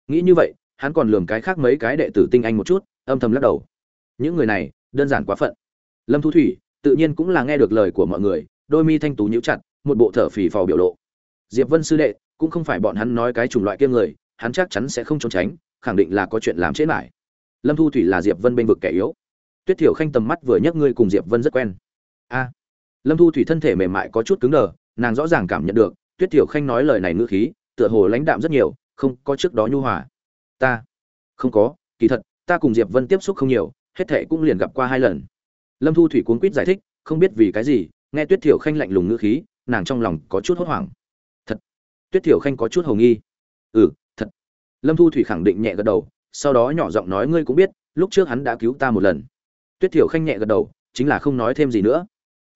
S1: Nghĩ như vậy, hắn còn lường cái khác mấy cái đệ tử tinh anh một chút, âm thầm lắc đầu. Những người này, đơn giản quá phận. Lâm thu thủy, tự nhiên cũng là nghe được lời của mọi người đôi mi thanh tú nhíu chặt, một bộ thở phì phò biểu lộ. Diệp vân sư đệ, cũng không phải bọn hắn nói cái chủng loại kia người, hắn chắc chắn sẽ không trốn tránh, khẳng định là có chuyện làm chết lại. Lâm thu thủy là diệp vân bên vực kẻ yếu. Tuyết thiểu khanh tầm mắt vừa nhấc ngươi cùng diệp vân rất quen. A. Lâm thu thủy thân thể mềm mại có chút cứng đờ, nàng rõ ràng cảm nhận được, tuyết thiểu khanh nói lời này ngữ khí, tựa hồ lãnh đạm rất nhiều, không có trước đó nhu hòa. Ta. Không có, kỳ thật, ta cùng diệp vân tiếp xúc không nhiều, hết thệ cũng liền gặp qua hai lần. Lâm thu thủy cuống quýt giải thích, không biết vì cái gì nghe tuyết thiểu khanh lạnh lùng ngữ khí, nàng trong lòng có chút hốt hoảng. Thật, tuyết thiểu khanh có chút hầu nghi. Ừ thật. Lâm thu thủy khẳng định nhẹ gật đầu, sau đó nhỏ giọng nói, ngươi cũng biết, lúc trước hắn đã cứu ta một lần. Tuyết thiểu khanh nhẹ gật đầu, chính là không nói thêm gì nữa.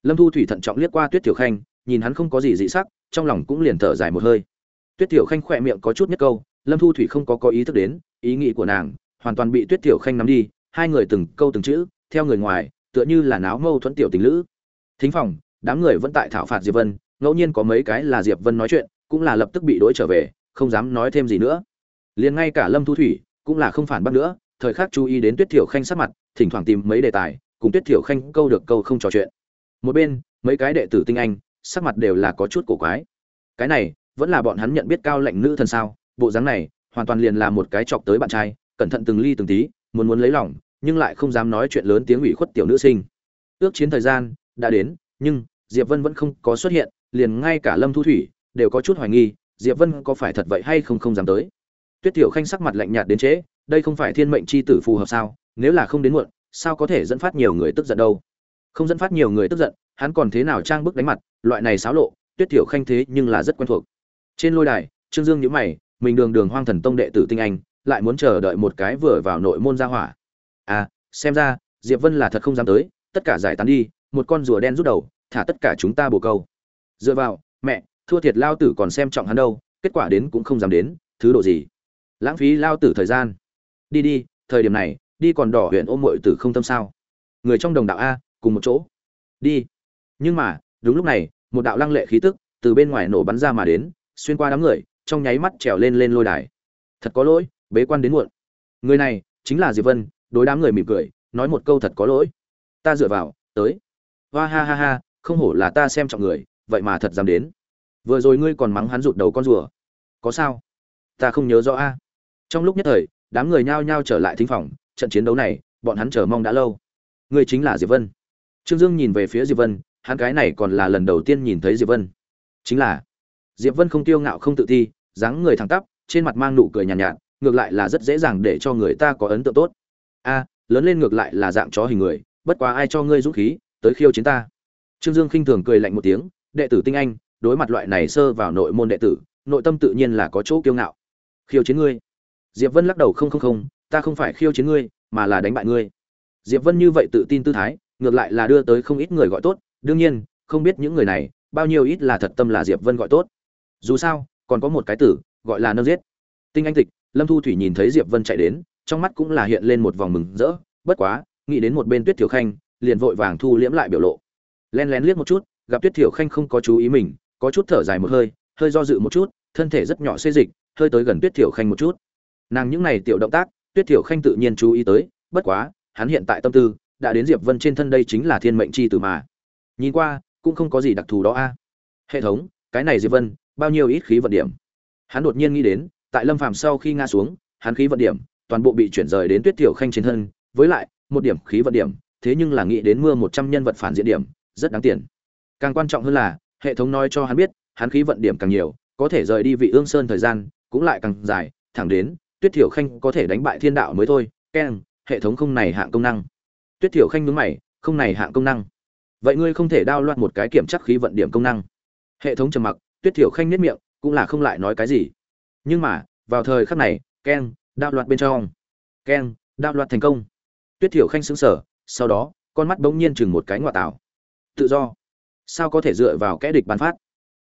S1: Lâm thu thủy thận trọng liếc qua tuyết thiểu khanh, nhìn hắn không có gì dị sắc, trong lòng cũng liền thở dài một hơi. Tuyết thiểu khanh khỏe miệng có chút nhất câu, lâm thu thủy không có có ý thức đến, ý nghĩ của nàng hoàn toàn bị tuyết thiểu khanh nắm đi, hai người từng câu từng chữ, theo người ngoài, tựa như là náo mâu thuẫn tiểu tình lữ. Thính phòng đám người vẫn tại thảo phạt diệp vân, ngẫu nhiên có mấy cái là diệp vân nói chuyện, cũng là lập tức bị đuổi trở về, không dám nói thêm gì nữa. Liền ngay cả lâm thu thủy cũng là không phản bác nữa, thời khắc chú ý đến tuyết thiểu khanh sát mặt, thỉnh thoảng tìm mấy đề tài, cùng tuyết thiểu khanh câu được câu không trò chuyện. Một bên, mấy cái đệ tử tinh anh, sắc mặt đều là có chút cổ quái. Cái này, vẫn là bọn hắn nhận biết cao lệnh nữ thần sao? Bộ dáng này, hoàn toàn liền là một cái chọc tới bạn trai, cẩn thận từng ly từng tí, muốn muốn lấy lòng, nhưng lại không dám nói chuyện lớn tiếng ủy khuất tiểu nữ sinh. Ước chiến thời gian đã đến, nhưng diệp vân vẫn không có xuất hiện liền ngay cả lâm thu thủy đều có chút hoài nghi diệp vân có phải thật vậy hay không không dám tới. Tuyết tiểu khanh sắc mặt lạnh nhạt đến chế, đây không phải thiên mệnh chi tử phù hợp sao nếu là không đến muộn sao có thể dẫn phát nhiều người tức giận đâu? Không dẫn phát nhiều người tức giận hắn còn thế nào trang bức đánh mặt loại này xáo lộ tuyết tiểu khanh thế nhưng là rất quen thuộc. Trên lôi đài trương dương nhíu mày mình đường đường hoang thần tông đệ tử tinh anh lại muốn chờ đợi một cái vừa vào nội môn gia hỏa. À xem ra diệp vân là thật không dám tới tất cả giải tán đi một con rùa đen rút đầu thả tất cả chúng ta bồ câu. Dựa vào, mẹ, thua thiệt lao tử còn xem trọng hắn đâu, kết quả đến cũng không dám đến, thứ độ gì? Lãng phí lao tử thời gian. Đi đi, thời điểm này, đi còn đỏ huyện ôm muội tử không tâm sao? Người trong đồng đạo a, cùng một chỗ. Đi. Nhưng mà, đúng lúc này, một đạo lăng lệ khí tức từ bên ngoài nổ bắn ra mà đến, xuyên qua đám người, trong nháy mắt trèo lên lên lôi đài. Thật có lỗi, bế quan đến muộn. Người này, chính là diệp vân, đối đám người mỉm cười, nói một câu thật có lỗi. Ta dựa vào, tới. Hoa ha ha ha không hổ là ta xem trọng người vậy mà thật dám đến. Vừa rồi ngươi còn mắng hắn rụt đầu con rùa. Có sao? Ta không nhớ rõ a. Trong lúc nhất thời đám người nhao nhao trở lại thính phòng trận chiến đấu này bọn hắn chờ mong đã lâu. Ngươi chính là diệp vân. Trương dương nhìn về phía diệp vân hắn cái này còn là lần đầu tiên nhìn thấy diệp vân. Chính là diệp vân không tiêu ngạo không tự ti dáng người thẳng tắp trên mặt mang nụ cười nhàn nhạt, nhạt ngược lại là rất dễ dàng để cho người ta có ấn tượng tốt. A lớn lên ngược lại là dạng chó hình người bất quá ai cho ngươi dũng khí tới khiêu chiến ta trương dương khinh thường cười lạnh một tiếng, đệ tử tinh anh, đối mặt loại này sơ vào nội môn đệ tử, nội tâm tự nhiên là có chỗ kiêu ngạo. Khiêu chiến ngươi? Diệp vân lắc đầu, không không không, ta không phải khiêu chiến ngươi, mà là đánh bại ngươi. Diệp vân như vậy tự tin tư thái, ngược lại là đưa tới không ít người gọi tốt. Đương nhiên, không biết những người này, bao nhiêu ít là thật tâm là diệp vân gọi tốt. Dù sao, còn có một cái tử, gọi là nâng giết. Tinh anh tịch, lâm thu thủy nhìn thấy diệp vân chạy đến, trong mắt cũng là hiện lên một vòng mừng rỡ. Bất quá, nghĩ đến một bên tuyết Tiểu khanh, liền vội vàng thu liễm lại biểu lộ len lén liếc một chút, gặp tuyết thiểu khanh không có chú ý mình, có chút thở dài một hơi hơi do dự một chút, thân thể rất nhỏ xê dịch, hơi tới gần tuyết thiểu khanh một chút. Nàng những này tiểu động tác, tuyết thiểu khanh tự nhiên chú ý tới, bất quá, hắn hiện tại tâm tư, đã đến diệp vân trên thân đây chính là thiên mệnh chi từ mà. Nhìn qua, cũng không có gì đặc thù đó a. Hệ thống, cái này diệp vân, bao nhiêu ít khí vận điểm? Hắn đột nhiên nghĩ đến, tại lâm phàm sau khi ngã xuống, hắn khí vận điểm, toàn bộ bị chuyển rời đến tuyết thiểu khanh trên thân, với lại, một điểm khí vận điểm, thế nhưng là nghĩ đến mưa một trăm nhân vật phản diện điểm rất đáng tiền. Càng quan trọng hơn là, hệ thống nói cho hắn biết, hắn khí vận điểm càng nhiều, có thể rời đi vị ương sơn thời gian cũng lại càng dài, thẳng đến, tuyết thiểu khanh có thể đánh bại thiên đạo mới thôi, keng, hệ thống không này hạng công năng. Tuyết thiểu khanh nhướng mày, không này hạng công năng. Vậy ngươi không thể đao loạn một cái kiểm chắc khí vận điểm công năng. Hệ thống trầm mặc, tuyết thiểu khanh nết miệng, cũng là không lại nói cái gì. Nhưng mà, vào thời khắc này, keng, đao loạn bên trong. Keng, đao loạn thành công. Tuyết thiểu khanh xứng sở sau đó, con mắt bỗng nhiên chừng một cái ngoại tảo tự do. Sao có thể dựa vào kẽ địch bán phát?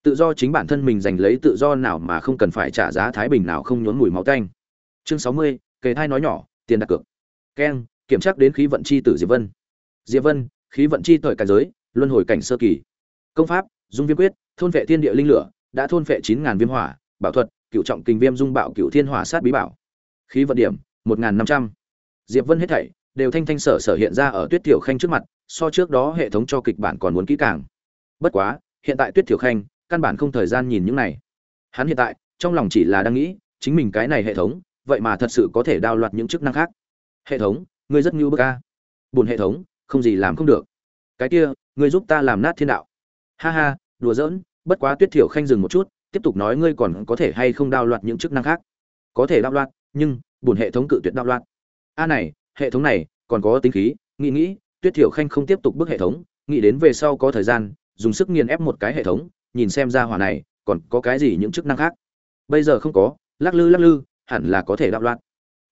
S1: Tự do chính bản thân mình giành lấy tự do nào mà không cần phải trả giá thái bình nào không nhốn mùi máu tanh. Chương sáu mươi, kề thai nói nhỏ, tiền đặt cược. Keng, kiểm tra đến khí vận chi tử diệp vân. Diệp vân, khí vận chi tội cảnh giới, luân hồi cảnh sơ kỳ. Công pháp, dung viêm quyết, thôn vệ thiên địa linh lửa, đã thôn vệ chín ngàn viêm hỏa, bảo thuật, cựu trọng kinh viêm dung bạo cựu thiên hỏa sát bí bảo. Khí vận điểm, một ngàn năm trăm. Diệp vân hết thảy đều thanh thanh sở sở hiện ra ở tuyết tiểu khanh trước mặt, so trước đó hệ thống cho kịch bản còn muốn kỹ càng. Bất quá, hiện tại tuyết tiểu khanh, căn bản không thời gian nhìn những này. Hắn hiện tại, trong lòng chỉ là đang nghĩ, chính mình cái này hệ thống, vậy mà thật sự có thể đao loạt những chức năng khác. Hệ thống, ngươi rất ngưu bức a. Buồn hệ thống, không gì làm không được. Cái kia, ngươi giúp ta làm nát thiên đạo. Ha ha, đùa giỡn, bất quá tuyết thiểu khanh dừng một chút, tiếp tục nói ngươi còn có thể hay không đao loạt những chức năng khác. Có thể đao loạt, nhưng buồn hệ thống cự tuyệt đao loạt. A này hệ thống này còn có tính khí, nghĩ nghĩ, tuyết thiểu khanh không tiếp tục bước hệ thống, nghĩ đến về sau có thời gian, dùng sức nghiền ép một cái hệ thống, nhìn xem ra hỏa này còn có cái gì những chức năng khác. Bây giờ không có, lắc lư lắc lư, hẳn là có thể đạo loạn.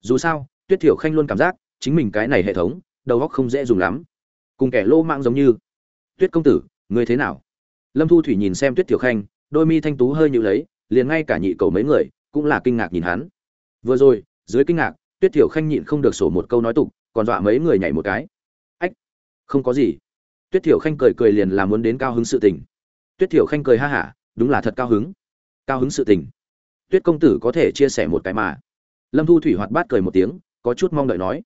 S1: Dù sao, tuyết thiểu khanh luôn cảm giác chính mình cái này hệ thống, đầu óc không dễ dùng lắm. Cùng kẻ lô mạng giống như, tuyết công tử, ngươi thế nào? Lâm thu thủy nhìn xem tuyết thiểu khanh, đôi mi thanh tú hơi nhịu lấy, liền ngay cả nhị cầu mấy người cũng là kinh ngạc nhìn hắn. Vừa rồi, dưới kinh ngạc tuyết thiểu khanh nhịn không được sổ một câu nói tục, còn dọa mấy người nhảy một cái. Ách, không có gì. Tuyết thiểu khanh cười cười liền là muốn đến cao hứng sự tình. Tuyết thiểu khanh cười ha hả, đúng là thật cao hứng. Cao hứng sự tình. Tuyết công tử có thể chia sẻ một cái mà. Lâm thu thủy hoạt bát cười một tiếng, có chút mong đợi nói.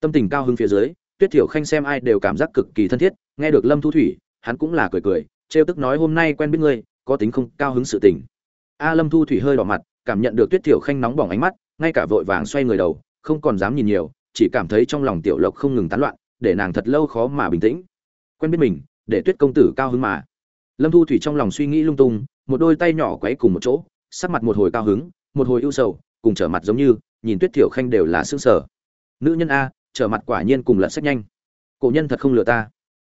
S1: Tâm tình cao hứng phía dưới, tuyết thiểu khanh xem ai đều cảm giác cực kỳ thân thiết, nghe được lâm thu thủy, hắn cũng là cười cười, trêu tức nói hôm nay quen biết ngươi, có tính không, cao hứng sự tình. A lâm thu thủy hơi đỏ mặt, cảm nhận được tuyết thiểu khanh nóng bỏng ánh mắt, ngay cả vội vàng xoay người đầu không còn dám nhìn nhiều, chỉ cảm thấy trong lòng tiểu lộc không ngừng tán loạn, để nàng thật lâu khó mà bình tĩnh. Quen biết mình, để tuyết công tử cao hứng mà. Lâm thu thủy trong lòng suy nghĩ lung tung, một đôi tay nhỏ quấy cùng một chỗ, sắc mặt một hồi cao hứng, một hồi ưu sầu, cùng trở mặt giống như, nhìn tuyết thiểu khanh đều là xương sở nữ nhân a, trở mặt quả nhiên cùng lật sách nhanh. Cổ nhân thật không lừa ta.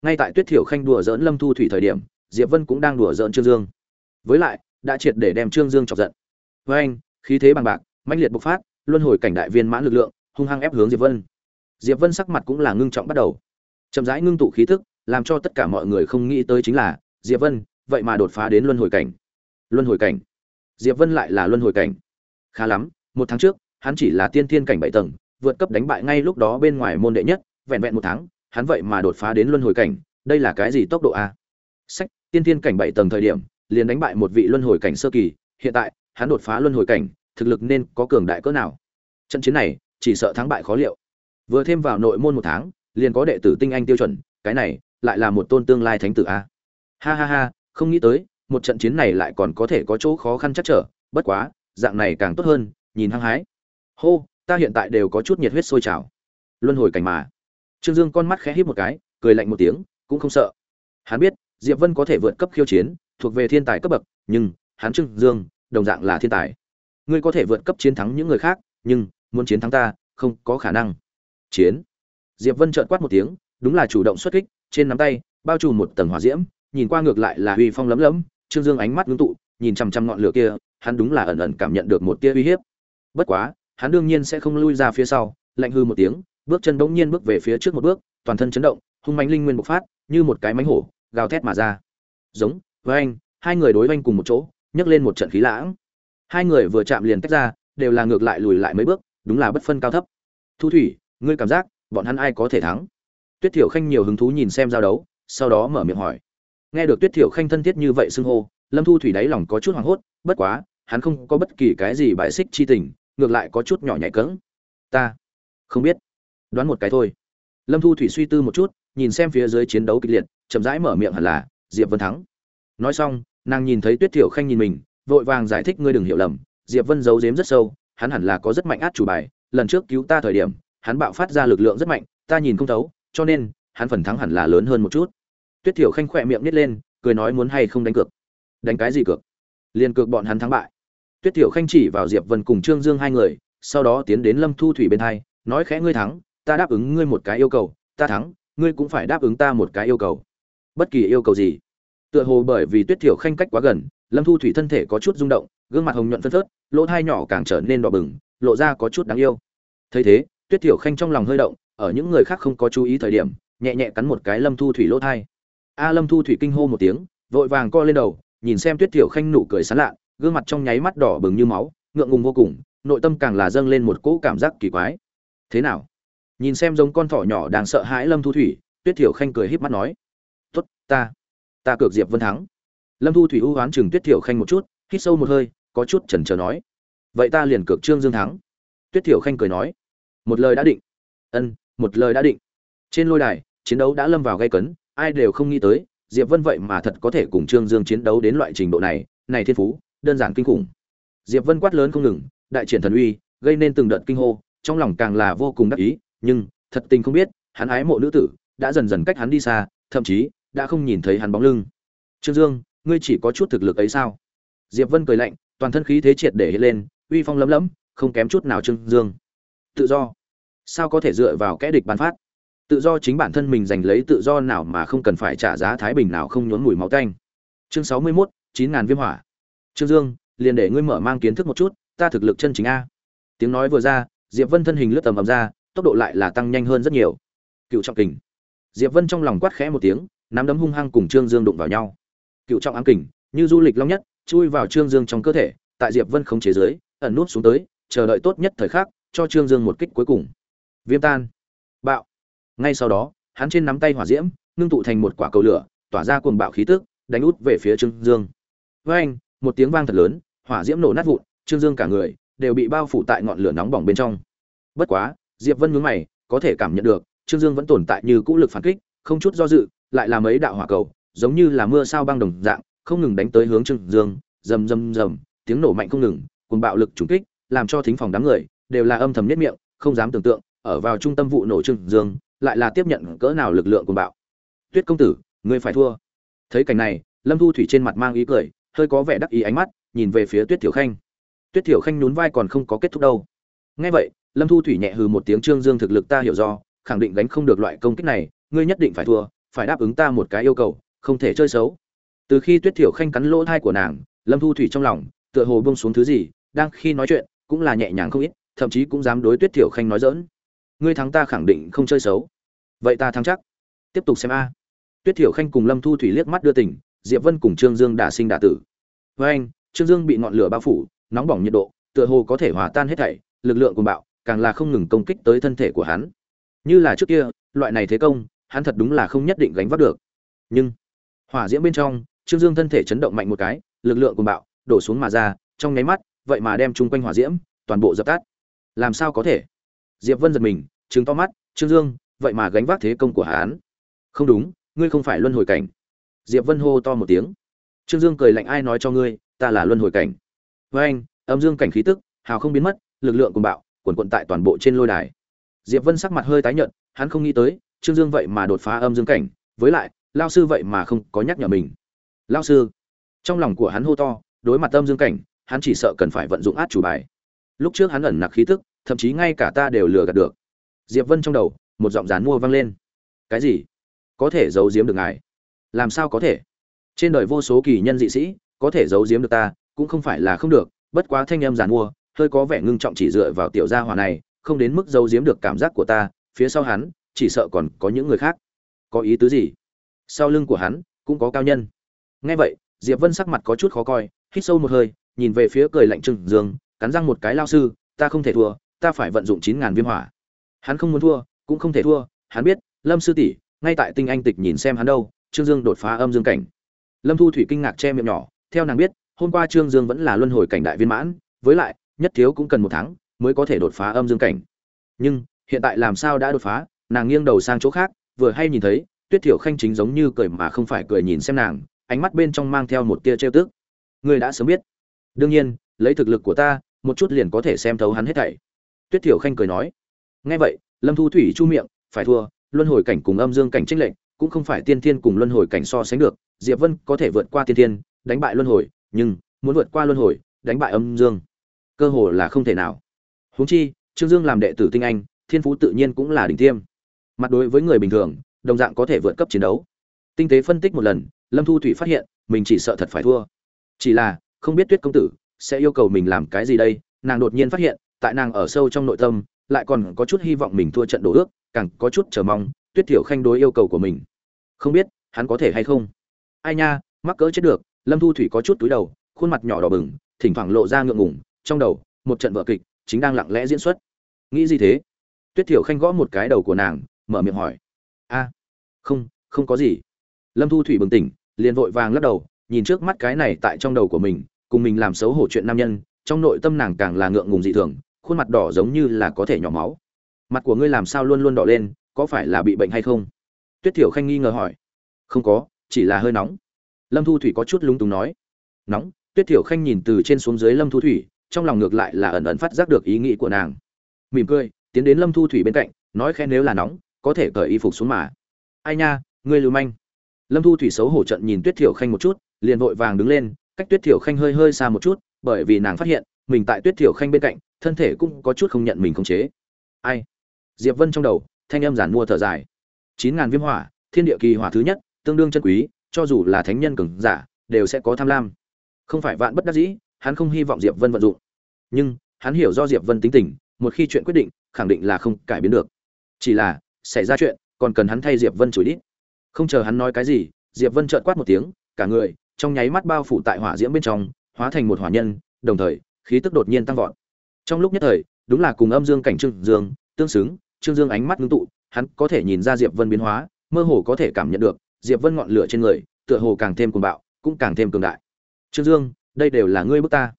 S1: Ngay tại tuyết thiểu khanh đùa dỡn lâm thu thủy thời điểm, diệp vân cũng đang đùa dỡn trương dương. Với lại, đã triệt để đem trương dương chọc giận. Với anh, khí thế bằng bạc, mãnh liệt bộc phát luân hồi cảnh đại viên mãn lực lượng, hung hăng ép hướng diệp vân. Diệp vân sắc mặt cũng là ngưng trọng bắt đầu. Chậm rãi ngưng tụ khí thức làm cho tất cả mọi người không nghĩ tới chính là, diệp vân, vậy mà đột phá đến luân hồi cảnh. Luân hồi cảnh? Diệp vân lại là luân hồi cảnh. Khá lắm, một tháng trước, hắn chỉ là tiên thiên cảnh bảy tầng, vượt cấp đánh bại ngay lúc đó bên ngoài môn đệ nhất, vẹn vẹn một tháng, hắn vậy mà đột phá đến luân hồi cảnh. Đây là cái gì tốc độ a? Sách, tiên thiên cảnh bảy tầng thời điểm, liền đánh bại một vị luân hồi cảnh sơ kỳ, hiện tại, hắn đột phá luân hồi cảnh thực lực nên có cường đại cỡ nào. Trận chiến này, chỉ sợ thắng bại khó liệu. Vừa thêm vào nội môn một tháng, liền có đệ tử tinh anh tiêu chuẩn, cái này lại là một tôn tương lai thánh tử a. Ha ha ha, không nghĩ tới, một trận chiến này lại còn có thể có chỗ khó khăn chắc trở, bất quá, dạng này càng tốt hơn, nhìn hăng hái. Hô, ta hiện tại đều có chút nhiệt huyết sôi trào. Luân hồi cảnh mà. Trương dương con mắt khẽ híp một cái, cười lạnh một tiếng, cũng không sợ. Hắn biết, diệp vân có thể vượt cấp khiêu chiến, thuộc về thiên tài cấp bậc, nhưng, hắn trương dương, đồng dạng là thiên tài ngươi có thể vượt cấp chiến thắng những người khác, nhưng, muốn chiến thắng ta, không có khả năng. Chiến. Diệp vân trợn quát một tiếng, đúng là chủ động xuất kích, trên nắm tay, bao trùm một tầng hỏa diễm, nhìn qua ngược lại là uy phong lấm lấm, trương dương ánh mắt ngưng tụ, nhìn chằm chằm ngọn lửa kia, hắn đúng là ẩn ẩn cảm nhận được một tia uy hiếp. Bất quá, hắn đương nhiên sẽ không lui ra phía sau, lạnh hư một tiếng, bước chân bỗng nhiên bước về phía trước một bước, toàn thân chấn động, hung mãnh linh nguyên bộc phát, như một cái mánh hổ, gào thét mà ra. Giống với anh hai người đối với anh cùng một chỗ, nhấc lên một trận khí lãng hai người vừa chạm liền tách ra, đều là ngược lại lùi lại mấy bước, đúng là bất phân cao thấp. Thu thủy, ngươi cảm giác, bọn hắn ai có thể thắng? Tuyết thiểu khanh nhiều hứng thú nhìn xem giao đấu, sau đó mở miệng hỏi. Nghe được tuyết thiểu khanh thân thiết như vậy xưng hô, lâm thu thủy đáy lòng có chút hoảng hốt, bất quá, hắn không có bất kỳ cái gì bại xích chi tình, ngược lại có chút nhỏ nhạy cỡng. Ta không biết. Đoán một cái thôi. Lâm thu thủy suy tư một chút, nhìn xem phía dưới chiến đấu kịch liệt, chậm rãi mở miệng hẳn là, diệp vân thắng. Nói xong, nàng nhìn thấy tuyết thiểu khanh nhìn mình vội vàng giải thích ngươi đừng hiểu lầm, diệp vân giấu giếm rất sâu, hắn hẳn là có rất mạnh át chủ bài, lần trước cứu ta thời điểm, hắn bạo phát ra lực lượng rất mạnh, ta nhìn không thấu, cho nên, hắn phần thắng hẳn là lớn hơn một chút. Tuyết thiểu khanh khỏe miệng nít lên, cười nói muốn hay không đánh cược. Đánh cái gì cược? Liền cược bọn hắn thắng bại. Tuyết thiểu khanh chỉ vào diệp vân cùng trương dương hai người, sau đó tiến đến lâm thu thủy bên hai, nói khẽ ngươi thắng, ta đáp ứng ngươi một cái yêu cầu, ta thắng, ngươi cũng phải đáp ứng ta một cái yêu cầu. Bất kỳ yêu cầu gì. Tựa hồ bởi vì tuyết thiểu khanh cách quá gần lâm thu thủy thân thể có chút rung động, gương mặt hồng nhuận phân phớt, lỗ thai nhỏ càng trở nên đỏ bừng, lộ ra có chút đáng yêu. Thấy thế, tuyết thiểu khanh trong lòng hơi động, ở những người khác không có chú ý thời điểm, nhẹ nhẹ cắn một cái lâm thu thủy lỗ thai. A lâm thu thủy kinh hô một tiếng, vội vàng co lên đầu, nhìn xem tuyết thiểu khanh nụ cười sán lạ, gương mặt trong nháy mắt đỏ bừng như máu, ngượng ngùng vô cùng, nội tâm càng là dâng lên một cỗ cảm giác kỳ quái. Thế nào? Nhìn xem giống con thỏ nhỏ đang sợ hãi lâm thu thủy, tuyết thiểu khanh cười híp mắt nói, tốt, ta ta cược diệp vân thắng lâm thu thủy u oán chừng tuyết thiểu khanh một chút, hít sâu một hơi, có chút chần chờ nói. Vậy ta liền cược trương dương thắng. Tuyết thiểu khanh cười nói. Một lời đã định. Ân, một lời đã định. Trên lôi đài, chiến đấu đã lâm vào gây cấn, ai đều không nghĩ tới, diệp vân vậy mà thật có thể cùng trương dương chiến đấu đến loại trình độ này này thiên phú, đơn giản kinh khủng. Diệp vân quát lớn không ngừng, đại triển thần uy, gây nên từng đợt kinh hô, trong lòng càng là vô cùng đắc ý, nhưng, thật tình không biết, hắn ái mộ nữ tử, đã dần dần cách hắn đi xa, thậm chí, đã không nhìn thấy hắn bóng lưng. Trương dương ngươi chỉ có chút thực lực ấy sao? Diệp vân cười lạnh toàn thân khí thế triệt để hiện lên uy phong lấm lấm không kém chút nào trương dương. Tự do. Sao có thể dựa vào kẽ địch bán phát? Tự do chính bản thân mình giành lấy tự do nào mà không cần phải trả giá thái bình nào không nhốn mùi máu tanh. Chương sáu mươi 61, chín ngàn viêm hỏa. Trương dương liền để ngươi mở mang kiến thức một chút ta thực lực chân chính a. Tiếng nói vừa ra diệp vân thân hình lướt tầm ầm ra tốc độ lại là tăng nhanh hơn rất nhiều. Cựu trọng kình. Diệp vân trong lòng quát khẽ một tiếng nắm đấm hung hăng cùng trương dương đụng vào nhau cựu trọng ám kình, như du lịch long nhất, chui vào trương dương trong cơ thể, tại diệp vân không chế giới ẩn nút xuống tới, chờ đợi tốt nhất thời khắc, cho trương dương một kích cuối cùng. Viêm tan. Bạo. Ngay sau đó, hắn trên nắm tay hỏa diễm, ngưng tụ thành một quả cầu lửa, tỏa ra cuồng bạo khí tức, đánh út về phía trương dương. Với anh, một tiếng vang thật lớn, hỏa diễm nổ nát vụn, trương dương cả người đều bị bao phủ tại ngọn lửa nóng bỏng bên trong. Bất quá, diệp vân nhướng mày, có thể cảm nhận được, trương dương vẫn tồn tại như cũ lực phản kích, không chút do dự, lại là mấy đạo hỏa cầu giống như là mưa sao băng đồng dạng, không ngừng đánh tới hướng trương dương, rầm rầm rầm, tiếng nổ mạnh không ngừng cùng bạo lực trùng kích, làm cho thính phòng đám người đều là âm thầm niết miệng, không dám tưởng tượng, ở vào trung tâm vụ nổ trương dương, lại là tiếp nhận cỡ nào lực lượng cùng bạo. Tuyết công tử, ngươi phải thua. Thấy cảnh này, lâm thu thủy trên mặt mang ý cười, hơi có vẻ đắc ý ánh mắt, nhìn về phía tuyết Tiểu khanh. Tuyết Tiểu khanh nhún vai còn không có kết thúc đâu. Nghe vậy, lâm thu thủy nhẹ hừ một tiếng, trương dương thực lực ta hiểu do, khẳng định gánh không được loại công kích này, ngươi nhất định phải thua, phải đáp ứng ta một cái yêu cầu không thể chơi xấu. Từ khi tuyết thiểu khanh cắn lỗ thai của nàng, lâm thu thủy trong lòng, tựa hồ bông xuống thứ gì, đang khi nói chuyện, cũng là nhẹ nhàng không ít, thậm chí cũng dám đối tuyết thiểu khanh nói dỡn ngươi thắng ta khẳng định không chơi xấu. Vậy ta thắng chắc. Tiếp tục xem a. Tuyết thiểu khanh cùng lâm thu thủy liếc mắt đưa tỉnh diệp vân cùng trương dương đả sinh đả tử. Với anh, trương dương bị ngọn lửa bao phủ, nóng bỏng nhiệt độ, tựa hồ có thể hòa tan hết thảy, lực lượng của bạo, càng là không ngừng công kích tới thân thể của hắn. Như là trước kia, loại này thế công, hắn thật đúng là không nhất định gánh vác được. Nhưng hỏa diễm bên trong, trương dương thân thể chấn động mạnh một cái, lực lượng cùng bạo đổ xuống mà ra, trong nháy mắt, vậy mà đem chung quanh hỏa diễm, toàn bộ dập tắt. Làm sao có thể? Diệp vân giật mình chứng to mắt, trương dương, vậy mà gánh vác thế công của hắn. Không đúng, ngươi không phải luân hồi cảnh. Diệp vân hô to một tiếng. Trương dương cười lạnh, ai nói cho ngươi, ta là luân hồi cảnh? Với anh, âm dương cảnh khí tức, hào không biến mất, lực lượng cùng bạo quần quận tại toàn bộ trên lôi đài. Diệp vân sắc mặt hơi tái nhợt, hắn không nghĩ tới, trương dương vậy mà đột phá âm dương cảnh, với lại lao sư vậy mà không có nhắc nhở mình. Lao sư. Trong lòng của hắn hô to, đối mặt tâm dương cảnh, hắn chỉ sợ cần phải vận dụng át chủ bài. Lúc trước hắn ẩn nặc khí tức, thậm chí ngay cả ta đều lừa gạt được. Diệp vân trong đầu, một giọng dán mua vang lên. Cái gì? Có thể giấu giếm được ngài. Làm sao có thể? Trên đời vô số kỳ nhân dị sĩ, có thể giấu giếm được ta, cũng không phải là không được, bất quá thanh em giàn mua, hơi có vẻ ngưng trọng chỉ dựa vào tiểu gia hỏa này, không đến mức giấu giếm được cảm giác của ta, phía sau hắn, chỉ sợ còn có những người khác. Có ý tứ gì? Sau lưng của hắn cũng có cao nhân. Nghe vậy, diệp vân sắc mặt có chút khó coi, hít sâu một hơi, nhìn về phía cười lạnh trừng dương, cắn răng một cái lao sư, ta không thể thua, ta phải vận dụng chín ngàn viêm hỏa. Hắn không muốn thua, cũng không thể thua, hắn biết, lâm sư tỷ, ngay tại tinh anh tịch nhìn xem hắn đâu, trương dương đột phá âm dương cảnh. Lâm thu thủy kinh ngạc che miệng nhỏ, theo nàng biết, hôm qua trương dương vẫn là luân hồi cảnh đại viên mãn, với lại, nhất thiếu cũng cần một tháng mới có thể đột phá âm dương cảnh. Nhưng, hiện tại làm sao đã đột phá, nàng nghiêng đầu sang chỗ khác, vừa hay nhìn thấy tuyết thiểu khanh chính giống như cười mà không phải cười nhìn xem nàng, ánh mắt bên trong mang theo một tia trêu tức. Ngươi đã sớm biết. Đương nhiên, lấy thực lực của ta, một chút liền có thể xem thấu hắn hết thảy. Tuyết thiểu khanh cười nói. Nghe vậy, lâm thu thủy chu miệng, phải thua, luân hồi cảnh cùng âm dương cảnh trích lệnh cũng không phải tiên thiên cùng luân hồi cảnh so sánh được, diệp vân có thể vượt qua tiên thiên, đánh bại luân hồi, nhưng, muốn vượt qua luân hồi, đánh bại âm dương, cơ hồ là không thể nào. Huống chi, trương dương làm đệ tử tinh anh, thiên phú tự nhiên cũng là đỉnh tiêm. Mặt đối với người bình thường đồng dạng có thể vượt cấp chiến đấu. Tinh tế phân tích một lần, lâm thu thủy phát hiện, mình chỉ sợ thật phải thua. Chỉ là, không biết tuyết công tử sẽ yêu cầu mình làm cái gì đây, nàng đột nhiên phát hiện, tại nàng ở sâu trong nội tâm, lại còn có chút hy vọng mình thua trận đổ ước, càng có chút chờ mong tuyết thiểu khanh đối yêu cầu của mình. Không biết, hắn có thể hay không? Ai nha, mắc cỡ chết được, lâm thu thủy có chút túi đầu, khuôn mặt nhỏ đỏ bừng, thỉnh thoảng lộ ra ngượng ngủng trong đầu, một trận vợ kịch, chính đang lặng lẽ diễn xuất. Nghĩ gì thế? Tuyết thiểu khanh gõ một cái đầu của nàng, mở miệng hỏi không không có gì. Lâm thu thủy bừng tỉnh, liền vội vàng lắc đầu, nhìn trước mắt cái này tại trong đầu của mình, cùng mình làm xấu hổ chuyện nam nhân, trong nội tâm nàng càng là ngượng ngùng dị thường, khuôn mặt đỏ giống như là có thể nhỏ máu. Mặt của ngươi làm sao luôn luôn đỏ lên, có phải là bị bệnh hay không? Tuyết thiểu khanh nghi ngờ hỏi. Không có, chỉ là hơi nóng. Lâm thu thủy có chút lúng túng nói. Nóng, tuyết thiểu khanh nhìn từ trên xuống dưới lâm thu thủy, trong lòng ngược lại là ẩn ẩn phát giác được ý nghĩ của nàng. Mỉm cười, tiến đến lâm thu thủy bên cạnh, nói khen nếu là nóng, có thể cởi y phục xuống mà ai nha, ngươi lưu manh. Lâm thu thủy xấu hổ trận nhìn tuyết thiểu khanh một chút, liền vội vàng đứng lên, cách tuyết thiểu khanh hơi hơi xa một chút, bởi vì nàng phát hiện, mình tại tuyết thiểu khanh bên cạnh, thân thể cũng có chút không nhận mình khống chế. Ai? Diệp vân trong đầu, thanh âm giản mua thở dài. Chín ngàn viêm hỏa, thiên địa kỳ hỏa thứ nhất, tương đương chân quý, cho dù là thánh nhân cường giả, đều sẽ có tham lam. Không phải vạn bất đắc dĩ, hắn không hy vọng diệp vân vận dụng. Nhưng, hắn hiểu do diệp vân tính tình, một khi chuyện quyết định, khẳng định là không cải biến được. Chỉ là, xảy ra chuyện còn cần hắn thay diệp vân chửi đít không chờ hắn nói cái gì, diệp vân trợn quát một tiếng, cả người, trong nháy mắt bao phủ tại hỏa diễm bên trong, hóa thành một hỏa nhân, đồng thời, khí tức đột nhiên tăng vọt. Trong lúc nhất thời, đúng là cùng âm dương cảnh trương dương, tương xứng, trương dương ánh mắt ngưng tụ, hắn có thể nhìn ra diệp vân biến hóa, mơ hồ có thể cảm nhận được, diệp vân ngọn lửa trên người, tựa hồ càng thêm cuồng bạo, cũng càng thêm cường đại. Trương dương, đây đều là ngươi bức ta.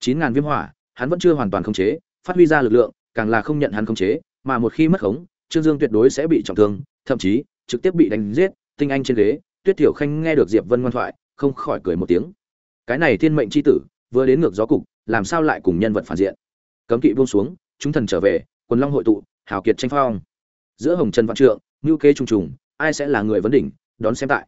S1: Chín ngàn viêm hỏa, hắn vẫn chưa hoàn toàn khống chế, phát huy ra lực lượng, càng là không nhận hắn khống chế, mà một khi mất khống trương dương tuyệt đối sẽ bị trọng thương, thậm chí trực tiếp bị đánh giết, tinh anh trên ghế, tuyết tiểu khanh nghe được diệp vân ngoan thoại, không khỏi cười một tiếng. Cái này thiên mệnh c h i tử, vừa đến ngược gió cục, làm sao lại cùng nhân vật phản diện? Cấm kỵ buông xuống, chúng thần trở về, quần long hội tụ, hào kiệt tranh phong. Giữa hồng trần vạn trượng, ngưu kế trùng trùng, ai sẽ là người vấn đỉnh, đón xem tại.